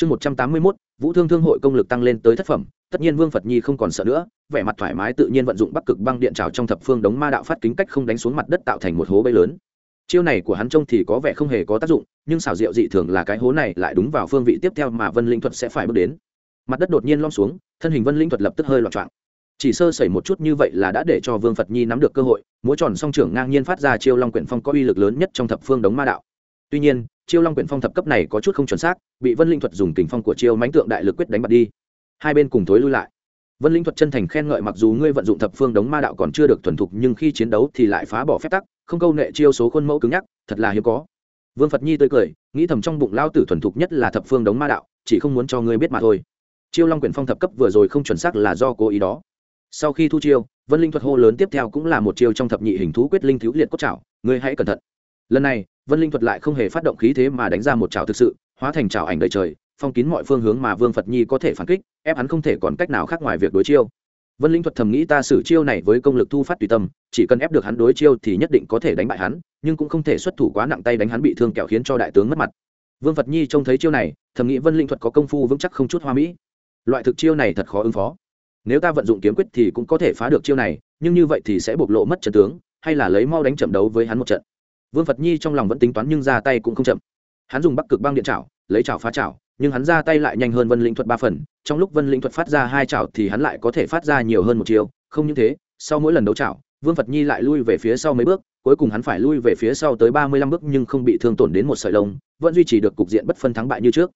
chương một trăm tám mươi mốt, vũ thương thương hội công lực tăng lên tới thất phẩm, tất nhiên vương phật nhi không còn sợ nữa, vẻ mặt thoải mái tự nhiên vận dụng bắc cực băng điện trào trong thập phương đống ma đạo phát kính cách không đánh xuống mặt đất tạo thành một hố bẫy lớn. Chiêu này của hắn trông thì có vẻ không hề có tác dụng, nhưng xảo diệu dị thường là cái hố này lại đúng vào phương vị tiếp theo mà vân linh thuật sẽ phải bước đến. Mặt đất đột nhiên lom xuống, thân hình vân linh thuật lập tức hơi loạn trọng chỉ sơ sẩy một chút như vậy là đã để cho vương phật nhi nắm được cơ hội, múa tròn song trưởng ngang nhiên phát ra chiêu long quyển phong có uy lực lớn nhất trong thập phương đống ma đạo. Tuy nhiên chiêu long quyển phong thập cấp này có chút không chuẩn xác, bị vân linh thuật dùng kình phong của chiêu mánh tượng đại lực quyết đánh bật đi. Hai bên cùng thối lui lại. Vân linh thuật chân thành khen ngợi mặc dù ngươi vận dụng thập phương đống ma đạo còn chưa được thuần thục, nhưng khi chiến đấu thì lại phá bỏ phép tắc, không câu nệ chiêu số khuôn mẫu cứng nhắc, thật là hiếm có. Vương phật nhi tươi cười, nghĩ thầm trong bụng lao tử thuần thục nhất là thập phương đống ma đạo, chỉ không muốn cho ngươi biết mà thôi. Chiêu long quyển phong thập cấp vừa rồi không chuẩn xác là do cố ý đó. Sau khi thu chiêu, vân linh thuật hô lớn tiếp theo cũng là một chiêu trong thập nhị hình thú quyết linh thiếu liệt cốt chảo ngươi hãy cẩn thận. Lần này vân linh thuật lại không hề phát động khí thế mà đánh ra một trào thực sự, hóa thành trào ảnh đầy trời, phong kín mọi phương hướng mà vương phật nhi có thể phản kích, ép hắn không thể còn cách nào khác ngoài việc đối chiêu. Vân linh thuật thầm nghĩ ta xử chiêu này với công lực thu phát tùy tâm, chỉ cần ép được hắn đối chiêu thì nhất định có thể đánh bại hắn, nhưng cũng không thể xuất thủ quá nặng tay đánh hắn bị thương kẹo khiến cho đại tướng mất mặt. Vương phật nhi trông thấy chiêu này, thầm nghĩ vân linh thuật có công phu vững chắc không chút hoa mỹ. Loại thực chiêu này thật khó ứng phó. Nếu ta vận dụng kiếm quyết thì cũng có thể phá được chiêu này, nhưng như vậy thì sẽ bộc lộ mất trận tướng, hay là lấy mau đánh chậm đấu với hắn một trận vương phật nhi trong lòng vẫn tính toán nhưng ra tay cũng không chậm. Hắn dùng bắc cực băng điện chảo, lấy chảo phá chảo, nhưng hắn ra tay lại nhanh hơn vân linh thuật ba phần, trong lúc vân linh thuật phát ra hai chảo thì hắn lại có thể phát ra nhiều hơn một chiều không những thế, sau mỗi lần đấu chảo, vương phật nhi lại lui về phía sau mấy bước, cuối cùng hắn phải lui về phía sau tới ba mươi lăm bước nhưng không bị thương tổn đến một sợi lông, vẫn duy trì được cục diện bất phân thắng bại như trước.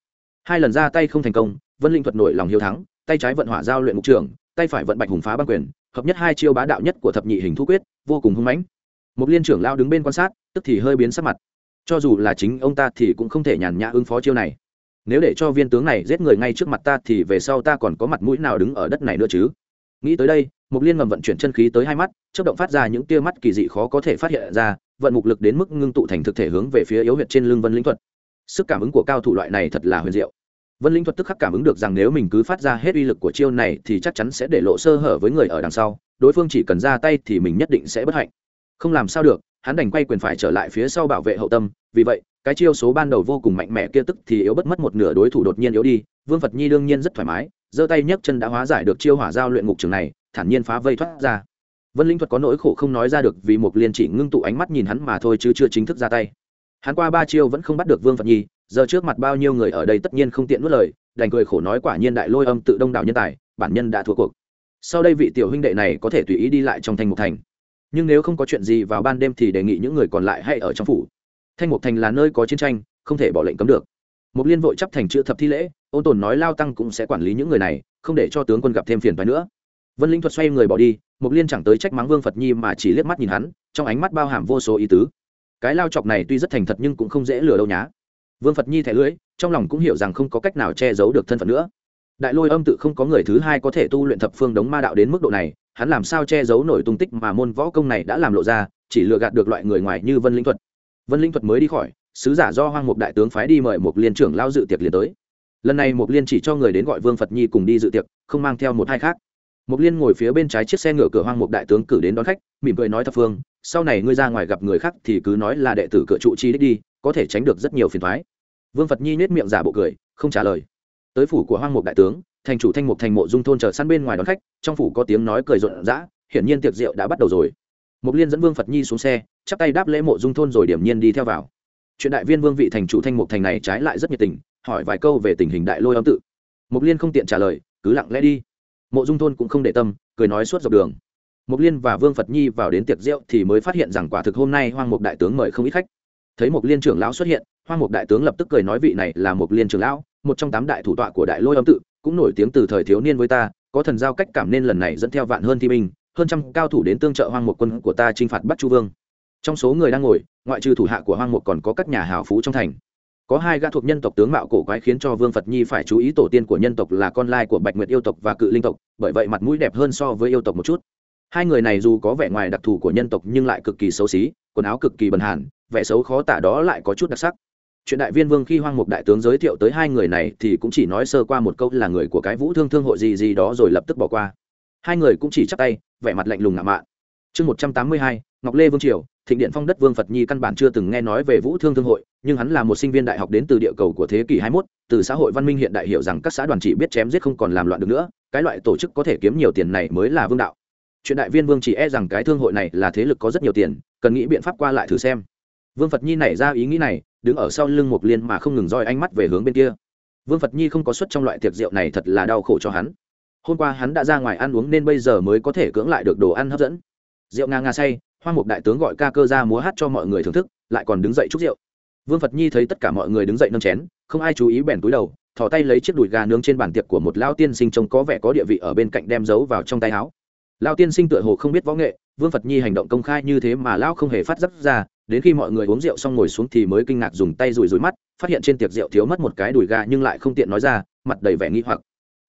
Hai lần ra tay không thành công, vân linh thuật nổi lòng hiếu thắng, tay trái vận hỏa giao luyện mục trường, tay phải vận bạch hùng phá băng quyền, hợp nhất hai chiêu bá đạo nhất của thập nhị hình thu quyết, vô cùng hung mãnh một liên trưởng lao đứng bên quan sát, tức thì hơi biến sắc mặt. Cho dù là chính ông ta thì cũng không thể nhàn nhã ứng phó chiêu này. Nếu để cho viên tướng này giết người ngay trước mặt ta thì về sau ta còn có mặt mũi nào đứng ở đất này nữa chứ? Nghĩ tới đây, mục liên ngầm vận chuyển chân khí tới hai mắt chất động phát ra những tia mắt kỳ dị khó có thể phát hiện ra, vận mục lực đến mức ngưng tụ thành thực thể hướng về phía yếu huyệt trên lưng vân linh thuật. Sức cảm ứng của cao thủ loại này thật là huyền diệu. Vân linh thuật tức khắc cảm ứng được rằng nếu mình cứ phát ra hết uy lực của chiêu này thì chắc chắn sẽ để lộ sơ hở với người ở đằng sau, đối phương chỉ cần ra tay thì mình nhất định sẽ bất hạnh không làm sao được, hắn đành quay quyền phải trở lại phía sau bảo vệ hậu tâm, vì vậy, cái chiêu số ban đầu vô cùng mạnh mẽ kia tức thì yếu bất mất một nửa đối thủ đột nhiên yếu đi, vương phật nhi đương nhiên rất thoải mái, giơ tay nhấc chân đã hóa giải được chiêu hỏa giao luyện ngục trường này, thản nhiên phá vây thoát ra. Vân linh thuật có nỗi khổ không nói ra được vì một liên chỉ ngưng tụ ánh mắt nhìn hắn mà thôi chứ chưa chính thức ra tay. Hắn qua ba chiêu vẫn không bắt được vương phật nhi, giờ trước mặt bao nhiêu người ở đây tất nhiên không tiện nuốt lời, đành cười khổ nói quả nhiên đại lôi âm tự đông đảo nhân tài, bản nhân đã thua cuộc. Sau đây vị tiểu huynh đệ này có thể tùy ý đi lại trong thành một thành nhưng nếu không có chuyện gì vào ban đêm thì đề nghị những người còn lại hãy ở trong phủ. Thanh mục thành là nơi có chiến tranh, không thể bỏ lệnh cấm được. Mục liên vội chấp thành chữ thập thi lễ, ôn tồn nói lao tăng cũng sẽ quản lý những người này, không để cho tướng quân gặp thêm phiền phái nữa. Vân linh thuật xoay người bỏ đi, mục liên chẳng tới trách mắng vương phật nhi mà chỉ liếc mắt nhìn hắn, trong ánh mắt bao hàm vô số ý tứ. Cái lao chọc này tuy rất thành thật nhưng cũng không dễ lừa đâu nhá. Vương phật nhi thẻ lưới trong lòng cũng hiểu rằng không có cách nào che giấu được thân phận nữa đại lôi âm tự không có người thứ hai có thể tu luyện thập phương đống ma đạo đến mức độ này, hắn làm sao che giấu nổi tung tích mà môn võ công này đã làm lộ ra, chỉ lừa gạt được loại người ngoài như vân linh thuật. Vân linh thuật mới đi khỏi, sứ giả do hoang mục đại tướng phái đi mời một liên trưởng lao dự tiệc liền tới. Lần này một liên chỉ cho người đến gọi vương phật nhi cùng đi dự tiệc, không mang theo một hai khác. Một liên ngồi phía bên trái chiếc xe ngựa cửa hoang mục đại tướng cử đến đón khách, mỉm cười nói thập phương, sau này ngươi ra ngoài gặp người khác thì cứ nói là đệ tử cửa trụ chi đích đi, có thể tránh được rất nhiều phiền thoái vương phật nhi nết miệng giả bộ cười, không trả lời tới phủ của hoang mục đại tướng, thành chủ thanh mục thành mộ dung thôn chờ săn bên ngoài đón khách, trong phủ có tiếng nói cười rộn rã, hiển nhiên tiệc rượu đã bắt đầu rồi. Mục liên dẫn vương phật nhi xuống xe, chắp tay đáp lễ mộ dung thôn rồi điểm nhiên đi theo vào. Chuyện đại viên vương vị thành chủ thanh mục thành này trái lại rất nhiệt tình, hỏi vài câu về tình hình đại lôi âm tự. Mục liên không tiện trả lời, cứ lặng lẽ đi. Mộ dung thôn cũng không để tâm, cười nói suốt dọc đường. Mục liên và vương phật nhi vào đến tiệc rượu thì mới phát hiện rằng quả thực hôm nay hoang mục đại tướng mời không ít khách. Thấy mục liên trưởng lão xuất hiện, hoang mục đại tướng lập tức cười nói vị này là mục liên trưởng lão một trong tám đại thủ tọa của đại lôi âm tự, cũng nổi tiếng từ thời thiếu niên với ta, có thần giao cách cảm nên lần này dẫn theo vạn hơn thi binh, hơn trăm cao thủ đến tương trợ hoang một quân của ta chinh phạt bắt chu vương. Trong số người đang ngồi, ngoại trừ thủ hạ của hoang một còn có các nhà hào phú trong thành. Có hai gã thuộc nhân tộc tướng mạo cổ quái khiến cho vương phật nhi phải chú ý tổ tiên của nhân tộc là con lai của bạch nguyệt yêu tộc và cự linh tộc, bởi vậy mặt mũi đẹp hơn so với yêu tộc một chút. Hai người này dù có vẻ ngoài đặc thù của nhân tộc nhưng lại cực kỳ xấu xí, quần áo cực kỳ bần hàn, vẻ xấu khó tả đó lại có chút đặc sắc chuyện đại viên vương khi hoang mục đại tướng giới thiệu tới hai người này thì cũng chỉ nói sơ qua một câu là người của cái vũ thương thương hội gì gì đó rồi lập tức bỏ qua. Hai người cũng chỉ chắp tay vẻ mặt lạnh lùng ngạo mạn. Chương một trăm tám mươi hai ngọc lê vương triều thịnh điện phong đất vương phật nhi căn bản chưa từng nghe nói về vũ thương thương hội nhưng hắn là một sinh viên đại học đến từ địa cầu của thế kỷ 21, từ xã hội văn minh hiện đại hiểu rằng các xã đoàn chỉ biết chém giết không còn làm loạn được nữa cái loại tổ chức có thể kiếm nhiều tiền này mới là vương đạo. Chuyện đại viên vương chỉ e rằng cái thương hội này là thế lực có rất nhiều tiền cần nghĩ biện pháp qua lại thử xem. Vương phật nhi nảy ra ý nghĩ này đứng ở sau lưng mục liên mà không ngừng roi ánh mắt về hướng bên kia. Vương phật nhi không có suất trong loại tiệc rượu này thật là đau khổ cho hắn. Hôm qua hắn đã ra ngoài ăn uống nên bây giờ mới có thể cưỡng lại được đồ ăn hấp dẫn. Rượu nga nga say, hoa mục đại tướng gọi ca cơ ra múa hát cho mọi người thưởng thức, lại còn đứng dậy chúc rượu. Vương phật nhi thấy tất cả mọi người đứng dậy nâng chén, không ai chú ý bèn túi đầu, thò tay lấy chiếc đùi gà nướng trên bàn tiệc của một lao tiên sinh trông có vẻ có địa vị ở bên cạnh đem giấu vào trong tay áo. Lao tiên sinh tựa hồ không biết võ nghệ, vương phật nhi hành động công khai như thế mà lao không hề phát giác ra đến khi mọi người uống rượu xong ngồi xuống thì mới kinh ngạc dùng tay rùi rùi mắt, phát hiện trên tiệc rượu thiếu mất một cái đùi gà nhưng lại không tiện nói ra, mặt đầy vẻ nghi hoặc.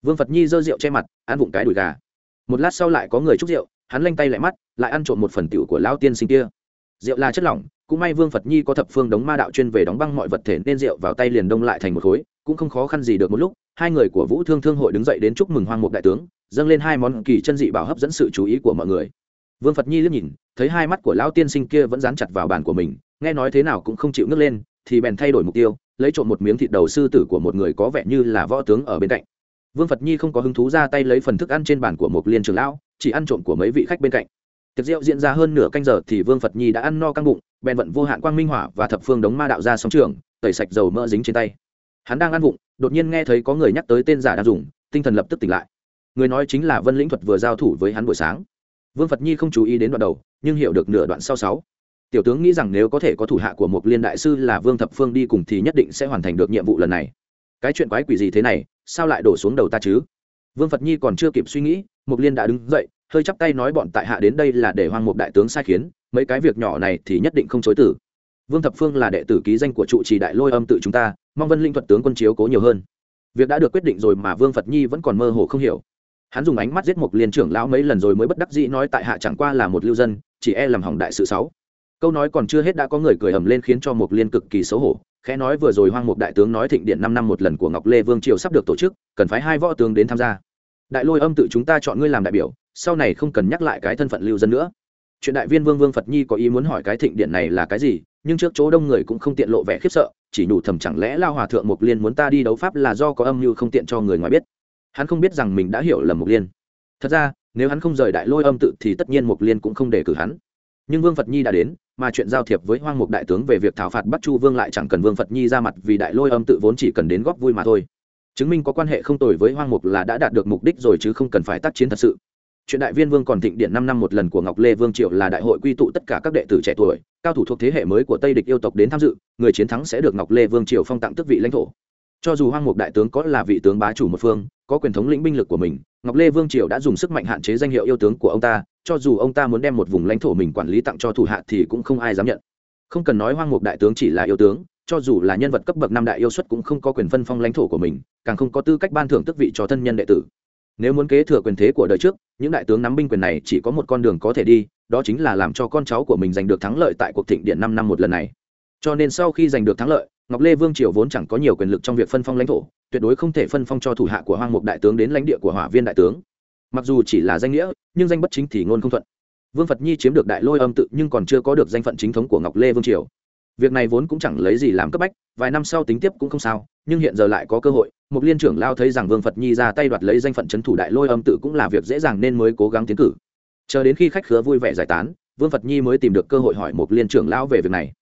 Vương phật nhi giơ rượu che mặt, ăn vụng cái đùi gà. Một lát sau lại có người chúc rượu, hắn lanh tay lại mắt, lại ăn trộm một phần tiểu của lao tiên sinh kia. Rượu là chất lỏng, cũng may vương phật nhi có thập phương đống ma đạo chuyên về đóng băng mọi vật thể nên rượu vào tay liền đông lại thành một khối, cũng không khó khăn gì được một lúc, hai người của vũ thương thương hội đứng dậy đến chúc mừng hoang mục đại tướng, dâng lên hai món kỳ chân dị bảo hấp dẫn sự chú ý của mọi người. Vương phật nhi liếc nhìn thấy hai mắt của lão tiên sinh kia vẫn dán chặt vào bàn của mình, nghe nói thế nào cũng không chịu ngước lên, thì bèn thay đổi mục tiêu, lấy trộm một miếng thịt đầu sư tử của một người có vẻ như là võ tướng ở bên cạnh. Vương phật nhi không có hứng thú ra tay lấy phần thức ăn trên bàn của một liên trường lão, chỉ ăn trộm của mấy vị khách bên cạnh. Tiệc rượu diễn ra hơn nửa canh giờ thì vương phật nhi đã ăn no căng bụng, bèn vận vô hạn quang minh hỏa và thập phương đống ma đạo ra sóng trường, tẩy sạch dầu mỡ dính trên tay. Hắn đang ăn bụng đột nhiên nghe thấy có người nhắc tới tên giả đang dùng, tinh thần lập tức tỉnh lại. Người nói chính là vân lĩnh thuật vừa giao thủ với hắn buổi sáng vương phật nhi không chú ý đến đoạn đầu, nhưng hiểu được nửa đoạn sau sáu. Tiểu tướng nghĩ rằng nếu có thể có thủ hạ của một liên đại sư là vương thập phương đi cùng thì nhất định sẽ hoàn thành được nhiệm vụ lần này. Cái chuyện quái quỷ gì thế này, sao lại đổ xuống đầu ta chứ? Vương phật nhi còn chưa kịp suy nghĩ mục liên đã đứng dậy, hơi chắp tay nói bọn tại hạ đến đây là để hoang mục đại tướng sai khiến, mấy cái việc nhỏ này thì nhất định không chối tử vương thập phương là đệ tử ký danh của trụ trì đại lôi âm tự chúng ta, mong vân linh thuật tướng quân chiếu cố nhiều hơn. Việc đã được quyết định rồi mà vương phật nhi vẫn còn mơ hồ không hiểu hắn dùng ánh mắt giết một liên trưởng lão mấy lần rồi mới bất đắc dĩ nói tại hạ chẳng qua là một lưu dân, chỉ e làm hỏng đại sự sáu câu nói còn chưa hết đã có người cười ầm lên khiến cho một liên cực kỳ xấu hổ, khẽ nói vừa rồi hoang mục đại tướng nói thịnh điện năm năm một lần của ngọc lê vương triều sắp được tổ chức, cần phái hai võ tướng đến tham gia. Đại lôi âm tự chúng ta chọn ngươi làm đại biểu, sau này không cần nhắc lại cái thân phận lưu dân nữa. Chuyện đại viên vương vương phật nhi có ý muốn hỏi cái thịnh điện này là cái gì, nhưng trước chỗ đông người cũng không tiện lộ vẻ khiếp sợ, chỉ nhủ thầm chẳng lẽ lao hòa thượng mục liên muốn ta đi đấu pháp là do có âm mưu không tiện cho người ngoài biết hắn không biết rằng mình đã hiểu lầm mục liên. Thật ra, nếu hắn không rời đại lôi âm tự thì tất nhiên mục liên cũng không để cử hắn. Nhưng vương phật nhi đã đến, mà chuyện giao thiệp với hoang mục đại tướng về việc thảo phạt bắt chu vương lại chẳng cần vương phật nhi ra mặt vì đại lôi âm tự vốn chỉ cần đến góp vui mà thôi. Chứng minh có quan hệ không tồi với hoang mục là đã đạt được mục đích rồi chứ không cần phải tác chiến thật sự. Chuyện đại viên vương còn thịnh điện năm năm một lần của ngọc lê vương triệu là đại hội quy tụ tất cả các đệ tử trẻ tuổi, cao thủ thuộc thế hệ mới của tây địch yêu tộc đến tham dự, người chiến thắng sẽ được ngọc lê vương triều phong tặng tước vị lãnh thổ cho dù hoang mục đại tướng có là vị tướng bá chủ một phương, có quyền thống lĩnh binh lực của mình, ngọc lê vương triều đã dùng sức mạnh hạn chế danh hiệu yêu tướng của ông ta, cho dù ông ta muốn đem một vùng lãnh thổ mình quản lý tặng cho thủ hạ thì cũng không ai dám nhận. Không cần nói hoang mục đại tướng chỉ là yêu tướng, cho dù là nhân vật cấp bậc năm đại yêu xuất cũng không có quyền phân phong lãnh thổ của mình, càng không có tư cách ban thưởng tước vị cho thân nhân đệ tử. Nếu muốn kế thừa quyền thế của đời trước, những đại tướng nắm binh quyền này chỉ có một con đường có thể đi, đó chính là làm cho con cháu của mình giành được thắng lợi tại cuộc thịnh điện năm năm một lần này. Cho nên sau khi giành được thắng lợi ngọc lê vương triều vốn chẳng có nhiều quyền lực trong việc phân phong lãnh thổ, tuyệt đối không thể phân phong cho thủ hạ của hoang mục đại tướng đến lãnh địa của hỏa viên đại tướng. Mặc dù chỉ là danh nghĩa, nhưng danh bất chính thì ngôn không thuận. Vương phật nhi chiếm được đại lôi âm tự nhưng còn chưa có được danh phận chính thống của ngọc lê vương triều. Việc này vốn cũng chẳng lấy gì làm cấp bách, vài năm sau tính tiếp cũng không sao, nhưng hiện giờ lại có cơ hội một liên trưởng lao thấy rằng vương phật nhi ra tay đoạt lấy danh phận c h ấ n thủ đại lôi âm tự cũng là việc dễ dàng nên mới cố gắng tiến cử. Chờ đến khi khách khứa vui vẻ giải tán, vương phật nhi mới tìm được cơ hội hỏi một liên trưởng lão về việc này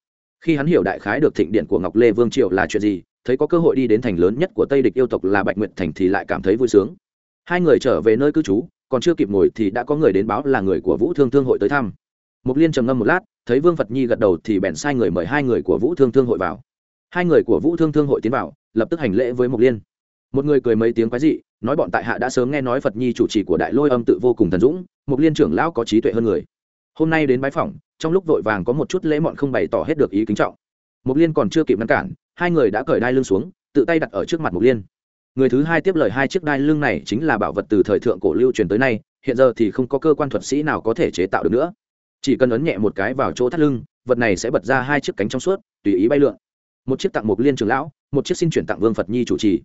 khi hắn hiểu đại khái được thịnh điện của ngọc lê vương triệu là chuyện gì, thấy có cơ hội đi đến thành lớn nhất của tây địch yêu tộc là bạch nguyện thành thì lại cảm thấy vui sướng. Hai người trở về nơi cư trú, còn chưa kịp ngồi thì đã có người đến báo là người của vũ thương thương hội tới thăm. Mục liên trầm ngâm một lát, thấy vương phật nhi gật đầu thì bèn sai người mời hai người của vũ thương thương hội vào. Hai người của vũ thương thương hội tiến vào, lập tức hành lễ với mục liên. Một người cười mấy tiếng quái dị, nói bọn tại hạ đã sớm nghe nói phật nhi chủ trì của đại lôi âm tự vô cùng thần dũng, mục liên trưởng lão có trí tuệ hơn người hôm nay đến bái phỏng, trong lúc vội vàng có một chút lễ mọn không bày tỏ hết được ý kính trọng. Mục liên còn chưa kịp ngăn cản, hai người đã cởi đai lưng xuống, tự tay đặt ở trước mặt mục liên. Người thứ hai tiếp lời hai chiếc đai lưng này chính là bảo vật từ thời thượng cổ lưu truyền tới nay, hiện giờ thì không có cơ quan thuật sĩ nào có thể chế tạo được nữa. Chỉ cần ấn nhẹ một cái vào chỗ thắt lưng, vật này sẽ bật ra hai chiếc cánh trong suốt, tùy ý bay lượn. Một chiếc tặng mục liên trường lão, một chiếc xin chuyển tặng vương phật nhi chủ trì.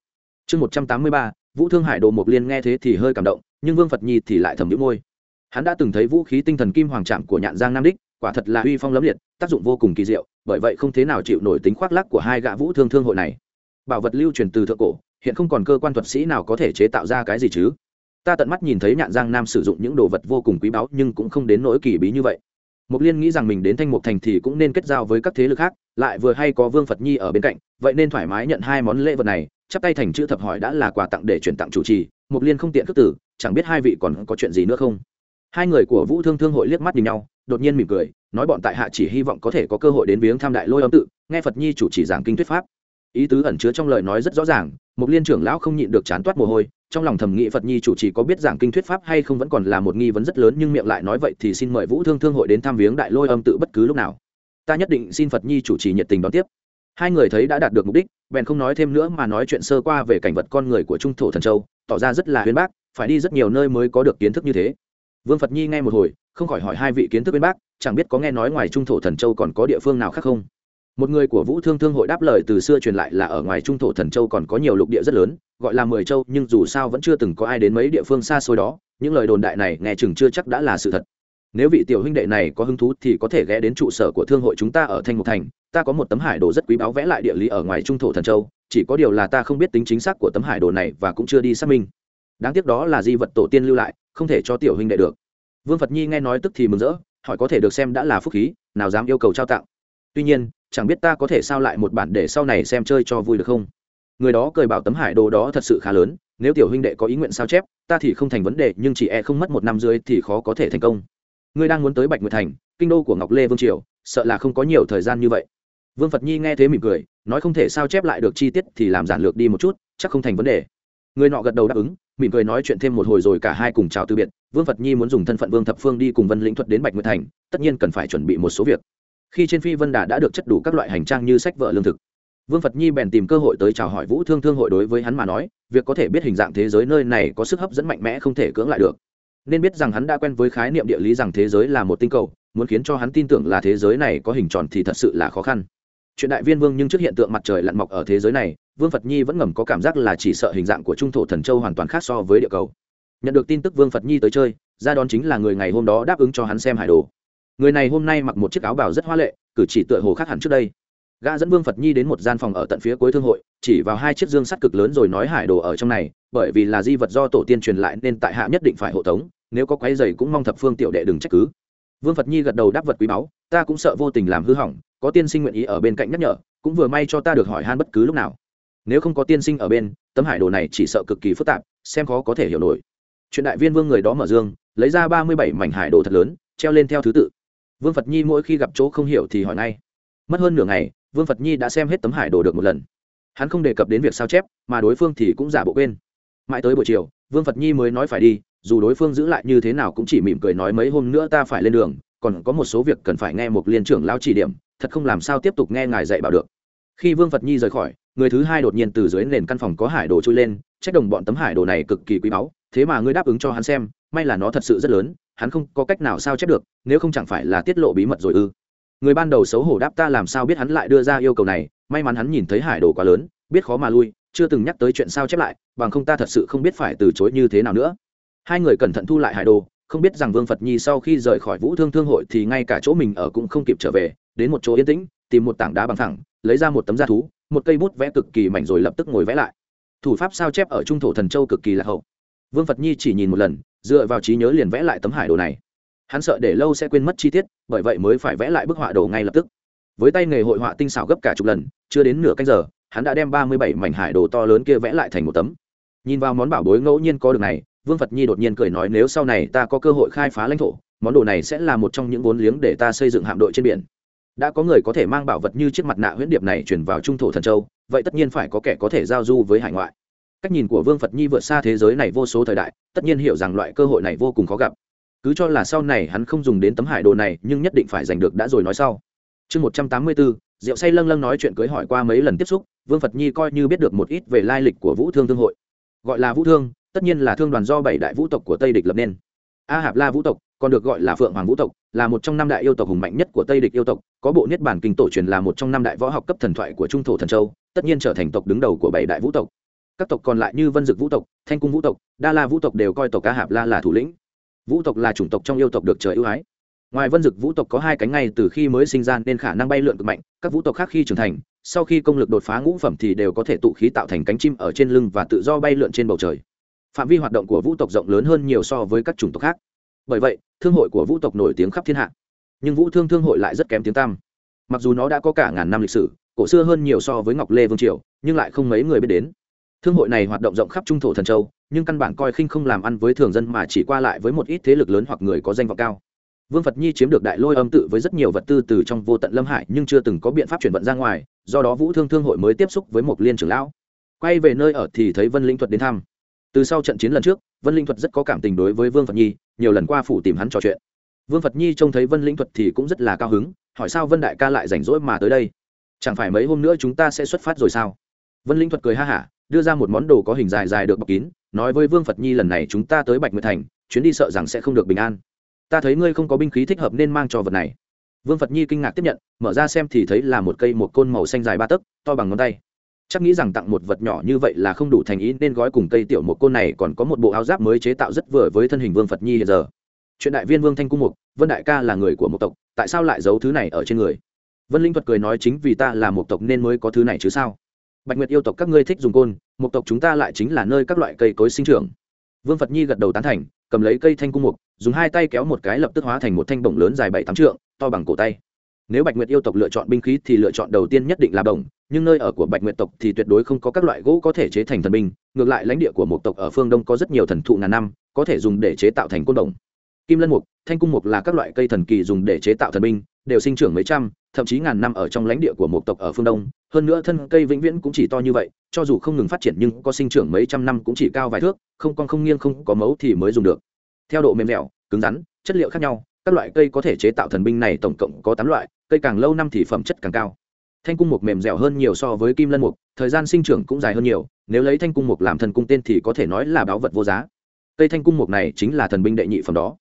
Chương một trăm tám mươi ba, vũ thương hải đồ mục liên nghe thế thì hơi cảm động, nhưng vương phật nhi thì lại thầm nhũ môi hắn đã từng thấy vũ khí tinh thần kim hoàng trạm của nhạn giang nam đích, quả thật là uy phong lẫm liệt, tác dụng vô cùng kỳ diệu, bởi vậy không thế nào chịu nổi tính khoác lác của hai gã vũ thương thương hội này. Bảo vật lưu truyền từ thượng cổ, hiện không còn cơ quan thuật sĩ nào có thể chế tạo ra cái gì chứ? Ta tận mắt nhìn thấy nhạn giang nam sử dụng những đồ vật vô cùng quý báu nhưng cũng không đến nỗi kỳ bí như vậy. Mục liên nghĩ rằng mình đến thanh mục thành thì cũng nên kết giao với các thế lực khác, lại vừa hay có vương phật nhi ở bên cạnh, vậy nên thoải mái nhận hai món lễ vật này, chắp tay thành chữ thập hỏi đã là quà tặng để chuyển tặng chủ trì. Mục liên không tiện cất tử, chẳng biết hai vị còn có chuyện gì nữa không? Hai người của vũ thương thương hội liếc mắt nhìn nhau, đột nhiên mỉm cười, nói bọn tại hạ chỉ hy vọng có thể có cơ hội đến viếng tham đại lôi âm tự, nghe phật nhi chủ chỉ giảng kinh thuyết pháp. Ý tứ ẩn chứa trong lời nói rất rõ ràng, một liên trưởng lão không nhịn được chán toát mồ hôi, trong lòng thẩm nghị phật nhi chủ trì có biết giảng kinh thuyết pháp hay không vẫn còn là một nghi vấn rất lớn nhưng miệng lại nói vậy thì xin mời vũ thương thương hội đến thăm viếng đại lôi âm tự bất cứ lúc nào. Ta nhất định xin phật nhi chủ trì nhiệt tình đón tiếp. Hai người thấy đã đạt được mục đích, bèn không nói thêm nữa mà nói chuyện sơ qua về cảnh vật con người của trung thổ thần châu, tỏ ra rất là huyên bác, phải đi rất nhiều nơi mới có được kiến thức như thế vương phật nhi nghe một hồi, không khỏi hỏi hai vị kiến thức bên bác, chẳng biết có nghe nói ngoài trung thổ thần châu còn có địa phương nào khác không? Một người của vũ thương thương hội đáp lời từ xưa truyền lại là ở ngoài trung thổ thần châu còn có nhiều lục địa rất lớn, gọi là mười châu, nhưng dù sao vẫn chưa từng có ai đến mấy địa phương xa xôi đó, những lời đồn đại này nghe chừng chưa chắc đã là sự thật. Nếu vị tiểu huynh đệ này có hứng thú thì có thể ghé đến trụ sở của thương hội chúng ta ở thanh mục thành, ta có một tấm hải đồ rất quý báu vẽ lại địa lý ở ngoài trung thổ thần châu, chỉ có điều là ta không biết tính chính xác của tấm hải đồ này và cũng chưa đi xác minh. Đáng tiếc đó là di vật tổ tiên lưu lại không thể cho tiểu huynh đệ được. Vương phật nhi nghe nói tức thì mừng rỡ, hỏi có thể được xem đã là phúc khí, nào dám yêu cầu trao tặng. Tuy nhiên, chẳng biết ta có thể sao lại một bản để sau này xem chơi cho vui được không? Người đó cười bảo tấm hải đồ đó thật sự khá lớn, nếu tiểu huynh đệ có ý nguyện sao chép, ta thì không thành vấn đề, nhưng chỉ e không mất một năm dưới thì khó có thể thành công. Ngươi đang muốn tới bạch nguyệt thành, kinh đô của ngọc lê vương triều, sợ là không có nhiều thời gian như vậy. Vương phật nhi nghe thế mỉm cười, nói không thể sao chép lại được chi tiết thì làm giản lược đi một chút, chắc không thành vấn đề người nọ gật đầu đáp ứng, mỉm cười nói chuyện thêm một hồi rồi cả hai cùng chào từ biệt. Vương phật nhi muốn dùng thân phận vương thập phương đi cùng vân lĩnh thuật đến bạch nguyệt thành, tất nhiên cần phải chuẩn bị một số việc. Khi trên phi vân đà đã được chất đủ các loại hành trang như sách vợ lương thực, vương phật nhi bèn tìm cơ hội tới chào hỏi vũ thương thương hội đối với hắn mà nói, việc có thể biết hình dạng thế giới nơi này có sức hấp dẫn mạnh mẽ không thể cưỡng lại được. Nên biết rằng hắn đã quen với khái niệm địa lý rằng thế giới là một tinh cầu, muốn khiến cho hắn tin tưởng là thế giới này có hình tròn thì thật sự là khó khăn. Chuyện đại viên vương nhưng trước hiện tượng mặt trời lặn mọc ở thế giới này vương phật nhi vẫn ngầm có cảm giác là chỉ sợ hình dạng của trung thổ thần châu hoàn toàn khác so với địa cầu. Nhận được tin tức vương phật nhi tới chơi, ra đón chính là người ngày hôm đó đáp ứng cho hắn xem hải đồ. Người này hôm nay mặc một chiếc áo bào rất hoa lệ, cử chỉ tựa hồ khác hẳn trước đây. Gã dẫn vương phật nhi đến một gian phòng ở tận phía cuối thương hội, chỉ vào hai chiếc dương sắt cực lớn rồi nói hải đồ ở trong này, bởi vì là di vật do tổ tiên truyền lại nên tại hạ nhất định phải hộ tống, nếu có quái dày cũng mong thập phương tiểu đệ đừng trách cứ. Vương phật nhi gật đầu đáp vật quý báu, ta cũng sợ vô tình làm hư hỏng, có tiên sinh nguyện ý ở bên cạnh nhắc nhở, cũng vừa may cho ta được hỏi han bất cứ lúc nào nếu không có tiên sinh ở bên, tấm hải đồ này chỉ sợ cực kỳ phức tạp, xem khó có thể hiểu nổi. Chuyện đại viên vương người đó mở dương, lấy ra ba mươi bảy mảnh hải đồ thật lớn, treo lên theo thứ tự. Vương phật nhi mỗi khi gặp chỗ không hiểu thì hỏi ngay. Mất hơn nửa ngày, vương phật nhi đã xem hết tấm hải đồ được một lần. Hắn không đề cập đến việc sao chép, mà đối phương thì cũng giả bộ quên. Mãi tới buổi chiều, vương phật nhi mới nói phải đi, dù đối phương giữ lại như thế nào cũng chỉ mỉm cười nói mấy hôm nữa ta phải lên đường, còn có một số việc cần phải nghe một liên trưởng lao chỉ điểm, thật không làm sao tiếp tục nghe ngài dạy bảo được khi vương phật nhi rời khỏi, người thứ hai đột nhiên từ dưới nền căn phòng có hải đồ trôi lên, trách đồng bọn tấm hải đồ này cực kỳ quý báu, thế mà ngươi đáp ứng cho hắn xem, may là nó thật sự rất lớn, hắn không có cách nào sao chép được, nếu không chẳng phải là tiết lộ bí mật rồi ư. Người ban đầu xấu hổ đáp ta làm sao biết hắn lại đưa ra yêu cầu này, may mắn hắn nhìn thấy hải đồ quá lớn, biết khó mà lui, chưa từng nhắc tới chuyện sao chép lại, bằng không ta thật sự không biết phải từ chối như thế nào nữa. Hai người cẩn thận thu lại hải đồ, không biết rằng vương phật nhi sau khi rời khỏi vũ thương thương hội thì ngay cả chỗ mình ở cũng không kịp trở về, đến một chỗ yên tĩnh, tìm một tảng đá bằng thẳng lấy ra một tấm da thú, một cây bút vẽ cực kỳ mảnh rồi lập tức ngồi vẽ lại. Thủ pháp sao chép ở trung thổ thần châu cực kỳ là hậu. Vương phật nhi chỉ nhìn một lần, dựa vào trí nhớ liền vẽ lại tấm hải đồ này. Hắn sợ để lâu sẽ quên mất chi tiết, bởi vậy mới phải vẽ lại bức họa đồ ngay lập tức. Với tay nghề hội họa tinh xảo gấp cả chục lần, chưa đến nửa canh giờ, hắn đã đem ba mươi bảy mảnh hải đồ to lớn kia vẽ lại thành một tấm. Nhìn vào món bảo bối ngẫu nhiên có được này, vương phật nhi đột nhiên cười nói nếu sau này ta có cơ hội khai phá lãnh thổ, món đồ này sẽ là một trong những vốn liếng để ta xây dựng hạm đội trên biển đã có người có thể mang bảo vật như chiếc mặt nạ huyễn điệp này chuyển vào trung thổ thần châu, vậy tất nhiên phải có kẻ có thể giao du với hải ngoại. Cách nhìn của vương phật nhi vượt xa thế giới này vô số thời đại, tất nhiên hiểu rằng loại cơ hội này vô cùng khó gặp. Cứ cho là sau này hắn không dùng đến tấm hải đồ này, nhưng nhất định phải giành được đã rồi nói sau. Chương một trăm tám mươi bốn rượu say lâng lâng nói chuyện cưới hỏi qua mấy lần tiếp xúc, vương phật nhi coi như biết được một ít về lai lịch của vũ thương thương hội. Gọi là vũ thương, tất nhiên là thương đoàn do bảy đại vũ tộc của tây địch lập nên. A hạp la vũ tộc còn được gọi là phượng hoàng vũ tộc, là một trong năm đại yêu tộc hùng mạnh nhất của tây địch yêu tộc, có bộ niết bản kinh tổ truyền là một trong năm đại võ học cấp thần thoại của trung thổ thần châu, tất nhiên trở thành tộc đứng đầu của bảy đại vũ tộc. Các tộc còn lại như vân dực vũ tộc, thanh cung vũ tộc, đa la vũ tộc đều coi tộc ca hạp la là thủ lĩnh. Vũ tộc là chủng tộc trong yêu tộc được trời ưu ái. Ngoài vân dực vũ tộc có hai cánh ngay từ khi mới sinh ra nên khả năng bay lượn cực mạnh, các vũ tộc khác khi trưởng thành, sau khi công lực đột phá ngũ phẩm thì đều có thể tụ khí tạo thành cánh chim ở trên lưng và tự do bay lượn trên bầu trời. Phạm vi hoạt động của vũ tộc rộng lớn hơn nhiều so với các chủng tộc khác bởi vậy, thương hội của vũ tộc nổi tiếng khắp thiên hạ. Nhưng vũ thương thương hội lại rất kém tiếng tăm. Mặc dù nó đã có cả ngàn năm lịch sử, cổ xưa hơn nhiều so với ngọc lê vương triều, nhưng lại không mấy người biết đến. Thương hội này hoạt động rộng khắp trung thổ thần châu, nhưng căn bản coi khinh không làm ăn với thường dân mà chỉ qua lại với một ít thế lực lớn hoặc người có danh vọng cao. Vương phật nhi chiếm được đại lôi âm tự với rất nhiều vật tư từ trong vô tận lâm hải nhưng chưa từng có biện pháp chuyển vận ra ngoài, do đó vũ thương thương hội mới tiếp xúc với một liên trưởng lão. Quay về nơi ở thì thấy vân linh thuật đến thăm. Từ sau trận chiến lần trước, vân linh thuật rất có cảm tình đối với vương phật nhi nhiều lần qua phủ tìm hắn trò chuyện. Vương phật nhi trông thấy vân linh thuật thì cũng rất là cao hứng, hỏi sao vân đại ca lại rảnh rỗi mà tới đây? Chẳng phải mấy hôm nữa chúng ta sẽ xuất phát rồi sao? Vân linh thuật cười ha hả, đưa ra một món đồ có hình dài dài được bọc kín, nói với vương phật nhi lần này chúng ta tới bạch nguyệt thành, chuyến đi sợ rằng sẽ không được bình an. Ta thấy ngươi không có binh khí thích hợp nên mang cho vật này. Vương phật nhi kinh ngạc tiếp nhận, mở ra xem thì thấy là một cây một côn màu xanh dài ba tấc, to bằng ngón tay chắc nghĩ rằng tặng một vật nhỏ như vậy là không đủ thành ý, nên gói cùng cây tiểu một côn này còn có một bộ áo giáp mới chế tạo rất vừa với thân hình vương phật nhi hiện giờ. Chuyện đại viên vương thanh cung mục, vân đại ca là người của một tộc, tại sao lại giấu thứ này ở trên người? Vân linh thuật cười nói chính vì ta là một tộc nên mới có thứ này chứ sao? Bạch nguyệt yêu tộc các ngươi thích dùng côn, một tộc chúng ta lại chính là nơi các loại cây cối sinh trưởng. Vương phật nhi gật đầu tán thành, cầm lấy cây thanh cung mục, dùng hai tay kéo một cái lập tức hóa thành một thanh bổng lớn dài bảy tám trượng, to bằng cổ tay. Nếu bạch nguyệt yêu tộc lựa chọn binh khí thì lựa chọn đầu tiên nhất định là bổng nhưng nơi ở của bạch nguyệt tộc thì tuyệt đối không có các loại gỗ có thể chế thành thần binh, ngược lại lãnh địa của một tộc ở phương đông có rất nhiều thần thụ ngàn năm, có thể dùng để chế tạo thành côn đồng. Kim lân mục, thanh cung mục là các loại cây thần kỳ dùng để chế tạo thần binh, đều sinh trưởng mấy trăm, thậm chí ngàn năm ở trong lãnh địa của một tộc ở phương đông. Hơn nữa thân cây vĩnh viễn cũng chỉ to như vậy, cho dù không ngừng phát triển nhưng có sinh trưởng mấy trăm năm cũng chỉ cao vài thước, không con không nghiêng không có mấu thì mới dùng được. Theo độ mềm dẻo, cứng rắn, chất liệu khác nhau, các loại cây có thể chế tạo thần binh này tổng cộng có tám loại, cây càng lâu năm thì phẩm chất càng cao thanh cung mục mềm dẻo hơn nhiều so với kim lân mục, thời gian sinh trưởng cũng dài hơn nhiều, nếu lấy thanh cung mục làm thần cung tên thì có thể nói là báu vật vô giá. Cây thanh cung mục này chính là thần binh đệ nhị phẩm đó.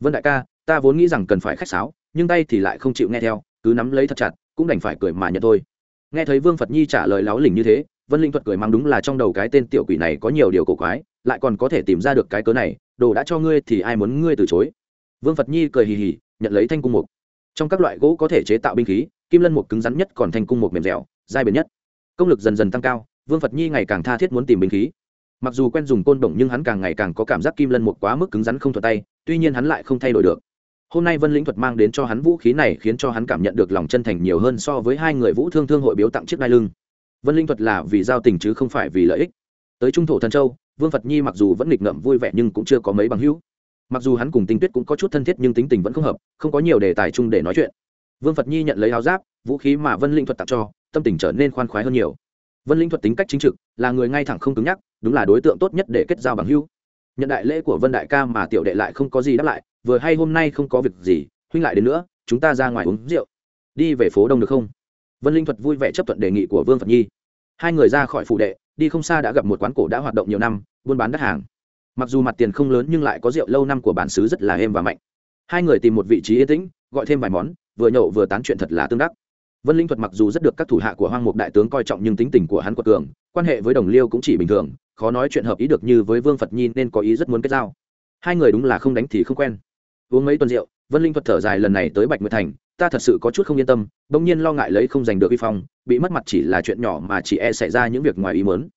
Vân đại ca, ta vốn nghĩ rằng cần phải khách sáo, nhưng tay thì lại không chịu nghe theo, cứ nắm lấy thật chặt, cũng đành phải cười mà nhận thôi. Nghe thấy vương phật nhi trả lời láo lỉnh như thế, vân linh thuật cười mang đúng là trong đầu cái tên tiểu quỷ này có nhiều điều cổ quái, lại còn có thể tìm ra được cái cớ này, đồ đã cho ngươi thì ai muốn ngươi từ chối. Vương phật nhi cười hì hì, nhận lấy thanh cung mục. Trong các loại gỗ có thể chế tạo binh khí kim lân mục cứng rắn nhất còn thành cung mục mềm dẻo, dai bền nhất. Công lực dần dần tăng cao, vương phật nhi ngày càng tha thiết muốn tìm binh khí. Mặc dù quen dùng côn đồng nhưng hắn càng ngày càng có cảm giác kim lân mục quá mức cứng rắn không thuật tay, tuy nhiên hắn lại không thay đổi được. Hôm nay vân lĩnh thuật mang đến cho hắn vũ khí này khiến cho hắn cảm nhận được lòng chân thành nhiều hơn so với hai người vũ thương thương hội biếu tặng chiếc đai lưng. Vân linh thuật là vì giao tình chứ không phải vì lợi ích. Tới trung thổ thần châu, vương phật nhi mặc dù vẫn nghịch ngợm vui vẻ nhưng cũng chưa có mấy bằng hữu. Mặc dù hắn cùng tinh tuyết cũng có chút thân thiết nhưng tính tình vẫn không hợp, không có nhiều đề tài chung để nói chuyện vương phật nhi nhận lấy áo giáp, vũ khí mà vân linh thuật tặng cho, tâm tình trở nên khoan khoái hơn nhiều. Vân linh thuật tính cách chính trực, là người ngay thẳng không cứng nhắc, đúng là đối tượng tốt nhất để kết giao bằng hữu. Nhận đại lễ của vân đại ca mà tiểu đệ lại không có gì đáp lại, vừa hay hôm nay không có việc gì, huynh lại đến nữa, chúng ta ra ngoài uống rượu. Đi về phố đông được không? Vân linh thuật vui vẻ chấp thuận đề nghị của vương phật nhi. Hai người ra khỏi phủ đệ, đi không xa đã gặp một quán cổ đã hoạt động nhiều năm, buôn bán đắt hàng. Mặc dù mặt tiền không lớn nhưng lại có rượu lâu năm của bản xứ rất là êm và mạnh. Hai người tìm một vị trí yên tĩnh, gọi thêm vài món vừa nhậu vừa tán chuyện thật là tương đắc. Vân linh thuật mặc dù rất được các thủ hạ của hoang mục đại tướng coi trọng nhưng tính tình của hắn quật cường, quan hệ với đồng liêu cũng chỉ bình thường, khó nói chuyện hợp ý được như với vương phật nhi nên có ý rất muốn kết giao. Hai người đúng là không đánh thì không quen. Uống mấy tuần rượu, vân linh thuật thở dài lần này tới bạch nguyệt thành, ta thật sự có chút không yên tâm, bỗng nhiên lo ngại lấy không giành được uy phong, bị mất mặt chỉ là chuyện nhỏ mà chỉ e xảy ra những việc ngoài ý mớn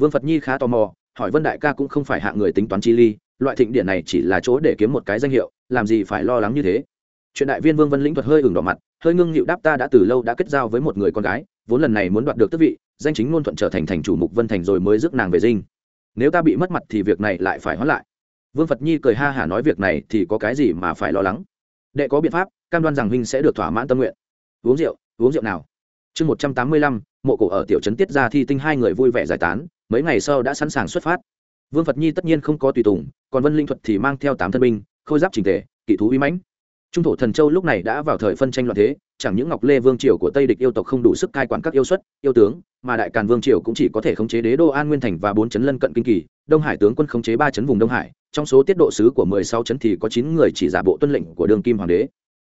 vương phật nhi khá tò mò, hỏi vân đại ca cũng không phải hạ người tính toán chi ly, loại thịnh điện này chỉ là chỗ để kiếm một cái danh hiệu, làm gì phải lo lắng như thế? Chuyện đại viên vương vân lĩnh thuật hơi ửng đỏ mặt, hơi ngưng nhịu đáp ta đã từ lâu đã kết giao với một người con gái, vốn lần này muốn đoạt được tước vị, danh chính ngôn thuận trở thành thành chủ mục vân thành rồi mới rước nàng về dinh. Nếu ta bị mất mặt thì việc này lại phải hoãn lại. Vương phật nhi cười ha hả nói việc này thì có cái gì mà phải lo lắng? Đệ có biện pháp, cam đoan rằng huynh sẽ được thỏa mãn tâm nguyện. Uống rượu uống rượu nào? Chương một trăm tám mươi lăm, mộ cổ ở tiểu trấn tiết ra thi tinh hai người vui vẻ giải tán, mấy ngày sau đã sẵn sàng xuất phát. Vương phật nhi tất nhiên không có tùy tùng, còn vân linh thuật thì mang theo tám thân binh, khôi giáp trình tề, kỵ thú uy mãnh trung thổ thần châu lúc này đã vào thời phân tranh loạn thế, chẳng những ngọc lê vương triều của tây địch yêu tộc không đủ sức cai quản các yêu xuất, yêu tướng, mà đại càn vương triều cũng chỉ có thể khống chế đế đô an nguyên thành và bốn chấn lân cận kinh kỳ, đông hải tướng quân khống chế ba chấn vùng đông hải, trong số tiết độ sứ của mười sáu chấn thì có chín người chỉ giả bộ tuân lệnh của đường kim hoàng đế.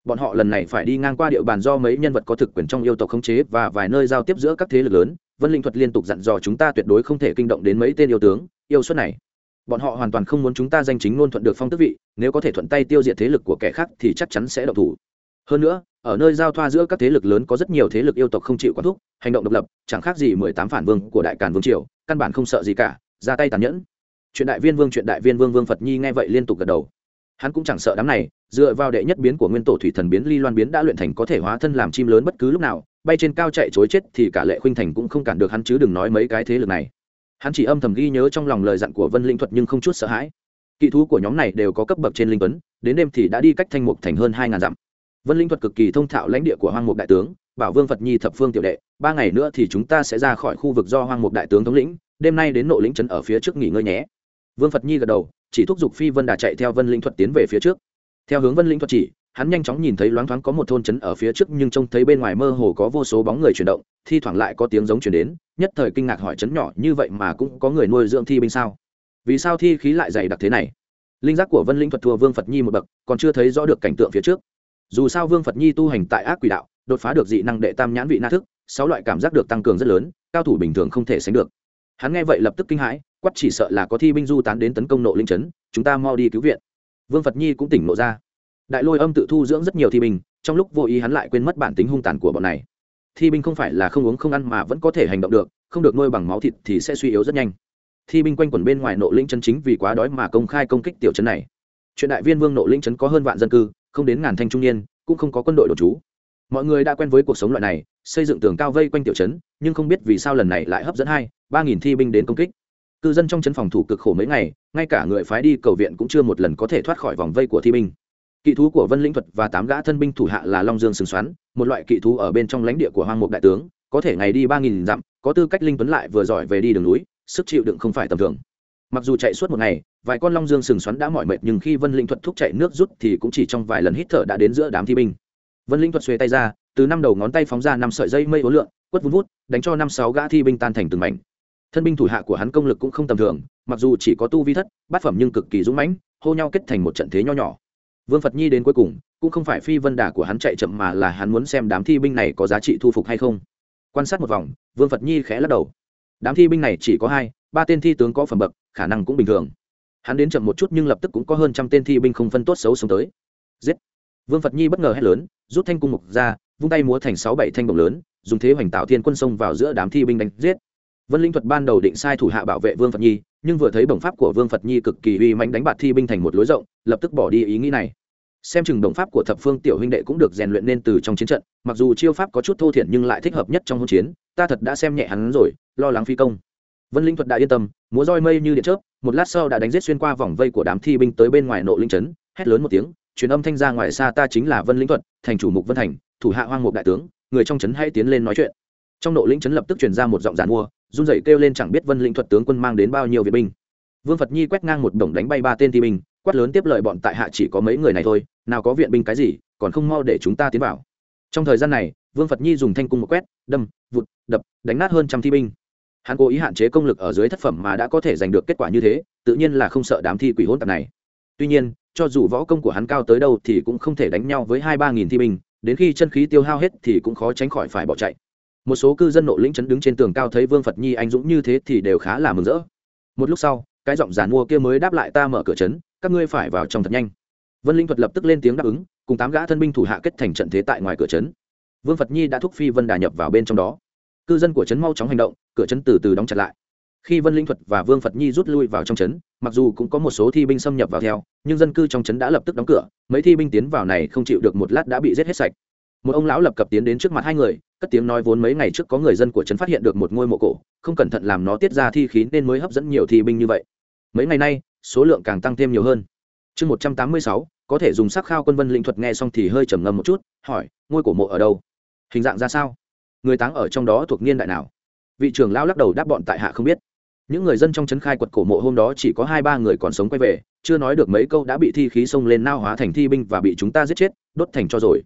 Bọn họ lần này phải đi ngang qua địa bàn do mấy nhân vật có thực quyền trong yêu tộc khống chế và vài nơi giao tiếp giữa các thế lực lớn, vân linh thuật liên tục dặn dò chúng ta tuyệt đối không thể kinh động đến mấy tên yêu tướng, yêu xuất này bọn họ hoàn toàn không muốn chúng ta danh chính ngôn thuận được phong tước vị, nếu có thể thuận tay tiêu diệt thế lực của kẻ khác thì chắc chắn sẽ độc thủ. Hơn nữa, ở nơi giao thoa giữa các thế lực lớn có rất nhiều thế lực yêu tộc không chịu quán thúc, hành động độc lập, chẳng khác gì mười tám phản vương của đại càn vương triều, căn bản không sợ gì cả, ra tay tàn nhẫn. Chuyện đại viên vương, chuyện đại viên vương vương phật nhi nghe vậy liên tục gật đầu. Hắn cũng chẳng sợ đám này, dựa vào đệ nhất biến của nguyên tổ thủy thần biến ly loan biến đã luyện thành có thể hóa thân làm chim lớn bất cứ lúc nào, bay trên cao chạy chối chết thì cả lệ khuynh thành cũng không cản được hắn chứ đừng nói mấy cái thế lực này hắn chỉ âm thầm ghi nhớ trong lòng lời dặn của vân linh thuật nhưng không chút sợ hãi. Kỹ thú của nhóm này đều có cấp bậc trên linh tuấn, đến đêm thì đã đi cách thanh mục thành hơn hai ngàn dặm. Vân linh thuật cực kỳ thông thạo lãnh địa của hoang mục đại tướng, bảo vương phật nhi thập phương tiểu đệ, ba ngày nữa thì chúng ta sẽ ra khỏi khu vực do hoang mục đại tướng thống lĩnh, đêm nay đến nộ lĩnh trấn ở phía trước nghỉ ngơi nhé. Vương phật nhi gật đầu, chỉ thúc giục phi vân đà chạy theo vân linh thuật tiến về phía trước. Theo hướng vân linh thuật chỉ hắn nhanh chóng nhìn thấy loáng thoáng có một thôn trấn ở phía trước nhưng trông thấy bên ngoài mơ hồ có vô số bóng người chuyển động, thi thoảng lại có tiếng giống chuyển đến, nhất thời kinh ngạc hỏi trấn nhỏ, như vậy mà cũng có người nuôi dưỡng thi binh sao? Vì sao thi khí lại dày đặc thế này? Linh giác của vân linh thuật thua vương phật nhi một bậc, còn chưa thấy rõ được cảnh tượng phía trước. Dù sao vương phật nhi tu hành tại ác quỷ đạo, đột phá được dị năng đệ tam nhãn vị na thức, sáu loại cảm giác được tăng cường rất lớn, cao thủ bình thường không thể sánh được. Hắn nghe vậy lập tức kinh hãi quắt chỉ sợ là có thi binh du tán đến tấn công nộ linh trấn, chúng ta mau đi cứu viện. Vương phật nhi cũng tỉnh nộ ra đại lôi âm tự thu dưỡng rất nhiều thi binh, trong lúc vô ý hắn lại quên mất bản tính hung tàn của bọn này. Thi binh không phải là không uống không ăn mà vẫn có thể hành động được, không được nuôi bằng máu thịt thì sẽ suy yếu rất nhanh. Thi binh quanh quẩn bên ngoài nộ lĩnh chân chính vì quá đói mà công khai công kích tiểu trấn này. Chuyện đại viên vương nộ lĩnh trấn có hơn vạn dân cư, không đến ngàn thanh trung niên, cũng không có quân đội đồn trú mọi người đã quen với cuộc sống loại này, xây dựng tường cao vây quanh tiểu trấn, nhưng không biết vì sao lần này lại hấp dẫn hai, ba nghìn thi binh đến công kích. Cư dân trong trấn phòng thủ cực khổ mấy ngày, ngay cả người phái đi cầu viện cũng chưa một lần có thể thoát khỏi vòng vây của thi binh kỵ thú của vân lĩnh thuật và tám gã thân binh thủ hạ là long dương sừng xoắn, một loại kỵ thú ở bên trong lãnh địa của hoang mục đại tướng, có thể ngày đi ba nghìn dặm, có tư cách linh tuấn lại vừa giỏi về đi đường núi, sức chịu đựng không phải tầm thường. Mặc dù chạy suốt một ngày, vài con long dương sừng xoắn đã mỏi mệt nhưng khi vân linh thuật thúc chạy nước rút thì cũng chỉ trong vài lần hít thở đã đến giữa đám thi binh. Vân linh thuật xuề tay ra, từ năm đầu ngón tay phóng ra năm sợi dây mây ố lượn, quất vun vút, đánh cho năm sáu gã thi binh tan thành từng mảnh. Thân binh thủ hạ của hắn công lực cũng không tầm thường, mặc dù chỉ có tu vi thất, bát phẩm nhưng cực kỳ dũng mãnh, hô nhau kết thành một trận thế nho nhỏ vương phật nhi đến cuối cùng, cũng không phải phi vân đà của hắn chạy chậm mà là hắn muốn xem đám thi binh này có giá trị thu phục hay không. Quan sát một vòng, vương phật nhi khẽ lắc đầu. Đám thi binh này chỉ có hai, ba tên thi tướng có phẩm bậc, khả năng cũng bình thường. Hắn đến chậm một chút nhưng lập tức cũng có hơn trăm tên thi binh không phân tốt xấu sống tới. Giết! Vương phật nhi bất ngờ hét lớn, rút thanh cung mục ra, vung tay múa thành sáu bảy thanh bổng lớn, dùng thế hoành tạo thiên quân sông vào giữa đám thi binh đánh giết. Vân linh thuật ban đầu định sai thủ hạ bảo vệ vương phật nhi, nhưng vừa thấy bổng pháp của vương phật nhi cực kỳ uy mãnh đánh bạt thi binh thành một lối rộng, lập tức bỏ đi ý nghĩ này xem chừng đồng pháp của thập phương tiểu huynh đệ cũng được rèn luyện nên từ trong chiến trận, mặc dù chiêu pháp có chút thô thiển nhưng lại thích hợp nhất trong hỗn chiến, ta thật đã xem nhẹ hắn rồi, lo lắng phi công. Vân linh thuật đã yên tâm, múa roi mây như điện chớp, một lát sau đã đánh giết xuyên qua vòng vây của đám thi binh tới bên ngoài nộ linh trấn hét lớn một tiếng, truyền âm thanh ra ngoài xa ta chính là vân linh thuật, thành chủ mục vân thành, thủ hạ hoang mục đại tướng, người trong trấn hãy tiến lên nói chuyện. Trong nộ linh trấn lập tức truyền ra một giọng giàn mua, run dậy kêu lên chẳng biết vân linh thuật tướng quân mang đến bao nhiêu viện binh. Vương phật nhi quét ngang một đồng đánh bay ba tên thi binh, quát lớn tiếp lời bọn tại hạ chỉ có mấy người này thôi nào có viện binh cái gì, còn không mau để chúng ta tiến vào. Trong thời gian này, vương phật nhi dùng thanh cung một quét, đâm, vụt, đập, đánh nát hơn trăm thi binh. Hắn cố ý hạn chế công lực ở dưới thất phẩm mà đã có thể giành được kết quả như thế, tự nhiên là không sợ đám thi quỷ hôn tạp này. Tuy nhiên, cho dù võ công của hắn cao tới đâu thì cũng không thể đánh nhau với hai ba nghìn thi binh, đến khi chân khí tiêu hao hết thì cũng khó tránh khỏi phải bỏ chạy. Một số cư dân nộ lĩnh chấn đứng trên tường cao thấy vương phật nhi anh dũng như thế thì đều khá là mừng rỡ. Một lúc sau, cái giọng giàn mua kia mới đáp lại ta mở cửa trấn các ngươi phải vào trong thật nhanh vân linh thuật lập tức lên tiếng đáp ứng, cùng tám gã thân binh thủ hạ kết thành trận thế tại ngoài cửa trấn. Vương phật nhi đã thúc phi vân đà nhập vào bên trong đó. Cư dân của trấn mau chóng hành động, cửa trấn từ từ đóng chặt lại. Khi vân linh thuật và vương phật nhi rút lui vào trong trấn, mặc dù cũng có một số thi binh xâm nhập vào theo, nhưng dân cư trong trấn đã lập tức đóng cửa, mấy thi binh tiến vào này không chịu được một lát đã bị giết hết sạch. Một ông lão lập cập tiến đến trước mặt hai người, cất tiếng nói vốn mấy ngày trước có người dân của trấn phát hiện được một ngôi mộ cổ, không cẩn thận làm nó tiết ra thi khí nên mới hấp dẫn nhiều thi binh như vậy. Mấy ngày nay, số lượng càng tăng thêm nhiều hơn chương một trăm tám mươi sáu, có thể dùng sắc khao quân vân linh thuật nghe xong thì hơi trầm ngâm một chút, hỏi, ngôi cổ mộ ở đâu? Hình dạng ra sao? Người táng ở trong đó thuộc niên đại nào? Vị trưởng lão lắc đầu đáp bọn tại hạ không biết. Những người dân trong trấn khai quật cổ mộ hôm đó chỉ có hai ba người còn sống quay về, chưa nói được mấy câu đã bị thi khí xông lên nao hóa thành thi binh và bị chúng ta giết chết, đốt thành cho rồi.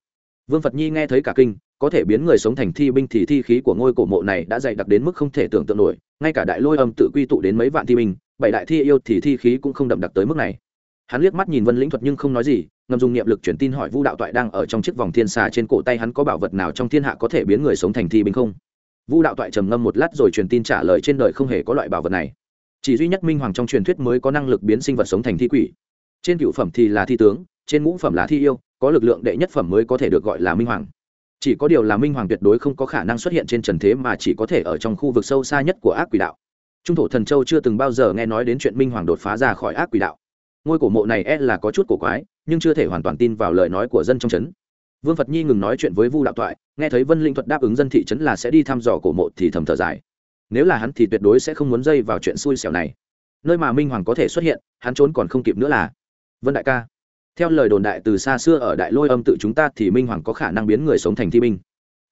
Vương phật nhi nghe thấy cả kinh, có thể biến người sống thành thi binh thì thi khí của ngôi cổ mộ này đã dày đặc đến mức không thể tưởng tượng nổi, ngay cả đại lôi âm tự quy tụ đến mấy vạn thi binh, bảy đại thi yêu thì thi khí cũng không đậm đặc tới mức này hắn liếc mắt nhìn vân lĩnh thuật nhưng không nói gì, ngầm dùng niệm lực truyền tin hỏi vu đạo toại đang ở trong chiếc vòng thiên xà trên cổ tay hắn có bảo vật nào trong thiên hạ có thể biến người sống thành thi binh không? Vu đạo toại trầm ngâm một lát rồi truyền tin trả lời trên đời không hề có loại bảo vật này. Chỉ duy nhất minh hoàng trong truyền thuyết mới có năng lực biến sinh vật sống thành thi quỷ. Trên cựu phẩm thì là thi tướng, trên ngũ phẩm là thi yêu, có lực lượng đệ nhất phẩm mới có thể được gọi là minh hoàng. Chỉ có điều là minh hoàng tuyệt đối không có khả năng xuất hiện trên trần thế mà chỉ có thể ở trong khu vực sâu xa nhất của ác quỷ đạo. Trung thổ thần châu chưa từng bao giờ nghe nói đến chuyện minh hoàng đột phá ra khỏi ác quỷ đạo ngôi cổ mộ này e là có chút cổ quái, nhưng chưa thể hoàn toàn tin vào lời nói của dân trong trấn. Vương phật nhi ngừng nói chuyện với vu đạo toại nghe thấy vân linh thuật đáp ứng dân thị trấn là sẽ đi thăm dò cổ mộ thì thầm thở dài. Nếu là hắn thì tuyệt đối sẽ không muốn dây vào chuyện xui xẻo này. Nơi mà minh hoàng có thể xuất hiện, hắn trốn còn không kịp nữa là. Vân đại ca, theo lời đồn đại từ xa xưa ở đại lôi âm tự chúng ta thì minh hoàng có khả năng biến người sống thành thi minh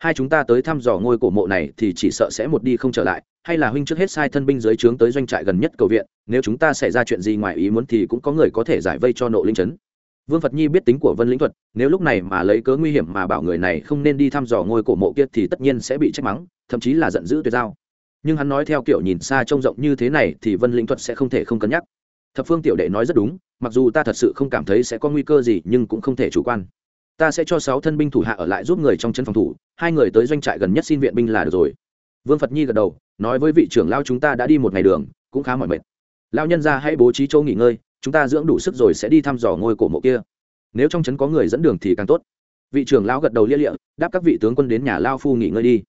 hai chúng ta tới thăm dò ngôi cổ mộ này thì chỉ sợ sẽ một đi không trở lại, hay là huynh trước hết sai thân binh dưới trướng tới doanh trại gần nhất cầu viện, nếu chúng ta xảy ra chuyện gì ngoài ý muốn thì cũng có người có thể giải vây cho nộ linh trấn vương phật nhi biết tính của vân lĩnh thuật, nếu lúc này mà lấy cớ nguy hiểm mà bảo người này không nên đi thăm dò ngôi cổ mộ kia thì tất nhiên sẽ bị trách mắng, thậm chí là giận dữ tuyệt giao. Nhưng hắn nói theo kiểu nhìn xa trông rộng như thế này thì vân lĩnh thuật sẽ không thể không cân nhắc. Thập phương tiểu đệ nói rất đúng, mặc dù ta thật sự không cảm thấy sẽ có nguy cơ gì nhưng cũng không thể chủ quan ta sẽ cho sáu thân binh thủ hạ ở lại giúp người trong chân phòng thủ, hai người tới doanh trại gần nhất xin viện binh là được rồi. Vương phật nhi gật đầu, nói với vị trưởng lao chúng ta đã đi một ngày đường, cũng khá mỏi mệt. Lao nhân ra hãy bố trí chỗ nghỉ ngơi, chúng ta dưỡng đủ sức rồi sẽ đi thăm dò ngôi cổ mộ kia. Nếu trong trấn có người dẫn đường thì càng tốt. Vị trưởng lao gật đầu lia lịa, đáp các vị tướng quân đến nhà lao phu nghỉ ngơi đi.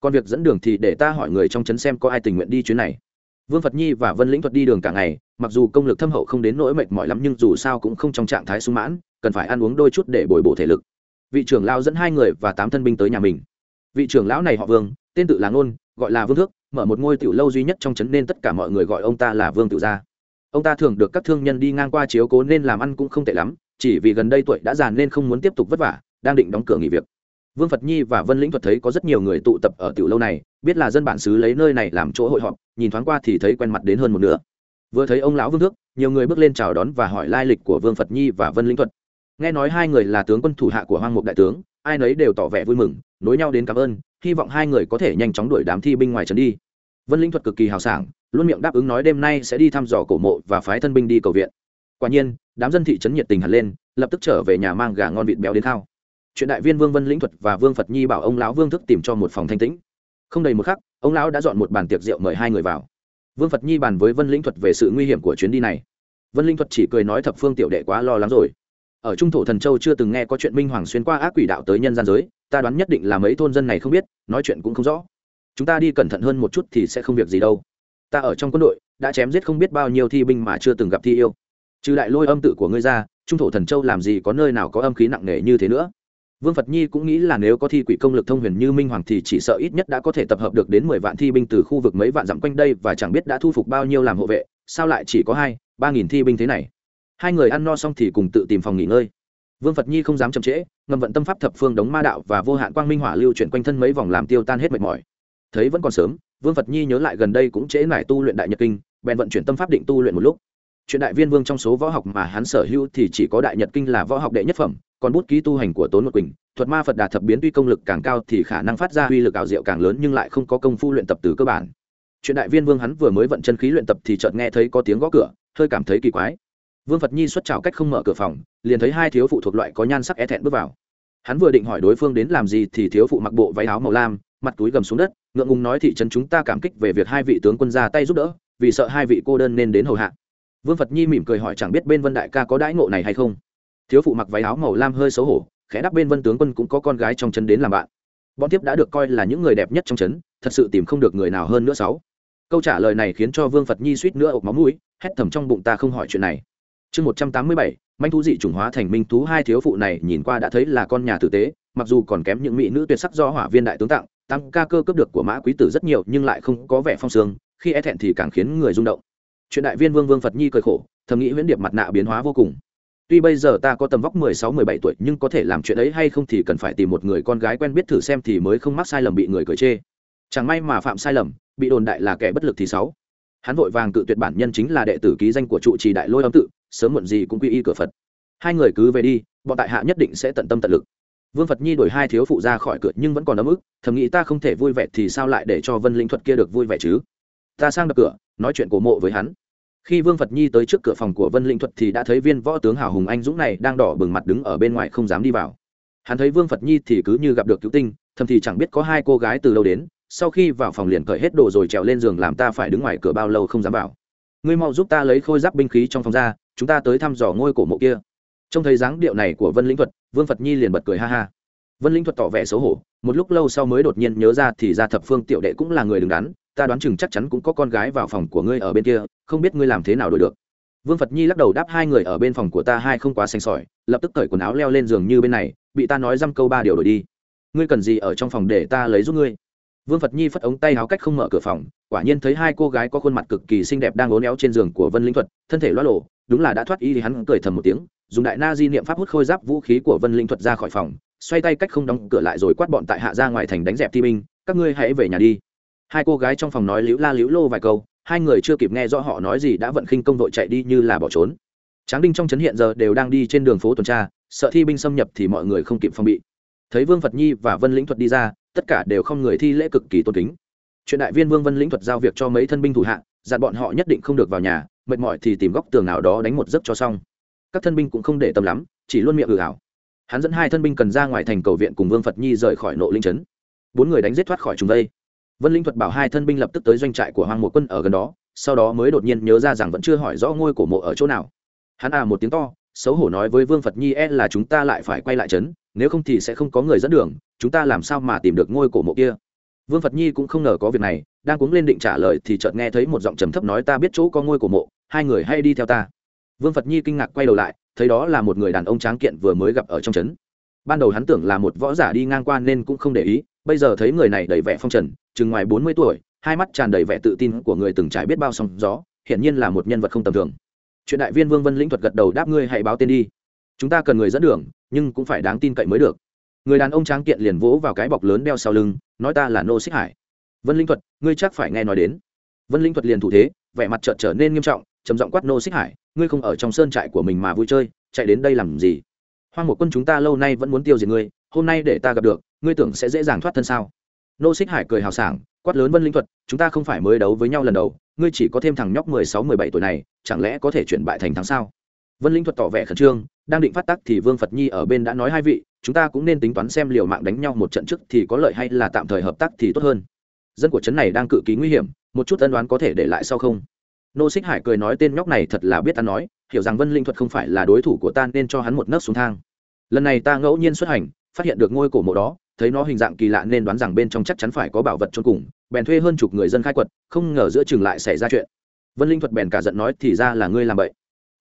Còn việc dẫn đường thì để ta hỏi người trong trấn xem có ai tình nguyện đi chuyến này vương phật nhi và vân lĩnh thuật đi đường cả ngày, mặc dù công lực thâm hậu không đến nỗi mệt mỏi lắm nhưng dù sao cũng không trong trạng thái sung mãn, cần phải ăn uống đôi chút để bồi bổ thể lực. Vị trưởng lão dẫn hai người và tám thân binh tới nhà mình. Vị trưởng lão này họ vương, tên tự là ngôn, gọi là vương thước, mở một ngôi tiểu lâu duy nhất trong trấn nên tất cả mọi người gọi ông ta là vương tự gia. Ông ta thường được các thương nhân đi ngang qua chiếu cố nên làm ăn cũng không tệ lắm, chỉ vì gần đây tuổi đã già nên không muốn tiếp tục vất vả, đang định đóng cửa nghỉ việc vương phật nhi và vân lĩnh thuật thấy có rất nhiều người tụ tập ở tiểu lâu này, biết là dân bản xứ lấy nơi này làm chỗ hội họp, nhìn thoáng qua thì thấy quen mặt đến hơn một nửa. Vừa thấy ông lão vương thước, nhiều người bước lên chào đón và hỏi lai lịch của vương phật nhi và vân lĩnh thuật. Nghe nói hai người là tướng quân thủ hạ của hoang mục đại tướng, ai nấy đều tỏ vẻ vui mừng, nối nhau đến cảm ơn, hy vọng hai người có thể nhanh chóng đuổi đám thi binh ngoài trấn đi. Vân Lĩnh thuật cực kỳ hào sảng, luôn miệng đáp ứng nói đêm nay sẽ đi thăm dò cổ mộ và phái thân binh đi cầu viện. Quả nhiên, đám dân thị trấn nhiệt tình hẳn lên, lập tức trở về nhà mang gà ngon vịt béo đến thao chuyện đại viên vương vân lĩnh thuật và vương phật nhi bảo ông lão vương thức tìm cho một phòng thanh tĩnh. Không đầy một khắc, ông lão đã dọn một bàn tiệc rượu mời hai người vào. Vương phật nhi bàn với vân lĩnh thuật về sự nguy hiểm của chuyến đi này. Vân linh thuật chỉ cười nói thập phương tiểu đệ quá lo lắng rồi. Ở trung thổ thần châu chưa từng nghe có chuyện minh hoàng xuyên qua ác quỷ đạo tới nhân gian giới, ta đoán nhất định là mấy thôn dân này không biết, nói chuyện cũng không rõ. Chúng ta đi cẩn thận hơn một chút thì sẽ không việc gì đâu. Ta ở trong quân đội, đã chém giết không biết bao nhiêu thi binh mà chưa từng gặp thi yêu. Trừ đại lôi âm tự của ngươi ra, trung thổ thần châu làm gì có nơi nào có âm khí nặng nề như thế nữa vương phật nhi cũng nghĩ là nếu có thi quỷ công lực thông huyền như minh hoàng thì chỉ sợ ít nhất đã có thể tập hợp được đến mười vạn thi binh từ khu vực mấy vạn dặm quanh đây và chẳng biết đã thu phục bao nhiêu làm hộ vệ, sao lại chỉ có hai, ba nghìn thi binh thế này. Hai người ăn no xong thì cùng tự tìm phòng nghỉ ngơi. Vương phật nhi không dám chậm trễ, ngầm vận tâm pháp thập phương đống ma đạo và vô hạn quang minh hỏa lưu chuyển quanh thân mấy vòng làm tiêu tan hết mệt mỏi. Thấy vẫn còn sớm, vương phật nhi nhớ lại gần đây cũng trễ nải tu luyện đại nhật kinh, bèn vận chuyển tâm pháp định tu luyện một lúc chuyện đại viên vương trong số võ học mà hắn sở hữu thì chỉ có đại nhật kinh là võ học đệ nhất phẩm, còn bút ký tu hành của tốn một quỳnh, thuật ma phật đà thập biến tuy công lực càng cao thì khả năng phát ra uy lực ảo diệu càng lớn nhưng lại không có công phu luyện tập từ cơ bản. Chuyện đại viên vương hắn vừa mới vận chân khí luyện tập thì chợt nghe thấy có tiếng gõ cửa, hơi cảm thấy kỳ quái. Vương phật nhi xuất trào cách không mở cửa phòng, liền thấy hai thiếu phụ thuộc loại có nhan sắc e thẹn bước vào. Hắn vừa định hỏi đối phương đến làm gì thì thiếu phụ mặc bộ váy áo màu lam, mặt túi gầm xuống đất, ngượng ngùng nói thị trấn chúng ta cảm kích về việc hai vị tướng quân ra tay giúp đỡ, vì sợ hai vị cô đơn nên đến hầu hạ vương phật nhi mỉm cười hỏi chẳng biết bên vân đại ca có đãi ngộ này hay không? Thiếu phụ mặc váy áo màu lam hơi xấu hổ, khẽ đáp bên vân tướng quân cũng có con gái trong trấn đến làm bạn. Bọn tiếp đã được coi là những người đẹp nhất trong trấn, thật sự tìm không được người nào hơn nữa sáu. Câu trả lời này khiến cho vương phật nhi suýt nữa ộc máu mũi, hét thầm trong bụng ta không hỏi chuyện này. Chương một trăm tám mươi bảy, manh thú dị chủng hóa thành minh thú, hai thiếu phụ này nhìn qua đã thấy là con nhà tử tế, mặc dù còn kém những mỹ nữ tuyệt sắc do hỏa viên đại tướng tặng, tăng ca cơ cấp được của mã quý tử rất nhiều nhưng lại không có vẻ phong sương, khi e thẹn thì càng khiến người rung động chuyện đại viên vương vương phật nhi cười khổ, thầm nghĩ huyễn điệp mặt nạ biến hóa vô cùng. Tuy bây giờ ta có tầm vóc mười sáu, mười bảy tuổi, nhưng có thể làm chuyện ấy hay không thì cần phải tìm một người con gái quen biết thử xem thì mới không mắc sai lầm bị người cười chê. Chẳng may mà phạm sai lầm, bị đồn đại là kẻ bất lực thì sáu. Hắn vội vàng cự tuyệt bản nhân chính là đệ tử ký danh của trụ trì đại lôi âm tự, sớm muộn gì cũng quy y cửa phật. Hai người cứ về đi, bọn tại hạ nhất định sẽ tận tâm tận lực. Vương phật nhi đổi hai thiếu phụ ra khỏi cửa nhưng vẫn còn ấm ức, thầm nghĩ ta không thể vui vẻ thì sao lại để cho vân linh thuật kia được vui vẻ chứ? Ta sang đập cửa, nói chuyện cổ mộ với hắn khi vương phật nhi tới trước cửa phòng của vân linh thuật thì đã thấy viên võ tướng hào hùng anh dũng này đang đỏ bừng mặt đứng ở bên ngoài không dám đi vào. Hắn thấy vương phật nhi thì cứ như gặp được cứu tinh, thầm thì chẳng biết có hai cô gái từ đâu đến, sau khi vào phòng liền cởi hết đồ rồi trèo lên giường làm ta phải đứng ngoài cửa bao lâu không dám vào. Ngươi mau giúp ta lấy khôi giáp binh khí trong phòng ra, chúng ta tới thăm dò ngôi cổ mộ kia. Trông thấy dáng điệu này của vân lĩnh thuật, vương phật nhi liền bật cười ha ha. Vân lĩnh thuật tỏ vẻ xấu hổ, một lúc lâu sau mới đột nhiên nhớ ra thì ra thập phương tiểu đệ cũng là người đứng đắn ta đoán chừng chắc chắn cũng có con gái vào phòng của ngươi ở bên kia, không biết ngươi làm thế nào đổi được. Vương phật nhi lắc đầu đáp hai người ở bên phòng của ta hai không quá xanh sỏi, lập tức cởi quần áo leo lên giường như bên này, bị ta nói dăm câu ba điều đổi đi. Ngươi cần gì ở trong phòng để ta lấy giúp ngươi? Vương phật nhi phất ống tay háo cách không mở cửa phòng, quả nhiên thấy hai cô gái có khuôn mặt cực kỳ xinh đẹp đang ố néo trên giường của vân linh thuật, thân thể loa lộ, đúng là đã thoát y thì hắn cười thầm một tiếng, dùng đại na di niệm pháp hút khôi giáp vũ khí của vân linh thuật ra khỏi phòng, xoay tay cách không đóng cửa lại rồi quát bọn tại hạ ra ngoài thành đánh dẹp thi binh, các ngươi hãy về nhà đi hai cô gái trong phòng nói liễu la liễu lô vài câu, hai người chưa kịp nghe rõ họ nói gì đã vận khinh công đội chạy đi như là bỏ trốn. Tráng đinh trong trấn hiện giờ đều đang đi trên đường phố tuần tra, sợ thi binh xâm nhập thì mọi người không kịp phòng bị. Thấy vương phật nhi và vân lĩnh thuật đi ra, tất cả đều không người thi lễ cực kỳ tôn kính. Chuyện đại viên vương vân lĩnh thuật giao việc cho mấy thân binh thủ hạ, dặn bọn họ nhất định không được vào nhà, mệt mỏi thì tìm góc tường nào đó đánh một giấc cho xong. Các thân binh cũng không để tâm lắm, chỉ luôn miệng ừ ảo. Hắn dẫn hai thân binh cần ra ngoài thành cầu viện cùng vương phật nhi rời khỏi nộ linh trấn. Bốn người đánh giết thoát khỏi chúng vây vân linh thuật bảo hai thân binh lập tức tới doanh trại của hoàng mộ quân ở gần đó, sau đó mới đột nhiên nhớ ra rằng vẫn chưa hỏi rõ ngôi của mộ ở chỗ nào. Hắn à một tiếng to, xấu hổ nói với vương phật nhi e là chúng ta lại phải quay lại trấn, nếu không thì sẽ không có người dẫn đường, chúng ta làm sao mà tìm được ngôi cổ mộ kia? Vương phật nhi cũng không ngờ có việc này, đang cuống lên định trả lời thì chợt nghe thấy một giọng trầm thấp nói ta biết chỗ có ngôi cổ mộ, hai người hay đi theo ta. Vương phật nhi kinh ngạc quay đầu lại, thấy đó là một người đàn ông tráng kiện vừa mới gặp ở trong trấn ban đầu hắn tưởng là một võ giả đi ngang qua nên cũng không để ý, bây giờ thấy người này đầy vẻ phong trần, chừng ngoài bốn mươi tuổi, hai mắt tràn đầy vẻ tự tin của người từng trải biết bao sóng gió, hiển nhiên là một nhân vật không tầm thường. Chuyện đại viên vương vân lĩnh thuật gật đầu đáp ngươi hãy báo tên đi. Chúng ta cần người dẫn đường, nhưng cũng phải đáng tin cậy mới được. Người đàn ông tráng kiện liền vỗ vào cái bọc lớn đeo sau lưng, nói ta là nô xích hải. Vân linh thuật, ngươi chắc phải nghe nói đến. Vân linh thuật liền thủ thế, vẻ mặt trợt trở nên nghiêm trọng, trầm giọng quát nô xích hải, ngươi không ở trong sơn trại của mình mà vui chơi, chạy đến đây làm gì? Hoang một quân chúng ta lâu nay vẫn muốn tiêu diệt ngươi, hôm nay để ta gặp được, ngươi tưởng sẽ dễ dàng thoát thân sao? Nô xích hải cười hào sảng, quát lớn vân linh thuật, chúng ta không phải mới đấu với nhau lần đầu, ngươi chỉ có thêm thằng nhóc mười sáu, mười bảy tuổi này, chẳng lẽ có thể chuyển bại thành thắng sao? Vân linh thuật tỏ vẻ khẩn trương, đang định phát tác thì vương phật nhi ở bên đã nói hai vị, chúng ta cũng nên tính toán xem liều mạng đánh nhau một trận trước thì có lợi hay là tạm thời hợp tác thì tốt hơn. Dân của trấn này đang cự ký nguy hiểm, một chút ân đoán có thể để lại sau không? Nô xích hải cười nói tên nhóc này thật là biết ăn nói hiểu rằng vân linh thuật không phải là đối thủ của ta nên cho hắn một nấc xuống thang. Lần này ta ngẫu nhiên xuất hành, phát hiện được ngôi cổ mộ đó, thấy nó hình dạng kỳ lạ nên đoán rằng bên trong chắc chắn phải có bảo vật trôn cùng, bèn thuê hơn chục người dân khai quật, không ngờ giữa chừng lại xảy ra chuyện. Vân linh thuật bèn cả giận nói, thì ra là ngươi làm vậy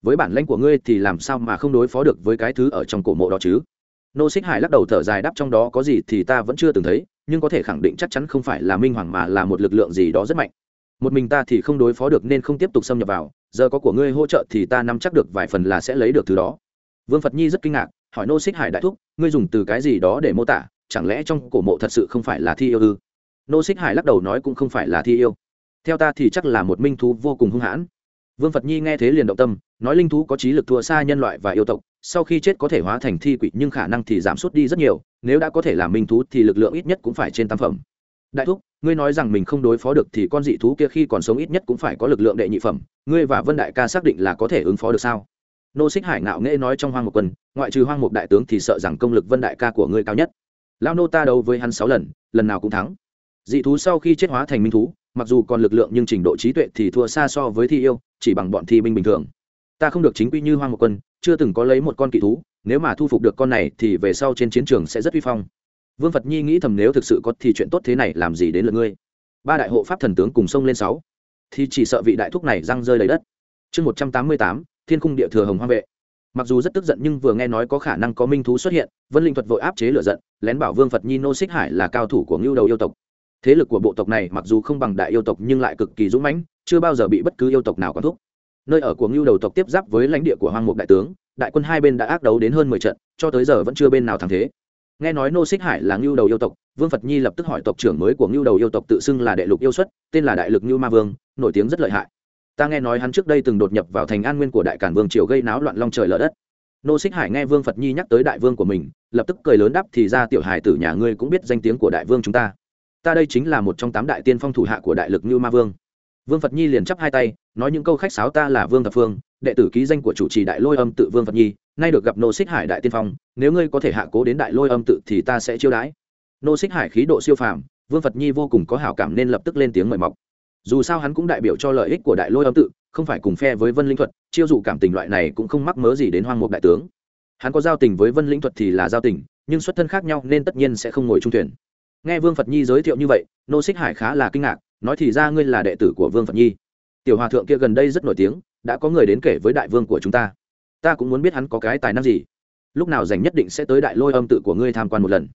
với bản lãnh của ngươi thì làm sao mà không đối phó được với cái thứ ở trong cổ mộ đó chứ? Nô xích hải lắc đầu thở dài đáp, trong đó có gì thì ta vẫn chưa từng thấy, nhưng có thể khẳng định chắc chắn không phải là minh hoàng mà là một lực lượng gì đó rất mạnh một mình ta thì không đối phó được nên không tiếp tục xâm nhập vào, giờ có của ngươi hỗ trợ thì ta nắm chắc được vài phần là sẽ lấy được thứ đó. Vương phật nhi rất kinh ngạc, hỏi nô xích hải đại thúc, ngươi dùng từ cái gì đó để mô tả, chẳng lẽ trong cổ mộ thật sự không phải là thi yêu ư? Nô xích hải lắc đầu nói cũng không phải là thi yêu. Theo ta thì chắc là một minh thú vô cùng hung hãn. Vương phật nhi nghe thế liền động tâm, nói linh thú có trí lực thua xa nhân loại và yêu tộc, sau khi chết có thể hóa thành thi quỷ nhưng khả năng thì giảm sút đi rất nhiều, nếu đã có thể làm minh thú thì lực lượng ít nhất cũng phải trên tam phẩm. Đại thúc ngươi nói rằng mình không đối phó được thì con dị thú kia khi còn sống ít nhất cũng phải có lực lượng đệ nhị phẩm, ngươi và vân đại ca xác định là có thể ứng phó được sao? Nô xích hải ngạo nghễ nói trong hoang một quân ngoại trừ hoang một đại tướng thì sợ rằng công lực vân đại ca của ngươi cao nhất. Lao nô ta đấu với hắn sáu lần lần nào cũng thắng. Dị thú sau khi chết hóa thành minh thú, mặc dù còn lực lượng nhưng trình độ trí tuệ thì thua xa so với thi yêu, chỉ bằng bọn thi binh bình thường. Ta không được chính quy như hoang một quân chưa từng có lấy một con kỵ thú, nếu mà thu phục được con này thì về sau trên chiến trường sẽ rất vi phong vương phật nhi nghĩ thầm nếu thực sự có thì chuyện tốt thế này làm gì đến lượt ngươi? Ba đại hộ pháp thần tướng cùng sông lên sáu. Thì chỉ sợ vị đại thúc này răng rơi lấy đất. Chương một trăm tám mươi tám, thiên cung địa thừa hồng hoa vệ. Mặc dù rất tức giận nhưng vừa nghe nói có khả năng có minh thú xuất hiện, vân linh thuật vội áp chế lửa giận, lén bảo vương phật nhi nô xích hải là cao thủ của ngưu đầu yêu tộc. Thế lực của bộ tộc này mặc dù không bằng đại yêu tộc nhưng lại cực kỳ dũng mãnh, chưa bao giờ bị bất cứ yêu tộc nào quán thúc. Nơi ở của ngưu đầu tộc tiếp giáp với lãnh địa của hoang mục đại tướng, đại quân hai bên đã ác đấu đến hơn mười trận, cho tới giờ vẫn chưa bên nào thắng thế nghe nói nô xích hải là ngưu đầu yêu tộc, vương phật nhi lập tức hỏi tộc trưởng mới của ngưu đầu yêu tộc tự xưng là đệ lục yêu xuất, tên là đại lực ngưu ma vương, nổi tiếng rất lợi hại. Ta nghe nói hắn trước đây từng đột nhập vào thành an nguyên của đại cản vương triều gây náo loạn long trời lở đất. Nô xích hải nghe vương phật nhi nhắc tới đại vương của mình, lập tức cười lớn đáp thì ra tiểu hải tử nhà ngươi cũng biết danh tiếng của đại vương chúng ta. Ta đây chính là một trong tám đại tiên phong thủ hạ của đại lực ngưu ma vương. Vương phật nhi liền chắp hai tay, nói những câu khách sáo ta là vương thập phương đệ tử ký danh của chủ trì đại lôi âm tự vương phật nhi, nay được gặp nô xích hải đại tiên phong, nếu ngươi có thể hạ cố đến đại lôi âm tự thì ta sẽ chiêu đãi. Nô xích hải khí độ siêu phàm, vương phật nhi vô cùng có hảo cảm nên lập tức lên tiếng mời mọc. Dù sao hắn cũng đại biểu cho lợi ích của đại lôi âm tự, không phải cùng phe với vân linh thuật, chiêu dụ cảm tình loại này cũng không mắc mớ gì đến hoang mục đại tướng. Hắn có giao tình với vân linh thuật thì là giao tình, nhưng xuất thân khác nhau nên tất nhiên sẽ không ngồi trung thuyền. Nghe vương phật nhi giới thiệu như vậy, nô xích hải khá là kinh ngạc, nói thì ra ngươi là đệ tử của vương phật nhi. Tiểu hòa thượng kia gần đây rất nổi tiếng đã có người đến kể với đại vương của chúng ta. Ta cũng muốn biết hắn có cái tài năng gì. Lúc nào dành nhất định sẽ tới đại lôi âm tự của ngươi tham quan một lần.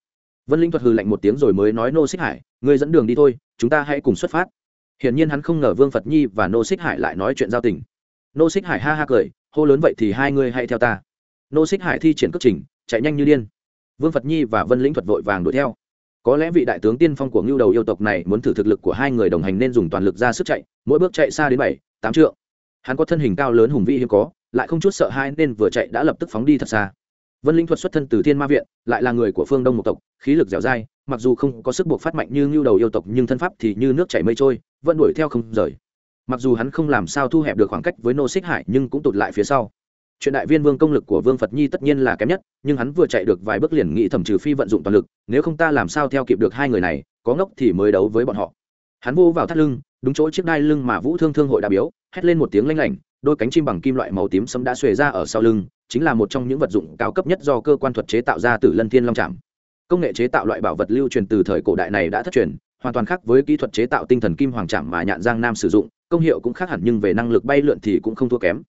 Vân linh thuật hừ lạnh một tiếng rồi mới nói nô xích hải, ngươi dẫn đường đi thôi, chúng ta hãy cùng xuất phát. Hiển nhiên hắn không ngờ vương phật nhi và nô xích hải lại nói chuyện giao tình. Nô xích hải ha ha cười, hô lớn vậy thì hai ngươi hãy theo ta. Nô xích hải thi triển cất trình, chạy nhanh như điên. Vương phật nhi và vân lĩnh thuật vội vàng đuổi theo. Có lẽ vị đại tướng tiên phong của ngưu đầu yêu tộc này muốn thử thực lực của hai người đồng hành nên dùng toàn lực ra sức chạy, mỗi bước chạy xa đến bảy, tám trượng hắn có thân hình cao lớn hùng vĩ hiếm có, lại không chút sợ hai nên vừa chạy đã lập tức phóng đi thật xa. Vân linh thuật xuất thân từ thiên ma viện, lại là người của phương đông một tộc, khí lực dẻo dai, mặc dù không có sức buộc phát mạnh như ngưu đầu yêu tộc nhưng thân pháp thì như nước chảy mây trôi, vẫn đuổi theo không rời. Mặc dù hắn không làm sao thu hẹp được khoảng cách với nô xích hải nhưng cũng tụt lại phía sau. Chuyện đại viên vương công lực của vương phật nhi tất nhiên là kém nhất, nhưng hắn vừa chạy được vài bước liền nghĩ thẩm trừ phi vận dụng toàn lực, nếu không ta làm sao theo kịp được hai người này, có ngốc thì mới đấu với bọn họ. Hắn vô vào thắt lưng đúng chỗ chiếc đai lưng mà vũ thương thương hội đã biếu, hét lên một tiếng lanh lảnh, đôi cánh chim bằng kim loại màu tím sấm đã xuề ra ở sau lưng, chính là một trong những vật dụng cao cấp nhất do cơ quan thuật chế tạo ra từ lân thiên long trạm công nghệ chế tạo loại bảo vật lưu truyền từ thời cổ đại này đã thất truyền, hoàn toàn khác với kỹ thuật chế tạo tinh thần kim hoàng trạm mà nhạn giang nam sử dụng, công hiệu cũng khác hẳn nhưng về năng lực bay lượn thì cũng không thua kém.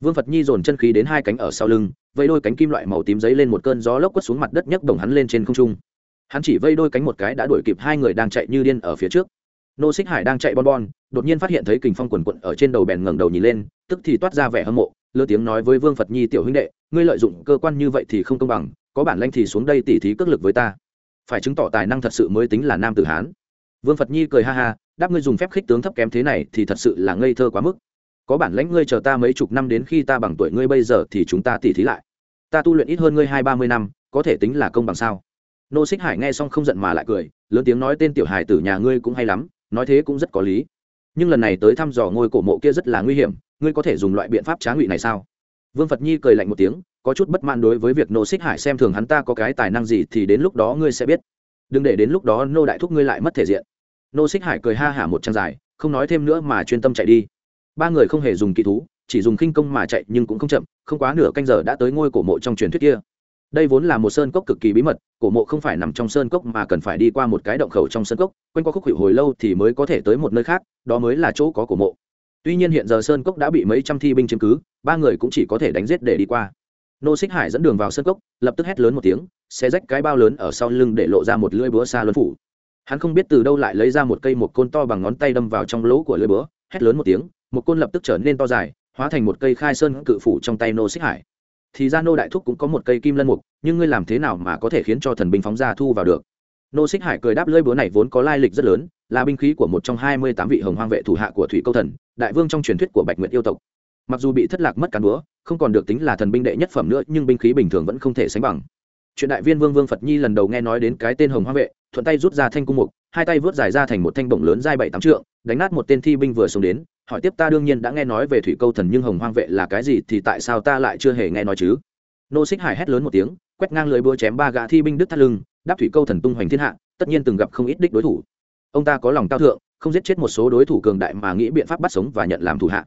Vương phật nhi dồn chân khí đến hai cánh ở sau lưng vây đôi cánh kim loại màu tím giấy lên một cơn gió lốc quất xuống mặt đất nhấc đồng hắn lên trên không trung. Hắn chỉ vây đôi cánh một cái đã đuổi kịp hai người đang chạy như điên ở phía trước nô xích hải đang chạy bon bon, đột nhiên phát hiện thấy kình phong quần quận ở trên đầu bèn ngẩng đầu nhìn lên, tức thì toát ra vẻ hâm mộ lơ tiếng nói với vương phật nhi tiểu huynh đệ, ngươi lợi dụng cơ quan như vậy thì không công bằng, có bản lanh thì xuống đây tỉ thí cước lực với ta. Phải chứng tỏ tài năng thật sự mới tính là nam tử hán. Vương phật nhi cười ha ha, đáp ngươi dùng phép khích tướng thấp kém thế này thì thật sự là ngây thơ quá mức. Có bản lãnh ngươi chờ ta mấy chục năm đến khi ta bằng tuổi ngươi bây giờ thì chúng ta tỉ thí lại. Ta tu luyện ít hơn ngươi hai ba mươi năm, có thể tính là công bằng sao? Nô xích hải nghe xong không giận mà lại cười, lớn tiếng nói tên tiểu hải tử nhà ngươi cũng hay lắm nói thế cũng rất có lý. Nhưng lần này tới thăm dò ngôi cổ mộ kia rất là nguy hiểm, ngươi có thể dùng loại biện pháp trá ngụy này sao? Vương phật nhi cười lạnh một tiếng, có chút bất mãn đối với việc nô xích hải xem thường hắn ta có cái tài năng gì thì đến lúc đó ngươi sẽ biết. Đừng để đến lúc đó nô đại thúc ngươi lại mất thể diện. Nô xích hải cười ha hả một trang dài, không nói thêm nữa mà chuyên tâm chạy đi. Ba người không hề dùng kỹ thú, chỉ dùng khinh công mà chạy nhưng cũng không chậm, không quá nửa canh giờ đã tới ngôi cổ mộ trong truyền thuyết kia đây vốn là một sơn cốc cực kỳ bí mật, cổ mộ không phải nằm trong sơn cốc mà cần phải đi qua một cái động khẩu trong sơn cốc, quanh qua khúc hiệu hồi lâu thì mới có thể tới một nơi khác, đó mới là chỗ có cổ mộ. Tuy nhiên hiện giờ sơn cốc đã bị mấy trăm thi binh chiếm cứ, ba người cũng chỉ có thể đánh giết để đi qua. Nô xích hải dẫn đường vào sơn cốc, lập tức hét lớn một tiếng xe rách cái bao lớn ở sau lưng để lộ ra một lưỡi búa xa luân phủ. Hắn không biết từ đâu lại lấy ra một cây một côn to bằng ngón tay đâm vào trong lỗ của lưỡi búa, hét lớn một tiếng, một côn lập tức trở nên to dài, hóa thành một cây khai sơn cự phủ trong tay nô xích hải thì ra nô đại thúc cũng có một cây kim lân mục, nhưng ngươi làm thế nào mà có thể khiến cho thần binh phóng ra thu vào được? Nô xích hải cười đáp lưỡi búa này vốn có lai lịch rất lớn, là binh khí của một trong hai mươi tám vị hồng hoang vệ thủ hạ của thủy câu thần, đại vương trong truyền thuyết của bạch nguyệt yêu tộc. Mặc dù bị thất lạc mất cán búa, không còn được tính là thần binh đệ nhất phẩm nữa, nhưng binh khí bình thường vẫn không thể sánh bằng. Chuyện đại viên vương vương phật nhi lần đầu nghe nói đến cái tên hồng hoang vệ, thuận tay rút ra thanh cung mục, hai tay vớt dài ra thành một thanh bổng lớn dài bảy tám trượng, đánh nát một tên thi binh vừa xuống đến hỏi tiếp ta đương nhiên đã nghe nói về thủy câu thần nhưng hồng hoang vệ là cái gì thì tại sao ta lại chưa hề nghe nói chứ? Nô xích hải hét lớn một tiếng, quét ngang lưới búa chém ba gã thi binh đứt thắt lưng, đáp thủy câu thần tung hoành thiên hạ, tất nhiên từng gặp không ít đích đối thủ. Ông ta có lòng cao thượng, không giết chết một số đối thủ cường đại mà nghĩ biện pháp bắt sống và nhận làm thủ hạ.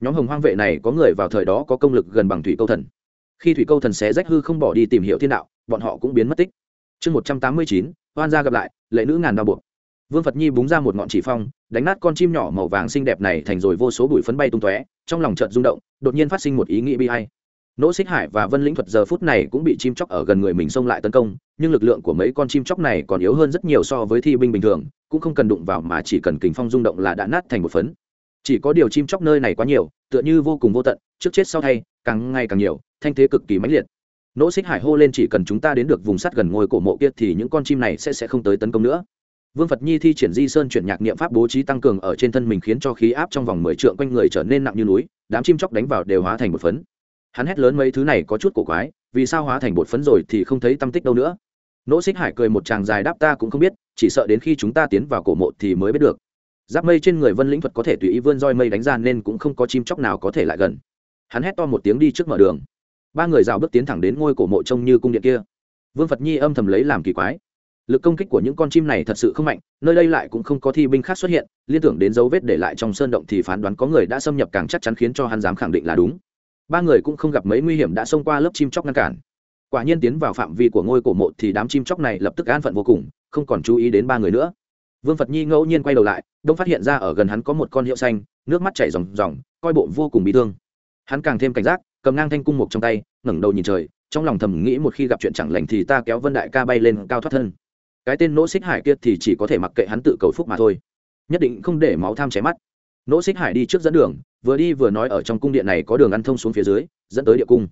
Nhóm hồng hoang vệ này có người vào thời đó có công lực gần bằng thủy câu thần. Khi thủy câu thần xé rách hư không bỏ đi tìm hiểu thiên đạo, bọn họ cũng biến mất tích. Chương một trăm tám mươi chín, oan gia gặp lại, lệ nữ ngàn đau buộc vương phật nhi búng ra một ngọn chỉ phong, đánh nát con chim nhỏ màu vàng xinh đẹp này thành rồi vô số bụi phấn bay tung tóe, trong lòng trận rung động, đột nhiên phát sinh một ý nghĩ bi hay nỗ xích hải và vân lĩnh thuật giờ phút này cũng bị chim chóc ở gần người mình xông lại tấn công, nhưng lực lượng của mấy con chim chóc này còn yếu hơn rất nhiều so với thi binh bình thường, cũng không cần đụng vào mà chỉ cần kình phong rung động là đã nát thành một phấn. Chỉ có điều chim chóc nơi này quá nhiều, tựa như vô cùng vô tận, trước chết sau thay càng ngày càng nhiều, thanh thế cực kỳ mãnh liệt. Nỗ xích hải hô lên chỉ cần chúng ta đến được vùng sắt gần ngôi cổ mộ kia thì những con chim này sẽ sẽ không tới tấn công nữa vương phật nhi thi triển di sơn chuyển nhạc niệm pháp bố trí tăng cường ở trên thân mình khiến cho khí áp trong vòng mười trượng quanh người trở nên nặng như núi, đám chim chóc đánh vào đều hóa thành một phấn. Hắn hét lớn mấy thứ này có chút cổ quái, vì sao hóa thành bột phấn rồi thì không thấy tâm tích đâu nữa. Nỗ xích hải cười một tràng dài đáp ta cũng không biết, chỉ sợ đến khi chúng ta tiến vào cổ mộ thì mới biết được. Giáp mây trên người vân lĩnh thuật có thể tùy ý vươn roi mây đánh ra nên cũng không có chim chóc nào có thể lại gần. Hắn hét to một tiếng đi trước mở đường. Ba người rào bước tiến thẳng đến ngôi cổ mộ trông như cung điện kia. Vương phật nhi âm thầm lấy làm kỳ quái lực công kích của những con chim này thật sự không mạnh, nơi đây lại cũng không có thi binh khác xuất hiện, liên tưởng đến dấu vết để lại trong sơn động thì phán đoán có người đã xâm nhập càng chắc chắn khiến cho hắn dám khẳng định là đúng. Ba người cũng không gặp mấy nguy hiểm đã xông qua lớp chim chóc ngăn cản. Quả nhiên tiến vào phạm vi của ngôi cổ mộ thì đám chim chóc này lập tức an phận vô cùng, không còn chú ý đến ba người nữa. Vương phật nhi ngẫu nhiên quay đầu lại, đông phát hiện ra ở gần hắn có một con hiệu xanh, nước mắt chảy ròng ròng, coi bộ vô cùng bị thương. Hắn càng thêm cảnh giác, cầm ngang thanh cung mục trong tay, ngẩng đầu nhìn trời, trong lòng thầm nghĩ một khi gặp chuyện chẳng lành thì ta kéo vân đại ca bay lên cao thoát thân cái tên nỗ xích hải kia thì chỉ có thể mặc kệ hắn tự cầu phúc mà thôi. Nhất định không để máu tham chém mắt. Nỗ xích hải đi trước dẫn đường, vừa đi vừa nói ở trong cung điện này có đường ăn thông xuống phía dưới, dẫn tới địa cung.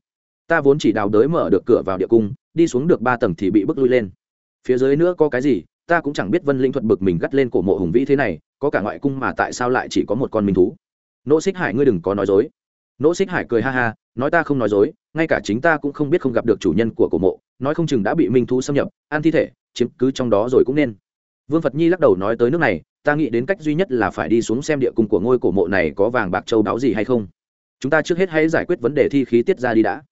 Ta vốn chỉ đào đới mở được cửa vào địa cung, đi xuống được ba tầng thì bị bước lui lên. Phía dưới nữa có cái gì, ta cũng chẳng biết vân linh thuật bực mình gắt lên cổ mộ hùng vĩ thế này, có cả ngoại cung mà tại sao lại chỉ có một con minh thú? Nỗ xích hải ngươi đừng có nói dối. Nỗ xích hải cười ha ha, nói ta không nói dối, ngay cả chính ta cũng không biết không gặp được chủ nhân của cổ mộ, nói không chừng đã bị minh thú xâm nhập, ăn thi thể chiếm cứ trong đó rồi cũng nên. Vương phật nhi lắc đầu nói tới nước này, ta nghĩ đến cách duy nhất là phải đi xuống xem địa cung của ngôi cổ mộ này có vàng bạc châu đáo gì hay không. Chúng ta trước hết hãy giải quyết vấn đề thi khí tiết ra đi đã.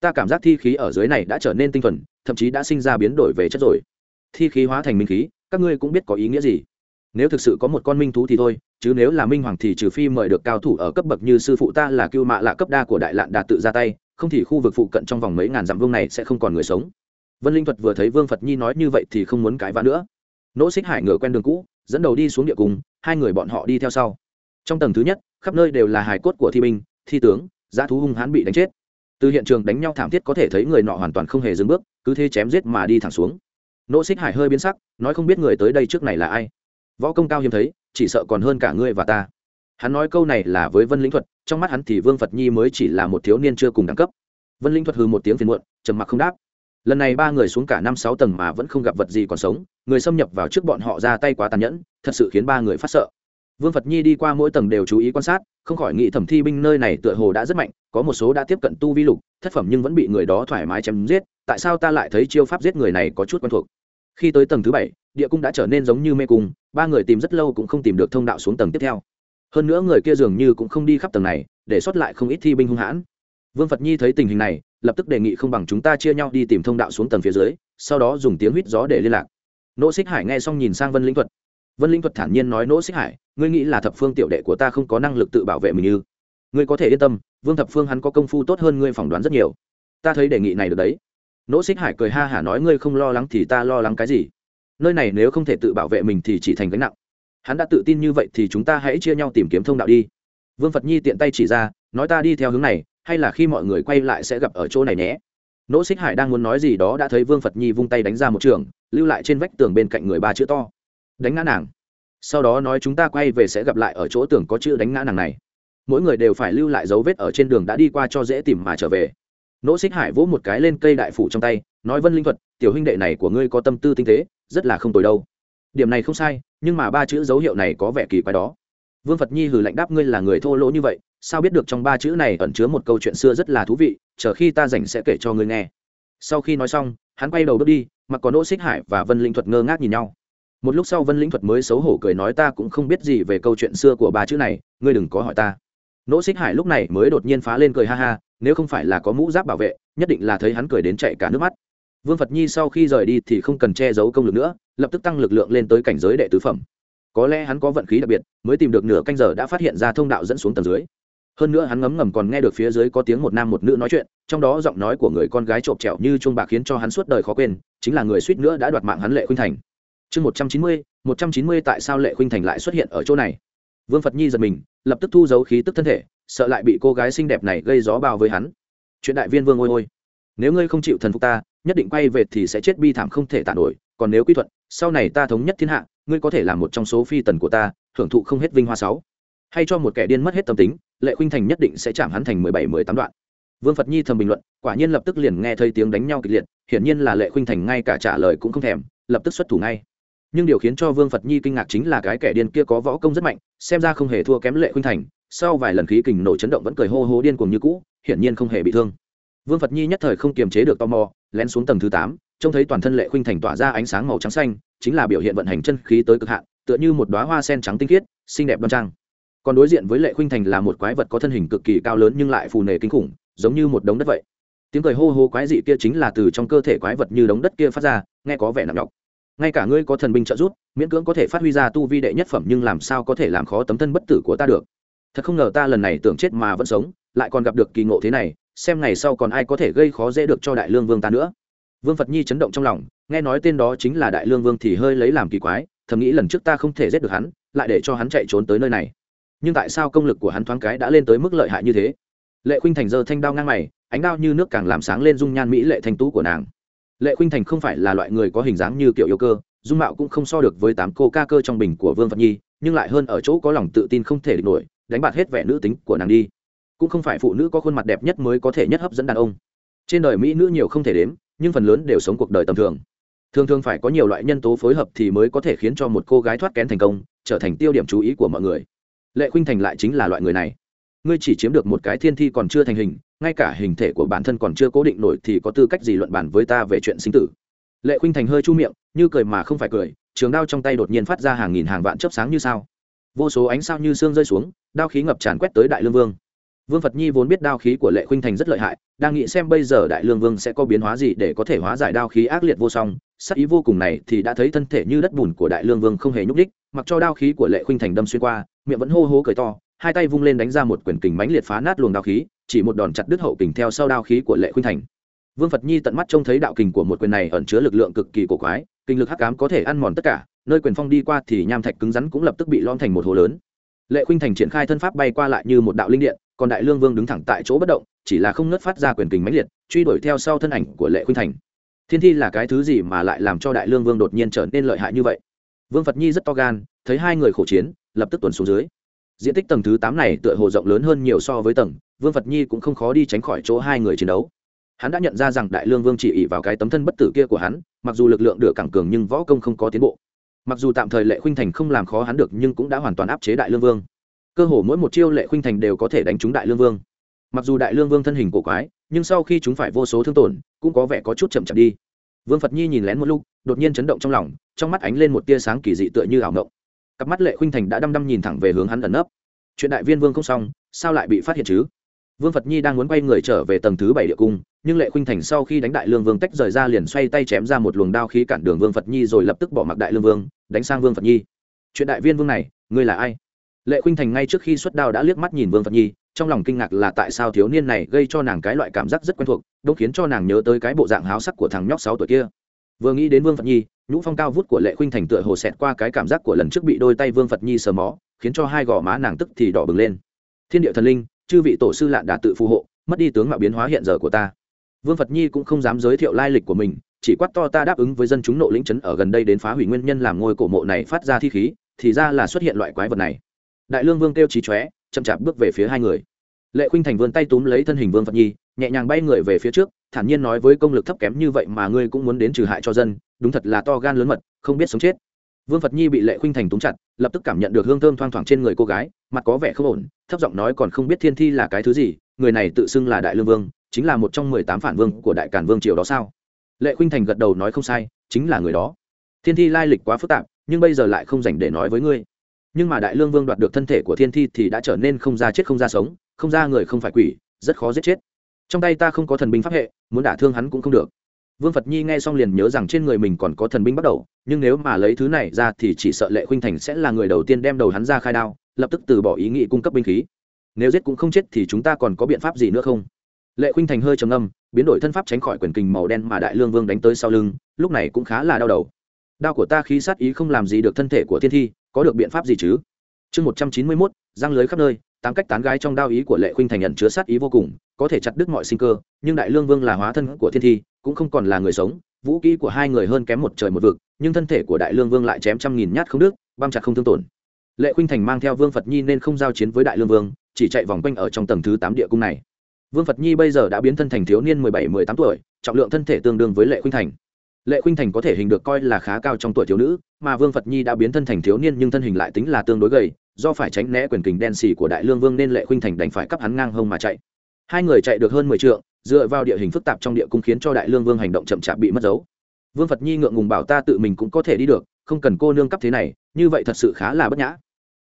Ta cảm giác thi khí ở dưới này đã trở nên tinh thuần, thậm chí đã sinh ra biến đổi về chất rồi. Thi khí hóa thành minh khí, các ngươi cũng biết có ý nghĩa gì. Nếu thực sự có một con minh thú thì thôi, chứ nếu là minh hoàng thì trừ phi mời được cao thủ ở cấp bậc như sư phụ ta là cưu mạ lạ cấp đa của đại lạn đạt tự ra tay, không thì khu vực phụ cận trong vòng mấy ngàn dặm vương này sẽ không còn người sống vân linh thuật vừa thấy vương phật nhi nói như vậy thì không muốn cãi vã nữa. Nỗ xích hải ngửa quen đường cũ dẫn đầu đi xuống địa cùng, hai người bọn họ đi theo sau. Trong tầng thứ nhất khắp nơi đều là hài cốt của thi binh thi tướng giá thú hung hãn bị đánh chết. Từ hiện trường đánh nhau thảm thiết có thể thấy người nọ hoàn toàn không hề dừng bước cứ thế chém giết mà đi thẳng xuống. Nỗ xích hải hơi biến sắc nói không biết người tới đây trước này là ai. Võ công cao hiếm thấy chỉ sợ còn hơn cả ngươi và ta. Hắn nói câu này là với vân lĩnh thuật trong mắt hắn thì vương phật nhi mới chỉ là một thiếu niên chưa cùng đẳng cấp. Vân linh thuật hư một tiếng phiền muộn trầm mặc không đáp lần này ba người xuống cả năm sáu tầng mà vẫn không gặp vật gì còn sống, người xâm nhập vào trước bọn họ ra tay quá tàn nhẫn, thật sự khiến ba người phát sợ. Vương phật nhi đi qua mỗi tầng đều chú ý quan sát, không khỏi nghĩ thẩm thi binh nơi này tựa hồ đã rất mạnh, có một số đã tiếp cận tu vi lục, thất phẩm nhưng vẫn bị người đó thoải mái chém giết, tại sao ta lại thấy chiêu pháp giết người này có chút quen thuộc? Khi tới tầng thứ bảy, địa cung đã trở nên giống như mê cung, ba người tìm rất lâu cũng không tìm được thông đạo xuống tầng tiếp theo. Hơn nữa người kia dường như cũng không đi khắp tầng này, để sót lại không ít thi binh hung hãn. Vương phật nhi thấy tình hình này lập tức đề nghị không bằng chúng ta chia nhau đi tìm thông đạo xuống tầng phía dưới, sau đó dùng tiếng huýt gió để liên lạc. Nỗ xích hải nghe xong nhìn sang vân linh thuật. Vân linh thuật thản nhiên nói, nỗ xích hải, ngươi nghĩ là thập phương tiểu đệ của ta không có năng lực tự bảo vệ mình như ngươi có thể yên tâm, vương thập phương hắn có công phu tốt hơn ngươi phỏng đoán rất nhiều. Ta thấy đề nghị này được đấy. Nỗ xích hải cười ha hả nói, ngươi không lo lắng thì ta lo lắng cái gì? Nơi này nếu không thể tự bảo vệ mình thì chỉ thành gánh nặng. Hắn đã tự tin như vậy thì chúng ta hãy chia nhau tìm kiếm thông đạo đi. Vương phật nhi tiện tay chỉ ra, nói, ta đi theo hướng này hay là khi mọi người quay lại sẽ gặp ở chỗ này nhé. Nỗ xích hải đang muốn nói gì đó đã thấy vương phật nhi vung tay đánh ra một trường, lưu lại trên vách tường bên cạnh người ba chữ to. Đánh ngã nàng. Sau đó nói chúng ta quay về sẽ gặp lại ở chỗ tường có chữ đánh ngã nàng này. Mỗi người đều phải lưu lại dấu vết ở trên đường đã đi qua cho dễ tìm mà trở về. Nỗ xích hải vỗ một cái lên cây đại phủ trong tay, nói vân linh thuật, tiểu huynh đệ này của ngươi có tâm tư tinh tế, rất là không tồi đâu. Điểm này không sai, nhưng mà ba chữ dấu hiệu này có vẻ kỳ quái đó vương phật nhi hử lạnh đáp ngươi là người thô lỗ như vậy, sao biết được trong ba chữ này ẩn chứa một câu chuyện xưa rất là thú vị, chờ khi ta rảnh sẽ kể cho ngươi nghe. Sau khi nói xong, hắn quay đầu bước đi, mặc có nỗ xích hải và vân linh thuật ngơ ngác nhìn nhau. Một lúc sau vân linh thuật mới xấu hổ cười nói ta cũng không biết gì về câu chuyện xưa của ba chữ này, ngươi đừng có hỏi ta. Nỗ xích hải lúc này mới đột nhiên phá lên cười ha ha, nếu không phải là có mũ giáp bảo vệ, nhất định là thấy hắn cười đến chạy cả nước mắt. Vương phật nhi sau khi rời đi thì không cần che giấu công lực nữa, lập tức tăng lực lượng lên tới cảnh giới đệ tứ phẩm có lẽ hắn có vận khí đặc biệt, mới tìm được nửa canh giờ đã phát hiện ra thông đạo dẫn xuống tầng dưới. Hơn nữa hắn ngấm ngầm còn nghe được phía dưới có tiếng một nam một nữ nói chuyện, trong đó giọng nói của người con gái trộm trẹo như chuông bạc khiến cho hắn suốt đời khó quên, chính là người suýt nữa đã đoạt mạng hắn lệ khuynh thành. Chương một trăm chín mươi, một trăm chín mươi tại sao lệ khuynh thành lại xuất hiện ở chỗ này? Vương phật nhi giật mình, lập tức thu giấu khí tức thân thể, sợ lại bị cô gái xinh đẹp này gây gió bao với hắn. Chuyện đại viên vương ôi ôi. Nếu ngươi không chịu thần phục ta, nhất định quay về thì sẽ chết bi thảm không thể tàn đổi còn nếu quy thuận sau này ta thống nhất thiên hạ, ngươi có thể là một trong số phi tần của ta, hưởng thụ không hết vinh hoa sáu. Hay cho một kẻ điên mất hết tâm tính, lệ khuynh thành nhất định sẽ chạm hắn thành mười bảy, mười tám đoạn. Vương phật nhi thầm bình luận, quả nhiên lập tức liền nghe thấy tiếng đánh nhau kịch liệt, hiển nhiên là lệ khuynh thành ngay cả trả lời cũng không thèm, lập tức xuất thủ ngay. Nhưng điều khiến cho vương phật nhi kinh ngạc chính là cái kẻ điên kia có võ công rất mạnh, xem ra không hề thua kém lệ khuynh thành, sau vài lần khí kình nổ chấn động vẫn cười hô hô điên cuồng như cũ, hiển nhiên không hề bị thương. Vương phật nhi nhất thời không kiềm chế được tò mò, lén xuống tầng thứ tám trông thấy toàn thân lệ khuynh thành tỏa ra ánh sáng màu trắng xanh, chính là biểu hiện vận hành chân khí tới cực hạn, tựa như một đoá hoa sen trắng tinh khiết, xinh đẹp đoan trang. Còn đối diện với lệ khuynh thành là một quái vật có thân hình cực kỳ cao lớn nhưng lại phù nề kinh khủng, giống như một đống đất vậy. Tiếng cười hô hô quái dị kia chính là từ trong cơ thể quái vật như đống đất kia phát ra, nghe có vẻ nặng nhọc. Ngay cả ngươi có thần binh trợ giúp, miễn cưỡng có thể phát huy ra tu vi đệ nhất phẩm nhưng làm sao có thể làm khó tấm thân bất tử của ta được? Thật không ngờ ta lần này tưởng chết mà vẫn sống, lại còn gặp được kỳ ngộ thế này, xem ngày sau còn ai có thể gây khó dễ được cho đại lương vương ta nữa vương phật nhi chấn động trong lòng, nghe nói tên đó chính là đại lương vương thì hơi lấy làm kỳ quái, thầm nghĩ lần trước ta không thể giết được hắn, lại để cho hắn chạy trốn tới nơi này. Nhưng tại sao công lực của hắn thoáng cái đã lên tới mức lợi hại như thế? Lệ khuynh thành giơ thanh đao ngang mày, ánh đao như nước càng làm sáng lên dung nhan mỹ lệ thanh tú của nàng. Lệ khuynh thành không phải là loại người có hình dáng như kiểu yêu cơ, dung mạo cũng không so được với tám cô ca cơ trong bình của vương phật nhi, nhưng lại hơn ở chỗ có lòng tự tin không thể địch nổi, đánh bạt hết vẻ nữ tính của nàng đi. Cũng không phải phụ nữ có khuôn mặt đẹp nhất mới có thể nhất hấp dẫn đàn ông. Trên đời mỹ nữ nhiều không thể đếm nhưng phần lớn đều sống cuộc đời tầm thường. Thường thường phải có nhiều loại nhân tố phối hợp thì mới có thể khiến cho một cô gái thoát kén thành công, trở thành tiêu điểm chú ý của mọi người. Lệ khuynh thành lại chính là loại người này. Ngươi chỉ chiếm được một cái thiên thi còn chưa thành hình, ngay cả hình thể của bản thân còn chưa cố định nổi thì có tư cách gì luận bàn với ta về chuyện sinh tử? Lệ khuynh thành hơi chu miệng, như cười mà không phải cười, trường đao trong tay đột nhiên phát ra hàng nghìn hàng vạn chớp sáng như sao. Vô số ánh sao như sương rơi xuống, đao khí ngập tràn quét tới đại lương vương vương phật nhi vốn biết đao khí của lệ khuynh thành rất lợi hại, đang nghĩ xem bây giờ đại lương vương sẽ có biến hóa gì để có thể hóa giải đao khí ác liệt vô song. Sắc ý vô cùng này thì đã thấy thân thể như đất bùn của đại lương vương không hề nhúc đích mặc cho đao khí của lệ khuynh thành đâm xuyên qua, miệng vẫn hô hô cười to, hai tay vung lên đánh ra một quyển kình mánh liệt phá nát luồng đao khí, chỉ một đòn chặt đứt hậu kình theo sau đao khí của lệ khuynh thành. Vương phật nhi tận mắt trông thấy đạo kình của một quyền này ẩn chứa lực lượng cực kỳ cổ quái, kinh lực hắc cám có thể ăn mòn tất cả, nơi quyền phong đi qua thì nham thạch cứng rắn cũng lập tức bị lom thành một hồ lớn. Lệ khuynh thành triển khai thân pháp bay qua lại như một đạo linh điện còn đại lương vương đứng thẳng tại chỗ bất động, chỉ là không ngớt phát ra quyền kình mãnh liệt, truy đuổi theo sau thân ảnh của lệ khuynh thành. Thiên thi là cái thứ gì mà lại làm cho đại lương vương đột nhiên trở nên lợi hại như vậy? Vương phật nhi rất to gan, thấy hai người khổ chiến, lập tức tuần xuống dưới. Diện tích tầng thứ tám này tựa hồ rộng lớn hơn nhiều so với tầng, vương phật nhi cũng không khó đi tránh khỏi chỗ hai người chiến đấu. Hắn đã nhận ra rằng đại lương vương chỉ ỉ vào cái tấm thân bất tử kia của hắn, mặc dù lực lượng được cẳng cường nhưng võ công không có tiến bộ. Mặc dù tạm thời lệ khuynh thành không làm khó hắn được nhưng cũng đã hoàn toàn áp chế đại lương vương cơ hồ mỗi một chiêu lệ khuynh thành đều có thể đánh trúng đại lương vương. Mặc dù đại lương vương thân hình cổ quái, nhưng sau khi chúng phải vô số thương tổn, cũng có vẻ có chút chậm chậm đi. Vương phật nhi nhìn lén một lúc, đột nhiên chấn động trong lòng, trong mắt ánh lên một tia sáng kỳ dị tựa như ảo ngộng cặp mắt lệ khuynh thành đã đăm đăm nhìn thẳng về hướng hắn ẩn nấp. Chuyện đại viên vương không xong, sao lại bị phát hiện chứ? Vương phật nhi đang muốn quay người trở về tầng thứ bảy địa cung, nhưng lệ khuynh thành sau khi đánh đại lương vương tách rời ra liền xoay tay chém ra một luồng đao khí cản đường vương phật nhi rồi lập tức bỏ mặc đại lương vương, đánh sang vương phật nhi. Chuyện đại viên vương này, ngươi là ai? Lệ khuynh thành ngay trước khi xuất đao đã liếc mắt nhìn vương phật nhi, trong lòng kinh ngạc là tại sao thiếu niên này gây cho nàng cái loại cảm giác rất quen thuộc đông khiến cho nàng nhớ tới cái bộ dạng háo sắc của thằng nhóc sáu tuổi kia. Vừa nghĩ đến vương phật nhi, nhũ phong cao vút của lệ khuynh thành tựa hồ xẹt qua cái cảm giác của lần trước bị đôi tay vương phật nhi sờ mó, khiến cho hai gò má nàng tức thì đỏ bừng lên. Thiên địa thần linh, chư vị tổ sư lạn đã tự phù hộ, mất đi tướng mạo biến hóa hiện giờ của ta. Vương phật nhi cũng không dám giới thiệu lai lịch của mình, chỉ quát to ta đáp ứng với dân chúng nộ lĩnh trấn ở gần đây đến phá hủy nguyên nhân làm ngôi cổ mộ này phát ra thi khí, thì ra là xuất hiện loại quái vật này đại lương vương kêu trí chóe, chậm chạp bước về phía hai người. Lệ khuynh thành vươn tay túm lấy thân hình vương phật nhi, nhẹ nhàng bay người về phía trước, thản nhiên nói với công lực thấp kém như vậy mà ngươi cũng muốn đến trừ hại cho dân, đúng thật là to gan lớn mật, không biết sống chết. Vương phật nhi bị lệ khuynh thành túm chặt, lập tức cảm nhận được hương thơm thoang thoảng trên người cô gái, mặt có vẻ không ổn, thấp giọng nói còn không biết thiên thi là cái thứ gì, người này tự xưng là đại lương vương, chính là một trong mười tám phản vương của đại cản vương triều đó sao? Lệ khuynh thành gật đầu nói không sai, chính là người đó. Thiên thi lai lịch quá phức tạp, nhưng bây giờ lại không dành để nói với ngươi nhưng mà đại lương vương đoạt được thân thể của thiên thi thì đã trở nên không ra chết không ra sống, không ra người không phải quỷ, rất khó giết chết. Trong tay ta không có thần binh pháp hệ, muốn đả thương hắn cũng không được. Vương phật nhi nghe xong liền nhớ rằng trên người mình còn có thần binh bắt đầu, nhưng nếu mà lấy thứ này ra thì chỉ sợ lệ khuynh thành sẽ là người đầu tiên đem đầu hắn ra khai đao, lập tức từ bỏ ý nghĩ cung cấp binh khí. Nếu giết cũng không chết thì chúng ta còn có biện pháp gì nữa không? Lệ khuynh thành hơi trầm âm biến đổi thân pháp tránh khỏi quyền kình màu đen mà đại lương vương đánh tới sau lưng, lúc này cũng khá là đau đầu đao của ta khí sát ý không làm gì được thân thể của thiên thi, có được biện pháp gì chứ? Chương một trăm chín mươi mốt giang lưới khắp nơi, tám cách tán gái trong đao ý của lệ khuynh thành nhận chứa sát ý vô cùng, có thể chặt đứt mọi sinh cơ, nhưng đại lương vương là hóa thân của thiên thi, cũng không còn là người sống, vũ kỹ của hai người hơn kém một trời một vực, nhưng thân thể của đại lương vương lại chém trăm nghìn nhát không đứt, băm chặt không thương tổn. Lệ khuynh thành mang theo vương phật nhi nên không giao chiến với đại lương vương, chỉ chạy vòng quanh ở trong tầng thứ tám địa cung này. Vương phật nhi bây giờ đã biến thân thành thiếu niên mười bảy, mười tám tuổi, trọng lượng thân thể tương đương với lệ khuynh thành lệ khuynh thành có thể hình được coi là khá cao trong tuổi thiếu nữ, mà vương phật nhi đã biến thân thành thiếu niên nhưng thân hình lại tính là tương đối gầy, do phải tránh né quyền kình đen xì của đại lương vương nên lệ khuynh thành đành phải cắp hắn ngang hông mà chạy. Hai người chạy được hơn mười t dựa vào địa hình phức tạp trong địa cung khiến cho đại lương vương hành động chậm chạp bị mất dấu. Vương phật nhi ngượng ngùng bảo ta tự mình cũng có thể đi được, không cần cô nương cấp thế này, như vậy thật sự khá là bất nhã.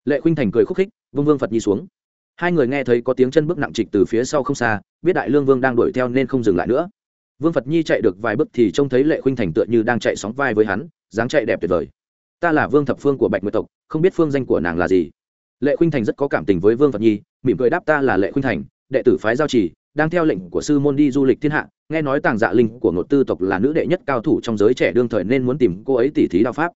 Lệ khuynh thành cười khúc khích vương vương phật nhi xuống. Hai người nghe thấy có tiếng chân bước nặng trịch từ phía sau không xa, biết đại lương vương đang đuổi theo nên không dừng lại nữa vương phật nhi chạy được vài bước thì trông thấy lệ khuynh thành tựa như đang chạy sóng vai với hắn, dáng chạy đẹp tuyệt vời. Ta là vương thập phương của bạch nguyệt tộc, không biết phương danh của nàng là gì. Lệ khuynh thành rất có cảm tình với vương phật nhi, mỉm cười đáp ta là lệ khuynh thành, đệ tử phái giao trì, đang theo lệnh của sư môn đi du lịch thiên hạ, nghe nói tàng dạ linh của ngột tư tộc là nữ đệ nhất cao thủ trong giới trẻ đương thời nên muốn tìm cô ấy tỉ thí đao pháp.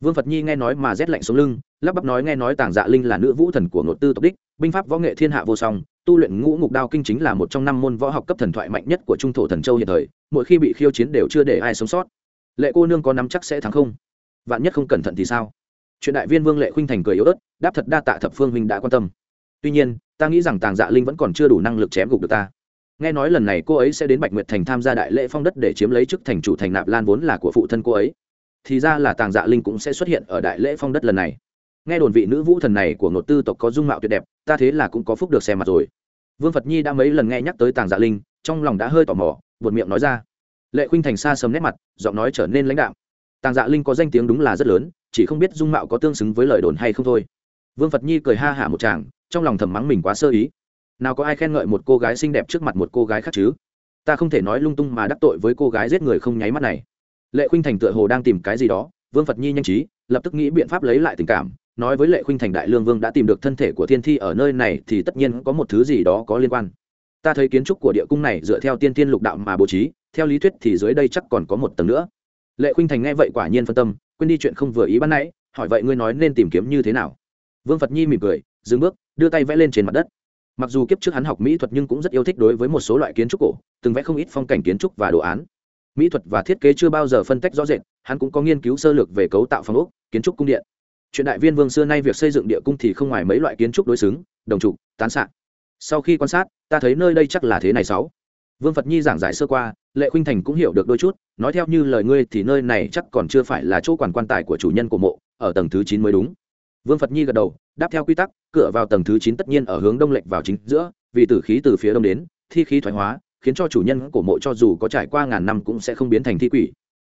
Vương phật nhi nghe nói mà rét lạnh xuống lưng, lắp bắp nói nghe nói tàng dạ linh là nữ vũ thần của ngột tư tộc đích, binh pháp võ nghệ thiên hạ vô song tu luyện ngũ ngục đao kinh chính là một trong năm môn võ học cấp thần thoại mạnh nhất của trung thổ thần châu hiện thời, mỗi khi bị khiêu chiến đều chưa để ai sống sót. Lệ cô nương có nắm chắc sẽ thắng không? Vạn nhất không cẩn thận thì sao? Chuyện đại viên vương lệ khuynh thành cười yếu ớt, đáp thật đa tạ thập phương huynh đã quan tâm. Tuy nhiên, ta nghĩ rằng tàng dạ linh vẫn còn chưa đủ năng lực chém gục được ta. Nghe nói lần này cô ấy sẽ đến bạch nguyệt thành tham gia đại lễ phong đất để chiếm lấy chức thành chủ thành nạp lan vốn là của phụ thân cô ấy. Thì ra là tàng dạ linh cũng sẽ xuất hiện ở đại lễ phong đất lần này nghe đồn vị nữ vũ thần này của ngột tư tộc có dung mạo tuyệt đẹp, ta thế là cũng có phúc được xem mặt rồi. Vương phật nhi đã mấy lần nghe nhắc tới tàng dạ linh, trong lòng đã hơi tò mò, buột miệng nói ra. Lệ khuynh thành xa sầm nét mặt, giọng nói trở nên lãnh đạm. Tàng dạ linh có danh tiếng đúng là rất lớn, chỉ không biết dung mạo có tương xứng với lời đồn hay không thôi. Vương phật nhi cười ha hả một chàng trong lòng thầm mắng mình quá sơ ý. Nào có ai khen ngợi một cô gái xinh đẹp trước mặt một cô gái khác chứ? Ta không thể nói lung tung mà đắc tội với cô gái giết người không nháy mắt này. Lệ khuynh thành tựa hồ đang tìm cái gì đó, vương phật nhi nhanh trí, lập tức nghĩ biện pháp lấy lại tình cảm nói với lệ khuynh thành đại lương vương đã tìm được thân thể của thiên thi ở nơi này thì tất nhiên có một thứ gì đó có liên quan. Ta thấy kiến trúc của địa cung này dựa theo tiên tiên lục đạo mà bố trí, theo lý thuyết thì dưới đây chắc còn có một tầng nữa. Lệ khuynh thành nghe vậy quả nhiên phân tâm, quên đi chuyện không vừa ý ban nãy, hỏi vậy ngươi nói nên tìm kiếm như thế nào? Vương phật nhi mỉm cười, dừng bước, đưa tay vẽ lên trên mặt đất. Mặc dù kiếp trước hắn học mỹ thuật nhưng cũng rất yêu thích đối với một số loại kiến trúc cổ, từng vẽ không ít phong cảnh kiến trúc và đồ án. Mỹ thuật và thiết kế chưa bao giờ phân tách rõ rệt, hắn cũng có nghiên cứu sơ lược về cấu tạo phong ốc, kiến trúc cung điện chuyện đại viên vương xưa nay việc xây dựng địa cung thì không ngoài mấy loại kiến trúc đối xứng, đồng trục tán s sau khi quan sát, ta thấy nơi đây chắc là thế này sáu. Vương phật nhi giảng giải sơ qua, lệ khuynh thành cũng hiểu được đôi chút, nói theo như lời ngươi thì nơi này chắc còn chưa phải là chỗ quản quan tài của chủ nhân của mộ, ở tầng thứ chín mới đúng. Vương phật nhi gật đầu, đáp theo quy tắc, cửa vào tầng thứ chín tất nhiên ở hướng đông lệch vào chính giữa, vì tử khí từ phía đông đến, thi khí thoái hóa, khiến cho chủ nhân của mộ cho dù có trải qua ngàn năm cũng sẽ không biến thành thi quỷ.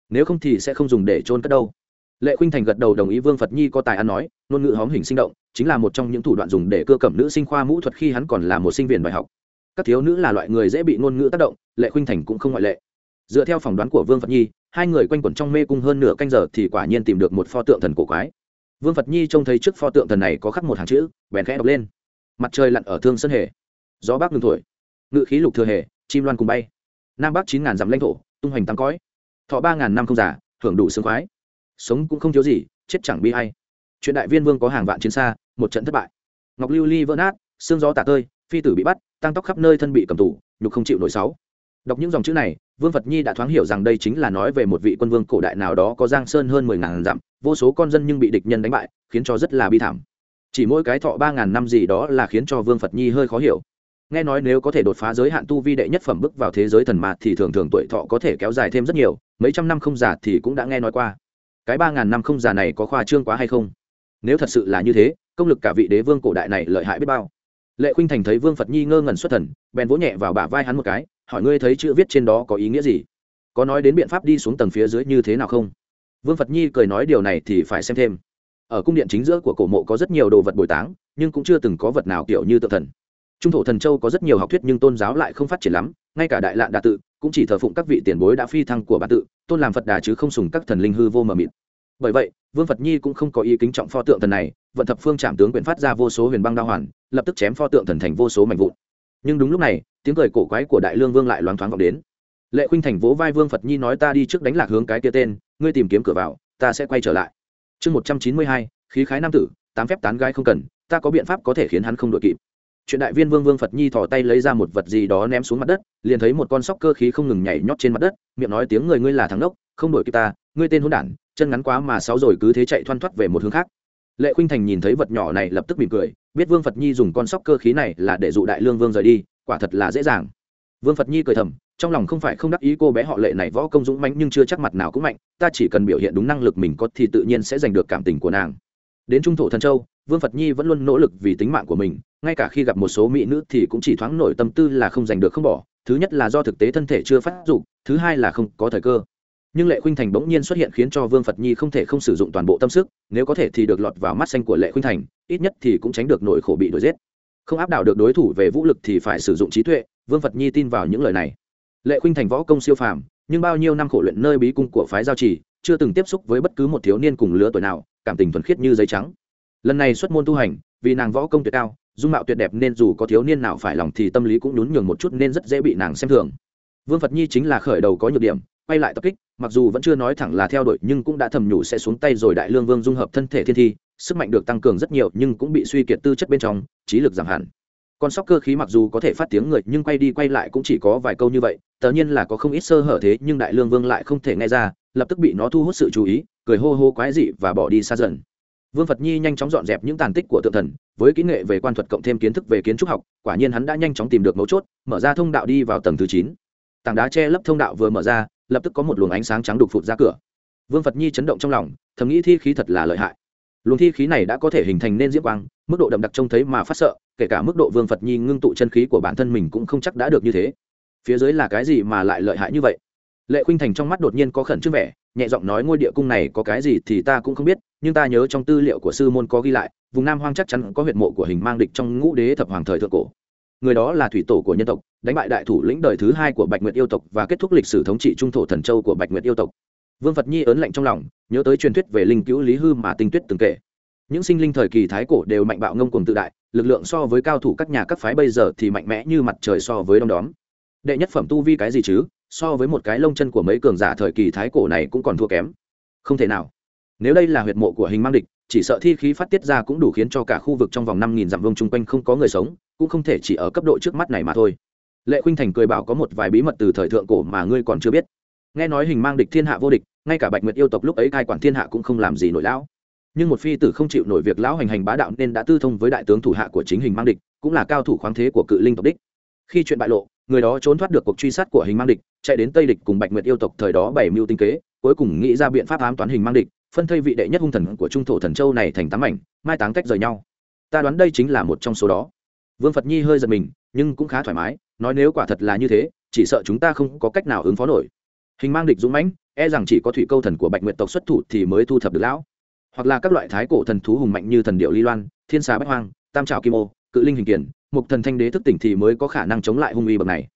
Nếu không thì sẽ không dùng để trôn cất đâu lệ khuynh thành gật đầu đồng ý vương phật nhi có tài ăn nói, ngôn ngữ hóm hình sinh động, chính là một trong những thủ đoạn dùng để cơ cẩm nữ sinh khoa mũ thuật khi hắn còn là một sinh viên bài học. Các thiếu nữ là loại người dễ bị ngôn ngữ tác động, lệ khuynh thành cũng không ngoại lệ. Dựa theo phỏng đoán của vương phật nhi, hai người quanh quẩn trong mê cung hơn nửa canh giờ thì quả nhiên tìm được một pho tượng thần cổ quái. Vương phật nhi trông thấy trước pho tượng thần này có khắc một hàng chữ, bèn khẽ đọc lên. Mặt trời lặn ở thương sân hề. Gió bắc ngừng thổi. Ngự khí lục thừa hề, chim loan cùng bay. Nam bắc chín ngàn dặm lãnh thổ, tung hoành tăng cõi. Thọ ba ngàn năm không giả hưởng đủ sướng khoái sống cũng không thiếu gì, chết chẳng bi hay chuyện đại viên vương có hàng vạn chiến xa, một trận thất bại. Ngọc lưu ly vỡ nát, xương gió tả tơi, phi tử bị bắt, tăng tóc khắp nơi thân bị cầm tủ nhục không chịu nổi sáu. Đọc những dòng chữ này, vương phật nhi đã thoáng hiểu rằng đây chính là nói về một vị quân vương cổ đại nào đó có giang sơn hơn mười ngàn dặm, vô số con dân nhưng bị địch nhân đánh bại, khiến cho rất là bi thảm. Chỉ mỗi cái thọ ba ngàn năm gì đó là khiến cho vương phật nhi hơi khó hiểu. Nghe nói nếu có thể đột phá giới hạn tu vi đệ nhất phẩm bước vào thế giới thần mạt thì thường thường tuổi thọ có thể kéo dài thêm rất nhiều, mấy trăm năm không già thì cũng đã nghe nói qua cái ba ngàn năm không già này có khoa trương quá hay không? Nếu thật sự là như thế, công lực cả vị đế vương cổ đại này lợi hại biết bao. Lệ khuynh thành thấy vương phật nhi ngơ ngẩn xuất thần, bèn vỗ nhẹ vào bả vai hắn một cái, hỏi ngươi thấy chữ viết trên đó có ý nghĩa gì? Có nói đến biện pháp đi xuống tầng phía dưới như thế nào không? Vương phật nhi cười nói điều này thì phải xem thêm. Ở cung điện chính giữa của cổ mộ có rất nhiều đồ vật bồi táng, nhưng cũng chưa từng có vật nào kiểu như tự thần. Trung thổ thần châu có rất nhiều học thuyết nhưng tôn giáo lại không phát triển lắm, ngay cả đại lạn đà tự cũng chỉ thờ phụng các vị tiền bối đã phi thăng của bản tự, tôn làm phật đà chứ không sùng các thần linh hư vô mờ mịt. Bởi vậy, vương phật nhi cũng không có ý kính trọng pho tượng thần này, vận thập phương trạm tướng quyền phát ra vô số huyền băng đao hoàn, lập tức chém pho tượng thần thành vô số mảnh vụn. Nhưng đúng lúc này, tiếng cười cổ quái của đại lương vương lại loáng thoáng vọng đến. Lệ khuynh thành vỗ vai vương phật nhi nói ta đi trước đánh lạc hướng cái kia tên, ngươi tìm kiếm cửa vào, ta sẽ quay trở lại. Chương một trăm chín mươi hai, khí khái nam tử, tám phép tán gái không cần, ta có biện pháp có thể khiến hắn không đội kịp chuyện đại viên vương vương phật nhi thò tay lấy ra một vật gì đó ném xuống mặt đất, liền thấy một con sóc cơ khí không ngừng nhảy nhót trên mặt đất, miệng nói tiếng người ngươi là thằng đốc không đổi kịp ta, ngươi tên hôn đản, chân ngắn quá mà sáu rồi cứ thế chạy thoăn thoắt về một hướng khác. Lệ khuynh thành nhìn thấy vật nhỏ này lập tức mỉm cười, biết vương phật nhi dùng con sóc cơ khí này là để dụ đại lương vương rời đi, quả thật là dễ dàng. Vương phật nhi cười thầm, trong lòng không phải không đắc ý cô bé họ lệ này võ công dũng mãnh nhưng chưa chắc mặt nào cũng mạnh, ta chỉ cần biểu hiện đúng năng lực mình có thì tự nhiên sẽ giành được cảm tình của nàng. Đến trung thổ thần châu vương phật nhi vẫn luôn nỗ lực vì tính mạng của mình, ngay cả khi gặp một số mỹ nữ thì cũng chỉ thoáng nổi tâm tư là không giành được không bỏ. Thứ nhất là do thực tế thân thể chưa phát dụng thứ hai là không có thời cơ. Nhưng lệ khuynh thành bỗng nhiên xuất hiện khiến cho vương phật nhi không thể không sử dụng toàn bộ tâm sức, nếu có thể thì được lọt vào mắt xanh của lệ khuynh thành, ít nhất thì cũng tránh được nỗi khổ bị đuổi giết. Không áp đảo được đối thủ về vũ lực thì phải sử dụng trí tuệ, vương phật nhi tin vào những lời này. Lệ khuynh thành võ công siêu phàm, nhưng bao nhiêu năm khổ luyện nơi bí cung của phái giao trì, chưa từng tiếp xúc với bất cứ một thiếu niên cùng lứa tuổi nào, cảm tình thuần khiết như giấy trắng lần này xuất môn tu hành, vì nàng võ công tuyệt cao, dung mạo tuyệt đẹp nên dù có thiếu niên nào phải lòng thì tâm lý cũng nhún nhường một chút nên rất dễ bị nàng xem thường. Vương phật nhi chính là khởi đầu có nhược điểm, quay lại tập kích, mặc dù vẫn chưa nói thẳng là theo đuổi nhưng cũng đã thầm nhủ sẽ xuống tay rồi đại lương vương dung hợp thân thể thiên thi, sức mạnh được tăng cường rất nhiều nhưng cũng bị suy kiệt tư chất bên trong, trí lực giảm hẳn. Con sóc cơ khí mặc dù có thể phát tiếng người nhưng quay đi quay lại cũng chỉ có vài câu như vậy, tất nhiên là có không ít sơ hở thế nhưng đại lương vương lại không thể nghe ra, lập tức bị nó thu hút sự chú ý, cười hô hô quái dị và bỏ đi xa dần vương phật nhi nhanh chóng dọn dẹp những tàn tích của tượng thần, với kỹ nghệ về quan thuật cộng thêm kiến thức về kiến trúc học, quả nhiên hắn đã nhanh chóng tìm được mấu chốt, mở ra thông đạo đi vào tầng thứ chín. Tảng đá che lấp thông đạo vừa mở ra, lập tức có một luồng ánh sáng trắng đục phụt ra cửa. Vương phật nhi chấn động trong lòng, thầm nghĩ thi khí thật là lợi hại. Luồng thi khí này đã có thể hình thành nên diễm quang, mức độ đậm đặc trông thấy mà phát sợ, kể cả mức độ vương phật nhi ngưng tụ chân khí của bản thân mình cũng không chắc đã được như thế. Phía dưới là cái gì mà lại lợi hại như vậy? Lệ khuynh thành trong mắt đột nhiên có khẩn trương vẻ nhẹ giọng nói ngôi địa cung này có cái gì thì ta cũng không biết, nhưng ta nhớ trong tư liệu của sư môn có ghi lại, vùng nam hoang chắc chắn có huyệt mộ của hình mang địch trong ngũ đế thập hoàng thời thượng cổ. Người đó là thủy tổ của nhân tộc, đánh bại đại thủ lĩnh đời thứ hai của bạch nguyệt yêu tộc và kết thúc lịch sử thống trị trung thổ thần châu của bạch nguyệt yêu tộc. Vương phật nhi ớn lạnh trong lòng, nhớ tới truyền thuyết về linh cứu lý hư mà tinh tuyết từng kể. Những sinh linh thời kỳ thái cổ đều mạnh bạo ngông cùng tự đại, lực lượng so với cao thủ các nhà các phái bây giờ thì mạnh mẽ như mặt trời so với đom đóm. Đệ nhất phẩm tu vi cái gì chứ? So với một cái lông chân của mấy cường giả thời kỳ thái cổ này cũng còn thua kém. Không thể nào. Nếu đây là huyệt mộ của hình mang địch, chỉ sợ thi khí phát tiết ra cũng đủ khiến cho cả khu vực trong vòng năm nghìn dặm vương chung quanh không có người sống, cũng không thể chỉ ở cấp độ trước mắt này mà thôi. Lệ khuynh thành cười bảo có một vài bí mật từ thời thượng cổ mà ngươi còn chưa biết. Nghe nói hình mang địch thiên hạ vô địch, ngay cả bạch nguyệt yêu tộc lúc ấy cai quản thiên hạ cũng không làm gì nổi lão. Nhưng một phi tử không chịu nổi việc lão hành hành bá đạo nên đã tư thông với đại tướng thủ hạ của chính hình mang địch, cũng là cao thủ khoáng thế của cự linh tộc đích. Khi chuyện bại lộ người đó trốn thoát được cuộc truy sát của hình mang địch chạy đến tây địch cùng bạch nguyệt yêu tộc thời đó bảy mưu tinh kế cuối cùng nghĩ ra biện pháp ám toán hình mang địch phân thây vị đệ nhất hung thần của trung thổ thần châu này thành tám ảnh, mai táng tách rời nhau. Ta đoán đây chính là một trong số đó. Vương phật nhi hơi giật mình nhưng cũng khá thoải mái nói nếu quả thật là như thế chỉ sợ chúng ta không có cách nào ứng phó nổi. Hình mang địch dũng mãnh e rằng chỉ có thủy câu thần của bạch nguyệt tộc xuất thủ thì mới thu thập được lão. Hoặc là các loại thái cổ thần thú hùng mạnh như thần điệu ly loan thiên xà bách hoang tam trào kim ô cự linh hình kiển mục thần thanh đế thức tỉnh thì mới có khả năng chống lại hung uy bậc này.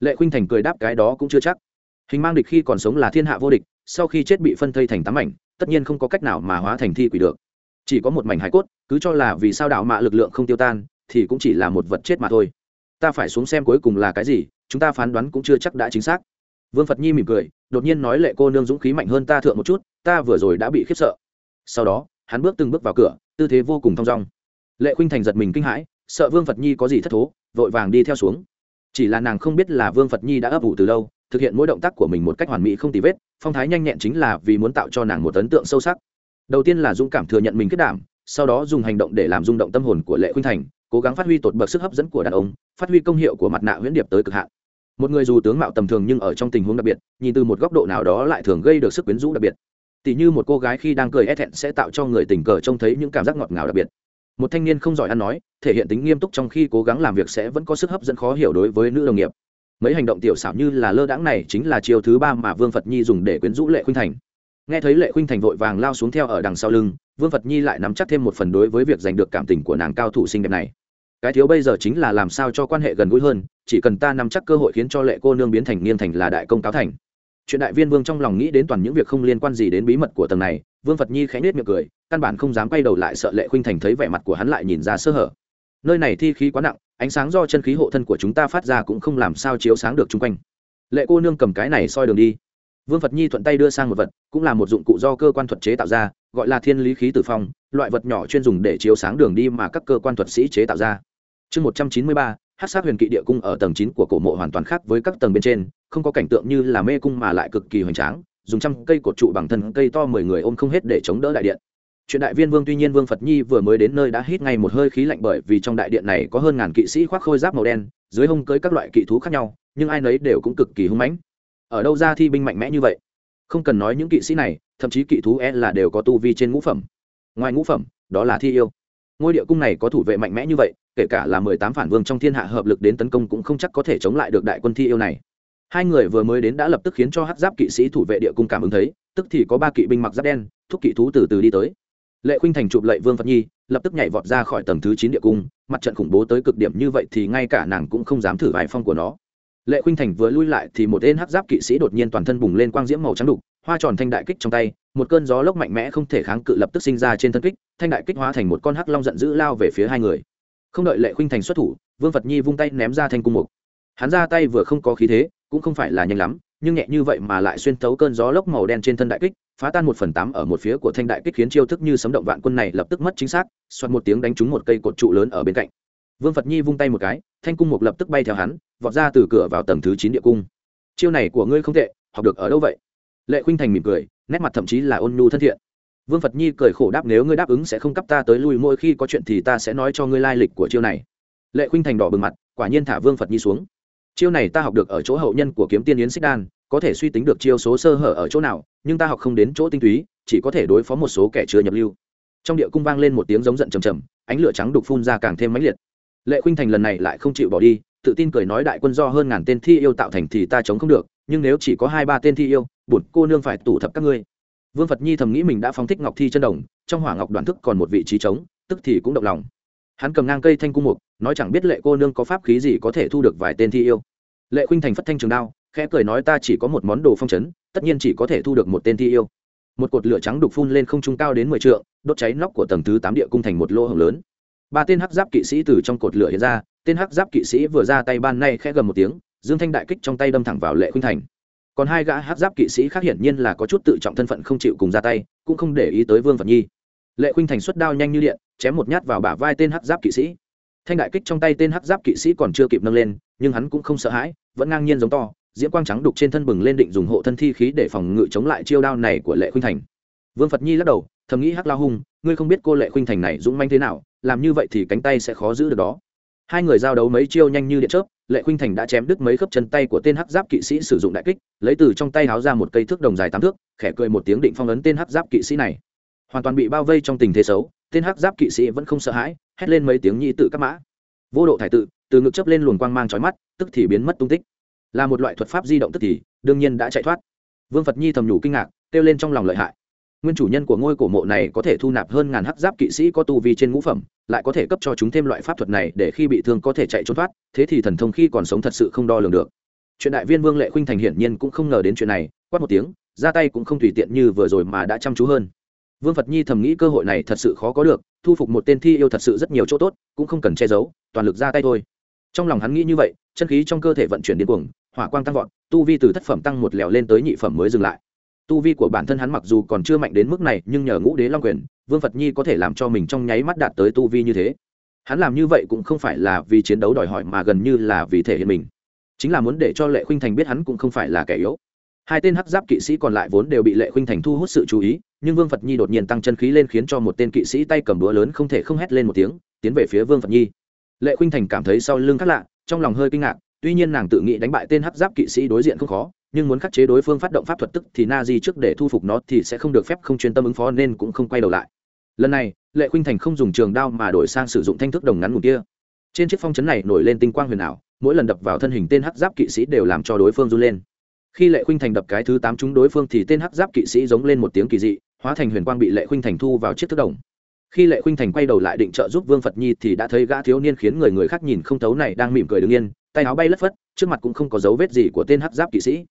Lệ khuynh thành cười đáp cái đó cũng chưa chắc. Hình mang địch khi còn sống là thiên hạ vô địch, sau khi chết bị phân thây thành tám mảnh, tất nhiên không có cách nào mà hóa thành thi quỷ được. Chỉ có một mảnh hải cốt, cứ cho là vì sao đạo mạ lực lượng không tiêu tan, thì cũng chỉ là một vật chết mà thôi. Ta phải xuống xem cuối cùng là cái gì, chúng ta phán đoán cũng chưa chắc đã chính xác. Vương phật nhi mỉm cười, đột nhiên nói lệ cô nương dũng khí mạnh hơn ta thượng một chút, ta vừa rồi đã bị khiếp sợ. Sau đó, hắn bước từng bước vào cửa, tư thế vô cùng thong dong. Lệ khuynh thành giật mình kinh hãi sợ vương phật nhi có gì thất thố, vội vàng đi theo xuống. Chỉ là nàng không biết là vương phật nhi đã ấp ủ từ lâu, thực hiện mỗi động tác của mình một cách hoàn mỹ không tì vết, phong thái nhanh nhẹn chính là vì muốn tạo cho nàng một ấn tượng sâu sắc. Đầu tiên là dũng cảm thừa nhận mình kết đảm sau đó dùng hành động để làm rung động tâm hồn của lệ khuynh thành, cố gắng phát huy tột bậc sức hấp dẫn của đàn ông, phát huy công hiệu của mặt nạ huyễn điệp tới cực hạn. Một người dù tướng mạo tầm thường nhưng ở trong tình huống đặc biệt, nhìn từ một góc độ nào đó lại thường gây được sức quyến rũ đặc biệt. Tỉ như một cô gái khi đang cười e thẹn sẽ tạo cho người tình cờ trông thấy những cảm giác ngọt ngào đặc biệt một thanh niên không giỏi ăn nói, thể hiện tính nghiêm túc trong khi cố gắng làm việc sẽ vẫn có sức hấp dẫn khó hiểu đối với nữ đồng nghiệp. Mấy hành động tiểu xảo như là lơ đãng này chính là chiều thứ ba mà vương phật nhi dùng để quyến rũ lệ khuynh thành. Nghe thấy lệ khuynh thành vội vàng lao xuống theo ở đằng sau lưng, vương phật nhi lại nắm chắc thêm một phần đối với việc giành được cảm tình của nàng cao thủ xinh đẹp này. Cái thiếu bây giờ chính là làm sao cho quan hệ gần gũi hơn, chỉ cần ta nắm chắc cơ hội khiến cho lệ cô nương biến thành nghiêng thành là đại công cáo thành. Chuyện đại viên vương trong lòng nghĩ đến toàn những việc không liên quan gì đến bí mật của tầng này vương phật nhi khẽ nết miệng cười, căn bản không dám quay đầu lại sợ lệ khuynh thành thấy vẻ mặt của hắn lại nhìn ra sơ hở. Nơi này thi khí quá nặng, ánh sáng do chân khí hộ thân của chúng ta phát ra cũng không làm sao chiếu sáng được chung quanh. Lệ cô nương cầm cái này soi đường đi. Vương phật nhi thuận tay đưa sang một vật, cũng là một dụng cụ do cơ quan thuật chế tạo ra, gọi là thiên lý khí tử phong, loại vật nhỏ chuyên dùng để chiếu sáng đường đi mà các cơ quan thuật sĩ chế tạo ra. Chương một trăm chín mươi ba hát sát huyền kỵ địa cung ở tầng chín của cổ mộ hoàn toàn khác với các tầng bên trên, không có cảnh tượng như là mê cung mà lại cực kỳ hoành tráng dùng trăm cây cột trụ bằng thân cây to mười người ôm không hết để chống đỡ đại điện. Chuyện đại viên vương tuy nhiên vương phật nhi vừa mới đến nơi đã hít ngay một hơi khí lạnh bởi vì trong đại điện này có hơn ngàn kỵ sĩ khoác khôi giáp màu đen, dưới hông cưới các loại kỵ thú khác nhau, nhưng ai nấy đều cũng cực kỳ hung mãnh. Ở đâu ra thi binh mạnh mẽ như vậy? Không cần nói những kỵ sĩ này, thậm chí kỵ thú e là đều có tu vi trên ngũ phẩm. Ngoài ngũ phẩm, đó là thi yêu. Ngôi địa cung này có thủ vệ mạnh mẽ như vậy, kể cả là mười tám phản vương trong thiên hạ hợp lực đến tấn công cũng không chắc có thể chống lại được đại quân thi yêu này hai người vừa mới đến đã lập tức khiến cho hát giáp kỵ sĩ thủ vệ địa cung cảm ứng thấy, tức thì có ba kỵ binh mặc giáp đen, thúc kỵ thú từ từ đi tới. Lệ khuynh thành chụp lệ vương phật nhi, lập tức nhảy vọt ra khỏi tầng thứ chín địa cung, mặt trận khủng bố tới cực điểm như vậy thì ngay cả nàng cũng không dám thử vài phong của nó. Lệ khuynh thành vừa lui lại thì một tên hắc giáp kỵ sĩ đột nhiên toàn thân bùng lên quang diễm màu trắng đục, hoa tròn thanh đại kích trong tay, một cơn gió lốc mạnh mẽ không thể kháng cự lập tức sinh ra trên thân kích, thanh đại kích hóa thành một con hắc long giận dữ lao về phía hai người. Không đợi lệ khuynh thành xuất thủ, vương phật nhi vung tay ném ra thanh cung mục. Hắn ra tay vừa không có khí thế cũng không phải là nhanh lắm, nhưng nhẹ như vậy mà lại xuyên tấu cơn gió lốc màu đen trên thân đại kích, phá tan một phần tám ở một phía của thanh đại kích khiến chiêu thức như sấm động vạn quân này lập tức mất chính xác xoát một tiếng đánh trúng một cây cột trụ lớn ở bên cạnh. Vương phật nhi vung tay một cái, thanh cung mục lập tức bay theo hắn, vọt ra từ cửa vào tầng thứ chín địa cung. Chiêu này của ngươi không tệ, học được ở đâu vậy? Lệ khuynh thành mỉm cười, nét mặt thậm chí là ôn nhu thân thiện. Vương phật nhi cười khổ đáp nếu ngươi đáp ứng sẽ không cấp ta tới lui, mỗi khi có chuyện thì ta sẽ nói cho ngươi lai lịch của chiêu này. Lệ khuynh thành đỏ bừng mặt, quả nhiên thả vương phật nhi xuống chiêu này ta học được ở chỗ hậu nhân của kiếm tiên yến xích đan, có thể suy tính được chiêu số sơ hở ở chỗ nào, nhưng ta học không đến chỗ tinh túy, chỉ có thể đối phó một số kẻ chưa nhập lưu. Trong địa cung vang lên một tiếng giống giận trầm trầm, ánh lửa trắng đục phun ra càng thêm mãnh liệt. Lệ khuynh thành lần này lại không chịu bỏ đi, tự tin cười nói đại quân do hơn ngàn tên thi yêu tạo thành thì ta chống không được, nhưng nếu chỉ có hai ba tên thi yêu bụt cô nương phải tủ thập các ngươi. Vương phật nhi thầm nghĩ mình đã phóng thích ngọc thi chân đồng, trong hỏa ngọc đoàn thức còn một vị trí trống, tức thì cũng động lòng hắn cầm ngang cây thanh cung mục, nói chẳng biết lệ cô nương có pháp khí gì có thể thu được vài tên thi yêu. Lệ khuynh thành phất thanh trường đao, khẽ cười nói ta chỉ có một món đồ phong trấn tất nhiên chỉ có thể thu được một tên thi yêu. Một cột lửa trắng đục phun lên không trung cao đến mười trượng, đốt cháy nóc của tầng thứ tám địa cung thành một lỗ hồng lớn. Ba tên hắc giáp kỵ sĩ từ trong cột lửa hiện ra, tên hắc giáp kỵ sĩ vừa ra tay ban nay khẽ gầm một tiếng, dương thanh đại kích trong tay đâm thẳng vào lệ khuynh thành. Còn hai gã hắc giáp kỵ sĩ khác hiển nhiên là có chút tự trọng thân phận không chịu cùng ra tay, cũng không để ý tới vương phật nhi. Lệ khuynh thành xuất đao nhanh như điện chém một nhát vào bả vai tên hắc giáp kỵ sĩ. Thanh đại kích trong tay tên hắc giáp kỵ sĩ còn chưa kịp nâng lên, nhưng hắn cũng không sợ hãi, vẫn ngang nhiên giống to, diễm quang trắng đục trên thân bừng lên định dùng hộ thân thi khí để phòng ngự chống lại chiêu đao này của lệ khuynh thành. Vương phật nhi lắc đầu, thầm nghĩ hắc lao hung, ngươi không biết cô lệ khuynh thành này dũng manh thế nào, làm như vậy thì cánh tay sẽ khó giữ được đó. Hai người giao đấu mấy chiêu nhanh như điện chớp, lệ khuynh thành đã chém đứt mấy khớp chân tay của tên hắc giáp kỵ sĩ sử dụng đại kích, lấy từ trong tay háo ra một cây thước đồng dài tám thước, khẽ cười một tiếng định phong ấn tên hắc giáp kỵ sĩ này. Hoàn toàn bị bao vây trong tình thế xấu tên hắc giáp kỵ sĩ vẫn không sợ hãi, hét lên mấy tiếng nhi tự các mã. Vô độ thải tự, từ ngực chấp lên luồng quang mang trói mắt, tức thì biến mất tung tích. Là một loại thuật pháp di động tức thì, đương nhiên đã chạy thoát. Vương phật nhi thầm nhủ kinh ngạc, kêu lên trong lòng lợi hại. Nguyên chủ nhân của ngôi cổ mộ này có thể thu nạp hơn ngàn hắc giáp kỵ sĩ có tu vi trên ngũ phẩm, lại có thể cấp cho chúng thêm loại pháp thuật này để khi bị thương có thể chạy trốn thoát, thế thì thần thông khi còn sống thật sự không đo lường được. Chuyện đại viên vương lệ khuynh thành hiển nhiên cũng không ngờ đến chuyện này, quát một tiếng, ra tay cũng không tùy tiện như vừa rồi mà đã chăm chú hơn vương phật nhi thầm nghĩ cơ hội này thật sự khó có được, thu phục một tên thi yêu thật sự rất nhiều chỗ tốt, cũng không cần che giấu, toàn lực ra tay thôi. Trong lòng hắn nghĩ như vậy, chân khí trong cơ thể vận chuyển điên cuồng, hỏa quang tăng vọt, tu vi từ thất phẩm tăng một lèo lên tới nhị phẩm mới dừng lại. Tu vi của bản thân hắn mặc dù còn chưa mạnh đến mức này, nhưng nhờ ngũ đế long quyền, vương phật nhi có thể làm cho mình trong nháy mắt đạt tới tu vi như thế. Hắn làm như vậy cũng không phải là vì chiến đấu đòi hỏi mà gần như là vì thể hiện mình. Chính là muốn để cho lệ khuynh thành biết hắn cũng không phải là kẻ yếu hai tên hắc giáp kỵ sĩ còn lại vốn đều bị lệ khuynh thành thu hút sự chú ý, nhưng vương phật nhi đột nhiên tăng chân khí lên khiến cho một tên kỵ sĩ tay cầm búa lớn không thể không hét lên một tiếng, tiến về phía vương phật nhi. Lệ khuynh thành cảm thấy sau lưng khác lạ, trong lòng hơi kinh ngạc, tuy nhiên nàng tự nghĩ đánh bại tên hắc giáp kỵ sĩ đối diện không khó, nhưng muốn khắc chế đối phương phát động pháp thuật tức thì na di trước để thu phục nó thì sẽ không được phép không chuyên tâm ứng phó nên cũng không quay đầu lại. Lần này, lệ khuynh thành không dùng trường đao mà đổi sang sử dụng thanh thức đồng ngắn ngủ kia. Trên chiếc phong chấn này nổi lên tinh quang huyền ảo, mỗi lần đập vào thân hình tên hắc giáp kỵ sĩ đều làm cho đối phương run lên khi lệ khuynh thành đập cái thứ tám chúng đối phương thì tên hắc giáp kỵ sĩ giống lên một tiếng kỳ dị, hóa thành huyền quang bị lệ khuynh thành thu vào chiếc thức đồng. Khi lệ khuynh thành quay đầu lại định trợ giúp vương phật nhi thì đã thấy gã thiếu niên khiến người người khác nhìn không thấu này đang mỉm cười đứng yên, tay áo bay lất phất, trước mặt cũng không có dấu vết gì của tên hắc giáp kỵ sĩ.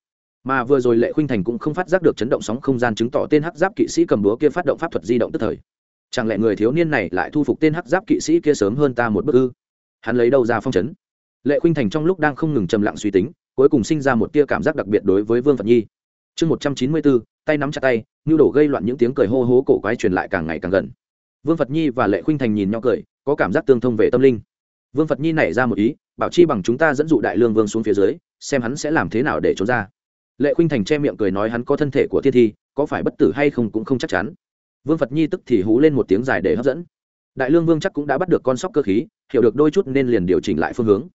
Mà vừa rồi lệ khuynh thành cũng không phát giác được chấn động sóng không gian chứng tỏ tên hắc giáp kỵ sĩ cầm búa kia phát động pháp thuật di động tức thời. Chẳng lẽ người thiếu niên này lại thu phục tên hắc giáp kỵ sĩ kia sớm hơn ta một bước ư? Hắn lấy đâu ra phong chấn? Lệ khuynh thành trong lúc đang không ngừng trầm lặng suy tính cuối cùng sinh ra một tia cảm giác đặc biệt đối với vương phật nhi. Chương một trăm chín mươi bốn, tay nắm chặt tay, nhu đổ gây loạn những tiếng cười hô hố cổ quái truyền lại càng ngày càng gần. Vương phật nhi và lệ khuynh thành nhìn nhau cười, có cảm giác tương thông về tâm linh. Vương phật nhi nảy ra một ý, bảo chi bằng chúng ta dẫn dụ đại lương vương xuống phía dưới, xem hắn sẽ làm thế nào để trốn ra. Lệ khuynh thành che miệng cười nói hắn có thân thể của thiên thi, có phải bất tử hay không cũng không chắc chắn. Vương phật nhi tức thì hú lên một tiếng dài để hấp dẫn. Đại lương vương chắc cũng đã bắt được con sóc cơ khí, hiểu được đôi chút nên liền điều chỉnh lại phương hướng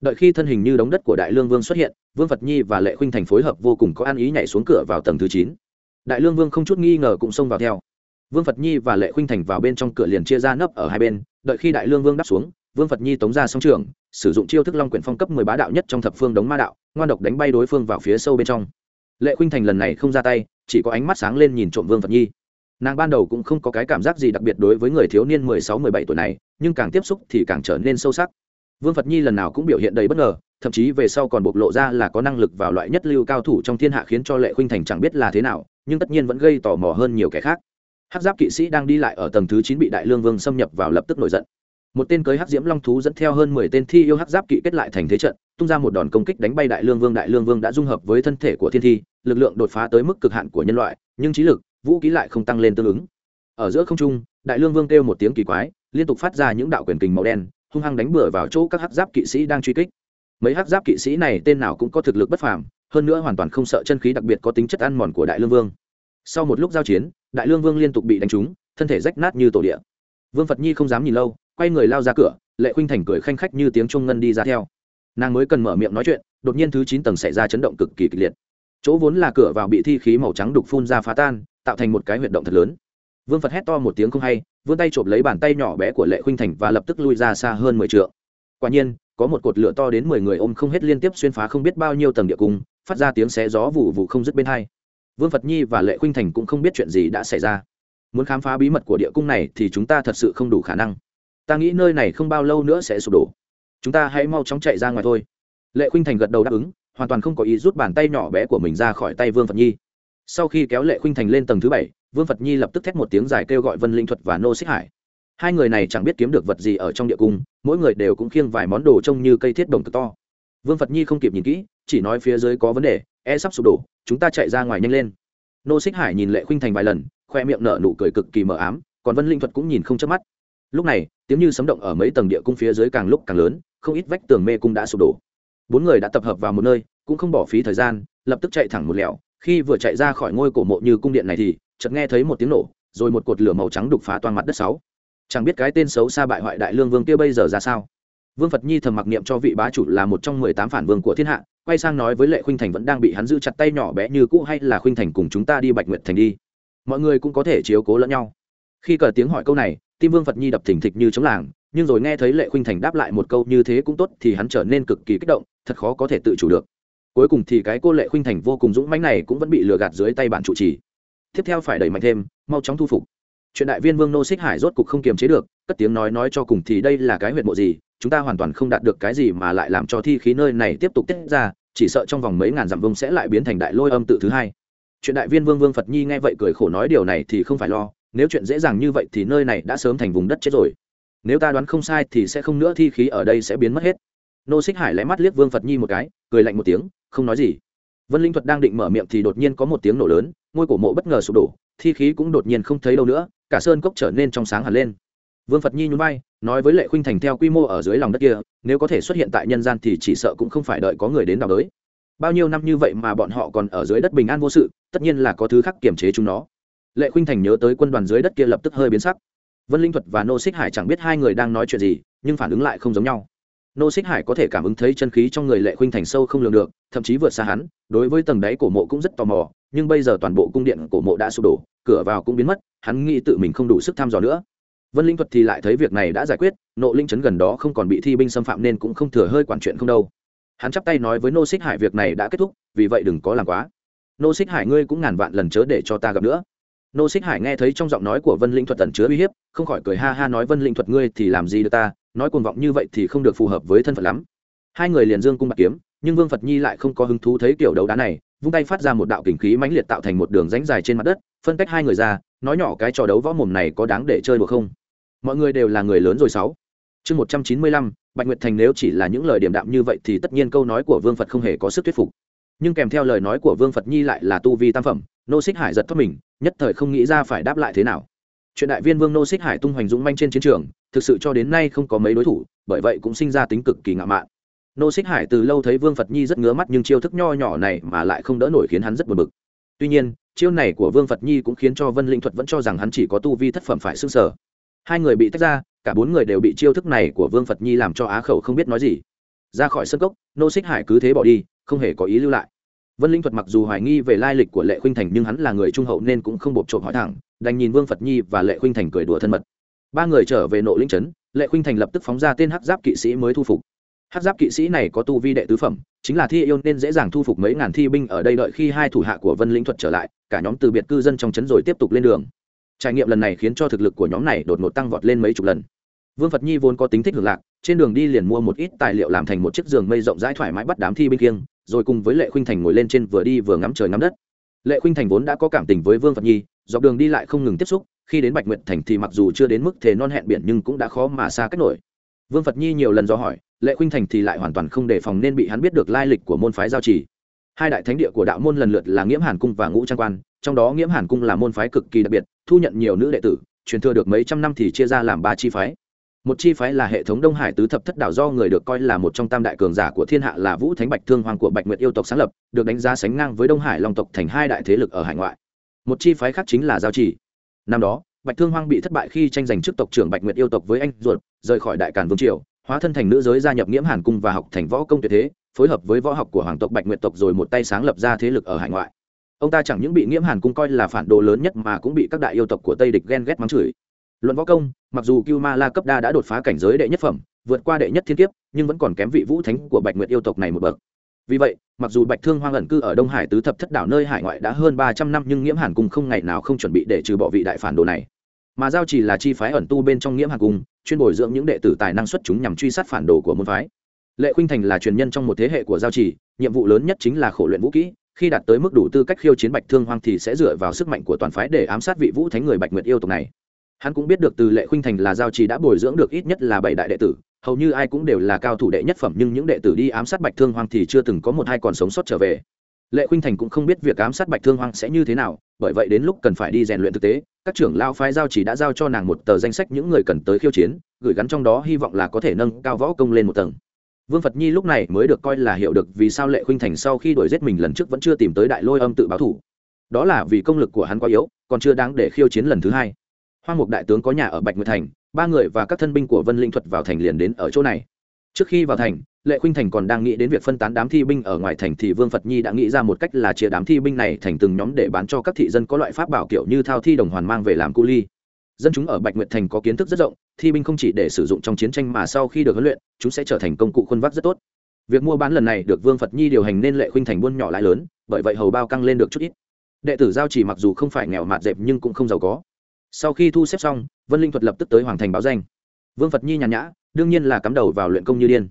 đợi khi thân hình như đống đất của đại lương vương xuất hiện, vương phật nhi và lệ khuynh thành phối hợp vô cùng có ăn ý nhảy xuống cửa vào tầng thứ chín. Đại lương vương không chút nghi ngờ cũng xông vào theo. Vương phật nhi và lệ khuynh thành vào bên trong cửa liền chia ra nấp ở hai bên, đợi khi đại lương vương đáp xuống, vương phật nhi tống ra song trường, sử dụng chiêu thức long quyển phong cấp mười bá đạo nhất trong thập phương đống ma đạo, ngoan độc đánh bay đối phương vào phía sâu bên trong. Lệ khuynh thành lần này không ra tay, chỉ có ánh mắt sáng lên nhìn trộm vương phật nhi. Nàng ban đầu cũng không có cái cảm giác gì đặc biệt đối với người thiếu niên mười sáu, mười bảy tuổi này, nhưng càng tiếp xúc thì càng trở nên sâu sắc vương phật nhi lần nào cũng biểu hiện đầy bất ngờ, thậm chí về sau còn bộc lộ ra là có năng lực vào loại nhất lưu cao thủ trong thiên hạ khiến cho lệ khuynh thành chẳng biết là thế nào, nhưng tất nhiên vẫn gây tò mò hơn nhiều kẻ khác. Hắc giáp kỵ sĩ đang đi lại ở tầng thứ chín bị đại lương vương xâm nhập vào lập tức nổi giận. Một tên cưới hắc diễm long thú dẫn theo hơn mười tên thi yêu hắc giáp kỵ kết lại thành thế trận, tung ra một đòn công kích đánh bay đại lương vương. Đại lương vương đã dung hợp với thân thể của thiên thi, lực lượng đột phá tới mức cực hạn của nhân loại, nhưng trí lực, vũ khí lại không tăng lên tương ứng. Ở giữa không trung, đại lương vương kêu một tiếng kỳ quái, liên tục phát ra những đạo quyền kình màu đen hung hăng đánh bừa vào chỗ các hắc giáp kỵ sĩ đang truy kích. Mấy hắc giáp kỵ sĩ này tên nào cũng có thực lực bất phàm, hơn nữa hoàn toàn không sợ chân khí đặc biệt có tính chất ăn mòn của đại lương vương. Sau một lúc giao chiến, đại lương vương liên tục bị đánh trúng, thân thể rách nát như tổ địa. Vương phật nhi không dám nhìn lâu, quay người lao ra cửa, lệ khuynh thành cười khanh khách như tiếng trung ngân đi ra theo. Nàng mới cần mở miệng nói chuyện, đột nhiên thứ chín tầng xảy ra chấn động cực kỳ kịch liệt. Chỗ vốn là cửa vào bị thi khí màu trắng đục phun ra phá tan, tạo thành một cái huyệt động thật lớn. Vương phật hét to một tiếng không hay vươn tay chộp lấy bàn tay nhỏ bé của lệ khuynh thành và lập tức lui ra xa hơn mười t quả nhiên, có một cột lửa to đến mười người ôm không hết liên tiếp xuyên phá không biết bao nhiêu tầng địa cung, phát ra tiếng xé gió vụ vụ không dứt bên hai. Vương phật nhi và lệ khuynh thành cũng không biết chuyện gì đã xảy ra. Muốn khám phá bí mật của địa cung này thì chúng ta thật sự không đủ khả năng. Ta nghĩ nơi này không bao lâu nữa sẽ sụp đổ. Chúng ta hãy mau chóng chạy ra ngoài thôi. Lệ khuynh thành gật đầu đáp ứng, hoàn toàn không có ý rút bàn tay nhỏ bé của mình ra khỏi tay vương phật nhi. Sau khi kéo lệ khuynh thành lên tầng thứ bảy vương phật nhi lập tức thét một tiếng dài kêu gọi vân linh thuật và nô xích hải. Hai người này chẳng biết kiếm được vật gì ở trong địa cung, mỗi người đều cũng khiêng vài món đồ trông như cây thiết đồng cực to. Vương phật nhi không kịp nhìn kỹ, chỉ nói phía dưới có vấn đề e sắp sụp đổ, chúng ta chạy ra ngoài nhanh lên. Nô xích hải nhìn lệ khuynh thành vài lần, khoe miệng nở nụ cười cực kỳ mờ ám, còn vân linh thuật cũng nhìn không chớp mắt. Lúc này, tiếng như sấm động ở mấy tầng địa cung phía dưới càng lúc càng lớn, không ít vách tường mê cung đã sụp đổ. Bốn người đã tập hợp vào một nơi, cũng không bỏ phí thời gian, lập tức chạy thẳng một lẹo, khi vừa chạy ra khỏi ngôi cổ mộ như cung điện này thì chợt nghe thấy một tiếng nổ, rồi một cột lửa màu trắng đục phá toàn mặt đất sáu. Chẳng biết cái tên xấu xa bại hoại đại lương vương kia bây giờ ra sao? Vương phật nhi thầm mặc niệm cho vị bá chủ là một trong mười tám phản vương của thiên hạ, quay sang nói với lệ khuynh thành vẫn đang bị hắn giữ chặt tay nhỏ bé như cũ hay là khuynh thành cùng chúng ta đi bạch nguyệt thành đi? Mọi người cũng có thể chiếu cố lẫn nhau. Khi cờ tiếng hỏi câu này, tim vương phật nhi đập thình thịch như chống làng, nhưng rồi nghe thấy lệ khuynh thành đáp lại một câu như thế cũng tốt thì hắn trở nên cực kỳ kích động, thật khó có thể tự chủ được. Cuối cùng thì cái cô lệ khuynh thành vô cùng dũng mãnh này cũng vẫn bị lừa gạt dưới tay bạn chủ trì tiếp theo phải đẩy mạnh thêm, mau chóng thu phục. Chuyện đại viên vương nô xích hải rốt cục không kiềm chế được, cất tiếng nói nói cho cùng thì đây là cái huyệt mộ gì, chúng ta hoàn toàn không đạt được cái gì mà lại làm cho thi khí nơi này tiếp tục tiết ra, chỉ sợ trong vòng mấy ngàn dặm vương sẽ lại biến thành đại lôi âm tự thứ hai. Chuyện đại viên vương vương phật nhi nghe vậy cười khổ nói điều này thì không phải lo, nếu chuyện dễ dàng như vậy thì nơi này đã sớm thành vùng đất chết rồi. Nếu ta đoán không sai thì sẽ không nữa thi khí ở đây sẽ biến mất hết. Nô xích hải lẽ mắt liếc vương phật nhi một cái, cười lạnh một tiếng, không nói gì. Vân linh thuật đang định mở miệng thì đột nhiên có một tiếng nổ lớn ngôi cổ mộ bất ngờ sụp đổ, thi khí cũng đột nhiên không thấy đâu nữa, cả sơn cốc trở nên trong sáng hẳn lên. Vương phật nhi nhún vai, nói với lệ khuynh thành theo quy mô ở dưới lòng đất kia, nếu có thể xuất hiện tại nhân gian thì chỉ sợ cũng không phải đợi có người đến đào đới. Bao nhiêu năm như vậy mà bọn họ còn ở dưới đất bình an vô sự, tất nhiên là có thứ khác kiềm chế chúng nó. Lệ khuynh thành nhớ tới quân đoàn dưới đất kia lập tức hơi biến sắc. Vân linh thuật và nô xích hải chẳng biết hai người đang nói chuyện gì, nhưng phản ứng lại không giống nhau nô xích hải có thể cảm ứng thấy chân khí trong người lệ khuynh thành sâu không lường được, thậm chí vượt xa hắn, đối với tầng đáy cổ mộ cũng rất tò mò, nhưng bây giờ toàn bộ cung điện cổ mộ đã sụp đổ, cửa vào cũng biến mất, hắn nghĩ tự mình không đủ sức thăm dò nữa. Vân linh thuật thì lại thấy việc này đã giải quyết, nộ linh chấn gần đó không còn bị thi binh xâm phạm nên cũng không thừa hơi quản chuyện không đâu. Hắn chắp tay nói với nô xích hải việc này đã kết thúc, vì vậy đừng có làm quá. Nô xích hải ngươi cũng ngàn vạn lần chớ để cho ta gặp nữa nô xích hải nghe thấy trong giọng nói của vân linh thuật tẩn chứa uy hiếp, không khỏi cười ha ha nói, vân linh thuật, ngươi thì làm gì được ta? Nói cuồng vọng như vậy thì không được phù hợp với thân phận lắm. Hai người liền dương cung bạc kiếm, nhưng vương phật nhi lại không có hứng thú thấy kiểu đấu đá này, vung tay phát ra một đạo kình khí mãnh liệt tạo thành một đường rãnh dài trên mặt đất, phân cách hai người ra, nói nhỏ cái trò đấu võ mồm này có đáng để chơi được không? Mọi người đều là người lớn rồi sáu. Chương một trăm chín mươi lăm, bạch nguyệt thành nếu chỉ là những lời điểm đạm như vậy thì tất nhiên câu nói của vương phật không hề có sức thuyết phục. Nhưng kèm theo lời nói của vương phật nhi lại là tu vi tam phẩm nô xích hải giật thoát mình, nhất thời không nghĩ ra phải đáp lại thế nào. Chuyện đại viên vương nô xích hải tung hoành dũng manh trên chiến trường, thực sự cho đến nay không có mấy đối thủ, bởi vậy cũng sinh ra tính cực kỳ ngạo mạn. Nô xích hải từ lâu thấy vương phật nhi rất ngứa mắt nhưng chiêu thức nho nhỏ này mà lại không đỡ nổi khiến hắn rất buồn bực. Tuy nhiên, chiêu này của vương phật nhi cũng khiến cho vân linh thuật vẫn cho rằng hắn chỉ có tu vi thất phẩm phải s ư n g sở. Hai người bị tách ra, cả bốn người đều bị chiêu thức này của vương phật nhi làm cho á khẩu không biết nói gì. Ra khỏi sân cốc, nô xích hải cứ thế bỏ đi, không hề có ý lưu lại vân linh thuật mặc dù hoài nghi về lai lịch của lệ khuynh thành nhưng hắn là người trung hậu nên cũng không bột trộm hỏi thẳng, đành nhìn vương phật nhi và lệ khuynh thành cười đùa thân mật. Ba người trở về nội linh trấn, lệ khuynh thành lập tức phóng ra tên hát giáp kỵ sĩ mới thu phục. Hát giáp kỵ sĩ này có tu vi đệ tứ phẩm, chính là thi yêu nên dễ dàng thu phục mấy ngàn thi binh ở đây đợi khi hai thủ hạ của vân linh thuật trở lại, cả nhóm từ biệt cư dân trong trấn rồi tiếp tục lên đường. Trải nghiệm lần này khiến cho thực lực của nhóm này đột ngột tăng vọt lên mấy chục lần. Vương phật nhi vốn có tính thích hưởng lạc, trên đường đi liền mua một ít tài liệu làm thành một chiếc giường mây rộng rãi thoải mái bắt đám thi binh kiêng rồi cùng với lệ khuynh thành ngồi lên trên vừa đi vừa ngắm trời ngắm đất. Lệ khuynh thành vốn đã có cảm tình với vương phật nhi, dọc đường đi lại không ngừng tiếp xúc, khi đến bạch nguyệt thành thì mặc dù chưa đến mức thề non hẹn biển nhưng cũng đã khó mà xa cách nổi. Vương phật nhi nhiều lần do hỏi, lệ khuynh thành thì lại hoàn toàn không đề phòng nên bị hắn biết được lai lịch của môn phái giao trì. Hai đại thánh địa của đạo môn lần lượt là nghiễm hàn cung và ngũ trang quan, trong đó nghiễm hàn cung là môn phái cực kỳ đặc biệt, thu nhận nhiều nữ đệ tử, truyền thừa được mấy trăm năm thì chia ra làm ba chi phái một chi phái là hệ thống đông hải tứ thập thất đảo do người được coi là một trong tam đại cường giả của thiên hạ là vũ thánh bạch thương hoàng của bạch nguyệt yêu tộc sáng lập, được đánh giá sánh ngang với đông hải long tộc thành hai đại thế lực ở hải ngoại. Một chi phái khác chính là giao chỉ năm đó, bạch thương hoàng bị thất bại khi tranh giành chức tộc trưởng bạch nguyệt yêu tộc với anh ruột, rời khỏi đại càn vương triều, hóa thân thành nữ giới gia nhập nghiễm hàn cung và học thành võ công tuyệt thế, phối hợp với võ học của hoàng tộc bạch nguyệt tộc rồi một tay sáng lập ra thế lực ở hải ngoại. Ông ta chẳng những bị nghiễm hàn cung coi là phản đồ lớn nhất mà cũng bị các đại yêu tộc của tây địch ghen ghét mắng chửi luận võ công, mặc dù cưu ma la cấp đa đã đột phá cảnh giới đệ nhất phẩm, vượt qua đệ nhất thiên kiếp, nhưng vẫn còn kém vị vũ thánh của bạch nguyệt yêu tộc này một bậc. Vì vậy, mặc dù bạch thương hoang ẩn cư ở đông hải tứ thập thất đảo nơi hải ngoại đã hơn ba trăm năm nhưng nghiễm hàn cung không ngày nào không chuẩn bị để trừ bỏ vị đại phản đồ này. Mà giao chỉ là chi phái ẩn tu bên trong nghiễm hàn cung, chuyên bồi dưỡng những đệ tử tài năng xuất chúng nhằm truy sát phản đồ của môn phái. Lệ khuynh thành là truyền nhân trong một thế hệ của giao chỉ, nhiệm vụ lớn nhất chính là khổ luyện vũ kỹ, khi đạt tới mức đủ tư cách khiêu chiến bạch thương hoang thì sẽ dựa vào sức mạnh của toàn phái để ám sát vị vũ thánh người bạch nguyệt yêu tộc này hắn cũng biết được từ lệ khuynh thành là giao trì đã bồi dưỡng được ít nhất là bảy đại đệ tử, hầu như ai cũng đều là cao thủ đệ nhất phẩm, nhưng những đệ tử đi ám sát bạch thương hoang thì chưa từng có một hai còn sống sót trở về. Lệ khuynh thành cũng không biết việc ám sát bạch thương hoang sẽ như thế nào, bởi vậy đến lúc cần phải đi rèn luyện thực tế, các trưởng lao phái giao chỉ đã giao cho nàng một tờ danh sách những người cần tới khiêu chiến, gửi gắn trong đó hy vọng là có thể nâng cao võ công lên một tầng. Vương phật nhi lúc này mới được coi là hiểu được vì sao lệ khuynh thành sau khi đuổi giết mình lần trước vẫn chưa tìm tới đại lôi âm tự báo thủ. Đó là vì công lực của hắn quá yếu, còn chưa đáng để khiêu chiến lần thứ hai hoang mục đại tướng có nhà ở bạch nguyệt thành, ba người và các thân binh của vân linh thuật vào thành liền đến ở chỗ này. Trước khi vào thành, lệ khuynh thành còn đang nghĩ đến việc phân tán đám thi binh ở ngoài thành thì vương phật nhi đã nghĩ ra một cách là chia đám thi binh này thành từng nhóm để bán cho các thị dân có loại pháp bảo kiểu như thao thi đồng hoàn mang về làm cu ly. Dân chúng ở bạch nguyệt thành có kiến thức rất rộng, thi binh không chỉ để sử dụng trong chiến tranh mà sau khi được huấn luyện, chúng sẽ trở thành công cụ khuôn vác rất tốt. Việc mua bán lần này được vương phật nhi điều hành nên lệ khuynh thành buôn nhỏ lại lớn, bởi vậy hầu bao căng lên được chút ít. Đệ tử giao chỉ mặc dù không phải nghèo mạt dẹp nhưng cũng không giàu có sau khi thu xếp xong, vân linh thuật lập tức tới hoàng thành báo danh. Vương phật nhi nhàn nhã, đương nhiên là cắm đầu vào luyện công như điên.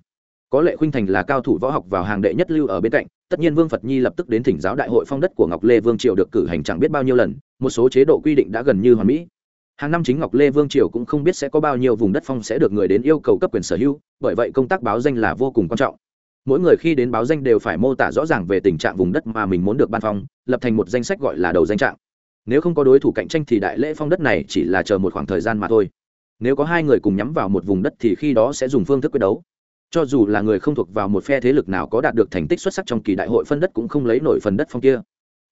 Có lệ khuynh thành là cao thủ võ học vào hàng đệ nhất lưu ở bên cạnh, tất nhiên vương phật nhi lập tức đến thỉnh giáo đại hội phong đất của ngọc lê vương triều được cử hành chẳng biết bao nhiêu lần, một số chế độ quy định đã gần như hoàn mỹ. Hàng năm chính ngọc lê vương triều cũng không biết sẽ có bao nhiêu vùng đất phong sẽ được người đến yêu cầu cấp quyền sở hữu, bởi vậy công tác báo danh là vô cùng quan trọng. Mỗi người khi đến báo danh đều phải mô tả rõ ràng về tình trạng vùng đất mà mình muốn được ban phong, lập thành một danh sách gọi là đầu danh trạng nếu không có đối thủ cạnh tranh thì đại lễ phong đất này chỉ là chờ một khoảng thời gian mà thôi. Nếu có hai người cùng nhắm vào một vùng đất thì khi đó sẽ dùng phương thức quyết đấu. Cho dù là người không thuộc vào một phe thế lực nào có đạt được thành tích xuất sắc trong kỳ đại hội phân đất cũng không lấy nổi phần đất phong kia.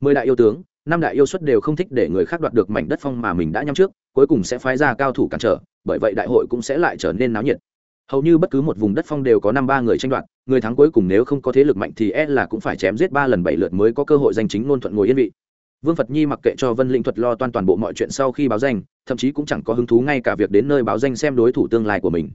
Mười đại yêu tướng, năm đại yêu xuất đều không thích để người khác đoạt được mảnh đất phong mà mình đã nhắm trước, cuối cùng sẽ phái ra cao thủ cản trở, bởi vậy đại hội cũng sẽ lại trở nên náo nhiệt. Hầu như bất cứ một vùng đất phong đều có năm ba người tranh đoạt, người thắng cuối cùng nếu không có thế lực mạnh thì e là cũng phải chém giết ba lần bảy lượt mới có cơ hội danh chính ngôn thuận ngồi yên vị vương phật nhi mặc kệ cho vân linh thuật lo toan toàn bộ mọi chuyện sau khi báo danh, thậm chí cũng chẳng có hứng thú ngay cả việc đến nơi báo danh xem đối thủ tương lai của mình.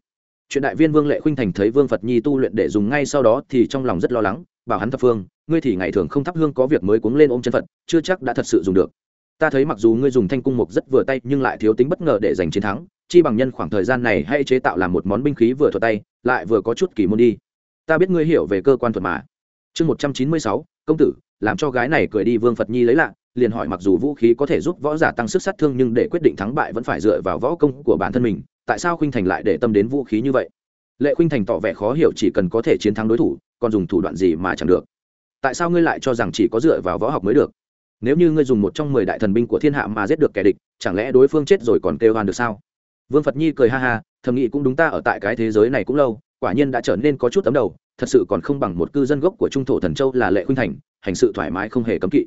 Chuyện đại viên vương lệ khuynh thành thấy vương phật nhi tu luyện để dùng ngay sau đó thì trong lòng rất lo lắng, bảo hắn thập phương, ngươi thì ngày thường không thắp hương có việc mới cuống lên ôm chân phật, chưa chắc đã thật sự dùng được. Ta thấy mặc dù ngươi dùng thanh cung mục rất vừa tay nhưng lại thiếu tính bất ngờ để giành chiến thắng, chi bằng nhân khoảng thời gian này hãy chế tạo làm một món binh khí vừa thuật tay, lại vừa có chút kỳ môn đi. Ta biết ngươi hiểu về cơ quan thuật mà. Chương một trăm chín mươi sáu, công tử, làm cho gái này cười đi, vương phật nhi lấy lạ liền hỏi mặc dù vũ khí có thể giúp võ giả tăng sức sát thương nhưng để quyết định thắng bại vẫn phải dựa vào võ công của bản thân mình, tại sao khuynh thành lại để tâm đến vũ khí như vậy? Lệ khuynh thành tỏ vẻ khó hiểu chỉ cần có thể chiến thắng đối thủ, còn dùng thủ đoạn gì mà chẳng được? Tại sao ngươi lại cho rằng chỉ có dựa vào võ học mới được? Nếu như ngươi dùng một trong mười đại thần binh của thiên hạ mà giết được kẻ địch, chẳng lẽ đối phương chết rồi còn kêu hoan được sao? Vương phật nhi cười ha ha, thầm nghĩ cũng đúng ta ở tại cái thế giới này cũng lâu, quả nhiên đã trở nên có chút tấm đầu, thật sự còn không bằng một cư dân gốc của trung thổ thần châu là lệ khuynh thành, hành sự thoải mái không hề cấm kỵ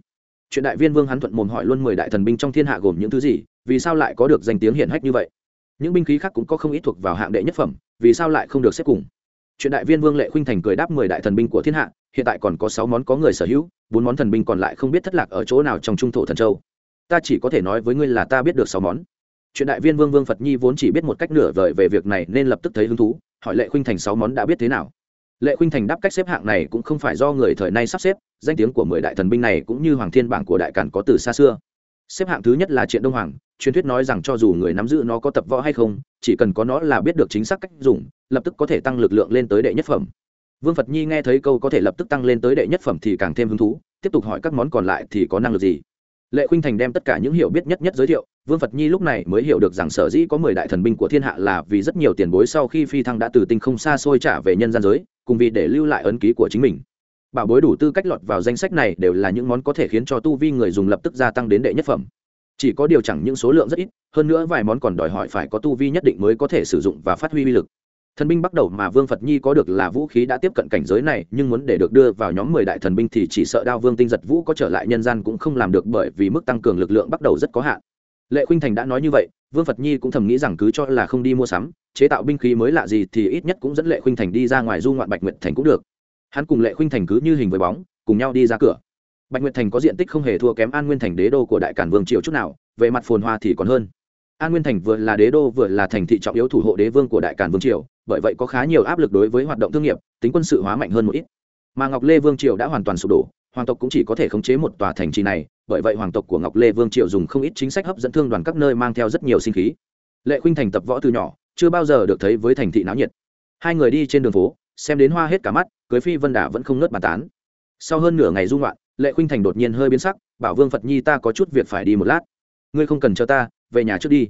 chuyện đại viên vương hắn thuận mồm hỏi luôn mười đại thần binh trong thiên hạ gồm những thứ gì, vì sao lại có được danh tiếng hiển hách như vậy? Những binh khí khác cũng có không ít thuộc vào hạng đệ nhất phẩm, vì sao lại không được xếp cùng? Chuyện đại viên vương lệ khuynh thành cười đáp mười đại thần binh của thiên hạ, hiện tại còn có sáu món có người sở hữu, bốn món thần binh còn lại không biết thất lạc ở chỗ nào trong trung thổ thần châu. Ta chỉ có thể nói với ngươi là ta biết được sáu món. Chuyện đại viên vương vương phật nhi vốn chỉ biết một cách nửa vời về việc này nên lập tức thấy hứng thú, hỏi lệ khuynh thành sáu món đã biết thế nào lệ khuynh thành đáp cách xếp hạng này cũng không phải do người thời nay sắp xếp, danh tiếng của mười đại thần binh này cũng như hoàng thiên bảng của đại cản có từ xa xưa. Xếp hạng thứ nhất là triện đông hoàng, truyền thuyết nói rằng cho dù người nắm giữ nó có tập võ hay không, chỉ cần có nó là biết được chính xác cách dùng, lập tức có thể tăng lực lượng lên tới đệ nhất phẩm. Vương phật nhi nghe thấy câu có thể lập tức tăng lên tới đệ nhất phẩm thì càng thêm hứng thú, tiếp tục hỏi các món còn lại thì có năng lực gì? Lệ khuynh thành đem tất cả những hiểu biết nhất nhất giới thiệu, vương phật nhi lúc này mới hiểu được rằng sở dĩ có mười đại thần binh của thiên hạ là vì rất nhiều tiền bối sau khi phi thăng đã từ tinh không xa xôi trả về nhân gian giới, cùng vì để lưu lại ấn ký của chính mình. Bảo bối đủ tư cách lọt vào danh sách này đều là những món có thể khiến cho tu vi người dùng lập tức gia tăng đến đệ nhất phẩm. Chỉ có điều chẳng những số lượng rất ít, hơn nữa vài món còn đòi hỏi phải có tu vi nhất định mới có thể sử dụng và phát huy uy lực thần binh bắt đầu mà vương phật nhi có được là vũ khí đã tiếp cận cảnh giới này, nhưng muốn để được đưa vào nhóm mười đại thần binh thì chỉ sợ đao vương tinh giật vũ có trở lại nhân gian cũng không làm được bởi vì mức tăng cường lực lượng bắt đầu rất có hạn. Lệ khuynh thành đã nói như vậy, vương phật nhi cũng thầm nghĩ rằng cứ cho là không đi mua sắm, chế tạo binh khí mới lạ gì thì ít nhất cũng dẫn lệ khuynh thành đi ra ngoài du ngoạn bạch nguyệt thành cũng được. Hắn cùng lệ khuynh thành cứ như hình với bóng, cùng nhau đi ra cửa. Bạch nguyệt thành có diện tích không hề thua kém an nguyên thành đế đô của đại cản vương triều chút nào, về mặt phồn hoa thì còn hơn an nguyên thành vừa là đế đô vừa là thành thị trọng yếu thủ hộ đế vương của đại cản vương triều, bởi vậy có khá nhiều áp lực đối với hoạt động thương nghiệp, tính quân sự hóa mạnh hơn một ít. Mà ngọc lê vương triều đã hoàn toàn sụp đổ, hoàng tộc cũng chỉ có thể khống chế một tòa thành trì này, bởi vậy hoàng tộc của ngọc lê vương triều dùng không ít chính sách hấp dẫn thương đoàn các nơi mang theo rất nhiều sinh khí. Lệ khuynh thành tập võ từ nhỏ, chưa bao giờ được thấy với thành thị náo nhiệt. Hai người đi trên đường phố, xem đến hoa hết cả mắt, cưới phi vân đà vẫn không nớt bàn tán. Sau hơn nửa ngày dung loạn lệ khuynh thành đột nhiên hơi biến sắc, bảo vương phật nhi ta có chút việc phải đi một lát. Ngươi không cần cho ta về nhà trước đi.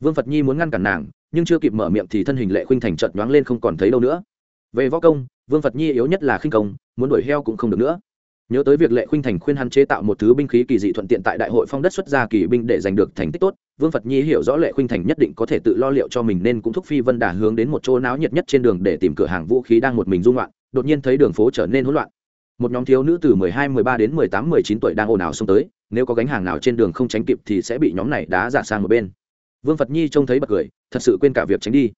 Vương phật nhi muốn ngăn cản nàng, nhưng chưa kịp mở miệng thì thân hình lệ khuynh thành chợt nhoáng lên không còn thấy đâu nữa. Về võ công, vương phật nhi yếu nhất là khinh công, muốn đuổi heo cũng không được nữa. Nhớ tới việc lệ khuynh thành khuyên hắn chế tạo một thứ binh khí kỳ dị thuận tiện tại đại hội phong đất xuất ra kỳ binh để giành được thành tích tốt, vương phật nhi hiểu rõ lệ khuynh thành nhất định có thể tự lo liệu cho mình nên cũng thúc phi vân đà hướng đến một chỗ náo nhiệt nhất trên đường để tìm cửa hàng vũ khí đang một mình dung loạn đột nhiên thấy đường phố trở nên hỗn loạn một nhóm thiếu nữ từ 12, 13 đến 18, 19 tuổi đang ồn ào xông tới nếu có gánh hàng nào trên đường không tránh kịp thì sẽ bị nhóm này đá giả sang một bên. Vương phật nhi trông thấy bật cười thật sự quên cả việc tránh đi.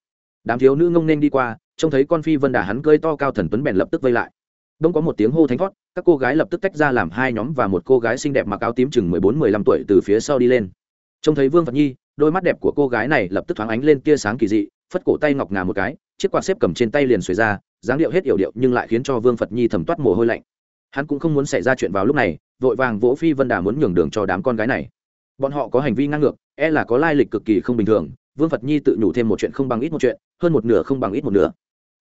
Đám thiếu nữ ngông nên đi qua trông thấy con phi vân đà hắn cơi to cao thần tuấn bèn lập tức vây lại. Đông có một tiếng hô thánh thoát các cô gái lập tức tách ra làm hai nhóm và một cô gái xinh đẹp mặc áo tím chừng mười bốn mười lăm tuổi từ phía sau đi lên. Trông thấy vương phật nhi đôi mắt đẹp của cô gái này lập tức thoáng ánh lên tia sáng kỳ dị phất cổ tay ngọc ngà một cái chiếc quạt xếp cầm trên tay liền xuề ra dáng điệu hết yểu điệu nhưng lại khiến cho vương phật nhi thầm toát mồ hôi lạnh hắn cũng không muốn xảy ra chuyện vào lúc này, vội vàng vỗ phi vân đà muốn nhường đường cho đám con gái này. Bọn họ có hành vi ngang ngược e là có lai lịch cực kỳ không bình thường, vương phật nhi tự nhủ thêm một chuyện không bằng ít một chuyện, hơn một nửa không bằng ít một nửa.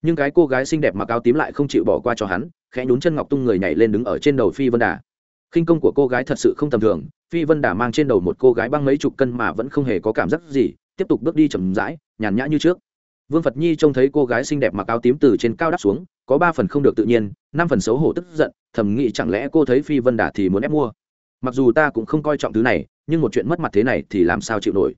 Nhưng cái cô gái xinh đẹp mặc áo tím lại không chịu bỏ qua cho hắn, khẽ nhún chân ngọc tung người nhảy lên đứng ở trên đầu phi vân đà. Khinh công của cô gái thật sự không tầm thường, phi vân đà mang trên đầu một cô gái băng mấy chục cân mà vẫn không hề có cảm giác gì, tiếp tục bước đi chậm rãi, nhàn nhã như trước. Vương phật nhi trông thấy cô gái xinh đẹp mặc áo tím từ trên cao đáp xuống có ba phần không được tự nhiên, năm phần xấu hổ tức giận, thầm nghĩ chẳng lẽ cô thấy phi vân đà thì muốn ép mua. Mặc dù ta cũng không coi trọng thứ này, nhưng một chuyện mất mặt thế này thì làm sao chịu nổi.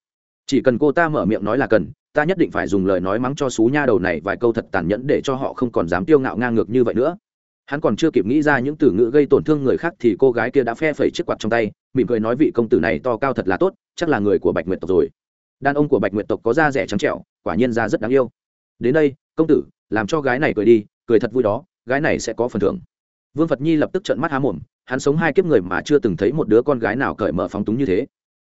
Chỉ cần cô ta mở miệng nói là cần, ta nhất định phải dùng lời nói mắng cho xú nha đầu này vài câu thật tàn nhẫn để cho họ không còn dám tiêu ngạo ngang ngược như vậy nữa. Hắn còn chưa kịp nghĩ ra những từ ngữ gây tổn thương người khác thì cô gái kia đã phe phẩy chiếc quạt trong tay, mỉm cười nói vị công tử này to cao thật là tốt, chắc là người của bạch nguyệt tộc rồi. Đàn ông của bạch nguyệt tộc có da rẻ trắng trẻo, quả nhiên da rất đáng yêu. Đến đây, công tử, làm cho gái này cười đi cười thật vui đó, gái này sẽ có phần thưởng. Vương phật nhi lập tức trợn mắt há mồm, hắn sống hai kiếp người mà chưa từng thấy một đứa con gái nào cởi mở phóng túng như thế.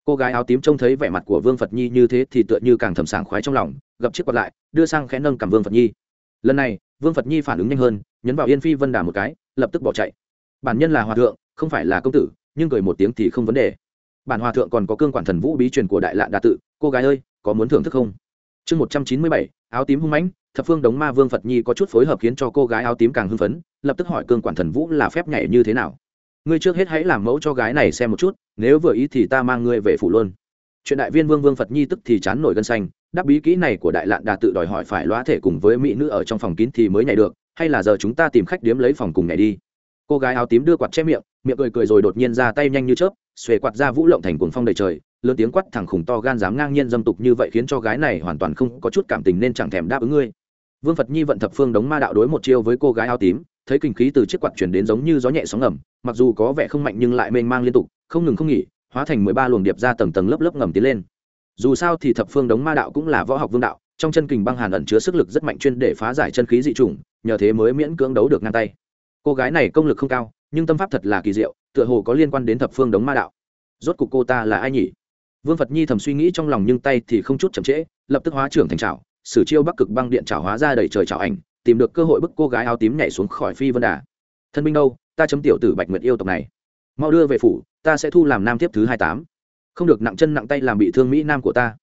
Cô gái áo tím trông thấy vẻ mặt của vương phật nhi như thế thì tựa như càng thầm sảng khoái trong lòng, gập chiếc quạt lại, đưa sang khẽ nâng cảm vương phật nhi. Lần này, vương phật nhi phản ứng nhanh hơn, nhấn vào yên phi vân đà một cái, lập tức bỏ chạy. Bản nhân là hòa thượng, không phải là công tử, nhưng cười một tiếng thì không vấn đề. Bản hòa thượng còn có cương quản thần vũ bí truyền của đại lạ đà tự, cô gái ơi, có muốn thưởng thức không? Chương một trăm chín mươi bảy, áo tím hung mãnh, thập phương đống ma vương phật nhi có chút phối hợp khiến cho cô gái áo tím càng hưng phấn, lập tức hỏi cương quản thần vũ là phép nhảy như thế nào. Ngươi trước hết hãy làm mẫu cho gái này xem một chút, nếu vừa ý thì ta mang ngươi về phủ luôn. Chuyện đại viên vương vương phật nhi tức thì chán nổi gân xanh, đáp bí kỹ này của đại lạn đà tự đòi hỏi phải loa thể cùng với mỹ nữ ở trong phòng kín thì mới nhảy được, hay là giờ chúng ta tìm khách điếm lấy phòng cùng nhảy đi. Cô gái áo tím đưa quạt che miệng miệng cười cười rồi đột nhiên ra tay nhanh như chớp, xuề quạt ra vũ lộng thành cuồng phong đầy trời lớn tiếng quát thẳng khủng to gan dám ngang nhiên dâm tục như vậy khiến cho gái này hoàn toàn không có chút cảm tình nên chẳng thèm đáp ứng ngươi. Vương phật nhi vận thập phương đống ma đạo đối một chiêu với cô gái áo tím, thấy kinh khí từ chiếc quạt chuyển đến giống như gió nhẹ sóng ngầm, mặc dù có vẻ không mạnh nhưng lại mênh mang liên tục, không ngừng không nghỉ, hóa thành mười ba luồng điệp ra tầng tầng lớp lớp ngầm tiến lên. Dù sao thì thập phương đống ma đạo cũng là võ học vương đạo, trong chân kình băng hàn ẩn chứa sức lực rất mạnh chuyên để phá giải chân khí dị chủng, nhờ thế mới miễn cưỡng đấu được ngang tay. Cô gái này công lực không cao, nhưng tâm pháp thật là kỳ diệu, tựa hồ có liên quan đến thập phương đống ma đạo. Rốt cuộc cô ta là ai nhỉ? Vương phật nhi thầm suy nghĩ trong lòng nhưng tay thì không chút chậm trễ, lập tức hóa trưởng thành trào sử chiêu bắc cực băng điện trào hóa ra đầy trời trào ảnh, tìm được cơ hội bức cô gái áo tím nhảy xuống khỏi phi vân đà. Thân binh đâu, ta chấm tiểu tử bạch nguyệt yêu tộc này. Mau đưa về phủ, ta sẽ thu làm nam tiếp thứ hai tám. Không được nặng chân nặng tay làm bị thương mỹ nam của ta.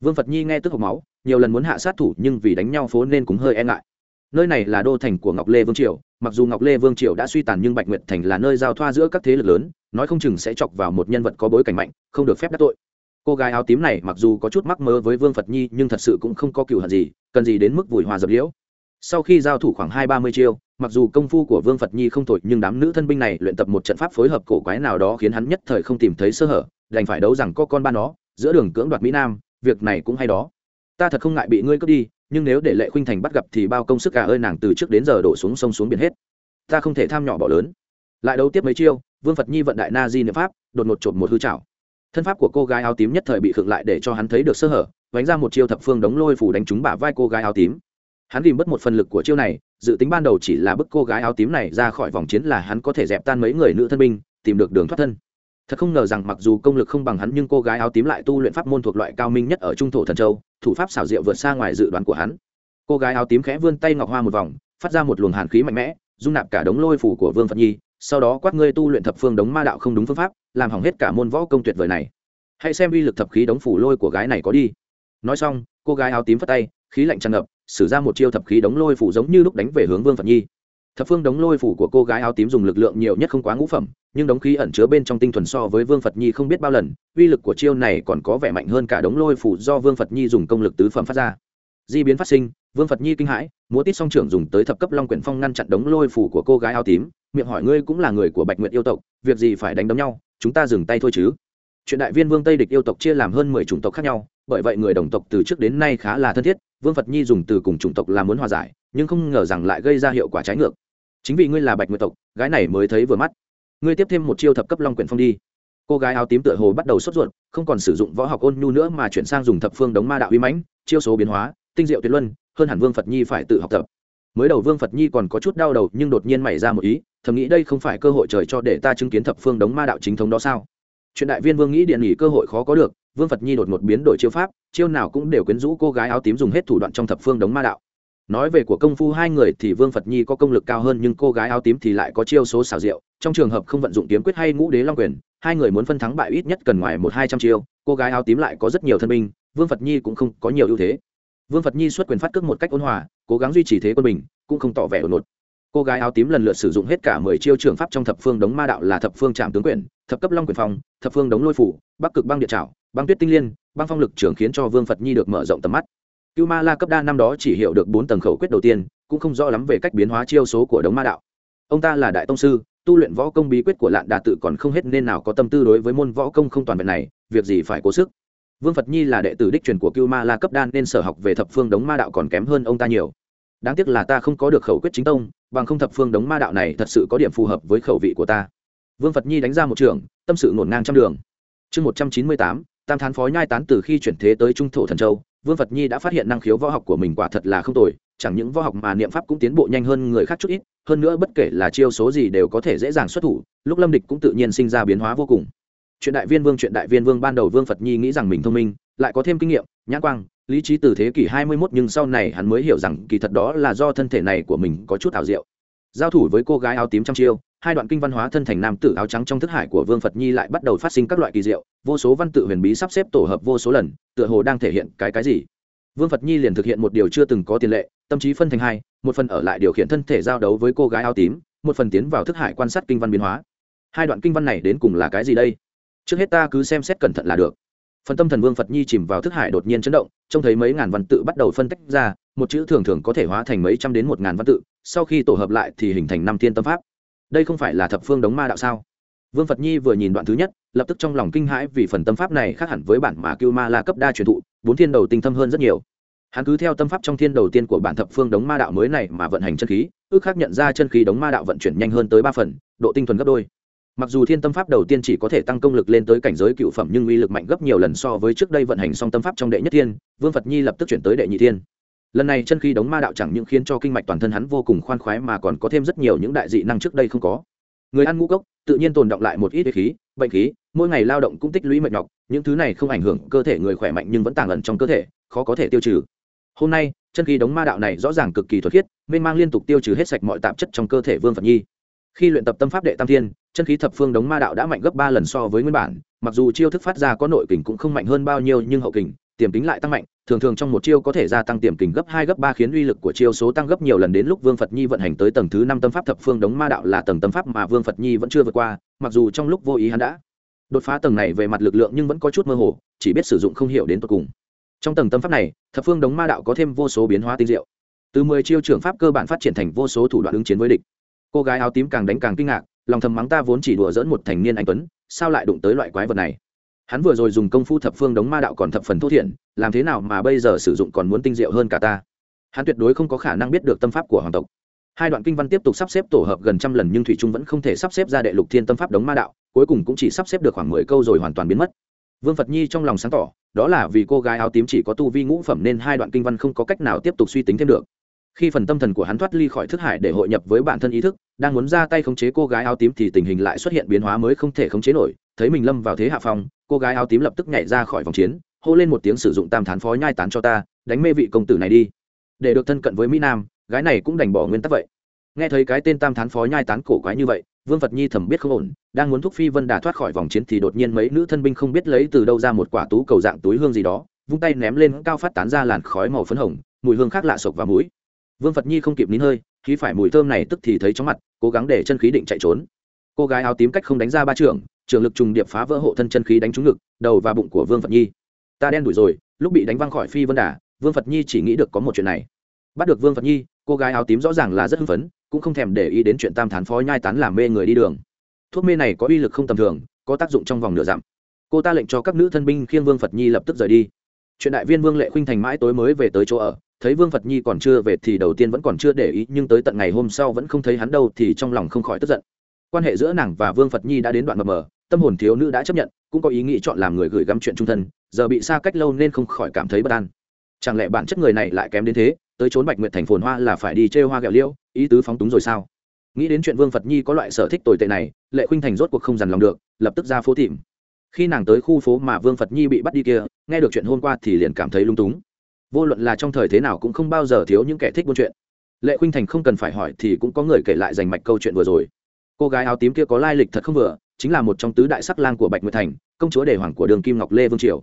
Vương phật nhi nghe tức hộc máu, nhiều lần muốn hạ sát thủ nhưng vì đánh nhau phố nên cũng hơi e ngại. Nơi này là đô thành của ngọc lê vương triều, mặc dù ngọc lê vương triều đã suy tàn nhưng bạch nguyệt thành là nơi giao thoa giữa các thế lực lớn, nói không chừng sẽ chọc vào một nhân vật có bối cảnh mạnh, không được phép đắc tội cô gái áo tím này mặc dù có chút mắc mơ với vương phật nhi, nhưng thật sự cũng không có cựu hận gì, cần gì đến mức vùi hòa dập liễu. Sau khi giao thủ khoảng hai ba mươi chiêu, mặc dù công phu của vương phật nhi không thổi nhưng đám nữ thân binh này luyện tập một trận pháp phối hợp cổ quái nào đó khiến hắn nhất thời không tìm thấy sơ hở, đành phải đấu rằng có con ba nó, giữa đường cưỡng đoạt mỹ nam, việc này cũng hay đó. Ta thật không ngại bị ngươi cướp đi, nhưng nếu để lệ khuynh thành bắt gặp thì bao công sức cả ơi, nàng từ trước đến giờ đổ xuống sông xuống biển hết. Ta không thể tham nhỏ bỏ lớn. Lại đấu tiếp mấy chiêu, vương phật nhi vận đại na di niệm pháp, đột ngột chột một hư trảo thân pháp của cô gái áo tím nhất thời bị khựng lại để cho hắn thấy được sơ hở, vánh ra một chiêu thập phương đống lôi phủ đánh trúng bả vai cô gái áo tím. Hắn tìm mất một phần lực của chiêu này, dự tính ban đầu chỉ là bức cô gái áo tím này ra khỏi vòng chiến là hắn có thể dẹp tan mấy người nữ thân binh, tìm được đường thoát thân. Thật không ngờ rằng mặc dù công lực không bằng hắn nhưng cô gái áo tím lại tu luyện pháp môn thuộc loại cao minh nhất ở trung thổ thần châu, thủ pháp xảo diệu vượt xa ngoài dự đoán của hắn. Cô gái áo tím khẽ vươn tay ngọc hoa một vòng, phát ra một luồng hàn khí mạnh mẽ, dung nạp cả đống lôi phủ của vương phật nhi, sau đó quát ngươi tu luyện thập phương đống ma đạo không đúng phương pháp làm hỏng hết cả môn võ công tuyệt vời này. Hãy xem uy lực thập khí đống phủ lôi của gái này có đi. Nói xong, cô gái áo tím phất tay, khí lạnh tràn ngập, sử ra một chiêu thập khí đống lôi phủ giống như lúc đánh về hướng vương phật nhi. Thập phương đống lôi phủ của cô gái áo tím dùng lực lượng nhiều nhất không quá ngũ phẩm, nhưng đống khí ẩn chứa bên trong tinh thuần so với vương phật nhi không biết bao lần, uy lực của chiêu này còn có vẻ mạnh hơn cả đống lôi phủ do vương phật nhi dùng công lực tứ phẩm phát ra. Di biến phát sinh, vương phật nhi kinh hãi, múa tít song trưởng dùng tới thập cấp long quyển phong ngăn chặn đống lôi phủ của cô gái áo tím, miệng hỏi ngươi cũng là người của bạch nguyện yêu tộc, việc gì phải đánh đấm nhau? Chúng ta dừng tay thôi chứ. Chuyện đại viên vương tây địch yêu tộc chia làm hơn mười chủng tộc khác nhau, bởi vậy người đồng tộc từ trước đến nay khá là thân thiết, vương phật nhi dùng từ cùng chủng tộc là muốn hòa giải, nhưng không ngờ rằng lại gây ra hiệu quả trái ngược. Chính vì ngươi là bạch nguyệt tộc, gái này mới thấy vừa mắt. Ngươi tiếp thêm một chiêu thập cấp long quyển phong đi. Cô gái áo tím tựa hồ bắt đầu sốt ruột, không còn sử dụng võ học ôn nhu nữa mà chuyển sang dùng thập phương đống ma đạo uy mãnh, chiêu số biến hóa, tinh diệu tuyệt luân, hơn hẳn vương phật nhi phải tự học tập mới đầu vương phật nhi còn có chút đau đầu nhưng đột nhiên mày ra một ý, thầm nghĩ đây không phải cơ hội trời cho để ta chứng kiến thập phương đống ma đạo chính thống đó sao? Chuyện đại viên vương nghĩ điện nghỉ cơ hội khó có được, vương phật nhi đột ngột biến đổi chiêu pháp, chiêu nào cũng đều quyến rũ cô gái áo tím dùng hết thủ đoạn trong thập phương đống ma đạo. Nói về của công phu hai người thì vương phật nhi có công lực cao hơn nhưng cô gái áo tím thì lại có chiêu số xảo rượu trong trường hợp không vận dụng kiếm quyết hay ngũ đế long quyền, hai người muốn phân thắng bại ít nhất cần ngoài một hai trăm chiêu, cô gái áo tím lại có rất nhiều thân binh, vương phật nhi cũng không có nhiều ưu thế vương phật nhi xuất quyền phát cước một cách ôn hòa, cố gắng duy trì thế quân bình, cũng không tỏ vẻ ổn nột. Cô gái áo tím lần lượt sử dụng hết cả mười chiêu trường pháp trong thập phương đống ma đạo là thập phương trạm tướng quyền, thập cấp long quyền phong, thập phương đống lôi phủ, bắc cực băng địa trảo, băng tuyết tinh liên, băng phong lực trưởng khiến cho vương phật nhi được mở rộng tầm mắt. Cưu ma la cấp đa năm đó chỉ hiểu được bốn tầng khẩu quyết đầu tiên, cũng không rõ lắm về cách biến hóa chiêu số của đống ma đạo. Ông ta là đại tông sư, tu luyện võ công bí quyết của lạn đà tự còn không hết nên nào có tâm tư đối với môn võ công không toàn vẹn này, việc gì phải cố sức? Vương phật nhi là đệ tử đích truyền của cưu ma la cấp đan nên sở học về thập phương đống ma đạo còn kém hơn ông ta nhiều. Đáng tiếc là ta không có được khẩu quyết chính tông, bằng không thập phương đống ma đạo này thật sự có điểm phù hợp với khẩu vị của ta. Vương phật nhi đánh ra một trường, tâm sự ngổn ngang trăm đường. Chương một trăm chín mươi tám, tam thán phó nhai tán từ khi chuyển thế tới trung thổ thần châu, vương phật nhi đã phát hiện năng khiếu võ học của mình quả thật là không tồi, chẳng những võ học mà niệm pháp cũng tiến bộ nhanh hơn người khác chút ít, hơn nữa bất kể là chiêu số gì đều có thể dễ dàng xuất thủ, lúc lâm địch cũng tự nhiên sinh ra biến hóa vô cùng chuyện đại viên vương, chuyện đại viên vương ban đầu vương phật nhi nghĩ rằng mình thông minh, lại có thêm kinh nghiệm, nhãn quang, lý trí từ thế kỷ hai mươi 21 nhưng sau này hắn mới hiểu rằng kỳ thật đó là do thân thể này của mình có chút ảo diệu. Giao thủ với cô gái áo tím trong chiêu, hai đoạn kinh văn hóa thân thành nam tử áo trắng trong thức hải của vương phật nhi lại bắt đầu phát sinh các loại kỳ diệu, vô số văn tự huyền bí sắp xếp tổ hợp vô số lần, tựa hồ đang thể hiện cái cái gì. Vương phật nhi liền thực hiện một điều chưa từng có tiền lệ, tâm trí phân thành hai, một phần ở lại điều khiển thân thể giao đấu với cô gái áo tím, một phần tiến vào thức hải quan sát kinh văn biến hóa. Hai đoạn kinh văn này đến cùng là cái gì đây? Trước hết ta cứ xem xét cẩn thận là được. Phần tâm thần vương phật nhi chìm vào thức hải đột nhiên chấn động, trông thấy mấy ngàn văn tự bắt đầu phân tách ra, một chữ thường thường có thể hóa thành mấy trăm đến một ngàn văn tự, sau khi tổ hợp lại thì hình thành năm thiên tâm pháp. Đây không phải là thập phương đống ma đạo sao? Vương phật nhi vừa nhìn đoạn thứ nhất, lập tức trong lòng kinh hãi vì phần tâm pháp này khác hẳn với bản mà cưu ma la cấp đa truyền thụ, bốn thiên đầu tinh thâm hơn rất nhiều. Hắn cứ theo tâm pháp trong thiên đầu tiên của bản thập phương đống ma đạo mới này mà vận hành chân khí, ước khác nhận ra chân khí đống ma đạo vận chuyển nhanh hơn tới ba phần, độ tinh thuần gấp đôi mặc dù thiên tâm pháp đầu tiên chỉ có thể tăng công lực lên tới cảnh giới cựu phẩm nhưng uy lực mạnh gấp nhiều lần so với trước đây vận hành song tâm pháp trong đệ nhất thiên, vương phật nhi lập tức chuyển tới đệ nhị thiên. Lần này chân khí đống ma đạo chẳng những khiến cho kinh mạch toàn thân hắn vô cùng khoan khoái mà còn có thêm rất nhiều những đại dị năng trước đây không có. Người ăn ngũ cốc, tự nhiên tồn động lại một ít khí, bệnh khí, mỗi ngày lao động cũng tích lũy mệt nhọc, những thứ này không ảnh hưởng cơ thể người khỏe mạnh nhưng vẫn tàng ẩn trong cơ thể, khó có thể tiêu trừ. Hôm nay, chân khí đống ma đạo này rõ ràng cực kỳ thuật khiết, mênh mang liên tục tiêu trừ hết sạch mọi tạp chất trong cơ thể vương phật nhi khi luyện tập tâm pháp đệ tam thiên, chân khí thập phương đống ma đạo đã mạnh gấp ba lần so với nguyên bản, mặc dù chiêu thức phát ra có nội kình cũng không mạnh hơn bao nhiêu nhưng hậu kình, tiềm kính lại tăng mạnh, thường thường trong một chiêu có thể gia tăng tiềm kình gấp hai, gấp ba khiến uy lực của chiêu số tăng gấp nhiều lần đến lúc vương phật nhi vận hành tới tầng thứ năm tâm pháp thập phương đống ma đạo là tầng tâm pháp mà vương phật nhi vẫn chưa vượt qua, mặc dù trong lúc vô ý hắn đã đột phá tầng này về mặt lực lượng nhưng vẫn có chút mơ hồ, chỉ biết sử dụng không hiểu đến tột cùng. Trong tầng tâm pháp này, thập phương đống ma đạo có thêm vô số biến hóa tinh diệu. Từ mười chiêu trưởng pháp cơ bản phát triển thành vô số thủ đoạn ứng chiến với địch cô gái áo tím càng đánh càng kinh ngạc, lòng thầm mắng ta vốn chỉ đùa dỡn một thành niên anh tuấn, sao lại đụng tới loại quái vật này? Hắn vừa rồi dùng công phu thập phương đống ma đạo còn thập phần thốt thiện làm thế nào mà bây giờ sử dụng còn muốn tinh diệu hơn cả ta? Hắn tuyệt đối không có khả năng biết được tâm pháp của hoàng tộc. Hai đoạn kinh văn tiếp tục sắp xếp tổ hợp gần trăm lần nhưng thủy trung vẫn không thể sắp xếp ra đệ lục thiên tâm pháp đống ma đạo, cuối cùng cũng chỉ sắp xếp được khoảng mười câu rồi hoàn toàn biến mất. Vương phật nhi trong lòng sáng tỏ, đó là vì cô gái áo tím chỉ có tu vi ngũ phẩm nên hai đoạn kinh văn không có cách nào tiếp tục suy tính thêm được khi phần tâm thần của hắn thoát ly khỏi thức hải để hội nhập với bản thân ý thức, đang muốn ra tay khống chế cô gái áo tím thì tình hình lại xuất hiện biến hóa mới không thể khống chế nổi. Thấy mình lâm vào thế hạ phong, cô gái áo tím lập tức nhảy ra khỏi vòng chiến, hô lên một tiếng sử dụng tam thán phó nhai tán cho ta, đánh mê vị công tử này đi. Để được thân cận với mỹ nam, gái này cũng đành bỏ nguyên tắc vậy. Nghe thấy cái tên tam thán phó nhai tán cổ quái như vậy, vương phật nhi thầm biết không ổn, đang muốn thúc phi vân đà thoát khỏi vòng chiến thì đột nhiên mấy nữ thân binh không biết lấy từ đâu ra một quả tú cầu dạng túi hương gì đó, vung tay ném lên, cao phát tán ra làn khói màu phấn hồng, mùi hương khác lạ sộc vào mũi vương phật nhi không kịp nín hơi, khí phải mùi thơm này tức thì thấy chóng mặt, cố gắng để chân khí định chạy trốn. Cô gái áo tím cách không đánh ra ba trường trường lực trùng điệp phá vỡ hộ thân chân khí đánh trúng ngực, đầu và bụng của vương phật nhi. Ta đen đuổi rồi, lúc bị đánh văng khỏi phi vân đà, vương phật nhi chỉ nghĩ được có một chuyện này. Bắt được vương phật nhi, cô gái áo tím rõ ràng là rất hưng phấn, cũng không thèm để ý đến chuyện tam thán phó nhai tán làm mê người đi đường. Thuốc mê này có uy lực không tầm thường, có tác dụng trong vòng nửa dặm. Cô ta lệnh cho các nữ thân binh khiêng vương phật nhi lập tức rời đi. Chuyện đại viên vương lệ khuynh thành mãi tối mới về tới chỗ ở thấy vương phật nhi còn chưa về thì đầu tiên vẫn còn chưa để ý nhưng tới tận ngày hôm sau vẫn không thấy hắn đâu thì trong lòng không khỏi tức giận. Quan hệ giữa nàng và vương phật nhi đã đến đoạn mờ mờ tâm hồn thiếu nữ đã chấp nhận cũng có ý nghĩ chọn làm người gửi gắm chuyện trung thân giờ bị xa cách lâu nên không khỏi cảm thấy bất an. Chẳng lẽ bản chất người này lại kém đến thế tới trốn bạch nguyệt thành phồn hoa là phải đi chơi hoa gạo liễu, ý tứ phóng túng rồi sao? Nghĩ đến chuyện vương phật nhi có loại sở thích tồi tệ này lệ khuynh thành rốt cuộc không dằn lòng được lập tức ra phố tìm. Khi nàng tới khu phố mà vương phật nhi bị bắt đi kia nghe được chuyện hôm qua thì liền cảm thấy lung túng vô luận là trong thời thế nào cũng không bao giờ thiếu những kẻ thích buôn chuyện. Lệ khuynh thành không cần phải hỏi thì cũng có người kể lại dành mạch câu chuyện vừa rồi. Cô gái áo tím kia có lai lịch thật không vừa, chính là một trong tứ đại sắc lang của bạch nguyệt thành, công chúa đề hoàng của đường kim ngọc lê vương triều.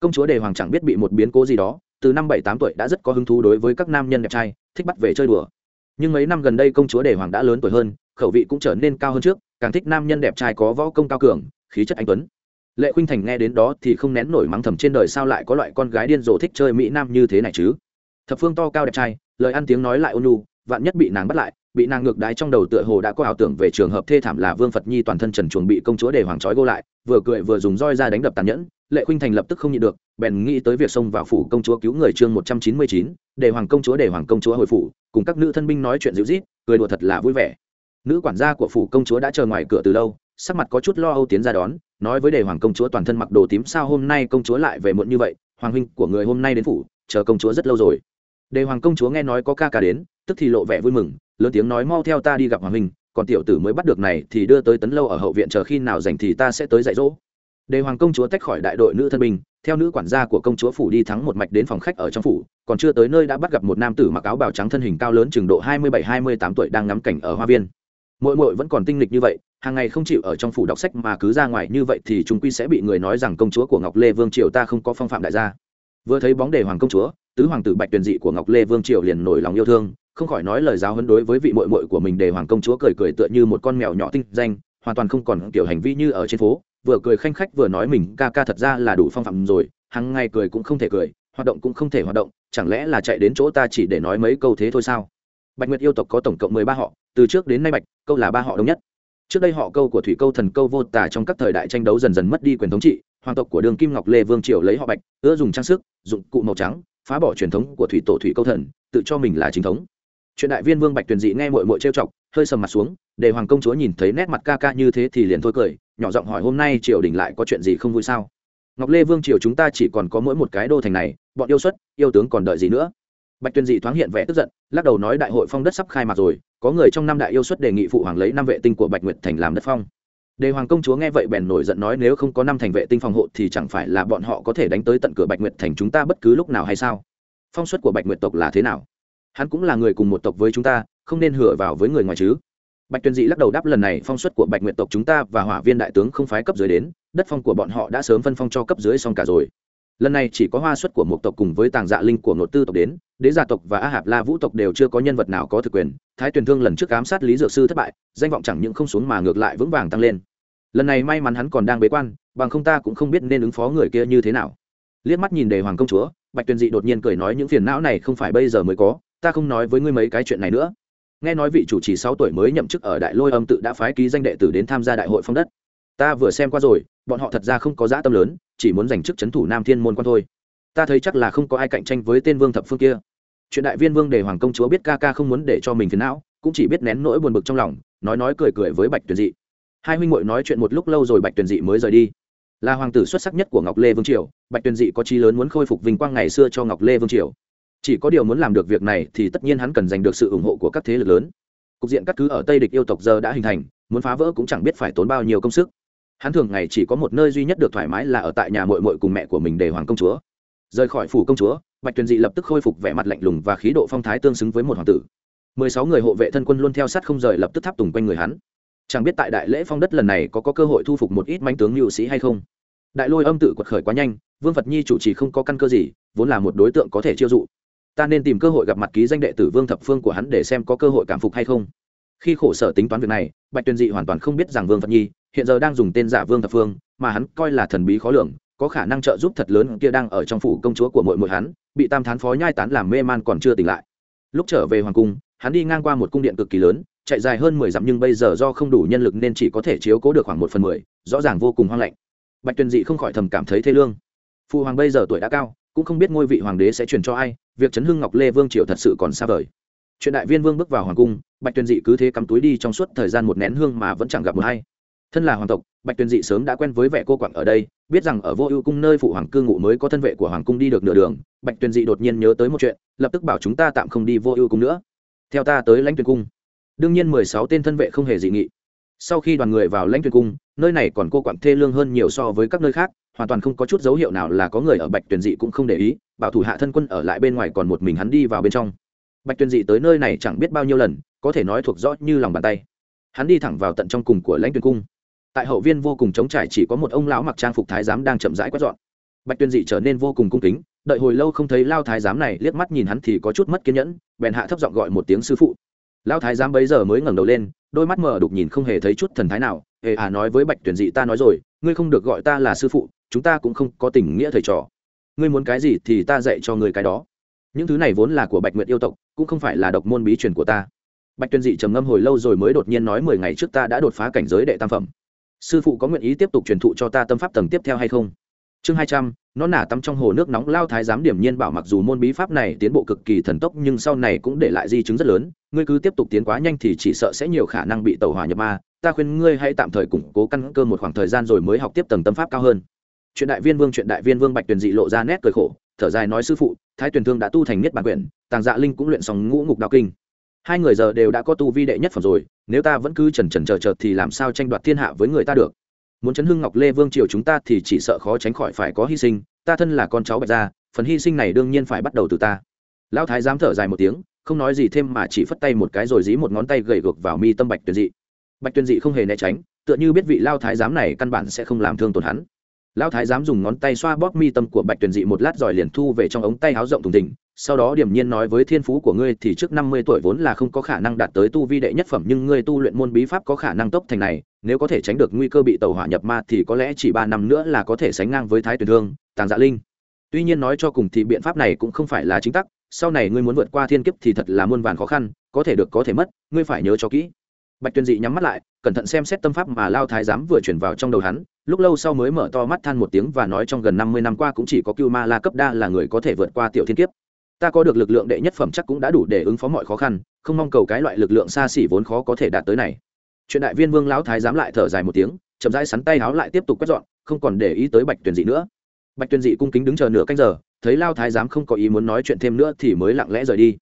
Công chúa đề hoàng chẳng biết bị một biến cố gì đó, từ năm bảy tám tuổi đã rất có hứng thú đối với các nam nhân đẹp trai, thích bắt về chơi đùa. Nhưng mấy năm gần đây công chúa đề hoàng đã lớn tuổi hơn, khẩu vị cũng trở nên cao hơn trước, càng thích nam nhân đẹp trai có võ công cao cường, khí chất anh tuấn lệ khuynh thành nghe đến đó thì không nén nổi mắng thầm trên đời sao lại có loại con gái điên rồ thích chơi mỹ nam như thế này chứ? Thập phương to cao đẹp trai, lời ăn tiếng nói lại ôn nhu, vạn nhất bị nàng bắt lại, bị nàng ngược đái trong đầu tựa hồ đã có ảo tưởng về trường hợp thê thảm là vương phật nhi toàn thân trần chuồng bị công chúa để hoàng trói gô lại, vừa cười vừa dùng roi ra đánh đập tàn nhẫn, lệ khuynh thành lập tức không nhịn được, bèn nghĩ tới việc xông vào phủ công chúa cứu người chương một trăm chín mươi chín để hoàng công chúa để hoàng công chúa hồi phủ, cùng các nữ thân binh nói chuyện dịu rít cười đùa thật là vui vẻ. Nữ quản gia của phủ công chúa đã chờ ngoài cửa từ lâu, sắc mặt có chút lo âu tiến ra đón nói với đề hoàng công chúa toàn thân mặc đồ tím sao hôm nay công chúa lại về muộn như vậy, hoàng huynh của người hôm nay đến phủ, chờ công chúa rất lâu rồi. Đề hoàng công chúa nghe nói có ca ca đến, tức thì lộ vẻ vui mừng, lớn tiếng nói mau theo ta đi gặp hoàng huynh, còn tiểu tử mới bắt được này thì đưa tới tấn lâu ở hậu viện chờ khi nào rảnh thì ta sẽ tới dạy dỗ. Đề hoàng công chúa tách khỏi đại đội nữ thân binh, theo nữ quản gia của công chúa phủ đi thắng một mạch đến phòng khách ở trong phủ, còn chưa tới nơi đã bắt gặp một nam tử mặc áo bào trắng thân hình cao lớn chừng độ hai mươi bảy, hai mươi tám tuổi đang ngắm cảnh ở hoa viên. Mỗi mỗi vẫn còn tinh lịch như vậy hàng ngày không chịu ở trong phủ đọc sách mà cứ ra ngoài như vậy thì chúng quy sẽ bị người nói rằng công chúa của ngọc lê vương triều ta không có phong phạm đại gia. Vừa thấy bóng đề hoàng công chúa, tứ hoàng tử bạch tuyền dị của ngọc lê vương triều liền nổi lòng yêu thương, không khỏi nói lời giáo hấn đối với vị mội mội của mình đề hoàng công chúa cười cười tựa như một con mèo nhỏ tinh danh, hoàn toàn không còn kiểu hành vi như ở trên phố, vừa cười khanh khách vừa nói mình ca ca thật ra là đủ phong phạm rồi, hằng ngày cười cũng không thể cười, hoạt động cũng không thể hoạt động, chẳng lẽ là chạy đến chỗ ta chỉ để nói mấy câu thế thôi sao? Bạch nguyệt yêu tộc có tổng cộng mười ba họ, từ trước đến nay bạch, câu là ba họ đông nhất trước đây họ câu của thủy câu thần câu vô tả trong các thời đại tranh đấu dần dần mất đi quyền thống trị, hoàng tộc của đường kim ngọc lê vương triều lấy họ bạch, ưa dùng trang sức, dụng cụ màu trắng, phá bỏ truyền thống của thủy tổ thủy câu thần, tự cho mình là chính thống. Chuyện đại viên vương bạch tuyền dị nghe mội mội trêu chọc, hơi sầm mặt xuống, để hoàng công chúa nhìn thấy nét mặt ca ca như thế thì liền thôi cười, nhỏ giọng hỏi hôm nay triều đình lại có chuyện gì không vui sao? Ngọc lê vương triều chúng ta chỉ còn có mỗi một cái đô thành này, bọn yêu xuất, yêu tướng còn đợi gì nữa? Bạch tuyên dị thoáng hiện vẻ tức giận, lắc đầu nói đại hội phong đất sắp khai mạc rồi, có người trong năm đại yêu xuất đề nghị phụ hoàng lấy năm vệ tinh của bạch nguyệt thành làm đất phong. Đề hoàng công chúa nghe vậy bèn nổi giận nói nếu không có năm thành vệ tinh phòng hộ thì chẳng phải là bọn họ có thể đánh tới tận cửa bạch nguyệt thành chúng ta bất cứ lúc nào hay sao? Phong suất của bạch nguyệt tộc là thế nào? Hắn cũng là người cùng một tộc với chúng ta, không nên hựa vào với người ngoài chứ. Bạch tuyên dị lắc đầu đáp lần này phong suất của bạch nguyệt tộc chúng ta và hỏa viên đại tướng không phái cấp dưới đến, đất phong của bọn họ đã sớm phân phong cho cấp dưới xong cả rồi lần này chỉ có hoa xuất của một tộc cùng với tàng dạ linh của nội tư tộc đến, đế gia tộc và a hạp la vũ tộc đều chưa có nhân vật nào có thực quyền, thái tuyền thương lần trước ám sát lý dược sư thất bại, danh vọng chẳng những không xuống mà ngược lại vững vàng tăng lên. Lần này may mắn hắn còn đang bế quan, bằng không ta cũng không biết nên ứng phó người kia như thế nào. Liếc mắt nhìn đề hoàng công chúa, bạch tuyền dị đột nhiên cười nói những phiền não này không phải bây giờ mới có, ta không nói với ngươi mấy cái chuyện này nữa. Nghe nói vị chủ trì sáu tuổi mới nhậm chức ở đại lôi âm tự đã phái ký danh đệ tử đến tham gia đại hội phong đất. Ta vừa xem qua rồi, bọn họ thật ra không có dã tâm lớn chỉ muốn giành chức c h ấ n thủ nam thiên môn quan thôi. Ta thấy chắc là không có ai cạnh tranh với tên vương thập phương kia. Chuyện đại viên vương đề hoàng công chúa biết ca ca không muốn để cho mình phiền não, cũng chỉ biết nén nỗi buồn bực trong lòng, nói nói cười cười với bạch tuyền dị. Hai huynh m nói chuyện một lúc lâu rồi bạch tuyền dị mới rời đi. Là hoàng tử xuất sắc nhất của ngọc lê vương triều, bạch tuyền dị có chi lớn muốn khôi phục vinh quang ngày xưa cho ngọc lê vương triều. Chỉ có điều muốn làm được việc này thì tất nhiên hắn cần giành được sự ủng hộ của các thế lực lớn. Cục diện cắt cứ ở tây địch yêu tộc giờ đã hình thành, muốn phá vỡ cũng chẳng biết phải tốn bao nhiêu công sức hắn thường ngày chỉ có một nơi duy nhất được thoải mái là ở tại nhà mội mội cùng mẹ của mình để hoàng công chúa. Rời khỏi phủ công chúa bạch tuyền dị lập tức khôi phục vẻ mặt lạnh lùng và khí độ phong thái tương xứng với một hoàng tử. Mười sáu người hộ vệ thân quân luôn theo sát không rời lập tức tháp tùng quanh người hắn. Chẳng biết tại đại lễ phong đất lần này có, có cơ hội thu phục một ít manh tướng nhu sĩ hay không. Đại lôi âm tự quật khởi quá nhanh vương phật nhi chủ trì không có căn cơ gì vốn là một đối tượng có thể chiêu dụ. Ta nên tìm cơ hội gặp mặt ký danh đệ tử vương thập phương của hắn để xem có cơ hội cảm phục hay không. Khi khổ sở tính toán việc này bạch tuyền dị hoàn toàn không biết rằng vương phật nhi hiện giờ đang dùng tên giả vương thập phương, mà hắn coi là thần bí khó lường, có khả năng trợ giúp thật lớn kia đang ở trong phủ công chúa của mội mội hắn, bị tam thán phó nhai tán làm mê man còn chưa tỉnh lại. Lúc trở về hoàng cung, hắn đi ngang qua một cung điện cực kỳ lớn, chạy dài hơn mười dặm nhưng bây giờ do không đủ nhân lực nên chỉ có thể chiếu cố được khoảng một phần mười, rõ ràng vô cùng hoang lạnh. Bạch tuyền dị không khỏi thầm cảm thấy thê lương. Phụ hoàng bây giờ tuổi đã cao, cũng không biết ngôi vị hoàng đế sẽ truyền cho ai, việc chấn hưng ngọc lê vương triều thật sự còn xa vời. Chuyện đại viên vương bước vào hoàng cung, bạch tuyền dị cứ thế cắm túi đi trong suốt thời gian một nén hương mà vẫn chẳng gặp một hay thân là hoàng tộc, bạch tuyền dị sớm đã quen với vẻ cô quặng ở đây, biết rằng ở vô ưu cung nơi phụ hoàng cư ngụ mới có thân vệ của hoàng cung đi được nửa đường, bạch tuyền dị đột nhiên nhớ tới một chuyện, lập tức bảo chúng ta tạm không đi vô ưu cung nữa. Theo ta tới lãnh tuyền cung. Đương nhiên mười sáu tên thân vệ không hề dị nghị. Sau khi đoàn người vào lãnh tuyền cung, nơi này còn cô quặng thê lương hơn nhiều so với các nơi khác, hoàn toàn không có chút dấu hiệu nào là có người ở bạch tuyền dị cũng không để ý, bảo thủ hạ thân quân ở lại bên ngoài còn một mình hắn đi vào bên trong. Bạch tuyền dị tới nơi này chẳng biết bao nhiêu lần, có thể nói thuộc rõ như lòng bàn tay. Hắn đi thẳng vào tận trong cùng của lãnh tuyền cung tại hậu viên vô cùng chống trải chỉ có một ông lão mặc trang phục thái giám đang chậm rãi quét dọn. Bạch tuyền dị trở nên vô cùng cung kính, đợi hồi lâu không thấy lao thái giám này, liếc mắt nhìn hắn thì có chút mất kiên nhẫn, bèn hạ thấp giọng gọi một tiếng sư phụ. Lao thái giám bấy giờ mới ngẩng đầu lên, đôi mắt mở đục nhìn không hề thấy chút thần thái nào. Hề à nói với bạch tuyển dị ta nói rồi, ngươi không được gọi ta là sư phụ, chúng ta cũng không có tình nghĩa thầy trò. Ngươi muốn cái gì thì ta dạy cho ngươi cái đó. Những thứ này vốn là của bạch nguyệt yêu tộc, cũng không phải là độc môn bí truyền của ta. Bạch tuyên dị trầm ngâm hồi lâu rồi mới đột nhiên nói mười ngày trước ta đã đột phá cảnh giới đệ tam phẩm sư phụ có nguyện ý tiếp tục truyền thụ cho ta tâm pháp tầng tiếp theo hay không? Chương hai trăm, nó nả tắm trong hồ nước nóng, lao thái giám điểm nhiên bảo mặc dù môn bí pháp này tiến bộ cực kỳ thần tốc nhưng sau này cũng để lại di chứng rất lớn. Ngươi cứ tiếp tục tiến quá nhanh thì chỉ sợ sẽ nhiều khả năng bị tẩu hỏa nhập ma. Ta khuyên ngươi hãy tạm thời củng cố căn cơ một khoảng thời gian rồi mới học tiếp tầng tâm pháp cao hơn. Chuyện đại viên vương, chuyện đại viên vương bạch tuyền dị lộ ra nét cười khổ, thở dài nói sư phụ, thái tuyền thương đã tu thành nhất bản quyển, tàng dạ linh cũng luyện xong ngũ ngục đạo kinh hai người giờ đều đã có tu vi đệ nhất phẩm rồi, nếu ta vẫn cứ trần trần chờ chờ thì làm sao tranh đoạt thiên hạ với người ta được? Muốn chấn hưng ngọc lê vương triều chúng ta thì chỉ sợ khó tránh khỏi phải có hy sinh, ta thân là con cháu bạch gia, phần hy sinh này đương nhiên phải bắt đầu từ ta. Lão thái dám thở dài một tiếng, không nói gì thêm mà chỉ phất tay một cái rồi dí một ngón tay gầy gược vào mi tâm bạch tuyên dị. Bạch tuyên dị không hề né tránh, tựa như biết vị lao thái giám này căn bản sẽ không làm thương tổn hắn. Lao thái giám dùng ngón tay xoa bóp mi tâm của bạch tuyên dị một lát rồi liền thu về trong ống tay áo rộng thùng thình sau đó điểm nhiên nói với thiên phú của ngươi thì trước năm mươi tuổi vốn là không có khả năng đạt tới tu vi đệ nhất phẩm, nhưng ngươi tu luyện môn bí pháp có khả năng tốc thành này, nếu có thể tránh được nguy cơ bị tàu hỏa nhập ma thì có lẽ chỉ ba năm nữa là có thể sánh ngang với thái tuyền thương, tàng dạ linh. Tuy nhiên nói cho cùng thì biện pháp này cũng không phải là chính tắc, sau này ngươi muốn vượt qua thiên kiếp thì thật là muôn vàn khó khăn, có thể được có thể mất, ngươi phải nhớ cho kỹ. Bạch tuyên dị nhắm mắt lại, cẩn thận xem xét tâm pháp mà lao thái giám vừa chuyển vào trong đầu hắn, lúc lâu sau mới mở to mắt than một tiếng và nói trong gần năm mươi năm qua cũng chỉ có cưu ma la cấp đa là người có thể vượt qua tiểu thiên kiếp ta có được lực lượng đệ nhất phẩm chắc cũng đã đủ để ứng phó mọi khó khăn, không mong cầu cái loại lực lượng xa xỉ vốn khó có thể đạt tới này. Chuyện đại viên vương lão thái giám lại thở dài một tiếng, chậm rãi sắn tay háo lại tiếp tục quét dọn, không còn để ý tới bạch tuyền dị nữa. Bạch tuyền dị cung kính đứng chờ nửa canh giờ, thấy lao thái giám không có ý muốn nói chuyện thêm nữa thì mới lặng lẽ rời đi.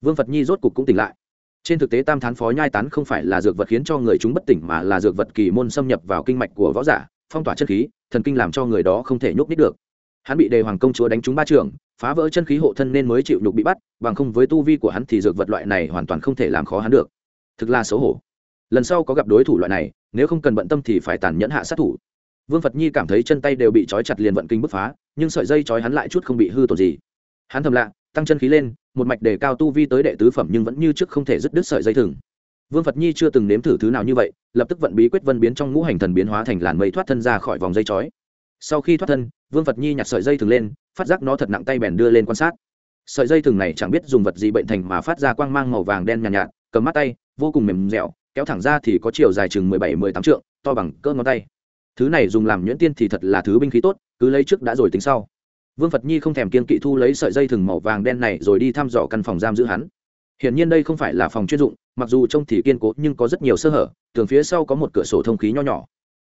Vương phật nhi rốt cục cũng tỉnh lại. Trên thực tế tam thán phó nhai tán không phải là dược vật khiến cho người chúng bất tỉnh mà là dược vật kỳ môn xâm nhập vào kinh mạch của võ giả, phong tỏa chân khí, thần kinh làm cho người đó không thể nhúc nít được. Hắn bị đề hoàng công chúa đánh trúng ba trường phá vỡ chân khí hộ thân nên mới chịu nhục bị bắt, bằng không với tu vi của hắn thì dược vật loại này hoàn toàn không thể làm khó hắn được. Thực là xấu hổ. Lần sau có gặp đối thủ loại này, nếu không cần bận tâm thì phải tàn nhẫn hạ sát thủ. Vương phật nhi cảm thấy chân tay đều bị trói chặt liền vận kinh bứt phá, nhưng sợi dây trói hắn lại chút không bị hư tổn gì. Hắn thầm lạ tăng chân khí lên, một mạch đề cao tu vi tới đệ tứ phẩm nhưng vẫn như trước không thể dứt đứt sợi dây thừng. Vương phật nhi chưa từng nếm thử thứ nào như vậy, lập tức vận bí quyết vân biến trong ngũ hành thần biến hóa thành làn mây thoát thân ra khỏi vòng dây trói. Sau khi thoát thân vương phật nhi nhặt sợi dây thừng lên phát giác nó thật nặng tay bèn đưa lên quan sát. Sợi dây thừng này chẳng biết dùng vật gì bệnh thành mà phát ra quang mang màu vàng đen nhàn nhạt, nhạt cầm mắt tay vô cùng mềm dẻo kéo thẳng ra thì có chiều dài chừng mười bảy mười tám trượng to bằng cỡ ngón tay. Thứ này dùng làm nhuyễn tiên thì thật là thứ binh khí tốt cứ lấy trước đã rồi tính sau. Vương phật nhi không thèm kiên kỵ thu lấy sợi dây thừng màu vàng đen này rồi đi thăm dò căn phòng giam giữ hắn. Hiển nhiên đây không phải là phòng chuyên dụng mặc dù trông thì kiên cố nhưng có rất nhiều sơ hở tường phía sau có một cửa sổ thông khí nho nhỏ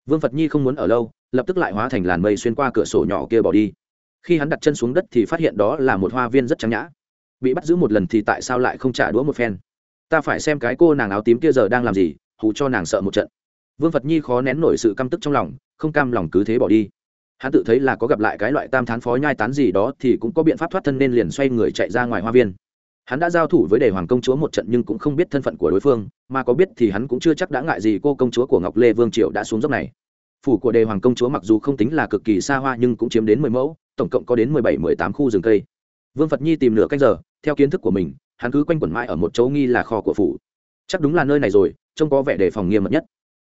vương phật nhi không muốn ở lâu, lập tức lại hóa thành làn mây xuyên qua cửa sổ nhỏ kia bỏ đi. Khi hắn đặt chân xuống đất thì phát hiện đó là một hoa viên rất trắng nhã. Bị bắt giữ một lần thì tại sao lại không trả đũa một phen? Ta phải xem cái cô nàng áo tím kia giờ đang làm gì, hù cho nàng sợ một trận. Vương phật nhi khó nén nổi sự căm tức trong lòng, không cam lòng cứ thế bỏ đi. Hắn tự thấy là có gặp lại cái loại tam thán phó nhai tán gì đó thì cũng có biện pháp thoát thân nên liền xoay người chạy ra ngoài hoa viên hắn đã giao thủ với đề hoàng công chúa một trận nhưng cũng không biết thân phận của đối phương, mà có biết thì hắn cũng chưa chắc đã ngại gì cô công chúa của ngọc lê vương triệu đã xuống dốc này. Phủ của đề hoàng công chúa mặc dù không tính là cực kỳ xa hoa nhưng cũng chiếm đến mười mẫu, tổng cộng có đến mười bảy, mười tám khu rừng cây. Vương phật nhi tìm nửa canh giờ, theo kiến thức của mình, hắn cứ quanh quẩn mãi ở một chỗ nghi là kho của phủ. Chắc đúng là nơi này rồi, trông có vẻ đề phòng nghiêm mật nhất.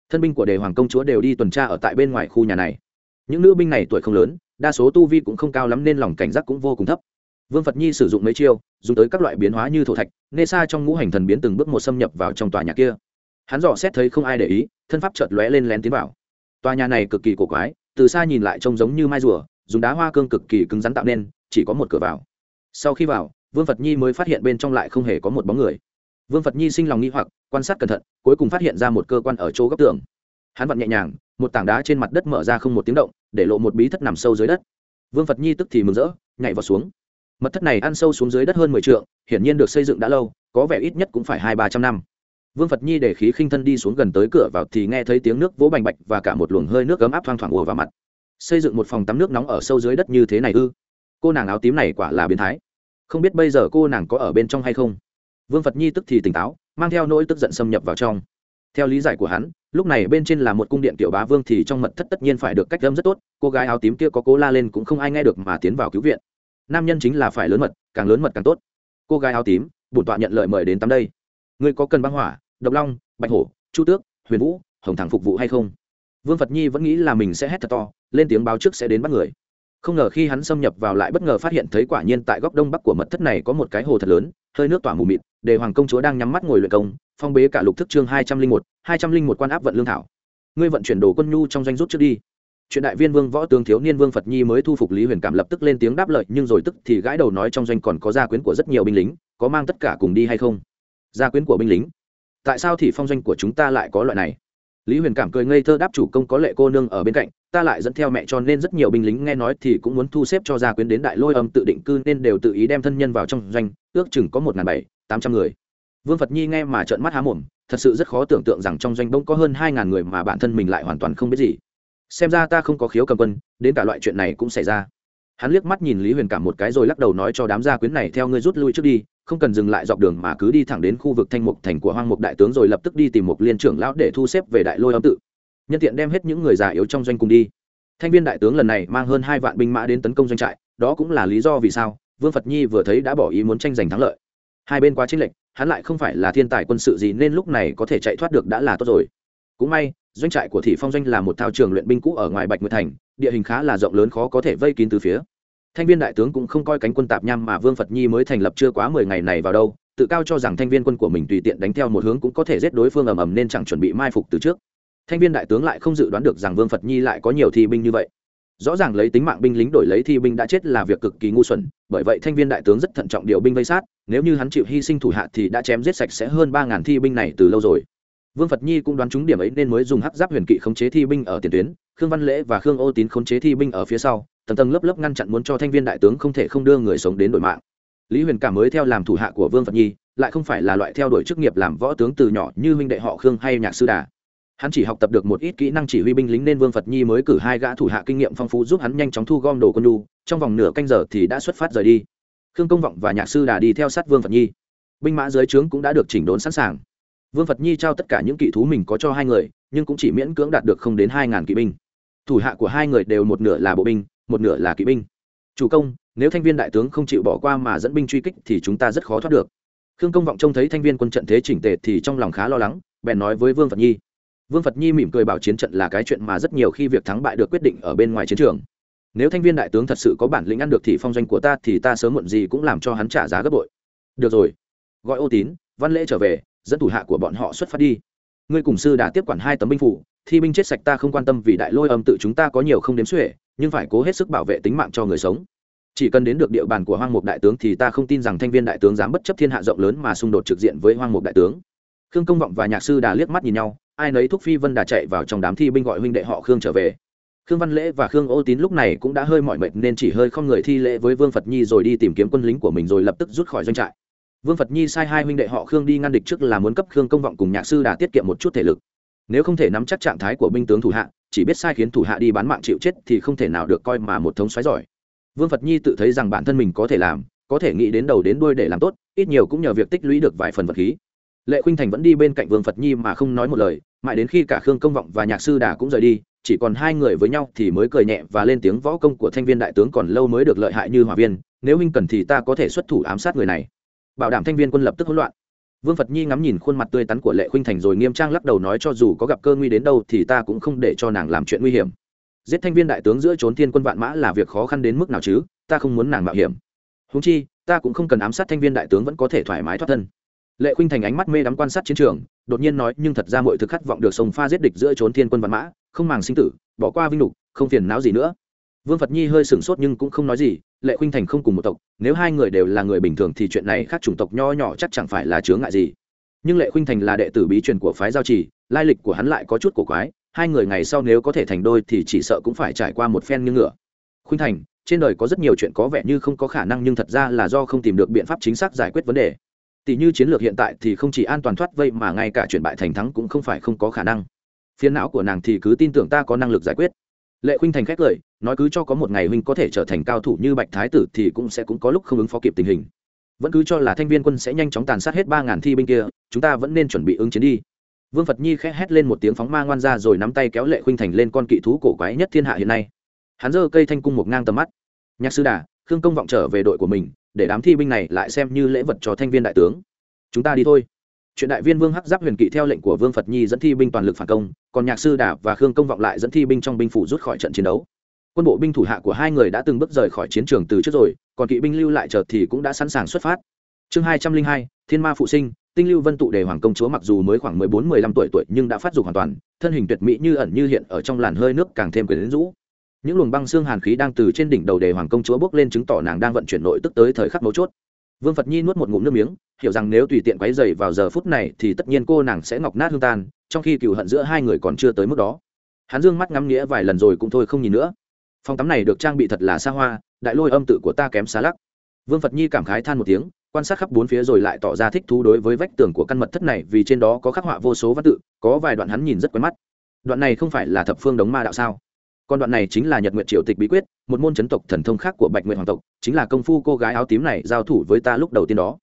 Thân binh của đề hoàng công chúa đều đi tuần tra ở tại bên ngoài khu nhà này. Những nữ binh này tuổi không lớn, đa số tu vi cũng không cao lắm nên lòng cảnh giác cũng vô cùng thấp vương phật nhi sử dụng mấy chiêu, dùng tới các loại biến hóa như thổ thạch, nê sa trong ngũ hành thần biến từng bước một xâm nhập vào trong tòa nhà kia. Hắn dò xét thấy không ai để ý, thân pháp chợt lóe lên lén tiến vào. Tòa nhà này cực kỳ cổ quái, từ xa nhìn lại trông giống như mai rùa, dùng đá hoa cương cực kỳ cứng rắn tạo nên, chỉ có một cửa vào. Sau khi vào, vương phật nhi mới phát hiện bên trong lại không hề có một bóng người. Vương phật nhi sinh lòng nghi hoặc, quan sát cẩn thận, cuối cùng phát hiện ra một cơ quan ở chỗ góc tường. Hắn vặn nhẹ nhàng, một tảng đá trên mặt đất mở ra không một tiếng động, để lộ một bí thất nằm sâu dưới đất. Vương phật nhi tức thì mừng rỡ, nhảy vào xuống mật thất này ăn sâu xuống dưới đất hơn mười t hiển nhiên được xây dựng đã lâu, có vẻ ít nhất cũng phải hai ba trăm năm. Vương phật nhi để khí khinh thân đi xuống gần tới cửa vào thì nghe thấy tiếng nước vỗ bành bạch và cả một luồng hơi nước ấm áp thoang thoảng ùa vào mặt. Xây dựng một phòng tắm nước nóng ở sâu dưới đất như thế này ư? Cô nàng áo tím này quả là biến thái. Không biết bây giờ cô nàng có ở bên trong hay không? Vương phật nhi tức thì tỉnh táo, mang theo nỗi tức giận xâm nhập vào trong. Theo lý giải của hắn, lúc này bên trên là một cung điện tiểu bá vương thì trong mật thất tất nhiên phải được cách âm rất tốt, cô gái áo tím kia có cố la lên cũng không ai nghe được mà tiến vào cứu viện nam nhân chính là phải lớn mật, càng lớn mật càng tốt. Cô gái áo tím, bổn tọa nhận lời mời đến tắm đây. Ngươi có cần băng hỏa, độc long, bạch hổ, chu tước, huyền vũ, hồng thẳng phục vụ hay không? Vương phật nhi vẫn nghĩ là mình sẽ hét thật to, lên tiếng báo trước sẽ đến bắt người. Không ngờ khi hắn xâm nhập vào lại bất ngờ phát hiện thấy quả nhiên tại góc đông bắc của mật thất này có một cái hồ thật lớn, hơi nước tỏa mù mịt, đề hoàng công chúa đang nhắm mắt ngồi luyện công, phong bế cả lục thức chương hai trăm linh một, hai trăm linh một quan áp vận lương thảo. Ngươi vận chuyển đồ quân nhu trong doanh rút trước đi chuyện đại viên vương võ tướng thiếu niên vương phật nhi mới thu phục lý huyền cảm lập tức lên tiếng đáp lợi nhưng rồi tức thì gãi đầu nói trong doanh còn có gia quyến của rất nhiều binh lính, có mang tất cả cùng đi hay không? Gia quyến của binh lính? Tại sao thì phong doanh của chúng ta lại có loại này? Lý huyền cảm cười ngây thơ đáp chủ công có lệ cô nương ở bên cạnh, ta lại dẫn theo mẹ cho nên rất nhiều binh lính nghe nói thì cũng muốn thu xếp cho gia quyến đến đại lôi âm tự định cư nên đều tự ý đem thân nhân vào trong doanh, ước chừng có một bảy, tám trăm người. Vương phật nhi nghe mà trợn mắt há mồm, thật sự rất khó tưởng tượng rằng trong doanh bỗng có hơn hai ngàn người mà bản thân mình lại hoàn toàn không biết gì xem ra ta không có khiếu cầm quân, đến cả loại chuyện này cũng xảy ra. Hắn liếc mắt nhìn lý huyền cảm một cái rồi lắc đầu nói cho đám gia quyến này, theo ngươi rút lui trước đi, không cần dừng lại dọc đường mà cứ đi thẳng đến khu vực thanh mục thành của hoang mục đại tướng rồi lập tức đi tìm một liên trưởng lão để thu xếp về đại lôi âm tự. Nhân tiện đem hết những người già yếu trong doanh cùng đi. Thanh viên đại tướng lần này mang hơn hai vạn binh mã đến tấn công doanh trại, đó cũng là lý do vì sao vương phật nhi vừa thấy đã bỏ ý muốn tranh giành thắng lợi. Hai bên quá chênh lệch, hắn lại không phải là thiên tài quân sự gì nên lúc này có thể chạy thoát được đã là tốt rồi. Cũng may doanh trại của thị phong doanh là một thao trường luyện binh cũ ở ngoài bạch nguyệt thành, địa hình khá là rộng lớn khó có thể vây kín từ phía. Thanh viên đại tướng cũng không coi cánh quân tạp nham mà vương phật nhi mới thành lập chưa quá mười ngày này vào đâu, tự cao cho rằng thanh viên quân của mình tùy tiện đánh theo một hướng cũng có thể giết đối phương ầm ầm nên chẳng chuẩn bị mai phục từ trước. Thanh viên đại tướng lại không dự đoán được rằng vương phật nhi lại có nhiều thi binh như vậy. Rõ ràng lấy tính mạng binh lính đổi lấy thi binh đã chết là việc cực kỳ ngu xuẩn, bởi vậy thanh viên đại tướng rất thận trọng điều binh vây sát, nếu như hắn chịu hy sinh thủ hạ thì đã chém giết sạch sẽ hơn ba ngàn thi binh này từ lâu rồi vương phật nhi cũng đoán trúng điểm ấy nên mới dùng hắc giáp huyền kỵ khống chế thi binh ở tiền tuyến, khương văn lễ và khương ô tín khống chế thi binh ở phía sau, tầng tầng lớp lớp ngăn chặn muốn cho thanh viên đại tướng không thể không đưa người sống đến đổi mạng. Lý huyền cảm mới theo làm thủ hạ của vương phật nhi, lại không phải là loại theo đuổi chức nghiệp làm võ tướng từ nhỏ như huynh đệ họ khương hay nhạc sư đà. Hắn chỉ học tập được một ít kỹ năng chỉ huy binh lính nên vương phật nhi mới cử hai gã thủ hạ kinh nghiệm phong phú giúp hắn nhanh chóng thu gom đồ quân nhu, trong vòng nửa canh giờ thì đã xuất phát rời đi. Khương công vọng và nhạc sư đà đi theo sát vương phật nhi. Binh mã dưới trướng cũng đã được chỉnh đốn sẵn sàng vương phật nhi trao tất cả những kỵ thú mình có cho hai người, nhưng cũng chỉ miễn cưỡng đạt được không đến hai ngàn kỵ binh. Thủ hạ của hai người đều một nửa là bộ binh, một nửa là kỵ binh. Chủ công, nếu thanh viên đại tướng không chịu bỏ qua mà dẫn binh truy kích thì chúng ta rất khó thoát được. Khương công vọng trông thấy thanh viên quân trận thế chỉnh tề thì trong lòng khá lo lắng, bèn nói với vương phật nhi. Vương phật nhi mỉm cười bảo chiến trận là cái chuyện mà rất nhiều khi việc thắng bại được quyết định ở bên ngoài chiến trường. Nếu thanh viên đại tướng thật sự có bản lĩnh ăn được thì phong doanh của ta thì ta sớm muộn gì cũng làm cho hắn trả giá gấp bội. Được rồi. Gọi ô tín, văn lễ trở về dẫn thủ hạ của bọn họ xuất phát đi. Ngươi cùng sư đã tiếp quản hai tấm binh phủ, thi binh chết sạch ta không quan tâm vì đại lôi âm tự chúng ta có nhiều không đếm xuể, nhưng phải cố hết sức bảo vệ tính mạng cho người sống. Chỉ cần đến được địa bàn của hoang mục đại tướng thì ta không tin rằng thanh viên đại tướng dám bất chấp thiên hạ rộng lớn mà xung đột trực diện với hoang mục đại tướng. Khương công vọng và nhạc sư đà liếc mắt nhìn nhau, ai nấy thúc phi vân đà chạy vào trong đám thi binh gọi huynh đệ họ khương trở về. Khương văn lễ và khương ô tín lúc này cũng đã hơi mỏi mệt nên chỉ hơi không người thi lễ với vương phật nhi rồi đi tìm kiếm quân lính của mình rồi lập tức rút khỏi doanh trại vương phật nhi sai hai huynh đệ họ khương đi ngăn địch trước là muốn cấp khương công vọng cùng nhạc sư đà tiết kiệm một chút thể lực. Nếu không thể nắm chắc trạng thái của binh tướng thủ hạ, chỉ biết sai khiến thủ hạ đi bán mạng chịu chết thì không thể nào được coi mà một thống xoáy giỏi. Vương phật nhi tự thấy rằng bản thân mình có thể làm, có thể nghĩ đến đầu đến đuôi để làm tốt, ít nhiều cũng nhờ việc tích lũy được vài phần vật khí. Lệ khuynh thành vẫn đi bên cạnh vương phật nhi mà không nói một lời, mãi đến khi cả khương công vọng và nhạc sư đà cũng rời đi, chỉ còn hai người với nhau thì mới cười nhẹ và lên tiếng võ công của thanh viên đại tướng còn lâu mới được lợi hại như hòa viên, nếu huynh cần thì ta có thể xuất thủ ám sát người này bảo đảm thanh viên quân lập tức hỗn loạn. Vương phật nhi ngắm nhìn khuôn mặt tươi tắn của lệ khuynh thành rồi nghiêm trang lắc đầu nói cho dù có gặp cơ nguy đến đâu thì ta cũng không để cho nàng làm chuyện nguy hiểm. Giết thanh viên đại tướng giữa trốn thiên quân vạn mã là việc khó khăn đến mức nào chứ? Ta không muốn nàng mạo hiểm. Húng chi, ta cũng không cần ám sát thanh viên đại tướng vẫn có thể thoải mái thoát thân. Lệ khuynh thành ánh mắt mê đắm quan sát chiến trường, đột nhiên nói, nhưng thật ra mọi thực khát vọng được sông pha giết địch giữa trốn thiên quân vạn mã, không màng sinh tử, bỏ qua vinh lục không phiền não gì nữa vương phật nhi hơi sửng sốt nhưng cũng không nói gì, lệ khuynh thành không cùng một tộc, nếu hai người đều là người bình thường thì chuyện này khác chủng tộc nho nhỏ chắc chẳng phải là chướng ngại gì. Nhưng lệ khuynh thành là đệ tử bí truyền của phái giao trì, lai lịch của hắn lại có chút cổ quái, hai người ngày sau nếu có thể thành đôi thì chỉ sợ cũng phải trải qua một phen như ngựa. Khuynh thành, trên đời có rất nhiều chuyện có vẻ như không có khả năng nhưng thật ra là do không tìm được biện pháp chính xác giải quyết vấn đề. Tỷ như chiến lược hiện tại thì không chỉ an toàn thoát vây mà ngay cả chuyển bại thành thắng cũng không phải không có khả năng. Phiến não của nàng thì cứ tin tưởng ta có năng lực giải quyết lệ khuynh thành khét lời, nói cứ cho có một ngày huynh có thể trở thành cao thủ như bạch thái tử thì cũng sẽ cũng có lúc không ứng phó kịp tình hình. Vẫn cứ cho là thanh viên quân sẽ nhanh chóng tàn sát hết ba ngàn thi binh kia, chúng ta vẫn nên chuẩn bị ứng chiến đi. Vương phật nhi khẽ hét lên một tiếng phóng ma ngoan ra rồi nắm tay kéo lệ khuynh thành lên con kỵ thú cổ quái nhất thiên hạ hiện nay. Hắn giơ cây thanh cung một ngang tầm mắt. Nhạc sư đà, khương công vọng trở về đội của mình, để đám thi binh này lại xem như lễ vật cho thanh viên đại tướng. Chúng ta đi thôi chuyện đại viên vương hắc giáp huyền kỵ theo lệnh của vương phật nhi dẫn thi binh toàn lực phản công, còn nhạc sư đà và khương công vọng lại dẫn thi binh trong binh phủ rút khỏi trận chiến đấu. Quân bộ binh thủ hạ của hai người đã từng bước rời khỏi chiến trường từ trước rồi, còn kỵ binh lưu lại chợt thì cũng đã sẵn sàng xuất phát. Chương hai trăm linh hai, thiên ma phụ sinh, tinh lưu vân tụ đề hoàng công chúa mặc dù mới khoảng mười bốn mười lăm tuổi tuổi nhưng đã phát dục hoàn toàn, thân hình tuyệt mỹ như ẩn như hiện ở trong làn hơi nước càng thêm quyến rũ. Những luồng băng xương hàn khí đang từ trên đỉnh đầu đề hoàng công chúa bước lên chứng tỏ nàng đang vận chuyển nội tức tới thời khắc mấu chốt vương phật nhi nuốt một ngụm nước miếng, hiểu rằng nếu tùy tiện quấy dày vào giờ phút này thì tất nhiên cô nàng sẽ ngọc nát hương tan, trong khi cựu hận giữa hai người còn chưa tới mức đó. Hắn dương mắt ngắm nghĩa vài lần rồi cũng thôi không nhìn nữa. Phòng tắm này được trang bị thật là xa hoa, đại lôi âm tự của ta kém xa lắc. Vương phật nhi cảm khái than một tiếng, quan sát khắp bốn phía rồi lại tỏ ra thích thú đối với vách tường của căn mật thất này vì trên đó có khắc họa vô số văn tự, có vài đoạn hắn nhìn rất quen mắt. Đoạn này không phải là thập phương đống ma đạo sao? Còn đoạn này chính là nhật nguyện triệu tịch bí quyết, một môn chấn tộc thần thông khác của bạch nguyện hoàng tộc, chính là công phu cô gái áo tím này giao thủ với ta lúc đầu tiên đó.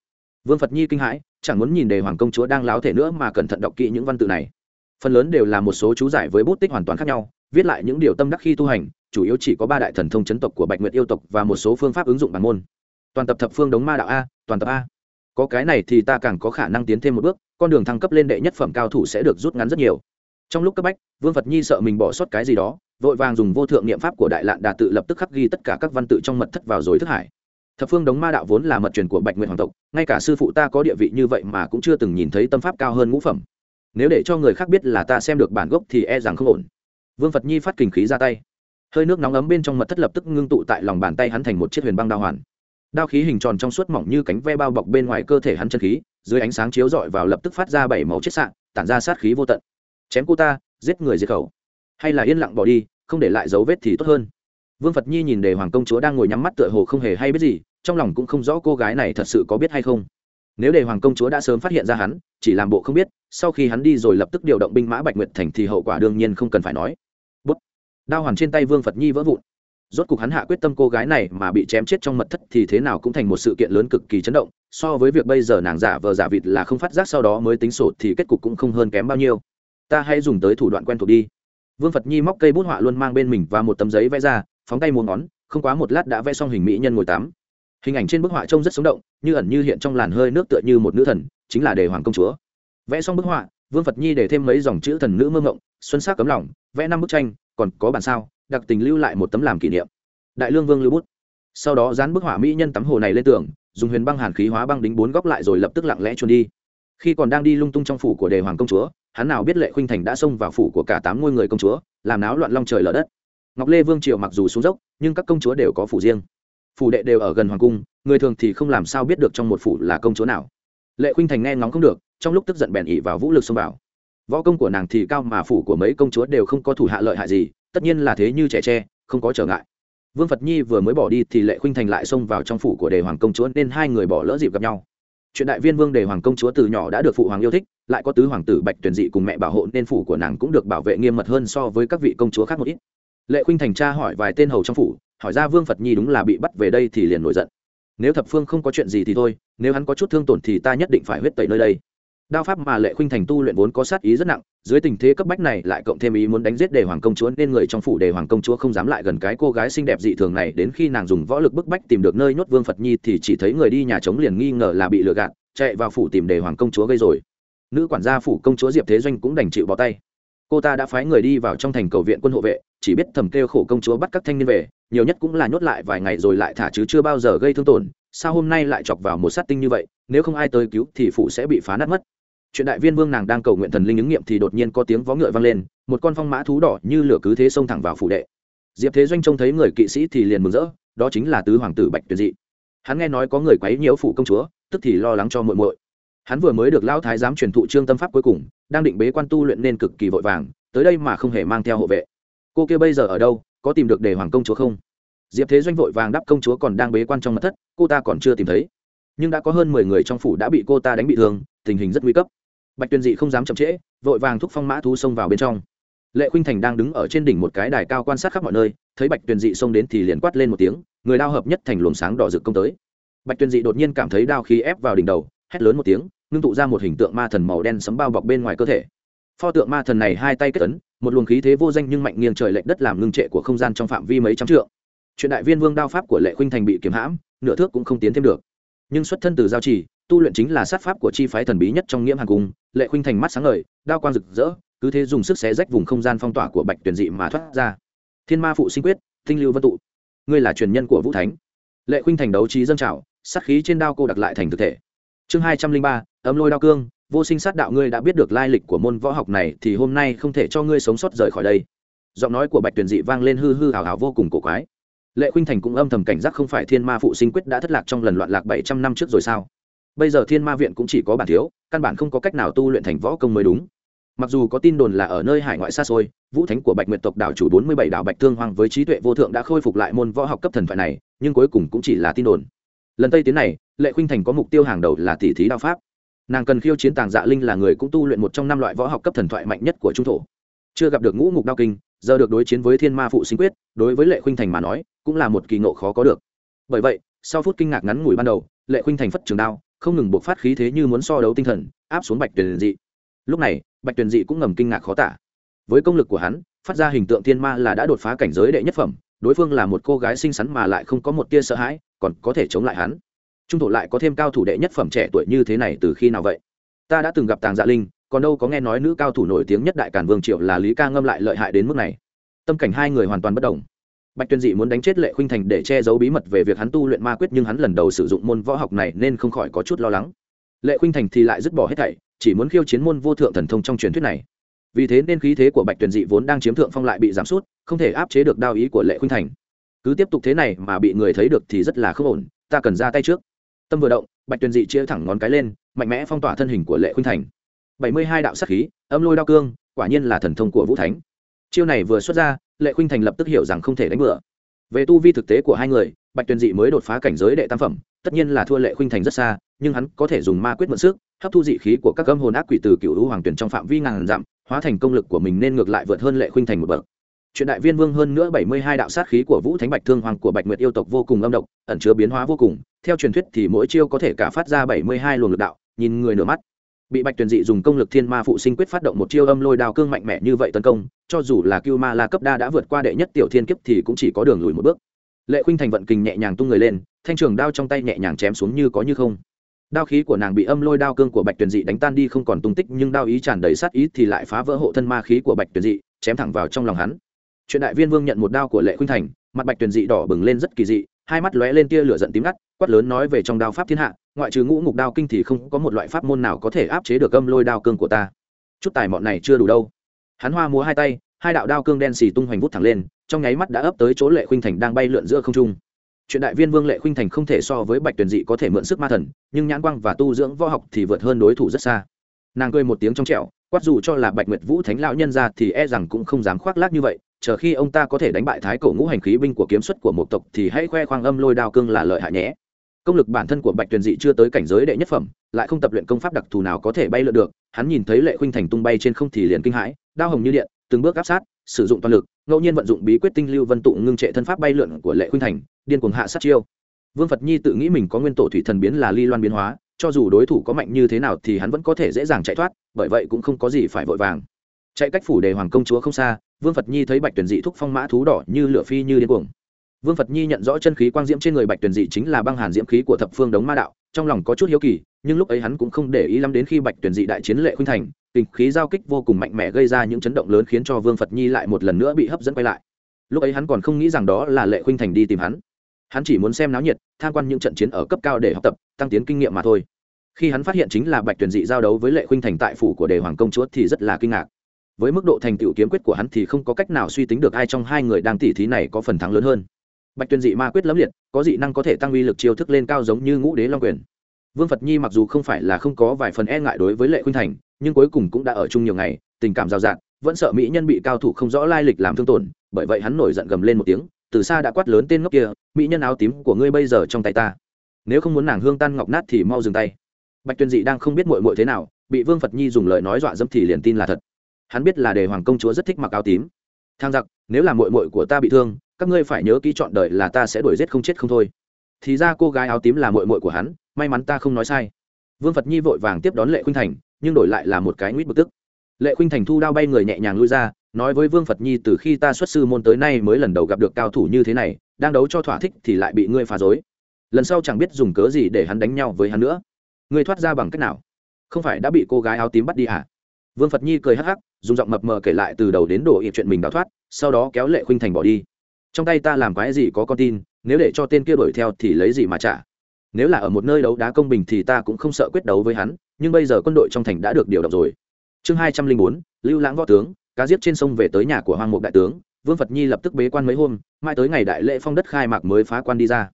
Vương phật nhi kinh hãi, chẳng muốn nhìn đề hoàng công chúa đang láo thể nữa mà cẩn thận đọc kỹ những văn tự này. Phần lớn đều là một số chú giải với bút tích hoàn toàn khác nhau, viết lại những điều tâm đắc khi tu hành, chủ yếu chỉ có ba đại thần thông chấn tộc của bạch nguyệt yêu tộc và một số phương pháp ứng dụng bản môn. Toàn tập thập phương đống ma đạo a, toàn tập a. Có cái này thì ta càng có khả năng tiến thêm một bước, con đường thăng cấp lên đệ nhất phẩm cao thủ sẽ được rút ngắn rất nhiều. Trong lúc cấp bách, vương phật nhi sợ mình bỏ sót cái gì đó vội vàng dùng vô thượng niệm pháp của đại lạn đà tự lập tức khắc ghi tất cả các văn tự trong mật thất vào rồi thức hải. Thập phương đống ma đạo vốn là mật truyền của bạch nguyện hoàng tộc, ngay cả sư phụ ta có địa vị như vậy mà cũng chưa từng nhìn thấy tâm pháp cao hơn ngũ phẩm. Nếu để cho người khác biết là ta xem được bản gốc thì e rằng không ổn. Vương phật nhi phát kình khí ra tay. Hơi nước nóng ấm bên trong mật thất lập tức ngưng tụ tại lòng bàn tay hắn thành một chiếc huyền băng đao hoàn. Đao khí hình tròn trong suốt mỏng như cánh ve bao bọc bên ngoài cơ thể hắn chân khí, dưới ánh sáng chiếu rọi vào lập tức phát ra bảy màu chết sạn tản ra sát khí vô tận. Chém cô ta, giết người diệt khẩu. Hay là yên lặng bỏ đi không để lại dấu vết thì tốt hơn. Vương phật nhi nhìn đề hoàng công chúa đang ngồi nhắm mắt tựa hồ không hề hay biết gì, trong lòng cũng không rõ cô gái này thật sự có biết hay không. Nếu đề hoàng công chúa đã sớm phát hiện ra hắn, chỉ làm bộ không biết, sau khi hắn đi rồi lập tức điều động binh mã bạch nguyệt thành thì hậu quả đương nhiên không cần phải nói. Bút. Đao hoàn trên tay vương phật nhi vỡ vụn. Rốt cuộc hắn hạ quyết tâm cô gái này mà bị chém chết trong mật thất thì thế nào cũng thành một sự kiện lớn cực kỳ chấn động, so với việc bây giờ nàng giả vờ giả vịt là không phát giác sau đó mới tính sổ thì kết cục cũng không hơn kém bao nhiêu. Ta hãy dùng tới thủ đoạn quen thuộc đi vương phật nhi móc cây bút họa luôn mang bên mình và một tấm giấy vẽ ra, phóng tay mua ngón, không quá một lát đã vẽ xong hình mỹ nhân ngồi tắm. Hình ảnh trên bức họa trông rất sống động, như ẩn như hiện trong làn hơi nước tựa như một nữ thần, chính là đề hoàng công chúa. Vẽ xong bức họa, vương phật nhi để thêm mấy dòng chữ thần nữ mơ ngộng xuân sắc cấm lòng, vẽ năm bức tranh, còn có bản sao, đặc tình lưu lại một tấm làm kỷ niệm. Đại lương vương lưu bút. Sau đó dán bức họa mỹ nhân tắm hồ này lên tường, dùng huyền băng hàn khí hóa băng đính bốn góc lại rồi lập tức lặng lẽ trốn đi khi còn đang đi lung tung trong phủ của đề hoàng công chúa, hắn nào biết lệ khuynh thành đã xông vào phủ của cả tám ngôi người công chúa, làm náo loạn long trời lở đất. Ngọc lê vương triều mặc dù xuống dốc, nhưng các công chúa đều có phủ riêng. Phủ đệ đều ở gần hoàng cung, người thường thì không làm sao biết được trong một phủ là công chúa nào. Lệ khuynh thành nghe ngóng không được, trong lúc tức giận bèn ỉ vào vũ lực xông vào. Võ công của nàng thì cao mà phủ của mấy công chúa đều không có thủ hạ lợi hại gì, tất nhiên là thế như trẻ tre, không có trở ngại. Vương phật nhi vừa mới bỏ đi thì lệ khuynh thành lại xông vào trong phủ của đề hoàng công chúa nên hai người bỏ lỡ dịp gặp nhau chuyện đại viên vương đề hoàng công chúa từ nhỏ đã được phụ hoàng yêu thích, lại có tứ hoàng tử bạch tuyển dị cùng mẹ bảo hộ nên phủ của nàng cũng được bảo vệ nghiêm mật hơn so với các vị công chúa khác một ít. Lệ khuynh thành tra hỏi vài tên hầu trong phủ, hỏi ra vương phật nhi đúng là bị bắt về đây thì liền nổi giận. Nếu thập phương không có chuyện gì thì thôi, nếu hắn có chút thương tổn thì ta nhất định phải huyết tẩy nơi đây đao pháp mà lệ khuynh thành tu luyện vốn có sát ý rất nặng, dưới tình thế cấp bách này lại cộng thêm ý muốn đánh giết đề hoàng công chúa, nên người trong phủ đề hoàng công chúa không dám lại gần cái cô gái xinh đẹp dị thường này, đến khi nàng dùng võ lực bức bách tìm được nơi nhốt vương phật nhi thì chỉ thấy người đi nhà trống liền nghi ngờ là bị lừa gạt, chạy vào phủ tìm đề hoàng công chúa gây rồi. Nữ quản gia phủ công chúa diệp thế doanh cũng đành chịu bỏ tay. Cô ta đã phái người đi vào trong thành cầu viện quân hộ vệ, chỉ biết thầm kêu khổ công chúa bắt các thanh niên về, nhiều nhất cũng là nhốt lại vài ngày rồi lại thả chứ chưa bao giờ gây thương tổn, sao hôm nay lại chọc vào một sát tinh như vậy, nếu không ai tới cứu thì phủ sẽ bị phá nát mất chuyện đại viên vương nàng đang cầu nguyện thần linh ứng nghiệm thì đột nhiên có tiếng vó ngựa vang lên, một con phong mã thú đỏ như lửa cứ thế xông thẳng vào phủ đệ. Diệp thế doanh trông thấy người kỵ sĩ thì liền mừng rỡ, đó chính là tứ hoàng tử bạch tuyệt dị. Hắn nghe nói có người quấy nhiễu phủ công chúa, tức thì lo lắng cho muội muội. Hắn vừa mới được lão thái giám truyền thụ trương tâm pháp cuối cùng, đang định bế quan tu luyện nên cực kỳ vội vàng, tới đây mà không hề mang theo hộ vệ. Cô kia bây giờ ở đâu, có tìm được đề hoàng công chúa không? Diệp thế doanh vội vàng đáp công chúa còn đang bế quan trong mật thất, cô ta còn chưa tìm thấy. Nhưng đã có hơn mười người trong phủ đã bị cô ta đánh bị thương, tình hình rất nguy cấp bạch tuyền dị không dám chậm trễ, vội vàng thúc phong mã thú xông vào bên trong. Lệ khuynh thành đang đứng ở trên đỉnh một cái đài cao quan sát khắp mọi nơi, thấy bạch tuyền dị xông đến thì liền quát lên một tiếng, người đao hợp nhất thành luồng sáng đỏ rực công tới. Bạch tuyền dị đột nhiên cảm thấy đao khí ép vào đỉnh đầu, hét lớn một tiếng, ngưng tụ ra một hình tượng ma thần màu đen sấm bao bọc bên ngoài cơ thể. Pho tượng ma thần này hai tay kết tấn một luồng khí thế vô danh nhưng mạnh nghiêng trời lệch đất làm ngưng trệ của không gian trong phạm vi mấy trăm trượng. Chuyện đại viên vương đao pháp của lệ khuynh thành bị kiếm hãm, nửa thước cũng không tiến thêm được. Nhưng xuất thân từ giao trì tu luyện chính là sát pháp của chi phái thần bí nhất trong nghiễm hàng cung, lệ khuynh thành mắt sáng ngời, đao quang rực rỡ, cứ thế dùng sức xé rách vùng không gian phong tỏa của bạch tuyển dị mà thoát ra. Thiên ma phụ sinh quyết, tinh lưu vân tụ. Ngươi là truyền nhân của vũ thánh. Lệ khuynh thành đấu trí dân trào, sát khí trên đao cô đặt lại thành thực thể. Chương hai trăm linh ba ấm lôi đao cương, vô sinh sát đạo ngươi đã biết được lai lịch của môn võ học này thì hôm nay không thể cho ngươi sống sót rời khỏi đây. Giọng nói của bạch tuyển dị vang lên hư hư hào hào vô cùng cổ quái. Lệ khuynh thành cũng âm thầm cảnh giác không phải thiên ma phụ sinh quyết đã thất lạc trong lần loạn lạc bảy trăm năm trước rồi sao? Bây giờ thiên ma viện cũng chỉ có bản thiếu, căn bản không có cách nào tu luyện thành võ công mới đúng. Mặc dù có tin đồn là ở nơi hải ngoại xa xôi, vũ thánh của bạch nguyệt tộc đảo chủ bốn mươi bảy đảo bạch thương hoàng với trí tuệ vô thượng đã khôi phục lại môn võ học cấp thần thoại này, nhưng cuối cùng cũng chỉ là tin đồn. Lần tây tiến này, lệ khuynh thành có mục tiêu hàng đầu là tỷ thí đao pháp. Nàng cần khiêu chiến tàng dạ linh là người cũng tu luyện một trong năm loại võ học cấp thần thoại mạnh nhất của trung thổ. Chưa gặp được ngũ mục đao kinh, giờ được đối chiến với thiên ma phụ sinh quyết, đối với lệ khuynh thành mà nói, cũng là một kỳ ngộ khó có được. Bởi vậy, sau phút kinh ngạc ngắn ngủi ban đầu, lệ khuynh thành phất trường đao không ngừng buộc phát khí thế như muốn so đấu tinh thần, áp xuống bạch tuyền dị. Lúc này, bạch tuyền dị cũng ngầm kinh ngạc khó tả. Với công lực của hắn, phát ra hình tượng thiên ma là đã đột phá cảnh giới đệ nhất phẩm, đối phương là một cô gái xinh xắn mà lại không có một tia sợ hãi, còn có thể chống lại hắn. Trung thổ lại có thêm cao thủ đệ nhất phẩm trẻ tuổi như thế này từ khi nào vậy? Ta đã từng gặp tàng dạ linh, còn đâu có nghe nói nữ cao thủ nổi tiếng nhất đại cản vương triệu là lý ca ngâm lại lợi hại đến mức này. Tâm cảnh hai người hoàn toàn bất đồng bạch tuyên dị muốn đánh chết lệ khuynh thành để che giấu bí mật về việc hắn tu luyện ma quyết, nhưng hắn lần đầu sử dụng môn võ học này nên không khỏi có chút lo lắng. Lệ khuynh thành thì lại dứt bỏ hết thảy, chỉ muốn khiêu chiến môn vô thượng thần thông trong truyền thuyết này. Vì thế nên khí thế của bạch tuyển dị vốn đang chiếm thượng phong lại bị giảm sút, không thể áp chế được đao ý của lệ khuynh thành. Cứ tiếp tục thế này mà bị người thấy được thì rất là không ổn, ta cần ra tay trước. Tâm vừa động, bạch tuyển dị chia thẳng ngón cái lên, mạnh mẽ phong tỏa thân hình của lệ khuynh thành. Bảy mươi hai đạo sắc khí, âm lôi đao cương, quả nhiên là thần thông của vũ thánh. Chiêu này vừa xuất ra lệ khuynh thành lập tức hiểu rằng không thể đánh bừa. Về tu vi thực tế của hai người, bạch tuyền dị mới đột phá cảnh giới đệ tam phẩm, tất nhiên là thua lệ khuynh thành rất xa, nhưng hắn có thể dùng ma quyết mượn sức, hấp thu dị khí của các âm hồn ác quỷ từ cựu hữu hoàng tuyển trong phạm vi ngàn dặm, hóa thành công lực của mình nên ngược lại vượt hơn lệ khuynh thành một bậc. Chuyện đại viên vương hơn nữa bảy mươi hai đạo sát khí của vũ thánh bạch thương hoàng của bạch nguyệt yêu tộc vô cùng âm độc, ẩn chứa biến hóa vô cùng, theo truyền thuyết thì mỗi chiêu có thể cả phát ra bảy mươi hai luồng lực đạo, nhìn người nửa mắt bị bạch tuyền dị dùng công lực thiên ma phụ sinh quyết phát động một chiêu âm lôi đao cương mạnh mẽ như vậy tấn công, cho dù là cưu ma la cấp đa đã vượt qua đệ nhất tiểu thiên kiếp thì cũng chỉ có đường lùi một bước. Lệ khuynh thành vận kình nhẹ nhàng tung người lên, thanh trường đao trong tay nhẹ nhàng chém xuống như có như không. Đao khí của nàng bị âm lôi đao cương của bạch tuyền dị đánh tan đi không còn tung tích, nhưng đao ý tràn đầy sát ý thì lại phá vỡ hộ thân ma khí của bạch tuyền dị, chém thẳng vào trong lòng hắn. Chuyện đại viên vương nhận một đao của lệ khuynh thành, mặt bạch tuyền dị đỏ bừng lên rất kỳ dị hai mắt lóe lên tia lửa giận tím ngắt, quát lớn nói về trong đao pháp thiên hạ, ngoại trừ ngũ ngục đao kinh thì không có một loại pháp môn nào có thể áp chế được âm lôi đao cương của ta. Chút tài mọn này chưa đủ đâu. Hắn hoa múa hai tay, hai đạo đao cương đen xì tung hoành vút thẳng lên, trong nháy mắt đã ấp tới chỗ lệ khuynh thành đang bay lượn giữa không trung. Chuyện đại viên vương lệ khuynh thành không thể so với bạch tuyển dị có thể mượn sức ma thần, nhưng nhãn quang và tu dưỡng võ học thì vượt hơn đối thủ rất xa. Nàng cười một tiếng trong trẻo, quát dù cho là bạch nguyệt vũ thánh lão nhân ra thì e rằng cũng không dám khoác lác như vậy chờ khi ông ta có thể đánh bại thái cổ ngũ hành khí binh của kiếm xuất của một tộc thì hãy khoe khoang âm lôi đao cương là lợi hại nhé. Công lực bản thân của bạch tuyền dị chưa tới cảnh giới đệ nhất phẩm, lại không tập luyện công pháp đặc thù nào có thể bay lượn được. Hắn nhìn thấy lệ khuynh thành tung bay trên không thì liền kinh hãi, đao hồng như điện, từng bước áp sát, sử dụng toàn lực, ngẫu nhiên vận dụng bí quyết tinh lưu vân tụ ngưng trệ thân pháp bay lượn của lệ khuynh thành, điên cuồng hạ sát chiêu. Vương phật nhi tự nghĩ mình có nguyên tổ thủy thần biến là ly loan biến hóa, cho dù đối thủ có mạnh như thế nào thì hắn vẫn có thể dễ dàng chạy thoát, bởi vậy cũng không có gì phải vội vàng. Chạy cách phủ đề hoàng công chúa không xa vương phật nhi thấy bạch tuyển dị thúc phong mã thú đỏ như lửa phi như điên cuồng. Vương phật nhi nhận rõ chân khí quang diễm trên người bạch tuyển dị chính là băng hàn diễm khí của thập phương đống ma đạo, trong lòng có chút hiếu kỳ, nhưng lúc ấy hắn cũng không để ý lắm đến khi bạch tuyển dị đại chiến lệ khuynh thành, kinh khí giao kích vô cùng mạnh mẽ gây ra những chấn động lớn khiến cho vương phật nhi lại một lần nữa bị hấp dẫn quay lại. Lúc ấy hắn còn không nghĩ rằng đó là lệ khuynh thành đi tìm hắn. Hắn chỉ muốn xem náo nhiệt, tham quan những trận chiến ở cấp cao để học tập, tăng tiến kinh nghiệm mà thôi. Khi hắn phát hiện chính là bạch tuyển dị giao đấu với lệ khuynh thành tại phủ của đề hoàng công chúa thì rất là kinh ngạc với mức độ thành tựu kiếm quyết của hắn thì không có cách nào suy tính được ai trong hai người đang tỉ thí này có phần thắng lớn hơn. Bạch Tuyên dị ma quyết lẫm liệt có dị năng có thể tăng uy lực chiêu thức lên cao giống như ngũ đế long quyền. Vương phật nhi mặc dù không phải là không có vài phần e ngại đối với lệ khuynh thành nhưng cuối cùng cũng đã ở chung nhiều ngày tình cảm giao dạng, vẫn sợ mỹ nhân bị cao thủ không rõ lai lịch làm thương tổn bởi vậy hắn nổi giận gầm lên một tiếng từ xa đã quát lớn tên ngốc kia mỹ nhân áo tím của ngươi bây giờ trong tay ta. Nếu không muốn nàng hương tan ngọc nát thì mau dừng tay. Bạch tuyên dị đang không biết mội mội thế nào bị vương phật nhi dùng lời nói dọa dẫm thì liền tin là thật hắn biết là để hoàng công chúa rất thích mặc áo tím. Thang giặc, nếu là mội mội của ta bị thương, các ngươi phải nhớ kỹ chọn đời là ta sẽ đuổi giết không chết không thôi. Thì ra cô gái áo tím là mội mội của hắn, may mắn ta không nói sai. Vương phật nhi vội vàng tiếp đón lệ khuynh thành, nhưng đổi lại là một cái nguyết bực tức. Lệ khuynh thành thu đao bay người nhẹ nhàng lui ra, nói với vương phật nhi từ khi ta xuất sư môn tới nay mới lần đầu gặp được cao thủ như thế này, đang đấu cho thỏa thích thì lại bị ngươi phá dối lần sau chẳng biết dùng cớ gì để hắn đánh nhau với hắn nữa. Ngươi thoát ra bằng cách nào? Không phải đã bị cô gái áo tím bắt đi à? Vương phật nhi cười hắc hắc, dùng giọng mập mờ kể lại từ đầu đến đổ ịp chuyện mình đào thoát, sau đó kéo lệ khuynh thành bỏ đi. Trong tay ta làm cái gì có con tin, nếu để cho tên kia đuổi theo thì lấy gì mà trả? Nếu là ở một nơi đấu đá công bình thì ta cũng không sợ quyết đấu với hắn, nhưng bây giờ quân đội trong thành đã được điều động rồi. Chương hai trăm linh bốn, lưu lãng võ tướng, cá giết trên sông về tới nhà của hoàng mục đại tướng, vương phật nhi lập tức bế quan mấy hôm, mãi tới ngày đại lễ phong đất khai mạc mới phá quan đi ra.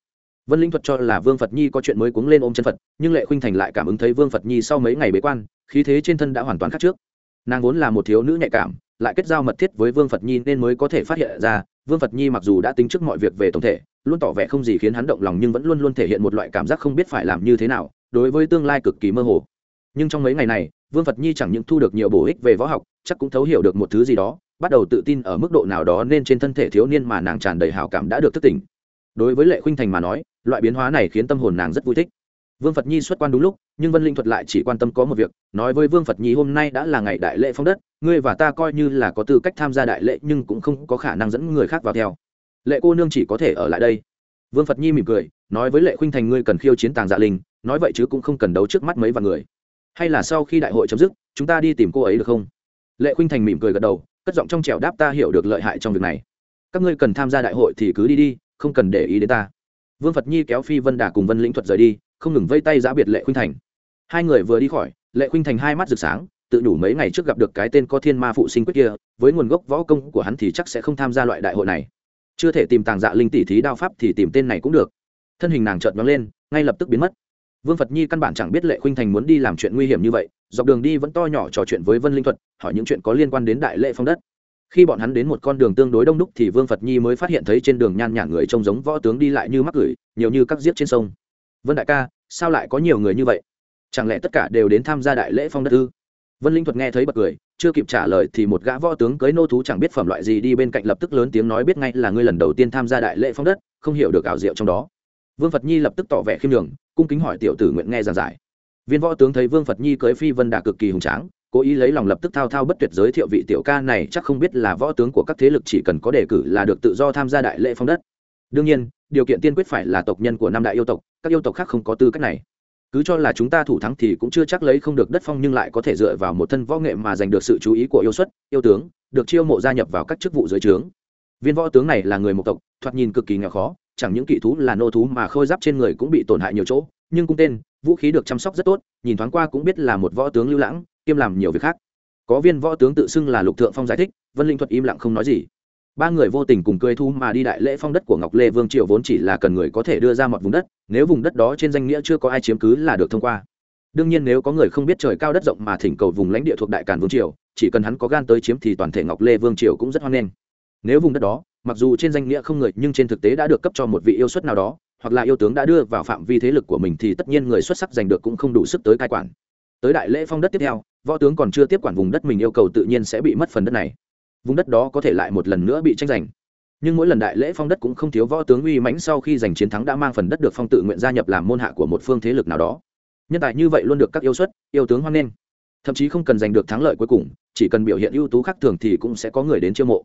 Vân linh thuật cho là vương phật nhi có chuyện mới cuống lên ôm chân phật, nhưng lệ khuynh thành lại cảm ứng thấy vương phật nhi sau mấy ngày bế quan, khí thế trên thân đã hoàn toàn khác trước nàng vốn là một thiếu nữ nhạy cảm, lại kết giao mật thiết với vương phật nhi nên mới có thể phát hiện ra, vương phật nhi mặc dù đã tính trước mọi việc về tổng thể, luôn tỏ vẻ không gì khiến hắn động lòng nhưng vẫn luôn luôn thể hiện một loại cảm giác không biết phải làm như thế nào, đối với tương lai cực kỳ mơ hồ. Nhưng trong mấy ngày này, vương phật nhi chẳng những thu được nhiều bổ ích về võ học, chắc cũng thấu hiểu được một thứ gì đó, bắt đầu tự tin ở mức độ nào đó nên trên thân thể thiếu niên mà nàng tràn đầy hào cảm đã được thức tỉnh. Đối với lệ khuynh thành mà nói, loại biến hóa này khiến tâm hồn nàng rất vui thích. Vương phật nhi xuất quan đúng lúc nhưng vân linh thuật lại chỉ quan tâm có một việc, nói với vương phật nhi, hôm nay đã là ngày đại lễ phong đất, ngươi và ta coi như là có tư cách tham gia đại lễ nhưng cũng không có khả năng dẫn người khác vào theo. Lệ cô nương chỉ có thể ở lại đây. Vương phật nhi mỉm cười, nói với lệ khuynh thành, ngươi cần khiêu chiến tàng dạ linh, nói vậy chứ cũng không cần đấu trước mắt mấy vài người. Hay là sau khi đại hội chấm dứt, chúng ta đi tìm cô ấy được không? Lệ khuynh thành mỉm cười gật đầu, cất giọng trong trẻo đáp, ta hiểu được lợi hại trong việc này. Các ngươi cần tham gia đại hội thì cứ đi đi, không cần để ý đến ta. Vương phật nhi kéo phi vân đà cùng vân lĩnh thuật rời đi, không ngừng vây tay giã biệt lệ khuynh thành hai người vừa đi khỏi, lệ khuynh thành hai mắt rực sáng, tự đủ mấy ngày trước gặp được cái tên có thiên ma phụ sinh quyết kia, với nguồn gốc võ công của hắn thì chắc sẽ không tham gia loại đại hội này. Chưa thể tìm tàng dạ linh tỷ thí đao pháp thì tìm tên này cũng được. Thân hình nàng chợt nhóng lên, ngay lập tức biến mất. Vương phật nhi căn bản chẳng biết lệ khuynh thành muốn đi làm chuyện nguy hiểm như vậy, dọc đường đi vẫn to nhỏ trò chuyện với vân linh thuật, hỏi những chuyện có liên quan đến đại lệ phong đất. Khi bọn hắn đến một con đường tương đối đông đúc thì vương phật nhi mới phát hiện thấy trên đường nhan nhản người trông giống võ tướng đi lại như mắc gửi, nhiều như các giết trên sông. Vân đại ca, sao lại có nhiều người như vậy? Chẳng lẽ tất cả đều đến tham gia đại lễ phong đất ư? Vân linh thuật nghe thấy bật cười, chưa kịp trả lời thì một gã võ tướng cưới nô thú chẳng biết phẩm loại gì đi bên cạnh lập tức lớn tiếng nói biết ngay là ngươi lần đầu tiên tham gia đại lễ phong đất, không hiểu được ảo diệu trong đó. Vương phật nhi lập tức tỏ vẻ khiêm đường cung kính hỏi tiểu tử nguyện nghe giảng giải. Viên võ tướng thấy vương phật nhi cưới phi vân đà cực kỳ hùng tráng, cố ý lấy lòng lập tức thao thao bất tuyệt giới thiệu vị tiểu ca này chắc không biết là võ tướng của các thế lực chỉ cần có đề cử là được tự do tham gia đại lễ phong đất. Đương nhiên, điều kiện tiên quyết phải là tộc nhân của năm đại yêu tộc, các yêu tộc khác không có tư cách này cứ cho là chúng ta thủ thắng thì cũng chưa chắc lấy không được đất phong nhưng lại có thể dựa vào một thân võ nghệ mà giành được sự chú ý của yêu xuất, yêu tướng, được chiêu mộ gia nhập vào các chức vụ dưới trướng. Viên võ tướng này là người một tộc, thoạt nhìn cực kỳ nghèo khó, chẳng những kỵ thú là nô thú mà khôi giáp trên người cũng bị tổn hại nhiều chỗ, nhưng cung tên, vũ khí được chăm sóc rất tốt, nhìn thoáng qua cũng biết là một võ tướng lưu lãng, kiêm làm nhiều việc khác. Có viên võ tướng tự xưng là lục thượng phong giải thích, vân linh thuật im lặng không nói gì ba người vô tình cùng cười thu mà đi đại lễ phong đất của ngọc lê vương triều vốn chỉ là cần người có thể đưa ra một vùng đất, nếu vùng đất đó trên danh nghĩa chưa có ai chiếm cứ là được thông qua. Đương nhiên nếu có người không biết trời cao đất rộng mà thỉnh cầu vùng lãnh địa thuộc đại càn vương triều, chỉ cần hắn có gan tới chiếm thì toàn thể ngọc lê vương triều cũng rất hoan nghênh. Nếu vùng đất đó, mặc dù trên danh nghĩa không người, nhưng trên thực tế đã được cấp cho một vị yêu xuất nào đó, hoặc là yêu tướng đã đưa vào phạm vi thế lực của mình thì tất nhiên người xuất sắc giành được cũng không đủ sức tới cai quản. Tới đại lễ phong đất tiếp theo, võ tướng còn chưa tiếp quản vùng đất mình yêu cầu tự nhiên sẽ bị mất phần đất này vùng đất đó có thể lại một lần nữa bị tranh giành. Nhưng mỗi lần đại lễ phong đất cũng không thiếu võ tướng uy mãnh sau khi giành chiến thắng đã mang phần đất được phong tự nguyện gia nhập làm môn hạ của một phương thế lực nào đó. Nhân tài như vậy luôn được các yêu xuất, yêu tướng hoan nghênh. Thậm chí không cần giành được thắng lợi cuối cùng, chỉ cần biểu hiện ưu tú khác thường thì cũng sẽ có người đến chiêu mộ.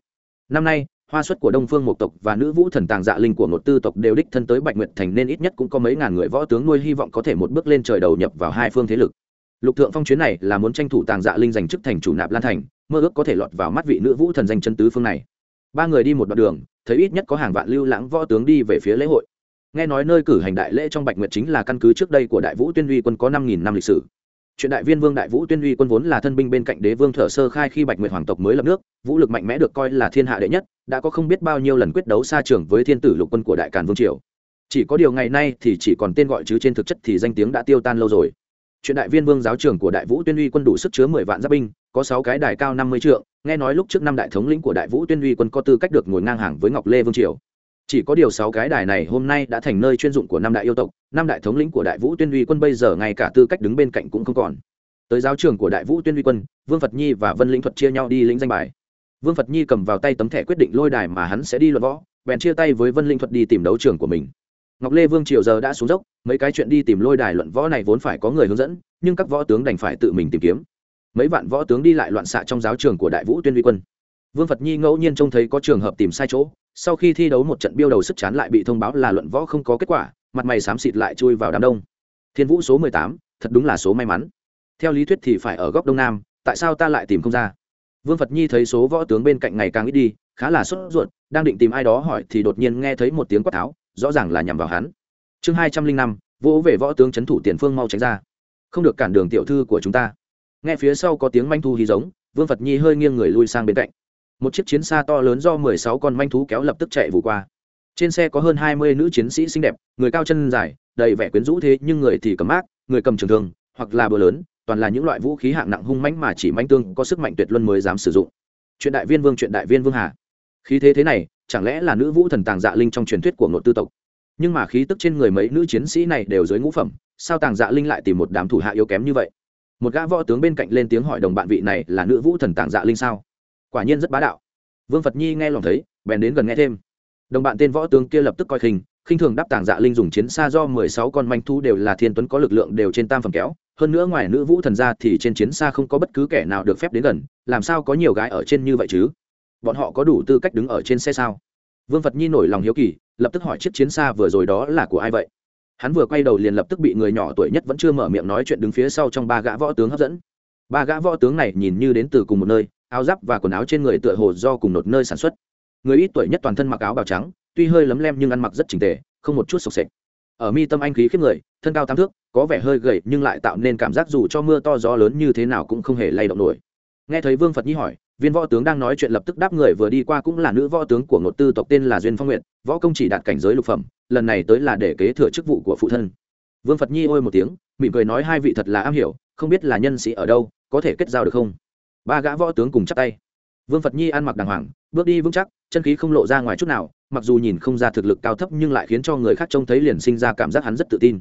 Năm nay, hoa xuất của đông phương một tộc và nữ vũ thần tàng dạ linh của một tư tộc đều đích thân tới bạch nguyệt thành nên ít nhất cũng có mấy ngàn người võ tướng nuôi hy vọng có thể một bước lên trời đầu nhập vào hai phương thế lực. Lục thượng phong chuyến này là muốn tranh thủ tàng dạ linh giành chức thành chủ nạp lan thành mơ ước có thể lọt vào mắt vị nữ vũ thần danh chân tứ phương này. Ba người đi một đoạn đường, thấy ít nhất có hàng vạn lưu lãng võ tướng đi về phía lễ hội. Nghe nói nơi cử hành đại lễ trong bạch nguyệt chính là căn cứ trước đây của đại vũ tuyên uy quân có năm nghìn năm lịch sử. Chuyện đại viên vương đại vũ tuyên uy quân vốn là thân binh bên cạnh đế vương thở sơ khai khi bạch nguyệt hoàng tộc mới lập nước, vũ lực mạnh mẽ được coi là thiên hạ đệ nhất, đã có không biết bao nhiêu lần quyết đấu xa trường với thiên tử lục quân của đại càn vương triều. Chỉ có điều ngày nay thì chỉ còn tên gọi chứ trên thực chất thì danh tiếng đã tiêu tan lâu rồi. Chuyện đại viên vương giáo trưởng của đại vũ tuyên uy quân đủ sức chứa mười vạn giáp binh có sáu cái đài cao năm mươi trượng, nghe nói lúc trước năm đại thống lĩnh của đại vũ tuyên uy quân có tư cách được ngồi ngang hàng với ngọc lê vương triều. Chỉ có điều sáu cái đài này hôm nay đã thành nơi chuyên dụng của năm đại yêu tộc, năm đại thống lĩnh của đại vũ tuyên uy quân bây giờ ngay cả tư cách đứng bên cạnh cũng không còn. Tới giáo trường của đại vũ tuyên uy quân, vương phật nhi và vân lĩnh thuật chia nhau đi lĩnh danh bài. Vương phật nhi cầm vào tay tấm thẻ quyết định lôi đài mà hắn sẽ đi luận võ, bèn chia tay với vân linh thuật đi tìm đấu trường của mình. Ngọc lê vương triều giờ đã xuống dốc, mấy cái chuyện đi tìm lôi đài luận võ này vốn phải có người hướng dẫn, nhưng các võ tướng đành phải tự mình tìm kiếm mấy vạn võ tướng đi lại loạn xạ trong giáo trường của đại vũ tuyên uy quân. Vương phật nhi ngẫu nhiên trông thấy có trường hợp tìm sai chỗ, sau khi thi đấu một trận biêu đầu sức chán lại bị thông báo là luận võ không có kết quả, mặt mày xám xịt lại chui vào đám đông. Thiên vũ số mười tám, thật đúng là số may mắn. Theo lý thuyết thì phải ở góc đông nam, tại sao ta lại tìm không ra? Vương phật nhi thấy số võ tướng bên cạnh ngày càng ít đi, khá là sốt ruột, đang định tìm ai đó hỏi thì đột nhiên nghe thấy một tiếng quát tháo, rõ ràng là nhằm vào hắn. Chương hai trăm linh năm, vỗ về võ tướng c h ấ n thủ tiền phương mau tránh ra. Không được cản đường tiểu thư của chúng ta nghe phía sau có tiếng manh thu hí giống, vương phật nhi hơi nghiêng người lui sang bên cạnh. Một chiếc chiến xa to lớn do mười sáu con manh thú kéo lập tức chạy vụ qua. Trên xe có hơn hai mươi nữ chiến sĩ xinh đẹp, người cao chân dài, đầy vẻ quyến rũ thế nhưng người thì cầm mát người cầm trường thương, hoặc là bờ lớn, toàn là những loại vũ khí hạng nặng hung mãnh mà chỉ manh tương có sức mạnh tuyệt luân mới dám sử dụng. Chuyện đại viên vương, chuyện đại viên vương hà. Khí thế thế này, chẳng lẽ là nữ vũ thần tàng dạ linh trong truyền thuyết của Ngộ tư tộc? Nhưng mà khí tức trên người mấy nữ chiến sĩ này đều dưới ngũ phẩm, sao tàng dạ linh lại tìm một đám thủ hạ yếu kém như vậy? Một gã võ tướng bên cạnh lên tiếng hỏi đồng bạn vị này là nữ vũ thần tàng dạ linh sao? Quả nhiên rất bá đạo. Vương phật nhi nghe lòng thấy, bèn đến gần nghe thêm. Đồng bạn tên võ tướng kia lập tức coi khinh khinh thường đáp tàng dạ linh dùng chiến xa do mười sáu con manh thu đều là thiên tuấn có lực lượng đều trên tam phẩm kéo, hơn nữa ngoài nữ vũ thần ra thì trên chiến xa không có bất cứ kẻ nào được phép đến gần, làm sao có nhiều gái ở trên như vậy chứ? Bọn họ có đủ tư cách đứng ở trên xe sao? Vương phật nhi nổi lòng hiếu kỳ, lập tức hỏi chiếc chiến xa vừa rồi đó là của ai vậy? Hắn vừa quay đầu liền lập tức bị người nhỏ tuổi nhất vẫn chưa mở miệng nói chuyện đứng phía sau trong ba gã võ tướng hấp dẫn. Ba gã võ tướng này nhìn như đến từ cùng một nơi, áo giáp và quần áo trên người tựa hồ do cùng một nơi sản xuất. Người ít tuổi nhất toàn thân mặc áo bào trắng, tuy hơi lấm lem nhưng ăn mặc rất chỉnh tề, không một chút sộc sệch. Ở mi tâm anh khí khiếp người, thân cao tám thước, có vẻ hơi gầy nhưng lại tạo nên cảm giác dù cho mưa to gió lớn như thế nào cũng không hề lay động nổi. Nghe thấy vương phật nhi hỏi viên võ tướng đang nói chuyện lập tức đáp người vừa đi qua cũng là nữ võ tướng của ngột tư tộc tên là duyên phong nguyện võ công chỉ đạt cảnh giới lục phẩm, lần này tới là để kế thừa chức vụ của phụ thân. Vương phật nhi ôi một tiếng, mỉm cười nói hai vị thật là am hiểu, không biết là nhân sĩ ở đâu, có thể kết giao được không? Ba gã võ tướng cùng chắp tay. Vương phật nhi ăn mặc đàng hoàng, bước đi vững chắc, chân khí không lộ ra ngoài chút nào, mặc dù nhìn không ra thực lực cao thấp nhưng lại khiến cho người khác trông thấy liền sinh ra cảm giác hắn rất tự tin.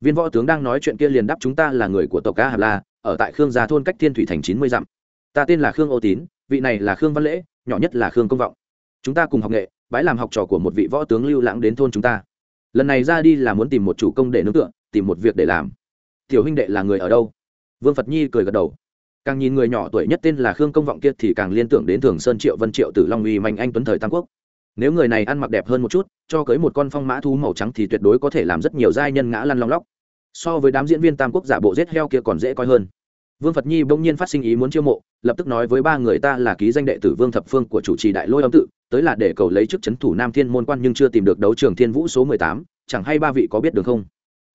Viên võ tướng đang nói chuyện kia liền đáp chúng ta là người của tộc ca hà la, ở tại khương gia thôn cách thiên thủy thành chín mươi dặm ta tên là khương ô tín, vị này là khương văn lễ, nhỏ nhất là khương công vọng. Chúng ta cùng học nghệ, bái làm học trò của một vị võ tướng lưu lãng đến thôn chúng ta. Lần này ra đi là muốn tìm một chủ công để nương tựa, tìm một việc để làm. Tiểu huynh đệ là người ở đâu? Vương phật nhi cười gật đầu. Càng nhìn người nhỏ tuổi nhất tên là khương công vọng kia thì càng liên tưởng đến thường sơn triệu vân triệu tử long uy mạnh anh tuấn thời tam quốc. Nếu người này ăn mặc đẹp hơn một chút, cho cưới một con phong mã thú màu trắng thì tuyệt đối có thể làm rất nhiều giai nhân ngã lăn long lóc. So với đám diễn viên tam quốc giả bộ rết heo kia còn dễ coi hơn vương phật nhi bỗng nhiên phát sinh ý muốn chiêu mộ, lập tức nói với ba người ta là ký danh đệ tử vương thập phương của chủ trì đại lôi âm tự, tới là để cầu lấy chức c thủ nam thiên môn quan nhưng chưa tìm được đấu trường thiên vũ số mười tám, chẳng hay ba vị có biết được không?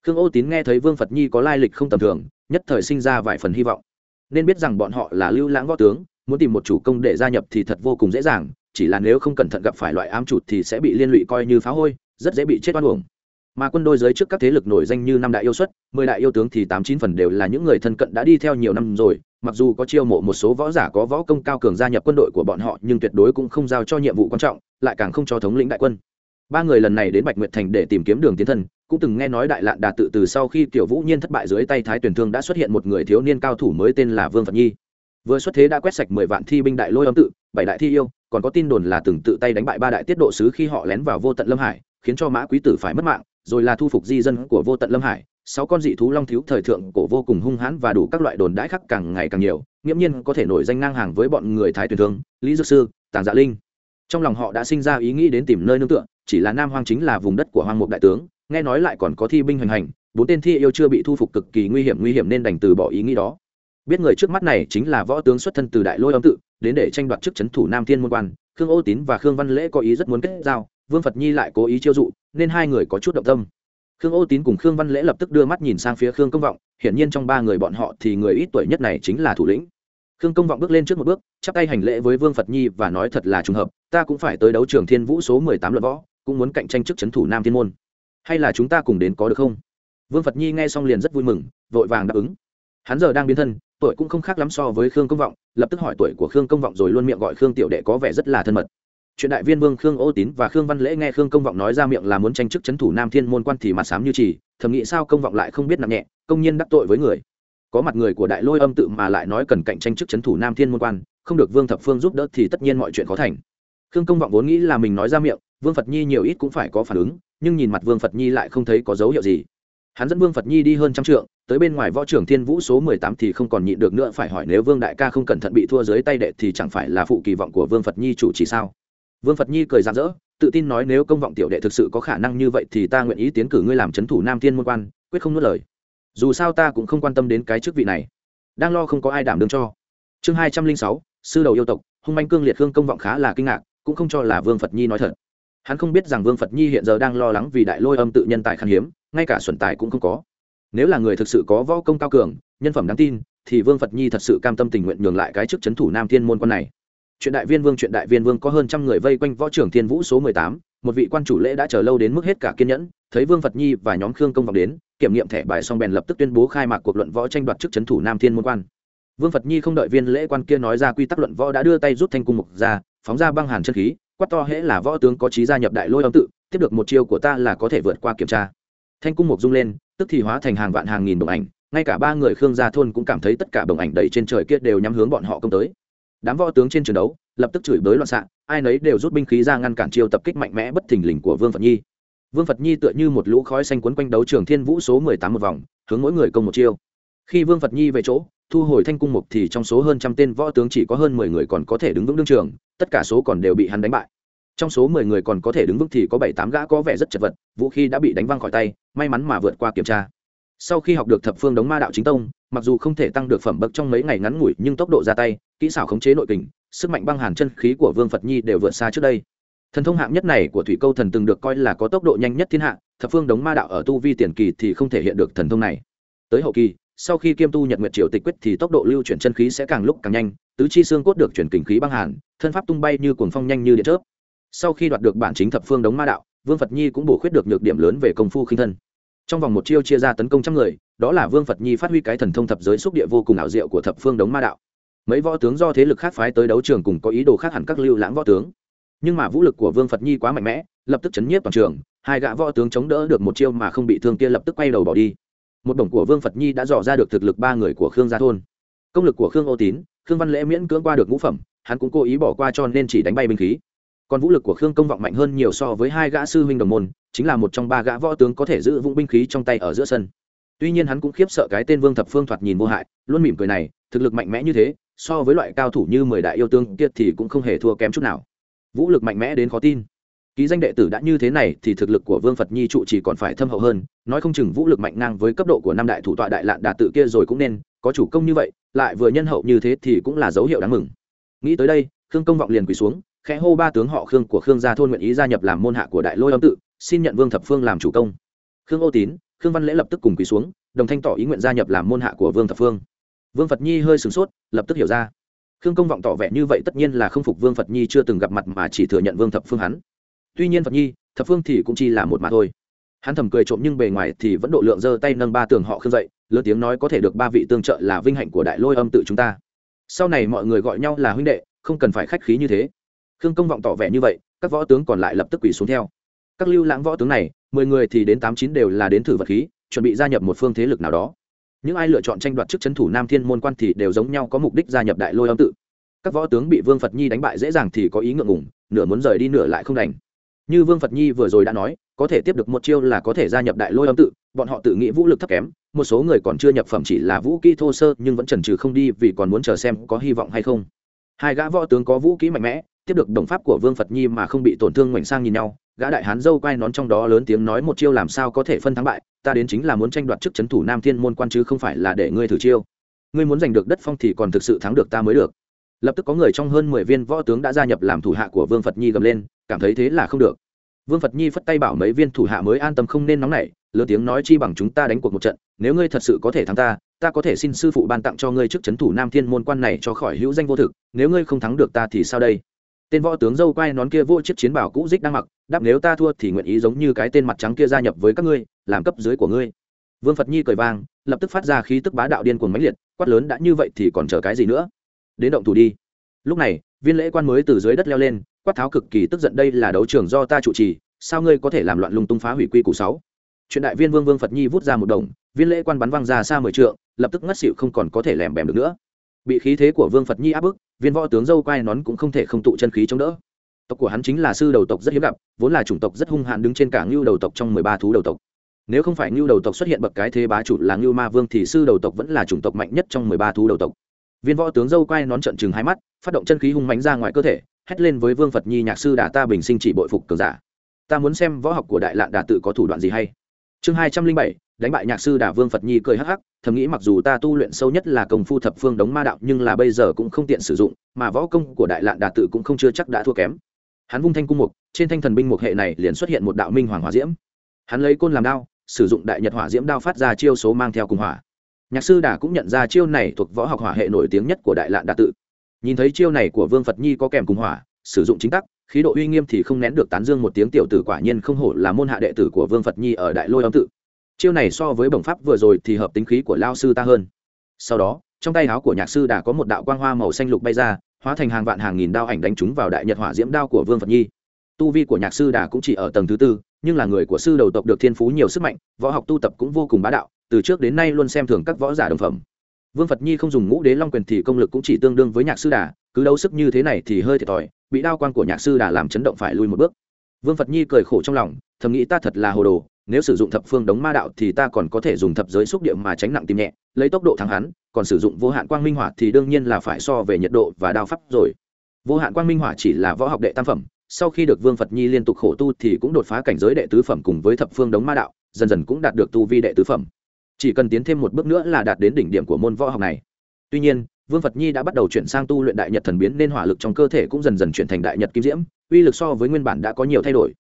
Khương ô tín nghe thấy vương phật nhi có lai lịch không tầm thường, nhất thời sinh ra vài phần hy vọng. Nên biết rằng bọn họ là lưu lãng võ tướng, muốn tìm một chủ công để gia nhập thì thật vô cùng dễ dàng, chỉ là nếu không cẩn thận gặp phải loại ám chụt thì sẽ bị liên lụy coi như phá hôi, rất dễ bị chết oan uổng mà quân đôi giới trước các thế lực nổi danh như năm đại yêu xuất, mười đại yêu tướng thì tám chín phần đều là những người thân cận đã đi theo nhiều năm rồi. Mặc dù có chiêu mộ một số võ giả có võ công cao cường gia nhập quân đội của bọn họ, nhưng tuyệt đối cũng không giao cho nhiệm vụ quan trọng, lại càng không cho thống lĩnh đại quân. Ba người lần này đến bạch nguyệt thành để tìm kiếm đường tiến thân cũng từng nghe nói đại lạn đà tự từ sau khi tiểu vũ nhiên thất bại dưới tay thái tuyển thương đã xuất hiện một người thiếu niên cao thủ mới tên là vương phật nhi. Vừa xuất thế đã quét sạch mười vạn thi binh đại lôi âm tự, bảy đại thi yêu, còn có tin đồn là từng tự tay đánh bại ba đại tiết độ sứ khi họ lén vào vô tận lâm hải, khiến cho mã quý tử phải mất mạng rồi là thu phục di dân của vô tận lâm hải, sáu con dị thú long thiếu thời thượng cổ vô cùng hung hãn và đủ các loại đồn đãi khác càng ngày càng nhiều, nghiễm nhiên có thể nổi danh ngang hàng với bọn người thái tuyển thương, lý dược sư, tàng dạ linh. Trong lòng họ đã sinh ra ý nghĩ đến tìm nơi nương tựa, chỉ là nam hoang chính là vùng đất của hoang mục đại tướng, nghe nói lại còn có thi binh hoành hành, bốn tên thi yêu chưa bị thu phục cực kỳ nguy hiểm nguy hiểm nên đành từ bỏ ý nghĩ đó. Biết người trước mắt này chính là võ tướng xuất thân từ đại lôi âm tự, đến để tranh đoạt chức c thủ nam thiên môn quan, khương ô tín và khương văn lễ có ý rất muốn kết giao vương phật nhi lại cố ý chiêu dụ, nên hai người có chút động tâm. Khương ô tín cùng khương văn lễ lập tức đưa mắt nhìn sang phía khương công vọng, hiển nhiên trong ba người bọn họ thì người ít tuổi nhất này chính là thủ lĩnh. Khương công vọng bước lên trước một bước, chắp tay hành lễ với vương phật nhi và nói thật là trùng hợp, ta cũng phải tới đấu trường thiên vũ số mười tám luận võ, cũng muốn cạnh tranh chức c thủ nam thiên môn. Hay là chúng ta cùng đến có được không? Vương phật nhi nghe xong liền rất vui mừng, vội vàng đáp ứng. Hắn giờ đang biến thân, tuổi cũng không khác lắm so với khương công vọng, lập tức hỏi tuổi của khương công vọng rồi luôn miệng gọi khương tiểu đệ có vẻ rất là thân mật chuyện đại viên vương khương ô tín và khương văn lễ nghe khương công vọng nói ra miệng là muốn tranh chức c h ấ n thủ nam thiên môn quan thì mặt sám như trì, thầm nghĩ sao công vọng lại không biết nặng nhẹ, công nhiên đắc tội với người. Có mặt người của đại lôi âm tự mà lại nói cần cạnh tranh chức c h ấ n thủ nam thiên môn quan, không được vương thập phương giúp đỡ thì tất nhiên mọi chuyện khó thành. Khương công vọng vốn nghĩ là mình nói ra miệng, vương phật nhi nhiều ít cũng phải có phản ứng, nhưng nhìn mặt vương phật nhi lại không thấy có dấu hiệu gì. Hắn dẫn vương phật nhi đi hơn trăm trượng, tới bên ngoài võ trưởng thiên vũ số mười tám thì không còn nhịn được nữa, phải hỏi nếu vương đại ca không cẩn thận bị thua dưới tay đệ thì chẳng phải là phụ kỳ vọng của vương phật nhi chủ trì sao? Vương phật nhi cười rạng rỡ, tự tin nói nếu công vọng tiểu đệ thực sự có khả năng như vậy thì ta nguyện ý tiến cử ngươi làm c h ấ n thủ nam thiên môn quan, quyết không nuốt lời. Dù sao ta cũng không quan tâm đến cái chức vị này. Đang lo không có ai đảm đương cho. Chương hai trăm linh sáu, sư đầu yêu tộc, hung manh cương liệt hương công vọng khá là kinh ngạc, cũng không cho là vương phật nhi nói thật. Hắn không biết rằng vương phật nhi hiện giờ đang lo lắng vì đại lôi âm tự nhân tài khan hiếm, ngay cả xuẩn tài cũng không có. Nếu là người thực sự có võ công cao cường, nhân phẩm đáng tin, thì vương phật nhi thật sự cam tâm tình nguyện nhường lại cái chức c h ấ n thủ nam thiên môn quan này chuyện đại viên vương, chuyện đại viên vương có hơn trăm người vây quanh võ trưởng thiên vũ số mười tám, một vị quan chủ lễ đã chờ lâu đến mức hết cả kiên nhẫn, thấy vương phật nhi và nhóm khương công vọng đến, kiểm nghiệm thẻ bài xong bèn lập tức tuyên bố khai mạc cuộc luận võ tranh đoạt chức c thủ nam thiên môn quan. Vương phật nhi không đợi viên lễ quan kia nói ra quy tắc luận võ đã đưa tay rút thanh cung mục ra, phóng ra băng hàn chân khí, quát to hễ là võ tướng có trí gia nhập đại lôi âm tự, tiếp được một chiêu của ta là có thể vượt qua kiểm tra. Thanh cung mục rung lên, tức thì hóa thành hàng vạn hàng nghìn đồng ảnh, ngay cả ba người khương gia thôn cũng cảm thấy tất cả đồng ảnh đầy trên trời kia đều nhắm hướng bọn họ công tới đám võ tướng trên trường đấu lập tức chửi bới loạn xạ, ai nấy đều rút binh khí ra ngăn cản chiêu tập kích mạnh mẽ bất thình lình của vương phật nhi. Vương phật nhi tựa như một lũ khói xanh quấn quanh đấu trường thiên vũ số mười tám một vòng, hướng mỗi người công một chiêu. Khi vương phật nhi về chỗ, thu hồi thanh cung mục thì trong số hơn trăm tên võ tướng chỉ có hơn mười người còn có thể đứng vững đương trường, tất cả số còn đều bị hắn đánh bại. Trong số mười người còn có thể đứng vững thì có bảy tám gã có vẻ rất chật vật, vũ khí đã bị đánh văng khỏi tay, may mắn mà vượt qua kiểm tra. Sau khi học được thập phương đống ma đạo chính tông mặc dù không thể tăng được phẩm bậc trong mấy ngày ngắn ngủi, nhưng tốc độ ra tay, kỹ xảo khống chế nội kình, sức mạnh băng hàn chân khí của vương phật nhi đều vượt xa trước đây. Thần thông hạng nhất này của thủy câu thần từng được coi là có tốc độ nhanh nhất thiên hạ, thập phương đống ma đạo ở tu vi tiền kỳ thì không thể hiện được thần thông này. Tới hậu kỳ, sau khi kiêm tu nhật nguyệt triều tịch quyết thì tốc độ lưu chuyển chân khí sẽ càng lúc càng nhanh, tứ chi xương cốt được chuyển kình khí băng hàn, thân pháp tung bay như cuồng phong nhanh như điện chớp. Sau khi đoạt được bản chính thập phương đống ma đạo, vương phật nhi cũng bổ khuyết được nhược điểm lớn về công phu khinh thân. Trong vòng một chiêu chia ra tấn công trăm người đó là vương phật nhi phát huy cái thần thông thập giới xúc địa vô cùng ảo diệu của thập phương đống ma đạo. Mấy võ tướng do thế lực khác phái tới đấu trường cùng có ý đồ khác hẳn các lưu lãng võ tướng. Nhưng mà vũ lực của vương phật nhi quá mạnh mẽ, lập tức chấn nhiếp toàn trường, hai gã võ tướng chống đỡ được một chiêu mà không bị thương kia lập tức quay đầu bỏ đi. Một bổng của vương phật nhi đã dò ra được thực lực ba người của khương gia thôn. Công lực của khương ô tín, khương văn lễ miễn cưỡng qua được ngũ phẩm, hắn cũng cố ý bỏ qua cho nên chỉ đánh bay binh khí. Còn vũ lực của khương công vọng mạnh hơn nhiều so với hai gã sư huynh đồng môn, chính là một trong ba gã võ tướng có thể giữ vững binh khí trong tay ở giữa sân tuy nhiên hắn cũng khiếp sợ cái tên vương thập phương thoạt nhìn vô hại, luôn mỉm cười này, thực lực mạnh mẽ như thế, so với loại cao thủ như mười đại yêu tương kia thì cũng không hề thua kém chút nào. Vũ lực mạnh mẽ đến khó tin. Ký danh đệ tử đã như thế này thì thực lực của vương phật nhi trụ chỉ còn phải thâm hậu hơn, nói không chừng vũ lực mạnh ngang với cấp độ của năm đại thủ tọa đại lạn đà tự kia rồi cũng nên, có chủ công như vậy, lại vừa nhân hậu như thế thì cũng là dấu hiệu đáng mừng. Nghĩ tới đây, khương công vọng liền quỳ xuống, khẽ hô ba tướng họ khương của khương gia thôn nguyện ý gia nhập làm môn hạ của đại lôi âm tự, xin nhận vương thập phương làm chủ công. Khương ô tín khương văn lễ lập tức cùng quỳ xuống, đồng thanh tỏ ý nguyện gia nhập làm môn hạ của vương thập phương. Vương phật nhi hơi sửng sốt, lập tức hiểu ra. Khương công vọng tỏ vẻ như vậy tất nhiên là không phục vương phật nhi chưa từng gặp mặt mà chỉ thừa nhận vương thập phương hắn. Tuy nhiên phật nhi, thập phương thì cũng chỉ là một mà thôi. Hắn thầm cười trộm nhưng bề ngoài thì vẫn độ lượng giơ tay nâng ba tường họ khương dậy, lớn tiếng nói có thể được ba vị tương trợ là vinh hạnh của đại lôi âm tự chúng ta. Sau này mọi người gọi nhau là huynh đệ, không cần phải khách khí như thế. Khương công vọng tỏ vẻ như vậy, các võ tướng còn lại lập tức quỳ xuống theo. Các lưu lãng võ tướng này mười người thì đến tám chín đều là đến thử vật khí, chuẩn bị gia nhập một phương thế lực nào đó. Những ai lựa chọn tranh đoạt chức c thủ nam thiên môn quan thì đều giống nhau có mục đích gia nhập đại lôi âm tự. Các võ tướng bị vương phật nhi đánh bại dễ dàng thì có ý ngượng ngủng nửa muốn rời đi nửa lại không đành. Như vương phật nhi vừa rồi đã nói, có thể tiếp được một chiêu là có thể gia nhập đại lôi âm tự, bọn họ tự nghĩ vũ lực thấp kém, một số người còn chưa nhập phẩm chỉ là vũ kỹ thô sơ nhưng vẫn chần chừ không đi vì còn muốn chờ xem có hy vọng hay không. Hai gã võ tướng có vũ kỹ mạnh mẽ, tiếp được đồng pháp của vương phật nhi mà không bị tổn thương ngoảnh sang nhìn nhau gã đại hán dâu quay nón trong đó lớn tiếng nói một chiêu làm sao có thể phân thắng bại, ta đến chính là muốn tranh đoạt chức c h ấ n thủ nam thiên môn quan chứ không phải là để ngươi thử chiêu. Ngươi muốn giành được đất phong thì còn thực sự thắng được ta mới được. Lập tức có người trong hơn mười viên võ tướng đã gia nhập làm thủ hạ của vương phật nhi gầm lên, cảm thấy thế là không được. Vương phật nhi phất tay bảo mấy viên thủ hạ mới an tâm không nên nóng nảy, lớn tiếng nói chi bằng chúng ta đánh cuộc một trận, nếu ngươi thật sự có thể thắng ta ta có thể xin sư phụ ban tặng cho ngươi chức c h ấ n thủ nam thiên môn quan này cho khỏi hữu danh vô thực, nếu ngươi không thắng được ta thì sao đây? Tên võ tướng dâu quai nón kia vô chiếc chiến bảo cũ dích đang mặc, đáp nếu ta thua thì nguyện ý giống như cái tên mặt trắng kia gia nhập với các ngươi, làm cấp dưới của ngươi. Vương phật nhi cười vang, lập tức phát ra khí tức bá đạo điên cuồng mãnh liệt, quát lớn đã như vậy thì còn chờ cái gì nữa? Đến động thủ đi. Lúc này, viên lễ quan mới từ dưới đất leo lên, quát tháo cực kỳ tức giận đây là đấu trường do ta chủ trì, sao ngươi có thể làm loạn lung tung phá hủy quy củ sáu? Chuyện đại viên vương vương phật nhi vút ra một đồng, viên lễ quan bắn văng ra xa mười trượng, lập tức ngất xịu không còn có thể lèm bèm được nữa bị khí thế của vương phật nhi áp bức, viên võ tướng dâu quai nón cũng không thể không tụ chân khí chống đỡ. Tộc của hắn chính là sư đầu tộc rất hiếm gặp, vốn là chủng tộc rất hung hãn đứng trên cả ngưu đầu tộc trong mười ba thú đầu tộc. Nếu không phải ngưu đầu tộc xuất hiện bậc cái thế bá chủ là ngưu ma vương thì sư đầu tộc vẫn là chủng tộc mạnh nhất trong mười ba thú đầu tộc. Viên võ tướng dâu quai nón trận chừng hai mắt, phát động chân khí hung mánh ra ngoài cơ thể, hét lên với vương phật nhi, nhạc sư đà ta bình sinh chỉ bội phục cường giả. Ta muốn xem võ học của đại lạn đà tự có thủ đoạn gì hay. Chương hai trăm linh bảy đánh bại nhạc sư đà vương phật nhi cười hắc hắc, thầm nghĩ mặc dù ta tu luyện sâu nhất là công phu thập phương đống ma đạo, nhưng là bây giờ cũng không tiện sử dụng, mà võ công của đại lạn đà tự cũng không chưa chắc đã thua kém. Hắn vung thanh cung mục, trên thanh thần binh mục hệ này liền xuất hiện một đạo minh hoàng hỏa diễm. Hắn lấy côn làm đao, sử dụng đại nhật hỏa diễm đao phát ra chiêu số mang theo cùng hỏa. Nhạc sư đà cũng nhận ra chiêu này thuộc võ học hỏa hệ nổi tiếng nhất của đại lạn đà tự. Nhìn thấy chiêu này của vương phật nhi có kèm cùng hỏa, sử dụng chính tắc, khí độ uy nghiêm thì không nén được tán dương một tiếng tiểu tử quả nhiên không hổ là môn hạ đệ tử của vương phật nhi ở đại lôi âm tự chiêu này so với bổng pháp vừa rồi thì hợp tính khí của lao sư ta hơn. Sau đó, trong tay áo của nhạc sư đã có một đạo quang hoa màu xanh lục bay ra, hóa thành hàng vạn hàng nghìn đao ảnh đánh trúng vào đại nhật hỏa diễm đao của vương phật nhi. Tu vi của nhạc sư đà cũng chỉ ở tầng thứ tư, nhưng là người của sư đầu tộc được thiên phú nhiều sức mạnh, võ học tu tập cũng vô cùng bá đạo, từ trước đến nay luôn xem thường các võ giả đồng phẩm. Vương phật nhi không dùng ngũ đế long quyền thì công lực cũng chỉ tương đương với nhạc sư đà, cứ đấu sức như thế này thì hơi thiệt thòi, bị đao quan của nhạc sư đà làm chấn động phải lui một bước. Vương phật nhi cười khổ trong lòng, thầm nghĩ ta thật là hồ đồ nếu sử dụng thập phương đống ma đạo thì ta còn có thể dùng thập giới xúc địa mà tránh nặng tìm nhẹ, lấy tốc độ thắng hắn, còn sử dụng vô hạn quang minh hỏa thì đương nhiên là phải so về nhiệt độ và đao pháp rồi. Vô hạn quang minh hỏa chỉ là võ học đệ tam phẩm, sau khi được vương phật nhi liên tục khổ tu thì cũng đột phá cảnh giới đệ tứ phẩm cùng với thập phương đống ma đạo, dần dần cũng đạt được tu vi đệ tứ phẩm. Chỉ cần tiến thêm một bước nữa là đạt đến đỉnh điểm của môn võ học này. Tuy nhiên, vương phật nhi đã bắt đầu chuyển sang tu luyện đại nhật thần biến nên hỏa lực trong cơ thể cũng dần dần chuyển thành đại nhật kim diễm, uy lực so với nguyên bản đã có nhiều thay đổi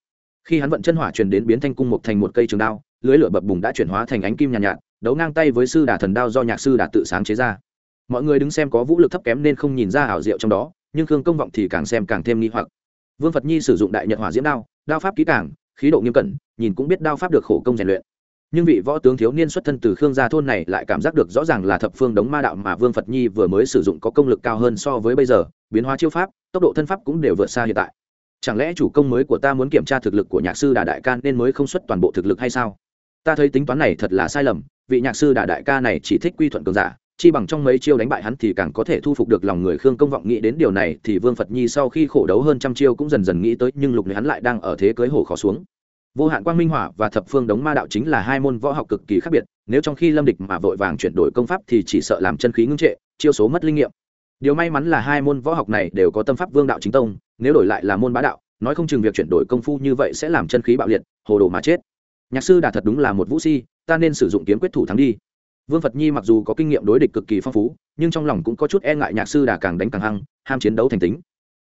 khi hắn vận chân hỏa truyền đến biến thanh cung mục thành một cây trường đao lưới lửa bập bùng đã chuyển hóa thành ánh kim nhàn nhạt, nhạt đấu ngang tay với sư đà thần đao do nhạc sư đà tự sáng chế ra. Mọi người đứng xem có vũ lực thấp kém nên không nhìn ra ảo diệu trong đó nhưng khương công vọng thì càng xem càng thêm nghi hoặc. Vương phật nhi sử dụng đại nhật hỏa diễm đao đao pháp kỹ càng khí độ nghiêm cẩn nhìn cũng biết đao pháp được khổ công rèn luyện. Nhưng vị võ tướng thiếu niên xuất thân từ khương gia thôn này lại cảm giác được rõ ràng là thập phương đống ma đạo mà vương phật nhi vừa mới sử dụng có công lực cao hơn so với bây giờ biến hóa chiêu pháp tốc độ thân pháp cũng đều vượt xa hiện tại chẳng lẽ chủ công mới của ta muốn kiểm tra thực lực của nhạc sư đà đại ca nên mới không xuất toàn bộ thực lực hay sao? Ta thấy tính toán này thật là sai lầm, vị nhạc sư đà đại ca này chỉ thích quy thuận cường giả, chi bằng trong mấy chiêu đánh bại hắn thì càng có thể thu phục được lòng người khương công vọng nghĩ đến điều này thì vương phật nhi sau khi khổ đấu hơn trăm chiêu cũng dần dần nghĩ tới, nhưng lục này hắn lại đang ở thế cưới hổ khó xuống. Vô hạn quang minh hỏa và thập phương đống ma đạo chính là hai môn võ học cực kỳ khác biệt, nếu trong khi lâm địch mà vội vàng chuyển đổi công pháp thì chỉ sợ làm chân khí ngưng trệ, chiêu số mất linh nghiệm. Điều may mắn là hai môn võ học này đều có tâm pháp vương đạo chính tông nếu đổi lại là môn bá đạo, nói không chừng việc chuyển đổi công phu như vậy sẽ làm chân khí bạo liệt, hồ đồ mà chết. Nhạc sư đà thật đúng là một vũ si, ta nên sử dụng kiếm quyết thủ thắng đi. Vương phật nhi mặc dù có kinh nghiệm đối địch cực kỳ phong phú, nhưng trong lòng cũng có chút e ngại nhạc sư đà càng đánh càng hăng, ham chiến đấu thành tính.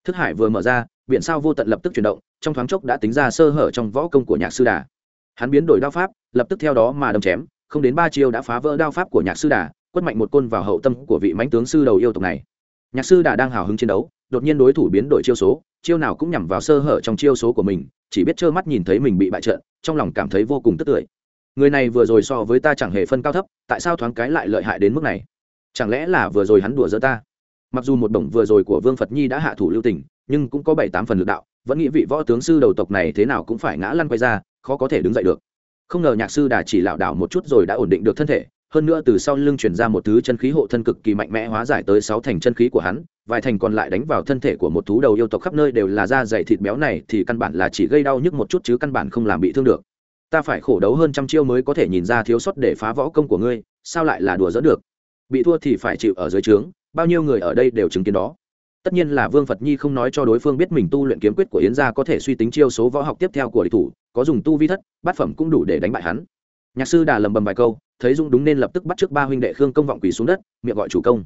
Thức hải vừa mở ra biện sao vô tận lập tức chuyển động, trong thoáng chốc đã tính ra sơ hở trong võ công của nhạc sư đà. Hắn biến đổi đao pháp, lập tức theo đó mà đâm chém, không đến ba chiêu đã phá vỡ đao pháp của nhạc sư đà, quất mạnh một côn vào hậu tâm của vị mãnh tướng sư đầu yêu tộc này. Nhạc sư đà đang hào hứng chiến đấu đột nhiên đối thủ biến đổi chiêu số, chiêu nào cũng nhằm vào sơ hở trong chiêu số của mình, chỉ biết trơ mắt nhìn thấy mình bị bại trận, trong lòng cảm thấy vô cùng tức tưởi. Người này vừa rồi so với ta chẳng hề phân cao thấp, tại sao thoáng cái lại lợi hại đến mức này? Chẳng lẽ là vừa rồi hắn đùa giỡn ta? Mặc dù một bổng vừa rồi của vương phật nhi đã hạ thủ lưu tình, nhưng cũng có bảy tám phần lực đạo, vẫn nghĩ vị võ tướng sư đầu tộc này thế nào cũng phải ngã lăn quay ra, khó có thể đứng dậy được. Không ngờ nhạc sư đà chỉ lảo đảo một chút rồi đã ổn định được thân thể hơn nữa từ sau lưng chuyển ra một thứ chân khí hộ thân cực kỳ mạnh mẽ hóa giải tới sáu thành chân khí của hắn, vài thành còn lại đánh vào thân thể của một thú đầu yêu tộc khắp nơi đều là da dày thịt béo này thì căn bản là chỉ gây đau nhức một chút chứ căn bản không làm bị thương được. Ta phải khổ đấu hơn trăm chiêu mới có thể nhìn ra thiếu sót để phá võ công của ngươi, sao lại là đùa dỡ được? Bị thua thì phải chịu ở dưới trướng, bao nhiêu người ở đây đều chứng kiến đó. Tất nhiên là vương phật nhi không nói cho đối phương biết mình tu luyện kiếm quyết của yến gia có thể suy tính chiêu số võ học tiếp theo của địch thủ, có dùng tu vi thất, bát phẩm cũng đủ để đánh bại hắn. Nhạc sư đà lầm bầm vài câu thấy dung đúng nên lập tức bắt trước ba huynh đệ khương công vọng quỳ xuống đất, miệng gọi chủ công.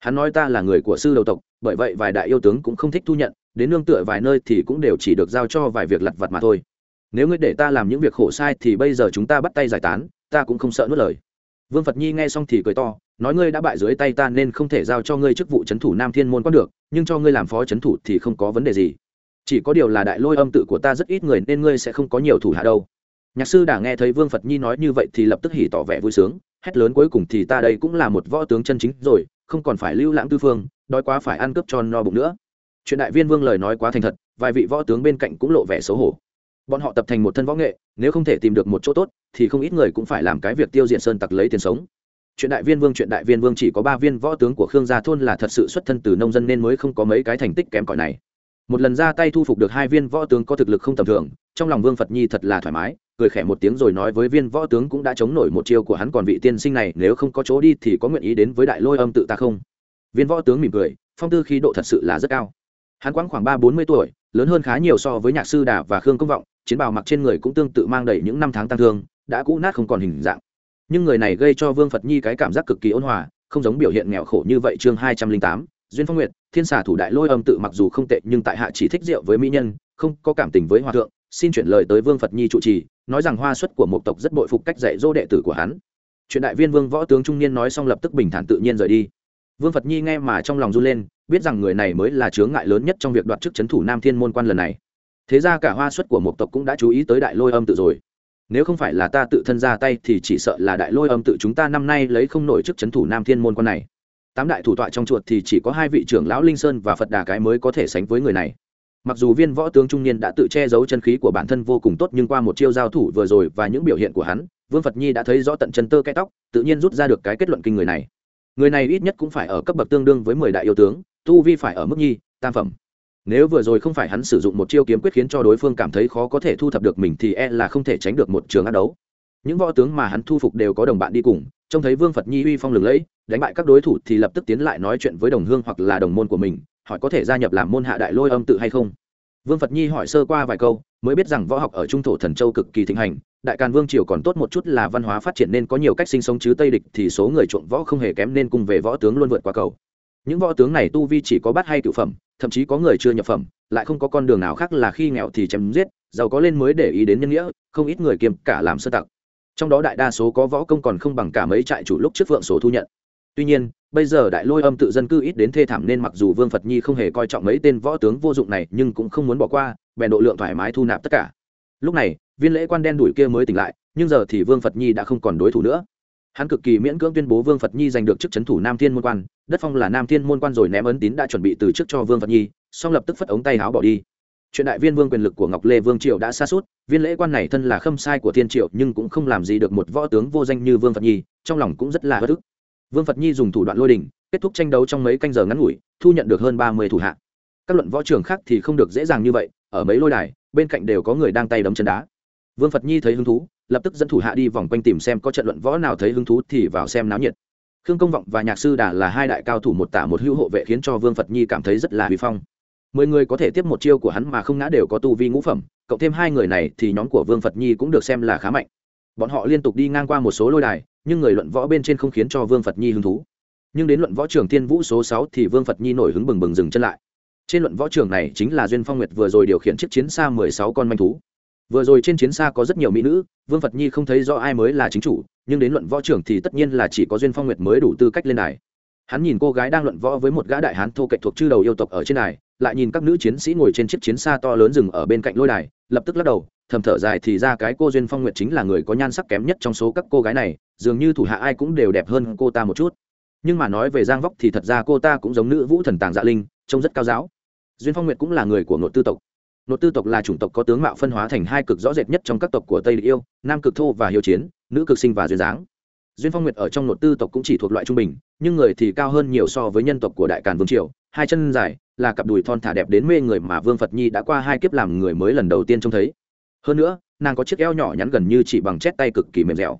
Hắn nói ta là người của sư đầu tộc, bởi vậy vài đại yêu tướng cũng không thích thu nhận, đến nương tựa vài nơi thì cũng đều chỉ được giao cho vài việc lặt vặt mà thôi. Nếu ngươi để ta làm những việc khổ sai thì bây giờ chúng ta bắt tay giải tán, ta cũng không sợ nuốt lời. Vương phật nhi nghe xong thì cười to, nói ngươi đã bại dưới tay ta nên không thể giao cho ngươi chức vụ c h ấ n thủ nam thiên môn có được, nhưng cho ngươi làm phó c h ấ n thủ thì không có vấn đề gì. Chỉ có điều là đại lôi âm tự của ta rất ít người nên ngươi sẽ không có nhiều thủ hạ đâu nhạc sư đã nghe thấy vương phật nhi nói như vậy thì lập tức hỉ tỏ vẻ vui sướng. Hét lớn cuối cùng thì ta đây cũng là một võ tướng chân chính rồi, không còn phải lưu lãng tư phương, đói quá phải ăn cướp cho no bụng nữa. Chuyện đại viên vương lời nói quá thành thật, vài vị võ tướng bên cạnh cũng lộ vẻ xấu hổ. Bọn họ tập thành một thân võ nghệ, nếu không thể tìm được một chỗ tốt, thì không ít người cũng phải làm cái việc tiêu diệt sơn tặc lấy tiền sống. Chuyện đại viên vương, chuyện đại viên vương chỉ có ba viên võ tướng của khương gia thôn là thật sự xuất thân từ nông dân nên mới không có mấy cái thành tích kém cỏi này. Một lần ra tay thu phục được hai viên võ tướng có thực lực không tầm thường trong lòng vương phật nhi thật là thoải mái, cười khẽ một tiếng rồi nói với viên võ tướng cũng đã chống nổi một chiêu của hắn còn vị tiên sinh này, nếu không có chỗ đi thì có nguyện ý đến với đại lôi âm tự ta không? Viên võ tướng mỉm cười, phong tư khí độ thật sự là rất cao. Hắn quãng khoảng ba bốn mươi tuổi, lớn hơn khá nhiều so với nhạc sư đà và khương công vọng, chiến bào mặc trên người cũng tương tự mang đầy những năm tháng tăng thương, đã cũ nát không còn hình dạng. Nhưng người này gây cho vương phật nhi cái cảm giác cực kỳ ôn hòa, không giống biểu hiện nghèo khổ như vậy chương hai trăm linh tám, duyên phong nguyệt, thiên xà thủ đại lôi âm tự mặc dù không tệ nhưng tại hạ chỉ thích rượu với mỹ nhân, không có cảm tình với hòa thượng xin chuyển lời tới vương phật nhi trụ trì, nói rằng hoa xuất của một tộc rất bội phục cách dạy dỗ đệ tử của hắn. Chuyện đại viên vương võ tướng trung niên nói xong lập tức bình thản tự nhiên rời đi. Vương phật nhi nghe mà trong lòng run lên, biết rằng người này mới là chướng ngại lớn nhất trong việc đoạt chức c h ấ n thủ nam thiên môn quan lần này. Thế ra cả hoa xuất của một tộc cũng đã chú ý tới đại lôi âm tự rồi. Nếu không phải là ta tự thân ra tay thì chỉ sợ là đại lôi âm tự chúng ta năm nay lấy không nổi chức c h ấ n thủ nam thiên môn quan này. Tám đại thủ tọa trong chuột thì chỉ có hai vị trưởng lão linh sơn và phật đà cái mới có thể sánh với người này mặc dù viên võ tướng trung niên đã tự che giấu chân khí của bản thân vô cùng tốt nhưng qua một chiêu giao thủ vừa rồi và những biểu hiện của hắn, vương phật nhi đã thấy rõ tận chân tơ cái tóc, tự nhiên rút ra được cái kết luận kinh người này. Người này ít nhất cũng phải ở cấp bậc tương đương với mười đại yêu tướng, tu vi phải ở mức nhi, tam phẩm. Nếu vừa rồi không phải hắn sử dụng một chiêu kiếm quyết khiến cho đối phương cảm thấy khó có thể thu thập được mình thì e là không thể tránh được một trường ác đấu. Những võ tướng mà hắn thu phục đều có đồng bạn đi cùng, trông thấy vương phật nhi uy phong lừng lẫy, đánh bại các đối thủ thì lập tức tiến lại nói chuyện với đồng hương hoặc là đồng môn của mình hỏi có thể gia nhập làm môn hạ đại lôi âm tự hay không? Vương phật nhi hỏi sơ qua vài câu, mới biết rằng võ học ở trung thổ thần châu cực kỳ thịnh hành, đại càn vương triều còn tốt một chút là văn hóa phát triển nên có nhiều cách sinh sống chứ tây địch thì số người chuộng võ không hề kém nên cùng về võ tướng luôn vượt qua cầu. Những võ tướng này tu vi chỉ có bát hay cựu phẩm, thậm chí có người chưa nhập phẩm, lại không có con đường nào khác là khi nghèo thì chém giết, giàu có lên mới để ý đến nhân nghĩa, không ít người kiềm cả làm sơ tặc. Trong đó đại đa số có võ công còn không bằng cả mấy trại chủ lúc trước phượng số thu nhận tuy nhiên, bây giờ đại lôi âm tự dân cư ít đến thê thảm nên mặc dù vương phật nhi không hề coi trọng mấy tên võ tướng vô dụng này nhưng cũng không muốn bỏ qua, bèn độ lượng thoải mái thu nạp tất cả. Lúc này, viên lễ quan đen đuổi kia mới tỉnh lại, nhưng giờ thì vương phật nhi đã không còn đối thủ nữa. Hắn cực kỳ miễn cưỡng tuyên bố vương phật nhi giành được chức c h ấ n thủ nam thiên môn quan, đất phong là nam thiên môn quan rồi ném ấn tín đã chuẩn bị từ chức cho vương phật nhi, song lập tức phất ống tay háo bỏ đi. Chuyện đại viên vương quyền lực của ngọc lê vương triệu đã xa suốt, viên lễ quan này thân là khâm sai của thiên triệu nhưng cũng không làm gì được một võ tướng vô danh như vương phật nhi, trong lòng cũng rất là hất ức vương phật nhi dùng thủ đoạn lôi đình, kết thúc tranh đấu trong mấy canh giờ ngắn ngủi, thu nhận được hơn ba mươi thủ hạ. Các luận võ trường khác thì không được dễ dàng như vậy, ở mấy lôi đài, bên cạnh đều có người đang tay đấm chân đá. Vương phật nhi thấy hứng thú, lập tức dẫn thủ hạ đi vòng quanh tìm xem có trận luận võ nào thấy hứng thú thì vào xem náo nhiệt. Khương công vọng và nhạc sư đà là hai đại cao thủ một tả một hữu hộ vệ khiến cho vương phật nhi cảm thấy rất là huy phong. Mười người có thể tiếp một chiêu của hắn mà không ngã đều có tu vi ngũ phẩm, cộng thêm hai người này thì nhóm của vương phật nhi cũng được xem là khá mạnh. Bọn họ liên tục đi ngang qua một số lôi đài nhưng người luận võ bên trên không khiến cho vương phật nhi hứng thú. Nhưng đến luận võ trường tiên vũ số sáu thì vương phật nhi nổi hứng bừng bừng dừng chân lại. Trên luận võ trường này chính là duyên phong nguyệt vừa rồi điều khiển chiếc chiến xa mười sáu con manh thú. Vừa rồi trên chiến xa có rất nhiều mỹ nữ, vương phật nhi không thấy rõ ai mới là chính chủ, nhưng đến luận võ trường thì tất nhiên là chỉ có duyên phong nguyệt mới đủ tư cách lên đài. Hắn nhìn cô gái đang luận võ với một gã đại hán thô cạnh thuộc chư đầu yêu tộc ở trên đài, lại nhìn các nữ chiến sĩ ngồi trên chiếc chiến xa to lớn rừng ở bên cạnh lôi đài, lập tức lắc đầu, thầm thở dài thì ra cái cô duyên phong nguyệt chính là người có nhan sắc kém nhất trong số các cô gái này dường như thủ hạ ai cũng đều đẹp hơn cô ta một chút. Nhưng mà nói về giang vóc thì thật ra cô ta cũng giống nữ vũ thần tàng dạ linh, trông rất cao giáo. Duyên phong nguyệt cũng là người của nội tư tộc. Nội tư tộc là chủng tộc có tướng mạo phân hóa thành hai cực rõ rệt nhất trong các tộc của tây địa yêu, nam cực thô và hiếu chiến, nữ cực sinh và duyên dáng. Duyên phong nguyệt ở trong nội tư tộc cũng chỉ thuộc loại trung bình, nhưng người thì cao hơn nhiều so với nhân tộc của đại càn vương triều, hai chân dài, là cặp đùi thon thả đẹp đến mê người mà vương phật nhi đã qua hai kiếp làm người mới lần đầu tiên trông thấy. Hơn nữa, nàng có chiếc eo nhỏ nhắn gần như chỉ bằng chét tay cực kỳ mềm dẻo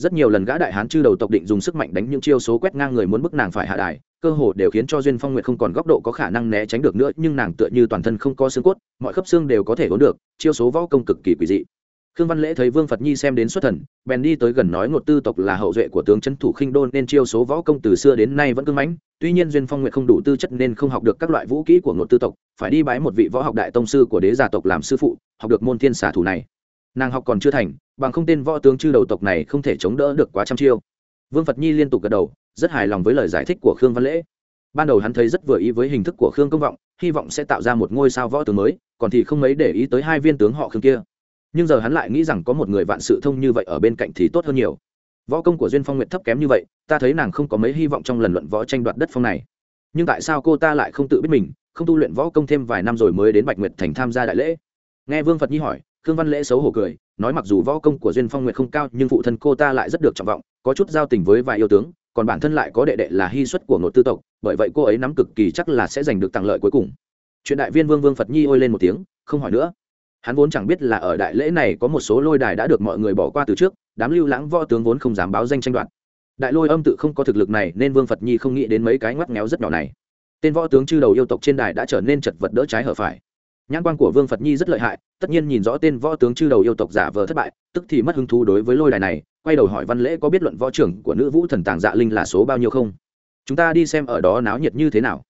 rất nhiều lần gã đại hán chư đầu tộc định dùng sức mạnh đánh những chiêu số quét ngang người muốn bức nàng phải hạ đài, cơ hồ đều khiến cho duyên phong nguyệt không còn góc độ có khả năng né tránh được nữa, nhưng nàng tựa như toàn thân không có xương cốt, mọi khớp xương đều có thể ốn được, chiêu số võ công cực kỳ quỷ dị. Khương văn lễ thấy vương phật nhi xem đến xuất thần, bèn đi tới gần nói ngột tư tộc là hậu duệ của tướng trấn thủ khinh đôn nên chiêu số võ công từ xưa đến nay vẫn cưng mãnh, tuy nhiên duyên phong nguyệt không đủ tư chất nên không học được các loại vũ kỹ của ngột tư tộc, phải đi bái một vị võ học đại tông sư của đế gia tộc làm sư phụ, học được môn thiên xả thủ này. Nàng học còn chưa thành bằng không tên võ tướng chư đầu tộc này không thể chống đỡ được quá trăm chiêu. Vương phật nhi liên tục gật đầu, rất hài lòng với lời giải thích của khương văn lễ. Ban đầu hắn thấy rất vừa ý với hình thức của khương công vọng, hy vọng sẽ tạo ra một ngôi sao võ tướng mới, còn thì không mấy để ý tới hai viên tướng họ khương kia. Nhưng giờ hắn lại nghĩ rằng có một người vạn sự thông như vậy ở bên cạnh thì tốt hơn nhiều. Võ công của duyên phong nguyện thấp kém như vậy, ta thấy nàng không có mấy hy vọng trong lần luận võ tranh đoạt đất phong này. Nhưng tại sao cô ta lại không tự biết mình, không tu luyện võ công thêm vài năm rồi mới đến bạch nguyệt thành tham gia đại lễ? Nghe vương phật nhi hỏi khương văn lễ xấu hổ cười, nói mặc dù võ công của duyên phong nguyệt không cao, nhưng phụ thân cô ta lại rất được trọng vọng, có chút giao tình với vài yêu tướng, còn bản thân lại có đệ đệ là hy xuất của nội tư tộc, bởi vậy cô ấy nắm cực kỳ chắc là sẽ giành được tặng lợi cuối cùng. Chuyện đại viên vương vương phật nhi ôi lên một tiếng, không hỏi nữa. Hắn vốn chẳng biết là ở đại lễ này có một số lôi đài đã được mọi người bỏ qua từ trước, đám lưu lãng võ tướng vốn không dám báo danh tranh đoạt. Đại lôi âm tự không có thực lực này, nên vương phật nhi không nghĩ đến mấy cái ngoắc nghéo rất nhỏ này. Tên võ tướng chư đầu yêu tộc trên đài đã trở nên chật vật đỡ trái hở phải nhãn quan của vương phật nhi rất lợi hại tất nhiên nhìn rõ tên võ tướng chư đầu yêu tộc giả vờ thất bại tức thì mất hứng thú đối với lôi đài này quay đầu hỏi văn lễ có biết luận võ trưởng của nữ vũ thần tàng dạ linh là số bao nhiêu không chúng ta đi xem ở đó náo nhiệt như thế nào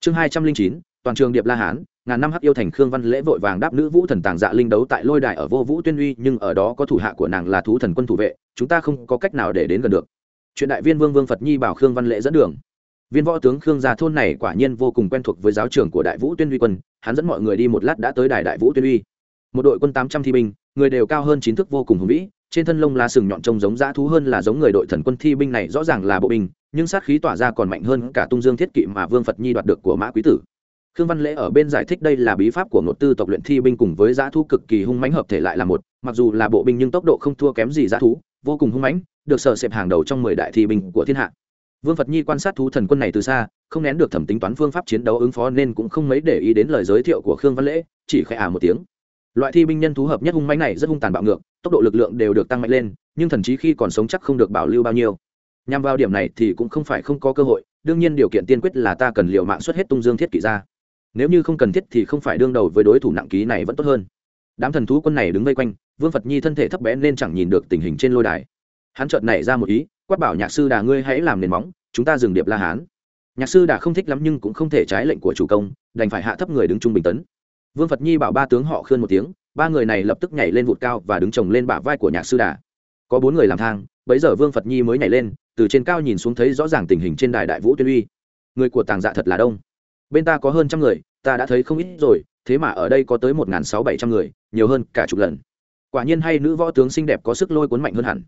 chương hai trăm linh chín toàn trường điệp la hán ngàn năm hắc yêu thành khương văn lễ vội vàng đáp nữ vũ thần tàng dạ linh đấu tại lôi đài ở vô vũ tuyên uy nhưng ở đó có thủ hạ của nàng là thú thần quân thủ vệ chúng ta không có cách nào để đến gần được chuyện đại viên vương vương phật nhi bảo khương văn lễ dẫn đường viên võ tướng khương gia thôn này quả nhiên vô cùng quen thuộc với giáo trưởng của đại vũ tuyên uy quân, hắn dẫn mọi người đi một lát đã tới đài đại vũ tuyên uy. Một đội quân tám trăm thi binh, người đều cao hơn chín thước vô cùng hùng vĩ, trên thân lông lá sừng nhọn trông giống dã thú hơn là giống người đội thần quân thi binh này, rõ ràng là bộ binh, nhưng sát khí tỏa ra còn mạnh hơn cả tung dương thiết kỵ mà vương phật nhi đoạt được của mã quý tử. Khương văn lễ ở bên giải thích đây là bí pháp của một tư tộc luyện thi binh cùng với dã thú cực kỳ hung mãnh hợp thể lại là một, mặc dù là bộ binh nhưng tốc độ không thua kém gì dã thú, vô cùng hung mãnh, được sở xếp hàng đầu trong mười đại thi binh của thiên hạ vương phật nhi quan sát thú thần quân này từ xa, không nén được thẩm tính toán phương pháp chiến đấu ứng phó nên cũng không mấy để ý đến lời giới thiệu của khương văn lễ, chỉ khẽ ả một tiếng. Loại thi binh nhân thú hợp nhất hung mãnh này rất hung tàn bạo ngược, tốc độ lực lượng đều được tăng mạnh lên, nhưng thần chí khi còn sống chắc không được bảo lưu bao nhiêu. Nhằm vào điểm này thì cũng không phải không có cơ hội, đương nhiên điều kiện tiên quyết là ta cần liệu mạng xuất hết tung dương thiết kỵ ra. Nếu như không cần thiết thì không phải đương đầu với đối thủ nặng ký này vẫn tốt hơn. Đám thần thú quân này đứng vây quanh, vương phật nhi thân thể thấp bé nên chẳng nhìn được tình hình trên lôi đài. Hắn chợt nảy ra một ý quát bảo nhạc sư đà ngươi hãy làm nền móng, chúng ta dừng điệp la hán. Nhạc sư đà không thích lắm nhưng cũng không thể trái lệnh của chủ công, đành phải hạ thấp người đứng trung bình tấn. Vương phật nhi bảo ba tướng họ khươn một tiếng, ba người này lập tức nhảy lên vụt cao và đứng chồng lên bả vai của nhạc sư đà. Có bốn người làm thang, bấy giờ vương phật nhi mới nhảy lên, từ trên cao nhìn xuống thấy rõ ràng tình hình trên đài đại vũ tuyên uy. Người của tàng dạ thật là đông. Bên ta có hơn trăm người, ta đã thấy không ít rồi, thế mà ở đây có tới một n g h n sáu bảy trăm người, nhiều hơn cả chục lần. Quả nhiên hay nữ võ tướng xinh đẹp có sức lôi cuốn mạnh hơn hẳn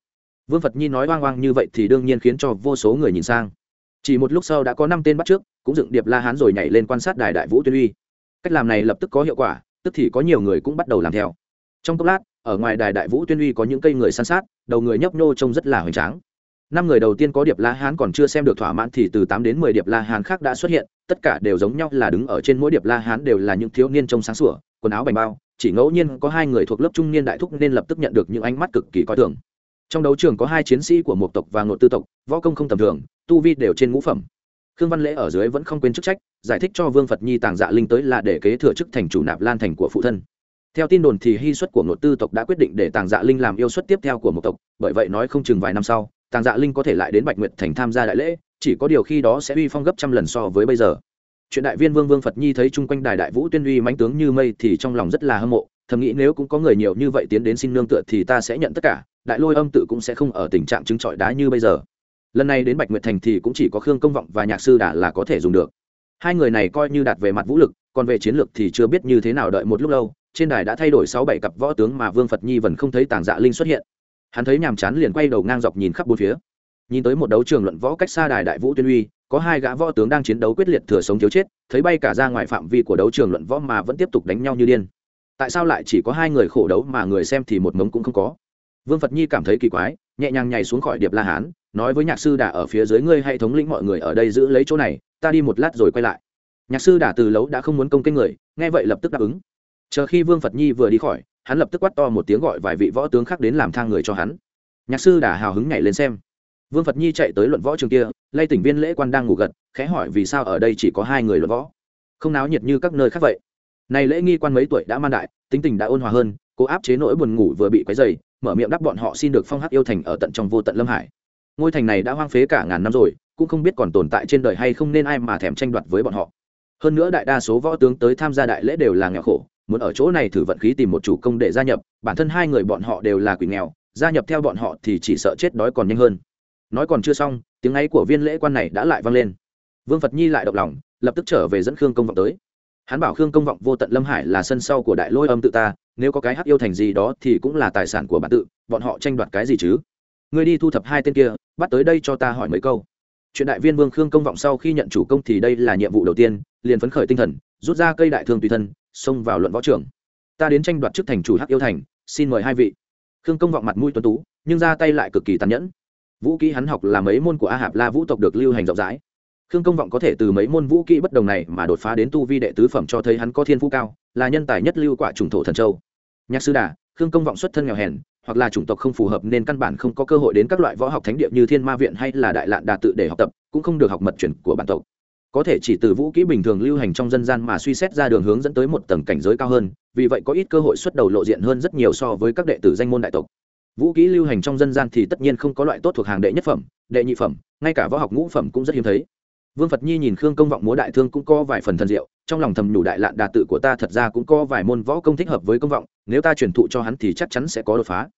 vương phật nhi nói oang oang như vậy thì đương nhiên khiến cho vô số người nhìn sang. Chỉ một lúc sau đã có năm tên bắt trước, cũng dựng điệp la hán rồi nhảy lên quan sát đài đại vũ tuyên uy. Cách làm này lập tức có hiệu quả, tức thì có nhiều người cũng bắt đầu làm theo. Trong chốc lát, ở ngoài đài đại vũ tuyên uy có những cây người san sát, đầu người nhấp nhô trông rất là hoành tráng. Năm người đầu tiên có điệp la hán còn chưa xem được thỏa mãn thì từ tám đến mười điệp la hán khác đã xuất hiện, tất cả đều giống nhau là đứng ở trên mỗi điệp la hán đều là những thiếu niên trông sáng sủa, quần áo bành bao, chỉ ngẫu nhiên có hai người thuộc lớp trung niên đại thúc nên lập tức nhận được những ánh mắt cực kỳ coi thường trong đấu trường có hai chiến sĩ của một tộc và ngột tư tộc, võ công không tầm thường, tu vi đều trên ngũ phẩm. Khương văn lễ ở dưới vẫn không quên chức trách, giải thích cho vương phật nhi tàng dạ linh tới là để kế thừa chức thành chủ nạp lan thành của phụ thân. Theo tin đồn thì hy xuất của ngột tư tộc đã quyết định để tàng dạ linh làm yêu xuất tiếp theo của một tộc, bởi vậy nói không chừng vài năm sau, tàng dạ linh có thể lại đến bạch nguyệt thành tham gia đại lễ, chỉ có điều khi đó sẽ uy phong gấp trăm lần so với bây giờ. Chuyện đại viên vương vương phật nhi thấy chung quanh đài đại vũ tuyên uy mánh tướng như mây thì trong lòng rất là hâm mộ, thầm nghĩ nếu cũng có người nhiều như vậy tiến đến xin nương tựa thì ta sẽ nhận tất cả đại lôi âm tự cũng sẽ không ở tình trạng chứng trọi đá như bây giờ. Lần này đến bạch nguyệt thành thì cũng chỉ có khương công vọng và nhạc sư đà là có thể dùng được. Hai người này coi như đạt về mặt vũ lực, còn về chiến lược thì chưa biết như thế nào đợi một lúc lâu, trên đài đã thay đổi sáu bảy cặp võ tướng mà vương phật nhi vẫn không thấy tàng dạ linh xuất hiện. Hắn thấy nhàm chán liền quay đầu ngang dọc nhìn khắp bốn phía. Nhìn tới một đấu trường luận võ cách xa đài đại vũ tuyên uy, có hai gã võ tướng đang chiến đấu quyết liệt thừa sống thiếu chết, thấy bay cả ra ngoài phạm vi của đấu trường luận võ mà vẫn tiếp tục đánh nhau như điên. Tại sao lại chỉ có hai người khổ đấu mà người xem thì một mống cũng không có? Vương phật nhi cảm thấy kỳ quái, nhẹ nhàng nhảy xuống khỏi điệp la hán, nói với nhạc sư đà ở phía dưới ngươi hay thống lĩnh mọi người ở đây giữ lấy chỗ này, ta đi một lát rồi quay lại. Nhạc sư đà từ lấu đã không muốn công kênh người, nghe vậy lập tức đáp ứng. Chờ khi vương phật nhi vừa đi khỏi, hắn lập tức quát to một tiếng gọi vài vị võ tướng khác đến làm thang người cho hắn. Nhạc sư đà hào hứng nhảy lên xem. Vương phật nhi chạy tới luận võ trường kia, lay tỉnh viên lễ quan đang ngủ gật, khẽ hỏi vì sao ở đây chỉ có hai người luận võ? Không náo nhiệt như các nơi khác vậy. Này lễ nghi quan mấy tuổi đã man đại, tính tình đã ôn hòa hơn, cố áp chế nỗi buồn ngủ vừa bị quấy dày mở miệng đáp bọn họ xin được phong hắc yêu thành ở tận trong vô tận lâm hải. Ngôi thành này đã hoang phế cả ngàn năm rồi, cũng không biết còn tồn tại trên đời hay không nên ai mà thèm tranh đoạt với bọn họ. Hơn nữa đại đa số võ tướng tới tham gia đại lễ đều là nghèo khổ, muốn ở chỗ này thử vận khí tìm một chủ công để gia nhập, bản thân hai người bọn họ đều là quỷ nghèo, gia nhập theo bọn họ thì chỉ sợ chết đói còn nhanh hơn. Nói còn chưa xong, tiếng ấy của viên lễ quan này đã lại vang lên. Vương phật nhi lại động lòng, lập tức trở về dẫn khương công vọng tới hắn bảo khương công vọng vô tận lâm hải là sân sau của đại lôi âm tự ta, nếu có cái hắc yêu thành gì đó thì cũng là tài sản của bản tự, bọn họ tranh đoạt cái gì chứ? Người đi thu thập hai tên kia, bắt tới đây cho ta hỏi mấy câu. Chuyện đại viên vương khương công vọng sau khi nhận chủ công thì đây là nhiệm vụ đầu tiên, liền phấn khởi tinh thần, rút ra cây đại thương tùy thân, xông vào luận võ trưởng ta đến tranh đoạt chức thành chủ hắc yêu thành, xin mời hai vị. Khương công vọng mặt mũi tuấn tú, nhưng ra tay lại cực kỳ tàn nhẫn. Vũ kỹ hắn học là mấy môn của a hạp la vũ tộc được lưu hành rộng rãi khương công vọng có thể từ mấy môn vũ kỹ bất đồng này mà đột phá đến tu vi đệ tứ phẩm cho thấy hắn có thiên phú cao, là nhân tài nhất lưu quả trùng thổ thần châu. Nhạc sư đà, khương công vọng xuất thân nghèo hèn, hoặc là chủng tộc không phù hợp nên căn bản không có cơ hội đến các loại võ học thánh địa như thiên ma viện hay là đại lạn đà tự để học tập, cũng không được học mật chuyển của bản tộc. Có thể chỉ từ vũ kỹ bình thường lưu hành trong dân gian mà suy xét ra đường hướng dẫn tới một tầng cảnh giới cao hơn, vì vậy có ít cơ hội xuất đầu lộ diện hơn rất nhiều so với các đệ tử danh môn đại tộc. Vũ kỹ lưu hành trong dân gian thì tất nhiên không có loại tốt thuộc hàng đệ nhất phẩm, đệ nhị phẩm, ngay cả võ học ngũ phẩm cũng rất hiếm thấy vương phật nhi nhìn khương công vọng múa đại thương cũng có vài phần thần diệu, trong lòng thầm nhủ đại lạn đà tự của ta thật ra cũng có vài môn võ công thích hợp với công vọng, nếu ta truyền thụ cho hắn thì chắc chắn sẽ có đột phá.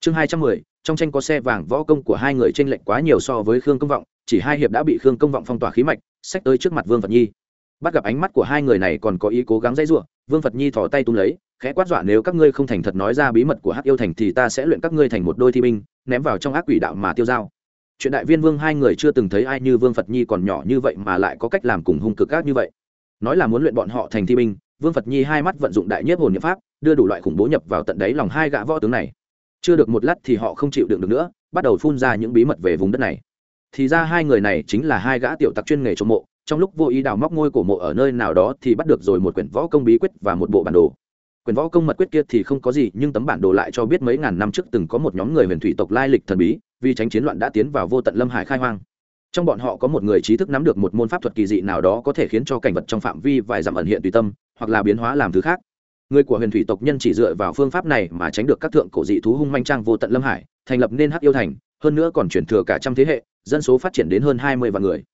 Chương hai trăm mười, trong tranh có xe vàng võ công của hai người t r ê n lệch quá nhiều so với khương công vọng, chỉ hai hiệp đã bị khương công vọng phong tỏa khí mạch, xách tới trước mặt vương phật nhi. Bắt gặp ánh mắt của hai người này còn có ý cố gắng dãy ruộng vương phật nhi thỏ tay tung lấy, khẽ quát dọa, nếu các ngươi không thành thật nói ra bí mật của hắc yêu thành thì ta sẽ luyện các ngươi thành một đôi thi binh, ném vào trong ác quỷ đạo mà tiêu dao chuyện đại viên vương hai người chưa từng thấy ai như vương phật nhi còn nhỏ như vậy mà lại có cách làm cùng hung cực ác như vậy. Nói là muốn luyện bọn họ thành thi binh, vương phật nhi hai mắt vận dụng đại nhất hồn nhập pháp, đưa đủ loại khủng bố nhập vào tận đáy lòng hai gã võ tướng này. Chưa được một lát thì họ không chịu đựng được nữa, bắt đầu phun ra những bí mật về vùng đất này. Thì ra hai người này chính là hai gã tiểu tặc chuyên nghề trộm mộ, trong lúc vô ý đào móc ngôi cổ mộ ở nơi nào đó thì bắt được rồi một quyển võ công bí quyết và một bộ bản đồ. Quyển võ công mật quyết kia thì không có gì, nhưng tấm bản đồ lại cho biết mấy ngàn năm trước từng có một nhóm người huyền thủy tộc lai lịch thần bí vì tránh chiến loạn đã tiến vào vô tận lâm hải khai hoang. Trong bọn họ có một người trí thức nắm được một môn pháp thuật kỳ dị nào đó có thể khiến cho cảnh vật trong phạm vi vài dặm ẩn hiện tùy tâm, hoặc là biến hóa làm thứ khác. Người của huyền thủy tộc nhân chỉ dựa vào phương pháp này mà tránh được các thượng cổ dị thú hung manh trang vô tận lâm hải, thành lập nên hắc yêu thành, hơn nữa còn chuyển thừa cả trăm thế hệ, dân số phát triển đến hơn hai mươi vạn người.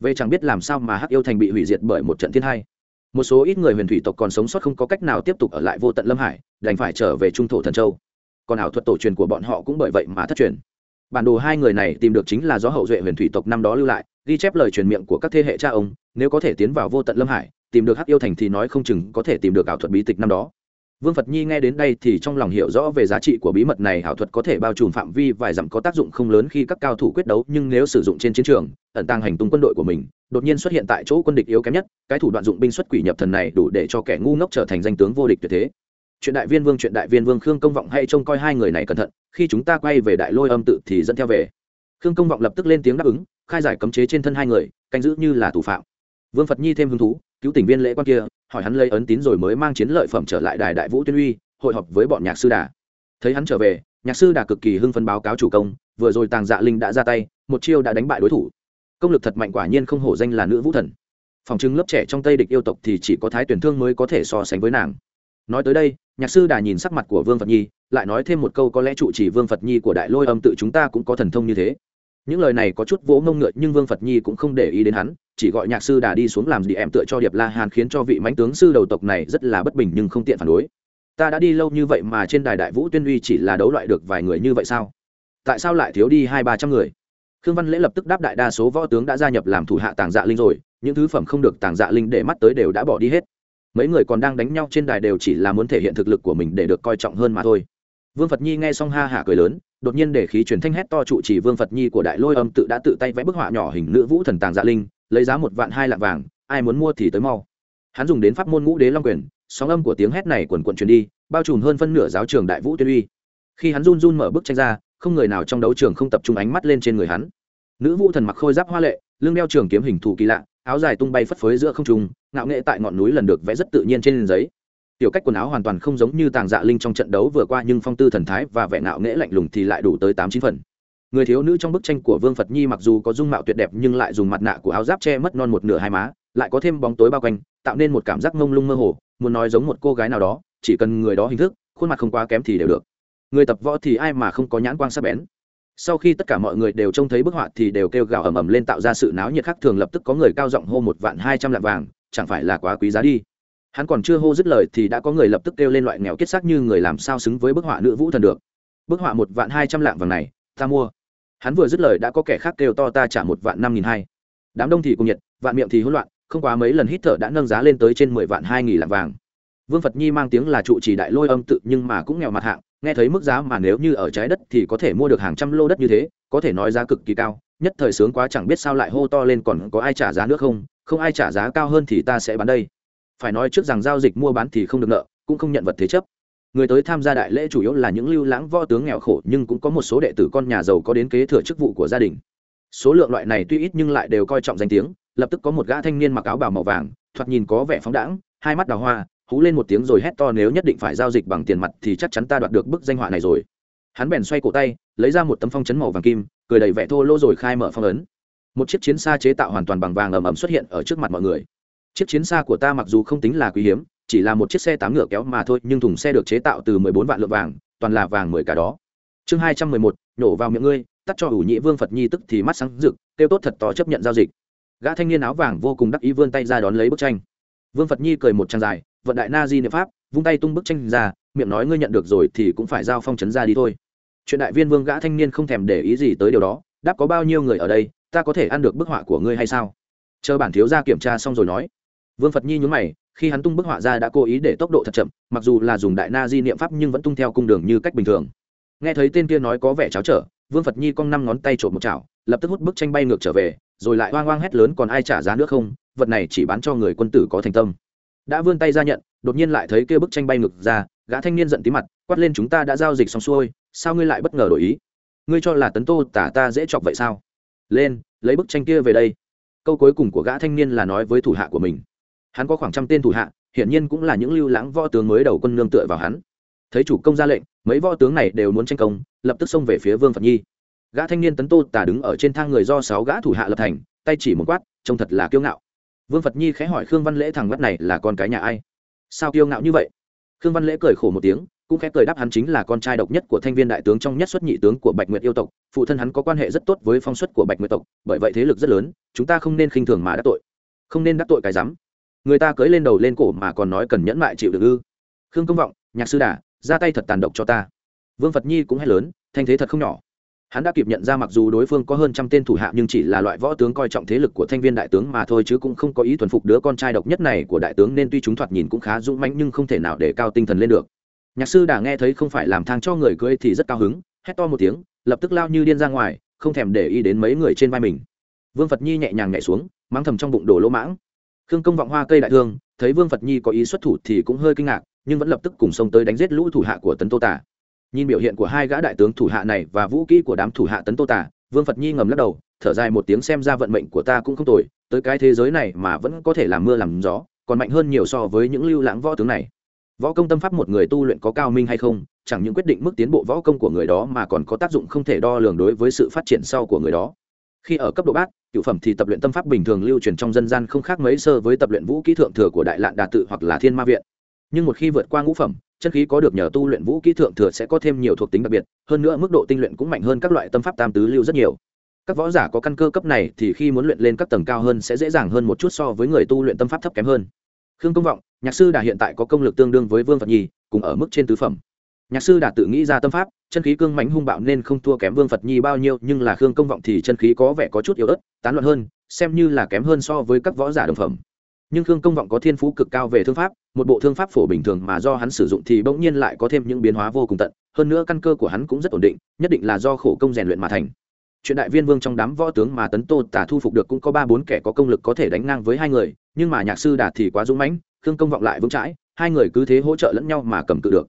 Về chẳng biết làm sao mà hắc yêu thành bị hủy diệt bởi một trận thiên hai. Một số ít người huyền thủy tộc còn sống sót không có cách nào tiếp tục ở lại vô tận lâm hải, đành phải trở về trung thổ thần châu. Còn ảo thuật tổ truyền của bọn họ cũng bởi vậy mà thất truyền bản đồ hai người này tìm được chính là do hậu duệ huyền thủy tộc năm đó lưu lại, ghi chép lời truyền miệng của các thế hệ cha ông, nếu có thể tiến vào vô tận lâm hải, tìm được hắc yêu thành thì nói không chừng có thể tìm được ảo thuật bí tịch năm đó. Vương phật nhi nghe đến đây thì trong lòng hiểu rõ về giá trị của bí mật này, ảo thuật có thể bao trùm phạm vi vài dặm có tác dụng không lớn khi các cao thủ quyết đấu, nhưng nếu sử dụng trên chiến trường, ẩn tàng hành tung quân đội của mình, đột nhiên xuất hiện tại chỗ quân địch yếu kém nhất, cái thủ đoạn dụng binh xuất quỷ nhập thần này đủ để cho kẻ ngu ngốc trở thành danh tướng vô địch tuyệt thế chuyện đại viên vương, chuyện đại viên vương khương công vọng hay trông coi hai người này cẩn thận, khi chúng ta quay về đại lôi âm tự thì dẫn theo về. Khương công vọng lập tức lên tiếng đáp ứng, khai giải cấm chế trên thân hai người, canh giữ như là thủ phạm. Vương phật nhi thêm hứng thú, cứu tỉnh viên lễ quan kia, hỏi hắn lấy ấn tín rồi mới mang chiến lợi phẩm trở lại đài đại vũ tuyên uy, hội họp với bọn nhạc sư đà. Thấy hắn trở về, nhạc sư đà cực kỳ hưng phấn báo cáo chủ công, vừa rồi tàng dạ linh đã ra tay, một chiêu đã đánh bại đối thủ. Công lực thật mạnh quả nhiên không hổ danh là nữ vũ thần. Phòng chứng lớp trẻ trong tây địch yêu tộc thì chỉ có thái tuyển thương mới có thể so sánh với nàng nói tới đây, nhạc sư đà nhìn sắc mặt của vương phật nhi, lại nói thêm một câu có lẽ trụ chỉ vương phật nhi của đại lôi âm tự chúng ta cũng có thần thông như thế. Những lời này có chút vỗ ngông ngựa nhưng vương phật nhi cũng không để ý đến hắn, chỉ gọi nhạc sư đà đi xuống làm gì em tựa cho điệp la hàn khiến cho vị mãnh tướng sư đầu tộc này rất là bất bình nhưng không tiện phản đối. Ta đã đi lâu như vậy mà trên đài đại vũ tuyên uy chỉ là đấu loại được vài người như vậy sao? Tại sao lại thiếu đi hai ba trăm người? Khương văn lễ lập tức đáp đại đa số võ tướng đã gia nhập làm thủ hạ tàng dạ linh rồi, những thứ phẩm không được tàng dạ linh để mắt tới đều đã bỏ đi hết mấy người còn đang đánh nhau trên đài đều chỉ là muốn thể hiện thực lực của mình để được coi trọng hơn mà thôi. Vương phật nhi nghe xong ha hả cười lớn, đột nhiên để khí truyền thanh hét to trụ chỉ vương phật nhi của đại lôi âm tự đã tự tay vẽ bức họa nhỏ hình nữ vũ thần tàng dạ linh, lấy giá một vạn hai lạng vàng, ai muốn mua thì tới mau. Hắn dùng đến pháp môn ngũ đế long quyền, sóng âm của tiếng hét này quần quận truyền đi, bao trùm hơn phân nửa giáo trường đại vũ tuyên uy. Khi hắn run run mở bức tranh ra, không người nào trong đấu trường không tập trung ánh mắt lên trên người hắn. Nữ vũ thần mặc khôi giáp hoa lệ, lưng đeo trường kiếm hình thù kỳ lạ áo dài tung bay phất phới giữa không trung, ngạo nghệ tại ngọn núi lần được vẽ rất tự nhiên trên giấy. Tiểu cách quần áo hoàn toàn không giống như tàng dạ linh trong trận đấu vừa qua nhưng phong tư thần thái và vẻ ngạo nghễ lạnh lùng thì lại đủ tới tám chín phần. Người thiếu nữ trong bức tranh của vương phật nhi mặc dù có dung mạo tuyệt đẹp nhưng lại dùng mặt nạ của áo giáp che mất non một nửa hai má, lại có thêm bóng tối bao quanh, tạo nên một cảm giác mông lung mơ hồ, muốn nói giống một cô gái nào đó, chỉ cần người đó hình thức, khuôn mặt không quá kém thì đều được. Người tập võ thì ai mà không có nhãn quang sắc bén sau khi tất cả mọi người đều trông thấy bức họa thì đều kêu gào ầm ầm lên tạo ra sự náo nhiệt khác thường, lập tức có người cao giọng hô một vạn hai trăm lạng vàng, chẳng phải là quá quý giá đi. Hắn còn chưa hô dứt lời thì đã có người lập tức kêu lên loại nghèo kết xác như người làm sao xứng với bức họa nữ vũ thần được. Bức họa một vạn hai trăm lạng vàng này, ta mua. Hắn vừa dứt lời đã có kẻ khác kêu to ta trả một vạn năm nghìn hai. Đám đông thì cùng nhiệt, vạn miệng thì hỗn loạn, không quá mấy lần hít thở đã nâng giá lên tới trên mười vạn hai nghìn lạng vàng. Vương phật nhi mang tiếng là trụ trì đại lôi âm tự nhưng mà cũng nghèo mặt hạng nghe thấy mức giá mà nếu như ở trái đất thì có thể mua được hàng trăm lô đất như thế, có thể nói giá cực kỳ cao, nhất thời sướng quá chẳng biết sao lại hô to lên còn có ai trả giá nữa không không ai trả giá cao hơn thì ta sẽ bán đây. Phải nói trước rằng giao dịch mua bán thì không được nợ, cũng không nhận vật thế chấp. Người tới tham gia đại lễ chủ yếu là những lưu lãng võ tướng nghèo khổ, nhưng cũng có một số đệ tử con nhà giàu có đến kế thừa chức vụ của gia đình. Số lượng loại này tuy ít nhưng lại đều coi trọng danh tiếng, lập tức có một gã thanh niên mặc áo bào màu vàng, thoạt nhìn có vẻ phóng đãng, hai mắt đào hoa hú lên một tiếng rồi hét to, nếu nhất định phải giao dịch bằng tiền mặt thì chắc chắn ta đoạt được bức danh họa này rồi. Hắn bèn xoay cổ tay, lấy ra một tấm phong chấn màu vàng kim, cười đầy vẻ thô lô rồi khai mở phong ấn. Một chiếc chiến xa chế tạo hoàn toàn bằng vàng ầm ầm xuất hiện ở trước mặt mọi người. Chiếc chiến xa của ta mặc dù không tính là quý hiếm, chỉ là một chiếc xe tám ngựa kéo mà thôi, nhưng thùng xe được chế tạo từ mười bốn vạn lượng vàng, toàn là vàng mười cả đó. Chương hai trăm mười một, nhổ vào miệng ngươi, tắt cho ủ nhị vương phật nhi tức thì mắt sáng rực, kêu tốt thật to chấp nhận giao dịch. Gã thanh niên áo vàng vô cùng đắc ý vươn tay ra đón lấy bức tranh. Vương phật nhi cười một trang dài vận đại na di niệm pháp, vung tay tung bức tranh ra, miệng nói ngươi nhận được rồi thì cũng phải giao phong trấn ra đi thôi. Chuyện đại viên vương gã thanh niên không thèm để ý gì tới điều đó, đáp có bao nhiêu người ở đây, ta có thể ăn được bức họa của ngươi hay sao? Chờ bản thiếu ra kiểm tra xong rồi nói. Vương phật nhi nhún mày, khi hắn tung bức họa ra đã cố ý để tốc độ thật chậm, mặc dù là dùng đại na di niệm pháp nhưng vẫn tung theo cung đường như cách bình thường. Nghe thấy tên kia nói có vẻ cháo trở, vương phật nhi cong năm ngón tay trộm một chảo, lập tức hút bức tranh bay ngược trở về, rồi lại hoang hoang hét lớn còn ai trả giá nữa không, vật này chỉ bán cho người quân tử có thành tâm đã vươn tay ra nhận, đột nhiên lại thấy kia bức tranh bay ngược ra, gã thanh niên giận tí mặt, quát lên chúng ta đã giao dịch xong xuôi, sao ngươi lại bất ngờ đổi ý? Ngươi cho là tấn tô tả ta dễ chọc vậy sao? Lên, lấy bức tranh kia về đây. Câu cuối cùng của gã thanh niên là nói với thủ hạ của mình. Hắn có khoảng trăm tên thủ hạ, hiển nhiên cũng là những lưu lãng võ tướng mới đầu quân nương tựa vào hắn. Thấy chủ công ra lệnh, mấy võ tướng này đều muốn tranh công, lập tức xông về phía vương phật nhi. Gã thanh niên tấn tô tả đứng ở trên thang người do sáu gã thủ hạ lập thành, tay chỉ một quát, trông thật là kiêu ngạo vương phật nhi khẽ hỏi khương văn lễ thằng mắt này là con cái nhà ai? Sao kiêu ngạo như vậy? Khương văn lễ cười khổ một tiếng, cũng khẽ cười đáp hắn chính là con trai độc nhất của thanh viên đại tướng trong nhất xuất nhị tướng của bạch nguyệt yêu tộc. Phụ thân hắn có quan hệ rất tốt với phong suất của bạch nguyệt tộc, bởi vậy thế lực rất lớn, chúng ta không nên khinh thường mà đắc tội. Không nên đắc tội cái rắm. Người ta cưới lên đầu lên cổ mà còn nói cần nhẫn mại chịu được ư. Khương công vọng, nhạc sư đà, ra tay thật tàn độc cho ta. Vương phật nhi cũng hay lớn, thanh thế thật không nhỏ hắn đã kịp nhận ra mặc dù đối phương có hơn trăm tên thủ hạ nhưng chỉ là loại võ tướng coi trọng thế lực của thanh viên đại tướng mà thôi chứ cũng không có ý thuần phục đứa con trai độc nhất này của đại tướng nên tuy chúng thoạt nhìn cũng khá dũng mãnh nhưng không thể nào để cao tinh thần lên được. Nhạc sư đã nghe thấy không phải làm thang cho người cưới thì rất cao hứng, hét to một tiếng, lập tức lao như điên ra ngoài, không thèm để ý đến mấy người trên vai mình. Vương phật nhi nhẹ nhàng nhảy xuống mang thầm trong bụng đồ lỗ mãng. Khương công vọng hoa cây đại thương, thấy vương phật nhi có ý xuất thủ thì cũng hơi kinh ngạc, nhưng vẫn lập tức cùng xông tới đánh giết lũ thủ hạ của tấn tô tả nhìn biểu hiện của hai gã đại tướng thủ hạ này và vũ kỹ của đám thủ hạ tấn tô tả vương phật nhi ngầm lắc đầu, thở dài một tiếng xem ra vận mệnh của ta cũng không tồi, tới cái thế giới này mà vẫn có thể làm mưa làm gió, còn mạnh hơn nhiều so với những lưu lãng võ tướng này. Võ công tâm pháp một người tu luyện có cao minh hay không, chẳng những quyết định mức tiến bộ võ công của người đó mà còn có tác dụng không thể đo lường đối với sự phát triển sau của người đó. Khi ở cấp độ bát, cựu phẩm thì tập luyện tâm pháp bình thường lưu truyền trong dân gian không khác mấy sơ với tập luyện vũ kỹ thượng thừa của đại lạn đà tự hoặc là thiên ma viện. Nhưng một khi vượt qua ngũ phẩm chân khí có được nhờ tu luyện vũ kỹ thượng thừa sẽ có thêm nhiều thuộc tính đặc biệt, hơn nữa mức độ tinh luyện cũng mạnh hơn các loại tâm pháp tam tứ lưu rất nhiều. Các võ giả có căn cơ cấp này thì khi muốn luyện lên các tầng cao hơn sẽ dễ dàng hơn một chút so với người tu luyện tâm pháp thấp kém hơn. Khương công vọng, nhạc sư đà hiện tại có công lực tương đương với vương phật nhi, cùng ở mức trên tứ phẩm. Nhạc sư đà tự nghĩ ra tâm pháp, chân khí cương mãnh hung bạo nên không thua kém vương phật nhi bao nhiêu, nhưng là khương công vọng thì chân khí có vẻ có chút yếu ớt, tán loạn hơn, xem như là kém hơn so với các võ giả đồng phẩm nhưng khương công vọng có thiên phú cực cao về thương pháp, một bộ thương pháp phổ bình thường mà do hắn sử dụng thì bỗng nhiên lại có thêm những biến hóa vô cùng tận, hơn nữa căn cơ của hắn cũng rất ổn định, nhất định là do khổ công rèn luyện mà thành. Chuyện đại viên vương trong đám võ tướng mà tấn tô tả thu phục được cũng có ba bốn kẻ có công lực có thể đánh ngang với hai người, nhưng mà nhạc sư đạt thì quá dũng mãnh, khương công vọng lại vững chãi, hai người cứ thế hỗ trợ lẫn nhau mà cầm cự được.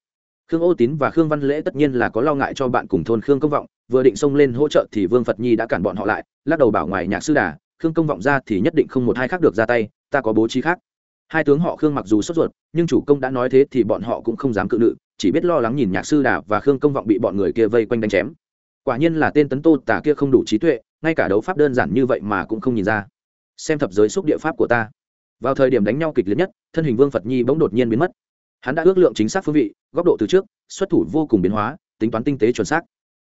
Khương ô tín và khương văn lễ tất nhiên là có lo ngại cho bạn cùng thôn khương công vọng, vừa định xông lên hỗ trợ thì vương phật nhi đã cản bọn họ lại, lắc đầu bảo ngoài nhạc sư đà, khương công vọng ra thì nhất định không một hai khác được ra tay ta có bố trí khác. Hai tướng họ khương mặc dù sốt ruột, nhưng chủ công đã nói thế thì bọn họ cũng không dám cự nữ, chỉ biết lo lắng nhìn nhạc sư đà và khương công vọng bị bọn người kia vây quanh đánh chém. Quả nhiên là tên tấn tô tả kia không đủ trí tuệ, ngay cả đấu pháp đơn giản như vậy mà cũng không nhìn ra. Xem thập giới xúc địa pháp của ta. Vào thời điểm đánh nhau kịch liệt nhất, thân hình vương phật nhi bỗng đột nhiên biến mất. Hắn đã ước lượng chính xác phương vị, góc độ từ trước, xuất thủ vô cùng biến hóa, tính toán tinh tế chuẩn xác.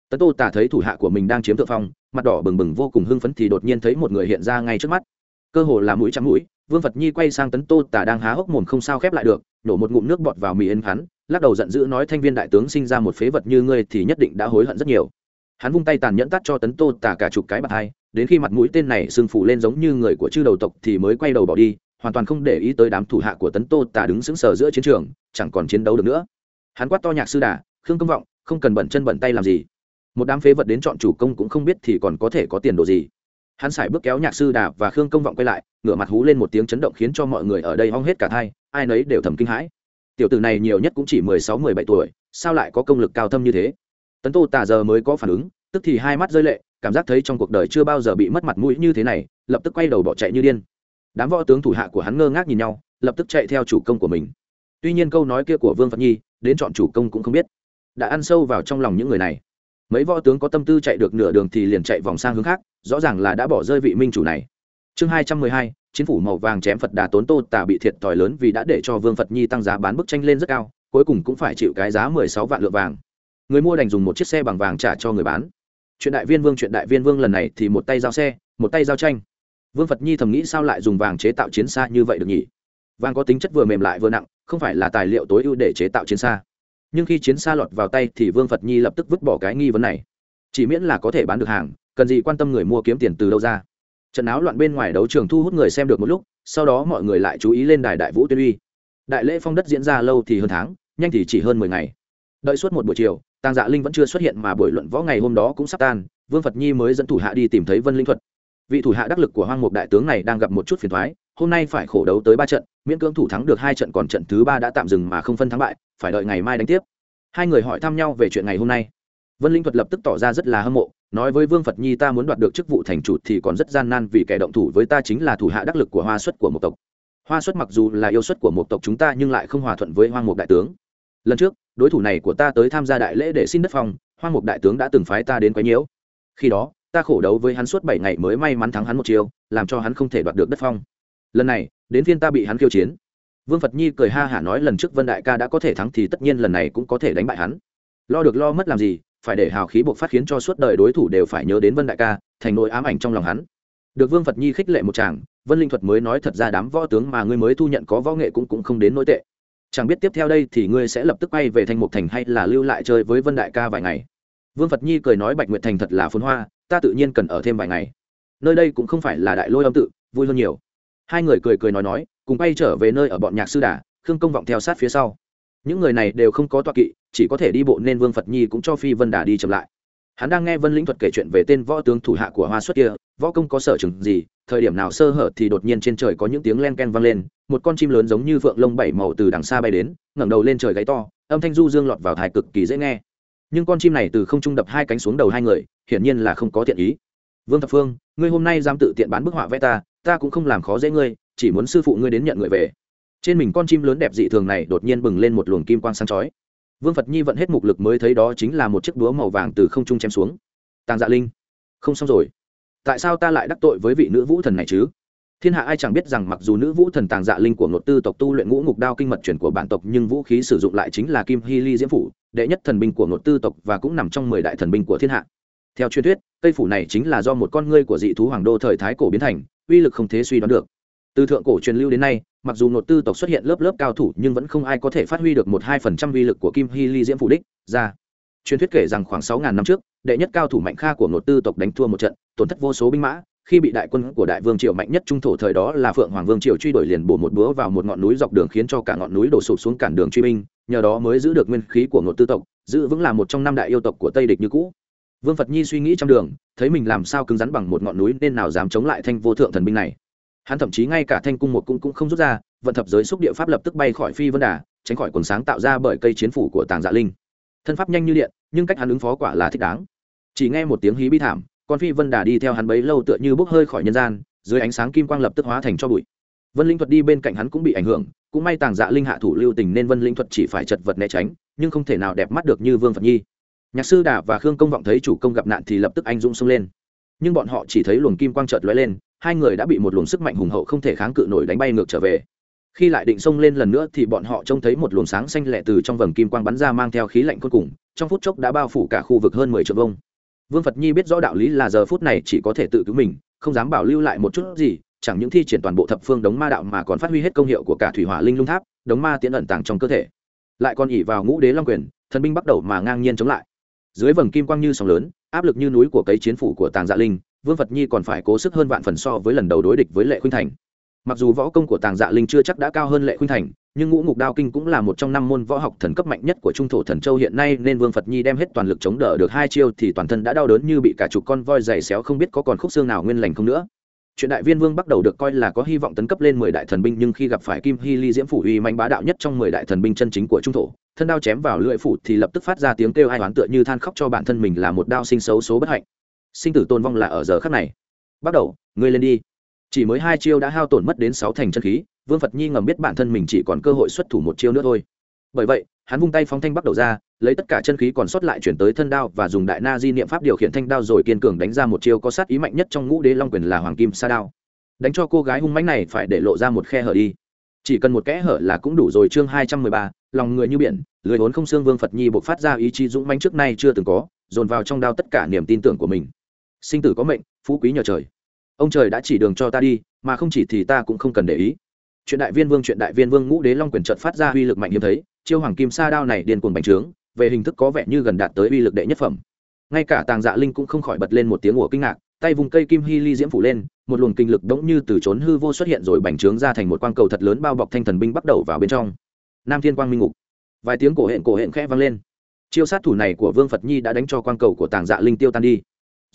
Tấn tô tả thấy thủ hạ của mình đang chiếm thượng phong, mặt đỏ bừng bừng vô cùng hưng phấn thì đột nhiên thấy một người hiện ra ngay trước mắt. Cơ hồ là mũi trắng mũi vương phật nhi quay sang tấn tô tả đang há hốc mồm không sao khép lại được, nổ một ngụm nước bọt vào mì ên hắn, lắc đầu giận dữ nói thanh viên đại tướng sinh ra một phế vật như ngươi thì nhất định đã hối hận rất nhiều. Hắn vung tay tàn nhẫn tắt cho tấn tô tả cả chục cái bạc hai, đến khi mặt mũi tên này sưng phủ lên giống như người của chư đầu tộc thì mới quay đầu bỏ đi, hoàn toàn không để ý tới đám thủ hạ của tấn tô tả đứng sững sờ giữa chiến trường, chẳng còn chiến đấu được nữa. Hắn quát to nhạc sư đà, khương công vọng, không cần bận chân bận tay làm gì. Một đám phế vật đến chọn chủ công cũng không biết thì còn có thể có tiền đồ gì hắn sải bước kéo nhạc sư đà và khương công vọng quay lại, ngửa mặt hú lên một tiếng chấn động khiến cho mọi người ở đây hong hết cả thai, ai nấy đều thầm kinh hãi. Tiểu tử này nhiều nhất cũng chỉ mười sáu, mười bảy tuổi, sao lại có công lực cao thâm như thế? Tấn tô tà giờ mới có phản ứng, tức thì hai mắt rơi lệ, cảm giác thấy trong cuộc đời chưa bao giờ bị mất mặt mũi như thế này, lập tức quay đầu bỏ chạy như điên. Đám võ tướng thủ hạ của hắn ngơ ngác nhìn nhau, lập tức chạy theo chủ công của mình. Tuy nhiên câu nói kia của vương phật nhi, đến chọn chủ công cũng không biết. Đã ăn sâu vào trong lòng những người này. Mấy võ tướng có tâm tư chạy được nửa đường thì liền chạy vòng sang hướng khác rõ ràng là đã bỏ rơi vị minh chủ này. Chương hai trăm mười hai chính phủ màu vàng chém phật đà tốn tô tả bị thiệt thòi lớn vì đã để cho vương phật nhi tăng giá bán bức tranh lên rất cao, cuối cùng cũng phải chịu cái giá mười sáu vạn lượng vàng. Người mua đành dùng một chiếc xe bằng vàng trả cho người bán. Chuyện đại viên vương, chuyện đại viên vương lần này thì một tay giao xe, một tay giao tranh. Vương phật nhi thầm nghĩ sao lại dùng vàng chế tạo chiến xa như vậy được nhỉ? Vàng có tính chất vừa mềm lại vừa nặng, không phải là tài liệu tối ưu để chế tạo chiến xa. Nhưng khi chiến xa lọt vào tay thì vương phật nhi lập tức vứt bỏ cái nghi vấn này. Chỉ miễn là có thể bán được hàng cần gì quan tâm người mua kiếm tiền từ đâu ra? Trận áo loạn bên ngoài đấu trường thu hút người xem được một lúc, sau đó mọi người lại chú ý lên đài đại vũ tuyên uy. Đại lễ phong đất diễn ra lâu thì hơn tháng, nhanh thì chỉ hơn mười ngày. Đợi suốt một buổi chiều, tàng dạ linh vẫn chưa xuất hiện mà buổi luận võ ngày hôm đó cũng sắp tan, vương phật nhi mới dẫn thủ hạ đi tìm thấy vân linh thuật. Vị thủ hạ đắc lực của hoang mục đại tướng này đang gặp một chút phiền thoái hôm nay phải khổ đấu tới ba trận, miễn cưỡng thủ thắng được hai trận còn trận thứ ba đã tạm dừng mà không phân thắng bại, phải đợi ngày mai đánh tiếp. Hai người hỏi thăm nhau về chuyện ngày hôm nay. Vân linh thuật lập tức tỏ ra rất là hâm mộ nói với vương phật nhi ta muốn đoạt được chức vụ thành chủ thì còn rất gian nan vì kẻ động thủ với ta chính là thủ hạ đắc lực của hoa xuất của một tộc. Hoa xuất mặc dù là yêu xuất của một tộc chúng ta nhưng lại không hòa thuận với hoang mục đại tướng. Lần trước, đối thủ này của ta tới tham gia đại lễ để xin đất phong hoang mục đại tướng đã từng phái ta đến quấy nhiễu. Khi đó, ta khổ đấu với hắn suốt bảy ngày mới may mắn thắng hắn một chiều làm cho hắn không thể đoạt được đất phong. Lần này, đến phiên ta bị hắn khiêu chiến. Vương phật nhi cười ha hả nói lần trước vân đại ca đã có thể thắng thì tất nhiên lần này cũng có thể đánh bại hắn. Lo được lo mất làm gì phải để hào khí buộc phát khiến cho suốt đời đối thủ đều phải nhớ đến vân đại ca, thành nỗi ám ảnh trong lòng hắn. Được vương phật nhi khích lệ một chàng, vân linh thuật mới nói thật ra đám võ tướng mà ngươi mới thu nhận có võ nghệ cũng cũng không đến nỗi tệ. Chẳng biết tiếp theo đây thì ngươi sẽ lập tức bay về thanh mục thành hay là lưu lại chơi với vân đại ca vài ngày? Vương phật nhi cười nói bạch nguyệt thành thật là phun hoa, ta tự nhiên cần ở thêm vài ngày. Nơi đây cũng không phải là đại lôi âm tự, vui hơn nhiều. Hai người cười cười nói nói, cùng bay trở về nơi ở bọn nhạc sư đà, khương công vọng theo sát phía sau những người này đều không có toa kỵ, chỉ có thể đi bộ nên vương phật nhi cũng cho phi vân đà đi chậm lại. Hắn đang nghe vân lĩnh thuật kể chuyện về tên võ tướng thủ hạ của hoa xuất kia, võ công có sở trường gì, thời điểm nào sơ hở thì đột nhiên trên trời có những tiếng len ken vang lên, một con chim lớn giống như phượng lông bảy màu từ đằng xa bay đến, ngẩng đầu lên trời gáy to, âm thanh du dương lọt vào thai cực kỳ dễ nghe. Nhưng con chim này từ không trung đập hai cánh xuống đầu hai người, hiển nhiên là không có thiện ý. Vương thập phương, ngươi hôm nay dám tự tiện bán bức họa vẽ ta ta cũng không làm khó dễ ngươi, chỉ muốn sư phụ ngươi đến nhận người về trên mình con chim lớn đẹp dị thường này đột nhiên bừng lên một luồng kim quang sáng chói. Vương phật nhi vận hết mục lực mới thấy đó chính là một chiếc búa màu vàng từ không trung chém xuống. Tàng dạ linh, không xong rồi. Tại sao ta lại đắc tội với vị nữ vũ thần này chứ? Thiên hạ ai chẳng biết rằng mặc dù nữ vũ thần tàng dạ linh của ngột tư tộc tu luyện ngũ ngục đao kinh mật chuyển của bản tộc nhưng vũ khí sử dụng lại chính là kim hy ly diễm phủ, đệ nhất thần binh của ngột tư tộc và cũng nằm trong mười đại thần binh của thiên hạ. Theo truyền thuyết, cây phủ này chính là do một con ngươi của dị thú hoàng đô thời thái cổ biến thành, uy lực không thể suy đoán được từ thượng cổ truyền lưu đến nay, mặc dù nội tư tộc xuất hiện lớp lớp cao thủ nhưng vẫn không ai có thể phát huy được một hai phần trăm uy lực của kim hy ly diễm phủ đích ra. Truyền thuyết kể rằng khoảng sáu ngàn năm trước, đệ nhất cao thủ mạnh kha của nội tư tộc đánh thua một trận, tổn thất vô số binh mã, khi bị đại quân của đại vương triều mạnh nhất trung thổ thời đó là phượng hoàng vương triều truy đuổi liền bổ một búa vào một ngọn núi dọc đường khiến cho cả ngọn núi đổ sụp xuống cản đường truy binh, nhờ đó mới giữ được nguyên khí của nội tư tộc, giữ vững là một trong năm đại yêu tộc của tây địch như cũ. Vương phật nhi suy nghĩ trong đường, thấy mình làm sao cứng rắn bằng một ngọn núi nên nào dám chống lại thanh vô thượng thần binh này hắn thậm chí ngay cả thanh cung một cung cũng không rút ra, vận thập giới xúc địa pháp lập tức bay khỏi phi vân đà, tránh khỏi quần sáng tạo ra bởi cây chiến phủ của tàng dạ linh. Thân pháp nhanh như điện, nhưng cách hắn ứng phó quả là thích đáng. Chỉ nghe một tiếng hí bi thảm, con phi vân đà đi theo hắn bấy lâu tựa như bốc hơi khỏi nhân gian, dưới ánh sáng kim quang lập tức hóa thành cho bụi. Vân linh thuật đi bên cạnh hắn cũng bị ảnh hưởng, cũng may tàng dạ linh hạ thủ lưu tình nên vân linh thuật chỉ phải chật vật né tránh, nhưng không thể nào đẹp mắt được như vương phật nhi. Nhạc sư đà và khương công vọng thấy chủ công gặp nạn thì lập tức anh dũng xông lên nhưng bọn họ chỉ thấy luồng kim quang chợt lóe lên, hai người đã bị một luồng sức mạnh hùng hậu không thể kháng cự nổi đánh bay ngược trở về. Khi lại định xông lên lần nữa thì bọn họ trông thấy một luồng sáng xanh lẹ từ trong vầng kim quang bắn ra mang theo khí lạnh cuối cùng, trong phút chốc đã bao phủ cả khu vực hơn mười triệu vông. Vương phật nhi biết rõ đạo lý là giờ phút này chỉ có thể tự cứu mình, không dám bảo lưu lại một chút gì, chẳng những thi triển toàn bộ thập phương đống ma đạo mà còn phát huy hết công hiệu của cả thủy hỏa linh lung tháp, đống ma tiễn ẩn tàng trong cơ thể. Lại còn ỉ vào ngũ đế long quyền, thần binh bắt đầu mà ngang nhiên chống lại dưới vầng kim quang như sóng lớn, áp lực như núi của cấy chiến phủ của tàng dạ linh, vương phật nhi còn phải cố sức hơn vạn phần so với lần đầu đối địch với lệ khuynh thành. Mặc dù võ công của tàng dạ linh chưa chắc đã cao hơn lệ khuynh thành, nhưng ngũ ngục đao kinh cũng là một trong năm môn võ học thần cấp mạnh nhất của trung thổ thần châu hiện nay, nên vương phật nhi đem hết toàn lực chống đỡ được hai chiêu thì toàn thân đã đau đớn như bị cả chục con voi dày xéo không biết có còn khúc xương nào nguyên lành không nữa chuyện đại viên vương bắt đầu được coi là có hy vọng tấn cấp lên mười đại thần binh, nhưng khi gặp phải kim hy ly diễm phủ uy mạnh bá đạo nhất trong mười đại thần binh chân chính của trung thổ, thân đao chém vào lưỡi phủ thì lập tức phát ra tiếng kêu ai oán tựa như than khóc cho bản thân mình là một đao sinh xấu số bất hạnh. Sinh tử tôn vong là ở giờ khắc này. Bắt đầu, ngươi lên đi. Chỉ mới hai chiêu đã hao tổn mất đến sáu thành chân khí, vương phật nhi ngầm biết bản thân mình chỉ còn cơ hội xuất thủ một chiêu nữa thôi. Bởi vậy hắn vung tay phóng thanh bắt đầu ra, lấy tất cả chân khí còn sót lại chuyển tới thân đao và dùng đại na di niệm pháp điều khiển thanh đao rồi kiên cường đánh ra một chiêu có sát ý mạnh nhất trong ngũ đế long quyền là hoàng kim sa đao. Đánh cho cô gái hung mánh này phải để lộ ra một khe hở đi. Chỉ cần một kẽ hở là cũng đủ rồi, chương hai trăm mười ba, lòng người như biển, lười vốn không xương vương phật nhi buộc phát ra ý chí dũng mãnh trước nay chưa từng có, dồn vào trong đao tất cả niềm tin tưởng của mình. Sinh tử có mệnh, phú quý nhờ trời. Ông trời đã chỉ đường cho ta đi, mà không chỉ thì ta cũng không cần để ý. Chuyện đại viên vương, chuyện đại viên vương ngũ đế long quyền trợt phát ra uy lực mạnh hiếm thấy chiêu hoàng kim sa đao này điên cuồng bành trướng, về hình thức có vẻ như gần đạt tới uy lực đệ nhất phẩm. Ngay cả tàng dạ linh cũng không khỏi bật lên một tiếng ủa kinh ngạc, tay vùng cây kim hy ly diễm phủ lên, một luồng kinh lực đống như từ trốn hư vô xuất hiện rồi bành trướng ra thành một quang cầu thật lớn bao bọc thanh thần binh bắt đầu vào bên trong. Nam thiên quang minh ngục. Vài tiếng cổ hẹn cổ hẹn khẽ vang lên. Chiêu sát thủ này của vương phật nhi đã đánh cho quang cầu của tàng dạ linh tiêu tan đi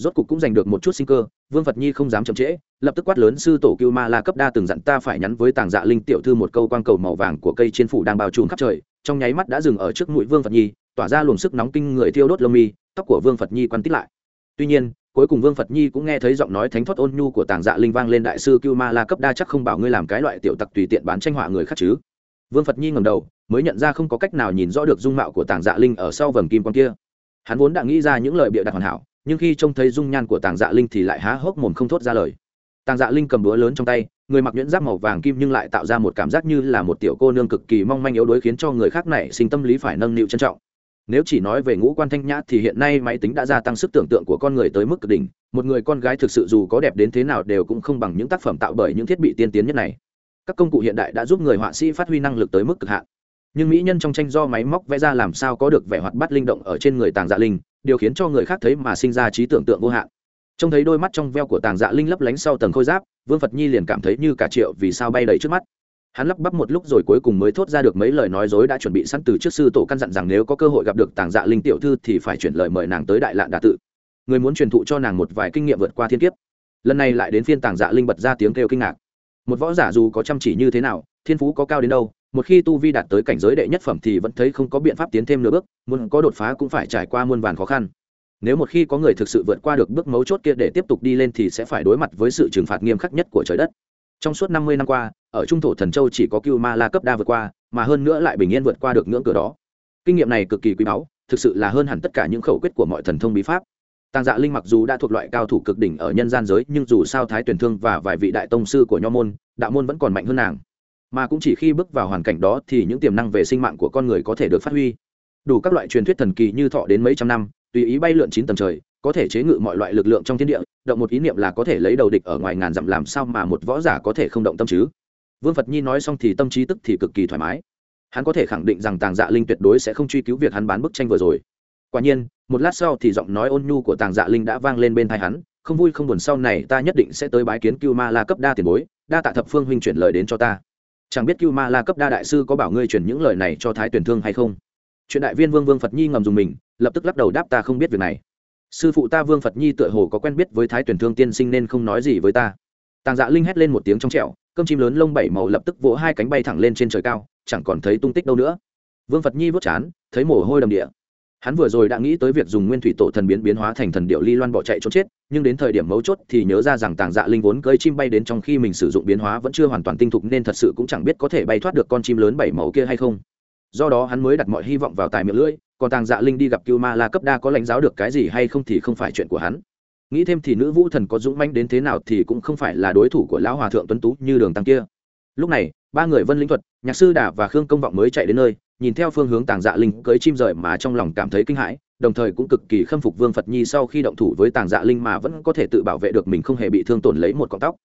rốt cục cũng giành được một chút sinh cơ, vương phật nhi không dám chậm trễ, lập tức quát lớn sư tổ cưu ma la cấp đa từng dặn ta phải nhắn với tàng dạ linh tiểu thư một câu quang cầu màu vàng của cây trên phủ đang bao trùm khắp trời, trong nháy mắt đã dừng ở trước mũi vương phật nhi, tỏa ra luồng sức nóng kinh người thiêu đốt lông mi, tóc của vương phật nhi quăn tít lại. Tuy nhiên, cuối cùng vương phật nhi cũng nghe thấy giọng nói thánh thoát ôn nhu của tàng dạ linh vang lên đại sư cưu ma la cấp đa chắc không bảo ngươi làm cái loại tiểu tặc tùy tiện bán tranh họa người khác chứ. Vương phật nhi ngầm đầu, mới nhận ra không có cách nào nhìn rõ được dung mạo của tàng dạ linh ở sau vầng kim con kia. Hắn vốn đã nghĩ ra những lời bịa đặt hoàn hảo nhưng khi trông thấy dung nhan của tàng dạ linh thì lại há hốc mồm không thốt ra lời. Tàng dạ linh cầm búa lớn trong tay, người mặc nhuyễn giáp màu vàng kim nhưng lại tạo ra một cảm giác như là một tiểu cô nương cực kỳ mong manh yếu đuối khiến cho người khác này sinh tâm lý phải nâng niu trân trọng. Nếu chỉ nói về ngũ quan thanh nhã thì hiện nay máy tính đã gia tăng sức tưởng tượng của con người tới mức cực đỉnh, một người con gái thực sự dù có đẹp đến thế nào đều cũng không bằng những tác phẩm tạo bởi những thiết bị tiên tiến nhất này. Các công cụ hiện đại đã giúp người họa sĩ phát huy năng lực tới mức cực hạn. Nhưng mỹ nhân trong tranh do máy móc vẽ ra làm sao có được vẻ hoạt bát linh động ở trên người tàng dạ linh? Điều khiến cho người khác thấy mà sinh ra trí tưởng tượng vô hạn. Trông thấy đôi mắt trong veo của tàng dạ linh lấp lánh sau tầng khôi giáp, vương phật nhi liền cảm thấy như cả triệu vì sao bay đầy trước mắt. Hắn lắp bắp một lúc rồi cuối cùng mới thốt ra được mấy lời nói dối đã chuẩn bị sẵn từ trước sư tổ căn dặn rằng nếu có cơ hội gặp được tàng dạ linh tiểu thư thì phải chuyển lời mời nàng tới đại lạn đà tự. Người muốn truyền thụ cho nàng một vài kinh nghiệm vượt qua thiên kiếp. Lần này lại đến phiên tàng dạ linh bật ra tiếng kêu kinh ngạc. Một võ giả dù có chăm chỉ như thế nào, thiên phú có cao đến đâu một khi tu vi đạt tới cảnh giới đệ nhất phẩm thì vẫn thấy không có biện pháp tiến thêm nửa bước, muốn có đột phá cũng phải trải qua muôn vàn khó khăn. Nếu một khi có người thực sự vượt qua được bước mấu chốt kia để tiếp tục đi lên thì sẽ phải đối mặt với sự trừng phạt nghiêm khắc nhất của trời đất. Trong suốt năm mươi năm qua, ở trung thổ thần châu chỉ có cưu ma la cấp đa vượt qua, mà hơn nữa lại bình yên vượt qua được ngưỡng cửa đó. Kinh nghiệm này cực kỳ quý báu, thực sự là hơn hẳn tất cả những khẩu quyết của mọi thần thông bí pháp. Tàng dạ linh mặc dù đã thuộc loại cao thủ cực đỉnh ở nhân gian giới, nhưng dù sao thái tuyển thương và vài vị đại tông sư của nho môn, đạo môn vẫn còn mạnh hơn nàng mà cũng chỉ khi bước vào hoàn cảnh đó thì những tiềm năng về sinh mạng của con người có thể được phát huy. Đủ các loại truyền thuyết thần kỳ như thọ đến mấy trăm năm, tùy ý bay lượn chín tầng trời, có thể chế ngự mọi loại lực lượng trong thiên địa, động một ý niệm là có thể lấy đầu địch ở ngoài ngàn dặm làm sao mà một võ giả có thể không động tâm chứ? Vương phật nhi nói xong thì tâm trí tức thì cực kỳ thoải mái. Hắn có thể khẳng định rằng tàng dạ linh tuyệt đối sẽ không truy cứu việc hắn bán bức tranh vừa rồi. Quả nhiên, một lát sau thì giọng nói ôn nhu của tàng dạ linh đã vang lên bên tai hắn, không vui không buồn, sau này ta nhất định sẽ tới bái kiến cưu ma la cấp đa tiền bối, đa tạ thập phương huynh chuyển lời đến cho ta chẳng biết cưu ma la cấp đa đại sư có bảo ngươi chuyển những lời này cho thái tuyển thương hay không? Chuyện đại viên vương vương phật nhi ngầm dùng mình, lập tức lắc đầu đáp ta không biết việc này. Sư phụ ta vương phật nhi tựa hồ có quen biết với thái tuyển thương tiên sinh nên không nói gì với ta. Tàng dạ linh hét lên một tiếng trong trẹo cơm chim lớn lông bảy màu lập tức vỗ hai cánh bay thẳng lên trên trời cao, chẳng còn thấy tung tích đâu nữa. Vương phật nhi vớt chán, thấy mồ hôi đầm địa hắn vừa rồi đã nghĩ tới việc dùng nguyên thủy tổ thần biến biến hóa thành thần điệu ly loan bỏ chạy trốn chết, nhưng đến thời điểm mấu chốt thì nhớ ra rằng tàng dạ linh vốn cơi chim bay đến trong khi mình sử dụng biến hóa vẫn chưa hoàn toàn tinh thục nên thật sự cũng chẳng biết có thể bay thoát được con chim lớn bảy màu kia hay không. Do đó hắn mới đặt mọi hy vọng vào tài miệng lưỡi, còn tàng dạ linh đi gặp cưu ma la cấp đa có lãnh giáo được cái gì hay không thì không phải chuyện của hắn. Nghĩ thêm thì nữ vũ thần có dũng manh đến thế nào thì cũng không phải là đối thủ của lão hòa thượng tuấn tú như đường tăng kia. Lúc này ba người vân lĩnh thuật, nhạc sư đà và khương công vọng mới chạy đến nơi, nhìn theo phương hướng tàng dạ linh cưới chim rời mà trong lòng cảm thấy kinh hãi, đồng thời cũng cực kỳ khâm phục vương phật nhi sau khi động thủ với tàng dạ linh mà vẫn có thể tự bảo vệ được mình không hề bị thương tổn lấy một cọng tóc.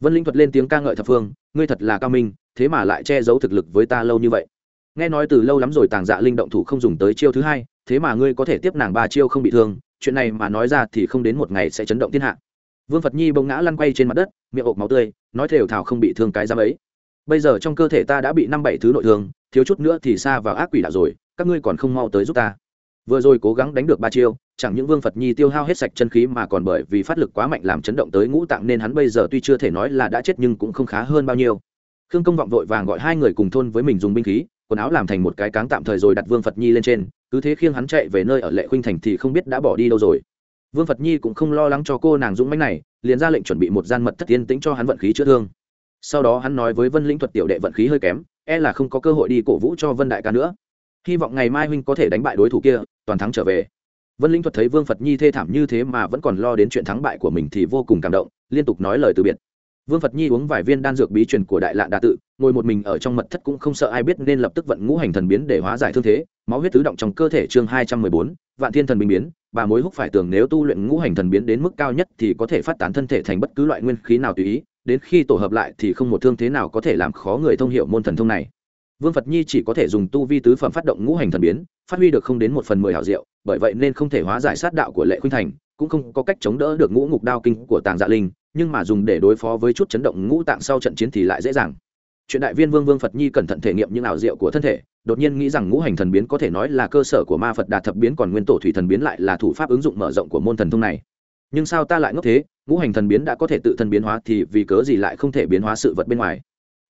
Vân linh thuật lên tiếng ca ngợi thập phương, ngươi thật là cao minh, thế mà lại che giấu thực lực với ta lâu như vậy. Nghe nói từ lâu lắm rồi tàng dạ linh động thủ không dùng tới chiêu thứ hai, thế mà ngươi có thể tiếp nàng ba chiêu không bị thương, chuyện này mà nói ra thì không đến một ngày sẽ chấn động thiên hạ. Vương phật nhi bỗng ngã lăn quay trên mặt đất, miệng ộp máu tươi, nói thều thảo không bị thương cái giam ấy bây giờ trong cơ thể ta đã bị năm bảy thứ nội thương, thiếu chút nữa thì xa vào ác quỷ đạo rồi, các ngươi còn không mau tới giúp ta. Vừa rồi cố gắng đánh được ba chiêu, chẳng những vương phật nhi tiêu hao hết sạch chân khí mà còn bởi vì phát lực quá mạnh làm chấn động tới ngũ tạng nên hắn bây giờ tuy chưa thể nói là đã chết nhưng cũng không khá hơn bao nhiêu. Khương công vọng vội vàng gọi hai người cùng thôn với mình dùng binh khí, quần áo làm thành một cái cáng tạm thời rồi đặt vương phật nhi lên trên, cứ thế khiêng hắn chạy về nơi ở lệ khuynh thành thì không biết đã bỏ đi đâu rồi. Vương phật nhi cũng không lo lắng cho cô nàng dũng mãnh này, liền ra lệnh chuẩn bị một gian mật thất yên tĩnh cho hắn vận khí chữa thương sau đó hắn nói với vân lĩnh thuật tiểu đệ vận khí hơi kém e là không có cơ hội đi cổ vũ cho vân đại ca nữa. Hy vọng ngày mai huynh có thể đánh bại đối thủ kia, toàn thắng trở về. Vân lĩnh thuật thấy vương phật nhi thê thảm như thế mà vẫn còn lo đến chuyện thắng bại của mình thì vô cùng cảm động, liên tục nói lời từ biệt. Vương phật nhi uống vài viên đan dược bí truyền của đại lạ đa tự, ngồi một mình ở trong mật thất cũng không sợ ai biết nên lập tức vận ngũ hành thần biến để hóa giải thương thế, máu huyết tứ động trong cơ thể chương hai trăm mười bốn, vạn thiên thần bình biến, bà mối húc phải tưởng nếu tu luyện ngũ hành thần biến đến mức cao nhất thì có thể phát tán thân thể thành bất cứ loại nguyên khí nào tùy ý đến khi tổ hợp lại thì không một thương thế nào có thể làm khó người thông hiệu môn thần thông này. Vương phật nhi chỉ có thể dùng tu vi tứ phẩm phát động ngũ hành thần biến, phát huy được không đến một phần mười hảo diệu, bởi vậy nên không thể hóa giải sát đạo của lệ khuynh thành, cũng không có cách chống đỡ được ngũ ngục đao kinh của tàng dạ linh, nhưng mà dùng để đối phó với chút chấn động ngũ tạng sau trận chiến thì lại dễ dàng. Chuyện đại viên vương vương phật nhi cẩn thận thể nghiệm những ảo diệu của thân thể, đột nhiên nghĩ rằng ngũ hành thần biến có thể nói là cơ sở của ma phật đạt thập biến còn nguyên tổ thủy thần biến lại là thủ pháp ứng dụng mở rộng của môn thần thông này. Nhưng sao ta lại ngốc thế? Ngũ hành thần biến đã có thể tự thân biến hóa thì vì cớ gì lại không thể biến hóa sự vật bên ngoài?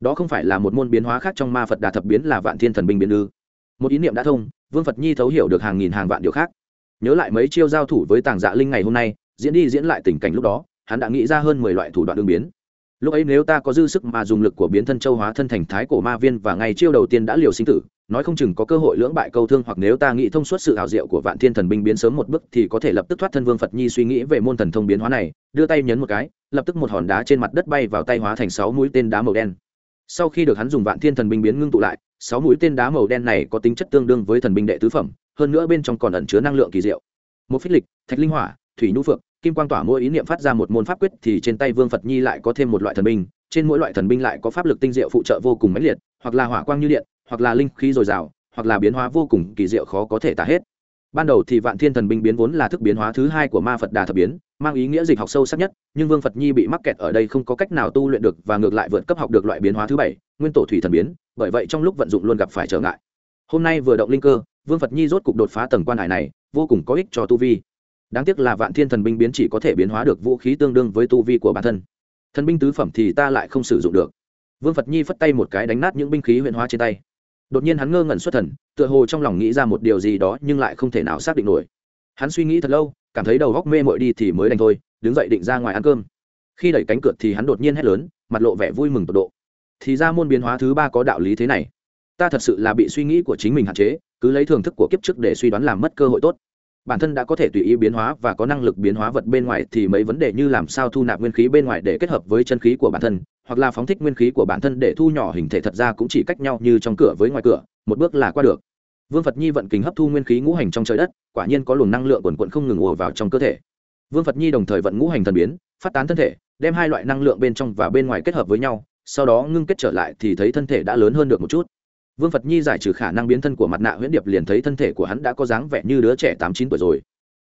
Đó không phải là một môn biến hóa khác trong ma phật đà thập biến là vạn thiên thần binh biến ư. Một ý niệm đã thông, vương phật nhi thấu hiểu được hàng nghìn hàng vạn điều khác. Nhớ lại mấy chiêu giao thủ với tàng dạ linh ngày hôm nay, diễn đi diễn lại tình cảnh lúc đó, hắn đã nghĩ ra hơn mười loại thủ đoạn đương biến. Lúc ấy nếu ta có dư sức mà dùng lực của biến thân châu hóa thân thành thái cổ ma viên và ngày chiêu đầu tiên đã liều sinh tử nói không chừng có cơ hội lưỡng bại câu thương hoặc nếu ta nghĩ thông suốt sự hào diệu của vạn thiên thần binh biến sớm một bước thì có thể lập tức thoát thân vương phật nhi suy nghĩ về môn thần thông biến hóa này, đưa tay nhấn một cái, lập tức một hòn đá trên mặt đất bay vào tay hóa thành sáu mũi tên đá màu đen. Sau khi được hắn dùng vạn thiên thần binh biến ngưng tụ lại, sáu mũi tên đá màu đen này có tính chất tương đương với thần binh đệ tứ phẩm, hơn nữa bên trong còn ẩn chứa năng lượng kỳ diệu. Một phích lịch, thạch linh hỏa, thủy nhu phượng, kim quang tỏa mỗi ý niệm phát ra một môn pháp quyết thì trên tay vương phật nhi lại có thêm một loại thần binh, trên mỗi loại thần binh lại có pháp lực tinh diệu phụ trợ vô cùng mãnh liệt, hoặc là hỏa quang như điện hoặc là linh khí dồi dào, hoặc là biến hóa vô cùng kỳ diệu khó có thể tả hết. Ban đầu thì vạn thiên thần binh biến vốn là thức biến hóa thứ hai của ma phật đà thập biến, mang ý nghĩa dịch học sâu sắc nhất, nhưng vương phật nhi bị mắc kẹt ở đây không có cách nào tu luyện được và ngược lại vượt cấp học được loại biến hóa thứ bảy, nguyên tổ thủy thần biến, bởi vậy trong lúc vận dụng luôn gặp phải trở ngại. Hôm nay vừa động linh cơ, vương phật nhi rốt cục đột phá tầng quan hải này, vô cùng có ích cho tu vi. Đáng tiếc là vạn thiên thần binh biến chỉ có thể biến hóa được vũ khí tương đương với tu vi của bản thân. Thần binh tứ phẩm thì ta lại không sử dụng được. Vương phật nhi phất tay một cái đánh nát những binh khí huyện hóa trên tay đột nhiên hắn ngơ ngẩn xuất thần, tựa hồ trong lòng nghĩ ra một điều gì đó nhưng lại không thể nào xác định nổi. Hắn suy nghĩ thật lâu, cảm thấy đầu góc mê mội đi thì mới đành thôi, đứng dậy định ra ngoài ăn cơm. Khi đẩy cánh cửa thì hắn đột nhiên hét lớn, mặt lộ vẻ vui mừng tột độ. Thì ra môn biến hóa thứ ba có đạo lý thế này. Ta thật sự là bị suy nghĩ của chính mình hạn chế, cứ lấy thưởng thức của kiếp trước để suy đoán làm mất cơ hội tốt bản thân đã có thể tùy ý biến hóa và có năng lực biến hóa vật bên ngoài thì mấy vấn đề như làm sao thu nạp nguyên khí bên ngoài để kết hợp với chân khí của bản thân, hoặc là phóng thích nguyên khí của bản thân để thu nhỏ hình thể thật ra cũng chỉ cách nhau như trong cửa với ngoài cửa, một bước là qua được. Vương phật nhi vận kính hấp thu nguyên khí ngũ hành trong trời đất, quả nhiên có luồng năng lượng quần quận không ngừng ùa vào trong cơ thể. Vương phật nhi đồng thời vận ngũ hành thần biến, phát tán thân thể, đem hai loại năng lượng bên trong và bên ngoài kết hợp với nhau, sau đó ngưng kết trở lại thì thấy thân thể đã lớn hơn được một chút vương phật nhi giải trừ khả năng biến thân của mặt nạ huyễn điệp liền thấy thân thể của hắn đã có dáng vẻ như đứa trẻ tám chín tuổi rồi.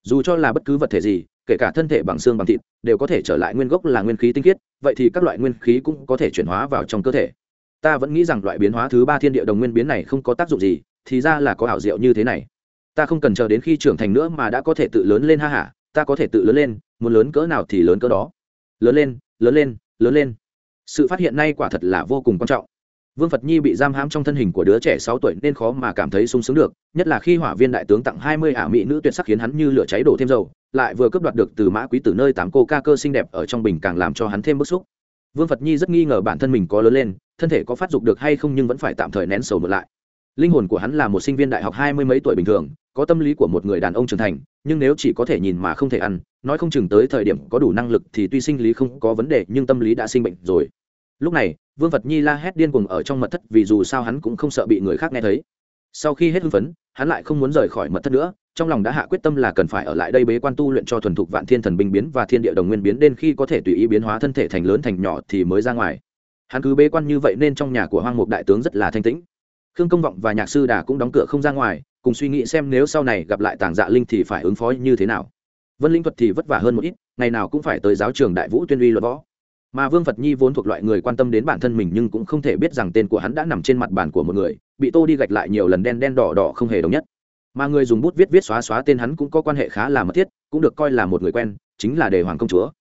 Dù cho là bất cứ vật thể gì, kể cả thân thể bằng xương bằng thịt, đều có thể trở lại nguyên gốc là nguyên khí tinh khiết, vậy thì các loại nguyên khí cũng có thể chuyển hóa vào trong cơ thể. Ta vẫn nghĩ rằng loại biến hóa thứ ba thiên địa đồng nguyên biến này không có tác dụng gì, thì ra là có ảo diệu như thế này. Ta không cần chờ đến khi trưởng thành nữa mà đã có thể tự lớn lên ha hả ta có thể tự lớn lên, muốn lớn cỡ nào thì lớn cỡ đó. Lớn lên lớn lên lớn lên. Sự phát hiện nay quả thật là vô cùng quan trọng vương phật nhi bị giam hãm trong thân hình của đứa trẻ sáu tuổi nên khó mà cảm thấy sung sướng được, nhất là khi hỏa viên đại tướng tặng hai mươi ả mỹ nữ tuyệt sắc khiến hắn như lửa cháy đổ thêm dầu, lại vừa cướp đoạt được từ mã quý tử nơi tám cô ca cơ xinh đẹp ở trong bình càng làm cho hắn thêm bức xúc. Vương phật nhi rất nghi ngờ bản thân mình có lớn lên, thân thể có phát dục được hay không nhưng vẫn phải tạm thời nén sầu một lại. Linh hồn của hắn là một sinh viên đại học hai mươi mấy tuổi bình thường, có tâm lý của một người đàn ông trưởng thành, nhưng nếu chỉ có thể nhìn mà không thể ăn, nói không chừng tới thời điểm có đủ năng lực thì tuy sinh lý không có vấn đề nhưng tâm lý đã sinh bệnh rồi lúc này, vương phật nhi la hét điên cuồng ở trong mật thất vì dù sao hắn cũng không sợ bị người khác nghe thấy. Sau khi hết hưng phấn, hắn lại không muốn rời khỏi mật thất nữa, trong lòng đã hạ quyết tâm là cần phải ở lại đây bế quan tu luyện cho thuần thục vạn thiên thần binh biến và thiên địa đồng nguyên biến đến khi có thể tùy ý biến hóa thân thể thành lớn thành nhỏ thì mới ra ngoài. Hắn cứ bế quan như vậy nên trong nhà của hoang mục đại tướng rất là thanh tĩnh. Khương công vọng và nhạc sư đà cũng đóng cửa không ra ngoài, cùng suy nghĩ xem nếu sau này gặp lại tàng dạ linh thì phải ứng phó như thế nào. Vân linh thuật thì vất vả hơn một ít, ngày nào cũng phải tới giáo trường đại vũ tuyên uy luật võ mà vương phật nhi vốn thuộc loại người quan tâm đến bản thân mình nhưng cũng không thể biết rằng tên của hắn đã nằm trên mặt bàn của một người, bị tô đi gạch lại nhiều lần đen đen đỏ đỏ không hề đồng nhất. Mà người dùng bút viết viết xóa xóa tên hắn cũng có quan hệ khá là mật thiết, cũng được coi là một người quen, chính là đề hoàng công chúa.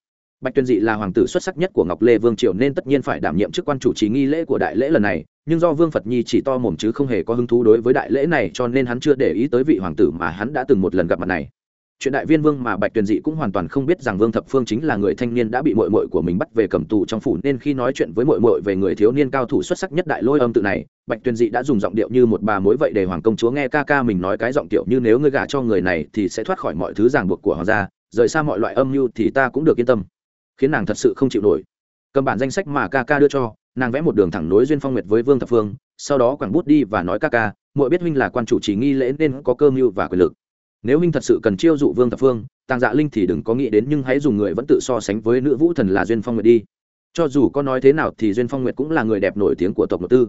Bạch tuyên dị là hoàng tử xuất sắc nhất của ngọc lê vương triều nên tất nhiên phải đảm nhiệm chức quan chủ trì nghi lễ của đại lễ lần này, nhưng do vương phật nhi chỉ to mồm chứ không hề có hứng thú đối với đại lễ này cho nên hắn chưa để ý tới vị hoàng tử mà hắn đã từng một lần gặp mặt này chuyện đại viên vương mà bạch tuyền dị cũng hoàn toàn không biết rằng vương thập phương chính là người thanh niên đã bị mội mội của mình bắt về cầm tù trong phủ, nên khi nói chuyện với mội mội về người thiếu niên cao thủ xuất sắc nhất đại lôi âm tự này, bạch tuyền dị đã dùng giọng điệu như một bà mối vậy để hoàng công chúa nghe ca ca mình nói cái giọng điệu như nếu ngươi gả cho người này thì sẽ thoát khỏi mọi thứ ràng buộc của hoàng gia, rời xa mọi loại âm mưu thì ta cũng được yên tâm. Khiến nàng thật sự không chịu nổi. Cầm bản danh sách mà ca ca đưa cho, nàng vẽ một đường thẳng nối duyên phong nguyệt với vương thập phương, sau đó quẳng bút đi và nói ca ca mỗi biết huynh là quan chủ trì nghi lễ nên có cơ mưu và quyền lực nếu huynh thật sự cần chiêu dụ vương thập phương, tàng dạ linh thì đừng có nghĩ đến nhưng hãy dùng người vẫn tự so sánh với nữ vũ thần là duyên phong nguyệt đi. Cho dù có nói thế nào thì duyên phong nguyệt cũng là người đẹp nổi tiếng của tộc nội tư.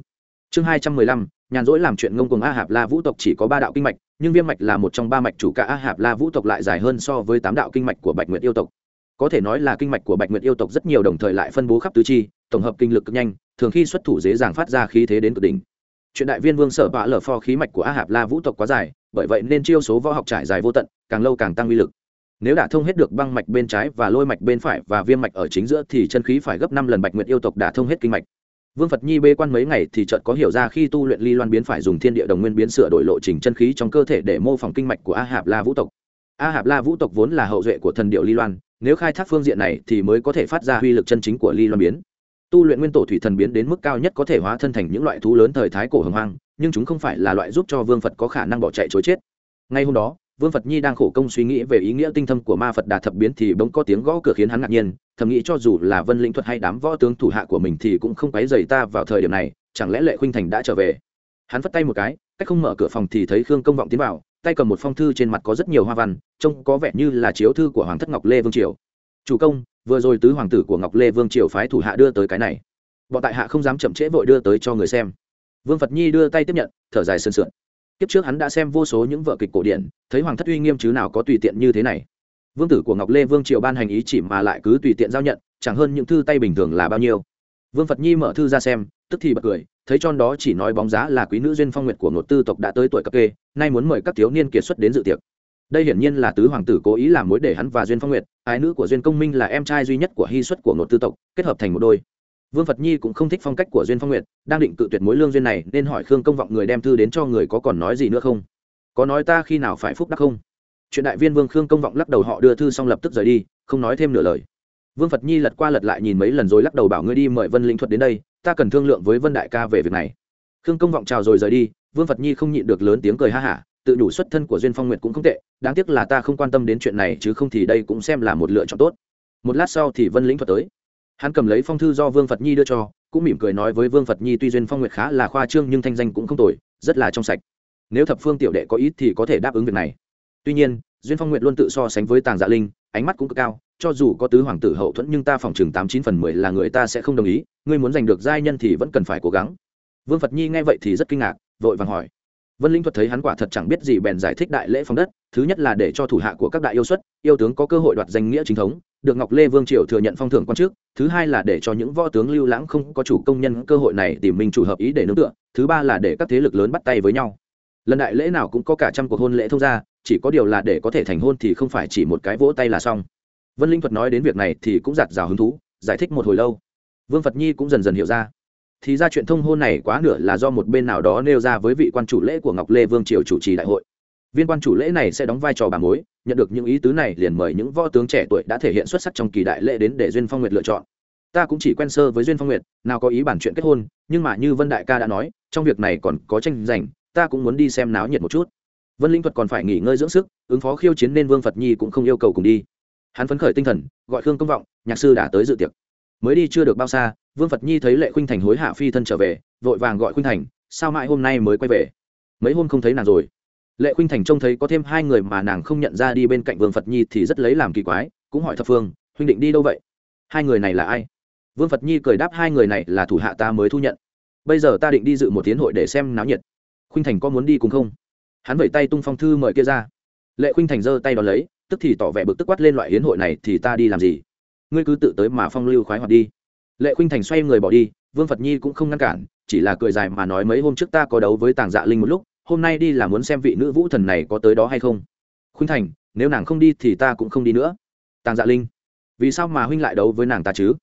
Chương hai trăm mười lăm, nhàn rỗi làm chuyện ngông cuồng a hạp la vũ tộc chỉ có ba đạo kinh mạch, nhưng viêm mạch là một trong ba mạch chủ cả a hạp la vũ tộc lại dài hơn so với tám đạo kinh mạch của bạch nguyệt yêu tộc. Có thể nói là kinh mạch của bạch nguyệt yêu tộc rất nhiều đồng thời lại phân bố khắp tứ chi, tổng hợp kinh lực cực nhanh, thường khi xuất thủ dễ dàng phát ra khí thế đến cực đỉnh. Chuyện đại viên vương sở bạ lở pho khí mạch của a hạp la vũ tộc quá dài bởi vậy nên chiêu số võ học trải dài vô tận, càng lâu càng tăng uy lực. Nếu đã thông hết được băng mạch bên trái và lôi mạch bên phải và viêm mạch ở chính giữa thì chân khí phải gấp năm lần bạch nguyệt yêu tộc đã thông hết kinh mạch. Vương phật nhi bê quan mấy ngày thì chợt có hiểu ra khi tu luyện ly loan biến phải dùng thiên địa đồng nguyên biến sửa đổi lộ trình chân khí trong cơ thể để mô phỏng kinh mạch của a hạp la vũ tộc. A hạp la vũ tộc vốn là hậu duệ của thần điệu ly loan, nếu khai thác phương diện này thì mới có thể phát ra uy lực chân chính của ly loan biến. Tu luyện nguyên tổ thủy thần biến đến mức cao nhất có thể hóa thân thành những loại thú lớn thời thái cổ hồng hoang nhưng chúng không phải là loại giúp cho vương phật có khả năng bỏ chạy chối chết. Ngay hôm đó, vương phật nhi đang khổ công suy nghĩ về ý nghĩa tinh thâm của ma phật đà thập biến thì bỗng có tiếng gõ cửa khiến hắn ngạc nhiên, thầm nghĩ cho dù là vân linh thuật hay đám võ tướng thủ hạ của mình thì cũng không quấy dày ta vào thời điểm này, chẳng lẽ lệ khuynh thành đã trở về? Hắn phất tay một cái, cách không mở cửa phòng thì thấy khương công vọng tiến vào, tay cầm một phong thư trên mặt có rất nhiều hoa văn, trông có vẻ như là chiếu thư của hoàng thất ngọc lê vương triều. Chủ công, vừa rồi tứ hoàng tử của ngọc lê vương triều phái thủ hạ đưa tới cái này. Bọn tại hạ không dám chậm trễ vội đưa tới cho người xem vương phật nhi đưa tay tiếp nhận, thở dài sườn sượn kiếp trước hắn đã xem vô số những vợ kịch cổ điển, thấy hoàng thất uy nghiêm chứ nào có tùy tiện như thế này. Vương tử của ngọc lê vương triều ban hành ý chỉ mà lại cứ tùy tiện giao nhận, chẳng hơn những thư tay bình thường là bao nhiêu. Vương phật nhi mở thư ra xem, tức thì bật cười, thấy tròn đó chỉ nói bóng giá là quý nữ duyên phong nguyệt của ngột tư tộc đã tới tuổi cập kê, nay muốn mời các thiếu niên kiệt xuất đến dự tiệc. Đây hiển nhiên là tứ hoàng tử cố ý làm mối để hắn và duyên phong nguyệt, ái nữ của duyên công minh là em trai duy nhất của hy xuất của ngột tư tộc, kết hợp thành một đôi vương phật nhi cũng không thích phong cách của duyên phong nguyệt, đang định cự tuyệt mối lương duyên này, nên hỏi khương công vọng người đem thư đến cho người có còn nói gì nữa không? Có nói ta khi nào phải phúc đắc không? Chuyện đại viên vương khương công vọng lắc đầu họ đưa thư xong lập tức rời đi, không nói thêm nửa lời. Vương phật nhi lật qua lật lại nhìn mấy lần rồi lắc đầu bảo ngươi đi mời vân linh thuật đến đây, ta cần thương lượng với vân đại ca về việc này. Khương công vọng chào rồi rời đi, vương phật nhi không nhịn được lớn tiếng cười ha hả, tự đủ xuất thân của duyên phong nguyệt cũng không tệ, đáng tiếc là ta không quan tâm đến chuyện này, chứ không thì đây cũng xem là một lựa chọn tốt. Một lát sau thì vân lĩnh thuật tới hắn cầm lấy phong thư do vương phật nhi đưa cho, cũng mỉm cười nói với vương phật nhi tuy duyên phong nguyệt khá là khoa trương nhưng thanh danh cũng không tồi, rất là trong sạch. Nếu thập phương tiểu đệ có ít thì có thể đáp ứng việc này. Tuy nhiên, duyên phong nguyệt luôn tự so sánh với tàng dạ linh, ánh mắt cũng cực cao, cho dù có tứ hoàng tử hậu thuẫn nhưng ta phòng chừng tám chín phần mười là người ta sẽ không đồng ý, ngươi muốn giành được giai nhân thì vẫn cần phải cố gắng. Vương phật nhi nghe vậy thì rất kinh ngạc, vội vàng hỏi vân linh thuật thấy hắn quả thật chẳng biết gì bèn giải thích đại lễ phong đất, thứ nhất là để cho thủ hạ của các đại yêu xuất, yêu tướng có cơ hội đoạt danh nghĩa chính thống, được ngọc lê vương triều thừa nhận phong thưởng quan chức thứ hai là để cho những võ tướng lưu lãng không có chủ công nhân cơ hội này tìm mình chủ hợp ý để nương tựa, thứ ba là để các thế lực lớn bắt tay với nhau. Lần đại lễ nào cũng có cả trăm cuộc hôn lễ thông ra chỉ có điều là để có thể thành hôn thì không phải chỉ một cái vỗ tay là xong. Vân linh thuật nói đến việc này thì cũng giạt rào hứng thú, giải thích một hồi lâu. Vương phật nhi cũng dần dần hiểu ra thì ra chuyện thông hôn này quá nửa là do một bên nào đó nêu ra với vị quan chủ lễ của ngọc lê vương triều chủ trì đại hội. Viên quan chủ lễ này sẽ đóng vai trò bà mối, nhận được những ý tứ này liền mời những võ tướng trẻ tuổi đã thể hiện xuất sắc trong kỳ đại lễ đến để duyên phong nguyệt lựa chọn. Ta cũng chỉ quen sơ với duyên phong nguyệt, nào có ý bản chuyện kết hôn, nhưng mà như vân đại ca đã nói, trong việc này còn có tranh giành, ta cũng muốn đi xem náo nhiệt một chút. Vân linh thuật còn phải nghỉ ngơi dưỡng sức, ứng phó khiêu chiến nên vương phật nhi cũng không yêu cầu cùng đi. Hắn phấn khởi tinh thần, gọi khương công vọng, nhạc sư đã tới dự tiệc. Mới đi chưa được bao xa vương phật nhi thấy lệ khuynh thành hối hạ phi thân trở về, vội vàng gọi khuynh thành, sao mãi hôm nay mới quay về? Mấy hôm không thấy nàng rồi. Lệ khuynh thành trông thấy có thêm hai người mà nàng không nhận ra đi bên cạnh vương phật nhi thì rất lấy làm kỳ quái, cũng hỏi thập phương, huynh định đi đâu vậy? Hai người này là ai? Vương phật nhi cười đáp, hai người này là thủ hạ ta mới thu nhận. Bây giờ ta định đi dự một tiến hội để xem náo nhiệt. Khuynh thành có muốn đi cùng không? Hắn vẩy tay tung phong thư mời kia ra. Lệ khuynh thành giơ tay đón lấy, tức thì tỏ vẻ bực tức quát lên, loại hiến hội này thì ta đi làm gì? Ngươi cứ tự tới mà phong lưu khoái hoạt đi lệ khuynh thành xoay người bỏ đi, vương phật nhi cũng không ngăn cản, chỉ là cười dài mà nói mấy hôm trước ta có đấu với tàng dạ linh một lúc, hôm nay đi là muốn xem vị nữ vũ thần này có tới đó hay không. Khuynh thành, nếu nàng không đi thì ta cũng không đi nữa. Tàng dạ linh, vì sao mà huynh lại đấu với nàng ta chứ?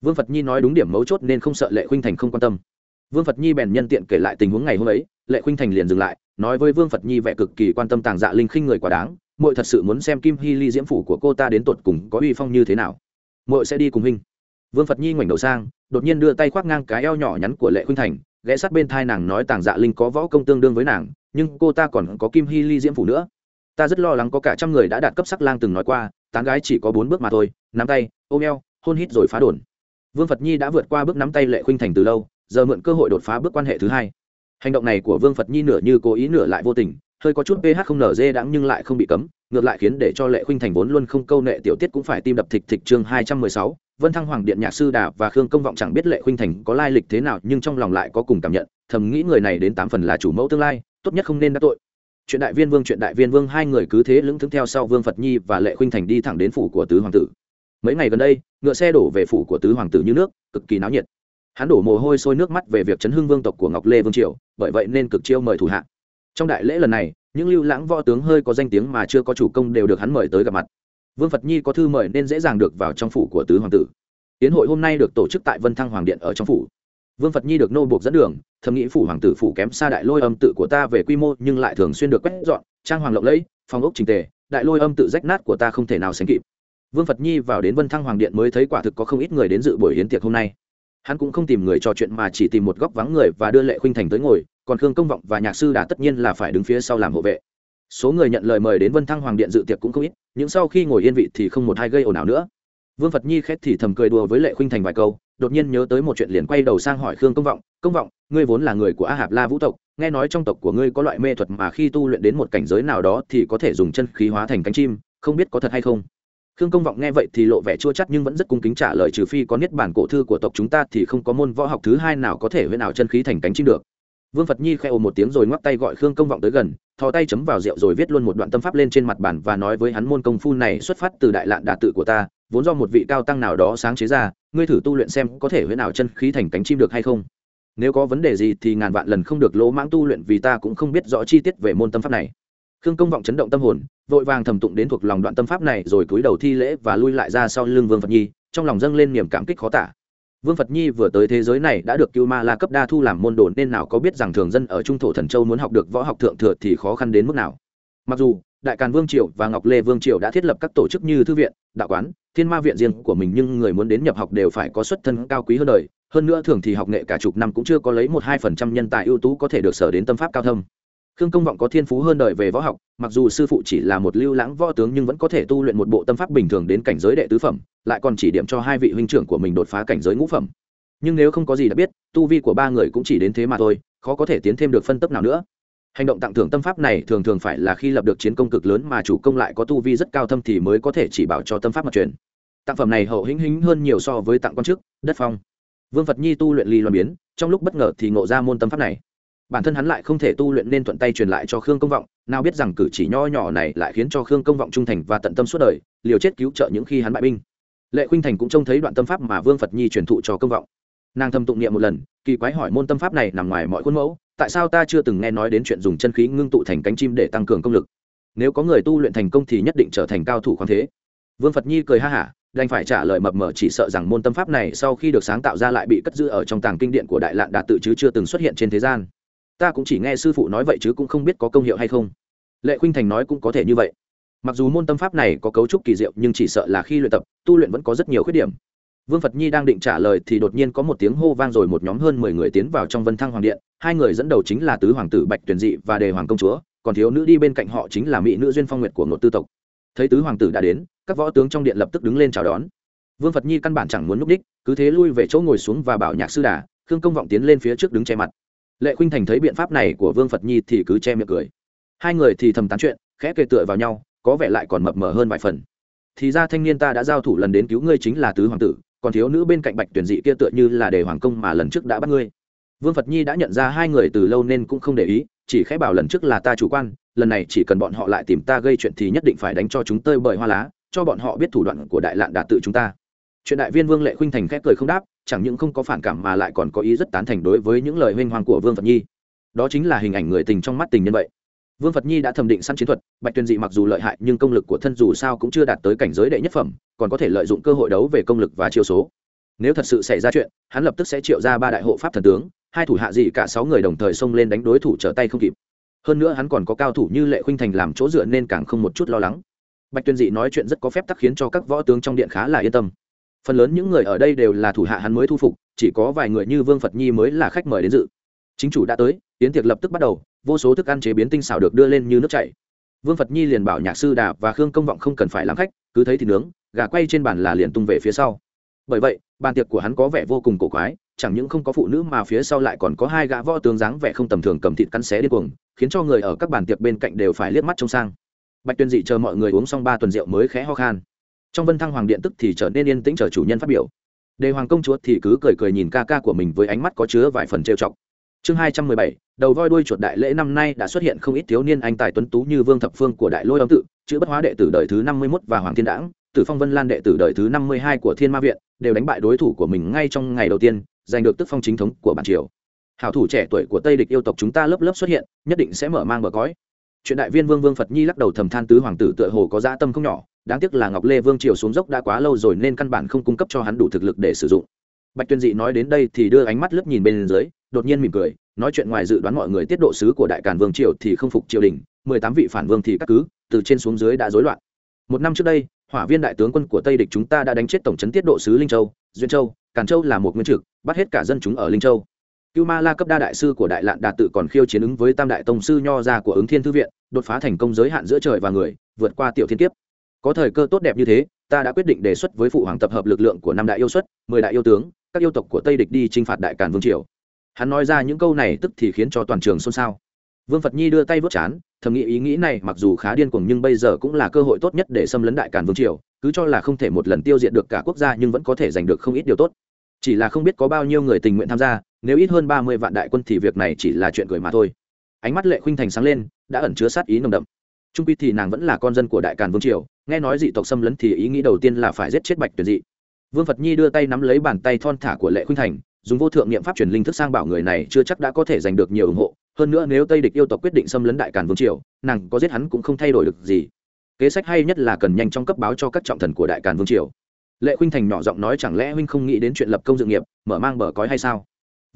Vương phật nhi nói đúng điểm mấu chốt nên không sợ lệ khuynh thành không quan tâm. Vương phật nhi bèn nhân tiện kể lại tình huống ngày hôm ấy, lệ khuynh thành liền dừng lại, nói với vương phật nhi vẻ cực kỳ quan tâm tàng dạ linh khinh người quá đáng mội thật sự muốn xem kim hy ly diễm phủ của cô ta đến tột cùng có uy phong như thế nào. Mội sẽ đi cùng huynh vương phật nhi ngoảnh đầu sang, đột nhiên đưa tay khoác ngang cái eo nhỏ nhắn của lệ khuynh thành, ghé sát bên thai nàng nói tàng dạ linh có võ công tương đương với nàng, nhưng cô ta còn có kim hy ly diễm phủ nữa. Ta rất lo lắng có cả trăm người đã đạt cấp sắc lang từng nói qua, tán gái chỉ có bốn bước mà thôi, nắm tay, ôm eo, hôn hít rồi phá đồn. Vương phật nhi đã vượt qua bước nắm tay lệ khuynh thành từ lâu, giờ mượn cơ hội đột phá bước quan hệ thứ hai. Hành động này của vương phật nhi nửa như cố ý nửa lại vô tình, hơi có chút ph không nở dê đãng nhưng lại không bị cấm, ngược lại khiến để cho lệ khuynh thành vốn luôn không câu nệ tiểu tiết cũng phải tim đập thịch thịch chương hai trăm mười sáu vân thăng hoàng điện nhạc sư đà và khương công vọng chẳng biết lệ khuynh thành có lai lịch thế nào, nhưng trong lòng lại có cùng cảm nhận, thầm nghĩ người này đến tám phần là chủ mẫu tương lai, tốt nhất không nên đắc tội. Chuyện đại viên vương, chuyện đại viên vương, hai người cứ thế lững thững theo sau vương phật nhi và lệ khuynh thành đi thẳng đến phủ của tứ hoàng tử. Mấy ngày gần đây, ngựa xe đổ về phủ của tứ hoàng tử như nước, cực kỳ náo nhiệt. Hắn đổ mồ hôi sôi nước mắt về việc chấn hưng vương tộc của ngọc lê vương triều, bởi vậy nên cực chiêu mời thủ hạ. Trong đại lễ lần này, những lưu lãng võ tướng hơi có danh tiếng mà chưa có chủ công đều được hắn mời tới gặp mặt vương phật nhi có thư mời nên dễ dàng được vào trong phủ của tứ hoàng tử. Tiến hội hôm nay được tổ chức tại vân thăng hoàng điện ở trong phủ. Vương phật nhi được nô buộc dẫn đường, thầm nghĩ phủ hoàng tử phủ kém xa đại lôi âm tự của ta về quy mô nhưng lại thường xuyên được quét dọn, trang hoàng lộng lẫy phòng ốc trình tề, đại lôi âm tự rách nát của ta không thể nào sánh kịp. Vương phật nhi vào đến vân thăng hoàng điện mới thấy quả thực có không ít người đến dự buổi hiến tiệc hôm nay. Hắn cũng không tìm người trò chuyện mà chỉ tìm một góc vắng người và đưa lệ khuynh thành tới ngồi, còn khương công vọng và nhạc sư đã tất nhiên là phải đứng phía sau làm hộ vệ số người nhận lời mời đến vân thăng hoàng điện dự tiệc cũng không ít, nhưng sau khi ngồi yên vị thì không một hai gây ồn ào nữa. Vương phật nhi khét thì thầm cười đùa với lệ khuynh thành vài câu, đột nhiên nhớ tới một chuyện liền quay đầu sang hỏi khương công vọng công vọng, ngươi vốn là người của a hạp la vũ tộc, nghe nói trong tộc của ngươi có loại mê thuật mà khi tu luyện đến một cảnh giới nào đó thì có thể dùng chân khí hóa thành cánh chim, không biết có thật hay không? Khương công vọng nghe vậy thì lộ vẻ chua chắc nhưng vẫn rất cung kính trả lời, trừ phi có niết bản cổ thư của tộc chúng ta thì không có môn võ học thứ hai nào có thể huyễn nào chân khí thành cánh chim được vương phật nhi khẽ ồ một tiếng rồi ngoắc tay gọi khương công vọng tới gần, thò tay chấm vào rượu rồi viết luôn một đoạn tâm pháp lên trên mặt bàn và nói với hắn môn công phu này xuất phát từ đại lạn đà tự của ta, vốn do một vị cao tăng nào đó sáng chế ra, ngươi thử tu luyện xem có thể huyễn nào chân khí thành cánh chim được hay không. Nếu có vấn đề gì thì ngàn vạn lần không được lỗ mãng tu luyện vì ta cũng không biết rõ chi tiết về môn tâm pháp này. Khương công vọng chấn động tâm hồn, vội vàng thầm tụng đến thuộc lòng đoạn tâm pháp này rồi cúi đầu thi lễ và lui lại ra sau lưng vương phật nhi, trong lòng dâng lên niềm cảm kích khó tả vương phật nhi vừa tới thế giới này đã được cưu ma la cấp đa thu làm môn đồ, nên nào có biết rằng thường dân ở trung thổ thần châu muốn học được võ học thượng thừa thì khó khăn đến mức nào. Mặc dù, đại càn vương triều và ngọc lê vương triều đã thiết lập các tổ chức như thư viện, đạo quán, thiên ma viện riêng của mình, nhưng người muốn đến nhập học đều phải có xuất thân cao quý hơn đời. Hơn nữa thường thì học nghệ cả chục năm cũng chưa có lấy một hai phần trăm nhân tài ưu tú có thể được sở đến tâm pháp cao thâm khương công vọng có thiên phú hơn đời về võ học, mặc dù sư phụ chỉ là một lưu lãng võ tướng nhưng vẫn có thể tu luyện một bộ tâm pháp bình thường đến cảnh giới đệ tứ phẩm, lại còn chỉ điểm cho hai vị huynh trưởng của mình đột phá cảnh giới ngũ phẩm. Nhưng nếu không có gì đã biết tu vi của ba người cũng chỉ đến thế mà thôi, khó có thể tiến thêm được phân tấp nào nữa. Hành động tặng thưởng tâm pháp này thường thường phải là khi lập được chiến công cực lớn mà chủ công lại có tu vi rất cao thâm thì mới có thể chỉ bảo cho tâm pháp mật truyền. Tặng phẩm này hậu hĩnh hĩnh hơn nhiều so với tặng quan chức đất phong. Vương phật nhi tu luyện ly loan biến, trong lúc bất ngờ thì ngộ ra môn tâm pháp này bản thân hắn lại không thể tu luyện nên thuận tay truyền lại cho khương công vọng, nào biết rằng cử chỉ nho nhỏ này lại khiến cho khương công vọng trung thành và tận tâm suốt đời, liều chết cứu trợ những khi hắn bại binh. Lệ khuynh thành cũng trông thấy đoạn tâm pháp mà vương phật nhi truyền thụ cho công vọng. Nàng thầm tụng niệm một lần, kỳ quái hỏi môn tâm pháp này nằm ngoài mọi khuôn mẫu, tại sao ta chưa từng nghe nói đến chuyện dùng chân khí ngưng tụ thành cánh chim để tăng cường công lực? Nếu có người tu luyện thành công thì nhất định trở thành cao thủ khoáng thế. Vương phật nhi cười ha hả, đành phải trả lời mập mờ chỉ sợ rằng môn tâm pháp này sau khi được sáng tạo ra lại bị cất giữ ở trong tàng kinh điện của đại lạn đạt tự chứ chưa từng xuất hiện trên thế gian ta cũng chỉ nghe sư phụ nói vậy chứ cũng không biết có công hiệu hay không. Lệ khuynh thành nói cũng có thể như vậy. Mặc dù môn tâm pháp này có cấu trúc kỳ diệu, nhưng chỉ sợ là khi luyện tập, tu luyện vẫn có rất nhiều khuyết điểm. Vương phật nhi đang định trả lời thì đột nhiên có một tiếng hô vang rồi một nhóm hơn mười người tiến vào trong vân thăng hoàng điện. Hai người dẫn đầu chính là tứ hoàng tử bạch Tuyền dị và đề hoàng công chúa, còn thiếu nữ đi bên cạnh họ chính là mỹ nữ duyên phong nguyệt của ngột tư tộc. Thấy tứ hoàng tử đã đến, các võ tướng trong điện lập tức đứng lên chào đón. Vương phật nhi căn bản chẳng muốn núp đích, cứ thế lui về chỗ ngồi xuống và bảo nhạc sư đà, khương công vọng tiến lên phía trước đứng che mặt lệ khuynh thành thấy biện pháp này của vương phật nhi thì cứ che miệng cười. Hai người thì thầm tán chuyện, khẽ kề tựa vào nhau, có vẻ lại còn mập mờ hơn vài phần. Thì ra thanh niên ta đã giao thủ lần đến cứu ngươi chính là tứ hoàng tử, còn thiếu nữ bên cạnh bạch tuyển dị kia tựa như là đề hoàng công mà lần trước đã bắt ngươi. Vương phật nhi đã nhận ra hai người từ lâu nên cũng không để ý, chỉ khẽ bảo lần trước là ta chủ quan, lần này chỉ cần bọn họ lại tìm ta gây chuyện thì nhất định phải đánh cho chúng tơi bời hoa lá, cho bọn họ biết thủ đoạn của đại lạn đạt tự chúng ta chuyện đại viên vương lệ khuynh thành khép cười không đáp, chẳng những không có phản cảm mà lại còn có ý rất tán thành đối với những lời huênh hoàng của vương phật nhi. Đó chính là hình ảnh người tình trong mắt tình nhân vậy. Vương phật nhi đã thẩm định săn chiến thuật, bạch tuyên dị mặc dù lợi hại nhưng công lực của thân dù sao cũng chưa đạt tới cảnh giới đệ nhất phẩm, còn có thể lợi dụng cơ hội đấu về công lực và chiêu số. Nếu thật sự xảy ra chuyện, hắn lập tức sẽ triệu ra ba đại hộ pháp thần tướng, hai thủ hạ dị cả sáu người đồng thời xông lên đánh đối thủ trở tay không kịp. Hơn nữa hắn còn có cao thủ như lệ khuynh thành làm chỗ dựa nên càng không một chút lo lắng. Bạch tuyên dị nói chuyện rất có phép tắc khiến cho các võ tướng trong điện khá là yên tâm phần lớn những người ở đây đều là thủ hạ hắn mới thu phục, chỉ có vài người như vương phật nhi mới là khách mời đến dự. Chính chủ đã tới tiến tiệc lập tức bắt đầu, vô số thức ăn chế biến tinh xảo được đưa lên như nước chảy. Vương phật nhi liền bảo nhạc sư đà và khương công vọng không cần phải làm khách, cứ thấy thì nướng, gà quay trên bàn là liền tung về phía sau. Bởi vậy, bàn tiệc của hắn có vẻ vô cùng cổ quái, chẳng những không có phụ nữ mà phía sau lại còn có hai gã võ tướng dáng vẻ không tầm thường cầm thịt cắn xé điên cuồng, khiến cho người ở các bàn tiệc bên cạnh đều phải liếc mắt trông sang. Bạch tuyên dị chờ mọi người uống xong ba tuần rượu mới khẽ ho khan trong vân thăng hoàng điện tức thì trở nên yên tĩnh chờ chủ nhân phát biểu. Đề hoàng công chúa thì cứ cười cười nhìn ca ca của mình với ánh mắt có chứa vài phần trêu chọc. Chương hai trăm mười bảy, đầu voi đuôi chuột đại lễ năm nay đã xuất hiện không ít thiếu niên anh tài tuấn tú như vương thập phương của đại lôi âm tự, chữ bất hóa đệ tử đời thứ năm mươi mốt và hoàng thiên đảng tử phong vân lan đệ tử đời thứ năm mươi hai của thiên ma viện, đều đánh bại đối thủ của mình ngay trong ngày đầu tiên, giành được tức phong chính thống của bản triều. Hảo thủ trẻ tuổi của tây địch yêu tộc chúng ta lớp lớp xuất hiện, nhất định sẽ mở mang bờ cõi. Chuyện đại viên vương vương phật nhi lắc đầu thầm than tứ hoàng tử tựa hồ có dã tâm không nhỏ đáng tiếc là ngọc lê vương triều xuống dốc đã quá lâu rồi nên căn bản không cung cấp cho hắn đủ thực lực để sử dụng. Bạch tuyên dị nói đến đây thì đưa ánh mắt lướt nhìn bên dưới, đột nhiên mỉm cười, nói chuyện ngoài dự đoán mọi người tiết độ sứ của đại càn vương triều thì không phục triều đình, mười tám vị phản vương thì các cứ, từ trên xuống dưới đã rối loạn. Một năm trước đây, hỏa viên đại tướng quân của tây địch chúng ta đã đánh chết tổng trấn tiết độ sứ linh châu, duyên châu, càn châu là một nguyên trực, bắt hết cả dân chúng ở linh châu. Cưu ma la cấp đa đại sư của đại lạn đạt tự còn khiêu chiến ứng với tam đại tông sư nho gia của ứng thiên thư viện, đột phá thành công giới hạn giữa trời và người, vượt qua tiểu thiên kiếp có thời cơ tốt đẹp như thế, ta đã quyết định đề xuất với phụ hoàng tập hợp lực lượng của năm đại yêu xuất, mười đại yêu tướng, các yêu tộc của tây địch đi t r i n h phạt đại càn vương triều. Hắn nói ra những câu này tức thì khiến cho toàn trường xôn xao. Vương phật nhi đưa tay vớt chán, thầm nghĩ ý nghĩ này mặc dù khá điên cuồng nhưng bây giờ cũng là cơ hội tốt nhất để xâm lấn đại càn vương triều, cứ cho là không thể một lần tiêu diệt được cả quốc gia nhưng vẫn có thể giành được không ít điều tốt. Chỉ là không biết có bao nhiêu người tình nguyện tham gia, nếu ít hơn ba mươi vạn đại quân thì việc này chỉ là chuyện cười mà thôi. Ánh mắt lệ khuynh thành sáng lên, đã ẩn chứa sát ý nồng đậm. Trung quy thì nàng vẫn là con dân của đại càn vương triều nghe nói dị tộc xâm lấn thì ý nghĩ đầu tiên là phải giết chết bạch tuyển dị. Vương phật nhi đưa tay nắm lấy bàn tay thon thả của lệ khuynh thành, dùng vô thượng niệm pháp truyền linh thức sang bảo người này chưa chắc đã có thể giành được nhiều ủng hộ. Hơn nữa nếu tây địch yêu tộc quyết định xâm lấn đại càn vương triều, nàng có giết hắn cũng không thay đổi được gì. Kế sách hay nhất là cần nhanh chóng cấp báo cho các trọng thần của đại càn vương triều. Lệ khuynh thành nhỏ giọng nói, chẳng lẽ huynh không nghĩ đến chuyện lập công dự nghiệp, mở mang bờ cói hay sao?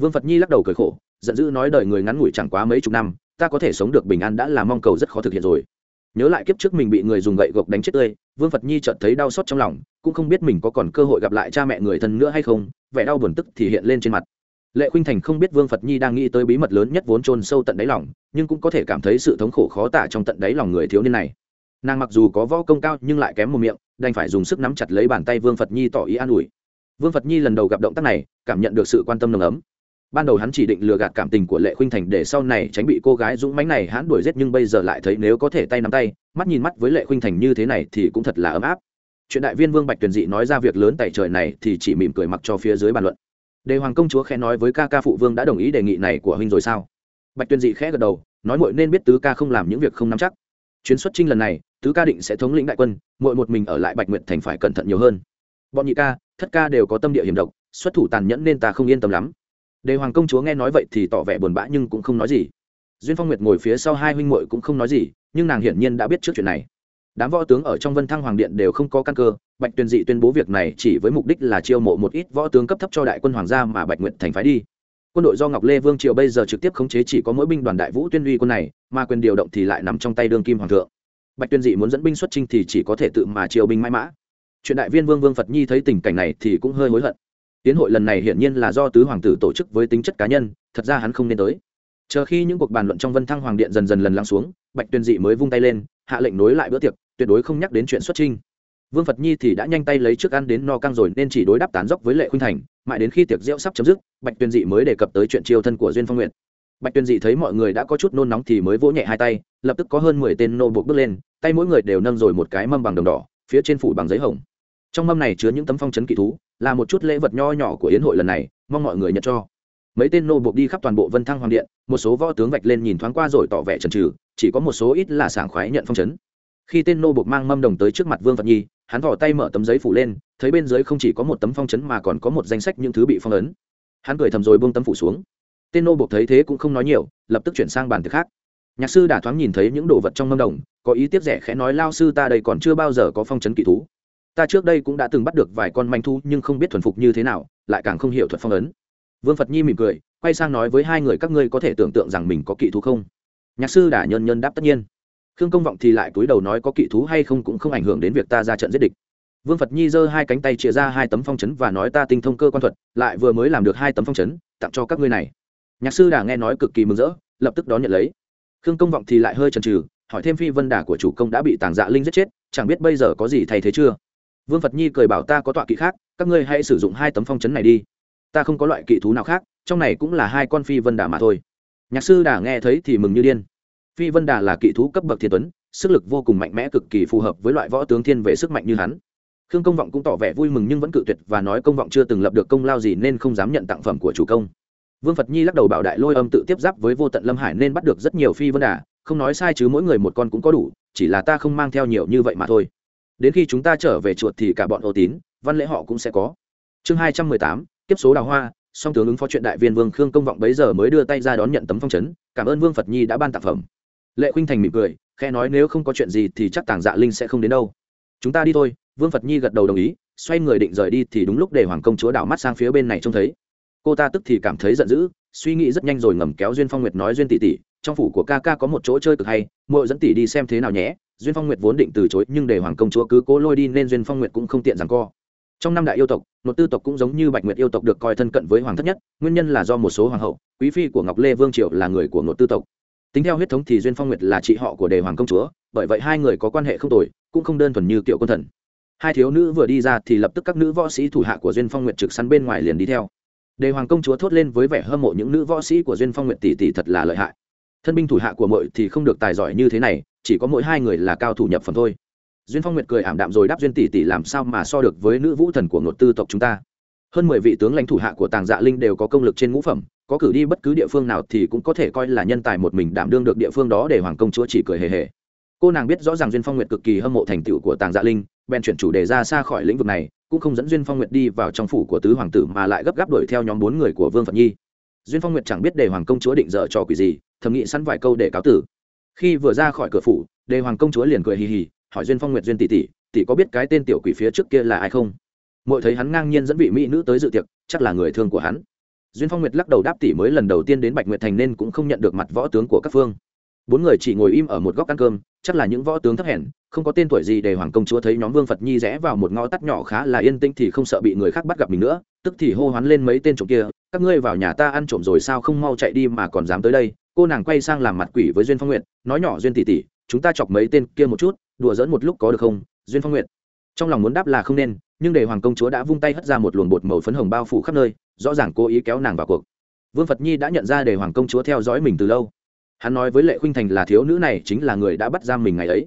Vương phật nhi lắc đầu cười khổ, giận dữ nói, đời người ngắn ngủi chẳng quá mấy chục năm, ta có thể sống được bình an đã là mong cầu rất khó thực hiện rồi nhớ lại kiếp trước mình bị người dùng gậy gộc đánh chết tươi, vương phật nhi chợt thấy đau xót trong lòng, cũng không biết mình có còn cơ hội gặp lại cha mẹ người thân nữa hay không, vẻ đau buồn tức thì hiện lên trên mặt. Lệ khuynh thành không biết vương phật nhi đang nghĩ tới bí mật lớn nhất vốn trôn sâu tận đáy lòng, nhưng cũng có thể cảm thấy sự thống khổ khó tả trong tận đáy lòng người thiếu niên này. Nàng mặc dù có võ công cao nhưng lại kém một miệng, đành phải dùng sức nắm chặt lấy bàn tay vương phật nhi tỏ ý an ủi. Vương phật nhi lần đầu gặp động tác này, cảm nhận được sự quan tâm nồng ấm ban đầu hắn chỉ định lừa gạt cảm tình của lệ khuynh thành để sau này tránh bị cô gái dũng mãnh này hắn đuổi giết, nhưng bây giờ lại thấy nếu có thể tay nắm tay, mắt nhìn mắt với lệ khuynh thành như thế này thì cũng thật là ấm áp. Chuyện đại viên vương bạch tuyền dị nói ra việc lớn tại trời này thì chỉ mỉm cười mặc cho phía dưới bàn luận. Đề hoàng công chúa khẽ nói với ca ca phụ vương đã đồng ý đề nghị này của huynh rồi sao? Bạch tuyền dị khẽ gật đầu, nói muội nên biết tứ ca không làm những việc không nắm chắc. Chuyến xuất trinh lần này, tứ ca định sẽ thống lĩnh đại quân, muội một mình ở lại bạch nguyện thành phải cẩn thận nhiều hơn. Bọn nhị ca, thất ca đều có tâm địa hiểm độc, xuất thủ tàn nhẫn nên ta không yên tâm lắm đề hoàng công chúa nghe nói vậy thì tỏ vẻ buồn bã nhưng cũng không nói gì. Duyên phong nguyệt ngồi phía sau hai huynh muội cũng không nói gì, nhưng nàng hiển nhiên đã biết trước chuyện này. Đám võ tướng ở trong vân thăng hoàng điện đều không có căn cơ, bạch tuyền dị tuyên bố việc này chỉ với mục đích là chiêu mộ một ít võ tướng cấp thấp cho đại quân hoàng gia mà bạch nguyện thành phái đi. Quân đội do ngọc lê vương triều bây giờ trực tiếp khống chế chỉ có mỗi binh đoàn đại vũ tuyên uy quân này, mà quyền điều động thì lại nằm trong tay đương kim hoàng thượng. Bạch tuyên dị muốn dẫn binh xuất trinh thì chỉ có thể tự mà triều binh mãi mã. Chuyện đại viên vương vương phật nhi thấy tình cảnh này thì cũng hơi hối hận tiến hội lần này hiển nhiên là do tứ hoàng tử tổ chức với tính chất cá nhân, thật ra hắn không nên tới. Chờ khi những cuộc bàn luận trong vân thăng hoàng điện dần dần lần lắng xuống, bạch tuyên dị mới vung tay lên, hạ lệnh nối lại bữa tiệc, tuyệt đối không nhắc đến chuyện xuất trinh vương phật nhi thì đã nhanh tay lấy trước ăn đến no căng rồi nên chỉ đối đáp tán dốc với lệ khuynh thành, mãi đến khi tiệc rượu sắp chấm dứt, bạch tuyên dị mới đề cập tới chuyện chiêu thân của duyên phong nguyện bạch tuyên dị thấy mọi người đã có chút nôn nóng thì mới vỗ nhẹ hai tay, lập tức có hơn mười tên nô buộc bước lên, tay mỗi người đều nâng rồi một cái mâm bằng đồng đỏ, phía trên phủ bằng giấy hồng trong mâm này chứa những tấm phong chấn kỳ thú, là một chút lễ vật nho nhỏ của yến hội lần này, mong mọi người nhận cho. Mấy tên nô buộc đi khắp toàn bộ vân thăng hoàng điện, một số võ tướng vạch lên nhìn thoáng qua rồi tỏ vẻ trần trừ chỉ có một số ít là sảng khoái nhận phong chấn. Khi tên nô buộc mang mâm đồng tới trước mặt vương phật nhi, hắn vỏ tay mở tấm giấy phủ lên, thấy bên dưới không chỉ có một tấm phong chấn mà còn có một danh sách những thứ bị phong ấn. Hắn cười thầm rồi buông tấm phủ xuống. Tên nô buộc thấy thế cũng không nói nhiều, lập tức chuyển sang bàn thực khác. Nhạc sư đã thoáng nhìn thấy những đồ vật trong mâm đồng, có ý tiếp rẻ khẽ nói, lao sư, ta đây còn chưa bao giờ có phong chấn kỳ thú ta trước đây cũng đã từng bắt được vài con manh thu nhưng không biết thuần phục như thế nào, lại càng không hiểu thuật phong ấn. Vương phật nhi mỉm cười, quay sang nói với hai người, các ngươi có thể tưởng tượng rằng mình có kỵ thú không? Nhạc sư đã nhân nhân đáp tất nhiên. Khương công vọng thì lại cúi đầu nói có kỵ thú hay không cũng không ảnh hưởng đến việc ta ra trận giết địch. Vương phật nhi giơ hai cánh tay chia ra hai tấm phong chấn và nói ta tinh thông cơ quan thuật, lại vừa mới làm được hai tấm phong chấn, tặng cho các ngươi này. Nhạc sư đà nghe nói cực kỳ mừng rỡ, lập tức đón nhận lấy. Khương công vọng thì lại hơi chần chừ, hỏi thêm phi vân đà của chủ công đã bị tàng dạ linh giết chết, chẳng biết bây giờ có gì thay thế chưa? Vương phật nhi cười bảo ta có tọa kỵ khác, các ngươi hãy sử dụng hai tấm phong chấn này đi. Ta không có loại kỵ thú nào khác, trong này cũng là hai con phi vân đà mà thôi. Nhạc sư đà nghe thấy thì mừng như điên. Phi vân đà là kỵ thú cấp bậc thiên tuấn, sức lực vô cùng mạnh mẽ cực kỳ phù hợp với loại võ tướng thiên về sức mạnh như hắn. Khương công vọng cũng tỏ vẻ vui mừng nhưng vẫn cự tuyệt và nói công vọng chưa từng lập được công lao gì nên không dám nhận tặng phẩm của chủ công. Vương phật nhi lắc đầu bảo đại lôi âm tự tiếp giáp với vô tận lâm hải nên bắt được rất nhiều phi vân đà, không nói sai chứ mỗi người một con cũng có đủ, chỉ là ta không mang theo nhiều như vậy mà thôi đến khi chúng ta trở về chuột thì cả bọn ô tín, văn lễ họ cũng sẽ có. Chương hai trăm mười tám tiếp số đào hoa, song tướng ứng phó chuyện đại viên vương khương công vọng bấy giờ mới đưa tay ra đón nhận tấm phong chấn, cảm ơn vương phật nhi đã ban tặng phẩm. Lệ khuynh thành mỉm cười khe nói nếu không có chuyện gì thì chắc tàng dạ linh sẽ không đến đâu. Chúng ta đi thôi, vương phật nhi gật đầu đồng ý, xoay người định rời đi thì đúng lúc để hoàng công chúa đảo mắt sang phía bên này trông thấy. Cô ta tức thì cảm thấy giận dữ, suy nghĩ rất nhanh rồi ngầm kéo duyên phong nguyệt nói duyên tỷ tỷ, trong phủ của ca ca có một chỗ chơi cực hay, muội dẫn tỷ đi xem thế nào nhé duyên phong nguyệt vốn định từ chối, nhưng để hoàng công chúa cứ cố lôi đi nên duyên phong nguyệt cũng không tiện rằng co. Trong năm đại yêu tộc nội tư tộc cũng giống như bạch nguyệt yêu tộc được coi thân cận với hoàng thất nhất, nguyên nhân là do một số hoàng hậu, quý phi của ngọc lê vương triệu là người của nội tư tộc. Tính theo huyết thống thì duyên phong nguyệt là chị họ của đề hoàng công chúa, bởi vậy hai người có quan hệ không tồi, cũng không đơn thuần như kiểu quân thần. Hai thiếu nữ vừa đi ra thì lập tức các nữ võ sĩ thủ hạ của duyên phong nguyệt trực săn bên ngoài liền đi theo. Đề hoàng công chúa thốt lên với vẻ hâm mộ những nữ võ sĩ của duyên phong nguyệt tỷ tỷ thật là lợi hại thân binh thủ hạ của mội thì không được tài giỏi như thế này, chỉ có mỗi hai người là cao thủ nhập phẩm thôi. Duyên phong nguyệt cười ảm đạm rồi đáp duyên tỷ tỷ làm sao mà so được với nữ vũ thần của ngột tư tộc chúng ta. Hơn mười vị tướng lãnh thủ hạ của tàng dạ linh đều có công lực trên ngũ phẩm, có cử đi bất cứ địa phương nào thì cũng có thể coi là nhân tài một mình đảm đương được địa phương đó để hoàng công chúa chỉ cười hề hề. Cô nàng biết rõ ràng duyên phong nguyệt cực kỳ hâm mộ thành tựu của tàng dạ linh, bèn chuyển chủ đề ra xa khỏi lĩnh vực này, cũng không dẫn duyên phong nguyệt đi vào trong phủ của tứ hoàng tử mà lại gấp gáp đuổi theo nhóm bốn người của vương phật nhi duyên phong nguyệt chẳng biết đề hoàng công chúa định dở trò quỷ gì, thầm nghĩ sẵn vài câu để cáo tử. Khi vừa ra khỏi cửa phủ, đề hoàng công chúa liền cười hì hì, hỏi duyên phong nguyệt duyên tỷ tỷ tỷ có biết cái tên tiểu quỷ phía trước kia là ai không? Mỗi thấy hắn ngang nhiên dẫn vị mỹ nữ tới dự tiệc, chắc là người thương của hắn. Duyên phong nguyệt lắc đầu đáp tỷ mới lần đầu tiên đến bạch nguyệt thành nên cũng không nhận được mặt võ tướng của các phương bốn người chỉ ngồi im ở một góc ăn cơm, chắc là những võ tướng thấp hèn, không có tên tuổi gì để hoàng công chúa thấy nhóm vương phật nhi rẽ vào một ngõ tắt nhỏ khá là yên tĩnh thì không sợ bị người khác bắt gặp mình nữa, tức thì hô hoán lên mấy tên trộm kia, các ngươi vào nhà ta ăn trộm rồi sao không mau chạy đi mà còn dám tới đây? Cô nàng quay sang làm mặt quỷ với duyên phong nguyện nói nhỏ, duyên tỷ tỷ, chúng ta chọc mấy tên kia một chút, đùa dẫn một lúc có được không, duyên phong nguyện trong lòng muốn đáp là không nên, nhưng để hoàng công chúa đã vung tay hất ra một luồng bột màu phấn hồng bao phủ khắp nơi, rõ ràng cố ý kéo nàng vào cuộc. Vương phật nhi đã nhận ra để hoàng công chúa theo dõi mình từ lâu hắn nói với lệ khuynh thành là thiếu nữ này chính là người đã bắt giam mình ngày ấy.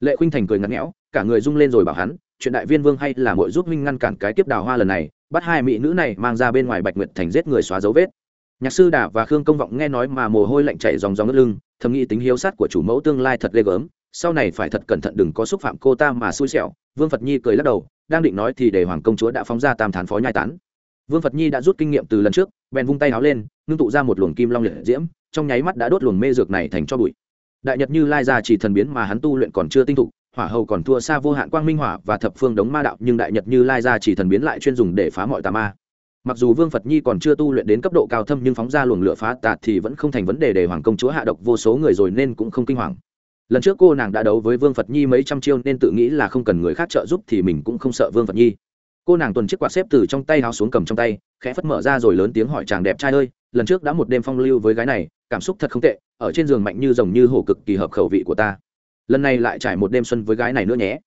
lệ khuynh thành cười ngặt nghẽo, cả người rung lên rồi bảo hắn, chuyện đại viên vương hay là mội giúp minh ngăn cản cái tiếp đào hoa lần này, bắt hai mỹ nữ này mang ra bên ngoài bạch nguyệt thành giết người xóa dấu vết. nhạc sư đà và khương công vọng nghe nói mà mồ hôi lạnh chảy dòng dòng ngất lưng, thầm nghĩ tính hiếu sát của chủ mẫu tương lai thật ghê gớm, sau này phải thật cẩn thận đừng có xúc phạm cô ta mà xui xẻo, vương phật nhi cười lắc đầu, đang định nói thì để hoàng công chúa đã phóng ra tam thán phó nhai tán. vương phật nhi đã rút kinh nghiệm từ lần trước, bèn vung tay áo lên, ngưng tụ ra một luồng kim long liệt diễm trong nháy mắt đã đốt luồng mê dược này thành cho bụi. Đại nhật như lai ra chỉ thần biến mà hắn tu luyện còn chưa tinh thục, hỏa hầu còn thua xa vô hạn quang minh hỏa và thập phương đống ma đạo, nhưng đại nhật như lai ra chỉ thần biến lại chuyên dùng để phá mọi tà ma. Mặc dù vương phật nhi còn chưa tu luyện đến cấp độ cao thâm nhưng phóng ra luồng lửa phá tạt thì vẫn không thành vấn đề để hoàng công chúa hạ độc vô số người rồi nên cũng không kinh hoàng. Lần trước cô nàng đã đấu với vương phật nhi mấy trăm chiêu nên tự nghĩ là không cần người khác trợ giúp thì mình cũng không sợ vương phật nhi. Cô nàng tuần chiếc quạt xếp từ trong tay háo xuống cầm trong tay, khẽ phất mở ra rồi lớn tiếng hỏi chàng đẹp trai ơi lần trước đã một đêm phong lưu với gái này, cảm xúc thật không tệ, ở trên giường mạnh như rồng như hổ cực kỳ hợp khẩu vị của ta. Lần này lại trải một đêm xuân với gái này nữa nhé.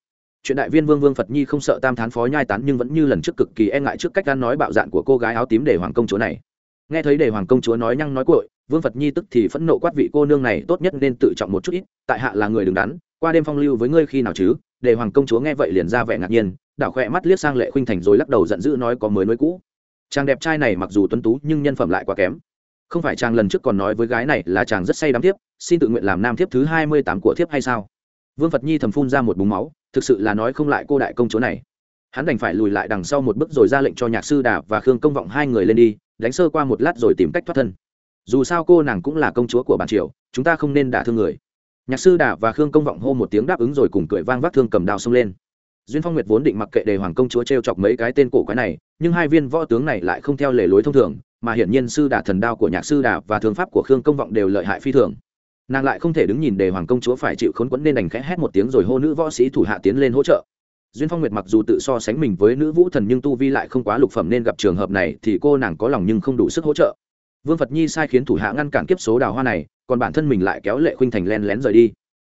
Chuyện đại viên vương vương phật nhi không sợ tam thán phó nhai tán nhưng vẫn như lần trước cực kỳ e ngại trước cách gan nói bạo dạn của cô gái áo tím để hoàng công chúa này. Nghe thấy để hoàng công chúa nói nhăng nói cội vương phật nhi tức thì phẫn nộ quát vị cô nương này tốt nhất nên tự trọng một chút ít, tại hạ là người đứng đắn, qua đêm phong lưu với ngươi khi nào chứ? Để hoàng công chúa nghe vậy liền ra vẻ ngạc nhiên, đảo khỏe mắt liếc sang lệ khuynh thành rồi lắc đầu giận dữ nói có mới nối cũ chàng đẹp trai này mặc dù tuấn tú, nhưng nhân phẩm lại quá kém. Không phải chàng lần trước còn nói với gái này là chàng rất say đắm thiếp, xin tự nguyện làm nam thiếp thứ hai mươi tám của thiếp hay sao? Vương phật nhi thầm phun ra một búng máu, thực sự là nói không lại cô đại công chúa này. Hắn đành phải lùi lại đằng sau một bước rồi ra lệnh cho nhạc sư đà và khương công vọng hai người lên đi, đánh sơ qua một lát rồi tìm cách thoát thân. Dù sao cô nàng cũng là công chúa của bản triều, chúng ta không nên đả thương người. Nhạc sư đà và khương công vọng hô một tiếng đáp ứng rồi cùng cười vang vác thương cầm đao xông lên duyên phong nguyệt vốn định mặc kệ đề hoàng công chúa t r e o chọc mấy cái tên cổ quái này, nhưng hai viên võ tướng này lại không theo lề lối thông thường, mà hiển nhiên sư đà thần đao của nhạc sư đà và thương pháp của khương công vọng đều lợi hại phi thường. Nàng lại không thể đứng nhìn đề hoàng công chúa phải chịu khốn quẫn nên đành khẽ hét một tiếng rồi hô nữ võ sĩ thủ hạ tiến lên hỗ trợ. Duyên phong nguyệt mặc dù tự so sánh mình với nữ vũ thần nhưng tu vi lại không quá lục phẩm nên gặp trường hợp này thì cô nàng có lòng nhưng không đủ sức hỗ trợ. Vương phật nhi sai khiến thủ hạ ngăn cản kiếp số đào hoa này, còn bản thân mình lại kéo lệ khuynh thành len lén rời đi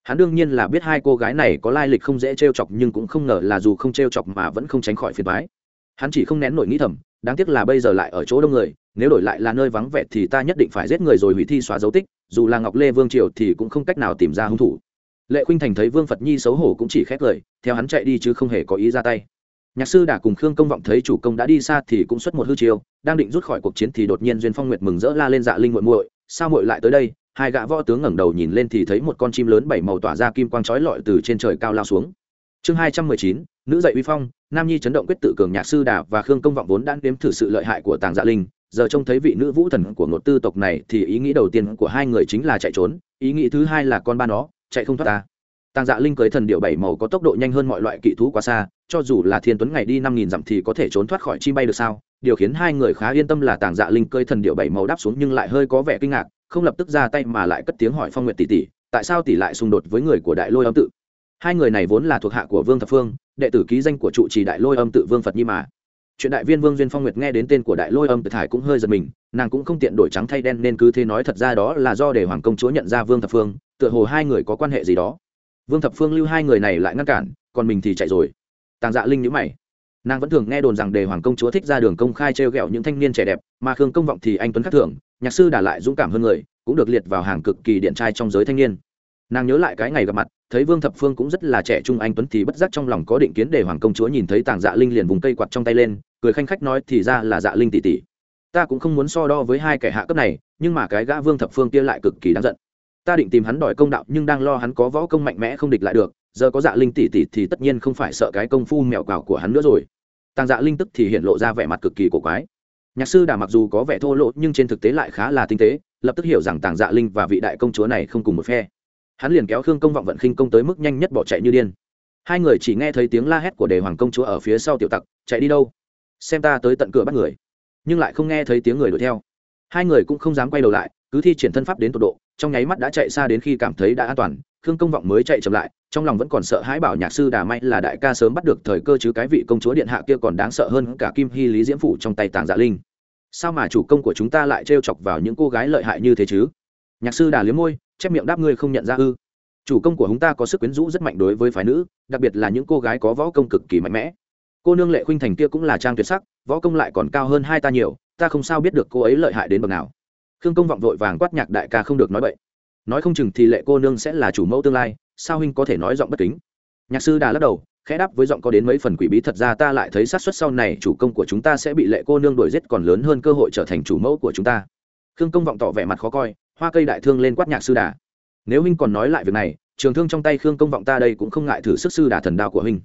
hắn đương nhiên là biết hai cô gái này có lai lịch không dễ t chọc nhưng cũng không ngờ là dù không t chọc mà vẫn không tránh khỏi phiền thoái hắn chỉ không nén nổi nghĩ thầm, đáng tiếc là bây giờ lại ở chỗ đông người, nếu đổi lại là nơi vắng vẻ thì ta nhất định phải giết người rồi hủy thi xóa dấu tích, dù là ngọc lê vương triều thì cũng không cách nào tìm ra hung thủ. Lệ khuynh thành thấy vương phật nhi xấu hổ cũng chỉ khét lời, theo hắn chạy đi chứ không hề có ý ra tay. Nhạc sư đã cùng khương công vọng thấy chủ công đã đi xa thì cũng xuất một hư chiêu, đang định rút khỏi cuộc chiến thì đột nhiên duyên phong nguyệt mừng rỡ la lên dạ linh muội muội, sao muội lại tới đây? Hai gã võ tướng ngẩng đầu nhìn lên thì thấy một con chim lớn bảy màu tỏa ra kim quang chói lọi từ trên trời cao lao xuống. Chương hai trăm mười chín, nữ dạy uy phong, nam nhi chấn động quyết tự cường nhạc sư đà và khương công vọng vốn đã nếm thử sự lợi hại của tàng dạ linh, giờ trông thấy vị nữ vũ thần của ngột tư tộc này thì ý nghĩ đầu tiên của hai người chính là chạy trốn, ý nghĩ thứ hai là con ba nó, chạy không thoát ta. Tàng dạ linh cưới thần điệu bảy màu có tốc độ nhanh hơn mọi loại kỵ thú quá xa, cho dù là thiên tuấn ngày đi năm nghìn dặm thì có thể trốn thoát khỏi chi bay được sao? Điều khiến hai người khá yên tâm là tàng dạ linh cưỡi thần điệu bảy màu đáp xuống nhưng lại hơi có vẻ kinh ngạc không lập tức ra tay mà lại cất tiếng hỏi phong nguyệt tỷ tỷ, tại sao tỷ lại xung đột với người của đại lôi âm tự? Hai người này vốn là thuộc hạ của vương thập phương, đệ tử ký danh của trụ trì đại lôi âm tự vương phật nhi mà. Chuyện đại viên vương duyên phong nguyệt nghe đến tên của đại lôi âm tự thải cũng hơi giật mình, nàng cũng không tiện đổi trắng thay đen nên cứ thế nói thật ra đó là do để hoàng công chúa nhận ra vương thập phương, tựa hồ hai người có quan hệ gì đó. Vương thập phương lưu hai người này lại ngăn cản, còn mình thì chạy rồi. Tàng dạ linh nhữ mày nàng vẫn thường nghe đồn rằng đề hoàng công chúa thích ra đường công khai t r e o g ẹ o những thanh niên trẻ đẹp, mà khương công vọng thì anh tuấn khắc thường, nhạc sư đà lại dũng cảm hơn người, cũng được liệt vào hàng cực kỳ điện trai trong giới thanh niên. Nàng nhớ lại cái ngày gặp mặt, thấy vương thập phương cũng rất là trẻ trung, anh tuấn thì bất giác trong lòng có định kiến để hoàng công chúa nhìn thấy tàng dạ linh liền vùng cây quạt trong tay lên, cười khanh khách nói thì ra là dạ linh tỷ tỷ. Ta cũng không muốn so đo với hai kẻ hạ cấp này, nhưng mà cái gã vương thập phương kia lại cực kỳ đáng giận. Ta định tìm hắn đòi công đạo, nhưng đang lo hắn có võ công mạnh mẽ không địch lại được giờ có dạ linh tỷ tỷ thì tất nhiên không phải sợ cái công phu mẹo cào của hắn nữa rồi. Tàng dạ linh tức thì hiện lộ ra vẻ mặt cực kỳ cổ quái. Nhạc sư đà mặc dù có vẻ thô lỗ nhưng trên thực tế lại khá là tinh tế, lập tức hiểu rằng tàng dạ linh và vị đại công chúa này không cùng một phe. Hắn liền kéo khương công vọng vận khinh công tới mức nhanh nhất bỏ chạy như điên. Hai người chỉ nghe thấy tiếng la hét của đề hoàng công chúa ở phía sau tiểu tặc, chạy đi đâu? Xem ta tới tận cửa bắt người. Nhưng lại không nghe thấy tiếng người đuổi theo. Hai người cũng không dám quay đầu lại, cứ thi triển thân pháp đến tột độ, trong nháy mắt đã chạy xa đến khi cảm thấy đã an toàn khương công vọng mới chạy chậm lại, trong lòng vẫn còn sợ hãi bảo nhạc sư đà may là đại ca sớm bắt được thời cơ chứ cái vị công chúa điện hạ kia còn đáng sợ hơn cả kim hy lý diễm phủ trong tay tàng dạ linh. Sao mà chủ công của chúng ta lại trêu chọc vào những cô gái lợi hại như thế chứ? Nhạc sư đà liếm môi, chép miệng đáp ngươi không nhận ra ư. Chủ công của chúng ta có sức quyến rũ rất mạnh đối với phái nữ, đặc biệt là những cô gái có võ công cực kỳ mạnh mẽ. Cô nương lệ khuynh thành kia cũng là trang tuyệt sắc, võ công lại còn cao hơn hai ta nhiều, ta không sao biết được cô ấy lợi hại đến bậc nào. Khương công vọng vội vàng quát nhạc đại ca không được nói vậy nói không chừng thì lệ cô nương sẽ là chủ mẫu tương lai, sao huynh có thể nói giọng bất kính? Nhạc sư đà lắc đầu, khẽ đáp với giọng có đến mấy phần quỷ bí, thật ra ta lại thấy sát suất sau này chủ công của chúng ta sẽ bị lệ cô nương đuổi giết còn lớn hơn cơ hội trở thành chủ mẫu của chúng ta. Khương công vọng tỏ vẻ mặt khó coi, hoa cây đại thương lên quát nhạc sư đà. Nếu huynh còn nói lại việc này, trường thương trong tay khương công vọng ta đây cũng không ngại thử sức sư đà thần đao của huynh.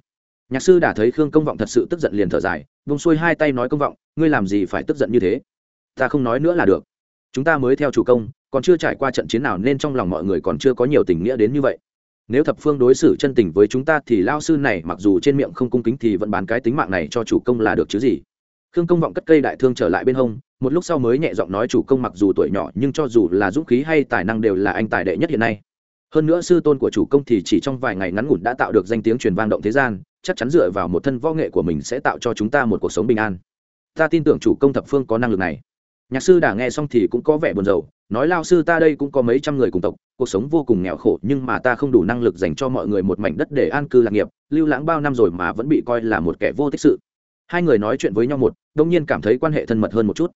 Nhạc sư đà thấy khương công vọng thật sự tức giận liền thở dài vùng xuôi hai tay nói công vọng, ngươi làm gì phải tức giận như thế? Ta không nói nữa là được. Chúng ta mới theo chủ công còn chưa trải qua trận chiến nào nên trong lòng mọi người còn chưa có nhiều tình nghĩa đến như vậy. Nếu thập phương đối xử chân tình với chúng ta thì lao sư này mặc dù trên miệng không cung kính thì vẫn bán cái tính mạng này cho chủ công là được chứ gì. Khương công vọng cất cây đại thương trở lại bên hông, một lúc sau mới nhẹ giọng nói chủ công mặc dù tuổi nhỏ nhưng cho dù là dũng khí hay tài năng đều là anh tài đệ nhất hiện nay. Hơn nữa sư tôn của chủ công thì chỉ trong vài ngày ngắn ngủn đã tạo được danh tiếng truyền vang động thế gian, chắc chắn dựa vào một thân võ nghệ của mình sẽ tạo cho chúng ta một cuộc sống bình an. Ta tin tưởng chủ công thập phương có năng lực này. Nhạc sư đã nghe xong thì cũng có vẻ buồn rầu nói lao sư ta đây cũng có mấy trăm người cùng tộc, cuộc sống vô cùng nghèo khổ, nhưng mà ta không đủ năng lực dành cho mọi người một mảnh đất để an cư lạc nghiệp, lưu lãng bao năm rồi mà vẫn bị coi là một kẻ vô tích sự. Hai người nói chuyện với nhau một, đông nhiên cảm thấy quan hệ thân mật hơn một chút.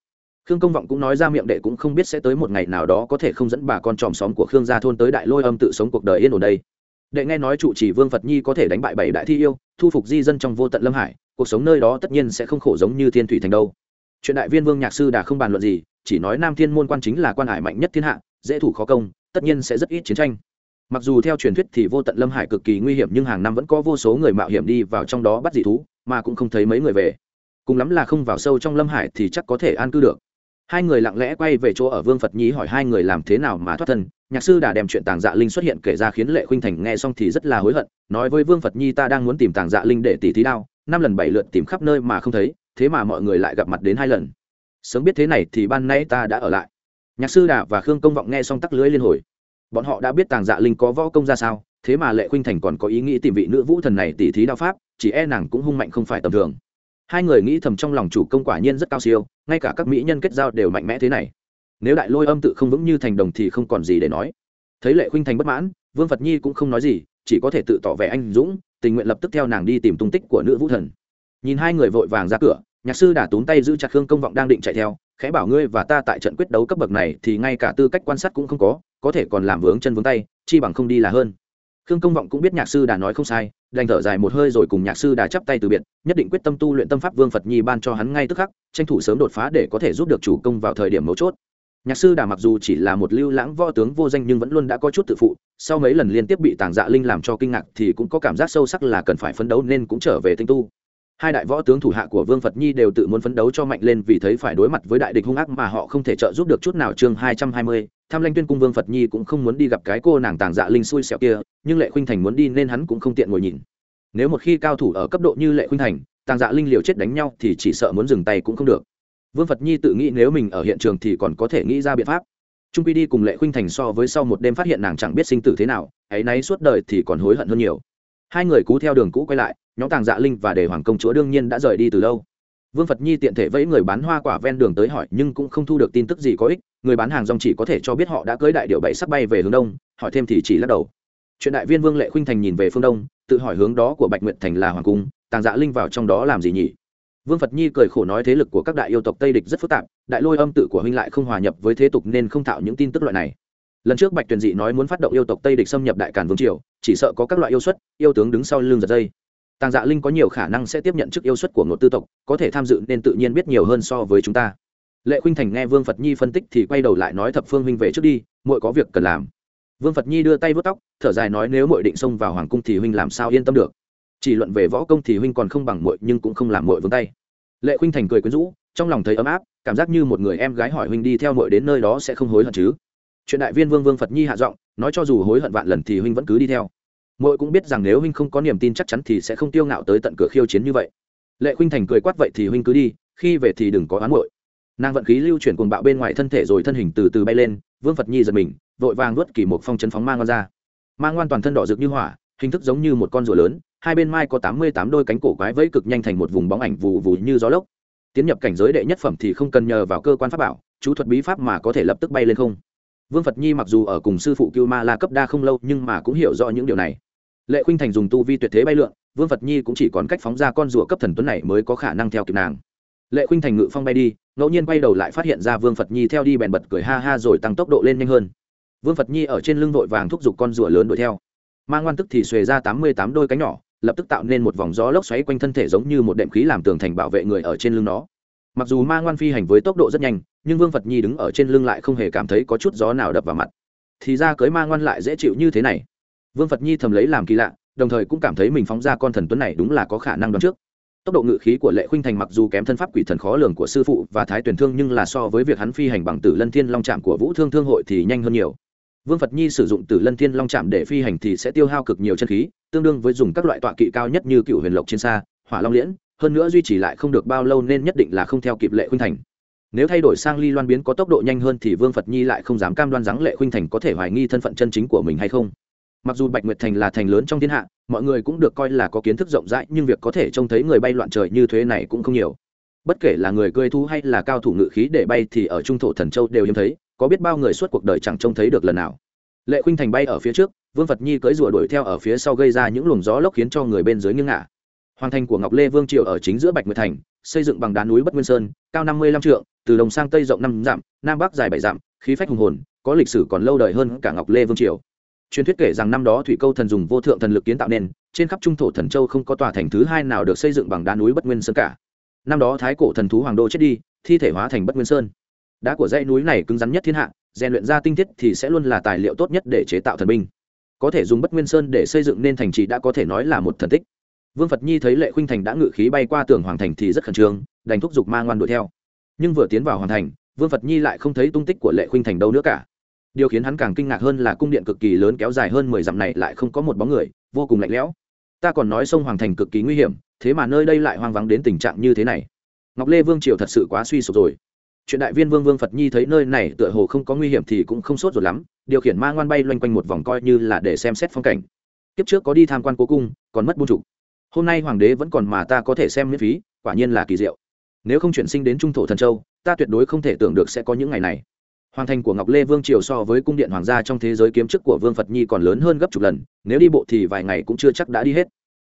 Khương công vọng cũng nói ra miệng đệ cũng không biết sẽ tới một ngày nào đó có thể không dẫn bà con tròm xóm của khương gia thôn tới đại lôi âm tự sống cuộc đời yên ổn đây. Đệ nghe nói trụ chỉ vương phật nhi có thể đánh bại bảy đại thi yêu, thu phục di dân trong vô tận lâm hải, cuộc sống nơi đó tất nhiên sẽ không khổ giống như thiên thủy thành đâu. Chuyện đại viên vương nhạc sư đã không bàn luận gì chỉ nói nam thiên môn quan chính là quan hải mạnh nhất thiên hạ, dễ thủ khó công, tất nhiên sẽ rất ít chiến tranh. Mặc dù theo truyền thuyết thì vô tận lâm hải cực kỳ nguy hiểm nhưng hàng năm vẫn có vô số người mạo hiểm đi vào trong đó bắt dị thú, mà cũng không thấy mấy người về. Cùng lắm là không vào sâu trong lâm hải thì chắc có thể an cư được. Hai người lặng lẽ quay về chỗ ở vương phật nhí hỏi hai người làm thế nào mà thoát thân, nhạc sư đã đem chuyện tàng dạ linh xuất hiện kể ra khiến lệ khuynh thành nghe xong thì rất là hối hận, nói với vương phật nhi ta đang muốn tìm tàng dạ linh để tỉ thí đao, năm lần bảy lượt tìm khắp nơi mà không thấy, thế mà mọi người lại gặp mặt đến hai lần sớm biết thế này thì ban nay ta đã ở lại. Nhạc sư đà và khương công vọng nghe xong tắc lưới liên hồi. Bọn họ đã biết tàng dạ linh có võ công ra sao, thế mà lệ khuynh thành còn có ý nghĩ tìm vị nữ vũ thần này tỉ thí đao pháp, chỉ e nàng cũng hung mạnh không phải tầm thường. Hai người nghĩ thầm trong lòng chủ công quả nhiên rất cao siêu, ngay cả các mỹ nhân kết giao đều mạnh mẽ thế này. Nếu đại lôi âm tự không vững như thành đồng thì không còn gì để nói. Thấy lệ khuynh thành bất mãn, vương phật nhi cũng không nói gì, chỉ có thể tự tỏ vẻ anh dũng, tình nguyện lập tức theo nàng đi tìm tung tích của nữ vũ thần. Nhìn hai người vội vàng ra cửa nhạc sư đã túm tay giữ chặt khương công vọng đang định chạy theo, khẽ bảo ngươi và ta tại trận quyết đấu cấp bậc này thì ngay cả tư cách quan sát cũng không có có thể còn làm vướng chân vướng tay, chi bằng không đi là hơn. Khương công vọng cũng biết nhạc sư đã nói không sai, đành thở dài một hơi rồi cùng nhạc sư đã chắp tay từ biệt, nhất định quyết tâm tu luyện tâm pháp vương phật nhi ban cho hắn ngay tức khắc, tranh thủ sớm đột phá để có thể giúp được chủ công vào thời điểm mấu chốt. Nhạc sư đà mặc dù chỉ là một lưu lãng võ tướng vô danh nhưng vẫn luôn đã có chút tự phụ, sau mấy lần liên tiếp bị tàng dạ linh làm cho kinh ngạc thì cũng có cảm giác sâu sắc là cần phải phấn đấu nên cũng trở về tinh tu hai đại võ tướng thủ hạ của vương phật nhi đều tự muốn phấn đấu cho mạnh lên vì thấy phải đối mặt với đại địch hung ác mà họ không thể trợ giúp được chút nào. Chương hai trăm hai mươi, tham lanh tuyên cung vương phật nhi cũng không muốn đi gặp cái cô nàng tàng dạ linh xui xẹo kia, nhưng lệ khuynh thành muốn đi nên hắn cũng không tiện ngồi nhìn. Nếu một khi cao thủ ở cấp độ như lệ khuynh thành, tàng dạ linh liều chết đánh nhau thì chỉ sợ muốn dừng tay cũng không được. Vương phật nhi tự nghĩ nếu mình ở hiện trường thì còn có thể nghĩ ra biện pháp. Trung quy đi cùng lệ khuynh thành so với sau một đêm phát hiện nàng chẳng biết sinh tử thế nào, ấy náy suốt đời thì còn hối hận hơn nhiều hai người cú theo đường cũ quay lại, nhóm tàng dạ linh và đề hoàng công chúa đương nhiên đã rời đi từ lâu. Vương phật nhi tiện thể vẫy người bán hoa quả ven đường tới hỏi, nhưng cũng không thu được tin tức gì có ích, người bán hàng rong chỉ có thể cho biết họ đã cưới đại điệu bảy sắc bay về hướng đông, hỏi thêm thì chỉ lắc đầu. Chuyện đại viên vương lệ khuynh thành nhìn về phương đông, tự hỏi hướng đó của bạch nguyện thành là hoàng cung, tàng dạ linh vào trong đó làm gì nhỉ? Vương phật nhi cười khổ nói thế lực của các đại yêu tộc tây địch rất phức tạp, đại lôi âm tự của huynh lại không hòa nhập với thế tục nên không thạo những tin tức loại này lần trước bạch tuyền dị nói muốn phát động yêu tộc tây địch xâm nhập đại cản vương triều, chỉ sợ có các loại yêu xuất, yêu tướng đứng sau lưng giật dây. Tàng dạ linh có nhiều khả năng sẽ tiếp nhận chức yêu xuất của Ngột tư tộc, có thể tham dự nên tự nhiên biết nhiều hơn so với chúng ta. Lệ khuynh thành nghe vương phật nhi phân tích thì quay đầu lại nói thập phương huynh về trước đi, muội có việc cần làm. Vương phật nhi đưa tay vớt tóc, thở dài nói nếu muội định xông vào hoàng cung thì huynh làm sao yên tâm được. Chỉ luận về võ công thì huynh còn không bằng muội nhưng cũng không làm muội vướng tay. Lệ khuynh thành cười quyến rũ, trong lòng thấy ấm áp, cảm giác như một người em gái hỏi huynh đi theo muội đến nơi đó sẽ không hối hận chứ chuyện đại viên vương vương phật nhi hạ giọng, nói cho dù hối hận vạn lần thì huynh vẫn cứ đi theo. Muội cũng biết rằng nếu huynh không có niềm tin chắc chắn thì sẽ không tiêu ngạo tới tận cửa khiêu chiến như vậy. Lệ khuynh thành cười quát vậy thì huynh cứ đi, khi về thì đừng có oán muội. Nàng vận khí lưu chuyển cuồng bạo bên ngoài thân thể rồi thân hình từ từ bay lên, vương phật nhi giật mình, vội vàng nuốt kỳ một phong chấn phóng mang ngoan ra. Mang ngoan toàn thân đỏ rực như hỏa, hình thức giống như một con rùa lớn, hai bên mai có tám mươi tám đôi cánh cổ quái vẫy cực nhanh thành một vùng bóng ảnh vù vù như gió lốc. Tiến nhập cảnh giới đệ nhất phẩm thì không cần nhờ vào cơ quan pháp bảo, chú thuật bí pháp mà có thể lập tức bay lên không vương phật nhi mặc dù ở cùng sư phụ cưu ma la cấp đa không lâu, nhưng mà cũng hiểu rõ những điều này. Lệ khuynh thành dùng tu vi tuyệt thế bay lượn, vương phật nhi cũng chỉ còn cách phóng ra con rùa cấp thần tuấn này mới có khả năng theo kịp nàng. Lệ khuynh thành ngự phong bay đi, ngẫu nhiên quay đầu lại phát hiện ra vương phật nhi theo đi bèn bật cười ha ha rồi tăng tốc độ lên nhanh hơn. Vương phật nhi ở trên lưng vội vàng thúc giục con rùa lớn đuổi theo. Mang ngoan tức thì xuề ra tám mươi tám đôi cánh nhỏ, lập tức tạo nên một vòng gió lốc xoáy quanh thân thể giống như một đệm khí làm tường thành bảo vệ người ở trên lưng nó mặc dù ma ngoan phi hành với tốc độ rất nhanh, nhưng vương phật nhi đứng ở trên lưng lại không hề cảm thấy có chút gió nào đập vào mặt. Thì ra cưới ma ngoan lại dễ chịu như thế này. Vương phật nhi thầm lấy làm kỳ lạ, đồng thời cũng cảm thấy mình phóng ra con thần tuấn này đúng là có khả năng đoán trước. Tốc độ ngự khí của lệ khuynh thành mặc dù kém thân pháp quỷ thần khó lường của sư phụ và thái tuyển thương, nhưng là so với việc hắn phi hành bằng tử lân thiên long trạm của vũ thương thương hội thì nhanh hơn nhiều. Vương phật nhi sử dụng tử lân thiên long trạm để phi hành thì sẽ tiêu hao cực nhiều chân khí, tương đương với dùng các loại tọa kỵ cao nhất như cựu huyền lộc trên xa, hỏa long liễn hơn nữa duy trì lại không được bao lâu nên nhất định là không theo kịp lệ khuynh thành. Nếu thay đổi sang ly loan biến có tốc độ nhanh hơn thì vương phật nhi lại không dám cam đoan rằng lệ khuynh thành có thể hoài nghi thân phận chân chính của mình hay không. Mặc dù bạch nguyệt thành là thành lớn trong thiên hạ, mọi người cũng được coi là có kiến thức rộng rãi, nhưng việc có thể trông thấy người bay loạn trời như thế này cũng không nhiều. Bất kể là người cơi thu hay là cao thủ ngự khí để bay thì ở trung thổ thần châu đều hiếm thấy, có biết bao người suốt cuộc đời chẳng trông thấy được lần nào. Lệ khuynh thành bay ở phía trước, vương phật nhi cưỡi rùa đuổi theo ở phía sau gây ra những luồng gió lốc khiến cho người bên dưới nghiêng ngả hoàng thành của ngọc lê vương triều ở chính giữa bạch nguyệt thành, xây dựng bằng đá núi bất nguyên sơn, cao năm mươi lăm trượng, từ đông sang tây rộng năm dặm, nam bắc dài bảy dặm, khí phách hùng hồn, có lịch sử còn lâu đời hơn cả ngọc lê vương triều. Truyền thuyết kể rằng năm đó thủy câu thần dùng vô thượng thần lực kiến tạo nên, trên khắp trung thổ thần châu không có tòa thành thứ hai nào được xây dựng bằng đá núi bất nguyên sơn cả. Năm đó thái cổ thần thú hoàng đô chết đi, thi thể hóa thành bất nguyên sơn. Đá của dãy núi này cứng rắn nhất thiên hạ, rèn luyện ra tinh thiết thì sẽ luôn là tài liệu tốt nhất để chế tạo thần binh. Có thể dùng bất nguyên sơn để xây dựng nên thành trì đã có thể nói là một thần tích vương phật nhi thấy lệ khuynh thành đã ngự khí bay qua tường hoàng thành thì rất khẩn trương, đành thúc giục ma ngoan đuổi theo. Nhưng vừa tiến vào hoàng thành, vương phật nhi lại không thấy tung tích của lệ khuynh thành đâu nữa cả. Điều khiến hắn càng kinh ngạc hơn là cung điện cực kỳ lớn kéo dài hơn mười dặm này lại không có một bóng người, vô cùng lạnh lẽo. Ta còn nói sông hoàng thành cực kỳ nguy hiểm, thế mà nơi đây lại hoang vắng đến tình trạng như thế này. Ngọc lê vương triều thật sự quá suy sụp rồi. Chuyện đại viên vương vương phật nhi thấy nơi này tựa hồ không có nguy hiểm thì cũng không sốt ruột lắm, điều khiển ma ngoan bay loanh quanh một vòng coi như là để xem xét phong cảnh. Kiếp trước có đi tham quan cố cung, còn mất buôn trục hôm nay hoàng đế vẫn còn mà ta có thể xem miễn phí, quả nhiên là kỳ diệu. Nếu không chuyển sinh đến trung thổ thần châu, ta tuyệt đối không thể tưởng được sẽ có những ngày này. Hoàng thành của ngọc lê vương triều so với cung điện hoàng gia trong thế giới kiếm chức của vương phật nhi còn lớn hơn gấp chục lần, nếu đi bộ thì vài ngày cũng chưa chắc đã đi hết.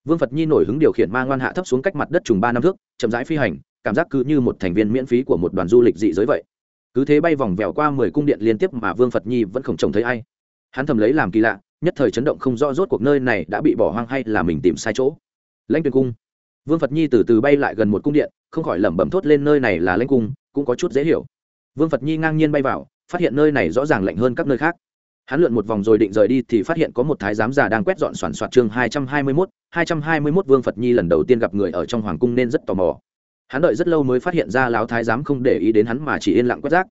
Vương phật nhi nổi hứng điều khiển ma ngoan hạ thấp xuống cách mặt đất trùng ba năm thước, chậm rãi phi hành, cảm giác cứ như một thành viên miễn phí của một đoàn du lịch dị giới vậy. Cứ thế bay vòng vèo qua mười cung điện liên tiếp mà vương phật nhi vẫn không trông thấy ai. Hắn thầm lấy làm kỳ lạ, nhất thời chấn động không rõ rốt cuộc nơi này đã bị bỏ hoang hay là mình tìm sai chỗ lãnh tuyên cung. Vương phật nhi từ từ bay lại gần một cung điện, không khỏi lẩm bẩm thốt lên nơi này là lãnh cung, cũng có chút dễ hiểu. Vương phật nhi ngang nhiên bay vào, phát hiện nơi này rõ ràng lạnh hơn các nơi khác. Hắn lượn một vòng rồi định rời đi thì phát hiện có một thái giám già đang quét dọn soạn soạt chương hai trăm hai mươi mốt, hai trăm hai mươi mốt vương phật nhi lần đầu tiên gặp người ở trong hoàng cung nên rất tò mò. Hắn đợi rất lâu mới phát hiện ra lão thái giám không để ý đến hắn mà chỉ yên lặng quét rác.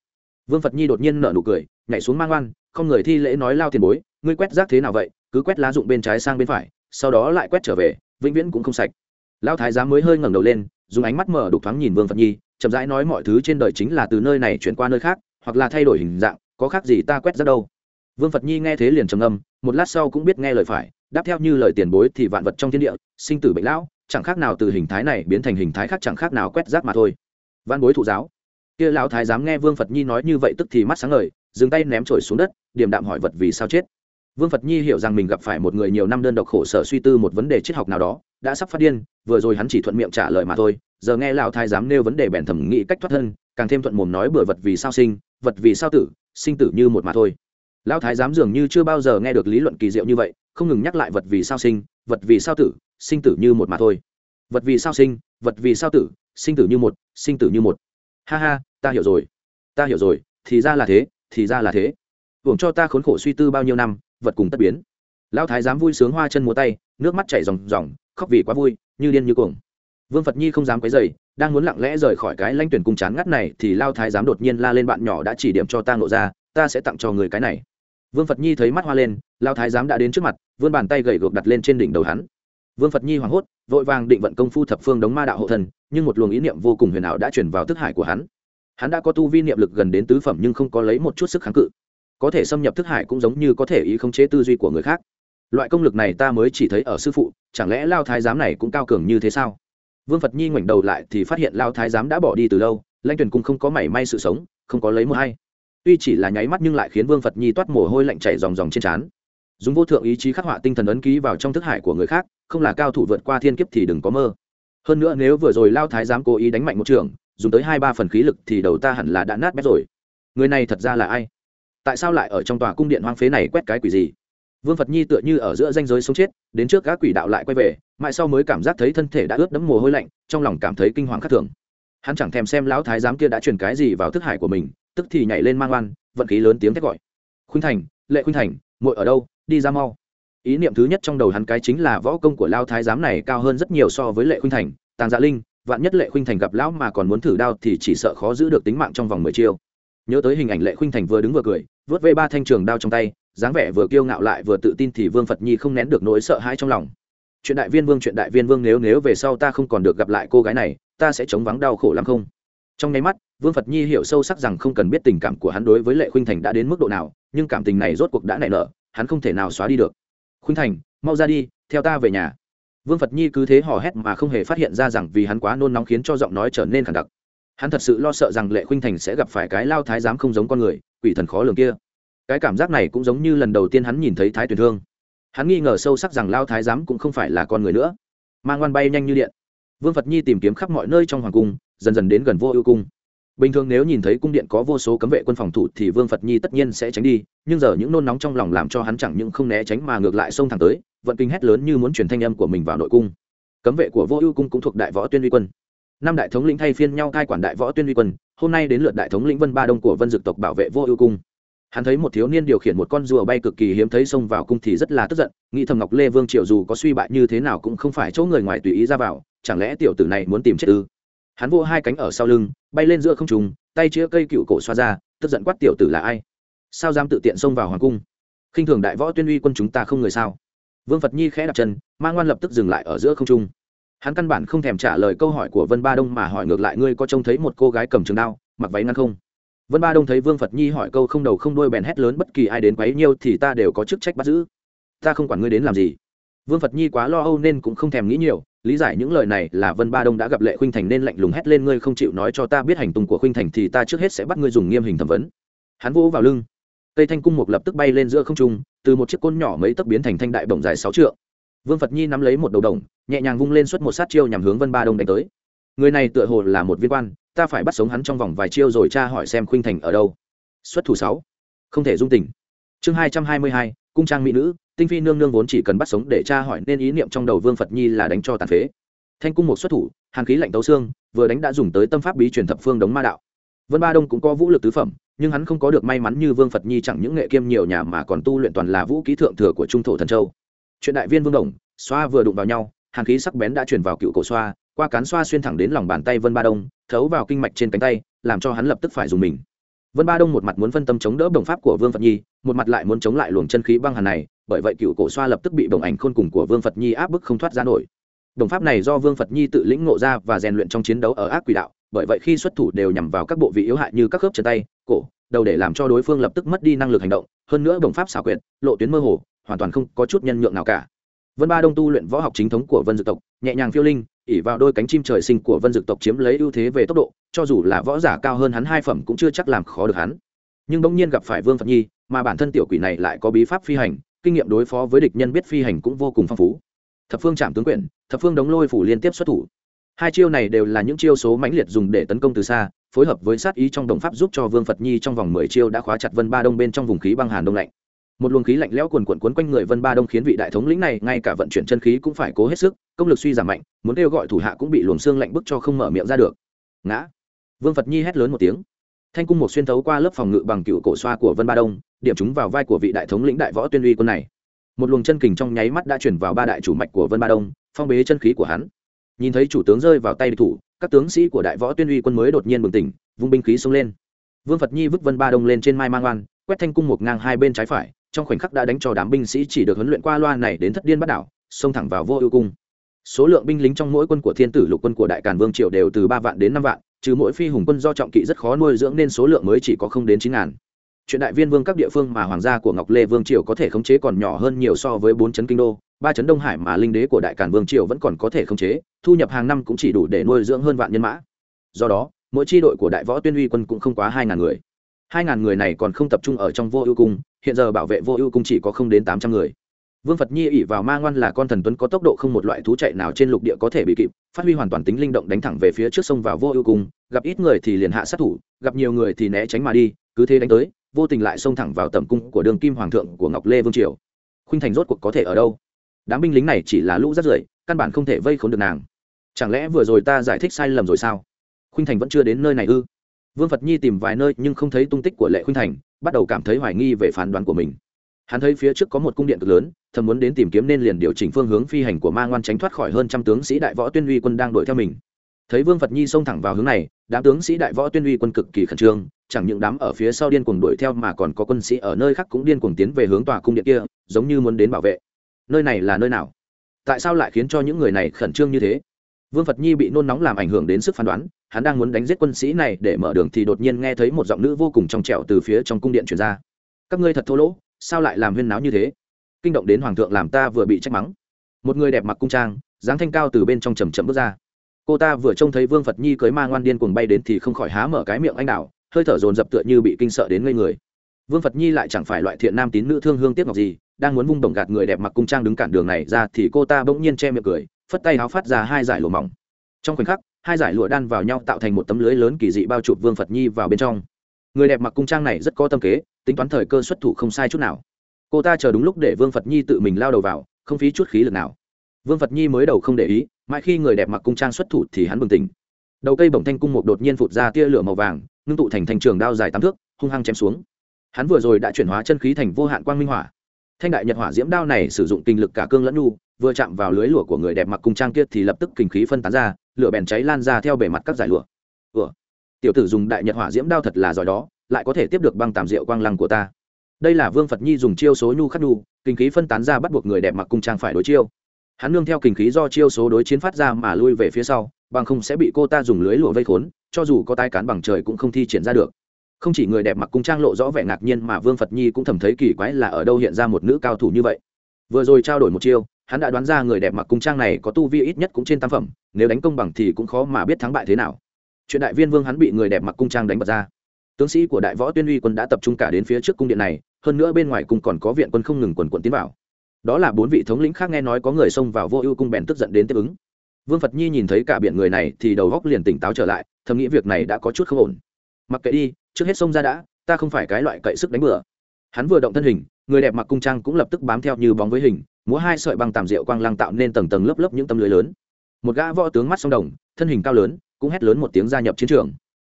Vương phật nhi đột nhiên nở nụ cười, nhảy xuống mang oan, không người thi lễ nói lao tiền bối, ngươi quét rác thế nào vậy, cứ quét lá dụng bên trái sang bên phải, sau đó lại quét trở về vĩnh viễn cũng không sạch. Lão thái giám mới hơi ngẩng đầu lên, dùng ánh mắt mở đục thoáng nhìn vương phật nhi, chậm rãi nói mọi thứ trên đời chính là từ nơi này chuyển qua nơi khác, hoặc là thay đổi hình dạng, có khác gì ta quét ra đâu. Vương phật nhi nghe thế liền trầm âm một lát sau cũng biết nghe lời phải, đáp theo như lời tiền bối thì vạn vật trong thiên địa, sinh tử bệnh lão, chẳng khác nào từ hình thái này biến thành hình thái khác chẳng khác nào quét rác mà thôi. Văn bối thụ giáo. Kia lão thái dám nghe vương phật nhi nói như vậy tức thì mắt sáng ngời, dừng tay ném trổi xuống đất, điềm đạm hỏi vật vì sao chết vương phật nhi hiểu rằng mình gặp phải một người nhiều năm đơn độc khổ sở suy tư một vấn đề triết học nào đó, đã sắp phát điên, vừa rồi hắn chỉ thuận miệng trả lời mà thôi, giờ nghe lão thái dám nêu vấn đề bèn thẩm nghĩ cách thoát thân, càng thêm thuận mồm nói bừa vật vì sao sinh, vật vì sao tử, sinh tử như một mà thôi. Lão thái giám dường như chưa bao giờ nghe được lý luận kỳ diệu như vậy, không ngừng nhắc lại vật vì sao sinh, vật vì sao tử, sinh tử như một mà thôi. Vật vì sao sinh, vật vì sao tử, sinh tử như một, sinh tử như một. Ha ha, ta hiểu rồi. Ta hiểu rồi, thì ra là thế, thì ra là thế. Hưởng cho ta khốn khổ suy tư bao nhiêu năm vật cùng tất biến. Lão thái giám vui sướng hoa chân múa tay, nước mắt chảy ròng ròng, khóc vì quá vui, như điên như cuồng. Vương phật nhi không dám quấy dày đang muốn lặng lẽ rời khỏi cái lanh tuyển cung chán ngắt này, thì lao thái giám đột nhiên la lên bạn nhỏ đã chỉ điểm cho ta ngộ ra, ta sẽ tặng cho người cái này. Vương phật nhi thấy mắt hoa lên lao thái giám đã đến trước mặt, vươn bàn tay gầy gộc đặt lên trên đỉnh đầu hắn. Vương phật nhi hoảng hốt, vội vàng định vận công phu thập phương đống ma đạo hộ thần, nhưng một luồng ý niệm vô cùng huyền ảo đã chuyển vào thức hải của hắn. Hắn đã có tu vi niệm lực gần đến tứ phẩm nhưng không có lấy một chút sức kháng cự có thể xâm nhập thức hải cũng giống như có thể ý khống chế tư duy của người khác. Loại công lực này ta mới chỉ thấy ở sư phụ, chẳng lẽ lao thái giám này cũng cao cường như thế sao? Vương phật nhi ngoảnh đầu lại thì phát hiện lao thái giám đã bỏ đi từ lâu lanh tuyển cung không có mảy may sự sống, không có lấy một hay. Tuy chỉ là nháy mắt nhưng lại khiến vương phật nhi toát mồ hôi lạnh chảy ròng ròng trên trán. Dùng vô thượng ý chí khắc họa tinh thần ấn ký vào trong thức hải của người khác, không là cao thủ vượt qua thiên kiếp thì đừng có mơ. Hơn nữa nếu vừa rồi lao thái giám cố ý đánh mạnh một trường, dùng tới hai ba phần khí lực thì đầu ta hẳn là đã nát bét rồi. Người này thật ra là ai? Tại sao lại ở trong tòa cung điện hoang phế này quét cái quỷ gì? Vương phật nhi tựa như ở giữa danh giới sống chết, đến trước các quỷ đạo lại quay về, mãi sau mới cảm giác thấy thân thể đã ướt đẫm mồ hôi lạnh, trong lòng cảm thấy kinh hoàng khắc thường. Hắn chẳng thèm xem lão thái giám kia đã truyền cái gì vào thức hải của mình, tức thì nhảy lên mang oan, vận khí lớn tiếng thét gọi. Khuynh thành, lệ khuynh thành, muội ở đâu? Đi ra mau. Ý niệm thứ nhất trong đầu hắn cái chính là võ công của lao thái giám này cao hơn rất nhiều so với lệ khuynh thành, tàng dạ linh, vạn nhất lệ khuynh thành gặp lão mà còn muốn thử đao thì chỉ sợ khó giữ được tính mạng trong vòng mười chiêu. Nhớ tới hình ảnh lệ khuynh thành vừa đứng vừa cười vớt vê ba thanh trường đao trong tay, dáng vẻ vừa kiêu ngạo lại vừa tự tin thì vương phật nhi không nén được nỗi sợ hãi trong lòng. Chuyện đại viên vương, chuyện đại viên vương, nếu nếu về sau ta không còn được gặp lại cô gái này, ta sẽ chống vắng đau khổ lắm không? Trong nháy mắt, vương phật nhi hiểu sâu sắc rằng không cần biết tình cảm của hắn đối với lệ khuynh thành đã đến mức độ nào, nhưng cảm tình này rốt cuộc đã nảy nở, hắn không thể nào xóa đi được. Khuynh thành, mau ra đi, theo ta về nhà. Vương phật nhi cứ thế hò hét mà không hề phát hiện ra rằng vì hắn quá nôn nóng khiến cho giọng nói trở nên khẳng đặc. Hắn thật sự lo sợ rằng lệ khuynh thành sẽ gặp phải cái lao thái giám không giống con người quỷ thần khó lường kia. Cái cảm giác này cũng giống như lần đầu tiên hắn nhìn thấy thái tuyền thương. Hắn nghi ngờ sâu sắc rằng lao thái giám cũng không phải là con người nữa. Mang ngoan bay nhanh như điện. Vương phật nhi tìm kiếm khắp mọi nơi trong hoàng cung, dần dần đến gần vô ưu cung. Bình thường nếu nhìn thấy cung điện có vô số cấm vệ quân phòng thủ thì vương phật nhi tất nhiên sẽ tránh đi, nhưng giờ những nôn nóng trong lòng làm cho hắn chẳng những không né tránh mà ngược lại xông thẳng tới, vận kinh hét lớn như muốn truyền thanh âm của mình vào nội cung. Cấm vệ của vô ưu cung cũng thuộc đại võ tuyên uy quân. Năm đại thống lĩnh thay phiên nhau cai quản đại võ tuyên uy quân hôm nay đến lượt đại thống lĩnh vân ba đông của vân dực tộc bảo vệ vô ưu cung. Hắn thấy một thiếu niên điều khiển một con rùa bay cực kỳ hiếm thấy xông vào cung thì rất là tức giận, nghĩ thầm ngọc lê vương triệu dù có suy bại như thế nào cũng không phải chỗ người ngoài tùy ý ra vào, chẳng lẽ tiểu tử này muốn tìm chết ư? Hắn vô hai cánh ở sau lưng, bay lên giữa không trùng tay chĩa cây cựu cổ xoa ra, tức giận quát tiểu tử là ai? Sao dám tự tiện xông vào hoàng cung? Khinh thường đại võ tuyên uy quân chúng ta không người sao? Vương phật nhi khẽ đặt chân mang ngoan lập tức dừng lại ở giữa không trung hắn căn bản không thèm trả lời câu hỏi của vân ba đông mà hỏi ngược lại, ngươi có trông thấy một cô gái cầm trường đao, mặc váy ngăn không? Vân ba đông thấy vương phật nhi hỏi câu không đầu không đuôi bèn hét lớn, bất kỳ ai đến quấy nhiêu thì ta đều có chức trách bắt giữ. Ta không quản ngươi đến làm gì. Vương phật nhi quá lo âu nên cũng không thèm nghĩ nhiều, lý giải những lời này là vân ba đông đã gặp lệ khuynh thành nên lạnh lùng hét lên, ngươi không chịu nói cho ta biết hành tung của khuynh thành thì ta trước hết sẽ bắt ngươi dùng nghiêm hình thẩm vấn. Hắn vỗ vào lưng. Cây thanh cung mục lập tức bay lên giữa không trung, từ một chiếc côn nhỏ mấy tấc biến thành thanh đại bổng dài sáu trượng vương phật nhi nắm lấy một đầu đồng, nhẹ nhàng vung lên suốt một sát chiêu nhằm hướng vân ba đông đánh tới. Người này tựa hồ là một viên quan, ta phải bắt sống hắn trong vòng vài chiêu rồi tra hỏi xem khuynh thành ở đâu. Xuất thủ sáu. Không thể dung tình. Chương hai trăm hai mươi hai, cung trang mỹ nữ, tinh phi nương nương vốn chỉ cần bắt sống để tra hỏi nên ý niệm trong đầu vương phật nhi là đánh cho tàn phế. Thanh cung một xuất thủ, hàn khí lạnh tấu xương, vừa đánh đã dùng tới tâm pháp bí truyền thập phương đống ma đạo. Vân ba đông cũng có vũ lực tứ phẩm, nhưng hắn không có được may mắn như vương phật nhi chẳng những nghệ kiêm nhiều nhà mà còn tu luyện toàn là vũ ký thượng thừa của trung thổ thần châu chuyện đại viên vương đồng, xoa vừa đụng vào nhau, hàn khí sắc bén đã chuyển vào cựu cổ xoa, qua cán xoa xuyên thẳng đến lòng bàn tay vân ba đông, thấu vào kinh mạch trên cánh tay, làm cho hắn lập tức phải dùng mình. Vân ba đông một mặt muốn phân tâm chống đỡ đồng pháp của vương phật nhi, một mặt lại muốn chống lại luồng chân khí băng hàn này, bởi vậy cựu cổ xoa lập tức bị đồng ảnh khôn cùng của vương phật nhi áp bức không thoát ra nổi. Đồng pháp này do vương phật nhi tự lĩnh ngộ ra và rèn luyện trong chiến đấu ở ác quỷ đạo, bởi vậy khi xuất thủ đều nhằm vào các bộ vị yếu hại như các khớp chân tay, cổ, đầu để làm cho đối phương lập tức mất đi năng lực hành động, hơn nữa đồng pháp xảo quyệt, lộ tuyến mơ hồ hoàn toàn không có chút nhân nhượng nào cả. Vân ba đông tu luyện võ học chính thống của vân dực tộc, nhẹ nhàng phiêu linh ỉ vào đôi cánh chim trời sinh của vân dực tộc chiếm lấy ưu thế về tốc độ, cho dù là võ giả cao hơn hắn hai phẩm cũng chưa chắc làm khó được hắn. Nhưng bỗng nhiên gặp phải vương phật nhi, mà bản thân tiểu quỷ này lại có bí pháp phi hành, kinh nghiệm đối phó với địch nhân biết phi hành cũng vô cùng phong phú. Thập phương chạm tướng quyển, thập phương đống lôi phủ liên tiếp xuất thủ. Hai chiêu này đều là những chiêu số mãnh liệt dùng để tấn công từ xa, phối hợp với sát ý trong đồng pháp giúp cho vương phật nhi trong vòng mười chiêu đã khóa chặt vân ba đông bên trong vùng khí băng hàn đông lạnh một luồng khí lạnh lẽo quần quần quấn quanh người vân ba đông khiến vị đại thống lĩnh này ngay cả vận chuyển chân khí cũng phải cố hết sức, công lực suy giảm mạnh, muốn kêu gọi thủ hạ cũng bị luồng xương lạnh bức cho không mở miệng ra được. Ngã. Vương phật nhi hét lớn một tiếng. Thanh cung một xuyên thấu qua lớp phòng ngự bằng cựu cổ xoa của vân ba đông, điểm chúng vào vai của vị đại thống lĩnh đại võ tuyên uy quân này. Một luồng chân kình trong nháy mắt đã chuyển vào ba đại chủ mạch của vân ba đông, phong bế chân khí của hắn. Nhìn thấy chủ tướng rơi vào tay địch thủ, các tướng sĩ của đại võ tuyên uy quân mới đột nhiên bừng tỉnh, vung binh khí xông lên. Vương phật nhi vứt vân ba đông lên trên mai mang oan, quét thanh cung một ngang hai bên trái phải trong khoảnh khắc đã đánh cho đám binh sĩ chỉ được huấn luyện qua loa này đến thất điên bắt đảo, xông thẳng vào vô ưu cung. Số lượng binh lính trong mỗi quân của thiên tử lục quân của đại càn vương triều đều từ ba vạn đến năm vạn, trừ mỗi phi hùng quân do trọng kỵ rất khó nuôi dưỡng nên số lượng mới chỉ có không đến chín ngàn. Chuyện đại viên vương các địa phương mà hoàng gia của ngọc lê vương triều có thể khống chế còn nhỏ hơn nhiều so với bốn chấn kinh đô, ba chấn đông hải mà linh đế của đại cản vương triều vẫn còn có thể khống chế, thu nhập hàng năm cũng chỉ đủ để nuôi dưỡng hơn vạn nhân mã. Do đó, mỗi tri đội của đại võ tuyên uy quân cũng không quá hai ngàn người hai ngàn người này còn không tập trung ở trong vô ưu cung, hiện giờ bảo vệ vô ưu cung chỉ có không đến tám trăm người. Vương phật nhi ỉ vào ma ngoan là con thần tuấn có tốc độ không một loại thú chạy nào trên lục địa có thể bị kịp, phát huy hoàn toàn tính linh động đánh thẳng về phía trước sông vào vô ưu cung, gặp ít người thì liền hạ sát thủ, gặp nhiều người thì né tránh mà đi, cứ thế đánh tới, vô tình lại xông thẳng vào tầm cung của đường kim hoàng thượng của ngọc lê vương triều. Khuynh thành rốt cuộc có thể ở đâu? Đám binh lính này chỉ là lũ rắt rưởi, căn bản không thể vây khốn được nàng. Chẳng lẽ vừa rồi ta giải thích sai lầm rồi sao? Khuynh thành vẫn chưa đến nơi này ư? Vương phật nhi tìm vài nơi nhưng không thấy tung tích của lệ khuynh thành, bắt đầu cảm thấy hoài nghi về phán đoán của mình. Hắn thấy phía trước có một cung điện cực lớn, thầm muốn đến tìm kiếm nên liền điều chỉnh phương hướng phi hành của ma ngoan tránh thoát khỏi hơn trăm tướng sĩ đại võ tuyên uy quân đang đuổi theo mình. Thấy vương phật nhi xông thẳng vào hướng này, đám tướng sĩ đại võ tuyên uy quân cực kỳ khẩn trương, chẳng những đám ở phía sau điên cuồng đuổi theo mà còn có quân sĩ ở nơi khác cũng điên cuồng tiến về hướng tòa cung điện kia, giống như muốn đến bảo vệ. Nơi này là nơi nào? Tại sao lại khiến cho những người này khẩn trương như thế? Vương phật nhi bị nôn nóng làm ảnh hưởng đến sức phán đoán hắn đang muốn đánh giết quân sĩ này để mở đường thì đột nhiên nghe thấy một giọng nữ vô cùng trong trẻo từ phía trong cung điện truyền ra. Các ngươi thật thô lỗ, sao lại làm huyên náo như thế? Kinh động đến hoàng thượng làm ta vừa bị trách mắng. Một người đẹp mặc cung trang, dáng thanh cao từ bên trong chầm chậm bước ra. Cô ta vừa trông thấy vương phật nhi cưới ma ngoan điên cuồng bay đến thì không khỏi há mở cái miệng anh đạo hơi thở dồn dập tựa như bị kinh sợ đến ngây người. Vương phật nhi lại chẳng phải loại thiện nam tín nữ thương hương tiếc ngọc gì, đang muốn vung đồng gạt người đẹp mặc cung trang đứng cản đường này ra thì cô ta bỗng nhiên che miệng cười, phất tay áo phát ra hai giải lụa mỏng. Trong khoảnh khắc hai giải lụa đan vào nhau tạo thành một tấm lưới lớn kỳ dị bao chụp vương phật nhi vào bên trong. Người đẹp mặc cung trang này rất có tâm kế, tính toán thời cơ xuất thủ không sai chút nào. Cô ta chờ đúng lúc để vương phật nhi tự mình lao đầu vào, không phí chút khí lực nào. Vương phật nhi mới đầu không để ý, mãi khi người đẹp mặc cung trang xuất thủ thì hắn bừng tỉnh. Đầu cây bổng thanh cung một đột nhiên phụt ra tia lửa màu vàng, ngưng tụ thành thành trường đao dài tám thước, hung hăng chém xuống. Hắn vừa rồi đã chuyển hóa chân khí thành vô hạn quang minh hỏa thanh đại nhật hỏa diễm đao này sử dụng kinh lực cả cương lẫn nhu, vừa chạm vào lưới lụa của người đẹp mặc cung trang kia thì lập tức kinh khí phân tán ra, lửa bèn cháy lan ra theo bề mặt các giải lụa. Ủa? Tiểu tử dùng đại nhật hỏa diễm đao thật là giỏi đó, lại có thể tiếp được băng tàm rượu quang lăng của ta. Đây là vương phật nhi dùng chiêu số nhu khắc nhu, kinh khí phân tán ra bắt buộc người đẹp mặc cung trang phải đối chiêu. Hắn nương theo kinh khí do chiêu số đối chiến phát ra mà lui về phía sau, bằng không sẽ bị cô ta dùng lưới lụa vây khốn, cho dù có tai cán bằng trời cũng không thi triển ra được không chỉ người đẹp mặc cung trang lộ rõ vẻ ngạc nhiên mà vương phật nhi cũng thầm thấy kỳ quái là ở đâu hiện ra một nữ cao thủ như vậy. Vừa rồi trao đổi một chiêu, hắn đã đoán ra người đẹp mặc cung trang này có tu vi ít nhất cũng trên tam phẩm, nếu đánh công bằng thì cũng khó mà biết thắng bại thế nào. Chuyện đại viên vương hắn bị người đẹp mặc cung trang đánh bật ra. Tướng sĩ của đại võ tuyên uy quân đã tập trung cả đến phía trước cung điện này, hơn nữa bên ngoài cung còn có viện quân không ngừng quần quận tiến vào. Đó là bốn vị thống lĩnh khác nghe nói có người xông vào vô ưu cung bèn tức giận đến tiếp ứng. Vương phật nhi nhìn thấy cả biển người này thì đầu góc liền tỉnh táo trở lại, thầm nghĩ việc này đã có chút không ổn. Mặc kệ đi trước hết xông ra đã, ta không phải cái loại cậy sức đánh bừa. Hắn vừa động thân hình, người đẹp mặc cung trang cũng lập tức bám theo như bóng với hình, múa hai sợi băng tàm rượu quang lăng tạo nên tầng tầng lớp lớp những tấm lưới lớn. Một gã võ tướng mắt sông đồng, thân hình cao lớn, cũng hét lớn một tiếng gia nhập chiến trường.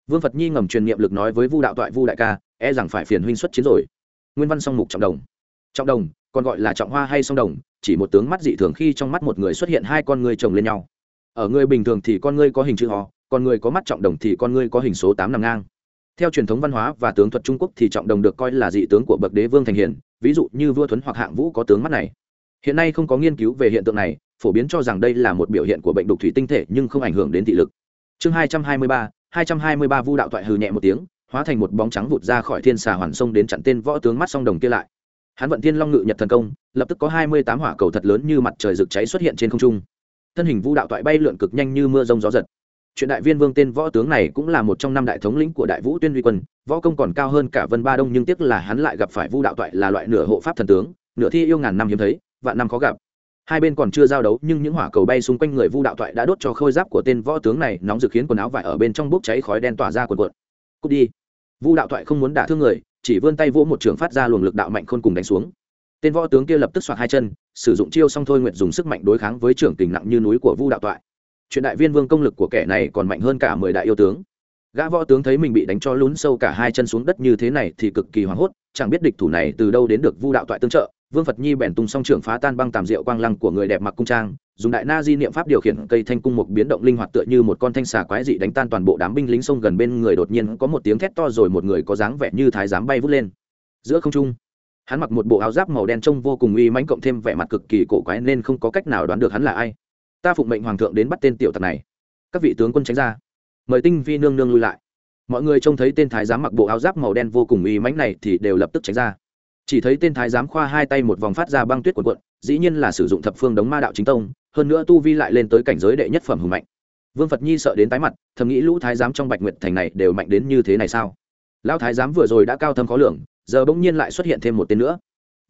Vương phật nhi ngầm truyền niệm lực nói với vu đạo toại vu đại ca e rằng phải phiền huynh xuất chiến rồi. Nguyên văn song mục trọng đồng. Trọng đồng, còn gọi là trọng hoa hay song đồng, chỉ một tướng mắt dị thường khi trong mắt một người xuất hiện hai con người chồng lên nhau. Ở người bình thường thì con ngươi có hình chữ ho còn người có mắt trọng đồng thì con ngươi có hình số tám nằm ngang theo truyền thống văn hóa và tướng thuật trung quốc thì trọng đồng được coi là dị tướng của bậc đế vương thành hiền, ví dụ như vua thuấn hoặc hạng vũ có tướng mắt này. Hiện nay không có nghiên cứu về hiện tượng này, phổ biến cho rằng đây là một biểu hiện của bệnh đục thủy tinh thể nhưng không ảnh hưởng đến thị lực. Chương hai trăm hai mươi ba, hai trăm hai mươi ba vu đạo thoại hừ nhẹ một tiếng, hóa thành một bóng trắng vụt ra khỏi thiên xà hoàn sông đến chặn tên võ tướng mắt song đồng kia lại. Hắn vận thiên long ngự nhật thần công, lập tức có hai mươi tám hỏa cầu thật lớn như mặt trời rực cháy xuất hiện trên không trung. Thân hình vu đạo toại bay lượn cực nhanh như mưa rông gió giật chuyện đại viên vương tên võ tướng này cũng là một trong năm đại thống lĩnh của đại vũ tuyên uy quân, võ công còn cao hơn cả vân ba đông, nhưng tiếc là hắn lại gặp phải vu đạo toại là loại nửa hộ pháp thần tướng, nửa thi yêu ngàn năm hiếm thấy, vạn năm khó gặp. Hai bên còn chưa giao đấu, nhưng những hỏa cầu bay xung quanh người vu đạo toại đã đốt cho khôi giáp của tên võ tướng này nóng rực khiến quần áo vải ở bên trong bốc cháy khói đen tỏa ra quần quận cút đi. Vu đạo toại không muốn đả thương người, chỉ vươn tay vỗ một trường phát ra luồng lực đạo mạnh khôn cùng đánh xuống. Tên võ tướng kia lập tức soạt hai chân, sử dụng chiêu xong thôi nguyện dùng sức mạnh đối kháng với trưởng tình nặng như núi của vu đạo toại chuyện đại viên vương công lực của kẻ này còn mạnh hơn cả mười đại yêu tướng. Gã võ tướng thấy mình bị đánh cho lún sâu cả hai chân xuống đất như thế này thì cực kỳ hoảng hốt, chẳng biết địch thủ này từ đâu đến được vu đạo toại tương trợ. Vương phật nhi bèn tung song trưởng phá tan băng tàm rượu quang lăng của người đẹp mặc cung trang, dùng đại na di niệm pháp điều khiển cây thanh cung một biến động linh hoạt tựa như một con thanh xà quái dị đánh tan toàn bộ đám binh lính sông gần bên người đột nhiên có một tiếng thét to rồi một người có dáng vẻ như thái giám bay vút lên. Giữa không trung, hắn mặc một bộ áo giáp màu đen trông vô cùng uy mãnh cộng thêm vẻ mặt cực kỳ cổ quái nên không có cách nào đoán được hắn là ai ta phụng mệnh hoàng thượng đến bắt tên tiểu tặc này. Các vị tướng quân tránh ra. Mời tinh vi nương nương lui lại. Mọi người trông thấy tên thái giám mặc bộ áo giáp màu đen vô cùng uy mãnh này thì đều lập tức tránh ra. Chỉ thấy tên thái giám khoa hai tay một vòng phát ra băng tuyết quần cuộn, dĩ nhiên là sử dụng thập phương đống ma đạo chính tông, hơn nữa tu vi lại lên tới cảnh giới đệ nhất phẩm hùng mạnh. Vương phật nhi sợ đến tái mặt, thầm nghĩ lũ thái giám trong bạch nguyệt thành này đều mạnh đến như thế này sao? Lão thái giám vừa rồi đã cao thâm khó lường, giờ bỗng nhiên lại xuất hiện thêm một tên nữa.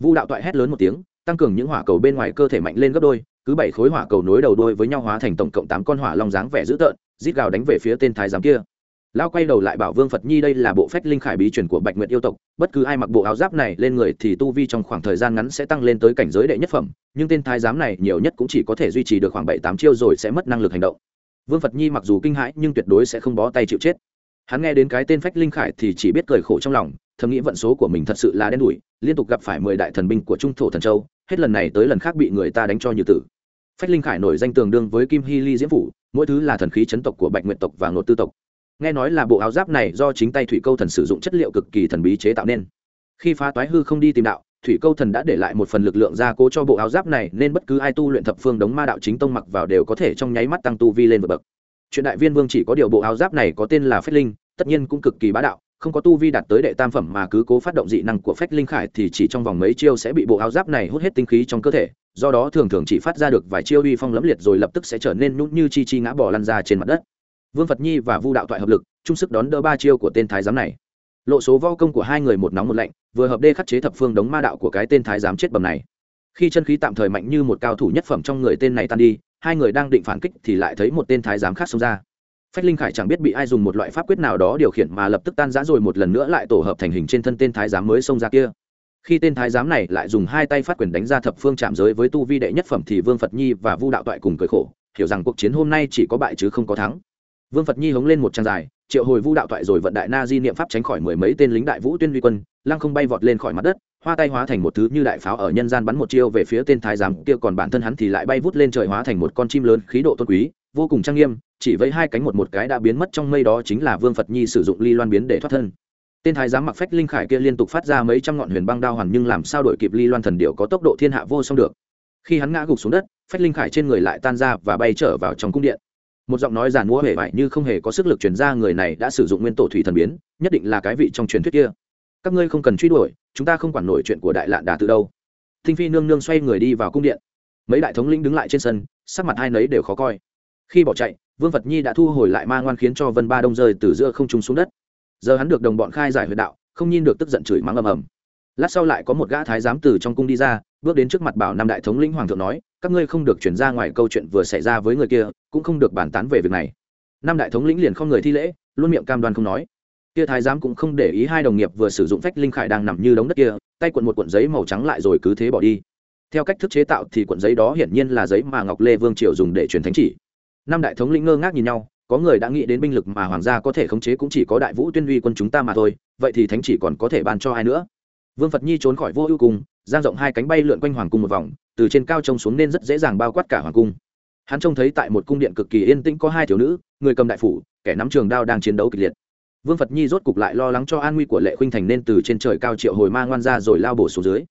Vu đạo toại hét lớn một tiếng, tăng cường những hỏa cầu bên ngoài cơ thể mạnh lên gấp đôi cứ bảy khối hỏa cầu nối đầu đôi với nhau hóa thành tổng cộng tám con hỏa long dáng vẻ dữ tợn, rít gào đánh về phía tên thái giám kia. Lao quay đầu lại bảo vương phật nhi đây là bộ phách linh khải bí truyền của bạch nguyệt yêu tộc, bất cứ ai mặc bộ áo giáp này lên người thì tu vi trong khoảng thời gian ngắn sẽ tăng lên tới cảnh giới đệ nhất phẩm, nhưng tên thái giám này nhiều nhất cũng chỉ có thể duy trì được khoảng bảy tám chiêu rồi sẽ mất năng lực hành động. Vương phật nhi mặc dù kinh hãi nhưng tuyệt đối sẽ không bó tay chịu chết. Hắn nghe đến cái tên phách linh khải thì chỉ biết cười khổ trong lòng, thầm nghĩ vận số của mình thật sự là đen đủi, liên tục gặp phải mười đại thần binh của trung thổ thần châu, hết lần này tới lần khác bị người ta đánh cho như tử phách linh khải nổi danh tường đương với kim hy ly diễm phủ, mỗi thứ là thần khí chấn tộc của bạch nguyện tộc và ngột tư tộc. Nghe nói là bộ áo giáp này do chính tay thủy câu thần sử dụng chất liệu cực kỳ thần bí chế tạo nên. Khi phá toái hư không đi tìm đạo, thủy câu thần đã để lại một phần lực lượng gia cố cho bộ áo giáp này, nên bất cứ ai tu luyện thập phương đống ma đạo chính tông mặc vào đều có thể trong nháy mắt tăng tu vi lên vượt bậc. Chuyện đại viên vương chỉ có điều bộ áo giáp này có tên là phách linh, tất nhiên cũng cực kỳ bá đạo, không có tu vi đạt tới đệ tam phẩm mà cứ cố phát động dị năng của phách linh khải thì chỉ trong vòng mấy chiêu sẽ bị bộ áo giáp này hút hết tinh khí trong cơ thể do đó thường thường chỉ phát ra được vài chiêu uy phong lẫm liệt rồi lập tức sẽ trở nên nhún như chi chi ngã bỏ lăn ra trên mặt đất. Vương phật nhi và vu đạo toại hợp lực, chung sức đón đỡ ba chiêu của tên thái giám này. Lộ số vo công của hai người một nóng một lạnh, vừa hợp đê khắc chế thập phương đống ma đạo của cái tên thái giám chết bầm này. Khi chân khí tạm thời mạnh như một cao thủ nhất phẩm trong người tên này tan đi, hai người đang định phản kích thì lại thấy một tên thái giám khác xông ra. Phách linh khải chẳng biết bị ai dùng một loại pháp quyết nào đó điều khiển mà lập tức tan rã rồi một lần nữa lại tổ hợp thành hình trên thân tên thái giám mới xông ra kia khi tên thái giám này lại dùng hai tay phát quyền đánh ra thập phương chạm giới với tu vi đệ nhất phẩm thì vương phật nhi và vu đạo toại cùng cười khổ, hiểu rằng cuộc chiến hôm nay chỉ có bại chứ không có thắng. Vương phật nhi hống lên một trang dài, triệu hồi vu đạo toại rồi vận đại na di niệm pháp tránh khỏi mười mấy tên lính đại vũ tuyên vi quân, lăng không bay vọt lên khỏi mặt đất, hoa tay hóa thành một thứ như đại pháo ở nhân gian bắn một chiêu về phía tên thái giám kia, còn bản thân hắn thì lại bay vút lên trời hóa thành một con chim lớn khí độ tôn quý, vô cùng trang nghiêm, chỉ với hai cánh một một cái đã biến mất trong mây đó chính là vương phật nhi sử dụng ly loan biến để thoát thân tên thái giám mặc phách linh khải kia liên tục phát ra mấy trăm ngọn huyền băng đao hoàn nhưng làm sao đổi kịp ly loan thần điệu có tốc độ thiên hạ vô song được. Khi hắn ngã gục xuống đất, phách linh khải trên người lại tan ra và bay trở vào trong cung điện. Một giọng nói giàn mua hề vải như không hề có sức lực chuyển ra người này đã sử dụng nguyên tổ thủy thần biến, nhất định là cái vị trong truyền thuyết kia. Các ngươi không cần truy đuổi, chúng ta không quản nổi chuyện của đại lạn đà từ đâu. Thinh phi nương nương xoay người đi vào cung điện. Mấy đại thống lĩnh đứng lại trên sân, sắc mặt hai nấy đều khó coi. Khi bỏ chạy, vương phật nhi đã thu hồi lại ma ngoan khiến cho vân ba đông rơi từ giữa không trung xuống đất giờ hắn được đồng bọn khai giải huyệt đạo, không nhìn được tức giận chửi mắng ầm ầm. Lát sau lại có một gã thái giám từ trong cung đi ra, bước đến trước mặt bảo năm đại thống lĩnh hoàng thượng nói, các ngươi không được chuyển ra ngoài câu chuyện vừa xảy ra với người kia, cũng không được bàn tán về việc này. Năm đại thống lĩnh liền không người thi lễ, luôn miệng cam đoan không nói. Kia thái giám cũng không để ý hai đồng nghiệp vừa sử dụng phách linh khải đang nằm như đống đất kia, tay cuộn một cuộn giấy màu trắng lại rồi cứ thế bỏ đi. Theo cách thức chế tạo thì cuộn giấy đó hiển nhiên là giấy mà ngọc lê vương triều dùng để truyền thánh chỉ. Năm đại thống lĩnh ngơ ngác nhìn nhau có người đã nghĩ đến binh lực mà hoàng gia có thể khống chế cũng chỉ có đại vũ tuyên uy quân chúng ta mà thôi, vậy thì thánh chỉ còn có thể ban cho ai nữa? Vương phật nhi trốn khỏi vô ưu cung, giang rộng hai cánh bay lượn quanh hoàng cung một vòng, từ trên cao trông xuống nên rất dễ dàng bao quát cả hoàng cung. Hắn trông thấy tại một cung điện cực kỳ yên tĩnh có hai thiếu nữ, người cầm đại phủ, kẻ nắm trường đao đang chiến đấu kịch liệt. Vương phật nhi rốt cục lại lo lắng cho an nguy của lệ khuynh thành nên từ trên trời cao triệu hồi ma ngoan ra rồi lao bổ xuống dưới.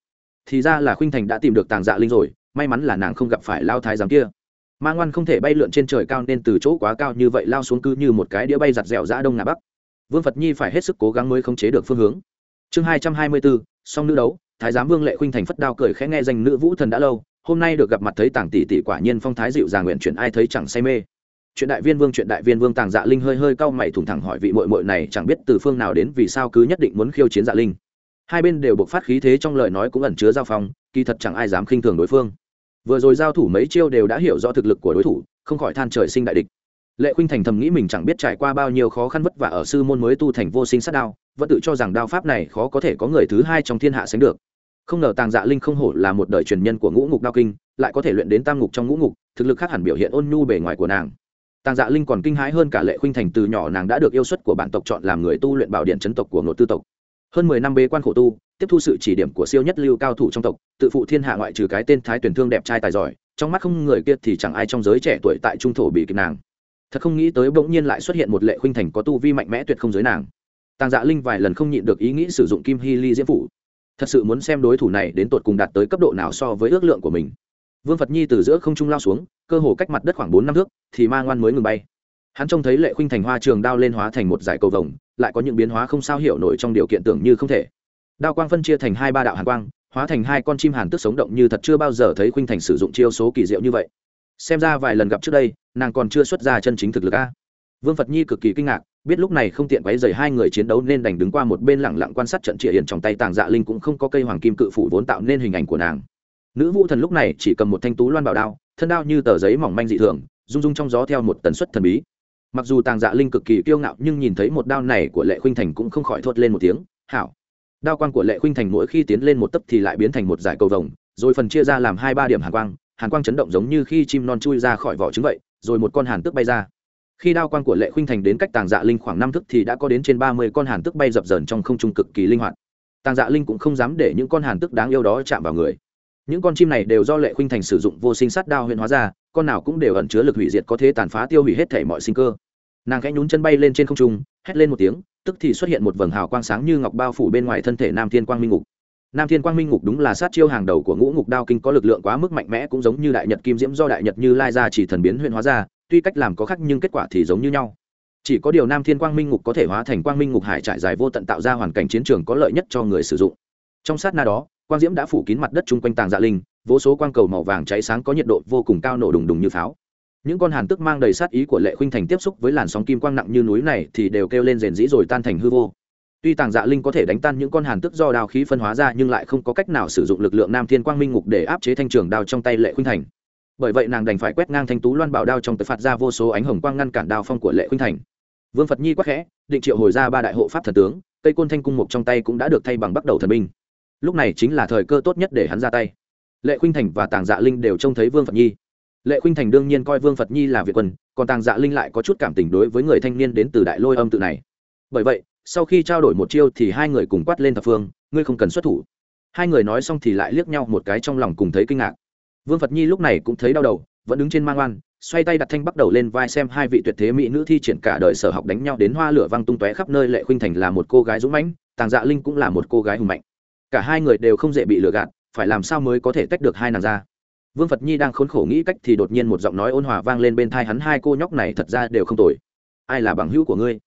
Thì ra là khuynh thành đã tìm được tàng dạ linh rồi, may mắn là nàng không gặp phải lao thái giám kia ma ngoan không thể bay lượn trên trời cao nên từ chỗ quá cao như vậy lao xuống cứ như một cái đĩa bay giặt dẻo ra đông ngà bắc. Vương phật nhi phải hết sức cố gắng mới khống chế được phương hướng. Chương hai trăm hai mươi bốn song nữ đấu, thái giám vương lệ khuynh thành phất đao cười khẽ nghe danh nữ vũ thần đã lâu, hôm nay được gặp mặt thấy tàng tỷ tỷ quả nhiên phong thái dịu dàng nguyện chuyển ai thấy chẳng say mê. Chuyện đại viên vương, chuyện đại viên vương tàng dạ linh hơi hơi cau mày thủng thẳng hỏi vị mội mội này chẳng biết từ phương nào đến vì sao cứ nhất định muốn khiêu chiến dạ linh. Hai bên đều buộc phát khí thế trong lời nói cũng ẩn chứa giao phong, kỳ thật chẳng ai dám khinh thường đối phương vừa rồi giao thủ mấy chiêu đều đã hiểu rõ thực lực của đối thủ, không khỏi than trời sinh đại địch. Lệ khuynh thành thầm nghĩ mình chẳng biết trải qua bao nhiêu khó khăn vất vả ở sư môn mới tu thành vô sinh sát đao, vẫn tự cho rằng đao pháp này khó có thể có người thứ hai trong thiên hạ sánh được. Không ngờ tàng dạ linh không hổ là một đời truyền nhân của ngũ ngục đao kinh, lại có thể luyện đến tam ngục trong ngũ ngục, thực lực khác hẳn biểu hiện ôn nhu bề ngoài của nàng. Tàng dạ linh còn kinh hãi hơn cả lệ khuynh thành từ nhỏ nàng đã được yêu xuất của bản tộc chọn làm người tu luyện bảo điện chấn tộc của nội tư tộc. Hơn mười năm bế quan khổ tu tiếp thu sự chỉ điểm của siêu nhất lưu cao thủ trong tộc, tự phụ thiên hạ ngoại trừ cái tên thái tuyển thương đẹp trai tài giỏi, trong mắt không người kia thì chẳng ai trong giới trẻ tuổi tại trung thổ bị kịp nàng. Thật không nghĩ tới bỗng nhiên lại xuất hiện một lệ khuynh thành có tu vi mạnh mẽ tuyệt không giới nàng. Tàng dạ linh vài lần không nhịn được ý nghĩ sử dụng kim hy ly diễm phủ. Thật sự muốn xem đối thủ này đến tột cùng đạt tới cấp độ nào so với ước lượng của mình. Vương phật nhi từ giữa không trung lao xuống, cơ hồ cách mặt đất khoảng bốn năm thước, thì ma ngoan mới ngừng bay. Hắn trông thấy lệ khuynh thành hoa trường đao lên hóa thành một giải cầu vồng, lại có những biến hóa không sao hiểu nổi trong điều kiện tưởng như không thể đao quang phân chia thành hai ba đạo hàn quang, hóa thành hai con chim hàn tức sống động như thật chưa bao giờ thấy khuynh thành sử dụng chiêu số kỳ diệu như vậy. Xem ra vài lần gặp trước đây, nàng còn chưa xuất ra chân chính thực lực a. Vương phật nhi cực kỳ kinh ngạc, biết lúc này không tiện quấy rời hai người chiến đấu nên đành đứng qua một bên lẳng lặng quan sát trận trịa hiền trong tay tàng dạ linh cũng không có cây hoàng kim cự phủ vốn tạo nên hình ảnh của nàng. Nữ vũ thần lúc này chỉ cầm một thanh tú loan bảo đao, thân đao như tờ giấy mỏng manh dị thường, rung rung trong gió theo một tần suất thần bí. Mặc dù tàng dạ linh cực kỳ kiêu ngạo nhưng nhìn thấy một đao này của lệ khuynh thành cũng không khỏi thốt lên một tiếng, hảo đao quang của lệ khuynh thành mỗi khi tiến lên một tấc thì lại biến thành một dải cầu vồng, rồi phần chia ra làm hai ba điểm hàn quang hàn quang chấn động giống như khi chim non chui ra khỏi vỏ trứng vậy, rồi một con hàn tước bay ra. Khi đao quang của lệ khuynh thành đến cách tàng dạ linh khoảng năm thước thì đã có đến trên ba mươi con hàn tước bay dập dờn trong không trung cực kỳ linh hoạt. Tàng dạ linh cũng không dám để những con hàn tước đáng yêu đó chạm vào người. Những con chim này đều do lệ khuynh thành sử dụng vô sinh sát đao huyện hóa ra, con nào cũng đều ẩn chứa lực hủy diệt có thể tàn phá tiêu hủy hết thể mọi sinh cơ nàng khẽ nhún chân bay lên trên không trung, hét lên một tiếng, tức thì xuất hiện một vầng hào quang sáng như ngọc bao phủ bên ngoài thân thể nam thiên quang minh ngục. Nam thiên quang minh ngục đúng là sát chiêu hàng đầu của ngũ ngục đao kinh, có lực lượng quá mức mạnh mẽ, cũng giống như đại nhật kim diễm do đại nhật như lai ra chỉ thần biến huyện hóa ra, tuy cách làm có khác nhưng kết quả thì giống như nhau. Chỉ có điều nam thiên quang minh ngục có thể hóa thành quang minh ngục hải trải dài vô tận tạo ra hoàn cảnh chiến trường có lợi nhất cho người sử dụng. Trong sát na đó, quang diễm đã phủ kín mặt đất chung quanh tàng dạ linh, vô số quang cầu màu vàng cháy sáng có nhiệt độ vô cùng cao nổ đùng đùng như pháo những con hàn tức mang đầy sát ý của lệ khuynh thành tiếp xúc với làn sóng kim quang nặng như núi này thì đều kêu lên rền rĩ rồi tan thành hư vô. Tuy tàng dạ linh có thể đánh tan những con hàn tức do đao khí phân hóa ra nhưng lại không có cách nào sử dụng lực lượng nam thiên quang minh ngục để áp chế thanh trường đao trong tay lệ khuynh thành. Bởi vậy nàng đành phải quét ngang thanh tú loan bảo đao trong tới phạt ra vô số ánh hồng quang ngăn cản đao phong của lệ khuynh thành. Vương phật nhi quắc khẽ, định triệu hồi ra ba đại hộ pháp thần tướng, cây côn thanh cung mục trong tay cũng đã được thay bằng bắt đầu thần binh. Lúc này chính là thời cơ tốt nhất để hắn ra tay. Lệ khuynh thành và tàng dạ linh đều trông thấy vương phật nhi lệ khuynh thành đương nhiên coi vương phật nhi là việt quân, còn tàng dạ linh lại có chút cảm tình đối với người thanh niên đến từ đại lôi âm tự này. Bởi vậy, sau khi trao đổi một chiêu thì hai người cùng quát lên thập phương, ngươi không cần xuất thủ. Hai người nói xong thì lại liếc nhau một cái trong lòng cùng thấy kinh ngạc. Vương phật nhi lúc này cũng thấy đau đầu, vẫn đứng trên mang oan, xoay tay đặt thanh bắt đầu lên vai xem hai vị tuyệt thế mỹ nữ thi triển cả đời sở học đánh nhau đến hoa lửa văng tung tóe khắp nơi, lệ khuynh thành là một cô gái dũng mãnh, tàng dạ linh cũng là một cô gái hùng mạnh. Cả hai người đều không dễ bị lừa gạt, phải làm sao mới có thể tách được hai nàng ra? Vương phật nhi đang khốn khổ nghĩ cách thì đột nhiên một giọng nói ôn hòa vang lên bên thai hắn, hai cô nhóc này thật ra đều không tồi. Ai là bằng hữu của ngươi?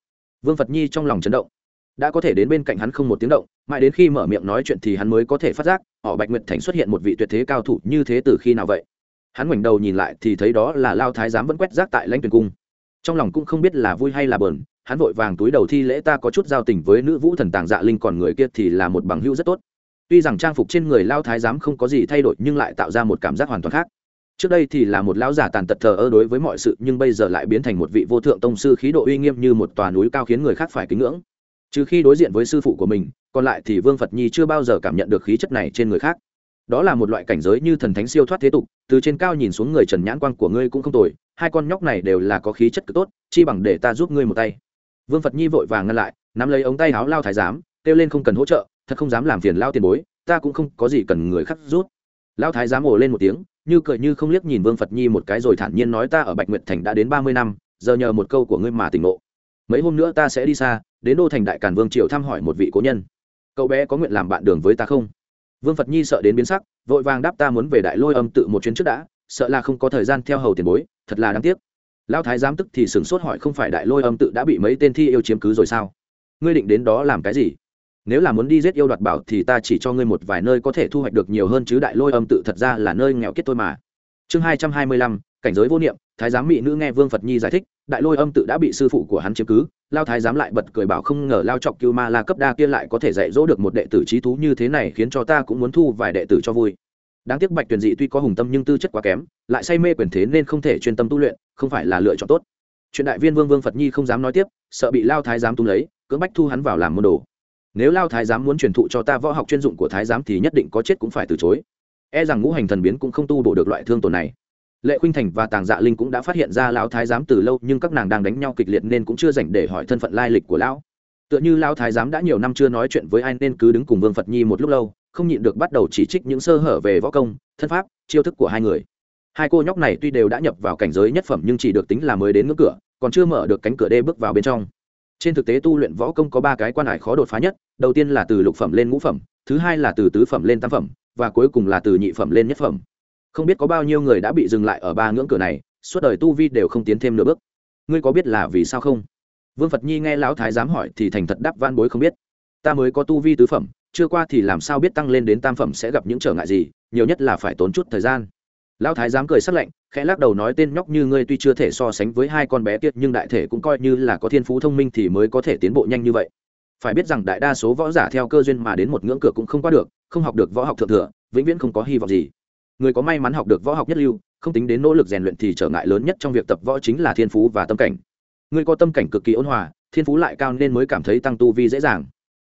Vương phật nhi trong lòng chấn động. Đã có thể đến bên cạnh hắn không một tiếng động, mãi đến khi mở miệng nói chuyện thì hắn mới có thể phát giác, họ bạch nguyệt thành xuất hiện một vị tuyệt thế cao thủ như thế từ khi nào vậy? Hắn ngoảnh đầu nhìn lại thì thấy đó là lao thái giám vẫn quét rác tại lãnh tuyển cung. Trong lòng cũng không biết là vui hay là bờn hắn vội vàng túi đầu thi lễ ta có chút giao tình với nữ vũ thần tàng dạ linh còn người kia thì là một bằng hữu rất tốt tuy rằng trang phục trên người lao thái giám không có gì thay đổi, nhưng lại tạo ra một cảm giác hoàn toàn khác. Trước đây thì là một lão giả tàn tật thờ ơ đối với mọi sự, nhưng bây giờ lại biến thành một vị vô thượng tông sư khí độ uy nghiêm như một tòa núi cao khiến người khác phải kính ngưỡng. Trừ khi đối diện với sư phụ của mình, còn lại thì vương phật nhi chưa bao giờ cảm nhận được khí chất này trên người khác. Đó là một loại cảnh giới như thần thánh siêu thoát thế tục, từ trên cao nhìn xuống người trần nhãn quang của ngươi cũng không tồi, hai con nhóc này đều là có khí chất cực tốt, chi bằng để ta giúp ngươi một tay. Vương phật nhi vội vàng ngăn lại, nắm lấy ống tay áo lao thái giám, kêu lên không cần hỗ trợ thật không dám làm phiền lao tiền bối, ta cũng không có gì cần người khác rút lao thái giám ồ lên một tiếng, như cười như không liếc nhìn vương phật nhi một cái rồi thản nhiên nói ta ở bạch nguyệt thành đã đến ba mươi năm, giờ nhờ một câu của ngươi mà tỉnh ngộ. Mấy hôm nữa ta sẽ đi xa, đến đô thành đại cản vương triều thăm hỏi một vị cố nhân. Cậu bé có nguyện làm bạn đường với ta không? Vương phật nhi sợ đến biến sắc, vội vàng đáp ta muốn về đại lôi âm tự một chuyến trước đã, sợ là không có thời gian theo hầu tiền bối, thật là đáng tiếc. Lão thái giám tức thì sửng sốt hỏi không phải đại lôi âm tự đã bị mấy tên thi yêu chiếm cứ rồi sao? Ngươi định đến đó làm cái gì? Nếu là muốn đi giết yêu đoạt bảo thì ta chỉ cho ngươi một vài nơi có thể thu hoạch được nhiều hơn chứ đại lôi âm tự thật ra là nơi nghèo kết thôi mà. Chương hai trăm hai mươi lăm, cảnh giới vô niệm, thái giám mỹ nữ nghe vương phật nhi giải thích, đại lôi âm tự đã bị sư phụ của hắn chiếm cứ, lao thái giám lại bật cười bảo không ngờ lao chọc cưu ma la cấp đa kia lại có thể dạy dỗ được một đệ tử trí thú như thế này khiến cho ta cũng muốn thu vài đệ tử cho vui. Đáng tiếc bạch tuyền dị tuy có hùng tâm nhưng tư chất quá kém, lại say mê quyền thế nên không thể chuyên tâm tu luyện, không phải là lựa chọn tốt. Chuyện đại viên vương vương phật nhi không dám nói tiếp, sợ bị lao thái giám tung lấy, cưỡng bách thu hắn vào làm môn đồ nếu lao thái giám muốn truyền thụ cho ta võ học chuyên dụng của thái giám thì nhất định có chết cũng phải từ chối. E rằng ngũ hành thần biến cũng không tu bổ được loại thương tổn này. Lệ khuynh thành và tàng dạ linh cũng đã phát hiện ra lão thái giám từ lâu, nhưng các nàng đang đánh nhau kịch liệt nên cũng chưa dành để hỏi thân phận lai lịch của lão. Tựa như lão thái giám đã nhiều năm chưa nói chuyện với ai nên cứ đứng cùng vương phật nhi một lúc lâu, không nhịn được bắt đầu chỉ trích những sơ hở về võ công, thân pháp, chiêu thức của hai người. Hai cô nhóc này tuy đều đã nhập vào cảnh giới nhất phẩm nhưng chỉ được tính là mới đến ngưỡng cửa, còn chưa mở được cánh cửa đê bước vào bên trong trên thực tế tu luyện võ công có ba cái quan hải khó đột phá nhất, đầu tiên là từ lục phẩm lên ngũ phẩm, thứ hai là từ tứ phẩm lên tam phẩm, và cuối cùng là từ nhị phẩm lên nhất phẩm. Không biết có bao nhiêu người đã bị dừng lại ở ba ngưỡng cửa này, suốt đời tu vi đều không tiến thêm nửa bước. Ngươi có biết là vì sao không? Vương phật nhi nghe lão thái giám hỏi thì thành thật đáp van bối không biết. Ta mới có tu vi tứ phẩm, chưa qua thì làm sao biết tăng lên đến tam phẩm sẽ gặp những trở ngại gì, nhiều nhất là phải tốn chút thời gian lão thái giám cười sắc lạnh, khẽ lắc đầu nói tên nhóc như ngươi tuy chưa thể so sánh với hai con bé kiệt nhưng đại thể cũng coi như là có thiên phú thông minh thì mới có thể tiến bộ nhanh như vậy. Phải biết rằng đại đa số võ giả theo cơ duyên mà đến một ngưỡng cửa cũng không qua được, không học được võ học thượng thừa, vĩnh viễn không có hy vọng gì. Người có may mắn học được võ học nhất lưu, không tính đến nỗ lực rèn luyện thì trở ngại lớn nhất trong việc tập võ chính là thiên phú và tâm cảnh. Ngươi có tâm cảnh cực kỳ ôn hòa, thiên phú lại cao nên mới cảm thấy tăng tu vi dễ dàng.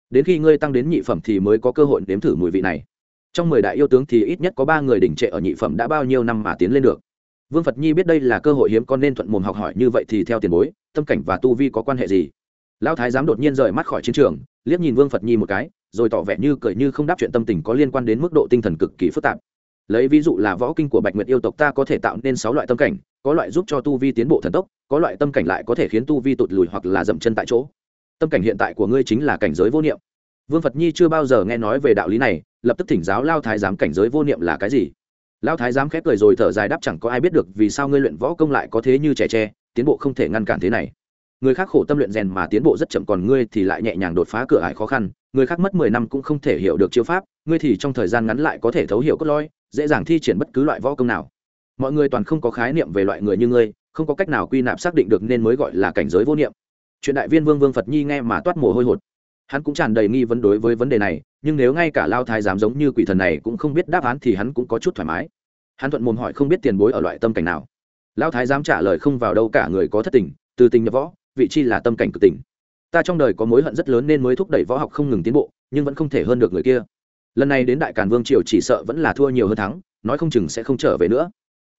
Đến khi ngươi tăng đến nhị phẩm thì mới có cơ hội nếm thử mùi vị này trong mười đại yêu tướng thì ít nhất có ba người đỉnh trệ ở nhị phẩm đã bao nhiêu năm mà tiến lên được. Vương phật nhi biết đây là cơ hội hiếm con nên thuận mồm học hỏi như vậy thì theo tiền bối, tâm cảnh và tu vi có quan hệ gì? Lão thái giám đột nhiên rời mắt khỏi chiến trường, liếc nhìn vương phật nhi một cái, rồi tỏ vẻ như cười như không đáp chuyện tâm tình có liên quan đến mức độ tinh thần cực kỳ phức tạp. Lấy ví dụ là võ kinh của bạch nguyệt yêu tộc ta có thể tạo nên sáu loại tâm cảnh, có loại giúp cho tu vi tiến bộ thần tốc, có loại tâm cảnh lại có thể khiến tu vi tụt lùi hoặc là dậm chân tại chỗ. Tâm cảnh hiện tại của ngươi chính là cảnh giới vô niệm. Vương phật nhi chưa bao giờ nghe nói về đạo lý này lập tức thỉnh giáo lao thái giám cảnh giới vô niệm là cái gì? Lao thái giám khép cười rồi thở dài đáp chẳng có ai biết được vì sao ngươi luyện võ công lại có thế như trẻ tre, tiến bộ không thể ngăn cản thế này. Người khác khổ tâm luyện rèn mà tiến bộ rất chậm còn ngươi thì lại nhẹ nhàng đột phá cửa ải khó khăn, người khác mất mười năm cũng không thể hiểu được chiêu pháp, ngươi thì trong thời gian ngắn lại có thể thấu hiểu cốt lõi, dễ dàng thi triển bất cứ loại võ công nào. Mọi người toàn không có khái niệm về loại người như ngươi, không có cách nào quy nạp xác định được nên mới gọi là cảnh giới vô niệm. Chuyện đại viên vương vương phật nhi nghe mà toát mồ hôi hột hắn cũng tràn đầy nghi vấn đối với vấn đề này, nhưng nếu ngay cả lao thái giám giống như quỷ thần này cũng không biết đáp án thì hắn cũng có chút thoải mái. Hắn thuận mồm hỏi không biết tiền bối ở loại tâm cảnh nào. Lao thái giám trả lời không vào đâu cả người có thất tình, từ tình nhập võ, vị chi là tâm cảnh cực tình. Ta trong đời có mối hận rất lớn nên mới thúc đẩy võ học không ngừng tiến bộ, nhưng vẫn không thể hơn được người kia. Lần này đến đại càn vương triều chỉ sợ vẫn là thua nhiều hơn thắng, nói không chừng sẽ không trở về nữa.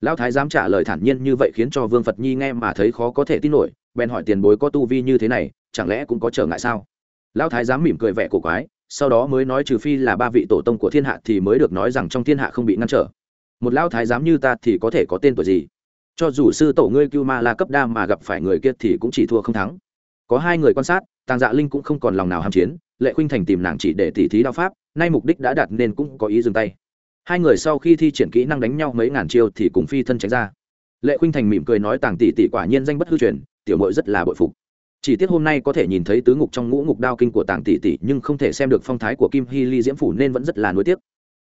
Lão thái Giám trả lời thản nhiên như vậy khiến cho vương phật nhi nghe mà thấy khó có thể tin nổi, bèn hỏi tiền bối có tu vi như thế này, chẳng lẽ cũng có trở ngại sao? Lão thái giám mỉm cười vẻ cổ quái, sau đó mới nói trừ phi là ba vị tổ tông của thiên hạ thì mới được nói rằng trong thiên hạ không bị ngăn trở. Một lão thái giám như ta thì có thể có tên tuổi gì? Cho dù sư tổ ngươi cưu ma là cấp đa mà gặp phải người kia thì cũng chỉ thua không thắng. Có hai người quan sát, tàng dạ linh cũng không còn lòng nào ham chiến, lệ khuynh thành tìm nàng chỉ để tỉ thí đao pháp, nay mục đích đã đạt nên cũng có ý dừng tay. Hai người sau khi thi triển kỹ năng đánh nhau mấy ngàn chiêu thì cùng phi thân tránh ra. Lệ khuynh thành mỉm cười nói tàng tỷ tỷ quả nhiên danh bất hư truyền, tiểu mội rất là bội phục chỉ tiếc hôm nay có thể nhìn thấy tứ ngục trong ngũ ngục đao kinh của tàng tỷ tỷ, nhưng không thể xem được phong thái của kim hy ly diễm phủ nên vẫn rất là nuối tiếc.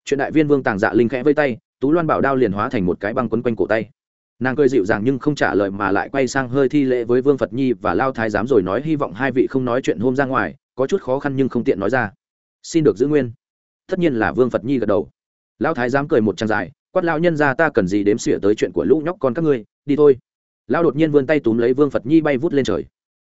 Chuyện đại viên vương tàng dạ linh khẽ vây tay, tú loan bảo đao liền hóa thành một cái băng quấn quanh cổ tay. Nàng cười dịu dàng nhưng không trả lời mà lại quay sang hơi thi lễ với vương phật nhi và lao thái giám rồi nói hy vọng hai vị không nói chuyện hôm ra ngoài, có chút khó khăn nhưng không tiện nói ra. Xin được giữ nguyên. Tất nhiên là vương phật nhi gật đầu. Lao thái giám cười một trang dài, quát lao nhân ra ta cần gì đếm xỉa tới chuyện của lũ nhóc con các ngươi, đi thôi. Lao đột nhiên vươn tay túm lấy vương phật nhi bay vút lên trời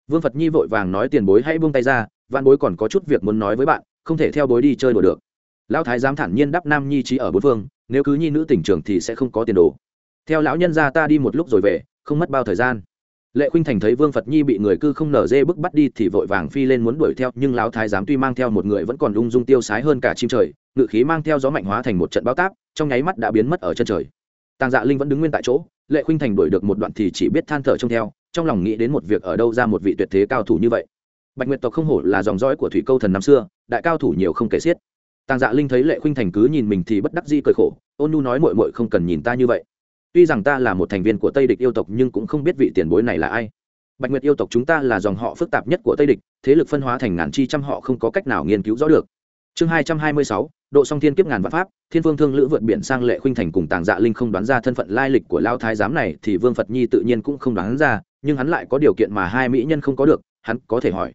vương phật nhi vội vàng nói tiền bối hãy buông tay ra văn bối còn có chút việc muốn nói với bạn, không thể theo bối đi chơi đùa được. Lão thái giám thản nhiên đắp nam nhi trí ở bốn phương, nếu cứ nhi nữ tỉnh trường thì sẽ không có tiền đồ. Theo lão nhân gia ta đi một lúc rồi về, không mất bao thời gian. Lệ khuynh thành thấy vương phật nhi bị người cư không nở dê bức bắt đi thì vội vàng phi lên muốn đuổi theo, nhưng lão thái giám tuy mang theo một người vẫn còn ung dung tiêu sái hơn cả chim trời, ngự khí mang theo gió mạnh hóa thành một trận bao táp, trong nháy mắt đã biến mất ở chân trời. Tàng dạ linh vẫn đứng nguyên tại chỗ, lệ khuynh thành đuổi được một đoạn thì chỉ biết than thở trông theo trong lòng nghĩ đến một việc ở đâu ra một vị tuyệt thế cao thủ như vậy. Bạch nguyệt tộc không hổ là dòng dõi của thủy câu thần năm xưa, đại cao thủ nhiều không kể xiết. Tàng dạ linh thấy lệ khuynh thành cứ nhìn mình thì bất đắc di cười khổ, ôn nu nói mội mội không cần nhìn ta như vậy. Tuy rằng ta là một thành viên của tây địch yêu tộc nhưng cũng không biết vị tiền bối này là ai. Bạch nguyệt yêu tộc chúng ta là dòng họ phức tạp nhất của tây địch, thế lực phân hóa thành ngàn chi trăm họ không có cách nào nghiên cứu rõ được chương hai trăm hai mươi sáu, độ song thiên kiếp ngàn vạn pháp, thiên vương thương lữ vượt biển sang lệ khuynh thành cùng tàng dạ linh không đoán ra thân phận lai lịch của lao thái giám này thì vương phật nhi tự nhiên cũng không đoán ra, nhưng hắn lại có điều kiện mà hai mỹ nhân không có được, hắn có thể hỏi.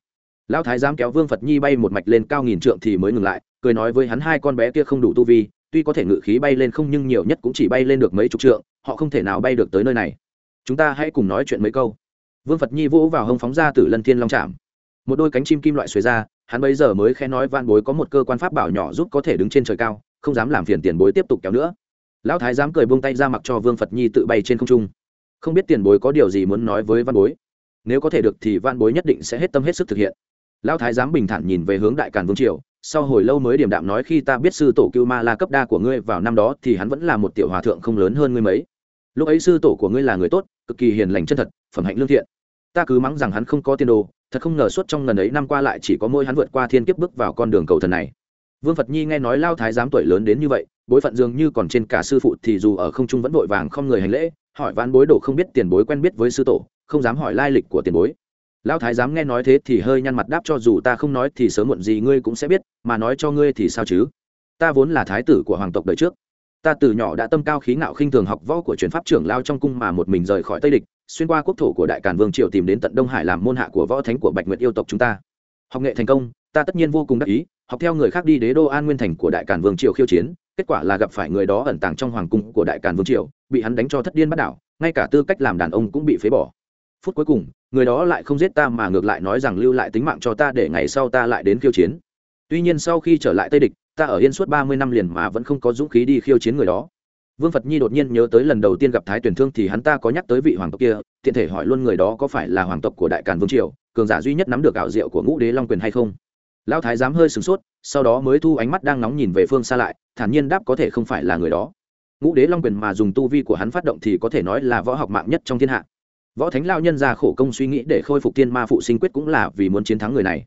Lao thái giám kéo vương phật nhi bay một mạch lên cao nghìn trượng thì mới ngừng lại, cười nói với hắn hai con bé kia không đủ tu vi, tuy có thể ngự khí bay lên không nhưng nhiều nhất cũng chỉ bay lên được mấy chục trượng, họ không thể nào bay được tới nơi này. Chúng ta hãy cùng nói chuyện mấy câu. Vương phật nhi vỗ vào hông phóng ra từ lân thiên long trạm một đôi cánh chim kim loại xuề ra hắn bây giờ mới khẽ nói van bối có một cơ quan pháp bảo nhỏ giúp có thể đứng trên trời cao, không dám làm phiền tiền bối tiếp tục kéo nữa. Lão thái dám cười buông tay ra mặc cho vương phật nhi tự bay trên không trung. Không biết tiền bối có điều gì muốn nói với văn bối. Nếu có thể được thì văn bối nhất định sẽ hết tâm hết sức thực hiện. Lão thái giám bình thản nhìn về hướng đại càn vương triều, sau hồi lâu mới điểm đạm nói khi ta biết sư tổ cưu ma la cấp đa của ngươi vào năm đó thì hắn vẫn là một tiểu hòa thượng không lớn hơn ngươi mấy. Lúc ấy sư tổ của ngươi là người tốt, cực kỳ hiền lành chân thật, phẩm hạnh lương thiện ta cứ mắng rằng hắn không có tiền đồ, thật không ngờ suốt trong lần ấy năm qua lại chỉ có môi hắn vượt qua thiên kiếp bước vào con đường cầu thần này. Vương phật nhi nghe nói lao thái giám tuổi lớn đến như vậy, bối phận dường như còn trên cả sư phụ thì dù ở không trung vẫn vội vàng không người hành lễ, hỏi ván bối đồ không biết tiền bối quen biết với sư tổ, không dám hỏi lai lịch của tiền bối. Lão thái giám nghe nói thế thì hơi nhăn mặt đáp cho dù ta không nói thì sớm muộn gì ngươi cũng sẽ biết, mà nói cho ngươi thì sao chứ? Ta vốn là thái tử của hoàng tộc đời trước. Ta từ nhỏ đã tâm cao khí ngạo khinh thường học võ của truyền pháp trưởng lao trong cung mà một mình rời khỏi tây địch xuyên qua quốc thổ của đại càn vương triều tìm đến tận đông hải làm môn hạ của võ thánh của bạch nguyệt yêu tộc chúng ta. Học nghệ thành công, ta tất nhiên vô cùng đắc ý, học theo người khác đi đế đô an nguyên thành của đại càn vương triều khiêu chiến, kết quả là gặp phải người đó ẩn tàng trong hoàng cung của đại càn vương triều, bị hắn đánh cho thất điên bắt đảo, ngay cả tư cách làm đàn ông cũng bị phế bỏ. Phút cuối cùng, người đó lại không giết ta mà ngược lại nói rằng lưu lại tính mạng cho ta để ngày sau ta lại đến khiêu chiến. Tuy nhiên sau khi trở lại tây địch, ta ở yên suốt ba mươi năm liền mà vẫn không có dũng khí đi khiêu chiến người đó vương phật nhi đột nhiên nhớ tới lần đầu tiên gặp thái tuyển thương thì hắn ta có nhắc tới vị hoàng tộc kia, tiện thể hỏi luôn người đó có phải là hoàng tộc của đại càn vương triều, cường giả duy nhất nắm được ảo diệu của ngũ đế long quyền hay không. Lão thái dám hơi sửng sốt, sau đó mới thu ánh mắt đang nóng nhìn về phương xa lại, thản nhiên đáp có thể không phải là người đó. Ngũ đế long quyền mà dùng tu vi của hắn phát động thì có thể nói là võ học mạng nhất trong thiên hạ. Võ thánh lao nhân ra khổ công suy nghĩ để khôi phục thiên ma phụ sinh quyết cũng là vì muốn chiến thắng người này.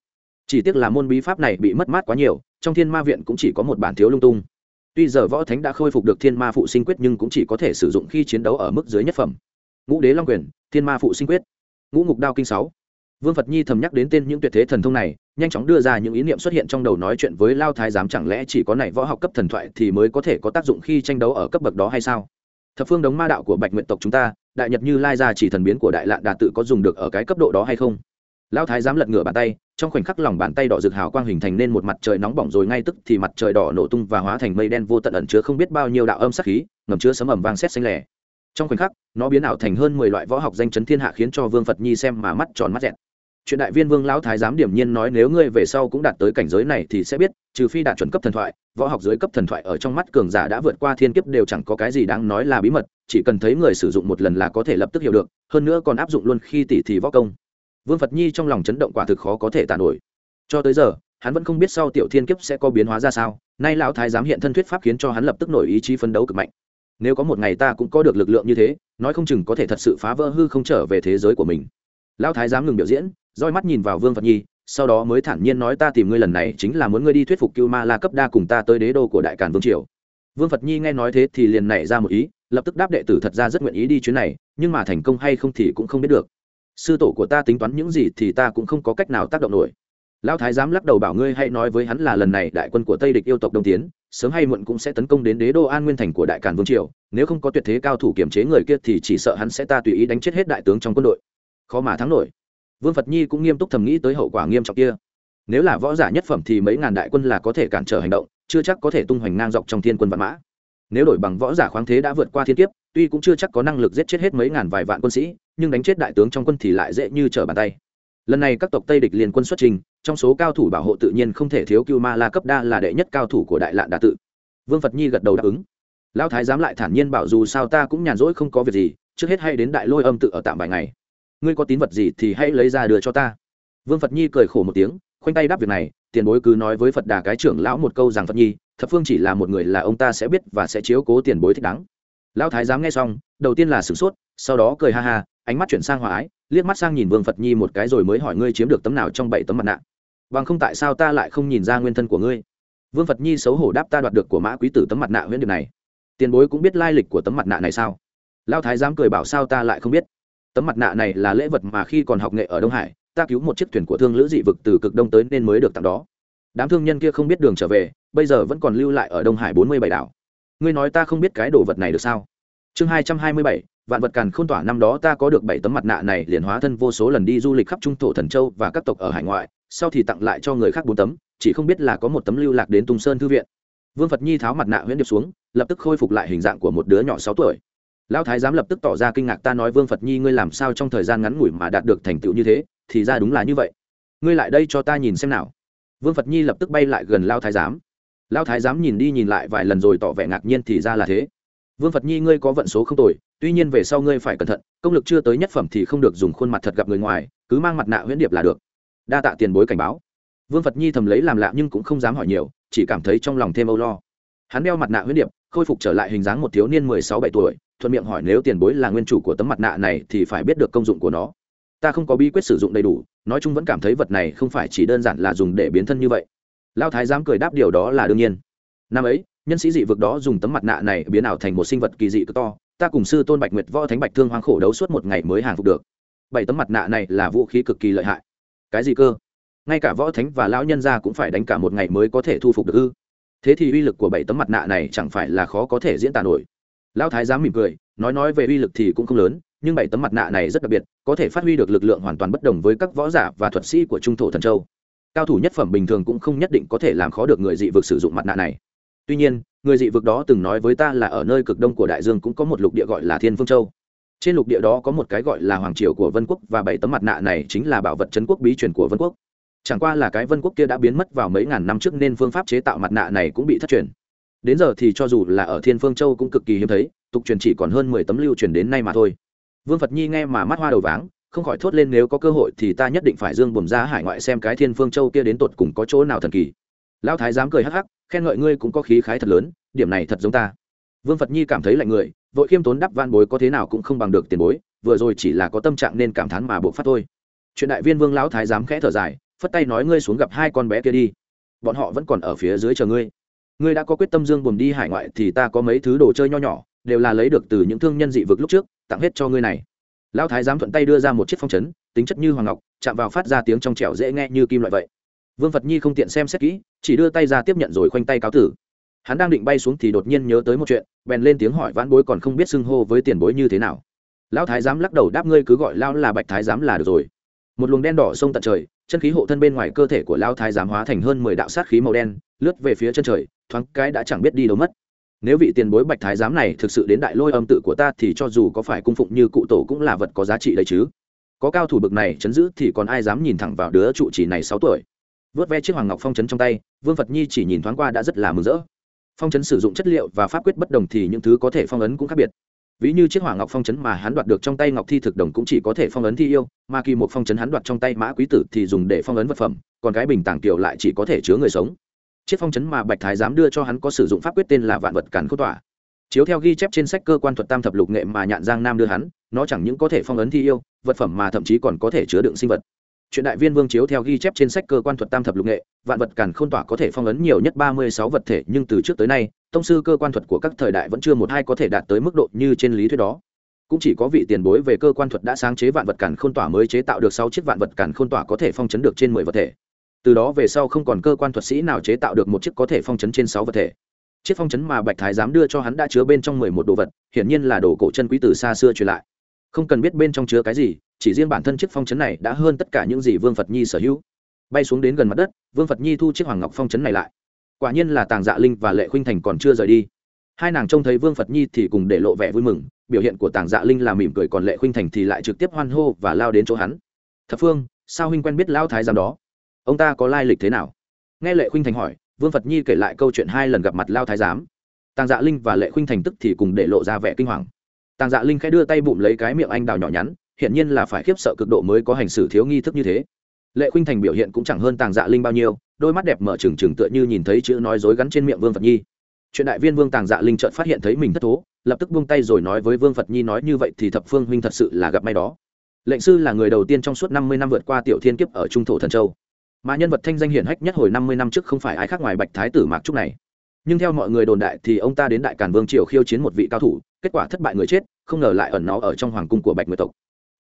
Chỉ tiếc là môn bí pháp này bị mất mát quá nhiều, trong thiên ma viện cũng chỉ có một bản thiếu lung tung tuy giờ võ thánh đã khôi phục được thiên ma phụ sinh quyết nhưng cũng chỉ có thể sử dụng khi chiến đấu ở mức dưới nhất phẩm. Ngũ đế long quyền, thiên ma phụ sinh quyết. Ngũ ngục đao kinh sáu. Vương phật nhi thầm nhắc đến tên những tuyệt thế thần thông này, nhanh chóng đưa ra những ý niệm xuất hiện trong đầu nói chuyện với lao thái giám chẳng lẽ chỉ có này võ học cấp thần thoại thì mới có thể có tác dụng khi tranh đấu ở cấp bậc đó hay sao? Thập phương đống ma đạo của bạch nguyện tộc chúng ta, đại nhật như lai gia chỉ thần biến của đại lạn đà tự có dùng được ở cái cấp độ đó hay không? Lao thái giám lật ngửa bàn tay trong khoảnh khắc lòng bàn tay đỏ rực hào quang hình thành nên một mặt trời nóng bỏng rồi ngay tức thì mặt trời đỏ nổ tung và hóa thành mây đen vô tận ẩn chứa không biết bao nhiêu đạo âm sắc khí, ngầm chứa sấm ẩm vang xét xanh lẻ. Trong khoảnh khắc, nó biến ảo thành hơn mười loại võ học danh chấn thiên hạ khiến cho vương phật nhi xem mà mắt tròn mắt dẹt. Chuyện đại viên vương lão thái giám điểm nhiên nói nếu ngươi về sau cũng đạt tới cảnh giới này thì sẽ biết, trừ phi đạt chuẩn cấp thần thoại, võ học dưới cấp thần thoại ở trong mắt cường giả đã vượt qua thiên kiếp đều chẳng có cái gì đáng nói là bí mật, chỉ cần thấy người sử dụng một lần là có thể lập tức hiểu được, hơn nữa còn áp dụng luôn khi tỉ thì võ công vương phật nhi trong lòng chấn động quả thực khó có thể tàn nổi. Cho tới giờ, hắn vẫn không biết sau tiểu thiên kiếp sẽ có biến hóa ra sao, nay lão thái giám hiện thân thuyết pháp khiến cho hắn lập tức nổi ý chí phấn đấu cực mạnh. Nếu có một ngày ta cũng có được lực lượng như thế, nói không chừng có thể thật sự phá vỡ hư không trở về thế giới của mình. Lão thái giám ngừng biểu diễn, roi mắt nhìn vào vương phật nhi, sau đó mới thản nhiên nói ta tìm ngươi lần này chính là muốn ngươi đi thuyết phục cưu ma la cấp đa cùng ta tới đế đô của đại càn vương triều. Vương phật nhi nghe nói thế thì liền nảy ra một ý, lập tức đáp đệ tử thật ra rất nguyện ý đi chuyến này, nhưng mà thành công hay không thì cũng không biết được sư tổ của ta tính toán những gì thì ta cũng không có cách nào tác động nổi. Lão thái giám lắc đầu bảo ngươi hãy nói với hắn là lần này đại quân của tây địch yêu tộc đông tiến, sớm hay muộn cũng sẽ tấn công đến đế đô an nguyên thành của đại càn vương triều, nếu không có tuyệt thế cao thủ kiểm chế người kia thì chỉ sợ hắn sẽ ta tùy ý đánh chết hết đại tướng trong quân đội. Khó mà thắng nổi. Vương phật nhi cũng nghiêm túc thầm nghĩ tới hậu quả nghiêm trọng kia. Nếu là võ giả nhất phẩm thì mấy ngàn đại quân là có thể cản trở hành động, chưa chắc có thể tung hoành ngang dọc trong thiên quân vạn mã. Nếu đổi bằng võ giả khoáng thế đã vượt qua thiên kiếp, tuy cũng chưa chắc có năng lực giết chết hết mấy ngàn vài vạn quân sĩ nhưng đánh chết đại tướng trong quân thì lại dễ như trở bàn tay. Lần này các tộc tây địch liền quân xuất trình, trong số cao thủ bảo hộ tự nhiên không thể thiếu cưu ma la cấp đa là đệ nhất cao thủ của đại lạn đà tự. Vương phật nhi gật đầu đáp ứng. Lão thái dám lại thản nhiên bảo dù sao ta cũng nhàn rỗi không có việc gì, trước hết hay đến đại lôi âm tự ở tạm vài ngày. Ngươi có tín vật gì thì hãy lấy ra đưa cho ta. Vương phật nhi cười khổ một tiếng, khoanh tay đáp việc này, tiền bối cứ nói với phật đà cái trưởng lão một câu rằng phật nhi, thập phương chỉ là một người là ông ta sẽ biết và sẽ chiếu cố tiền bối thích đáng. Lão thái dám nghe xong, đầu tiên là sửng sốt, sau đó cười ha ha ánh mắt chuyển sang hòa ái, liếc mắt sang nhìn vương phật nhi một cái rồi mới hỏi ngươi chiếm được tấm nào trong bảy tấm mặt nạ. Bằng không tại sao ta lại không nhìn ra nguyên thân của ngươi? Vương phật nhi xấu hổ đáp ta đoạt được của mã quý tử tấm mặt nạ huyễn điệp này. Tiền bối cũng biết lai lịch của tấm mặt nạ này sao? Lao thái dám cười bảo sao ta lại không biết? Tấm mặt nạ này là lễ vật mà khi còn học nghệ ở đông hải, ta cứu một chiếc thuyền của thương lữ dị vực từ cực đông tới nên mới được tặng đó. Đám thương nhân kia không biết đường trở về, bây giờ vẫn còn lưu lại ở đông hải bốn mươi bảy đảo. Ngươi nói ta không biết cái đồ vật này được sao? Chương hai trăm hai mươi bảy vạn vật càn khôn tỏa năm đó ta có được bảy tấm mặt nạ này liền hóa thân vô số lần đi du lịch khắp trung thổ thần châu và các tộc ở hải ngoại, sau thì tặng lại cho người khác bốn tấm, chỉ không biết là có một tấm lưu lạc đến tung sơn thư viện. Vương phật nhi tháo mặt nạ huyễn điệp xuống, lập tức khôi phục lại hình dạng của một đứa nhỏ sáu tuổi. Lão thái giám lập tức tỏ ra kinh ngạc, ta nói vương phật nhi ngươi làm sao trong thời gian ngắn ngủi mà đạt được thành tựu như thế, thì ra đúng là như vậy. Ngươi lại đây cho ta nhìn xem nào. Vương phật nhi lập tức bay lại gần lao thái giám. Lao thái giám nhìn đi nhìn lại vài lần rồi tỏ vẻ ngạc nhiên thì ra là thế. Vương phật nhi ngươi có vận số không tồi tuy nhiên về sau ngươi phải cẩn thận, công lực chưa tới nhất phẩm thì không được dùng khuôn mặt thật gặp người ngoài, cứ mang mặt nạ huyễn điệp là được. Đa tạ tiền bối cảnh báo. Vương phật nhi thầm lấy làm lạ nhưng cũng không dám hỏi nhiều, chỉ cảm thấy trong lòng thêm âu lo. Hắn đeo mặt nạ huyễn điệp, khôi phục trở lại hình dáng một thiếu niên mười sáu bảy tuổi, thuận miệng hỏi nếu tiền bối là nguyên chủ của tấm mặt nạ này thì phải biết được công dụng của nó. Ta không có bí quyết sử dụng đầy đủ, nói chung vẫn cảm thấy vật này không phải chỉ đơn giản là dùng để biến thân như vậy. Lao thái dám cười đáp điều đó là đương nhiên. Năm ấy, nhân sĩ dị vực đó dùng tấm mặt nạ này biến ảo thành một sinh vật kỳ dị cực to ta cùng sư tôn bạch nguyệt võ thánh bạch thương hoang khổ đấu suốt một ngày mới hàng phục được. Bảy tấm mặt nạ này là vũ khí cực kỳ lợi hại. Cái gì cơ? Ngay cả võ thánh và lão nhân gia cũng phải đánh cả một ngày mới có thể thu phục được ư? Thế thì uy lực của bảy tấm mặt nạ này chẳng phải là khó có thể diễn tả nổi. Lão thái giám mỉm cười, nói nói về uy lực thì cũng không lớn, nhưng bảy tấm mặt nạ này rất đặc biệt, có thể phát huy được lực lượng hoàn toàn bất đồng với các võ giả và thuật sĩ của trung thổ thần châu. Cao thủ nhất phẩm bình thường cũng không nhất định có thể làm khó được người dị vực sử dụng mặt nạ này tuy nhiên, người dị vực đó từng nói với ta là ở nơi cực đông của đại dương cũng có một lục địa gọi là thiên phương châu. Trên lục địa đó có một cái gọi là hoàng triều của vân quốc và bảy tấm mặt nạ này chính là bảo vật trấn quốc bí truyền của vân quốc. Chẳng qua là cái vân quốc kia đã biến mất vào mấy ngàn năm trước nên phương pháp chế tạo mặt nạ này cũng bị thất truyền. Đến giờ thì cho dù là ở thiên phương châu cũng cực kỳ hiếm thấy, tục truyền chỉ còn hơn mười tấm lưu truyền đến nay mà thôi. Vương phật nhi nghe mà mắt hoa đầu váng, không khỏi thốt lên nếu có cơ hội thì ta nhất định phải dương bùm ra hải ngoại xem cái thiên phương châu kia đến tột cùng có chỗ nào thần kỳ lão thái dám cười hắc hắc, khen ngợi ngươi cũng có khí khái thật lớn, điểm này thật giống ta. Vương phật nhi cảm thấy lạnh người, vội khiêm tốn đắp van bối có thế nào cũng không bằng được tiền bối, vừa rồi chỉ là có tâm trạng nên cảm thán mà buộc phát thôi. Chuyện đại viên vương lão thái dám khẽ thở dài, phất tay nói ngươi xuống gặp hai con bé kia đi. Bọn họ vẫn còn ở phía dưới chờ ngươi. Ngươi đã có quyết tâm dương buồn đi hải ngoại thì ta có mấy thứ đồ chơi nho nhỏ, đều là lấy được từ những thương nhân dị vực lúc trước, tặng hết cho ngươi này. Lão thái giám thuận tay đưa ra một chiếc phong chấn, tính chất như hoàng ngọc, chạm vào phát ra tiếng trong trẻo dễ nghe như kim loại vậy vương phật nhi không tiện xem xét kỹ, chỉ đưa tay ra tiếp nhận rồi khoanh tay cáo tử. Hắn đang định bay xuống thì đột nhiên nhớ tới một chuyện, bèn lên tiếng hỏi vãn bối còn không biết xưng hô với tiền bối như thế nào. Lão thái giám lắc đầu đáp ngươi cứ gọi lão là bạch thái giám là được rồi. Một luồng đen đỏ sông tận trời, chân khí hộ thân bên ngoài cơ thể của lão thái giám hóa thành hơn mười đạo sát khí màu đen, lướt về phía chân trời, thoáng cái đã chẳng biết đi đâu mất. Nếu vị tiền bối bạch thái giám này thực sự đến đại lôi âm tự của ta thì cho dù có phải cung phụng như cụ tổ cũng là vật có giá trị đấy chứ. Có cao thủ bực này chấn giữ thì còn ai dám nhìn thẳng vào đứa trụ trì này sáu tuổi? Vớt ve chiếc hoàng ngọc phong chấn trong tay, vương phật nhi chỉ nhìn thoáng qua đã rất là mừng rỡ. Phong chấn sử dụng chất liệu và pháp quyết bất đồng thì những thứ có thể phong ấn cũng khác biệt. Ví như chiếc hỏa ngọc phong chấn mà hắn đoạt được trong tay ngọc thi thực đồng cũng chỉ có thể phong ấn thi yêu, mà kỳ một phong chấn hắn đoạt trong tay mã quý tử thì dùng để phong ấn vật phẩm, còn cái bình tàng kiều lại chỉ có thể chứa người sống. Chiếc phong chấn mà bạch thái dám đưa cho hắn có sử dụng pháp quyết tên là vạn vật càn khốt tỏa chiếu theo ghi chép trên sách cơ quan thuật tam thập lục nghệ mà nhạn giang nam đưa hắn, nó chẳng những có thể phong ấn thi yêu, vật phẩm mà thậm chí còn có thể chứa đựng sinh vật chuyện đại viên vương chiếu theo ghi chép trên sách cơ quan thuật tam thập lục nghệ, vạn vật càn khôn tỏa có thể phong ấn nhiều nhất ba mươi sáu vật thể, nhưng từ trước tới nay, tông sư cơ quan thuật của các thời đại vẫn chưa một hai có thể đạt tới mức độ như trên lý thuyết đó. Cũng chỉ có vị tiền bối về cơ quan thuật đã sáng chế vạn vật càn khôn tỏa mới chế tạo được sáu chiếc vạn vật càn khôn tỏa có thể phong chấn được trên mười vật thể. Từ đó về sau không còn cơ quan thuật sĩ nào chế tạo được một chiếc có thể phong chấn trên sáu vật thể. Chiếc phong chấn mà bạch thái dám đưa cho hắn đã chứa bên trong mười một đồ vật, hiển nhiên là đồ cổ chân quý từ xa xưa truyền lại. Không cần biết bên trong chứa cái gì chỉ riêng bản thân chiếc phong chấn này đã hơn tất cả những gì vương phật nhi sở hữu. Bay xuống đến gần mặt đất, vương phật nhi thu chiếc hoàng ngọc phong chấn này lại. Quả nhiên là tàng dạ linh và lệ khuynh thành còn chưa rời đi. Hai nàng trông thấy vương phật nhi thì cùng để lộ vẻ vui mừng, biểu hiện của tàng dạ linh là mỉm cười còn lệ khuynh thành thì lại trực tiếp hoan hô và lao đến chỗ hắn. Thập phương, sao huynh quen biết Lão thái giám đó? Ông ta có lai lịch thế nào? Nghe lệ khuynh thành hỏi, vương phật nhi kể lại câu chuyện hai lần gặp mặt lao thái giám. Tàng dạ linh và lệ khuynh thành tức thì cùng để lộ ra vẻ kinh hoàng. Tàng dạ linh khẽ đưa tay bụng lấy cái miệng anh đào nhỏ nhắn hiện nhiên là phải khiếp sợ cực độ mới có hành xử thiếu nghi thức như thế. Lệ khuynh thành biểu hiện cũng chẳng hơn tàng dạ linh bao nhiêu, đôi mắt đẹp mở trừng trừng tựa như nhìn thấy chữ nói dối gắn trên miệng vương phật nhi. Chuyện đại viên vương tàng dạ linh chợt phát hiện thấy mình thất thố, lập tức buông tay rồi nói với vương phật nhi nói như vậy thì thập phương huynh thật sự là gặp may đó. Lệnh sư là người đầu tiên trong suốt năm mươi năm vượt qua tiểu thiên kiếp ở trung thổ thần châu. Mà nhân vật thanh danh hiển hách nhất hồi năm mươi năm trước không phải ai khác ngoài bạch thái tử mạc trúc này. Nhưng theo mọi người đồn đại thì ông ta đến đại càn vương triều khiêu chiến một vị cao thủ, kết quả thất bại người chết, không ngờ lại ẩn nó ở trong hoàng cung của bạch nguyệt tộc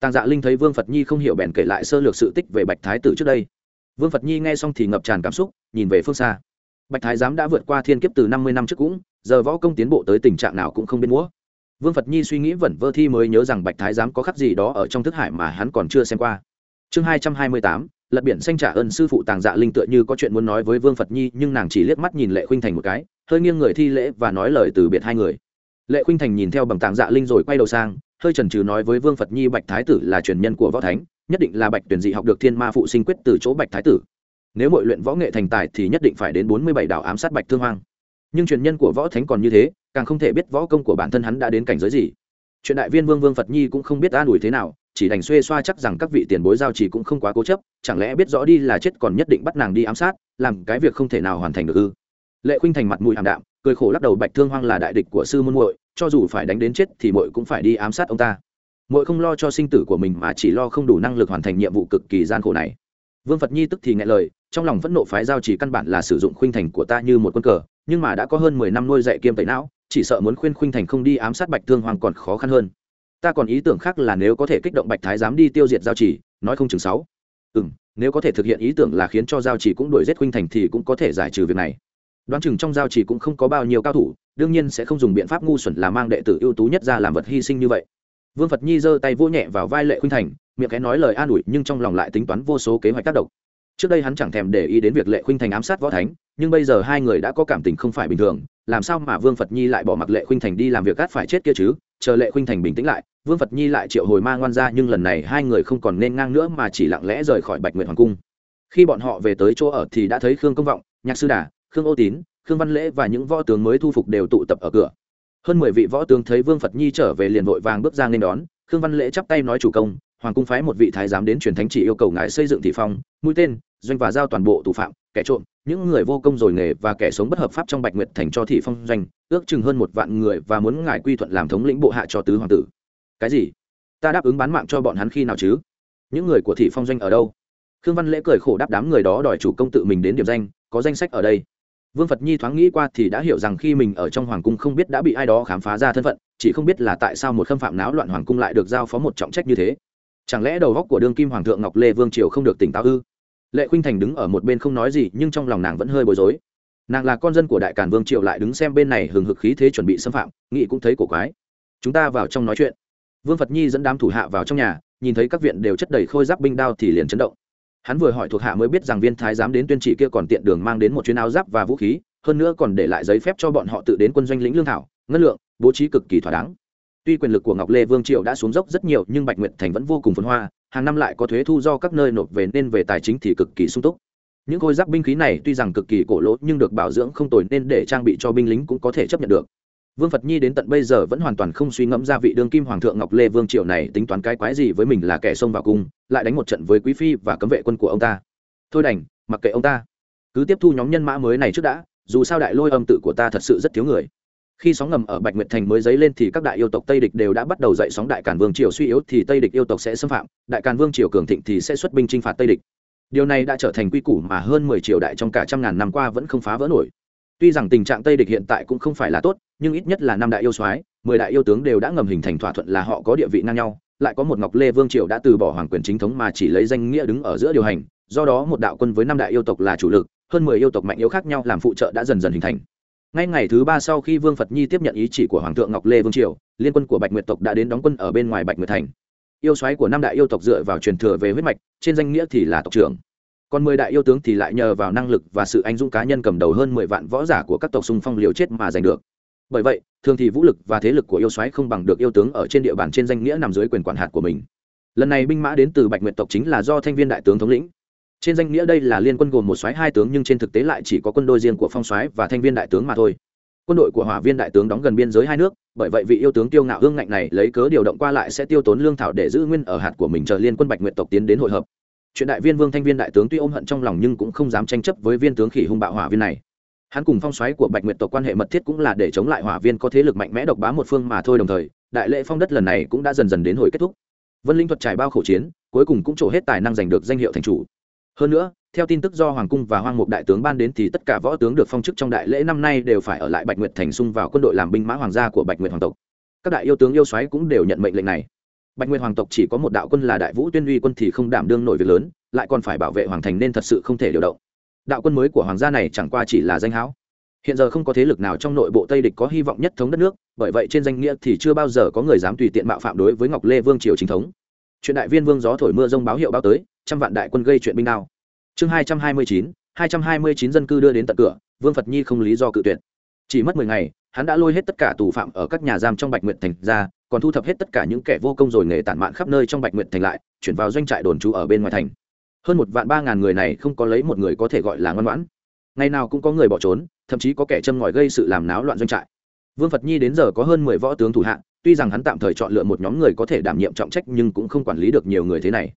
tàng dạ linh thấy vương phật nhi không hiểu bèn kể lại sơ lược sự tích về bạch thái tử trước đây. Vương phật nhi nghe xong thì ngập tràn cảm xúc, nhìn về phương xa. Bạch thái giám đã vượt qua thiên kiếp từ năm mươi năm trước cũng, giờ võ công tiến bộ tới tình trạng nào cũng không biết múa. Vương phật nhi suy nghĩ vẩn vơ thi mới nhớ rằng bạch thái giám có khắc gì đó ở trong thức hải mà hắn còn chưa xem qua. Chương hai trăm hai mươi tám, lật biển xanh trả ơn sư phụ tàng dạ linh tựa như có chuyện muốn nói với vương phật nhi, nhưng nàng chỉ liếc mắt nhìn lệ khuynh thành một cái, hơi nghiêng người thi lễ và nói lời từ biệt hai người. Lệ khuynh thành nhìn theo bằng tàng dạ linh rồi quay đầu sang hơi trần trừ nói với vương phật nhi bạch thái tử là truyền nhân của võ thánh, nhất định là bạch tuyển dị học được thiên ma phụ sinh quyết từ chỗ bạch thái tử. Nếu mọi luyện võ nghệ thành tài thì nhất định phải đến bốn mươi bảy đảo ám sát bạch thương hoang. Nhưng truyền nhân của võ thánh còn như thế, càng không thể biết võ công của bản thân hắn đã đến cảnh giới gì. Chuyện đại viên vương vương phật nhi cũng không biết an ủi thế nào, chỉ đành xuê xoa chắc rằng các vị tiền bối giao chỉ cũng không quá cố chấp, chẳng lẽ biết rõ đi là chết còn nhất định bắt nàng đi ám sát, làm cái việc không thể nào hoàn thành được ư? Lệ khuynh thành mặt mũi hàm đạm, cười khổ lắc đầu bạch thương hoang là đại địch của sư môn muội cho dù phải đánh đến chết thì muội cũng phải đi ám sát ông ta. Muội không lo cho sinh tử của mình mà chỉ lo không đủ năng lực hoàn thành nhiệm vụ cực kỳ gian khổ này. Vương phật nhi tức thì ngại lời, trong lòng vẫn nộ phái giao chỉ căn bản là sử dụng khuynh thành của ta như một quân cờ, nhưng mà đã có hơn mười năm nuôi dạy kiêm tẩy não, chỉ sợ muốn khuyên khuynh thành không đi ám sát bạch thương hoàng còn khó khăn hơn. Ta còn ý tưởng khác là nếu có thể kích động bạch thái dám đi tiêu diệt giao chỉ, nói không chừng sáu. Ừ nếu có thể thực hiện ý tưởng là khiến cho giao chỉ cũng đuổi giết khuynh thành thì cũng có thể giải trừ việc này đoán chừng trong giao chỉ cũng không có bao nhiêu cao thủ, đương nhiên sẽ không dùng biện pháp ngu xuẩn là mang đệ tử ưu tú nhất ra làm vật hy sinh như vậy. Vương phật nhi giơ tay vỗ nhẹ vào vai lệ khuynh thành, miệng cái nói lời an ủi nhưng trong lòng lại tính toán vô số kế hoạch tác động. Trước đây hắn chẳng thèm để ý đến việc lệ khuynh thành ám sát võ thánh, nhưng bây giờ hai người đã có cảm tình không phải bình thường, làm sao mà vương phật nhi lại bỏ mặc lệ khuynh thành đi làm việc cát phải chết kia chứ? Chờ lệ khuynh thành bình tĩnh lại, vương phật nhi lại triệu hồi ma ngoan ra, nhưng lần này hai người không còn nên ngang nữa mà chỉ lặng lẽ rời khỏi bạch nguyện hoàng cung. Khi bọn họ về tới chỗ ở thì đã thấy khương công vọng, nhạc sư đà khương ô tín, khương văn lễ và những võ tướng mới thu phục đều tụ tập ở cửa. Hơn mười vị võ tướng thấy vương phật nhi trở về liền vội vàng bước ra nên đón. Khương văn lễ chắp tay nói chủ công, hoàng cung phái một vị thái giám đến truyền thánh chỉ yêu cầu ngài xây dựng thị phong, mũi tên, doanh và giao toàn bộ thủ phạm, kẻ trộm, những người vô công rồi nghề và kẻ sống bất hợp pháp trong bạch nguyệt thành cho thị phong doanh, ước chừng hơn một vạn người và muốn ngài quy thuận làm thống lĩnh bộ hạ cho tứ hoàng tử. Cái gì? Ta đáp ứng bán mạng cho bọn hắn khi nào chứ? Những người của thị phong doanh ở đâu? Khương văn lễ cười khổ đáp đám người đó đòi chủ công tự mình đến điểm danh, có danh sách ở đây vương phật nhi thoáng nghĩ qua thì đã hiểu rằng khi mình ở trong hoàng cung không biết đã bị ai đó khám phá ra thân phận, chỉ không biết là tại sao một khâm phạm náo loạn hoàng cung lại được giao phó một trọng trách như thế. Chẳng lẽ đầu góc của đương kim hoàng thượng ngọc lê vương triều không được tỉnh táo ư? Lệ khuynh thành đứng ở một bên không nói gì, nhưng trong lòng nàng vẫn hơi bối rối. Nàng là con dân của đại càn vương triều lại đứng xem bên này hừng hực khí thế chuẩn bị xâm phạm nghị cũng thấy cổ quái. Chúng ta vào trong nói chuyện. Vương phật nhi dẫn đám thủ hạ vào trong nhà, nhìn thấy các viện đều chất đầy khôi giáp binh đao thì liền chấn động hắn vừa hỏi thuộc hạ mới biết rằng viên thái giám đến tuyên chỉ kia còn tiện đường mang đến một chuyến áo giáp và vũ khí, hơn nữa còn để lại giấy phép cho bọn họ tự đến quân doanh lĩnh lương thảo, ngân lượng, bố trí cực kỳ thỏa đáng. Tuy quyền lực của ngọc lê vương triệu đã xuống dốc rất nhiều nhưng bạch nguyệt thành vẫn vô cùng phấn hoa, hàng năm lại có thuế thu do các nơi nộp về nên về tài chính thì cực kỳ sung túc. Những khôi giáp binh khí này tuy rằng cực kỳ cổ lỗ nhưng được bảo dưỡng không tồi nên để trang bị cho binh lính cũng có thể chấp nhận được vương phật nhi đến tận bây giờ vẫn hoàn toàn không suy ngẫm ra vị đương kim hoàng thượng ngọc lê vương triệu này tính toán cái quái gì với mình là kẻ xông vào cung, lại đánh một trận với quý phi và cấm vệ quân của ông ta. Thôi đành, mặc kệ ông ta. Cứ tiếp thu nhóm nhân mã mới này trước đã, dù sao đại lôi âm tự của ta thật sự rất thiếu người. Khi sóng ngầm ở bạch nguyệt thành mới dấy lên thì các đại yêu tộc tây địch đều đã bắt đầu dậy sóng đại càn vương triều suy yếu thì tây địch yêu tộc sẽ xâm phạm, đại càn vương triều cường thịnh thì sẽ xuất binh chinh phạt tây địch. Điều này đã trở thành quy củ mà hơn mười triều đại trong cả trăm ngàn năm qua vẫn không phá vỡ nổi tuy rằng tình trạng tây địch hiện tại cũng không phải là tốt, nhưng ít nhất là năm đại yêu soái, mười đại yêu tướng đều đã ngầm hình thành thỏa thuận là họ có địa vị ngang nhau, lại có một ngọc lê vương triều đã từ bỏ hoàng quyền chính thống mà chỉ lấy danh nghĩa đứng ở giữa điều hành, do đó một đạo quân với năm đại yêu tộc là chủ lực, hơn mười yêu tộc mạnh yếu khác nhau làm phụ trợ đã dần dần hình thành. Ngay ngày thứ ba sau khi vương phật nhi tiếp nhận ý chỉ của hoàng thượng ngọc lê vương triều, liên quân của bạch nguyệt tộc đã đến đóng quân ở bên ngoài bạch nguyệt thành. Yêu xoáy của năm đại yêu tộc dựa vào truyền thừa về huyết mạch, trên danh nghĩa thì là tộc trưởng còn mười đại yêu tướng thì lại nhờ vào năng lực và sự anh dũng cá nhân cầm đầu hơn mười vạn võ giả của các tộc xung phong liều chết mà giành được. Bởi vậy, thường thì vũ lực và thế lực của yêu xoáy không bằng được yêu tướng ở trên địa bàn trên danh nghĩa nằm dưới quyền quản hạt của mình. Lần này binh mã đến từ bạch nguyệt tộc chính là do thanh viên đại tướng thống lĩnh. Trên danh nghĩa đây là liên quân gồm một soái, hai tướng nhưng trên thực tế lại chỉ có quân đôi riêng của phong soái và thanh viên đại tướng mà thôi. Quân đội của hỏa viên đại tướng đóng gần biên giới hai nước, bởi vậy vị yêu tướng tiêu ngạo hương ngạnh này lấy cớ điều động qua lại sẽ tiêu tốn lương thảo để giữ nguyên ở hạt của mình chờ liên quân bạch nguyện tộc tiến đến hội hợp chuyện đại viên vương thanh viên đại tướng tuy ôm hận trong lòng nhưng cũng không dám tranh chấp với viên tướng khỉ hung bạo hỏa viên này. Hắn cùng phong xoáy của bạch nguyệt tộc quan hệ mật thiết cũng là để chống lại hỏa viên có thế lực mạnh mẽ độc bá một phương mà thôi đồng thời, đại lễ phong đất lần này cũng đã dần dần đến hồi kết thúc. Vân linh thuật trải bao khẩu chiến, cuối cùng cũng trổ hết tài năng giành được danh hiệu thành chủ. Hơn nữa, theo tin tức do hoàng cung và hoang mục đại tướng ban đến thì tất cả võ tướng được phong chức trong đại lễ năm nay đều phải ở lại bạch nguyệt thành xung vào quân đội làm binh mã hoàng gia của bạch nguyệt hoàng tộc. Các đại yêu tướng yêu xoáy cũng đều nhận mệnh lệnh này bạch nguyệt hoàng tộc chỉ có một đạo quân là đại vũ tuyên uy quân thì không đảm đương nổi việc lớn, lại còn phải bảo vệ hoàng thành nên thật sự không thể điều động. Đạo quân mới của hoàng gia này chẳng qua chỉ là danh hão hiện giờ không có thế lực nào trong nội bộ tây địch có hy vọng nhất thống đất nước, bởi vậy trên danh nghĩa thì chưa bao giờ có người dám tùy tiện mạo phạm đối với ngọc lê vương triều chính thống. Chuyện đại viên vương gió thổi mưa rông báo hiệu báo tới, trăm vạn đại quân gây chuyện binh đao. Chương hai trăm hai mươi chín, hai trăm hai mươi chín dân cư đưa đến tận cửa, vương phật nhi không lý do cự tuyệt. Chỉ mất mười ngày, hắn đã lôi hết tất cả tù phạm ở các nhà giam trong bạch nguyện thành ra còn thu thập hết tất cả những kẻ vô công rồi nghề tản mạn khắp nơi trong bạch nguyện thành lại, chuyển vào doanh trại đồn trú ở bên ngoài thành. Hơn một vạn ba ngàn người này không có lấy một người có thể gọi là ngoan ngoãn. Ngày nào cũng có người bỏ trốn, thậm chí có kẻ châm ngòi gây sự làm náo loạn doanh trại. Vương phật nhi đến giờ có hơn mười võ tướng thủ hạng tuy rằng hắn tạm thời chọn lựa một nhóm người có thể đảm nhiệm trọng trách nhưng cũng không quản lý được nhiều người thế này.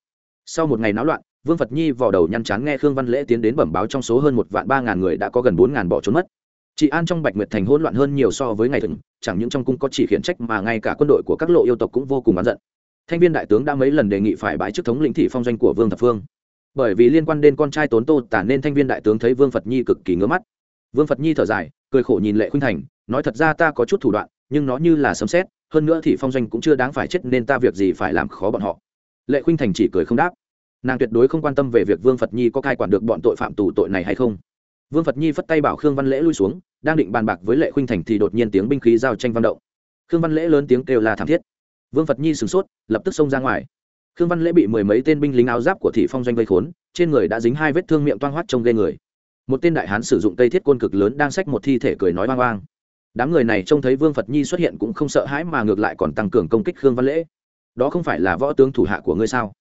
Sau một ngày náo loạn, vương phật nhi vào đầu nhăn chán nghe khương văn lễ tiến đến bẩm báo trong số hơn một vạn ba ngàn người đã có gần bốn ngàn bỏ trốn mất chị an trong bạch nguyệt thành hỗn loạn hơn nhiều so với ngày thường, chẳng những trong cung có chỉ khiển trách mà ngay cả quân đội của các lộ yêu tộc cũng vô cùng bán giận. Thanh viên đại tướng đã mấy lần đề nghị phải bãi chức thống lĩnh thị phong doanh của vương thập phương. Bởi vì liên quan đến con trai tốn tô tả nên thanh viên đại tướng thấy vương phật nhi cực kỳ ngứa mắt. Vương phật nhi thở dài, cười khổ nhìn lệ khuynh thành, nói thật ra ta có chút thủ đoạn, nhưng nó như là sấm xét hơn nữa thì phong doanh cũng chưa đáng phải chết nên ta việc gì phải làm khó bọn họ. Lệ khuynh thành chỉ cười không đáp. Nàng tuyệt đối không quan tâm về việc vương phật nhi có cai quản được bọn tội phạm tù tội này hay không vương phật nhi phất tay bảo khương văn lễ lui xuống, đang định bàn bạc với lệ khuynh thành thì đột nhiên tiếng binh khí giao tranh văn động. Khương văn lễ lớn tiếng kêu là thảm thiết. Vương phật nhi sửng sốt, lập tức xông ra ngoài. Khương văn lễ bị mười mấy tên binh lính áo giáp của thị phong doanh vây khốn, trên người đã dính hai vết thương miệng toang hoắt trông ghê người. Một tên đại hán sử dụng cây thiết côn cực lớn đang xách một thi thể cười nói oang oang đám người này trông thấy vương phật nhi xuất hiện cũng không sợ hãi mà ngược lại còn tăng cường công kích khương văn lễ. Đó không phải là võ tướng thủ hạ của ngươi sao?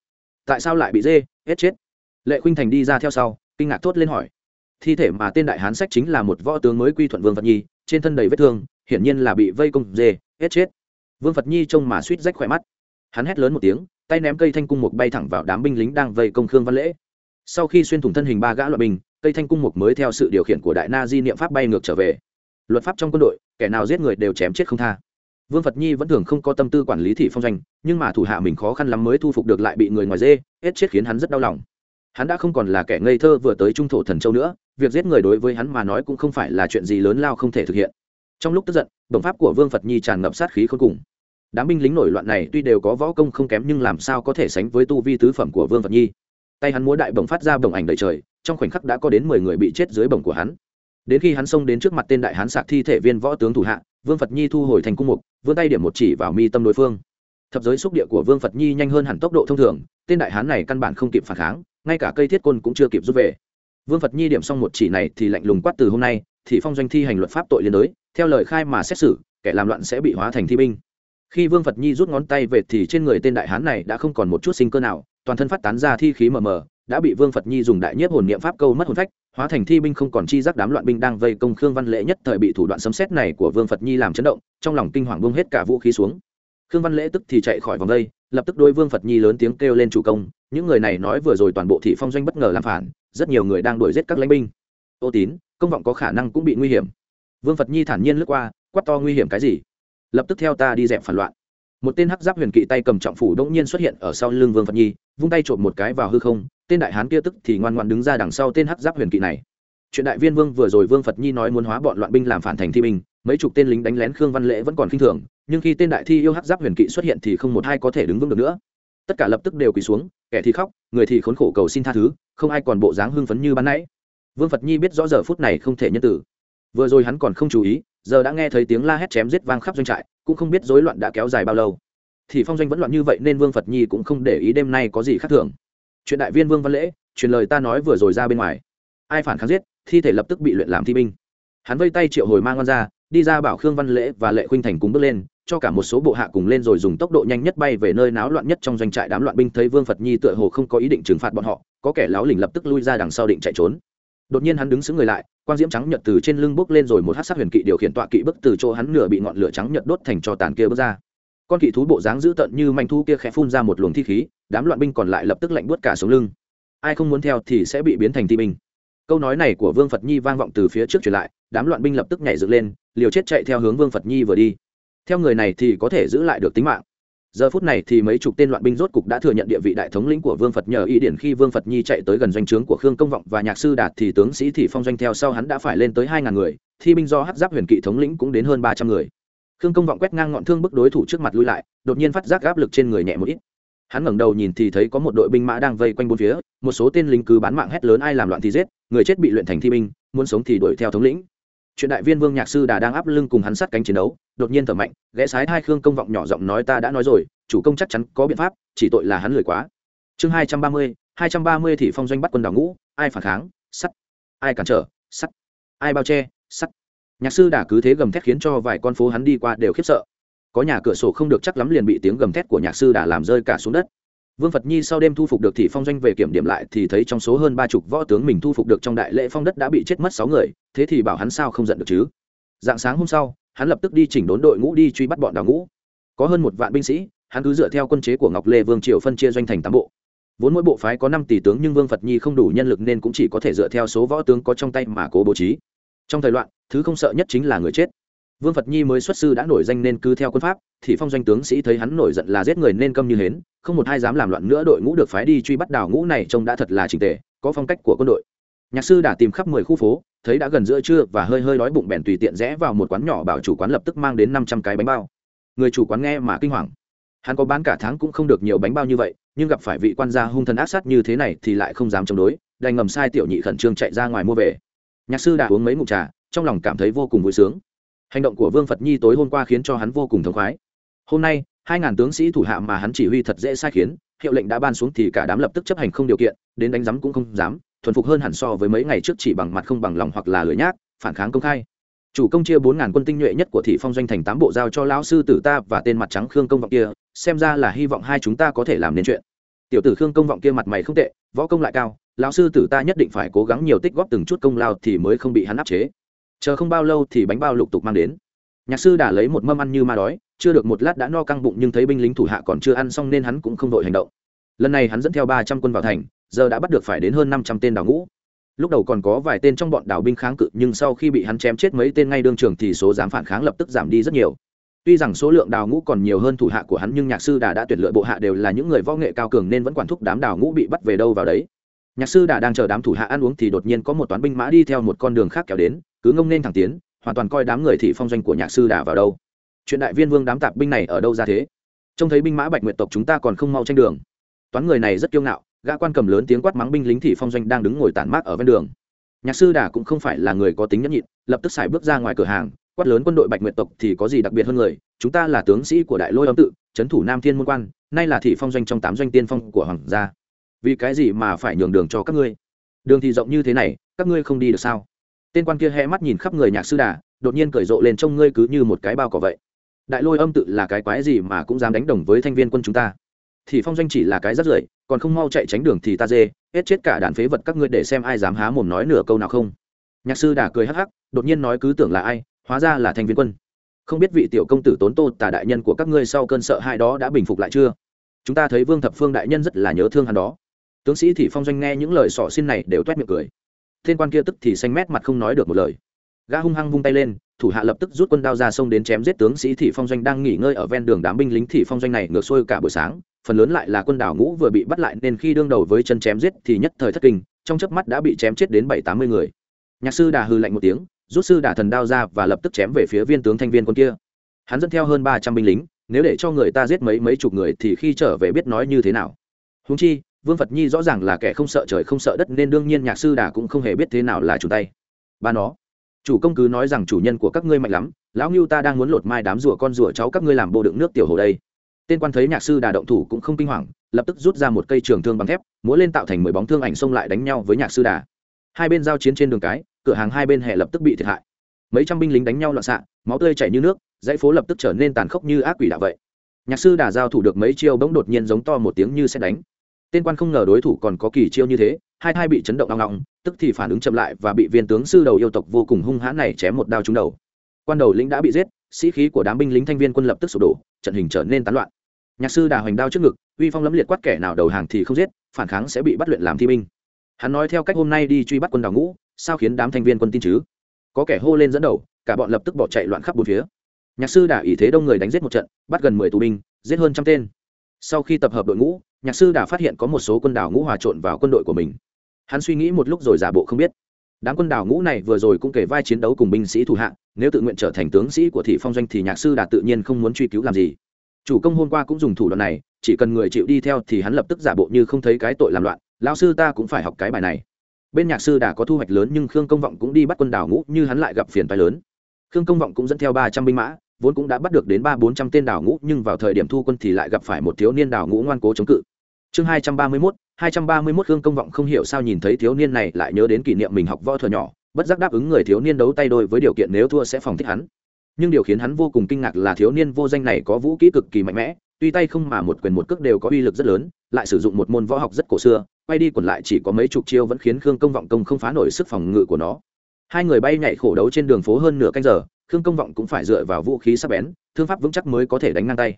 Tại sao lại bị dê, hết chết? Lệ khuynh thành đi ra theo sau, kinh ngạc thốt lên hỏi thi thể mà tên đại hán sách chính là một võ tướng mới quy thuận vương phật nhi, trên thân đầy vết thương, hiển nhiên là bị vây công dê, hết chết. Vương phật nhi trông mà suýt rách khỏe mắt. Hắn hét lớn một tiếng, tay ném cây thanh cung mục bay thẳng vào đám binh lính đang vây công khương văn lễ. Sau khi xuyên thủng thân hình ba gã loại binh, cây thanh cung mục mới theo sự điều khiển của đại na di niệm pháp bay ngược trở về. Luật pháp trong quân đội, kẻ nào giết người đều chém chết không tha. Vương phật nhi vẫn thường không có tâm tư quản lý thị phong doanh, nhưng mà thủ hạ mình khó khăn lắm mới thu phục được lại bị người ngoài dê, hết chết khiến hắn rất đau lòng hắn đã không còn là kẻ ngây thơ vừa tới trung thổ thần châu nữa, việc giết người đối với hắn mà nói cũng không phải là chuyện gì lớn lao không thể thực hiện. Trong lúc tức giận, đồng pháp của vương phật nhi tràn ngập sát khí khôn cùng. Đám binh lính nổi loạn này tuy đều có võ công không kém nhưng làm sao có thể sánh với tu vi tứ phẩm của vương phật nhi? Tay hắn múa đại bồng phát ra bồng ảnh đầy trời, trong khoảnh khắc đã có đến mười người bị chết dưới bồng của hắn. Đến khi hắn xông đến trước mặt tên đại hán sạc thi thể viên võ tướng thủ hạ, vương phật nhi thu hồi thành cung mục, vươn tay điểm một chỉ vào mi tâm đối phương. Thập giới xúc địa của vương phật nhi nhanh hơn hẳn tốc độ thông thường, tên đại hán này căn bản không kịp phản kháng ngay cả cây thiết côn cũng chưa kịp rút về vương phật nhi điểm xong một chỉ này thì lạnh lùng quát từ hôm nay, thì phong doanh thi hành luật pháp tội liên đới, theo lời khai mà xét xử, kẻ làm loạn sẽ bị hóa thành thi binh khi vương phật nhi rút ngón tay về thì trên người tên đại hán này đã không còn một chút sinh cơ nào, toàn thân phát tán ra thi khí mờ mờ, đã bị vương phật nhi dùng đại nhiếp hồn niệm pháp câu mất hồn phách, hóa thành thi binh không còn chi giác đám loạn binh đang vây công khương văn lễ nhất thời bị thủ đoạn sấm xét này của vương phật nhi làm chấn động, trong lòng kinh hoàng bông hết cả vũ khí xuống khương văn lễ tức thì chạy khỏi vòng đây lập tức đôi vương phật nhi lớn tiếng kêu lên chủ công, những người này nói vừa rồi toàn bộ thị phong doanh bất ngờ làm phản, rất nhiều người đang đuổi giết các lãnh binh. Ô tín, công vọng có khả năng cũng bị nguy hiểm. Vương phật nhi thản nhiên lướt qua, quát to nguy hiểm cái gì? Lập tức theo ta đi dẹp phản loạn. Một tên hắc giáp huyền kỵ tay cầm trọng phủ đống nhiên xuất hiện ở sau lưng vương phật nhi, vung tay trộm một cái vào hư không, tên đại hán kia tức thì ngoan ngoan đứng ra đằng sau tên hắc giáp huyền kỵ này. Chuyện đại viên vương vừa rồi vương phật nhi nói muốn hóa bọn loạn binh làm phản thành thi binh, mấy chục tên lính đánh lén khương văn lễ vẫn còn khinh thường nhưng khi tên đại thi yêu hắc giáp huyền kỵ xuất hiện thì không một ai có thể đứng vững được nữa. Tất cả lập tức đều quỳ xuống, kẻ thì khóc, người thì khốn khổ cầu xin tha thứ, không ai còn bộ dáng hưng phấn như ban nãy. Vương phật nhi biết rõ giờ phút này không thể nhân tử. Vừa rồi hắn còn không chú ý, giờ đã nghe thấy tiếng la hét chém giết vang khắp doanh trại, cũng không biết rối loạn đã kéo dài bao lâu. Thì phong doanh vẫn loạn như vậy nên vương phật nhi cũng không để ý đêm nay có gì khác thường. Chuyện đại viên vương văn lễ, truyền lời ta nói vừa rồi ra bên ngoài. Ai phản kháng giết, thi thể lập tức bị luyện làm thi binh. Hắn vây tay triệu hồi mang ngon ra, đi ra bảo khương văn lễ và lệ khuynh thành cùng bước lên cho cả một số bộ hạ cùng lên rồi dùng tốc độ nhanh nhất bay về nơi náo loạn nhất trong doanh trại đám loạn binh thấy vương phật nhi tựa hồ không có ý định trừng phạt bọn họ, có kẻ láo lỉnh lập tức lui ra đằng sau định chạy trốn. Đột nhiên hắn đứng xứng người lại, quang diễm trắng nhật từ trên lưng bước lên rồi một hát sắc huyền kỵ điều khiển tọa kỵ bức từ chỗ hắn nửa bị ngọn lửa trắng nhật đốt thành cho tàn kia bước ra. Con kỵ thú bộ dáng dữ tợn như manh thu kia khẽ phun ra một luồng thi khí, đám loạn binh còn lại lập tức lạnh buốt cả xuống lưng. Ai không muốn theo thì sẽ bị biến thành thi binh. Câu nói này của vương phật nhi vang vọng từ phía trước truyền lại, đám loạn binh lập tức nhảy dựng lên, liều chết chạy theo hướng vương phật nhi vừa đi theo người này thì có thể giữ lại được tính mạng. Giờ phút này thì mấy chục tên loạn binh rốt cục đã thừa nhận địa vị đại thống lĩnh của vương phật nhờ ý điển khi vương phật nhi chạy tới gần doanh trướng của khương công vọng và nhạc sư đạt thì tướng sĩ thị phong doanh theo sau hắn đã phải lên tới hai ngàn người, thi binh do hát giáp huyền kỵ thống lĩnh cũng đến hơn ba trăm người. Khương công vọng quét ngang ngọn thương bức đối thủ trước mặt lui lại, đột nhiên phát giác áp lực trên người nhẹ một ít. Hắn ngẩng đầu nhìn thì thấy có một đội binh mã đang vây quanh bốn phía, một số tên lính cứ bán mạng hét lớn ai làm loạn thì giết, người chết bị luyện thành thi binh, muốn sống thì đuổi theo thống lĩnh. Chuyện đại viên vương nhạc sư đà đang áp lưng cùng hắn sát cánh chiến đấu đột nhiên thở mạnh, ghé sái hai khương công vọng nhỏ giọng nói, ta đã nói rồi, chủ công chắc chắn có biện pháp, chỉ tội là hắn lười quá. Chương hai trăm ba mươi, hai trăm ba mươi thì phong doanh bắt quân đào ngũ, ai phản kháng? Sắt. Ai cản trở? Sắt. Ai bao che? Sắt. Nhạc sư đả cứ thế gầm thét khiến cho vài con phố hắn đi qua đều khiếp sợ. Có nhà cửa sổ không được chắc lắm liền bị tiếng gầm thét của nhạc sư đả làm rơi cả xuống đất. Vương phật nhi sau đêm thu phục được thị phong doanh về kiểm điểm lại thì thấy trong số hơn ba chục võ tướng mình thu phục được trong đại lễ phong đất đã bị chết mất sáu người, thế thì bảo hắn sao không giận được chứ? Dạng sáng hôm sau hắn lập tức đi chỉnh đốn đội ngũ đi truy bắt bọn đào ngũ. Có hơn một vạn binh sĩ, hắn cứ dựa theo quân chế của ngọc lê vương triều phân chia doanh thành tám bộ. Vốn mỗi bộ phái có năm tỷ tướng nhưng vương phật nhi không đủ nhân lực nên cũng chỉ có thể dựa theo số võ tướng có trong tay mà cố bố trí. Trong thời loạn, thứ không sợ nhất chính là người chết. Vương phật nhi mới xuất sư đã nổi danh nên cứ theo quân pháp, thì phong doanh tướng sĩ thấy hắn nổi giận là giết người nên câm như hến, không một ai dám làm loạn nữa đội ngũ được phái đi truy bắt đào ngũ này trông đã thật là trình tề, có phong cách của quân đội. Nhạc sư đã tìm khắp mười khu phố thấy đã gần giữa trưa và hơi hơi đói bụng bèn tùy tiện rẽ vào một quán nhỏ, bảo chủ quán lập tức mang đến năm trăm cái bánh bao. Người chủ quán nghe mà kinh hoàng. Hắn có bán cả tháng cũng không được nhiều bánh bao như vậy, nhưng gặp phải vị quan gia hung thần ác sát như thế này thì lại không dám chống đối, đành ngầm sai tiểu nhị khẩn trương chạy ra ngoài mua về. Nhạc sư đã uống mấy ngụm trà, trong lòng cảm thấy vô cùng vui sướng. Hành động của vương phật nhi tối hôm qua khiến cho hắn vô cùng thống khoái. Hôm nay, hai ngàn tướng sĩ thủ hạ mà hắn chỉ huy thật dễ sai khiến, hiệu lệnh đã ban xuống thì cả đám lập tức chấp hành không điều kiện, đến đánh giám cũng không dám thuần phục hơn hẳn so với mấy ngày trước chỉ bằng mặt không bằng lòng hoặc là lưỡi nhác, phản kháng công khai. Chủ công chia bốn ngàn quân tinh nhuệ nhất của thị phong doanh thành tám bộ giao cho lão sư tử ta và tên mặt trắng khương công vọng kia, xem ra là hy vọng hai chúng ta có thể làm nên chuyện. Tiểu tử khương công vọng kia mặt mày không tệ, võ công lại cao, lão sư tử ta nhất định phải cố gắng nhiều tích góp từng chút công lao thì mới không bị hắn áp chế. Chờ không bao lâu thì bánh bao lục tục mang đến. Nhạc sư đã lấy một mâm ăn như ma đói, chưa được một lát đã no căng bụng nhưng thấy binh lính thủ hạ còn chưa ăn xong nên hắn cũng không đội hành động. Lần này hắn dẫn theo ba trăm quân vào thành giờ đã bắt được phải đến hơn năm trăm tên đào ngũ. Lúc đầu còn có vài tên trong bọn đào binh kháng cự, nhưng sau khi bị hắn chém chết mấy tên ngay đương trường thì số dám phản kháng lập tức giảm đi rất nhiều. Tuy rằng số lượng đào ngũ còn nhiều hơn thủ hạ của hắn, nhưng nhạc sư đà đã tuyển lựa bộ hạ đều là những người võ nghệ cao cường nên vẫn quản thúc đám đào ngũ bị bắt về đâu vào đấy. Nhạc sư đà đang chờ đám thủ hạ ăn uống thì đột nhiên có một toán binh mã đi theo một con đường khác kéo đến, cứ ngông nên thẳng tiến, hoàn toàn coi đám người thị phong doanh của nhạc sư đà vào đâu. Chuyện đại viên vương đám tạp binh này ở đâu ra thế? Trông thấy binh mã bạch nguyệt tộc chúng ta còn không mau tranh đường. Toán người này rất kiêu ngạo gã quan cầm lớn tiếng quát mắng binh lính thị phong doanh đang đứng ngồi tản mát ở ven đường. Nhạc sư đà cũng không phải là người có tính nhẫn nhịn, lập tức xài bước ra ngoài cửa hàng, quát lớn quân đội bạch nguyệt tộc thì có gì đặc biệt hơn người, chúng ta là tướng sĩ của đại lôi âm tự, trấn thủ nam thiên môn quan, nay là thị phong doanh trong tám doanh tiên phong của hoàng gia. Vì cái gì mà phải nhường đường cho các ngươi? Đường thì rộng như thế này, các ngươi không đi được sao? Tên quan kia hé mắt nhìn khắp người nhạc sư đà, đột nhiên cởi rộ lên trông ngươi cứ như một cái bao cỏ vậy. Đại lôi âm tự là cái quái gì mà cũng dám đánh đồng với thanh viên quân chúng ta? Thì phong doanh chỉ là cái rất rưởi, còn không mau chạy tránh đường thì ta dê, hết chết cả đàn phế vật các ngươi để xem ai dám há mồm nói nửa câu nào không. Nhạc sư đà cười hắc hắc, đột nhiên nói cứ tưởng là ai, hóa ra là thanh viên quân. Không biết vị tiểu công tử tốn tô tà đại nhân của các ngươi sau cơn sợ hãi đó đã bình phục lại chưa? Chúng ta thấy vương thập phương đại nhân rất là nhớ thương hắn đó. Tướng sĩ thì phong doanh nghe những lời sỏ xin này đều toét miệng cười. Thiên quan kia tức thì xanh mét mặt không nói được một lời gã hung hăng vung tay lên, thủ hạ lập tức rút quân đao ra sông đến chém giết tướng sĩ thị phong doanh đang nghỉ ngơi ở ven đường đám binh lính thị phong doanh này ngược xuôi cả buổi sáng. Phần lớn lại là quân đảo ngũ vừa bị bắt lại nên khi đương đầu với chân chém giết thì nhất thời thất kinh, trong chớp mắt đã bị chém chết đến bảy tám mươi người. Nhạc sư đà hư lạnh một tiếng, rút sư đà thần đao ra và lập tức chém về phía viên tướng thanh viên quân kia. Hắn dẫn theo hơn ba trăm binh lính, nếu để cho người ta giết mấy mấy chục người thì khi trở về biết nói như thế nào? Húng chi, vương phật nhi rõ ràng là kẻ không sợ trời không sợ đất nên đương nhiên nhạc sư đà cũng không hề biết thế nào là chủ tay. Ba nó chủ công cứ nói rằng chủ nhân của các ngươi mạnh lắm, lão ngưu ta đang muốn lột mai đám rùa con rùa cháu các ngươi làm bộ đựng nước tiểu hồ đây. Tên quan thấy nhạc sư đà động thủ cũng không kinh hoàng, lập tức rút ra một cây trường thương bằng thép, múa lên tạo thành mười bóng thương ảnh xông lại đánh nhau với nhạc sư đà. Hai bên giao chiến trên đường cái, cửa hàng hai bên hệ lập tức bị thiệt hại. Mấy trăm binh lính đánh nhau loạn xạ, máu tươi chảy như nước, dãy phố lập tức trở nên tàn khốc như ác quỷ đạo vậy. Nhạc sư đà giao thủ được mấy chiêu bỗng đột nhiên giống to một tiếng như xét đánh. Tên quan không ngờ đối thủ còn có kỳ chiêu như thế hai hai bị chấn động đau ngọng, tức thì phản ứng chậm lại và bị viên tướng sư đầu yêu tộc vô cùng hung hãn này chém một đao trúng đầu. Quan đầu lĩnh đã bị giết, sĩ khí của đám binh lính thanh viên quân lập tức sụp đổ, trận hình trở nên tán loạn. Nhạc sư đà hoành đao trước ngực, uy phong lẫm liệt quát kẻ nào đầu hàng thì không giết, phản kháng sẽ bị bắt luyện làm thi binh. Hắn nói theo cách hôm nay đi truy bắt quân đào ngũ, sao khiến đám thanh viên quân tin chứ? Có kẻ hô lên dẫn đầu, cả bọn lập tức bỏ chạy loạn khắp bốn phía. Nhạc sư đà ý thế đông người đánh giết một trận, bắt gần mười tù binh, giết hơn trăm tên sau khi tập hợp đội ngũ, nhạc sư đã phát hiện có một số quân đảo ngũ hòa trộn vào quân đội của mình. Hắn suy nghĩ một lúc rồi giả bộ không biết. Đám quân đảo ngũ này vừa rồi cũng kể vai chiến đấu cùng binh sĩ thủ hạng, nếu tự nguyện trở thành tướng sĩ của thị phong doanh thì nhạc sư đã tự nhiên không muốn truy cứu làm gì. Chủ công hôm qua cũng dùng thủ đoạn này, chỉ cần người chịu đi theo thì hắn lập tức giả bộ như không thấy cái tội làm loạn lao sư ta cũng phải học cái bài này. Bên nhạc sư đã có thu hoạch lớn nhưng khương công vọng cũng đi bắt quân đảo ngũ, như hắn lại gặp phiền phái lớn. Khương công vọng cũng dẫn theo ba trăm binh mã vốn cũng đã bắt được đến ba bốn trăm tên đảo ngũ, nhưng vào thời điểm thu quân thì lại gặp phải một thiếu niên đảo ngũ ngoan cố chống cự. Chương hai trăm ba mươi mốt, hai trăm ba mươi mốt hương công vọng không hiểu sao nhìn thấy thiếu niên này lại nhớ đến kỷ niệm mình học võ thuở nhỏ, bất giác đáp ứng người thiếu niên đấu tay đôi với điều kiện nếu thua sẽ phòng thích hắn. Nhưng điều khiến hắn vô cùng kinh ngạc là thiếu niên vô danh này có vũ kỹ cực kỳ mạnh mẽ, tuy tay không mà một quyền một cước đều có uy lực rất lớn, lại sử dụng một môn võ học rất cổ xưa, quay đi quẩn lại chỉ có mấy chục chiêu vẫn khiến khương công vọng công không phá nổi sức phòng ngự của nó. Hai người bay nhảy khổ đấu trên đường phố hơn nửa canh giờ khương công vọng cũng phải dựa vào vũ khí sắc bén, thương pháp vững chắc mới có thể đánh ngang tay.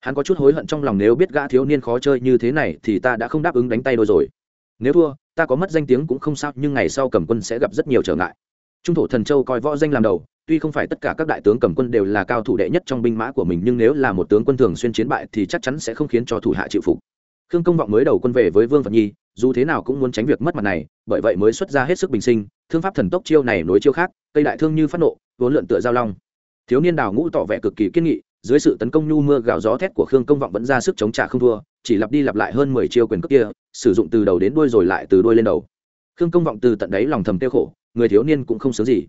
Hắn có chút hối hận trong lòng nếu biết gã thiếu niên khó chơi như thế này thì ta đã không đáp ứng đánh tay đôi rồi. Nếu thua, ta có mất danh tiếng cũng không sao, nhưng ngày sau cầm quân sẽ gặp rất nhiều trở ngại. Trung thổ thần châu coi võ danh làm đầu, tuy không phải tất cả các đại tướng cầm quân đều là cao thủ đệ nhất trong binh mã của mình, nhưng nếu là một tướng quân thường xuyên chiến bại thì chắc chắn sẽ không khiến cho thủ hạ chịu phục. Khương công vọng mới đầu quân về với vương phật nhi, dù thế nào cũng muốn tránh việc mất mặt này, bởi vậy mới xuất ra hết sức bình sinh, thương pháp thần tốc chiêu này nối chiêu khác, cây đại thương như phát nộ vốn lượn tựa giao long. Thiếu niên đào ngũ tỏ vẻ cực kỳ kiên nghị, dưới sự tấn công nhu mưa gào gió thét của khương công vọng vẫn ra sức chống trả không thua, chỉ lặp đi lặp lại hơn mười chiêu quyền cước kia, sử dụng từ đầu đến đuôi rồi lại từ đuôi lên đầu. Khương công vọng từ tận đáy lòng thầm tiêu khổ, người thiếu niên cũng không sướng gì.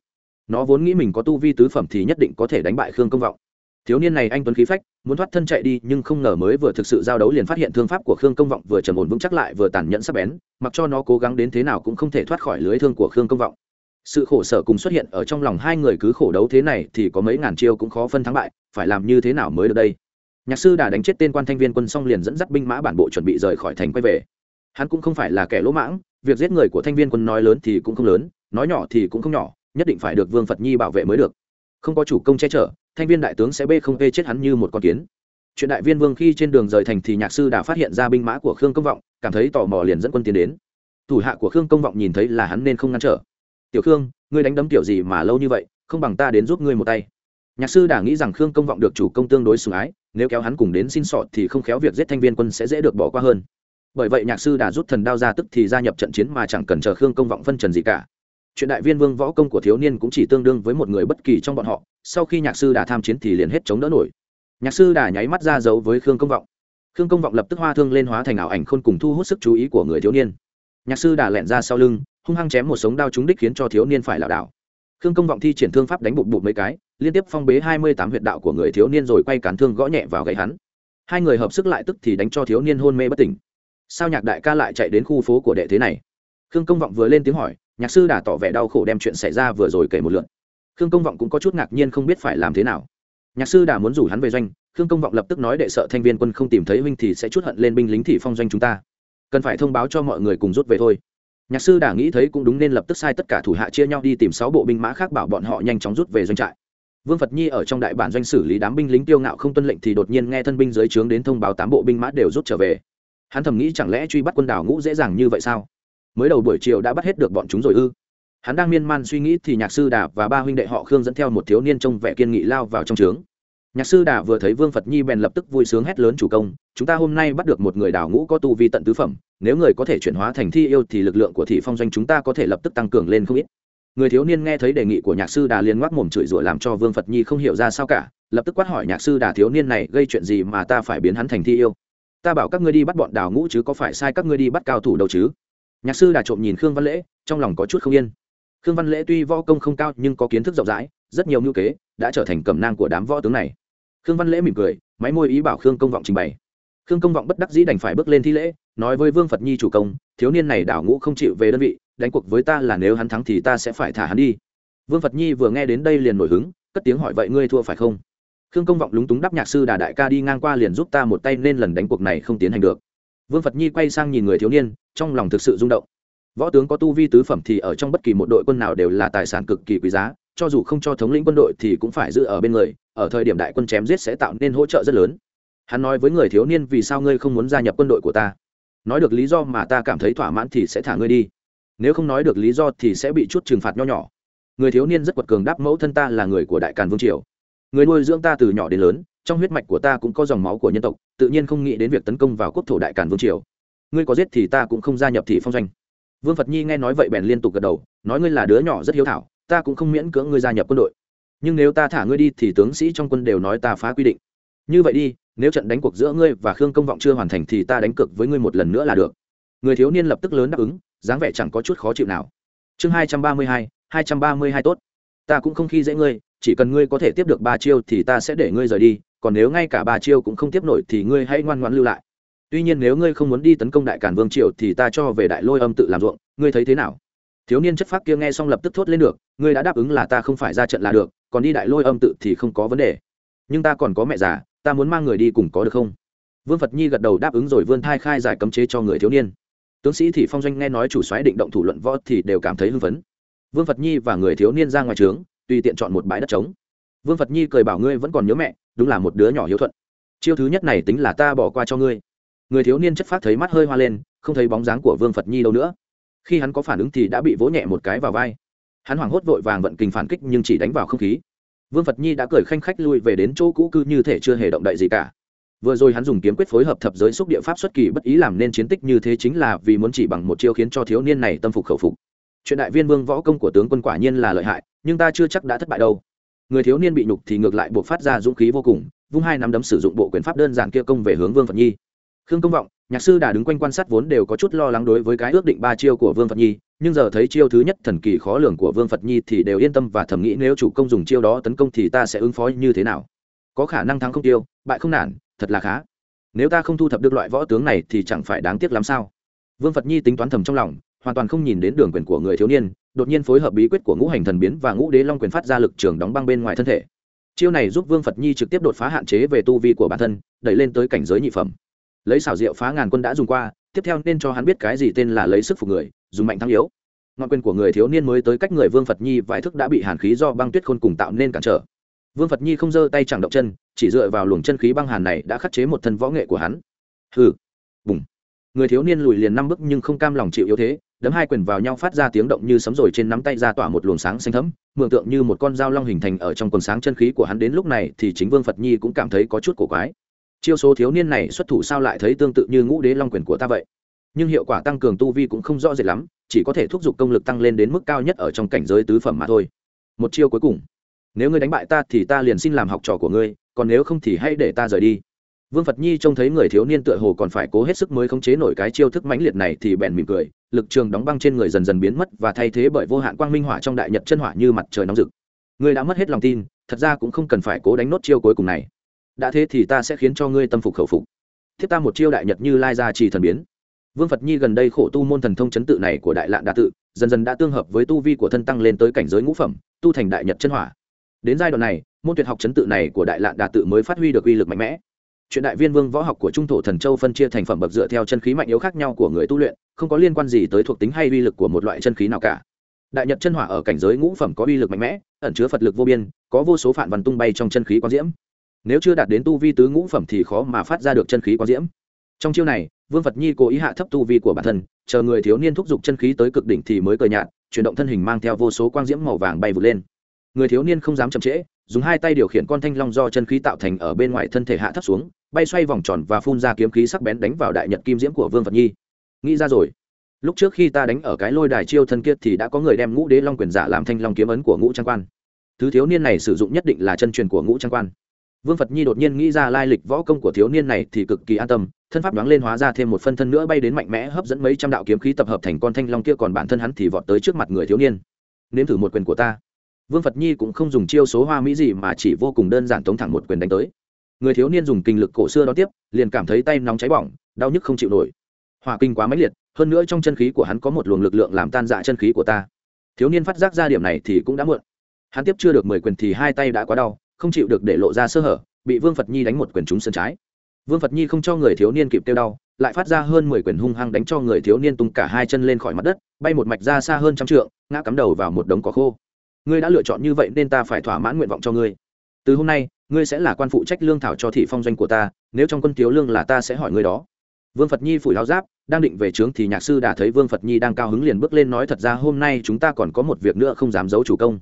Nó vốn nghĩ mình có tu vi tứ phẩm thì nhất định có thể đánh bại khương công vọng. Thiếu niên này anh tuấn khí phách, muốn thoát thân chạy đi, nhưng không ngờ mới vừa thực sự giao đấu liền phát hiện thương pháp của khương công vọng vừa trầm ổn vững chắc lại vừa tàn nhẫn sắc bén, mặc cho nó cố gắng đến thế nào cũng không thể thoát khỏi lưới thương của khương công vọng sự khổ sở cùng xuất hiện ở trong lòng hai người cứ khổ đấu thế này thì có mấy ngàn chiêu cũng khó phân thắng bại, phải làm như thế nào mới được đây? Nhạc sư đã đánh chết tên quan thanh viên quân xong liền dẫn dắt binh mã bản bộ chuẩn bị rời khỏi thành quay về. Hắn cũng không phải là kẻ lỗ mãng, việc giết người của thanh viên quân nói lớn thì cũng không lớn, nói nhỏ thì cũng không nhỏ, nhất định phải được vương phật nhi bảo vệ mới được. Không có chủ công che chở, thanh viên đại tướng sẽ bê không bê chết hắn như một con kiến. Chuyện đại viên vương khi trên đường rời thành thì nhạc sư đã phát hiện ra binh mã của khương công vọng, cảm thấy tò mò liền dẫn quân tiến đến. Thủ hạ của khương công vọng nhìn thấy là hắn nên không ngăn trở tiểu khương, ngươi đánh đấm kiểu gì mà lâu như vậy, không bằng ta đến giúp ngươi một tay. Nhạc sư đã nghĩ rằng khương công vọng được chủ công tương đối sủng ái, nếu kéo hắn cùng đến xin sọt thì không khéo việc giết thanh viên quân sẽ dễ được bỏ qua hơn. Bởi vậy nhạc sư đã rút thần đao ra tức thì gia nhập trận chiến mà chẳng cần chờ khương công vọng phân trần gì cả. Chuyện đại viên vương võ công của thiếu niên cũng chỉ tương đương với một người bất kỳ trong bọn họ, sau khi nhạc sư đã tham chiến thì liền hết chống đỡ nổi. Nhạc sư đã nháy mắt ra giấu với khương công vọng. Khương công vọng lập tức hoa thương lên hóa thành ảo ảnh khôn cùng thu hút sức chú ý của người thiếu niên. Nhạc sư đã lẹn ra sau lưng hung hăng chém một sống đao trúng đích khiến cho thiếu niên phải lảo đảo. Khương công vọng thi triển thương pháp đánh bụng bụt mấy cái, liên tiếp phong bế hai mươi tám huyệt đạo của người thiếu niên rồi quay cán thương gõ nhẹ vào gáy hắn. Hai người hợp sức lại tức thì đánh cho thiếu niên hôn mê bất tỉnh. Sao nhạc đại ca lại chạy đến khu phố của đệ thế này? Khương công vọng vừa lên tiếng hỏi, nhạc sư đã tỏ vẻ đau khổ đem chuyện xảy ra vừa rồi kể một lượt. Khương công vọng cũng có chút ngạc nhiên không biết phải làm thế nào. Nhạc sư đã muốn rủ hắn về doanh, khương công vọng lập tức nói đệ sợ thanh viên quân không tìm thấy huynh thì sẽ chút hận lên binh lính thị phong doanh chúng ta. Cần phải thông báo cho mọi người cùng rút về thôi nhạc sư đã nghĩ thấy cũng đúng nên lập tức sai tất cả thủ hạ chia nhau đi tìm sáu bộ binh mã khác bảo bọn họ nhanh chóng rút về doanh trại. Vương phật nhi ở trong đại bản doanh xử lý đám binh lính tiêu ngạo không tuân lệnh thì đột nhiên nghe thân binh dưới trướng đến thông báo tám bộ binh mã đều rút trở về. Hắn thầm nghĩ chẳng lẽ truy bắt quân đảo ngũ dễ dàng như vậy sao? Mới đầu buổi chiều đã bắt hết được bọn chúng rồi ư? Hắn đang miên man suy nghĩ thì nhạc sư đà và ba huynh đệ họ khương dẫn theo một thiếu niên trông vẻ kiên nghị lao vào trong trướng nhạc sư đà vừa thấy vương phật nhi bèn lập tức vui sướng hét lớn chủ công, chúng ta hôm nay bắt được một người đảo ngũ có tu vi tận tứ phẩm, nếu người có thể chuyển hóa thành thi yêu thì lực lượng của thị phong doanh chúng ta có thể lập tức tăng cường lên không ít. Người thiếu niên nghe thấy đề nghị của nhạc sư đà liền ngoác mồm chửi rủa làm cho vương phật nhi không hiểu ra sao cả, lập tức quát hỏi nhạc sư đà, thiếu niên này gây chuyện gì mà ta phải biến hắn thành thi yêu? Ta bảo các ngươi đi bắt bọn đào ngũ chứ có phải sai các ngươi đi bắt cao thủ đâu chứ? Nhạc sư đà trộm nhìn khương văn lễ, trong lòng có chút không yên. Khương văn lễ tuy võ công không cao nhưng có kiến thức rộng rãi, rất nhiều ngữ kế, đã trở thành cầm nang của đám võ tướng này khương văn lễ mỉm cười, máy môi ý bảo khương công vọng trình bày. Khương công vọng bất đắc dĩ đành phải bước lên thi lễ, nói với vương phật nhi chủ công, thiếu niên này đảo ngũ không chịu về đơn vị, đánh cuộc với ta là nếu hắn thắng thì ta sẽ phải thả hắn đi. Vương phật nhi vừa nghe đến đây liền nổi hứng, cất tiếng hỏi, vậy ngươi thua phải không? Khương công vọng lúng túng đắp nhạc sư đà đại ca đi ngang qua liền giúp ta một tay nên lần đánh cuộc này không tiến hành được. Vương phật nhi quay sang nhìn người thiếu niên, trong lòng thực sự rung động. Võ tướng có tu vi tứ phẩm thì ở trong bất kỳ một đội quân nào đều là tài sản cực kỳ quý giá, cho dù không cho thống lĩnh quân đội thì cũng phải giữ ở bên người ở thời điểm đại quân chém giết sẽ tạo nên hỗ trợ rất lớn. Hắn nói với người thiếu niên, vì sao ngươi không muốn gia nhập quân đội của ta? Nói được lý do mà ta cảm thấy thỏa mãn thì sẽ thả ngươi đi. Nếu không nói được lý do thì sẽ bị chút trừng phạt nho nhỏ. Người thiếu niên rất quật cường đáp, mẫu thân ta là người của đại càn vương triều. Người nuôi dưỡng ta từ nhỏ đến lớn, trong huyết mạch của ta cũng có dòng máu của nhân tộc, tự nhiên không nghĩ đến việc tấn công vào quốc thổ đại càn vương triều. Ngươi có giết thì ta cũng không gia nhập thị phong doanh. Vương phật nhi nghe nói vậy bèn liên tục gật đầu, nói, ngươi là đứa nhỏ rất hiếu thảo, ta cũng không miễn cưỡng ngươi gia nhập quân đội nhưng nếu ta thả ngươi đi thì tướng sĩ trong quân đều nói ta phá quy định. Như vậy đi, nếu trận đánh cuộc giữa ngươi và khương công vọng chưa hoàn thành thì ta đánh cược với ngươi một lần nữa là được. Người thiếu niên lập tức lớn đáp ứng, dáng vẻ chẳng có chút khó chịu nào. Chương hai trăm ba mươi hai hai trăm ba mươi hai tốt. Ta cũng không khi dễ ngươi, chỉ cần ngươi có thể tiếp được ba chiêu thì ta sẽ để ngươi rời đi, còn nếu ngay cả ba chiêu cũng không tiếp nổi thì ngươi hãy ngoan ngoãn lưu lại. Tuy nhiên nếu ngươi không muốn đi tấn công đại cản vương triều thì ta cho về đại lôi âm tự làm ruộng, ngươi thấy thế nào? Thiếu niên chất phác kia nghe xong lập tức thốt lên được, ngươi đã đáp ứng là ta không phải ra trận là được, còn đi đại lôi âm tự thì không có vấn đề. Nhưng ta còn có mẹ già, ta muốn mang người đi cùng có được không? Vương phật nhi gật đầu đáp ứng rồi vươn thai khai giải cấm chế cho người thiếu niên. Tướng sĩ thì phong doanh nghe nói chủ soái định động thủ luận võ thì đều cảm thấy hưng phấn. Vương phật nhi và người thiếu niên ra ngoài trướng, tùy tiện chọn một bãi đất trống. Vương phật nhi cười bảo ngươi vẫn còn nhớ mẹ, đúng là một đứa nhỏ hiếu thuận. Chiêu thứ nhất này tính là ta bỏ qua cho ngươi. Người thiếu niên chất phát thấy mắt hơi hoa lên, không thấy bóng dáng của vương phật nhi đâu nữa khi hắn có phản ứng thì đã bị vỗ nhẹ một cái vào vai. Hắn hoảng hốt vội vàng vận kình phản kích nhưng chỉ đánh vào không khí. Vương phật nhi đã cười khanh khách lui về đến chỗ cũ cư như thể chưa hề động đậy gì cả. Vừa rồi hắn dùng kiếm quyết phối hợp thập giới xúc địa pháp xuất kỳ bất ý làm nên chiến tích như thế chính là vì muốn chỉ bằng một chiêu khiến cho thiếu niên này tâm phục khẩu phục. Chuyện đại viên vương võ công của tướng quân quả nhiên là lợi hại, nhưng ta chưa chắc đã thất bại đâu. Người thiếu niên bị nhục thì ngược lại buộc phát ra dũng khí vô cùng, vung hai nắm đấm sử dụng bộ quyền pháp đơn giản kia công về hướng vương phật nhi. Khương công vọng nhạc sư đà đứng quanh quan sát vốn đều có chút lo lắng đối với cái ước định ba chiêu của vương phật nhi, nhưng giờ thấy chiêu thứ nhất thần kỳ khó lường của vương phật nhi thì đều yên tâm và thầm nghĩ nếu chủ công dùng chiêu đó tấn công thì ta sẽ ứng phó như thế nào. Có khả năng thắng không tiêu, bại không nản, thật là khá. Nếu ta không thu thập được loại võ tướng này thì chẳng phải đáng tiếc lắm sao? Vương phật nhi tính toán thầm trong lòng, hoàn toàn không nhìn đến đường quyền của người thiếu niên, đột nhiên phối hợp bí quyết của ngũ hành thần biến và ngũ đế long quyền phát ra lực trường đóng băng bên ngoài thân thể. Chiêu này giúp vương phật nhi trực tiếp đột phá hạn chế về tu vi của bản thân, đẩy lên tới cảnh giới nhị phẩm lấy xảo diệu phá ngàn quân đã dùng qua, tiếp theo nên cho hắn biết cái gì tên là lấy sức phục người, dùng mạnh thắng yếu. Ngọn quyền của người thiếu niên mới tới cách người vương phật nhi vài thức đã bị hàn khí do băng tuyết khôn cùng tạo nên cản trở. Vương phật nhi không giơ tay chẳng động chân, chỉ dựa vào luồng chân khí băng hàn này đã khắc chế một thân võ nghệ của hắn. Hừ, bùng. Người thiếu niên lùi liền năm bước nhưng không cam lòng chịu yếu thế, đấm hai quyền vào nhau phát ra tiếng động như sấm rồi trên nắm tay ra tỏa một luồng sáng xanh thấm mường tượng như một con dao long hình thành ở trong quần sáng chân khí của hắn đến lúc này thì chính vương phật nhi cũng cảm thấy có chút cổ quái chiêu số thiếu niên này xuất thủ sao lại thấy tương tự như ngũ đế long quyền của ta vậy? Nhưng hiệu quả tăng cường tu vi cũng không rõ rệt lắm, chỉ có thể thúc giục công lực tăng lên đến mức cao nhất ở trong cảnh giới tứ phẩm mà thôi. Một chiêu cuối cùng. Nếu ngươi đánh bại ta thì ta liền xin làm học trò của ngươi, còn nếu không thì hãy để ta rời đi. Vương phật nhi trông thấy người thiếu niên tựa hồ còn phải cố hết sức mới khống chế nổi cái chiêu thức mãnh liệt này thì bèn mỉm cười, lực trường đóng băng trên người dần dần biến mất và thay thế bởi vô hạn quang minh hỏa trong đại nhật chân hỏa như mặt trời nóng rực. Ngươi đã mất hết lòng tin, thật ra cũng không cần phải cố đánh nốt chiêu cuối cùng này đã thế thì ta sẽ khiến cho ngươi tâm phục khẩu phục. Thiếp ta một chiêu đại nhật như lai gia trì thần biến. Vương phật nhi gần đây khổ tu môn thần thông chấn tự này của đại lạn đa tự, dần dần đã tương hợp với tu vi của thân tăng lên tới cảnh giới ngũ phẩm, tu thành đại nhật chân hỏa. Đến giai đoạn này, môn tuyệt học chấn tự này của đại lạn đa tự mới phát huy được uy lực mạnh mẽ. Chuyện đại viên vương võ học của trung thổ thần châu phân chia thành phẩm bậc dựa theo chân khí mạnh yếu khác nhau của người tu luyện, không có liên quan gì tới thuộc tính hay uy lực của một loại chân khí nào cả. Đại nhật chân hỏa ở cảnh giới ngũ phẩm có uy lực mạnh mẽ, ẩn chứa phật lực vô biên, có vô số phản văn tung bay trong chân khí quang diễm nếu chưa đạt đến tu vi tứ ngũ phẩm thì khó mà phát ra được chân khí quang diễm. Trong chiêu này, vương phật nhi cố ý hạ thấp tu vi của bản thân, chờ người thiếu niên thúc giục chân khí tới cực đỉnh thì mới cờ nhạt, chuyển động thân hình mang theo vô số quang diễm màu vàng bay vụt lên. Người thiếu niên không dám chậm trễ, dùng hai tay điều khiển con thanh long do chân khí tạo thành ở bên ngoài thân thể hạ thấp xuống, bay xoay vòng tròn và phun ra kiếm khí sắc bén đánh vào đại nhật kim diễm của vương phật nhi. Nghĩ ra rồi. Lúc trước khi ta đánh ở cái lôi đài chiêu thân kia thì đã có người đem ngũ đế long quyền giả làm thanh long kiếm ấn của ngũ trang quan. Thứ thiếu niên này sử dụng nhất định là chân truyền của ngũ trang quan vương phật nhi đột nhiên nghĩ ra lai lịch võ công của thiếu niên này thì cực kỳ an tâm, thân pháp đoán lên hóa ra thêm một phân thân nữa bay đến mạnh mẽ hấp dẫn mấy trăm đạo kiếm khí tập hợp thành con thanh long kia, còn bản thân hắn thì vọt tới trước mặt người thiếu niên. Nếm thử một quyền của ta. Vương phật nhi cũng không dùng chiêu số hoa mỹ gì mà chỉ vô cùng đơn giản tống thẳng một quyền đánh tới. Người thiếu niên dùng kinh lực cổ xưa đó tiếp, liền cảm thấy tay nóng cháy bỏng, đau nhức không chịu nổi. Hòa kinh quá mãnh liệt, hơn nữa trong chân khí của hắn có một luồng lực lượng làm tan dạ chân khí của ta. Thiếu niên phát giác ra điểm này thì cũng đã muộn. Hắn tiếp chưa được mười quyền thì hai tay đã quá đau không chịu được để lộ ra sơ hở, bị vương phật nhi đánh một quyền trúng sân trái. Vương phật nhi không cho người thiếu niên kịp tiêu đau, lại phát ra hơn mười quyền hung hăng đánh cho người thiếu niên tung cả hai chân lên khỏi mặt đất, bay một mạch ra xa hơn trăm trượng, ngã cắm đầu vào một đống cỏ khô. Ngươi đã lựa chọn như vậy nên ta phải thỏa mãn nguyện vọng cho ngươi. Từ hôm nay, ngươi sẽ là quan phụ trách lương thảo cho thị phong doanh của ta, nếu trong quân thiếu lương là ta sẽ hỏi ngươi đó. Vương phật nhi phủi lao giáp, đang định về trướng thì nhạc sư đã thấy vương phật nhi đang cao hứng liền bước lên nói thật ra hôm nay chúng ta còn có một việc nữa không dám giấu chủ công.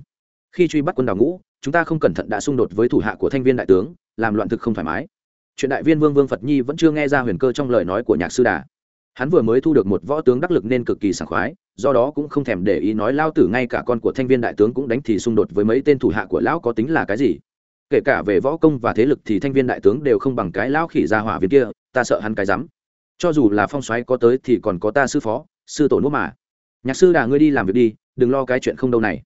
Khi truy bắt quân đào ngũ chúng ta không cẩn thận đã xung đột với thủ hạ của thanh viên đại tướng, làm loạn thực không thoải mái. Chuyện đại viên vương vương phật nhi vẫn chưa nghe ra huyền cơ trong lời nói của nhạc sư đà. Hắn vừa mới thu được một võ tướng đắc lực nên cực kỳ sảng khoái, do đó cũng không thèm để ý nói lao tử ngay cả con của thanh viên đại tướng cũng đánh thì xung đột với mấy tên thủ hạ của lão có tính là cái gì. Kể cả về võ công và thế lực thì thanh viên đại tướng đều không bằng cái lão khỉ ra hỏa viên kia, ta sợ hắn cái rắm. Cho dù là phong xoáy có tới thì còn có ta sư phó, sư tổ nuốt mà. Nhạc sư đà ngươi đi làm việc đi, đừng lo cái chuyện không đâu này.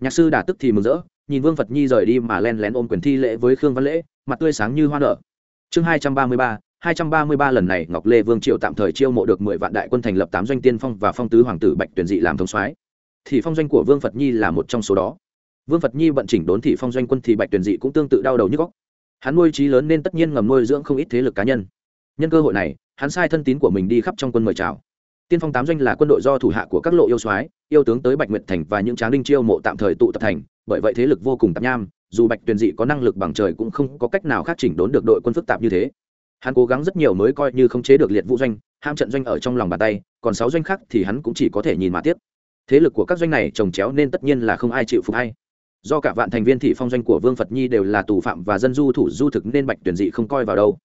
Nhạc sư đà tức thì mừng rỡ nhìn vương phật nhi rời đi mà len lén ôm quyền thi lễ với khương văn lễ, mặt tươi sáng như hoa nở. Chương hai trăm ba mươi ba, hai trăm ba mươi ba lần này ngọc lê vương triệu tạm thời chiêu mộ được mười vạn đại quân thành lập tám doanh tiên phong và phong tứ hoàng tử bạch tuyển dị làm thống soái. Thì phong doanh của vương phật nhi là một trong số đó. Vương phật nhi bận chỉnh đốn thị phong doanh quân thì bạch tuyển dị cũng tương tự đau đầu như góc. Hắn nuôi trí lớn nên tất nhiên ngầm nuôi dưỡng không ít thế lực cá nhân. Nhân cơ hội này, hắn sai thân tín của mình đi khắp trong quân mời chào. Tiên phong tám doanh là quân đội do thủ hạ của các lộ yêu soái, yêu tướng tới bạch nguyệt thành và những tráng đinh chiêu mộ tạm thời tụ tập thành bởi vậy thế lực vô cùng tạp nham, dù bạch tuyền dị có năng lực bằng trời cũng không có cách nào khác chỉnh đốn được đội quân phức tạp như thế. Hắn cố gắng rất nhiều mới coi như không chế được liệt vũ doanh, ham trận doanh ở trong lòng bàn tay, còn sáu doanh khác thì hắn cũng chỉ có thể nhìn mà tiếp thế lực của các doanh này trồng chéo nên tất nhiên là không ai chịu phục hay. Do cả vạn thành viên thị phong doanh của vương phật nhi đều là tù phạm và dân du thủ du thực nên bạch tuyển dị không coi vào đâu.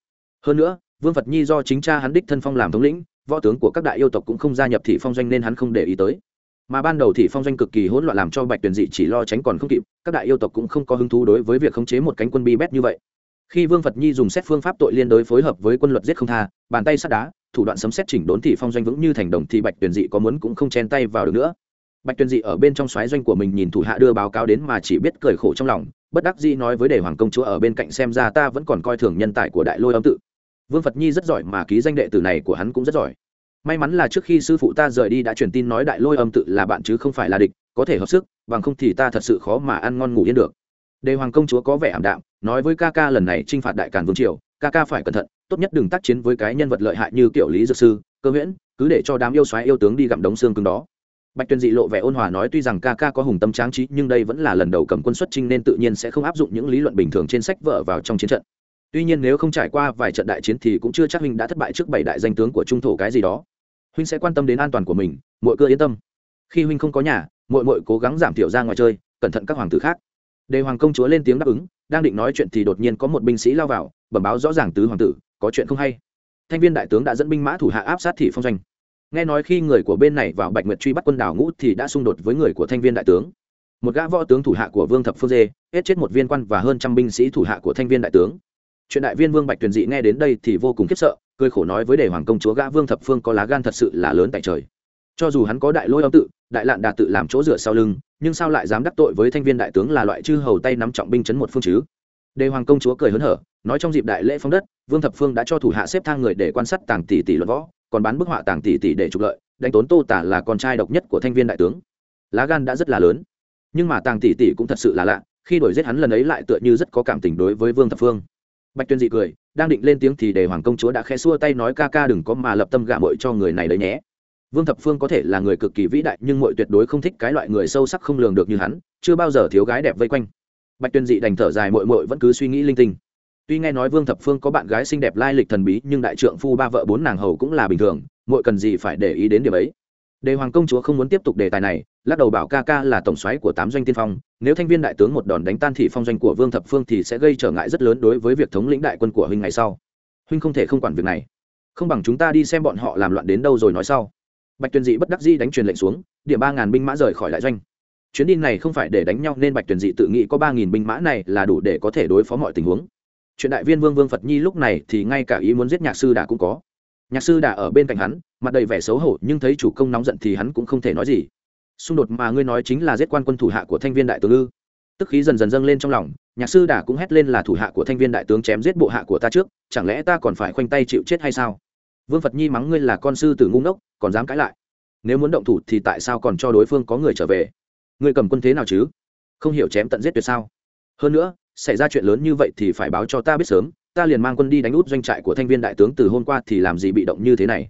Hơn nữa, vương phật nhi do chính cha hắn đích thân phong làm thống lĩnh, võ tướng của các đại yêu tộc cũng không gia nhập thị phong doanh nên hắn không để ý tới mà ban đầu thị phong doanh cực kỳ hỗn loạn làm cho bạch tuyển dị chỉ lo tránh còn không kịp, các đại yêu tộc cũng không có hứng thú đối với việc khống chế một cánh quân bi bét như vậy. Khi vương phật nhi dùng xét phương pháp tội liên đối phối hợp với quân luật giết không tha, bàn tay sắt đá, thủ đoạn sấm xét chỉnh đốn thì phong doanh vững như thành đồng thì bạch tuyển dị có muốn cũng không chen tay vào được nữa. Bạch tuyển dị ở bên trong xoáy doanh của mình nhìn thủ hạ đưa báo cáo đến mà chỉ biết cười khổ trong lòng, bất đắc dĩ nói với đề hoàng công chúa ở bên cạnh xem ra ta vẫn còn coi thường nhân tài của đại lôi âm tự. Vương phật nhi rất giỏi mà ký danh đệ tử này của hắn cũng rất giỏi may mắn là trước khi sư phụ ta rời đi đã truyền tin nói đại lôi âm tự là bạn chứ không phải là địch, có thể hợp sức, bằng không thì ta thật sự khó mà ăn ngon ngủ yên được. Đề hoàng công chúa có vẻ ảm đạm, nói với ca ca lần này t r i n h phạt đại càn vương triều, ca ca phải cẩn thận, tốt nhất đừng tác chiến với cái nhân vật lợi hại như kiểu lý dược sư, cơ nguyễn cứ để cho đám yêu xoáy yêu tướng đi gặm đống xương cứng đó. Bạch tuyên dị lộ vẻ ôn hòa nói tuy rằng ca ca có hùng tâm tráng trí, nhưng đây vẫn là lần đầu cầm quân xuất trinh nên tự nhiên sẽ không áp dụng những lý luận bình thường trên sách vở vào trong chiến trận. Tuy nhiên nếu không trải qua vài trận đại chiến thì cũng chưa chắc mình đã thất bại trước bảy đại danh tướng của trung thổ cái gì đó huynh sẽ quan tâm đến an toàn của mình mọi cơ yên tâm. Khi huynh không có nhà mội mội cố gắng giảm thiểu ra ngoài chơi, cẩn thận các hoàng tử khác. Đề hoàng công chúa lên tiếng đáp ứng, đang định nói chuyện thì đột nhiên có một binh sĩ lao vào, bẩm báo rõ ràng tứ hoàng tử, có chuyện không hay. Thanh viên đại tướng đã dẫn binh mã thủ hạ áp sát thị phong doanh. Nghe nói khi người của bên này vào bạch nguyệt truy bắt quân đảo ngũ thì đã xung đột với người của thanh viên đại tướng. Một gã võ tướng thủ hạ của vương thập phương dê, hết chết một viên quan và hơn trăm binh sĩ thủ hạ của thanh viên đại tướng chuyện đại viên vương bạch tuyền dị nghe đến đây thì vô cùng khiếp sợ, cười khổ nói với đề hoàng công chúa gã vương thập phương có lá gan thật sự là lớn tại trời. Cho dù hắn có đại lôi âm tự, đại lạn đà tự làm chỗ dựa sau lưng, nhưng sao lại dám đắc tội với thanh viên đại tướng là loại chư hầu tay nắm trọng binh chấn một phương chứ? Đề hoàng công chúa cười hớn hở, nói trong dịp đại lễ phong đất, vương thập phương đã cho thủ hạ xếp thang người để quan sát tàng tỷ tỷ luận võ, còn bán bức họa tàng tỷ tỷ để trục lợi, đánh tốn tô tả là con trai độc nhất của thanh viên đại tướng. Lá gan đã rất là lớn. Nhưng mà tàng tỷ tỷ cũng thật sự là lạ, khi đuổi giết hắn lần ấy lại tựa như rất có cảm tình đối với vương thập phương bạch tuyên dị cười, đang định lên tiếng thì đề hoàng công chúa đã khẽ xua tay nói ca ca đừng có mà lập tâm gạ mội cho người này đấy nhé. Vương thập phương có thể là người cực kỳ vĩ đại nhưng mội tuyệt đối không thích cái loại người sâu sắc không lường được như hắn, chưa bao giờ thiếu gái đẹp vây quanh. Bạch tuyên dị đành thở dài mội mội vẫn cứ suy nghĩ linh tinh. Tuy nghe nói vương thập phương có bạn gái xinh đẹp lai lịch thần bí nhưng đại trượng phu ba vợ bốn nàng hầu cũng là bình thường mội cần gì phải để ý đến điểm ấy? Đề hoàng công chúa không muốn tiếp tục đề tài này, lắc đầu bảo ca ca là tổng xoáy của tám doanh tiên phong, nếu thanh viên đại tướng một đòn đánh tan thị phong doanh của vương thập phương thì sẽ gây trở ngại rất lớn đối với việc thống lĩnh đại quân của huynh ngày sau. Huynh không thể không quản việc này. Không bằng chúng ta đi xem bọn họ làm loạn đến đâu rồi nói sau. Bạch tuyền dị bất đắc dĩ đánh truyền lệnh xuống điểm ba ngàn binh mã rời khỏi đại doanh. Chuyến đi này không phải để đánh nhau nên bạch tuyền dị tự nghĩ có ba nghìn binh mã này là đủ để có thể đối phó mọi tình huống. Chuyện đại viên vương vương phật nhi lúc này thì ngay cả ý muốn giết nhạc sư đã cũng có nhạc sư đã ở bên cạnh hắn, mặt đầy vẻ xấu hổ, nhưng thấy chủ công nóng giận thì hắn cũng không thể nói gì. Xung đột mà ngươi nói chính là giết quan quân thủ hạ của thanh viên đại tướng ư? Tức khí dần dần dâng lên trong lòng, nhạc sư đã cũng hét lên là thủ hạ của thanh viên đại tướng chém giết bộ hạ của ta trước, chẳng lẽ ta còn phải khoanh tay chịu chết hay sao? Vương phật nhi mắng ngươi là con sư tử ngu ngốc, còn dám cãi lại. Nếu muốn động thủ thì tại sao còn cho đối phương có người trở về? Ngươi cầm quân thế nào chứ? Không hiểu chém tận giết tuyệt sao? Hơn nữa, xảy ra chuyện lớn như vậy thì phải báo cho ta biết sớm ta liền mang quân đi đánh út doanh trại của thanh viên đại tướng từ hôm qua thì làm gì bị động như thế này?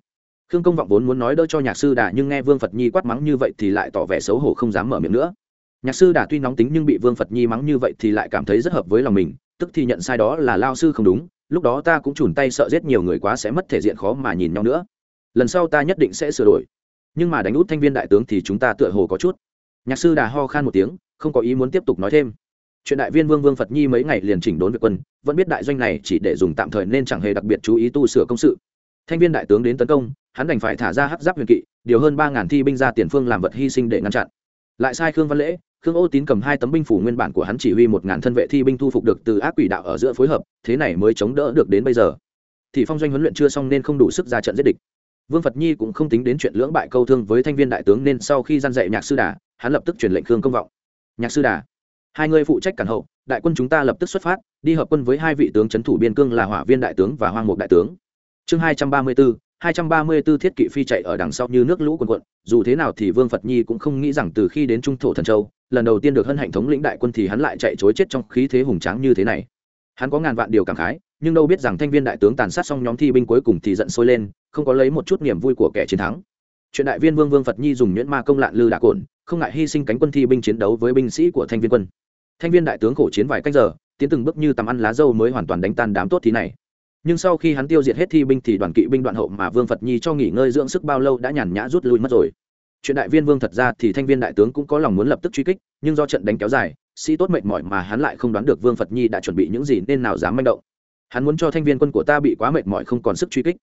Khương công vọng vốn muốn nói đỡ cho nhạc sư đà nhưng nghe vương phật nhi quát mắng như vậy thì lại tỏ vẻ xấu hổ không dám mở miệng nữa. Nhạc sư đà tuy nóng tính nhưng bị vương phật nhi mắng như vậy thì lại cảm thấy rất hợp với lòng mình, tức thì nhận sai đó là lao sư không đúng, lúc đó ta cũng chùn tay sợ giết nhiều người quá sẽ mất thể diện khó mà nhìn nhau nữa. Lần sau ta nhất định sẽ sửa đổi. Nhưng mà đánh út thanh viên đại tướng thì chúng ta tựa hồ có chút. Nhạc sư đà ho khan một tiếng, không có ý muốn tiếp tục nói thêm chuyện đại viên vương vương phật nhi mấy ngày liền chỉnh đốn việc quân, vẫn biết đại doanh này chỉ để dùng tạm thời nên chẳng hề đặc biệt chú ý tu sửa công sự. Thanh viên đại tướng đến tấn công, hắn đành phải thả ra hắc giáp huyền kỵ, điều hơn ba ngàn thi binh ra tiền phương làm vật hy sinh để ngăn chặn. Lại sai khương văn lễ, khương ô tín cầm hai tấm binh phủ nguyên bản của hắn chỉ huy một ngàn thân vệ thi binh thu phục được từ ác quỷ đạo ở giữa phối hợp, thế này mới chống đỡ được đến bây giờ. Thì phong doanh huấn luyện chưa xong nên không đủ sức ra trận giết địch. Vương phật nhi cũng không tính đến chuyện lưỡng bại câu thương với thanh viên đại tướng nên sau khi gian dạy nhạc sư đà, hắn lập tức truyền lệnh khương công vọng. Nhạc sư đà hai người phụ trách cản hậu, đại quân chúng ta lập tức xuất phát, đi hợp quân với hai vị tướng c h ấ n thủ biên cương là hỏa viên đại tướng và hoang mục đại tướng. Chương hai trăm ba mươi bốn hai trăm ba mươi b ố thiết kỵ phi chạy ở đằng sau như nước lũ quần quận dù thế nào thì vương phật nhi cũng không nghĩ rằng từ khi đến trung thổ thần châu, lần đầu tiên được hân hạnh thống lĩnh đại quân thì hắn lại chạy chối chết trong khí thế hùng tráng như thế này. Hắn có ngàn vạn điều cảm khái, nhưng đâu biết rằng thanh viên đại tướng tàn sát xong nhóm thi binh cuối cùng thì giận sôi lên, không có lấy một chút niềm vui của kẻ chiến thắng. Chuyện đại viên vương vương phật nhi dùng nhuyễn ma công lạn lư đạ cồn không ngại hy sinh cánh quân thi binh chiến đấu với binh sĩ của thanh viên quân thanh viên đại tướng khổ chiến vài cách giờ, tiến từng bước như tầm ăn lá dâu mới hoàn toàn đánh tan đám tốt thí này. Nhưng sau khi hắn tiêu diệt hết thi binh thì đoàn kỵ binh đoạn hậu mà vương phật nhi cho nghỉ ngơi dưỡng sức bao lâu đã nhàn nhã rút lui mất rồi. Chuyện đại viên vương thật ra thì thanh viên đại tướng cũng có lòng muốn lập tức truy kích, nhưng do trận đánh kéo dài, sĩ tốt mệt mỏi mà hắn lại không đoán được vương phật nhi đã chuẩn bị những gì nên nào dám manh động. Hắn muốn cho thanh viên quân của ta bị quá mệt mỏi không còn sức truy kích.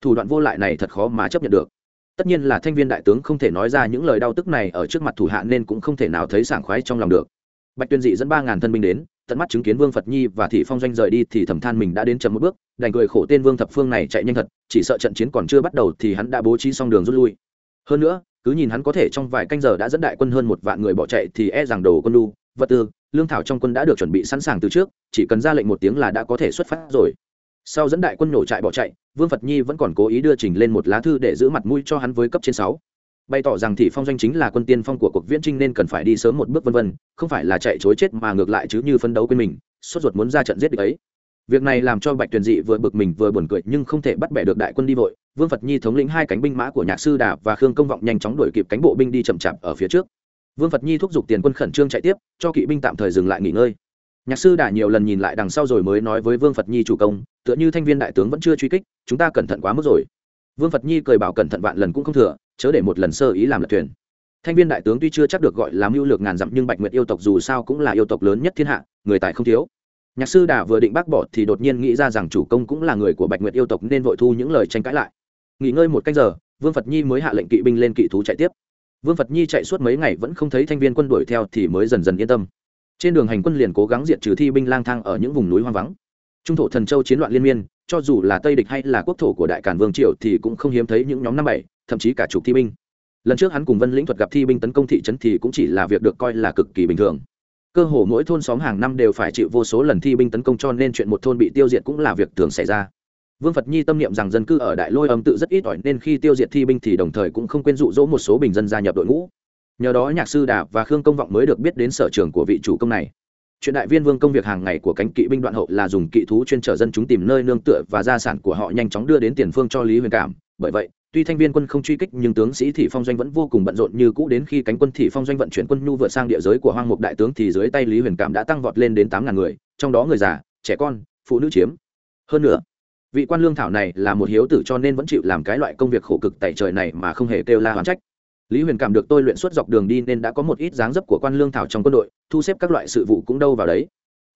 Thủ đoạn vô lại này thật khó mà chấp nhận được. Tất nhiên là thanh viên đại tướng không thể nói ra những lời đau tức này ở trước mặt thủ hạ nên cũng không thể nào thấy sảng khoái trong lòng được bạch tuyên dị dẫn ba ngàn thân binh đến, tận mắt chứng kiến vương phật nhi và thị phong doanh rời đi thì thầm than mình đã đến chậm một bước, đành cười khổ tên vương thập phương này chạy nhanh thật, chỉ sợ trận chiến còn chưa bắt đầu thì hắn đã bố trí xong đường rút lui. Hơn nữa, cứ nhìn hắn có thể trong vài canh giờ đã dẫn đại quân hơn một vạn người bỏ chạy thì e rằng đồ quân lu vật tư, lương thảo trong quân đã được chuẩn bị sẵn sàng từ trước, chỉ cần ra lệnh một tiếng là đã có thể xuất phát rồi. Sau dẫn đại quân nổ trại bỏ chạy, vương phật nhi vẫn còn cố ý đưa trình lên một lá thư để giữ mặt mũi cho hắn với cấp trên sáu bày tỏ rằng thị phong doanh chính là quân tiên phong của cuộc viễn trinh nên cần phải đi sớm một bước vân vân, không phải là chạy chối chết mà ngược lại chứ như phấn đấu quên mình, sốt ruột muốn ra trận giết địch ấy. Việc này làm cho bạch tuyền dị vừa bực mình vừa buồn cười nhưng không thể bắt bẻ được đại quân đi vội. Vương phật nhi thống lĩnh hai cánh binh mã của nhạc sư đà và khương công vọng nhanh chóng đuổi kịp cánh bộ binh đi chậm chạp ở phía trước. Vương phật nhi thúc giục tiền quân khẩn trương chạy tiếp, cho kỵ binh tạm thời dừng lại nghỉ ngơi. Nhạc sư đà nhiều lần nhìn lại đằng sau rồi mới nói với vương phật nhi chủ công, tựa như thanh viên đại tướng vẫn chưa truy kích, chúng ta cẩn thận quá mức rồi vương phật nhi cười bảo cẩn thận vạn lần cũng không thừa, chớ để một lần sơ ý làm lật thuyền. Thanh viên đại tướng tuy chưa chắc được gọi là mưu lược ngàn dặm nhưng bạch nguyệt yêu tộc dù sao cũng là yêu tộc lớn nhất thiên hạ, người tài không thiếu. Nhạc sư đà vừa định bác bỏ thì đột nhiên nghĩ ra rằng chủ công cũng là người của bạch nguyệt yêu tộc nên vội thu những lời tranh cãi lại. Nghỉ ngơi một canh giờ, vương phật nhi mới hạ lệnh kỵ binh lên kỵ thú chạy tiếp. Vương phật nhi chạy suốt mấy ngày vẫn không thấy thanh viên quân đuổi theo thì mới dần dần yên tâm. Trên đường hành quân liền cố gắng diệt trừ thi binh lang thang ở những vùng núi hoang vắng. Trung thổ thần châu chiến loạn liên miên cho dù là tây địch hay là quốc thổ của đại cản vương triều thì cũng không hiếm thấy những nhóm năm bảy, thậm chí cả chục thi binh. Lần trước hắn cùng vân lĩnh thuật gặp thi binh tấn công thị trấn thì cũng chỉ là việc được coi là cực kỳ bình thường. Cơ hồ mỗi thôn xóm hàng năm đều phải chịu vô số lần thi binh tấn công cho nên chuyện một thôn bị tiêu diệt cũng là việc thường xảy ra. Vương phật nhi tâm niệm rằng dân cư ở đại lôi âm tự rất ít ỏi nên khi tiêu diệt thi binh thì đồng thời cũng không quên dụ dỗ một số bình dân gia nhập đội ngũ. Nhờ đó nhạc sư đà và khương công vọng mới được biết đến sở trường của vị chủ công này chuyện đại viên vương công việc hàng ngày của cánh kỵ binh đoạn hậu là dùng kỵ thú chuyên trở dân chúng tìm nơi nương tựa và gia sản của họ nhanh chóng đưa đến tiền phương cho lý huyền cảm. Bởi vậy, tuy thanh viên quân không truy kích nhưng tướng sĩ thị phong doanh vẫn vô cùng bận rộn như cũ đến khi cánh quân thị phong doanh vận chuyển quân nhu vượt sang địa giới của hoang mục đại tướng thì dưới tay lý huyền cảm đã tăng vọt lên đến tám ngàn người, trong đó người già, trẻ con, phụ nữ chiếm. Hơn nữa, vị quan lương thảo này là một hiếu tử cho nên vẫn chịu làm cái loại công việc khổ cực tại trời này mà không hề kêu la hoán trách lý huyền cảm được tôi luyện suốt dọc đường đi nên đã có một ít dáng dấp của quan lương thảo trong quân đội, thu xếp các loại sự vụ cũng đâu vào đấy.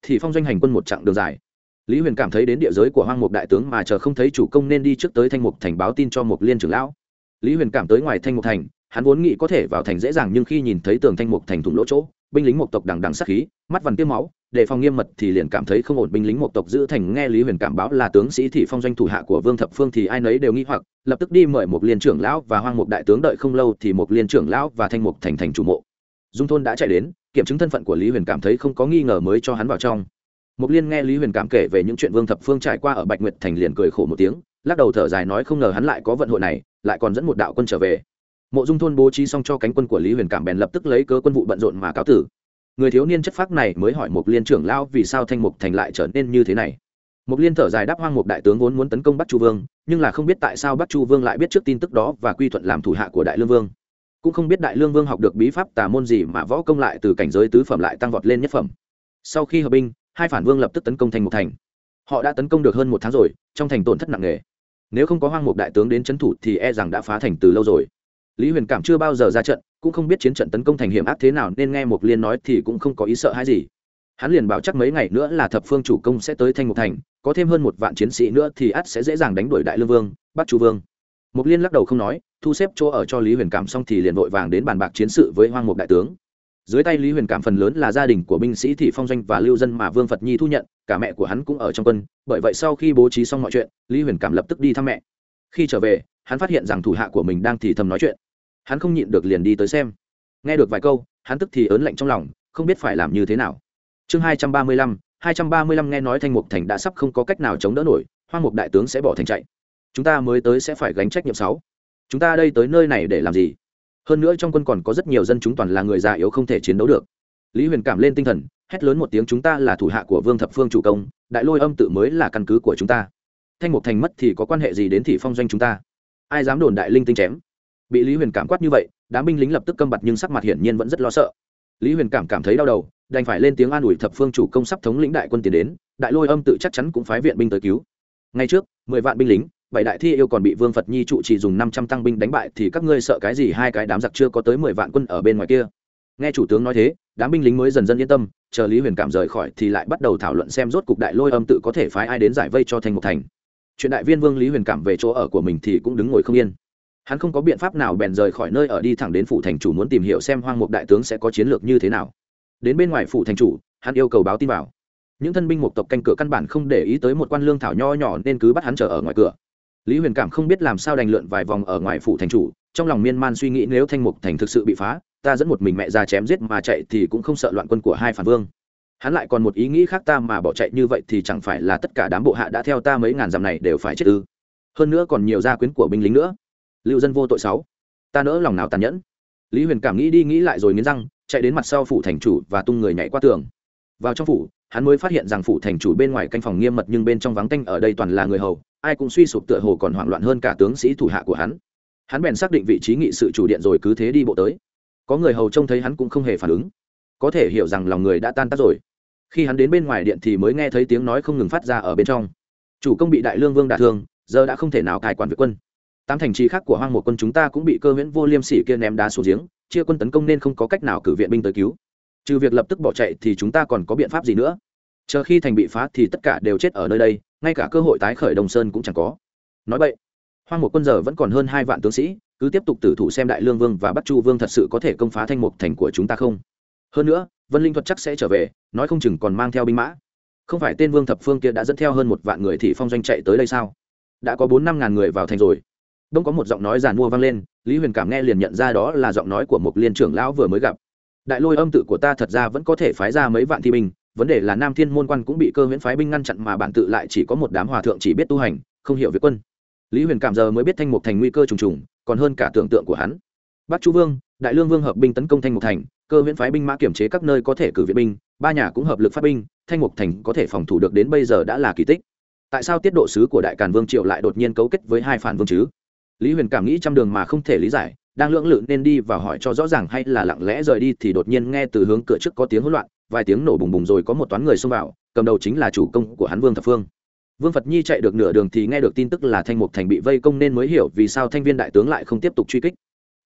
Thì phong doanh hành quân một chặng đường dài. Lý huyền cảm thấy đến địa giới của hoang mục đại tướng mà chờ không thấy chủ công nên đi trước tới thanh mục thành báo tin cho mục liên trưởng lão. Lý huyền cảm tới ngoài thanh mục thành, hắn vốn nghĩ có thể vào thành dễ dàng nhưng khi nhìn thấy tường thanh mục thành thủng lỗ chỗ binh lính một tộc đằng đằng sát khí mắt vằn tiêm máu để phòng nghiêm mật thì liền cảm thấy không ổn. Binh lính một tộc giữ thành nghe lý huyền cảm báo là tướng sĩ thị phong doanh thủ hạ của vương thập phương thì ai nấy đều nghĩ hoặc lập tức đi mời một liên trưởng lão và hoang mục đại tướng đợi không lâu thì một liên trưởng lão và thanh mục thành thành chủ mộ. Dung thôn đã chạy đến kiểm chứng thân phận của lý huyền cảm thấy không có nghi ngờ mới cho hắn vào trong. Mục Liên nghe Lý Huyền cảm kể về những chuyện Vương Thập Phương trải qua ở Bạch Nguyệt Thành liền cười khổ một tiếng, lắc đầu thở dài nói không ngờ hắn lại có vận hội này, lại còn dẫn một đạo quân trở về. Mộ Dung thôn bố trí xong cho cánh quân của Lý Huyền cảm bèn lập tức lấy cớ quân vụ bận rộn mà cáo tử. Người thiếu niên chất phác này mới hỏi Mục Liên trưởng lão vì sao Thanh Mục Thành lại trở nên như thế này. Mục Liên thở dài đáp hoang Mục đại tướng vốn muốn tấn công Bắc Chu Vương, nhưng là không biết tại sao Bắc Chu Vương lại biết trước tin tức đó và quy thuận làm thủ hạ của Đại Lương Vương. Cũng không biết Đại Lương Vương học được bí pháp tà môn gì mà võ công lại từ cảnh giới tứ phẩm lại tăng vọt lên nhất phẩm. Sau khi hợp binh, hai phản vương lập tức tấn công thành một thành họ đã tấn công được hơn một tháng rồi trong thành tổn thất nặng nề nếu không có hoang mục đại tướng đến c thủ thì e rằng đã phá thành từ lâu rồi lý huyền cảm chưa bao giờ ra trận, cũng không biết chiến trận tấn công thành hiểm ác thế nào, nên nghe mục liên nói thì cũng không có ý sợ hãi gì. Hắn liền bảo chắc mấy ngày nữa là thập phương chủ công sẽ tới thanh mục thành, có thêm hơn một vạn chiến sĩ nữa thì ắt sẽ dễ dàng đánh đuổi đại lương vương bắt chu vương. Mục liên lắc đầu không nói, thu xếp chỗ ở cho lý huyền cảm xong thì liền vội vàng đến bàn bạc chiến sự với hoang mục đại tướng. Dưới tay lý huyền cảm phần lớn là gia đình của binh sĩ thị phong doanh và lưu dân mà vương phật nhi thu nhận, cả mẹ của hắn cũng ở trong quân, bởi vậy sau khi bố trí xong mọi chuyện, lý huyền cảm lập tức đi thăm mẹ. Khi trở về, hắn phát hiện rằng thủ hạ của mình đang thì thầm nói chuyện hắn không nhịn được liền đi tới xem. Nghe được vài câu, hắn tức thì ớn lạnh trong lòng, không biết phải làm như thế nào. Chương hai trăm ba mươi lăm, hai trăm ba mươi lăm nghe nói thanh mục thành đã sắp không có cách nào chống đỡ nổi, hoang mục đại tướng sẽ bỏ thành chạy. Chúng ta mới tới sẽ phải gánh trách nhiệm sáu. Chúng ta đây tới nơi này để làm gì? Hơn nữa trong quân còn có rất nhiều dân chúng toàn là người già yếu không thể chiến đấu được. Lý huyền cảm lên tinh thần, hét lớn một tiếng, chúng ta là thủ hạ của vương thập phương chủ công, đại lôi âm tự mới là căn cứ của chúng ta. Thanh mục thành mất thì có quan hệ gì đến thị phong doanh chúng ta? Ai dám đồn đại linh tinh chém? Bị lý huyền cảm quát như vậy, đám binh lính lập tức câm bặt nhưng sắc mặt hiển nhiên vẫn rất lo sợ. Lý huyền cảm cảm thấy đau đầu, đành phải lên tiếng an ủi thập phương chủ công sắp thống lĩnh đại quân tiến đến, đại lôi âm tự chắc chắn cũng phái viện binh tới cứu. Ngay trước, mười vạn binh lính, bảy đại thi yêu còn bị vương phật nhi trụ chỉ dùng năm trăm tăng binh đánh bại thì các ngươi sợ cái gì? Hai cái đám giặc chưa có tới mười vạn quân ở bên ngoài kia. Nghe chủ tướng nói thế, đám binh lính mới dần dần yên tâm, chờ lý huyền cảm rời khỏi thì lại bắt đầu thảo luận xem rốt cục đại lôi âm tự có thể phái ai đến giải vây cho thành một thành. Chuyện đại viên vương lý huyền cảm về chỗ ở của mình thì cũng đứng ngồi không yên hắn không có biện pháp nào bèn rời khỏi nơi ở đi thẳng đến phủ thành chủ muốn tìm hiểu xem hoang mục đại tướng sẽ có chiến lược như thế nào. Đến bên ngoài phủ thành chủ, hắn yêu cầu báo tin vào. Những thân binh mục tộc canh cửa căn bản không để ý tới một quan lương thảo nho nhỏ nên cứ bắt hắn chờ ở ngoài cửa. Lý huyền cảm không biết làm sao đành lượn vài vòng ở ngoài phủ thành chủ, trong lòng miên man suy nghĩ nếu thanh mục thành thực sự bị phá, ta dẫn một mình mẹ ra chém giết mà chạy thì cũng không sợ loạn quân của hai phản vương. Hắn lại còn một ý nghĩ khác ta mà bỏ chạy như vậy thì chẳng phải là tất cả đám bộ hạ đã theo ta mấy ngàn dặm này đều phải chết ư. Hơn nữa còn nhiều gia quyến của binh lính nữa lưu dân vô tội sáu. Ta nỡ lòng nào tàn nhẫn. Lý huyền cảm nghĩ đi nghĩ lại rồi nghiến răng, chạy đến mặt sau phủ thành chủ và tung người nhảy qua tường. Vào trong phủ, hắn mới phát hiện rằng phủ thành chủ bên ngoài canh phòng nghiêm mật nhưng bên trong vắng tanh ở đây toàn là người hầu, ai cũng suy sụp tựa hồ còn hoảng loạn hơn cả tướng sĩ thủ hạ của hắn. Hắn bèn xác định vị trí nghị sự chủ điện rồi cứ thế đi bộ tới. Có người hầu trông thấy hắn cũng không hề phản ứng. Có thể hiểu rằng lòng người đã tan tác rồi. Khi hắn đến bên ngoài điện thì mới nghe thấy tiếng nói không ngừng phát ra ở bên trong. Chủ công bị đại lương vương đả thương, giờ đã không thể nào cài quản việc quân tám thành trì khác của hoang một quân chúng ta cũng bị cơ huyễn vô liêm sỉ kia ném đá xuống giếng, chia quân tấn công nên không có cách nào cử viện binh tới cứu. Trừ việc lập tức bỏ chạy thì chúng ta còn có biện pháp gì nữa? Chờ khi thành bị phá thì tất cả đều chết ở nơi đây, ngay cả cơ hội tái khởi đồng sơn cũng chẳng có. Nói vậy, hoang một quân giờ vẫn còn hơn hai vạn tướng sĩ, cứ tiếp tục tử thủ xem đại lương vương và bắc chu vương thật sự có thể công phá thanh mục thành của chúng ta không? Hơn nữa, vân linh thuật chắc sẽ trở về, nói không chừng còn mang theo binh mã. Không phải tên vương thập phương kia đã dẫn theo hơn một vạn người thì phong doanh chạy tới đây sao? Đã có bốn năm ngàn người vào thành rồi đông có một giọng nói giàn mua vang lên, lý huyền cảm nghe liền nhận ra đó là giọng nói của một liên trưởng lão vừa mới gặp. Đại lôi âm tự của ta thật ra vẫn có thể phái ra mấy vạn thi binh, vấn đề là nam thiên môn quan cũng bị cơ huyễn phái binh ngăn chặn mà bản tự lại chỉ có một đám hòa thượng chỉ biết tu hành, không hiểu việc quân. Lý huyền cảm giờ mới biết thanh mục thành nguy cơ trùng trùng, còn hơn cả tưởng tượng của hắn. Bắc chu vương, đại lương vương hợp binh tấn công thanh mục thành, cơ huyễn phái binh mã kiểm chế các nơi có thể cử viện binh, ba nhà cũng hợp lực phát binh, thanh mục thành có thể phòng thủ được đến bây giờ đã là kỳ tích. Tại sao tiết độ sứ của đại càn vương triệu lại đột nhiên cấu kết với hai phản vương chứ? Lý huyền cảm nghĩ trăm đường mà không thể lý giải, đang lưỡng lự nên đi và hỏi cho rõ ràng hay là lặng lẽ rời đi thì đột nhiên nghe từ hướng cửa trước có tiếng hỗn loạn, vài tiếng nổ bùng bùng rồi có một toán người xông vào, cầm đầu chính là chủ công của hắn vương thập phương. Vương phật nhi chạy được nửa đường thì nghe được tin tức là thanh mục thành bị vây công nên mới hiểu vì sao thanh viên đại tướng lại không tiếp tục truy kích.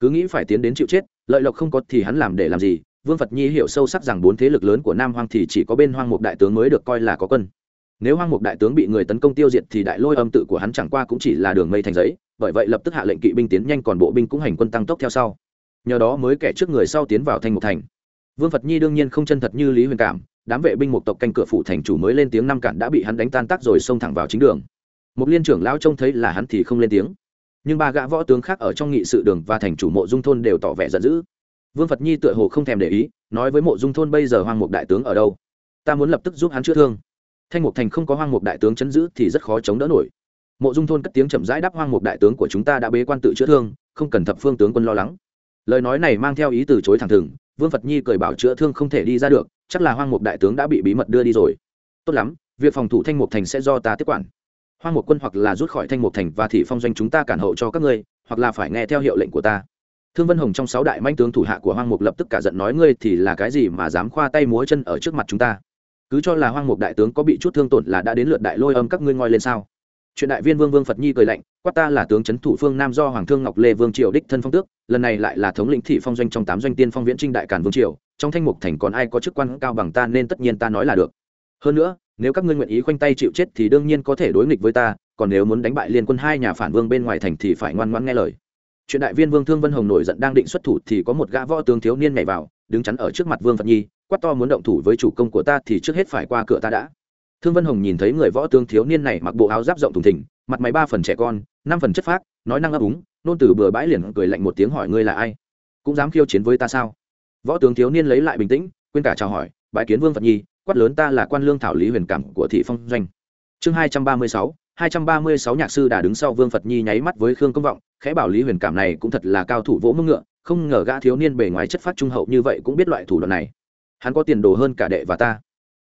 Cứ nghĩ phải tiến đến chịu chết, lợi lộc không có thì hắn làm để làm gì, vương phật nhi hiểu sâu sắc rằng bốn thế lực lớn của nam hoang thì chỉ có bên hoang mục đại tướng mới được coi là có quân nếu hoang mục đại tướng bị người tấn công tiêu diệt thì đại lôi âm tự của hắn chẳng qua cũng chỉ là đường mây thành giấy, bởi vậy lập tức hạ lệnh kỵ binh tiến nhanh còn bộ binh cũng hành quân tăng tốc theo sau. Nhờ đó mới kẻ trước người sau tiến vào thanh mục thành. Vương phật nhi đương nhiên không chân thật như lý huyền cảm, đám vệ binh một tộc canh cửa phủ thành chủ mới lên tiếng năm cản đã bị hắn đánh tan tác rồi xông thẳng vào chính đường. Một liên trưởng lao trông thấy là hắn thì không lên tiếng. Nhưng ba gã võ tướng khác ở trong nghị sự đường và thành chủ mộ dung thôn đều tỏ vẻ giận dữ. Vương phật nhi tựa hồ không thèm để ý, nói với mộ dung thôn bây giờ hoang mục đại tướng ở đâu? Ta muốn lập tức giúp hắn chữa thương thanh mục thành không có hoang mục đại tướng chấn giữ thì rất khó chống đỡ nổi. Mộ dung thôn cất tiếng chậm rãi đáp hoang mục đại tướng của chúng ta đã bế quan tự chữa thương, không cần thập phương tướng quân lo lắng. Lời nói này mang theo ý từ chối thẳng thừng, vương phật nhi cười bảo chữa thương không thể đi ra được, chắc là hoang mục đại tướng đã bị bí mật đưa đi rồi. Tốt lắm, việc phòng thủ thanh mục thành sẽ do ta tiếp quản. Hoang mục quân hoặc là rút khỏi thanh mục thành và thị phong doanh chúng ta cản hậu cho các ngươi, hoặc là phải nghe theo hiệu lệnh của ta. Thương vân hồng trong sáu đại manh tướng thủ hạ của hoang mục lập tức cả giận nói ngươi thì là cái gì mà dám khoa tay múa chân ở trước mặt chúng ta? Cứ cho là hoang mục đại tướng có bị chút thương tổn là đã đến lượt đại lôi âm các ngươi ngoi lên sao? Chuyện đại viên vương vương phật nhi cười lạnh, quát ta là tướng c h ấ n thủ phương nam do hoàng thương ngọc lê vương triều đích thân phong tước, lần này lại là thống lĩnh thị phong doanh trong tám doanh tiên phong viễn trinh đại cản vương triều, trong thanh mục thành còn ai có chức quan cao bằng ta nên tất nhiên ta nói là được. Hơn nữa, nếu các ngươi nguyện ý khoanh tay chịu chết thì đương nhiên có thể đối nghịch với ta, còn nếu muốn đánh bại liên quân hai nhà phản vương bên ngoài thành thì phải ngoan ngoãn nghe lời. Chuyện đại viên vương thương vân hồng nổi giận đang định xuất thủ thì có một gã võ tướng thiếu niên nhảy vào, đứng chắn ở trước mặt vương phật nhi quát to muốn động thủ với chủ công của ta thì trước hết phải qua cửa ta đã. Thương vân hồng nhìn thấy người võ tướng thiếu niên này mặc bộ áo giáp rộng thùng thình, mặt máy ba phần trẻ con, năm phần chất phác, nói năng ấp úng, nôn từ bừa bãi liền cười lạnh một tiếng hỏi ngươi là ai? Cũng dám khiêu chiến với ta sao? Võ tướng thiếu niên lấy lại bình tĩnh, quên cả chào hỏi bãi kiến vương phật nhi, quát lớn ta là quan lương thảo lý huyền cảm của thị phong doanh. Chương hai trăm ba mươi sáu, hai trăm ba mươi sáu nhạc sư đã đứng sau vương phật nhi nháy mắt với khương công vọng, khẽ bảo lý huyền cảm này cũng thật là cao thủ vỗ mưng ngựa, không ngờ gã thiếu niên bề ngoài chất phát trung hậu như vậy cũng biết loại thủ đoạn này hắn có tiền đồ hơn cả đệ và ta.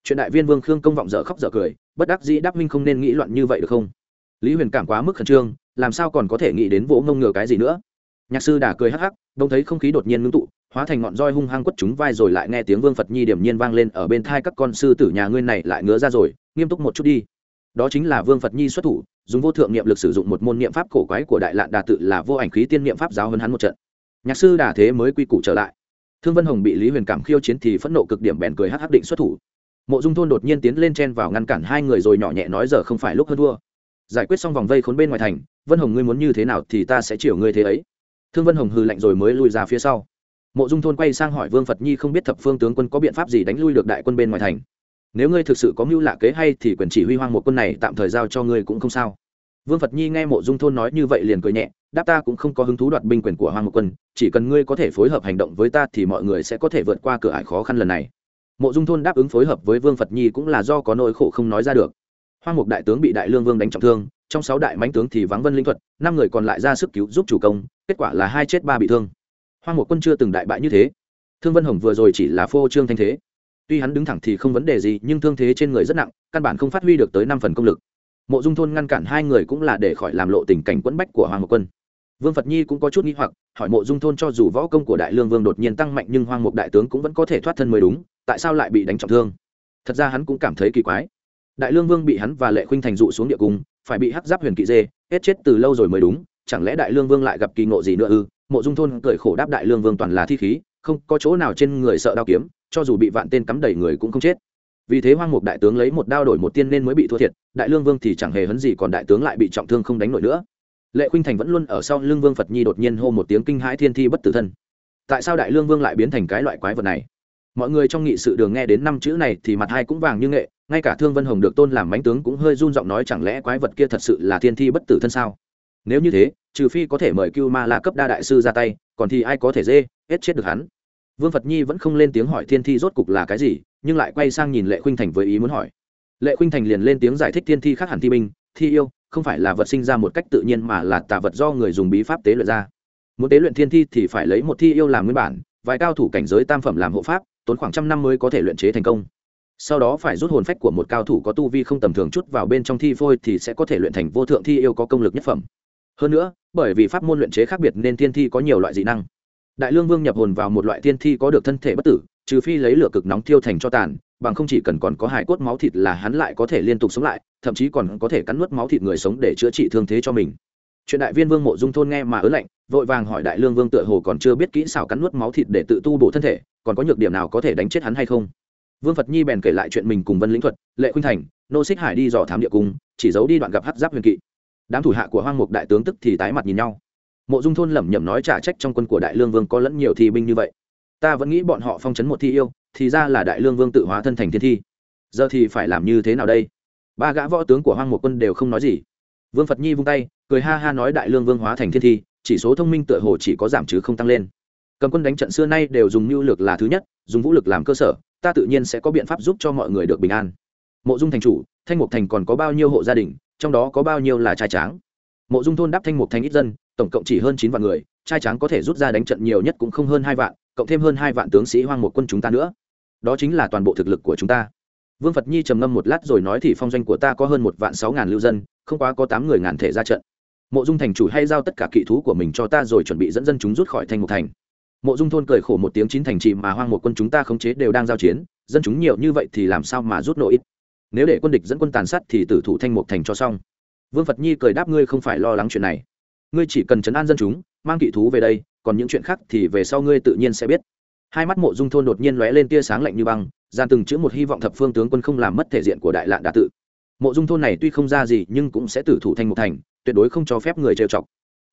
Chuyện đại viên vương khương công vọng dở khóc dở cười, bất đắc dĩ đắc minh không nên nghĩ loạn như vậy được không? Lý huyền cảm quá mức khẩn trương, làm sao còn có thể nghĩ đến vỗ ngông ngừa cái gì nữa? Nhạc sư đà cười hắc hắc đông thấy không khí đột nhiên ngưng tụ, hóa thành ngọn roi hung hăng quất chúng vai rồi lại nghe tiếng vương phật nhi điểm nhiên vang lên ở bên thai các con sư tử nhà ngươi này lại ngứa ra rồi, nghiêm túc một chút đi. Đó chính là vương phật nhi xuất thủ, dùng vô thượng niệm lực sử dụng một môn niệm pháp cổ quái của đại lạn đà tự là vô ảnh khí tiên niệm pháp giáo hơn hắn một trận. Nhạc sư đà thế mới quy củ trở lại thương vân hồng bị lý huyền cảm khiêu chiến thì phẫn nộ cực điểm bèn cười hắc hắc định xuất thủ. Mộ dung thôn đột nhiên tiến lên chen vào ngăn cản hai người rồi nhỏ nhẹ nói giờ không phải lúc hơn thua giải quyết xong vòng vây khốn bên ngoài thành, vân hồng ngươi muốn như thế nào thì ta sẽ chiều ngươi thế ấy. Thương vân hồng hừ lạnh rồi mới lui ra phía sau. Mộ dung thôn quay sang hỏi vương phật nhi không biết thập phương tướng quân có biện pháp gì đánh lui được đại quân bên ngoài thành. Nếu ngươi thực sự có mưu lạ kế hay thì quyền chỉ huy hoang một quân này tạm thời giao cho ngươi cũng không sao. Vương phật nhi nghe mộ dung thôn nói như vậy liền cười nhẹ đáp ta cũng không có hứng thú đoạt binh quyền của hoàng một quân, chỉ cần ngươi có thể phối hợp hành động với ta thì mọi người sẽ có thể vượt qua cửa ải khó khăn lần này. Mộ dung thôn đáp ứng phối hợp với vương phật nhi cũng là do có nỗi khổ không nói ra được. Hoàng mục đại tướng bị đại lương vương đánh trọng thương, trong sáu đại mãnh tướng thì vắng vân linh thuật, năm người còn lại ra sức cứu giúp chủ công, kết quả là hai chết ba bị thương. Hoàng mục quân chưa từng đại bại như thế. Thương vân hồng vừa rồi chỉ là phô trương thanh thế. Tuy hắn đứng thẳng thì không vấn đề gì, nhưng thương thế trên người rất nặng, căn bản không phát huy được tới năm phần công lực mộ dung thôn ngăn cản hai người cũng là để khỏi làm lộ tình cảnh quẫn bách của hoàng mục quân. Vương phật nhi cũng có chút n g h i hoặc, hỏi mộ dung thôn cho dù võ công của đại lương vương đột nhiên tăng mạnh nhưng Hoàng mục đại tướng cũng vẫn có thể thoát thân mới đúng, tại sao lại bị đánh trọng thương? Thật ra hắn cũng cảm thấy kỳ quái. Đại lương vương bị hắn và lệ khuynh thành dụ xuống địa cung, phải bị hắc giáp huyền kỵ dê, hết chết từ lâu rồi mới đúng, chẳng lẽ đại lương vương lại gặp kỳ ngộ gì nữa ư? Mộ dung thôn cười khổ đáp đại lương vương toàn là thi khí, không có chỗ nào trên người sợ đao kiếm, cho dù bị vạn tên cắm đầy người cũng không chết vì thế hoang mục đại tướng lấy một đao đổi một tiên nên mới bị thua thiệt, đại lương vương thì chẳng hề hấn gì còn đại tướng lại bị trọng thương không đánh nổi nữa. Lệ khuynh thành vẫn luôn ở sau lương vương phật nhi đột nhiên hô một tiếng kinh hãi thiên thi bất tử thân. Tại sao đại lương vương lại biến thành cái loại quái vật này? Mọi người trong nghị sự đường nghe đến năm chữ này thì mặt hai cũng vàng như nghệ, ngay cả thương vân hồng được tôn làm mánh tướng cũng hơi run giọng nói chẳng lẽ quái vật kia thật sự là thiên thi bất tử thân sao? Nếu như thế, trừ phi có thể mời cưu ma la cấp đa đại sư ra tay, còn thì ai có thể dê, hết chết được hắn? Vương phật nhi vẫn không lên tiếng hỏi thiên thi rốt cục là cái gì, nhưng lại quay sang nhìn lệ khuynh thành với ý muốn hỏi. Lệ khuynh thành liền lên tiếng giải thích thiên thi khác hẳn thi binh, thi yêu, không phải là vật sinh ra một cách tự nhiên mà là tà vật do người dùng bí pháp tế luyện ra. Muốn tế luyện thiên thi thì phải lấy một thi yêu làm nguyên bản, vài cao thủ cảnh giới tam phẩm làm hộ pháp, tốn khoảng trăm năm mới có thể luyện chế thành công. Sau đó phải rút hồn phách của một cao thủ có tu vi không tầm thường chút vào bên trong thi phôi thì sẽ có thể luyện thành vô thượng thi yêu có công lực nhất phẩm. Hơn nữa, bởi vì pháp môn luyện chế khác biệt nên thiên thi có nhiều loại dị năng đại lương vương nhập hồn vào một loại tiên thi có được thân thể bất tử, trừ phi lấy lửa cực nóng thiêu thành cho tàn, bằng không chỉ cần còn có hải cốt máu thịt là hắn lại có thể liên tục sống lại, thậm chí còn có thể cắn nuốt máu thịt người sống để chữa trị thương thế cho mình. Chuyện đại viên vương mộ dung thôn nghe mà ớn lạnh, vội vàng hỏi đại lương vương tựa hồ còn chưa biết kỹ xảo cắn nuốt máu thịt để tự tu bổ thân thể, còn có nhược điểm nào có thể đánh chết hắn hay không? Vương phật nhi bèn kể lại chuyện mình cùng vân lĩnh thuật, lệ khuynh thành, nô xích hải đi dò thám địa cung, chỉ giấu đi đoạn gặp hát giáp huyền kỵ. Đám thủ hạ của hoang mục đại tướng tức thì tái mặt nhìn nhau mộ dung thôn lẩm nhẩm nói trả trách trong quân của đại lương vương có lẫn nhiều thi binh như vậy. Ta vẫn nghĩ bọn họ phong chấn một thi yêu, thì ra là đại lương vương tự hóa thân thành thiên thi. Giờ thì phải làm như thế nào đây? Ba gã võ tướng của hoang một quân đều không nói gì. Vương phật nhi vung tay, cười ha ha nói đại lương vương hóa thành thiên thi, chỉ số thông minh tựa hồ chỉ có giảm chứ không tăng lên. Cầm quân đánh trận xưa nay đều dùng mưu lược là thứ nhất, dùng vũ lực làm cơ sở, ta tự nhiên sẽ có biện pháp giúp cho mọi người được bình an. Mộ dung thành chủ, thanh mục thành còn có bao nhiêu hộ gia đình, trong đó có bao nhiêu là trai tráng? Mộ dung thôn đáp thanh mục thành ít dân tổng cộng chỉ hơn chín vạn người, trai tráng có thể rút ra đánh trận nhiều nhất cũng không hơn hai vạn, cộng thêm hơn hai vạn tướng sĩ hoang một quân chúng ta nữa. Đó chính là toàn bộ thực lực của chúng ta. Vương phật nhi trầm ngâm một lát rồi nói thì phong doanh của ta có hơn một vạn sáu ngàn lưu dân, không quá có tám người ngàn thể ra trận. Mộ dung thành chủ hay giao tất cả kỵ thú của mình cho ta rồi chuẩn bị dẫn dân chúng rút khỏi thành một thành. Mộ dung thôn cười khổ một tiếng chín thành trì mà hoang một quân chúng ta khống chế đều đang giao chiến, dân chúng nhiều như vậy thì làm sao mà rút nổi ít nếu để quân địch dẫn quân tàn sát thì tử thủ thanh một thành cho xong. Vương phật nhi cười đáp ngươi không phải lo lắng chuyện này ngươi chỉ cần chấn an dân chúng, mang kỵ thú về đây, còn những chuyện khác thì về sau ngươi tự nhiên sẽ biết. Hai mắt mộ dung thôn đột nhiên lóe lên tia sáng lạnh như băng, gian từng chữ một hy vọng thập phương tướng quân không làm mất thể diện của đại lạn đà tự. Mộ dung thôn này tuy không ra gì nhưng cũng sẽ tử thủ thành một thành, tuyệt đối không cho phép người trêu chọc.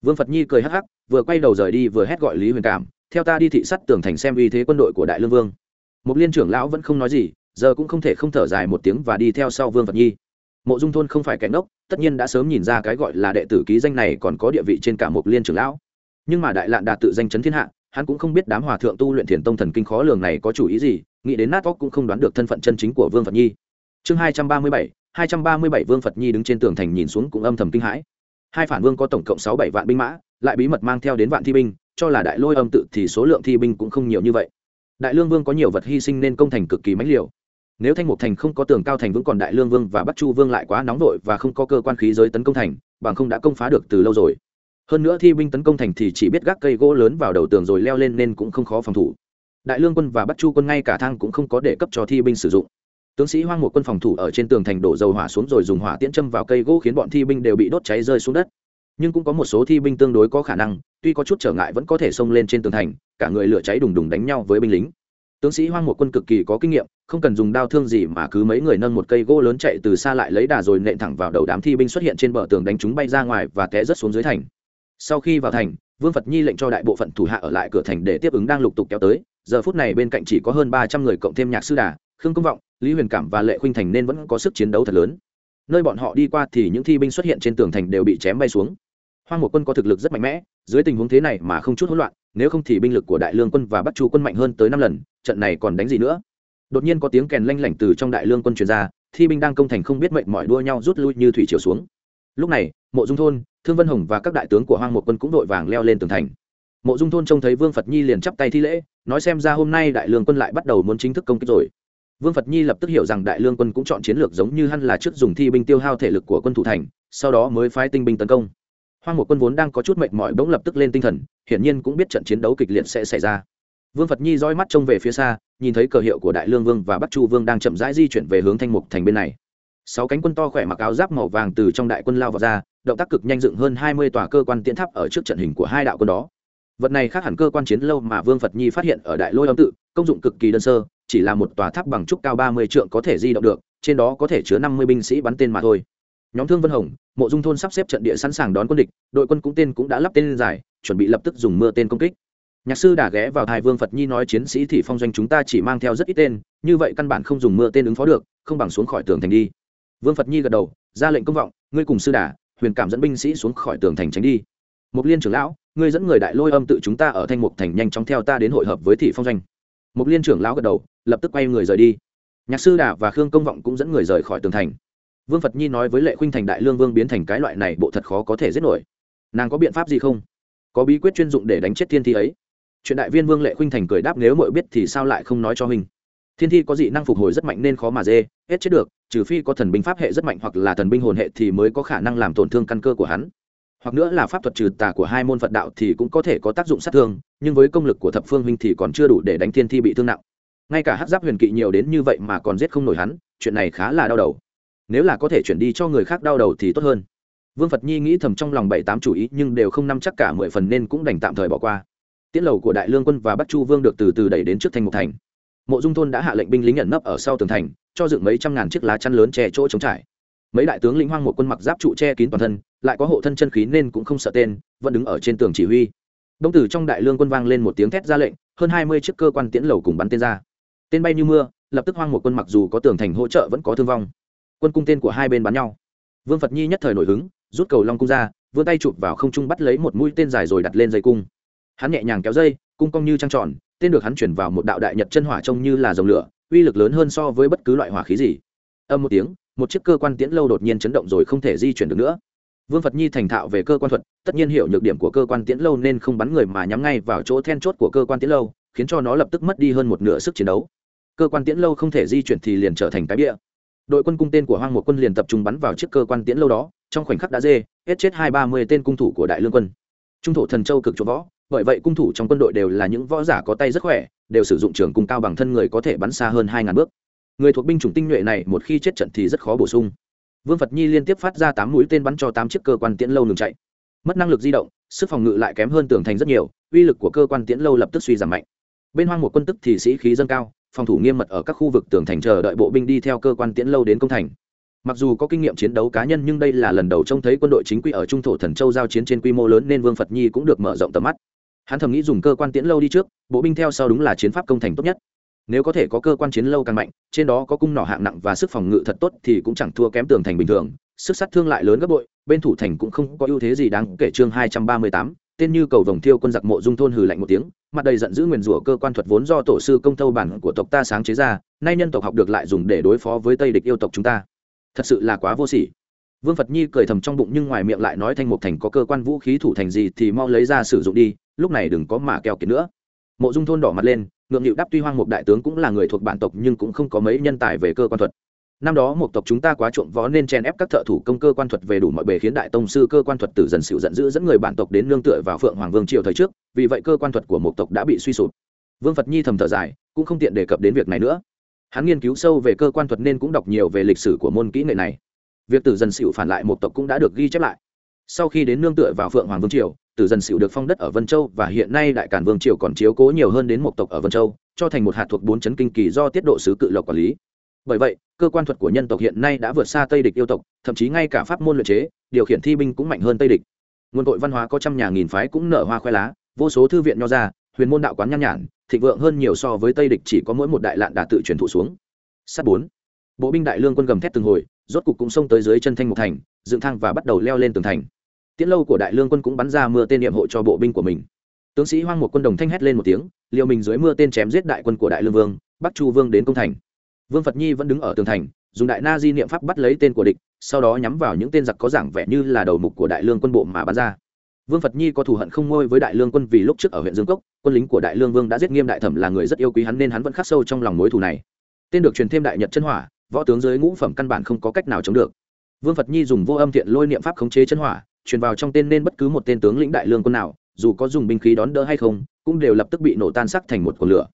Vương phật nhi cười hắc hắc, vừa quay đầu rời đi vừa hét gọi lý huyền cảm, theo ta đi thị sắt tường thành xem uy thế quân đội của đại lương vương. Một liên trưởng lão vẫn không nói gì, giờ cũng không thể không thở dài một tiếng và đi theo sau vương phật nhi mộ dung thôn không phải kẻ ngốc, tất nhiên đã sớm nhìn ra cái gọi là đệ tử ký danh này còn có địa vị trên cả một liên trưởng lão. Nhưng mà đại lạn đạt tự danh chấn thiên hạ, hắn cũng không biết đám hòa thượng tu luyện thiền tông thần kinh khó lường này có chủ ý gì, nghĩ đến nát óc cũng không đoán được thân phận chân chính của vương phật nhi. Chương hai trăm ba mươi bảy, hai trăm ba mươi bảy vương phật nhi đứng trên tường thành nhìn xuống cũng âm thầm kinh hãi. Hai phản vương có tổng cộng sáu bảy vạn binh mã, lại bí mật mang theo đến vạn thi binh, cho là đại lôi âm tự thì số lượng thi binh cũng không nhiều như vậy. Đại lương vương có nhiều vật hy sinh nên công thành cực kỳ mãnh liều nếu thanh mục thành không có tường cao thành vững còn đại lương vương và bắc chu vương lại quá nóng vội và không có cơ quan khí giới tấn công thành, bằng không đã công phá được từ lâu rồi. Hơn nữa thi binh tấn công thành thì chỉ biết gác cây gỗ lớn vào đầu tường rồi leo lên nên cũng không khó phòng thủ. Đại lương quân và bắc chu quân ngay cả thang cũng không có để cấp cho thi binh sử dụng. Tướng sĩ hoang một quân phòng thủ ở trên tường thành đổ dầu hỏa xuống rồi dùng hỏa tiễn châm vào cây gỗ khiến bọn thi binh đều bị đốt cháy rơi xuống đất. Nhưng cũng có một số thi binh tương đối có khả năng, tuy có chút trở ngại vẫn có thể xông lên trên tường thành, cả người lửa cháy đùng đùng đánh nhau với binh lính tướng sĩ hoang một quân cực kỳ có kinh nghiệm, không cần dùng đao thương gì mà cứ mấy người nâng một cây gỗ lớn chạy từ xa lại lấy đà rồi nện thẳng vào đầu đám thi binh xuất hiện trên bờ tường đánh chúng bay ra ngoài và té rớt xuống dưới thành. Sau khi vào thành, vương phật nhi lệnh cho đại bộ phận thủ hạ ở lại cửa thành để tiếp ứng đang lục tục kéo tới. Giờ phút này bên cạnh chỉ có hơn ba trăm người cộng thêm nhạc sư đà, khương công vọng, lý huyền cảm và lệ khuynh thành nên vẫn có sức chiến đấu thật lớn. Nơi bọn họ đi qua thì những thi binh xuất hiện trên tường thành đều bị chém bay xuống. Hoang một quân có thực lực rất mạnh mẽ, dưới tình huống thế này mà không chút hỗn loạn, nếu không thì binh lực của đại lương quân và bắc chu quân mạnh hơn tới năm lần trận này còn đánh gì nữa? Đột nhiên có tiếng kèn lanh lảnh từ trong đại lương quân truyền ra, thi binh đang công thành không biết mệnh mọi đua nhau rút lui như thủy chiều xuống. Lúc này, mộ dung thôn, thương vân hồng và các đại tướng của hoang một quân cũng đội vàng leo lên tường thành. Mộ dung thôn trông thấy vương phật nhi liền chắp tay thi lễ, nói xem ra hôm nay đại lương quân lại bắt đầu muốn chính thức công kích rồi. Vương phật nhi lập tức hiểu rằng đại lương quân cũng chọn chiến lược giống như hăn là trước dùng thi binh tiêu hao thể lực của quân thủ thành, sau đó mới phái tinh binh tấn công. Hoang một quân vốn đang có chút mệnh mỏi bỗng lập tức lên tinh thần, hiển nhiên cũng biết trận chiến đấu kịch liệt sẽ xảy ra vương phật nhi dõi mắt trông về phía xa, nhìn thấy cờ hiệu của đại lương vương và bắc chu vương đang chậm rãi di chuyển về hướng thanh mục thành bên này. Sáu cánh quân to khỏe mặc áo giáp màu vàng từ trong đại quân lao vào ra, động tác cực nhanh dựng hơn hai mươi tòa cơ quan tiến tháp ở trước trận hình của hai đạo quân đó. Vật này khác hẳn cơ quan chiến lâu mà vương phật nhi phát hiện ở đại lôi âm tự, công dụng cực kỳ đơn sơ, chỉ là một tòa tháp bằng trúc cao ba mươi trượng có thể di động được, trên đó có thể chứa năm mươi binh sĩ bắn tên mà thôi. Nhóm thương vân hồng, mộ dung thôn sắp xếp trận địa sẵn sàng đón quân địch, đội quân cũng tên cũng đã lắp tên dài, chuẩn bị lập tức dùng mưa tên công kích nhạc sư đã ghé vào thái vương phật nhi nói chiến sĩ thị phong doanh chúng ta chỉ mang theo rất ít tên, như vậy căn bản không dùng mưa tên ứng phó được, không bằng xuống khỏi tường thành đi. Vương phật nhi gật đầu, ra lệnh công vọng, ngươi cùng sư đà, huyền cảm dẫn binh sĩ xuống khỏi tường thành tránh đi. Mục liên trưởng lão, ngươi dẫn người đại lôi âm tự chúng ta ở thanh mục thành nhanh chóng theo ta đến hội hợp với thị phong doanh. Mục liên trưởng lão gật đầu, lập tức quay người rời đi. Nhạc sư đà và khương công vọng cũng dẫn người rời khỏi tường thành. Vương phật nhi nói với lệ khuynh thành đại lương vương biến thành cái loại này bộ thật khó có thể giết nổi. Nàng có biện pháp gì không? Có bí quyết chuyên dụng để đánh chết thiên thi ấy chuyện đại viên vương lệ khuynh thành cười đáp nếu mọi biết thì sao lại không nói cho mình thiên thi có dị năng phục hồi rất mạnh nên khó mà dê, hết chết được, trừ phi có thần binh pháp hệ rất mạnh hoặc là thần binh hồn hệ thì mới có khả năng làm tổn thương căn cơ của hắn. Hoặc nữa là pháp thuật trừ tà của hai môn phật đạo thì cũng có thể có tác dụng sát thương, nhưng với công lực của thập phương huynh thì còn chưa đủ để đánh thiên thi bị thương nặng. Ngay cả hát giáp huyền kỵ nhiều đến như vậy mà còn giết không nổi hắn, chuyện này khá là đau đầu. Nếu là có thể chuyển đi cho người khác đau đầu thì tốt hơn. Vương phật nhi nghĩ thầm trong lòng bảy tám chủ ý nhưng đều không nắm chắc cả mười phần nên cũng đành tạm thời bỏ qua tiễn lầu của đại lương quân và bắc chu vương được từ từ đẩy đến trước thành một thành. Mộ dung thôn đã hạ lệnh binh lính nhận nấp ở sau tường thành, cho dựng mấy trăm ngàn chiếc lá chắn lớn che chỗ chống trải. Mấy đại tướng lĩnh hoang một quân mặc giáp trụ che kín toàn thân, lại có hộ thân chân khí nên cũng không sợ tên, vẫn đứng ở trên tường chỉ huy. Đông tử trong đại lương quân vang lên một tiếng thét ra lệnh, hơn hai mươi chiếc cơ quan tiễn lầu cùng bắn tên ra. Tên bay như mưa, lập tức hoang một quân mặc dù có tường thành hỗ trợ vẫn có thương vong. Quân cung tên của hai bên bắn nhau. Vương phật nhi nhất thời nổi hứng, rút cầu long cung ra, vươn tay chụp vào không trung bắt lấy một mũi tên dài rồi đặt lên dây cung hắn nhẹ nhàng kéo dây, cung cong như trăng tròn, tên được hắn chuyển vào một đạo đại nhật chân hỏa trông như là dòng lửa, uy lực lớn hơn so với bất cứ loại hỏa khí gì. Âm một tiếng, một chiếc cơ quan tiễn lâu đột nhiên chấn động rồi không thể di chuyển được nữa. Vương phật nhi thành thạo về cơ quan thuật, tất nhiên hiểu nhược điểm của cơ quan tiễn lâu nên không bắn người mà nhắm ngay vào chỗ then chốt của cơ quan tiễn lâu, khiến cho nó lập tức mất đi hơn một nửa sức chiến đấu. Cơ quan tiễn lâu không thể di chuyển thì liền trở thành cái bia. Đội quân cung tên của hoang một quân liền tập trung bắn vào chiếc cơ quan tiễn lâu đó, trong khoảnh khắc đã dê, hết chết hai ba mươi tên cung thủ của đại lương quân. Trung thổ thần châu cực chỗ võ bởi vậy cung thủ trong quân đội đều là những võ giả có tay rất khỏe, đều sử dụng trường cung cao bằng thân người có thể bắn xa hơn hai ngàn bước. Người thuộc binh chủng tinh nhuệ này một khi chết trận thì rất khó bổ sung. Vương phật nhi liên tiếp phát ra tám mũi tên bắn cho tám chiếc cơ quan tiễn lâu ngừng chạy. Mất năng lực di động, sức phòng ngự lại kém hơn tường thành rất nhiều, uy lực của cơ quan tiễn lâu lập tức suy giảm mạnh. Bên hoang một quân tức thì sĩ khí dâng cao, phòng thủ nghiêm mật ở các khu vực tường thành chờ đợi bộ binh đi theo cơ quan tiễn lâu đến công thành. Mặc dù có kinh nghiệm chiến đấu cá nhân nhưng đây là lần đầu trông thấy quân đội chính quy ở trung thổ thần châu giao chiến trên quy mô lớn nên vương phật nhi cũng được mở rộng tầm mắt hắn thầm nghĩ dùng cơ quan tiễn lâu đi trước, bộ binh theo sau đúng là chiến pháp công thành tốt nhất. Nếu có thể có cơ quan chiến lâu càng mạnh, trên đó có cung nỏ hạng nặng và sức phòng ngự thật tốt thì cũng chẳng thua kém tường thành bình thường. Sức sát thương lại lớn gấp bội, bên thủ thành cũng không có ưu thế gì đáng kể chương hai trăm ba mươi tám, tên như cầu vồng thiêu quân giặc mộ dung thôn hừ lạnh một tiếng, mặt đầy giận dữ nguyền rủa cơ quan thuật vốn do tổ sư công thâu bản của tộc ta sáng chế ra, nay nhân tộc học được lại dùng để đối phó với tây địch yêu tộc chúng ta. Thật sự là quá vô sỉ. Vương phật nhi cười thầm trong bụng nhưng ngoài miệng lại nói thanh mục thành có cơ quan vũ khí thủ thành gì thì mau lấy ra sử dụng đi lúc này đừng có mà keo kiệt nữa. Mộ dung thôn đỏ mặt lên, ngượng nghịu đáp tuy hoang mục đại tướng cũng là người thuộc bản tộc nhưng cũng không có mấy nhân tài về cơ quan thuật. Năm đó một tộc chúng ta quá trộm võ nên chen ép các thợ thủ công cơ quan thuật về đủ mọi bề khiến đại tông sư cơ quan thuật tử dần xịu giận dữ dẫn người bản tộc đến nương tựa vào phượng hoàng vương triều thời trước, vì vậy cơ quan thuật của một tộc đã bị suy sụp. Vương phật nhi thầm thở dài, cũng không tiện đề cập đến việc này nữa. Hắn nghiên cứu sâu về cơ quan thuật nên cũng đọc nhiều về lịch sử của môn kỹ nghệ này. Việc tử dần xịu phản lại một tộc cũng đã được ghi chép lại. Sau khi đến nương tựa vào phượng hoàng vương triều tử dần xịu được phong đất ở vân châu và hiện nay đại cản vương triều còn chiếu cố nhiều hơn đến một tộc ở vân châu, cho thành một hạt thuộc bốn chấn kinh kỳ do tiết độ sứ cự lộc quản lý. Bởi vậy, cơ quan thuật của nhân tộc hiện nay đã vượt xa tây địch yêu tộc, thậm chí ngay cả pháp môn luyện chế, điều khiển thi binh cũng mạnh hơn tây địch. Nguồn cội văn hóa có trăm nhà nghìn phái cũng nở hoa khoe lá, vô số thư viện nho ra, huyền môn đạo quán nhan nhản, thịnh vượng hơn nhiều so với tây địch chỉ có mỗi một đại lạn đà tự truyền thụ xuống. Sát bốn. Bộ binh đại lương quân gầm thét từng hồi, rốt cục cũng xông tới dưới chân thanh mục thành, dựng thang và bắt đầu leo lên tường thành tiễn lâu của đại lương quân cũng bắn ra mưa tên nhiệm hộ cho bộ binh của mình. Tướng sĩ hoang một quân đồng thanh hét lên một tiếng, liều mình dưới mưa tên chém giết đại quân của đại lương vương, bắc chu vương đến công thành. Vương phật nhi vẫn đứng ở tường thành, dùng đại na di niệm pháp bắt lấy tên của địch, sau đó nhắm vào những tên giặc có giảng vẻ như là đầu mục của đại lương quân bộ mà bắn ra. Vương phật nhi có thù hận không ngôi với đại lương quân vì lúc trước ở huyện dương cốc, quân lính của đại lương vương đã giết nghiêm đại thẩm là người rất yêu quý hắn nên hắn vẫn khắc sâu trong lòng mối thù này. Tên được truyền thêm đại nhật chân hỏa, võ tướng dưới ngũ phẩm căn bản không có cách nào chống được. Vương phật nhi dùng vô âm thiện lôi niệm pháp khống chế chân hỏa truyền vào trong tên nên bất cứ một tên tướng lĩnh đại lương quân nào, dù có dùng binh khí đón đỡ hay không, cũng đều lập tức bị nổ tan sắc thành một cột lửa.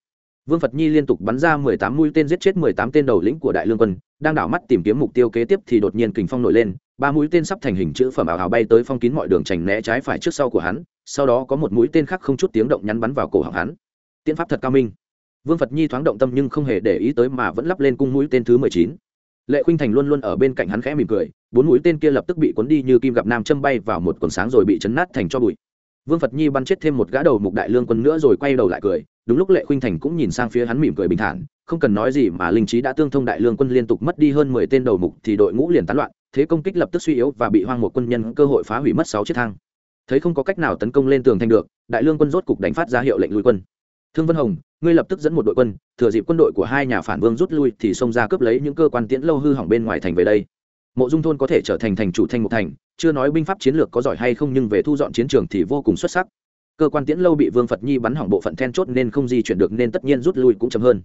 Vương phật nhi liên tục bắn ra mười tám mũi tên giết chết mười tám tên đầu lĩnh của đại lương quân, đang đảo mắt tìm kiếm mục tiêu kế tiếp thì đột nhiên kình phong nổi lên, ba mũi tên sắp thành hình chữ phẩm ảo hào bay tới phong kín mọi đường trành né trái phải trước sau của hắn, sau đó có một mũi tên khác không chút tiếng động nhắn bắn vào cổ họng hắn. Tiễn pháp thật cao minh. Vương phật nhi thoáng động tâm nhưng không hề để ý tới mà vẫn lắp lên cung mũi tên thứ mười chín lệ khuynh thành luôn luôn ở bên cạnh hắn khẽ mỉm cười, bốn mũi tên kia lập tức bị cuốn đi như kim gặp nam châm bay vào một quần sáng rồi bị chấn nát thành cho bụi. Vương phật nhi bắn chết thêm một gã đầu mục đại lương quân nữa rồi quay đầu lại cười, đúng lúc lệ khuynh thành cũng nhìn sang phía hắn mỉm cười bình thản, không cần nói gì mà linh trí đã tương thông đại lương quân liên tục mất đi hơn mười tên đầu mục thì đội ngũ liền tán loạn, thế công kích lập tức suy yếu và bị hoang một quân nhân cơ hội phá hủy mất sáu chiếc thang. Thấy không có cách nào tấn công lên tường thành được, đại lương quân rốt cục đánh phát ra hiệu lệnh lùi quân thương vân hồng, ngươi lập tức dẫn một đội quân, thừa dịp quân đội của hai nhà phản vương rút lui thì xông ra cướp lấy những cơ quan tiễn lâu hư hỏng bên ngoài thành về đây. Mộ dung thôn có thể trở thành thành chủ thành một thành, chưa nói binh pháp chiến lược có giỏi hay không nhưng về thu dọn chiến trường thì vô cùng xuất sắc. Cơ quan tiễn lâu bị vương phật nhi bắn hỏng bộ phận then chốt nên không di chuyển được nên tất nhiên rút lui cũng chậm hơn.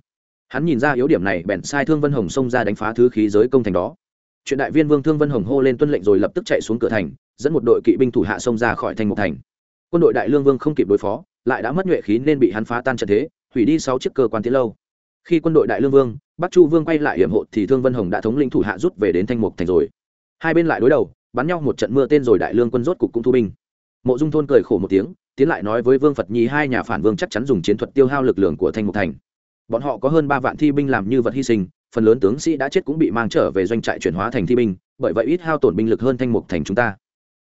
Hắn nhìn ra yếu điểm này, bèn sai thương vân hồng xông ra đánh phá thứ khí giới công thành đó. Chuyện đại viên vương thương vân hồng hô lên tuân lệnh rồi lập tức chạy xuống cửa thành, dẫn một đội kỵ binh thủ hạ xông ra khỏi thành một thành. Quân đội đại lương vương không kịp đối phó lại đã mất nhuệ khí nên bị hắn phá tan trận thế, hủy đi sáu chiếc cơ quan tiến lâu. Khi quân đội đại lương vương, bắc chu vương quay lại hiểm hộ thì thương vân hồng đã thống lĩnh thủ hạ rút về đến thanh mục thành rồi. Hai bên lại đối đầu, bắn nhau một trận mưa tên rồi đại lương quân rốt cục cũng thu binh. Mộ dung thôn cười khổ một tiếng, tiến lại nói với vương phật nhi hai nhà phản vương chắc chắn dùng chiến thuật tiêu hao lực lượng của thanh mục thành. Bọn họ có hơn ba vạn thi binh làm như vật hy sinh, phần lớn tướng sĩ đã chết cũng bị mang trở về doanh trại chuyển hóa thành thi binh, bởi vậy ít hao tổn binh lực hơn thanh mục thành chúng ta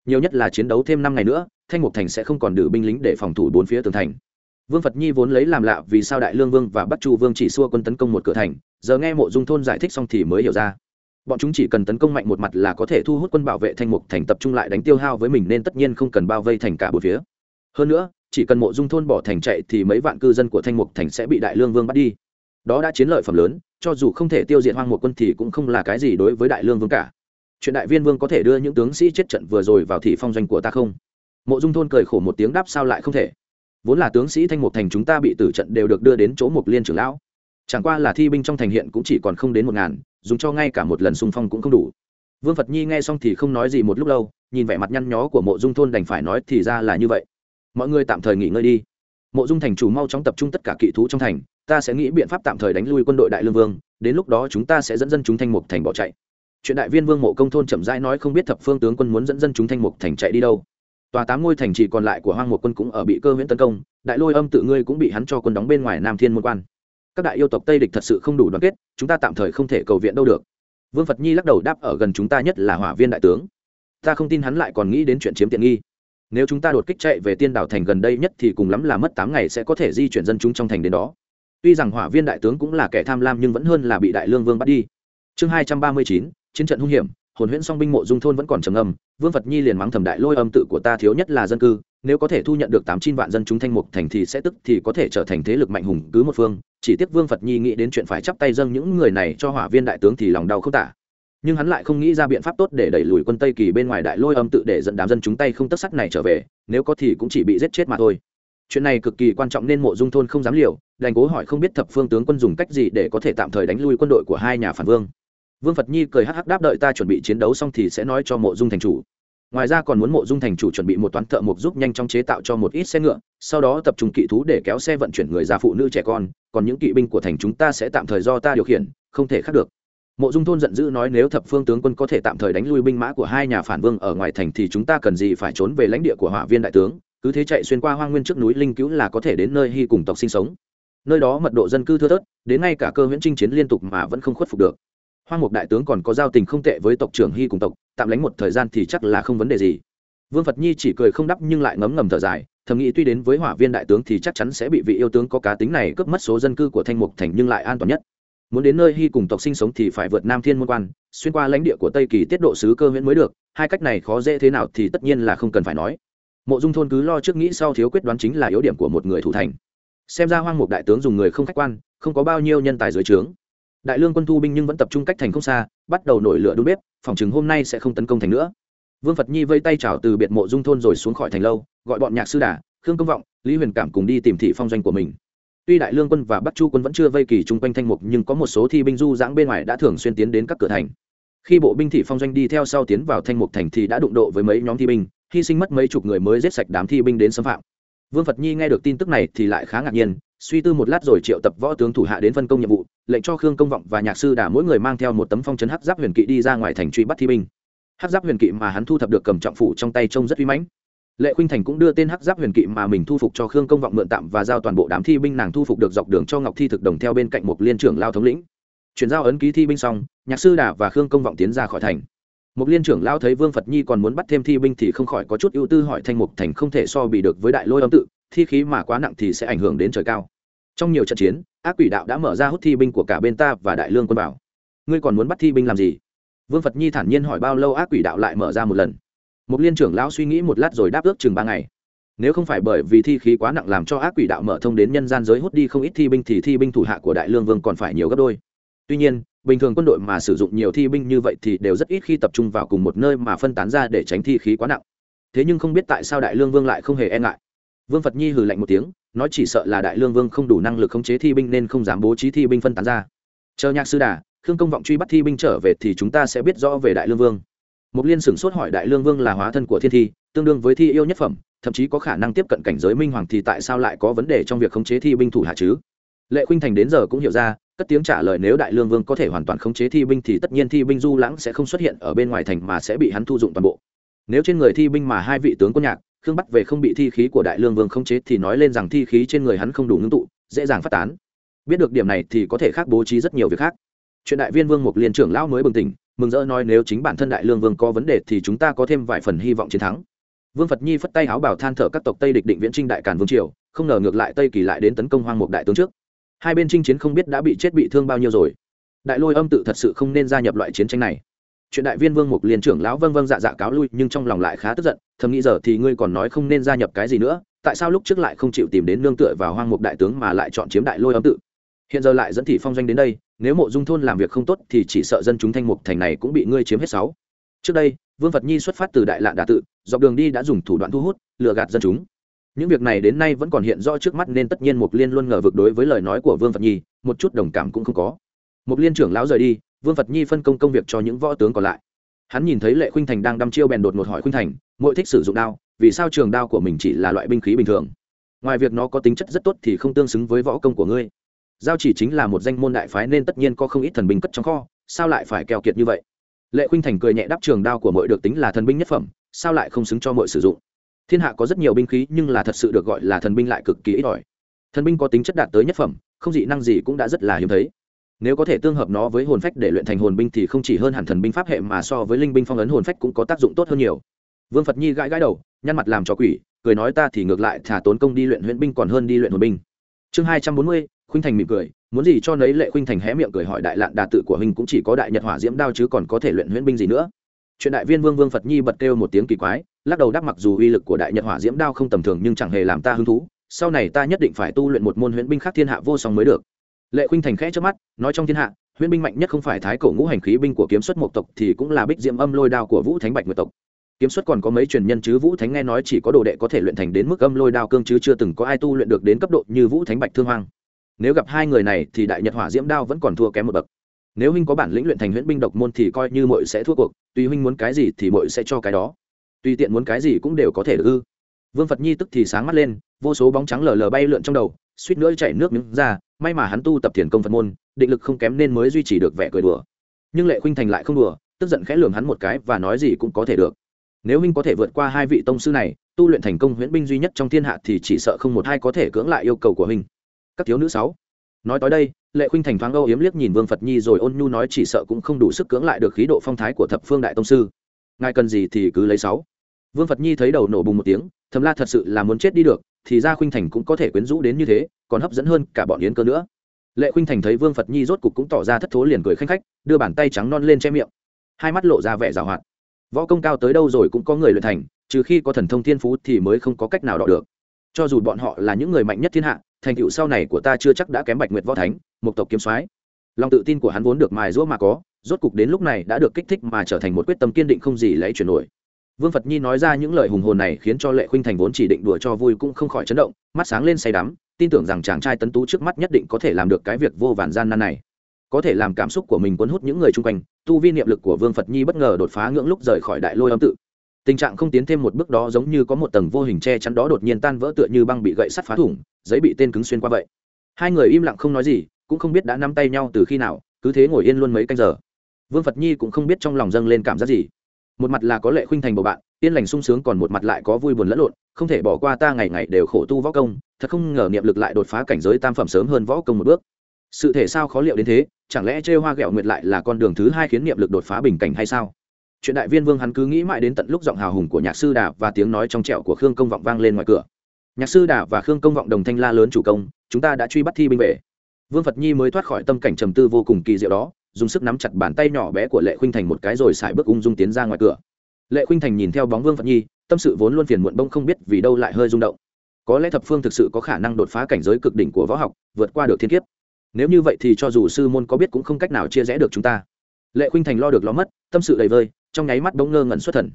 nhiều nhất là chiến đấu thêm năm ngày nữa, thanh mục thành sẽ không còn đủ binh lính để phòng thủ bốn phía tường thành. Vương phật nhi vốn lấy làm lạ vì sao đại lương vương và bắc chu vương chỉ xua quân tấn công một cửa thành, giờ nghe mộ dung thôn giải thích xong thì mới hiểu ra. Bọn chúng chỉ cần tấn công mạnh một mặt là có thể thu hút quân bảo vệ thanh mục thành tập trung lại đánh tiêu hao với mình nên tất nhiên không cần bao vây thành cả bốn phía. Hơn nữa, chỉ cần mộ dung thôn bỏ thành chạy thì mấy vạn cư dân của thanh mục thành sẽ bị đại lương vương bắt đi. Đó đã chiến lợi phẩm lớn, cho dù không thể tiêu diệt hoang một quân thì cũng không là cái gì đối với đại lương vương cả chuyện đại viên vương có thể đưa những tướng sĩ chết trận vừa rồi vào thị phong doanh của ta không? Mộ dung thôn cười khổ một tiếng đáp sao lại không thể. Vốn là tướng sĩ thanh mục thành chúng ta bị tử trận đều được đưa đến chỗ mục liên trưởng lão. Chẳng qua là thi binh trong thành hiện cũng chỉ còn không đến một ngàn, dùng cho ngay cả một lần xung phong cũng không đủ. Vương phật nhi nghe xong thì không nói gì một lúc lâu, nhìn vẻ mặt nhăn nhó của mộ dung thôn đành phải nói thì ra là như vậy. Mọi người tạm thời nghỉ ngơi đi. Mộ dung thành chủ mau chóng tập trung tất cả kỵ thú trong thành, ta sẽ nghĩ biện pháp tạm thời đánh lui quân đội đại lương vương, đến lúc đó chúng ta sẽ dẫn dân chúng thanh mục thành bỏ chạy chuyện đại viên vương mộ công thôn chậm rãi nói không biết thập phương tướng quân muốn dẫn dân chúng thanh mục thành chạy đi đâu. Tòa tám ngôi thành trì còn lại của hoang một quân cũng ở bị cơ huyễn tấn công, đại lôi âm tự ngươi cũng bị hắn cho quân đóng bên ngoài nam thiên môn quan. Các đại yêu tộc tây địch thật sự không đủ đoàn kết, chúng ta tạm thời không thể cầu viện đâu được. Vương phật nhi lắc đầu đáp ở gần chúng ta nhất là hỏa viên đại tướng. Ta không tin hắn lại còn nghĩ đến chuyện chiếm tiện nghi. Nếu chúng ta đột kích chạy về tiên đảo thành gần đây nhất thì cùng lắm là mất tám ngày sẽ có thể di chuyển dân chúng trong thành đến đó. Tuy rằng hỏa viên đại tướng cũng là kẻ tham lam nhưng vẫn hơn là bị đại lương vương bắt đi. Chương hai trăm ba mươi chín chiến trận hung hiểm, hồn huyễn song binh mộ dung thôn vẫn còn trầm âm vương phật nhi liền mắng thầm đại lôi âm tự của ta thiếu nhất là dân cư, nếu có thể thu nhận được tám chín vạn dân chúng thanh mục thành thì sẽ tức thì có thể trở thành thế lực mạnh hùng cứ một phương, chỉ tiếc vương phật nhi nghĩ đến chuyện phải chắp tay dâng những người này cho hỏa viên đại tướng thì lòng đau không tả. Nhưng hắn lại không nghĩ ra biện pháp tốt để đẩy lùi quân tây kỳ bên ngoài đại lôi âm tự để dẫn đám dân chúng tay không tất sắc này trở về, nếu có thì cũng chỉ bị giết chết mà thôi. Chuyện này cực kỳ quan trọng nên mộ dung thôn không dám liều, đành cố hỏi không biết thập phương tướng quân dùng cách gì để có thể tạm thời đánh lui quân đội của hai nhà phản vương vương phật nhi cười hắc hắc đáp đợi ta chuẩn bị chiến đấu xong thì sẽ nói cho mộ dung thành chủ. Ngoài ra còn muốn mộ dung thành chủ chuẩn bị một toán thợ mộc giúp nhanh trong chế tạo cho một ít xe ngựa, sau đó tập trung kỵ thú để kéo xe vận chuyển người già phụ nữ trẻ con, còn những kỵ binh của thành chúng ta sẽ tạm thời do ta điều khiển, không thể khác được. Mộ dung thôn giận dữ nói nếu thập phương tướng quân có thể tạm thời đánh lui binh mã của hai nhà phản vương ở ngoài thành thì chúng ta cần gì phải trốn về lãnh địa của hỏa viên đại tướng, cứ thế chạy xuyên qua hoang nguyên trước núi linh cứu là có thể đến nơi hy cùng tộc sinh sống. Nơi đó mật độ dân cư thưa thớt, đến ngay cả cơ huyễn trinh chiến liên tục mà vẫn không khuất phục được hoang mục đại tướng còn có giao tình không tệ với tộc trưởng hy cùng tộc, tạm lánh một thời gian thì chắc là không vấn đề gì. Vương phật nhi chỉ cười không đắp nhưng lại ngấm ngầm thở dài, thầm nghĩ tuy đến với hỏa viên đại tướng thì chắc chắn sẽ bị vị yêu tướng có cá tính này cướp mất số dân cư của thanh mục thành nhưng lại an toàn nhất. Muốn đến nơi hy cùng tộc sinh sống thì phải vượt nam thiên môn quan, xuyên qua lãnh địa của tây kỳ tiết độ sứ cơ huyễn mới được, hai cách này khó dễ thế nào thì tất nhiên là không cần phải nói. Mộ dung thôn cứ lo trước nghĩ sau thiếu quyết đoán chính là yếu điểm của một người thủ thành. Xem ra hoang mục đại tướng dùng người không khách quan, không có bao nhiêu nhân tài dưới trướng đại lương quân thu binh nhưng vẫn tập trung cách thành không xa, bắt đầu nổi lửa đun bếp, phòng chừng hôm nay sẽ không tấn công thành nữa. Vương phật nhi vây tay chào từ biệt mộ dung thôn rồi xuống khỏi thành lâu, gọi bọn nhạc sư đà, khương công vọng, lý huyền cảm cùng đi tìm thị phong doanh của mình. Tuy đại lương quân và bắc chu quân vẫn chưa vây kỳ chung quanh thanh mục, nhưng có một số thi binh du giãng bên ngoài đã thường xuyên tiến đến các cửa thành. Khi bộ binh thị phong doanh đi theo sau tiến vào thanh mục thành thì đã đụng độ với mấy nhóm thi binh, hy sinh mất mấy chục người mới giết sạch đám thi binh đến xâm phạm. Vương phật nhi nghe được tin tức này thì lại khá ngạc nhiên suy tư một lát rồi triệu tập võ tướng thủ hạ đến phân công nhiệm vụ, lệnh cho khương công vọng và nhạc sư đà mỗi người mang theo một tấm phong chấn hắc giáp huyền kỵ đi ra ngoài thành truy bắt thi binh. Hắc giáp huyền kỵ mà hắn thu thập được cầm trọng phủ trong tay trông rất uy mãnh. Lệ khuynh thành cũng đưa tên hắc giáp huyền kỵ mà mình thu phục cho khương công vọng mượn tạm và giao toàn bộ đám thi binh nàng thu phục được dọc đường cho ngọc thi thực đồng theo bên cạnh một liên trưởng lao thống lĩnh. Chuyển giao ấn ký thi binh xong, nhạc sư đà và khương công vọng tiến ra khỏi thành. Một liên trưởng lao thấy vương phật nhi còn muốn bắt thêm thi binh thì không khỏi có chút ưu tư hỏi thanh mục thành không thể so bị được với đại lôi âm tự, thi khí mà quá nặng thì sẽ ảnh hưởng đến trời cao trong nhiều trận chiến, ác quỷ đạo đã mở ra hút thi binh của cả bên ta và đại lương quân bảo ngươi còn muốn bắt thi binh làm gì? Vương phật nhi thản nhiên hỏi bao lâu ác quỷ đạo lại mở ra một lần. Một liên trưởng lão suy nghĩ một lát rồi đáp ước chừng ba ngày. Nếu không phải bởi vì thi khí quá nặng làm cho ác quỷ đạo mở thông đến nhân gian giới hút đi không ít thi binh thì thi binh thủ hạ của đại lương vương còn phải nhiều gấp đôi. Tuy nhiên, bình thường quân đội mà sử dụng nhiều thi binh như vậy thì đều rất ít khi tập trung vào cùng một nơi mà phân tán ra để tránh thi khí quá nặng. Thế nhưng không biết tại sao đại lương vương lại không hề e ngại vương phật nhi hừ lạnh một tiếng nói chỉ sợ là đại lương vương không đủ năng lực khống chế thi binh nên không dám bố trí thi binh phân tán ra chờ nhạc sư đà khương công vọng truy bắt thi binh trở về thì chúng ta sẽ biết rõ về đại lương vương Mục Liên sửng sốt hỏi Đại Lương Vương là hóa thân của Thiên Thi, tương đương với thi yêu nhất phẩm, thậm chí có khả năng tiếp cận cảnh giới minh hoàng thì tại sao lại có vấn đề trong việc khống chế thi binh thủ hạ chứ? Lệ Khuynh Thành đến giờ cũng hiểu ra, cất tiếng trả lời nếu Đại Lương Vương có thể hoàn toàn khống chế thi binh thì tất nhiên thi binh du lãng sẽ không xuất hiện ở bên ngoài thành mà sẽ bị hắn thu dụng toàn bộ. Nếu trên người thi binh mà hai vị tướng quân nhạc, Khương bắt về không bị thi khí của Đại Lương Vương khống chế thì nói lên rằng thi khí trên người hắn không đủ ngưng tụ, dễ dàng phát tán. Biết được điểm này thì có thể khác bố trí rất nhiều việc khác. Chuyện đại viên Vương Mục Liên trưởng lão mới bừng tỉnh, mừng rỡ nói nếu chính bản thân đại lương vương có vấn đề thì chúng ta có thêm vài phần hy vọng chiến thắng vương phật nhi phất tay áo bảo than thở các tộc tây địch định viễn trinh đại cản vương triều không ngờ ngược lại tây kỳ lại đến tấn công hoang mục đại tướng trước hai bên chinh chiến không biết đã bị chết bị thương bao nhiêu rồi đại lôi âm tự thật sự không nên gia nhập loại chiến tranh này chuyện đại viên vương mục liền trưởng lão vâng vâng dạ dạ cáo lui, nhưng trong lòng lại khá tức giận, thầm nghĩ giờ thì ngươi còn nói không nên gia nhập cái gì nữa, tại sao lúc trước lại không chịu tìm đến nương tựa vào hoang mục đại tướng mà lại chọn chiếm đại lôi âm tự? Hiện giờ lại dẫn thị phong doanh đến đây, nếu mộ dung thôn làm việc không tốt thì chỉ sợ dân chúng thanh mục thành này cũng bị ngươi chiếm hết sáu. Trước đây, vương phật nhi xuất phát từ đại lạ đà tự, dọc đường đi đã dùng thủ đoạn thu hút, lừa gạt dân chúng. Những việc này đến nay vẫn còn hiện rõ trước mắt nên tất nhiên mục liên luôn ngờ vực đối với lời nói của vương phật nhi, một chút đồng cảm cũng không có. Mục liên trưởng lão rời đi vương phật nhi phân công công việc cho những võ tướng còn lại. Hắn nhìn thấy lệ khuynh thành đang đăm chiêu bèn đột một hỏi khuynh thành mỗi thích sử dụng đao, vì sao trường đao của mình chỉ là loại binh khí bình thường? Ngoài việc nó có tính chất rất tốt thì không tương xứng với võ công của ngươi. Giao chỉ chính là một danh môn đại phái nên tất nhiên có không ít thần binh cất trong kho, sao lại phải keo kiệt như vậy? Lệ khuynh thành cười nhẹ đáp, trường đao của mội được tính là thần binh nhất phẩm, sao lại không xứng cho mội sử dụng? Thiên hạ có rất nhiều binh khí nhưng là thật sự được gọi là thần binh lại cực kỳ ít ỏi. Thần binh có tính chất đạt tới nhất phẩm, không dị năng gì cũng đã rất là hiếm thấy nếu có thể tương hợp nó với hồn phách để luyện thành hồn binh thì không chỉ hơn hẳn thần binh pháp hệ mà so với linh binh phong ấn hồn phách cũng có tác dụng tốt hơn nhiều. Vương phật nhi gãi gãi đầu, nhăn mặt làm cho quỷ, cười nói ta thì ngược lại thả tốn công đi luyện huyễn binh còn hơn đi luyện hồn binh. Chương hai trăm bốn mươi, khuynh thành mỉm cười, muốn gì cho nấy lệ khuynh thành hé miệng cười hỏi đại lạn đà tự của huynh cũng chỉ có đại nhật hỏa diễm đao chứ còn có thể luyện huyễn binh gì nữa. Chuyện đại viên vương vương phật nhi bật kêu một tiếng kỳ quái, lắc đầu đáp mặc dù uy lực của đại nhật hỏa diễm đao không tầm thường nhưng chẳng hề làm ta hứng thú, sau này ta nhất định phải tu luyện một môn huyễn binh khác thiên hạ vô song mới được lệ khuynh thành khẽ trước mắt, nói trong thiên hạ, huyễn binh mạnh nhất không phải thái cổ ngũ hành khí binh của kiếm xuất một tộc thì cũng là bích diệm âm lôi đao của vũ thánh bạch nguyệt tộc. Kiếm xuất còn có mấy truyền nhân chứ vũ thánh nghe nói chỉ có đồ đệ có thể luyện thành đến mức âm lôi đao cương chứ chưa từng có ai tu luyện được đến cấp độ như vũ thánh bạch thương hoang. Nếu gặp hai người này thì đại nhật hỏa diễm đao vẫn còn thua kém một bậc. Nếu huynh có bản lĩnh luyện thành huyễn binh độc môn thì coi như mội sẽ thua cuộc, tùy huynh muốn cái gì thì mội sẽ cho cái đó. Tùy tiện muốn cái gì cũng đều có thể được ư. Vương phật nhi tức thì sáng mắt lên, vô số bóng trắng lờ lờ bay lượn trong đầu suýt nữa chảy nước miếng ra, may mà hắn tu tập thiền công phật môn, định lực không kém nên mới duy trì được vẻ cười đùa. Nhưng lệ khuynh thành lại không đùa, tức giận khẽ lường hắn một cái và nói gì cũng có thể được. Nếu huynh có thể vượt qua hai vị tông sư này, tu luyện thành công huyễn binh duy nhất trong thiên hạ thì chỉ sợ không một hai có thể cưỡng lại yêu cầu của huynh. Các thiếu nữ sáu, nói tới đây, lệ khuynh thành thoáng âu yếm liếc nhìn vương phật nhi rồi ôn nhu nói chỉ sợ cũng không đủ sức cưỡng lại được khí độ phong thái của thập phương đại tông sư. Ngài cần gì thì cứ lấy sáu. Vương phật nhi thấy đầu nổ bùng một tiếng, thầm la thật sự là muốn chết đi được thì ra khuynh thành cũng có thể quyến rũ đến như thế, còn hấp dẫn hơn cả bọn yến cơ nữa. Lệ khuynh thành thấy vương phật nhi rốt cục cũng tỏ ra thất thố liền cười khanh khách, đưa bàn tay trắng non lên che miệng. Hai mắt lộ ra vẻ rào hoạt. Võ công cao tới đâu rồi cũng có người luyện thành, trừ khi có thần thông thiên phú thì mới không có cách nào đọ được. Cho dù bọn họ là những người mạnh nhất thiên hạ, thành tựu sau này của ta chưa chắc đã kém bạch nguyệt võ thánh, một tộc kiếm soái. Lòng tự tin của hắn vốn được mài giũa mà có, rốt cục đến lúc này đã được kích thích mà trở thành một quyết tâm kiên định không gì lấy chuyển nổi vương phật nhi nói ra những lời hùng hồn này khiến cho lệ khuynh thành vốn chỉ định đùa cho vui cũng không khỏi chấn động, mắt sáng lên say đắm, tin tưởng rằng chàng trai tấn tú trước mắt nhất định có thể làm được cái việc vô vàn gian nan này. Có thể làm cảm xúc của mình cuốn hút những người chung quanh, tu vi niệm lực của vương phật nhi bất ngờ đột phá ngưỡng lúc rời khỏi đại lôi âm tự. Tình trạng không tiến thêm một bước đó giống như có một tầng vô hình che chắn đó đột nhiên tan vỡ tựa như băng bị gậy sắt phá thủng, giấy bị tên cứng xuyên qua vậy. Hai người im lặng không nói gì, cũng không biết đã nắm tay nhau từ khi nào, cứ thế ngồi yên luôn mấy canh giờ. Vương phật nhi cũng không biết trong lòng dâng lên cảm giác gì một mặt là có lệ khuynh thành bầu bạn, yên lành sung sướng còn một mặt lại có vui buồn lẫn lộn, không thể bỏ qua ta ngày ngày đều khổ tu võ công, thật không ngờ niệm lực lại đột phá cảnh giới tam phẩm sớm hơn võ công một bước. Sự thể sao khó liệu đến thế, chẳng lẽ chơi hoa ghẹo nguyệt lại là con đường thứ hai khiến niệm lực đột phá bình cảnh hay sao? Chuyện đại viên vương hắn cứ nghĩ mãi đến tận lúc giọng hào hùng của nhạc sư đà và tiếng nói trong trẹo của khương công vọng vang lên ngoài cửa. Nhạc sư đà và khương công vọng đồng thanh la lớn chủ công, chúng ta đã truy bắt thi binh về. Vương phật nhi mới thoát khỏi tâm cảnh trầm tư vô cùng kỳ diệu đó dùng sức nắm chặt bàn tay nhỏ bé của lệ khuynh thành một cái rồi xài bước ung dung tiến ra ngoài cửa. Lệ khuynh thành nhìn theo bóng vương phật nhi, tâm sự vốn luôn phiền muộn bông không biết vì đâu lại hơi rung động. Có lẽ thập phương thực sự có khả năng đột phá cảnh giới cực đỉnh của võ học, vượt qua được thiên kiếp. Nếu như vậy thì cho dù sư môn có biết cũng không cách nào chia rẽ được chúng ta. Lệ khuynh thành lo được lo mất, tâm sự đầy vơi, trong nháy mắt bỗng ngơ ngẩn xuất thần.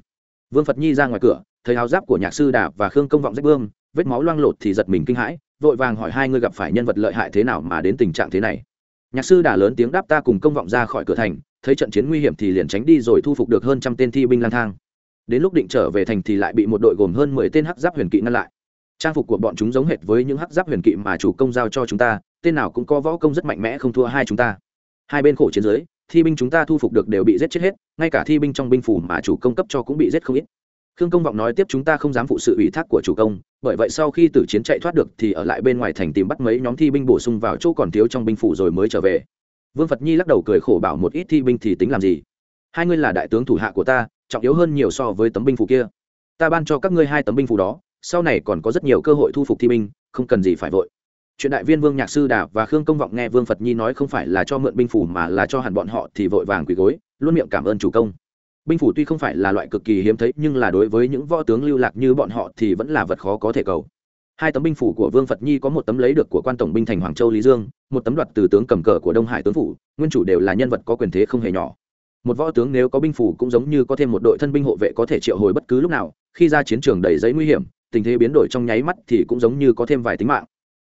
Vương phật nhi ra ngoài cửa, thấy áo giáp của nhạc sư đà và khương công vọng rách bươm, vết máu loang lột thì giật mình kinh hãi, vội vàng hỏi hai người gặp phải nhân vật lợi hại thế nào mà đến tình trạng thế này nhạc sư đã lớn tiếng đáp ta cùng công vọng ra khỏi cửa thành, thấy trận chiến nguy hiểm thì liền tránh đi rồi thu phục được hơn trăm tên thi binh lang thang. Đến lúc định trở về thành thì lại bị một đội gồm hơn mười tên hắc giáp huyền kỵ ngăn lại. Trang phục của bọn chúng giống hệt với những hắc giáp huyền kỵ mà chủ công giao cho chúng ta, tên nào cũng có võ công rất mạnh mẽ không thua hai chúng ta. Hai bên khổ chiến giới, thi binh chúng ta thu phục được đều bị giết chết hết, ngay cả thi binh trong binh phủ mà chủ công cấp cho cũng bị giết không ít khương công vọng nói tiếp chúng ta không dám phụ sự ủy thác của chủ công, bởi vậy sau khi tử chiến chạy thoát được thì ở lại bên ngoài thành tìm bắt mấy nhóm thi binh bổ sung vào chỗ còn thiếu trong binh phủ rồi mới trở về. Vương phật nhi lắc đầu cười khổ bảo một ít thi binh thì tính làm gì? Hai ngươi là đại tướng thủ hạ của ta, trọng yếu hơn nhiều so với tấm binh phủ kia. Ta ban cho các ngươi hai tấm binh phủ đó, sau này còn có rất nhiều cơ hội thu phục thi binh, không cần gì phải vội. Chuyện đại viên vương nhạc sư đà và khương công vọng nghe vương phật nhi nói không phải là cho mượn binh phủ mà là cho hẳn bọn họ thì vội vàng quỳ gối, luôn miệng cảm ơn chủ công binh phủ tuy không phải là loại cực kỳ hiếm thấy, nhưng là đối với những võ tướng lưu lạc như bọn họ thì vẫn là vật khó có thể cầu. Hai tấm binh phủ của vương phật nhi có một tấm lấy được của quan tổng binh thành hoàng châu lý dương, một tấm đoạt từ tướng cầm cờ của đông hải tướng phủ, nguyên chủ đều là nhân vật có quyền thế không hề nhỏ. Một võ tướng nếu có binh phủ cũng giống như có thêm một đội thân binh hộ vệ có thể triệu hồi bất cứ lúc nào, khi ra chiến trường đầy giấy nguy hiểm, tình thế biến đổi trong nháy mắt thì cũng giống như có thêm vài tính mạng.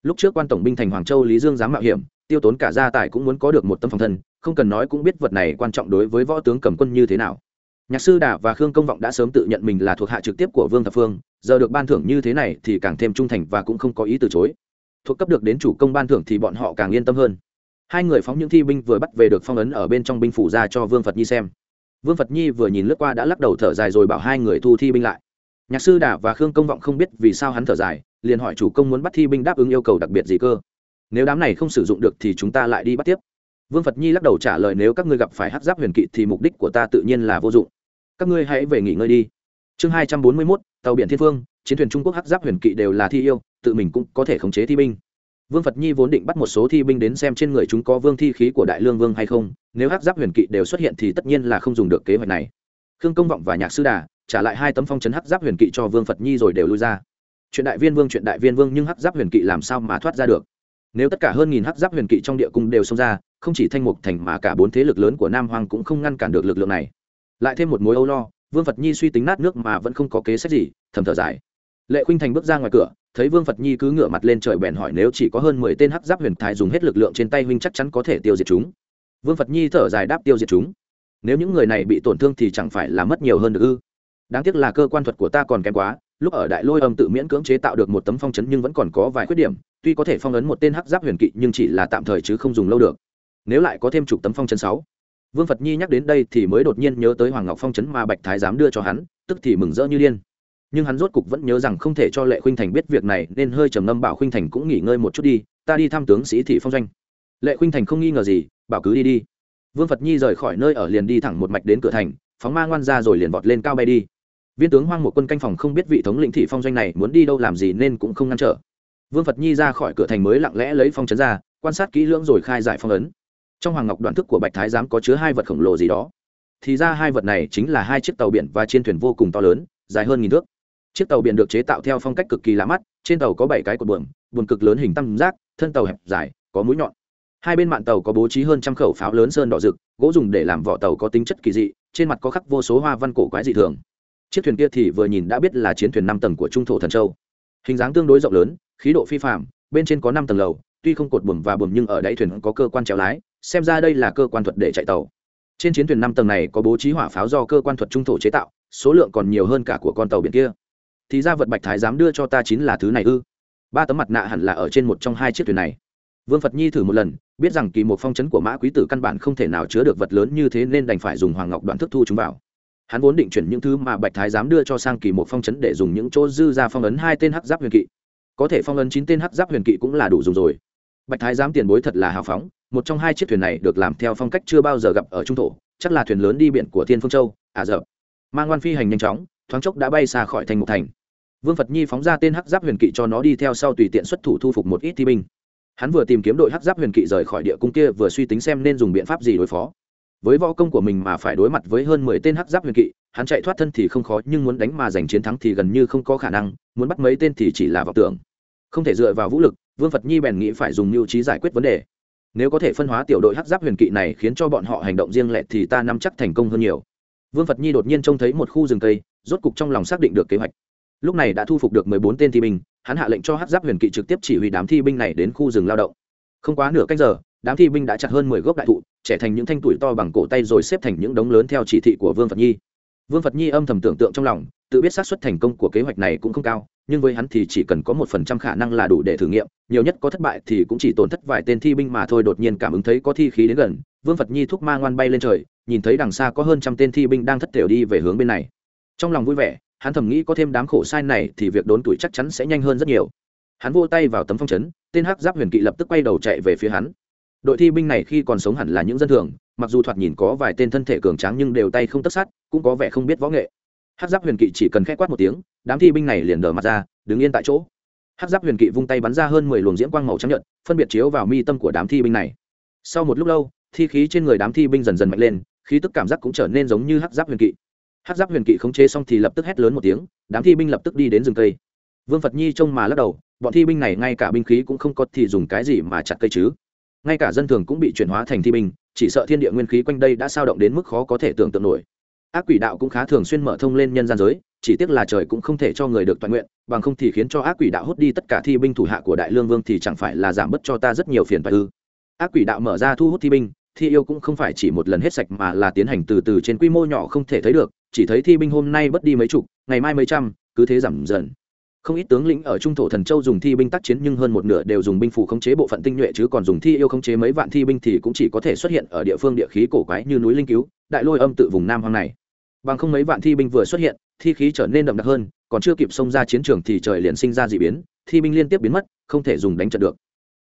Lúc trước quan tổng binh thành hoàng châu lý dương dám mạo hiểm, tiêu tốn cả gia tài cũng muốn có được một tâm phòng thân, không cần nói cũng biết vật này quan trọng đối với võ tướng cầm quân như thế nào nhạc sư đà và khương công vọng đã sớm tự nhận mình là thuộc hạ trực tiếp của vương thập phương, giờ được ban thưởng như thế này thì càng thêm trung thành và cũng không có ý từ chối. Thuộc cấp được đến chủ công ban thưởng thì bọn họ càng yên tâm hơn. Hai người phóng những thi binh vừa bắt về được phong ấn ở bên trong binh phủ ra cho vương phật nhi xem. Vương phật nhi vừa nhìn lướt qua đã lắc đầu thở dài rồi bảo hai người thu thi binh lại. Nhạc sư đà và khương công vọng không biết vì sao hắn thở dài, liền hỏi chủ công muốn bắt thi binh đáp ứng yêu cầu đặc biệt gì cơ. Nếu đám này không sử dụng được thì chúng ta lại đi bắt tiếp. Vương phật nhi lắc đầu trả lời, nếu các ngươi gặp phải hát giáp huyền kỵ thì mục đích của ta tự nhiên là vô dụng các ngươi hãy về nghỉ ngơi đi. Chương hai trăm bốn mươi mốt, tàu biển thiên phương, chiến thuyền trung quốc hắc giáp huyền kỵ đều là thi yêu, tự mình cũng có thể khống chế thi binh. Vương phật nhi vốn định bắt một số thi binh đến xem trên người chúng có vương thi khí của đại lương vương hay không, nếu hắc giáp huyền kỵ đều xuất hiện thì tất nhiên là không dùng được kế hoạch này. Khương công vọng và nhạc sư đà trả lại hai tấm phong chấn hắc giáp huyền kỵ cho vương phật nhi rồi đều lui ra. Chuyện đại viên vương, chuyện đại viên vương nhưng hắc giáp huyền kỵ làm sao mà thoát ra được? Nếu tất cả hơn nghìn hắc giáp huyền kỵ trong địa cung đều xông ra, không chỉ thanh mục thành mà cả bốn thế lực lớn của nam hoàng cũng không ngăn cản được lực lượng này lại thêm một mối âu lo, vương phật nhi suy tính nát nước mà vẫn không có kế sách gì, thầm thở dài. Lệ khuynh thành bước ra ngoài cửa, thấy vương phật nhi cứ ngửa mặt lên trời bèn hỏi nếu chỉ có hơn mười tên hắc giáp huyền thái dùng hết lực lượng trên tay huynh chắc chắn có thể tiêu diệt chúng. Vương phật nhi thở dài đáp tiêu diệt chúng. Nếu những người này bị tổn thương thì chẳng phải là mất nhiều hơn được ư? Đáng tiếc là cơ quan thuật của ta còn kém quá, lúc ở đại lôi âm tự miễn cưỡng chế tạo được một tấm phong chấn nhưng vẫn còn có vài khuyết điểm, tuy có thể phong ấn một tên hắc giáp huyền kỵ nhưng chỉ là tạm thời chứ không dùng lâu được. Nếu lại có thêm chục tấm phong chấn sáu vương phật nhi nhắc đến đây thì mới đột nhiên nhớ tới hoàng ngọc phong chấn mà bạch thái dám đưa cho hắn, tức thì mừng rỡ như điên. Nhưng hắn rốt cục vẫn nhớ rằng không thể cho lệ khuynh thành biết việc này, nên hơi trầm ngâm bảo khuynh thành cũng nghỉ ngơi một chút đi, ta đi thăm tướng sĩ thị phong doanh. Lệ khuynh thành không nghi ngờ gì, bảo cứ đi đi. Vương phật nhi rời khỏi nơi ở liền đi thẳng một mạch đến cửa thành, phóng ma ngoan ra rồi liền vọt lên cao bay đi. Viên tướng hoang một quân canh phòng không biết vị thống lĩnh thị phong doanh này muốn đi đâu làm gì nên cũng không ngăn trở. Vương phật nhi ra khỏi cửa thành mới lặng lẽ lấy phong trấn ra, quan sát kỹ lưỡng rồi khai giải phong ấn trong hoàng ngọc đoạn thức của bạch thái giám có chứa hai vật khổng lồ gì đó. Thì ra hai vật này chính là hai chiếc tàu biển và trên thuyền vô cùng to lớn, dài hơn nghìn thước. Chiếc tàu biển được chế tạo theo phong cách cực kỳ lạ mắt, trên tàu có bảy cái cột buồm buồm cực lớn hình tam giác, thân tàu hẹp dài, có mũi nhọn. Hai bên mạn tàu có bố trí hơn trăm khẩu pháo lớn sơn đỏ rực, gỗ dùng để làm vỏ tàu có tính chất kỳ dị, trên mặt có khắc vô số hoa văn cổ quái dị thường. Chiếc thuyền kia thì vừa nhìn đã biết là chiến thuyền năm tầng của trung thổ thần châu. Hình dáng tương đối rộng lớn, khí độ phi phạm bên trên có năm tầng lầu, tuy không cột buồm và buồm nhưng ở đáy thuyền có cơ quan chèo lái xem ra đây là cơ quan thuật để chạy tàu. Trên chiến thuyền năm tầng này có bố trí hỏa pháo do cơ quan thuật trung thổ chế tạo, số lượng còn nhiều hơn cả của con tàu biển kia. Thì ra vật bạch thái dám đưa cho ta chính là thứ này ư? Ba tấm mặt nạ hẳn là ở trên một trong hai chiếc thuyền này. Vương phật nhi thử một lần, biết rằng kỳ một phong chấn của mã quý tử căn bản không thể nào chứa được vật lớn như thế nên đành phải dùng hoàng ngọc đoạn thức thu chúng vào. Hắn vốn định chuyển những thứ mà bạch thái dám đưa cho sang kỳ một phong chấn để dùng những chỗ dư ra phong ấn hai tên hắc giáp huyền kỵ. Có thể phong ấn chín tên hắc giáp huyền kỵ cũng là đủ dùng rồi. Bạch thái giám tiền bối thật là hào phóng một trong hai chiếc thuyền này được làm theo phong cách chưa bao giờ gặp ở trung thổ, chắc là thuyền lớn đi biển của thiên phương châu, ả rập. Mang ngoan phi hành nhanh chóng, thoáng chốc đã bay xa khỏi thành một thành. Vương phật nhi phóng ra tên hắc giáp huyền kỵ cho nó đi theo sau tùy tiện xuất thủ thu phục một ít thi binh. Hắn vừa tìm kiếm đội hắc giáp huyền kỵ rời khỏi địa cung kia, vừa suy tính xem nên dùng biện pháp gì đối phó. Với võ công của mình mà phải đối mặt với hơn mười tên hắc giáp huyền kỵ, hắn chạy thoát thân thì không khó, nhưng muốn đánh mà giành chiến thắng thì gần như không có khả năng, muốn bắt mấy tên thì chỉ là vọng tưởng. Không thể dựa vào vũ lực, vương phật nhi bèn nghĩ phải dùng mưu trí giải quyết vấn đề nếu có thể phân hóa tiểu đội hắc giáp huyền kỵ này khiến cho bọn họ hành động riêng lẻ thì ta nắm chắc thành công hơn nhiều. Vương phật nhi đột nhiên trông thấy một khu rừng cây, rốt cục trong lòng xác định được kế hoạch. Lúc này đã thu phục được mười bốn tên thi binh, hắn hạ lệnh cho hắc giáp huyền kỵ trực tiếp chỉ huy đám thi binh này đến khu rừng lao động. Không quá nửa cách giờ, đám thi binh đã chặt hơn mười gốc đại thụ, trẻ thành những thanh tuổi to bằng cổ tay rồi xếp thành những đống lớn theo chỉ thị của vương phật nhi. Vương phật nhi âm thầm tưởng tượng trong lòng tự biết xác suất thành công của kế hoạch này cũng không cao, nhưng với hắn thì chỉ cần có một phần trăm khả năng là đủ để thử nghiệm, nhiều nhất có thất bại thì cũng chỉ tổn thất vài tên thi binh mà thôi, đột nhiên cảm ứng thấy có thi khí đến gần, vương phật nhi thúc ma ngoan bay lên trời, nhìn thấy đằng xa có hơn trăm tên thi binh đang thất tiểu đi về hướng bên này. Trong lòng vui vẻ, hắn thầm nghĩ có thêm đám khổ sai này thì việc đốn tuổi chắc chắn sẽ nhanh hơn rất nhiều. Hắn vô tay vào tấm phong chấn, tên hắc giáp huyền kỵ lập tức quay đầu chạy về phía hắn. Đội thi binh này khi còn sống hẳn là những dân thường, mặc dù thoạt nhìn có vài tên thân thể cường tráng nhưng đều tay không tất sát, cũng có vẻ không biết võ nghệ hát giáp huyền kỵ chỉ cần k h ẽ quát một tiếng, đám thi binh này liền đờ mặt ra, đứng yên tại chỗ. Hát giáp huyền kỵ vung tay bắn ra hơn mười luồng diễm quang màu trắng nhận phân biệt chiếu vào mi tâm của đám thi binh này. Sau một lúc lâu, thi khí trên người đám thi binh dần dần mạnh lên, khí tức cảm giác cũng trở nên giống như hát giáp huyền kỵ. Hát giáp huyền kỵ khống chế xong thì lập tức hét lớn một tiếng, đám thi binh lập tức đi đến rừng cây. Vương phật nhi trông mà lắc đầu, bọn thi binh này ngay cả binh khí cũng không có thì dùng cái gì mà chặt cây chứ. Ngay cả dân thường cũng bị chuyển hóa thành thi binh, chỉ sợ thiên địa nguyên khí quanh đây đã sao động đến mức khó có thể tưởng tượng nổi ác quỷ đạo cũng khá thường xuyên mở thông lên nhân gian giới, chỉ tiếc là trời cũng không thể cho người được toàn nguyện, bằng không thì khiến cho ác quỷ đạo hút đi tất cả thi binh thủ hạ của đại lương vương thì chẳng phải là giảm bớt cho ta rất nhiều phiền phải ư. Ác quỷ đạo mở ra thu hút thi binh, thi yêu cũng không phải chỉ một lần hết sạch mà là tiến hành từ từ trên quy mô nhỏ không thể thấy được, chỉ thấy thi binh hôm nay bất đi mấy chục, ngày mai mấy trăm, cứ thế giảm dần. Không ít tướng lĩnh ở trung thổ thần châu dùng thi binh tác chiến nhưng hơn một nửa đều dùng binh phủ khống chế bộ phận tinh nhuệ chứ còn dùng thi yêu khống chế mấy vạn thi binh thì cũng chỉ có thể xuất hiện ở địa phương địa khí cổ quái như núi linh cứu đại lôi âm tự vùng nam hoang này. Bằng không mấy vạn thi binh vừa xuất hiện, thi khí trở nên đậm đặc hơn, còn chưa kịp xông ra chiến trường thì trời liền sinh ra d ị biến, thi binh liên tiếp biến mất, không thể dùng đánh trận được.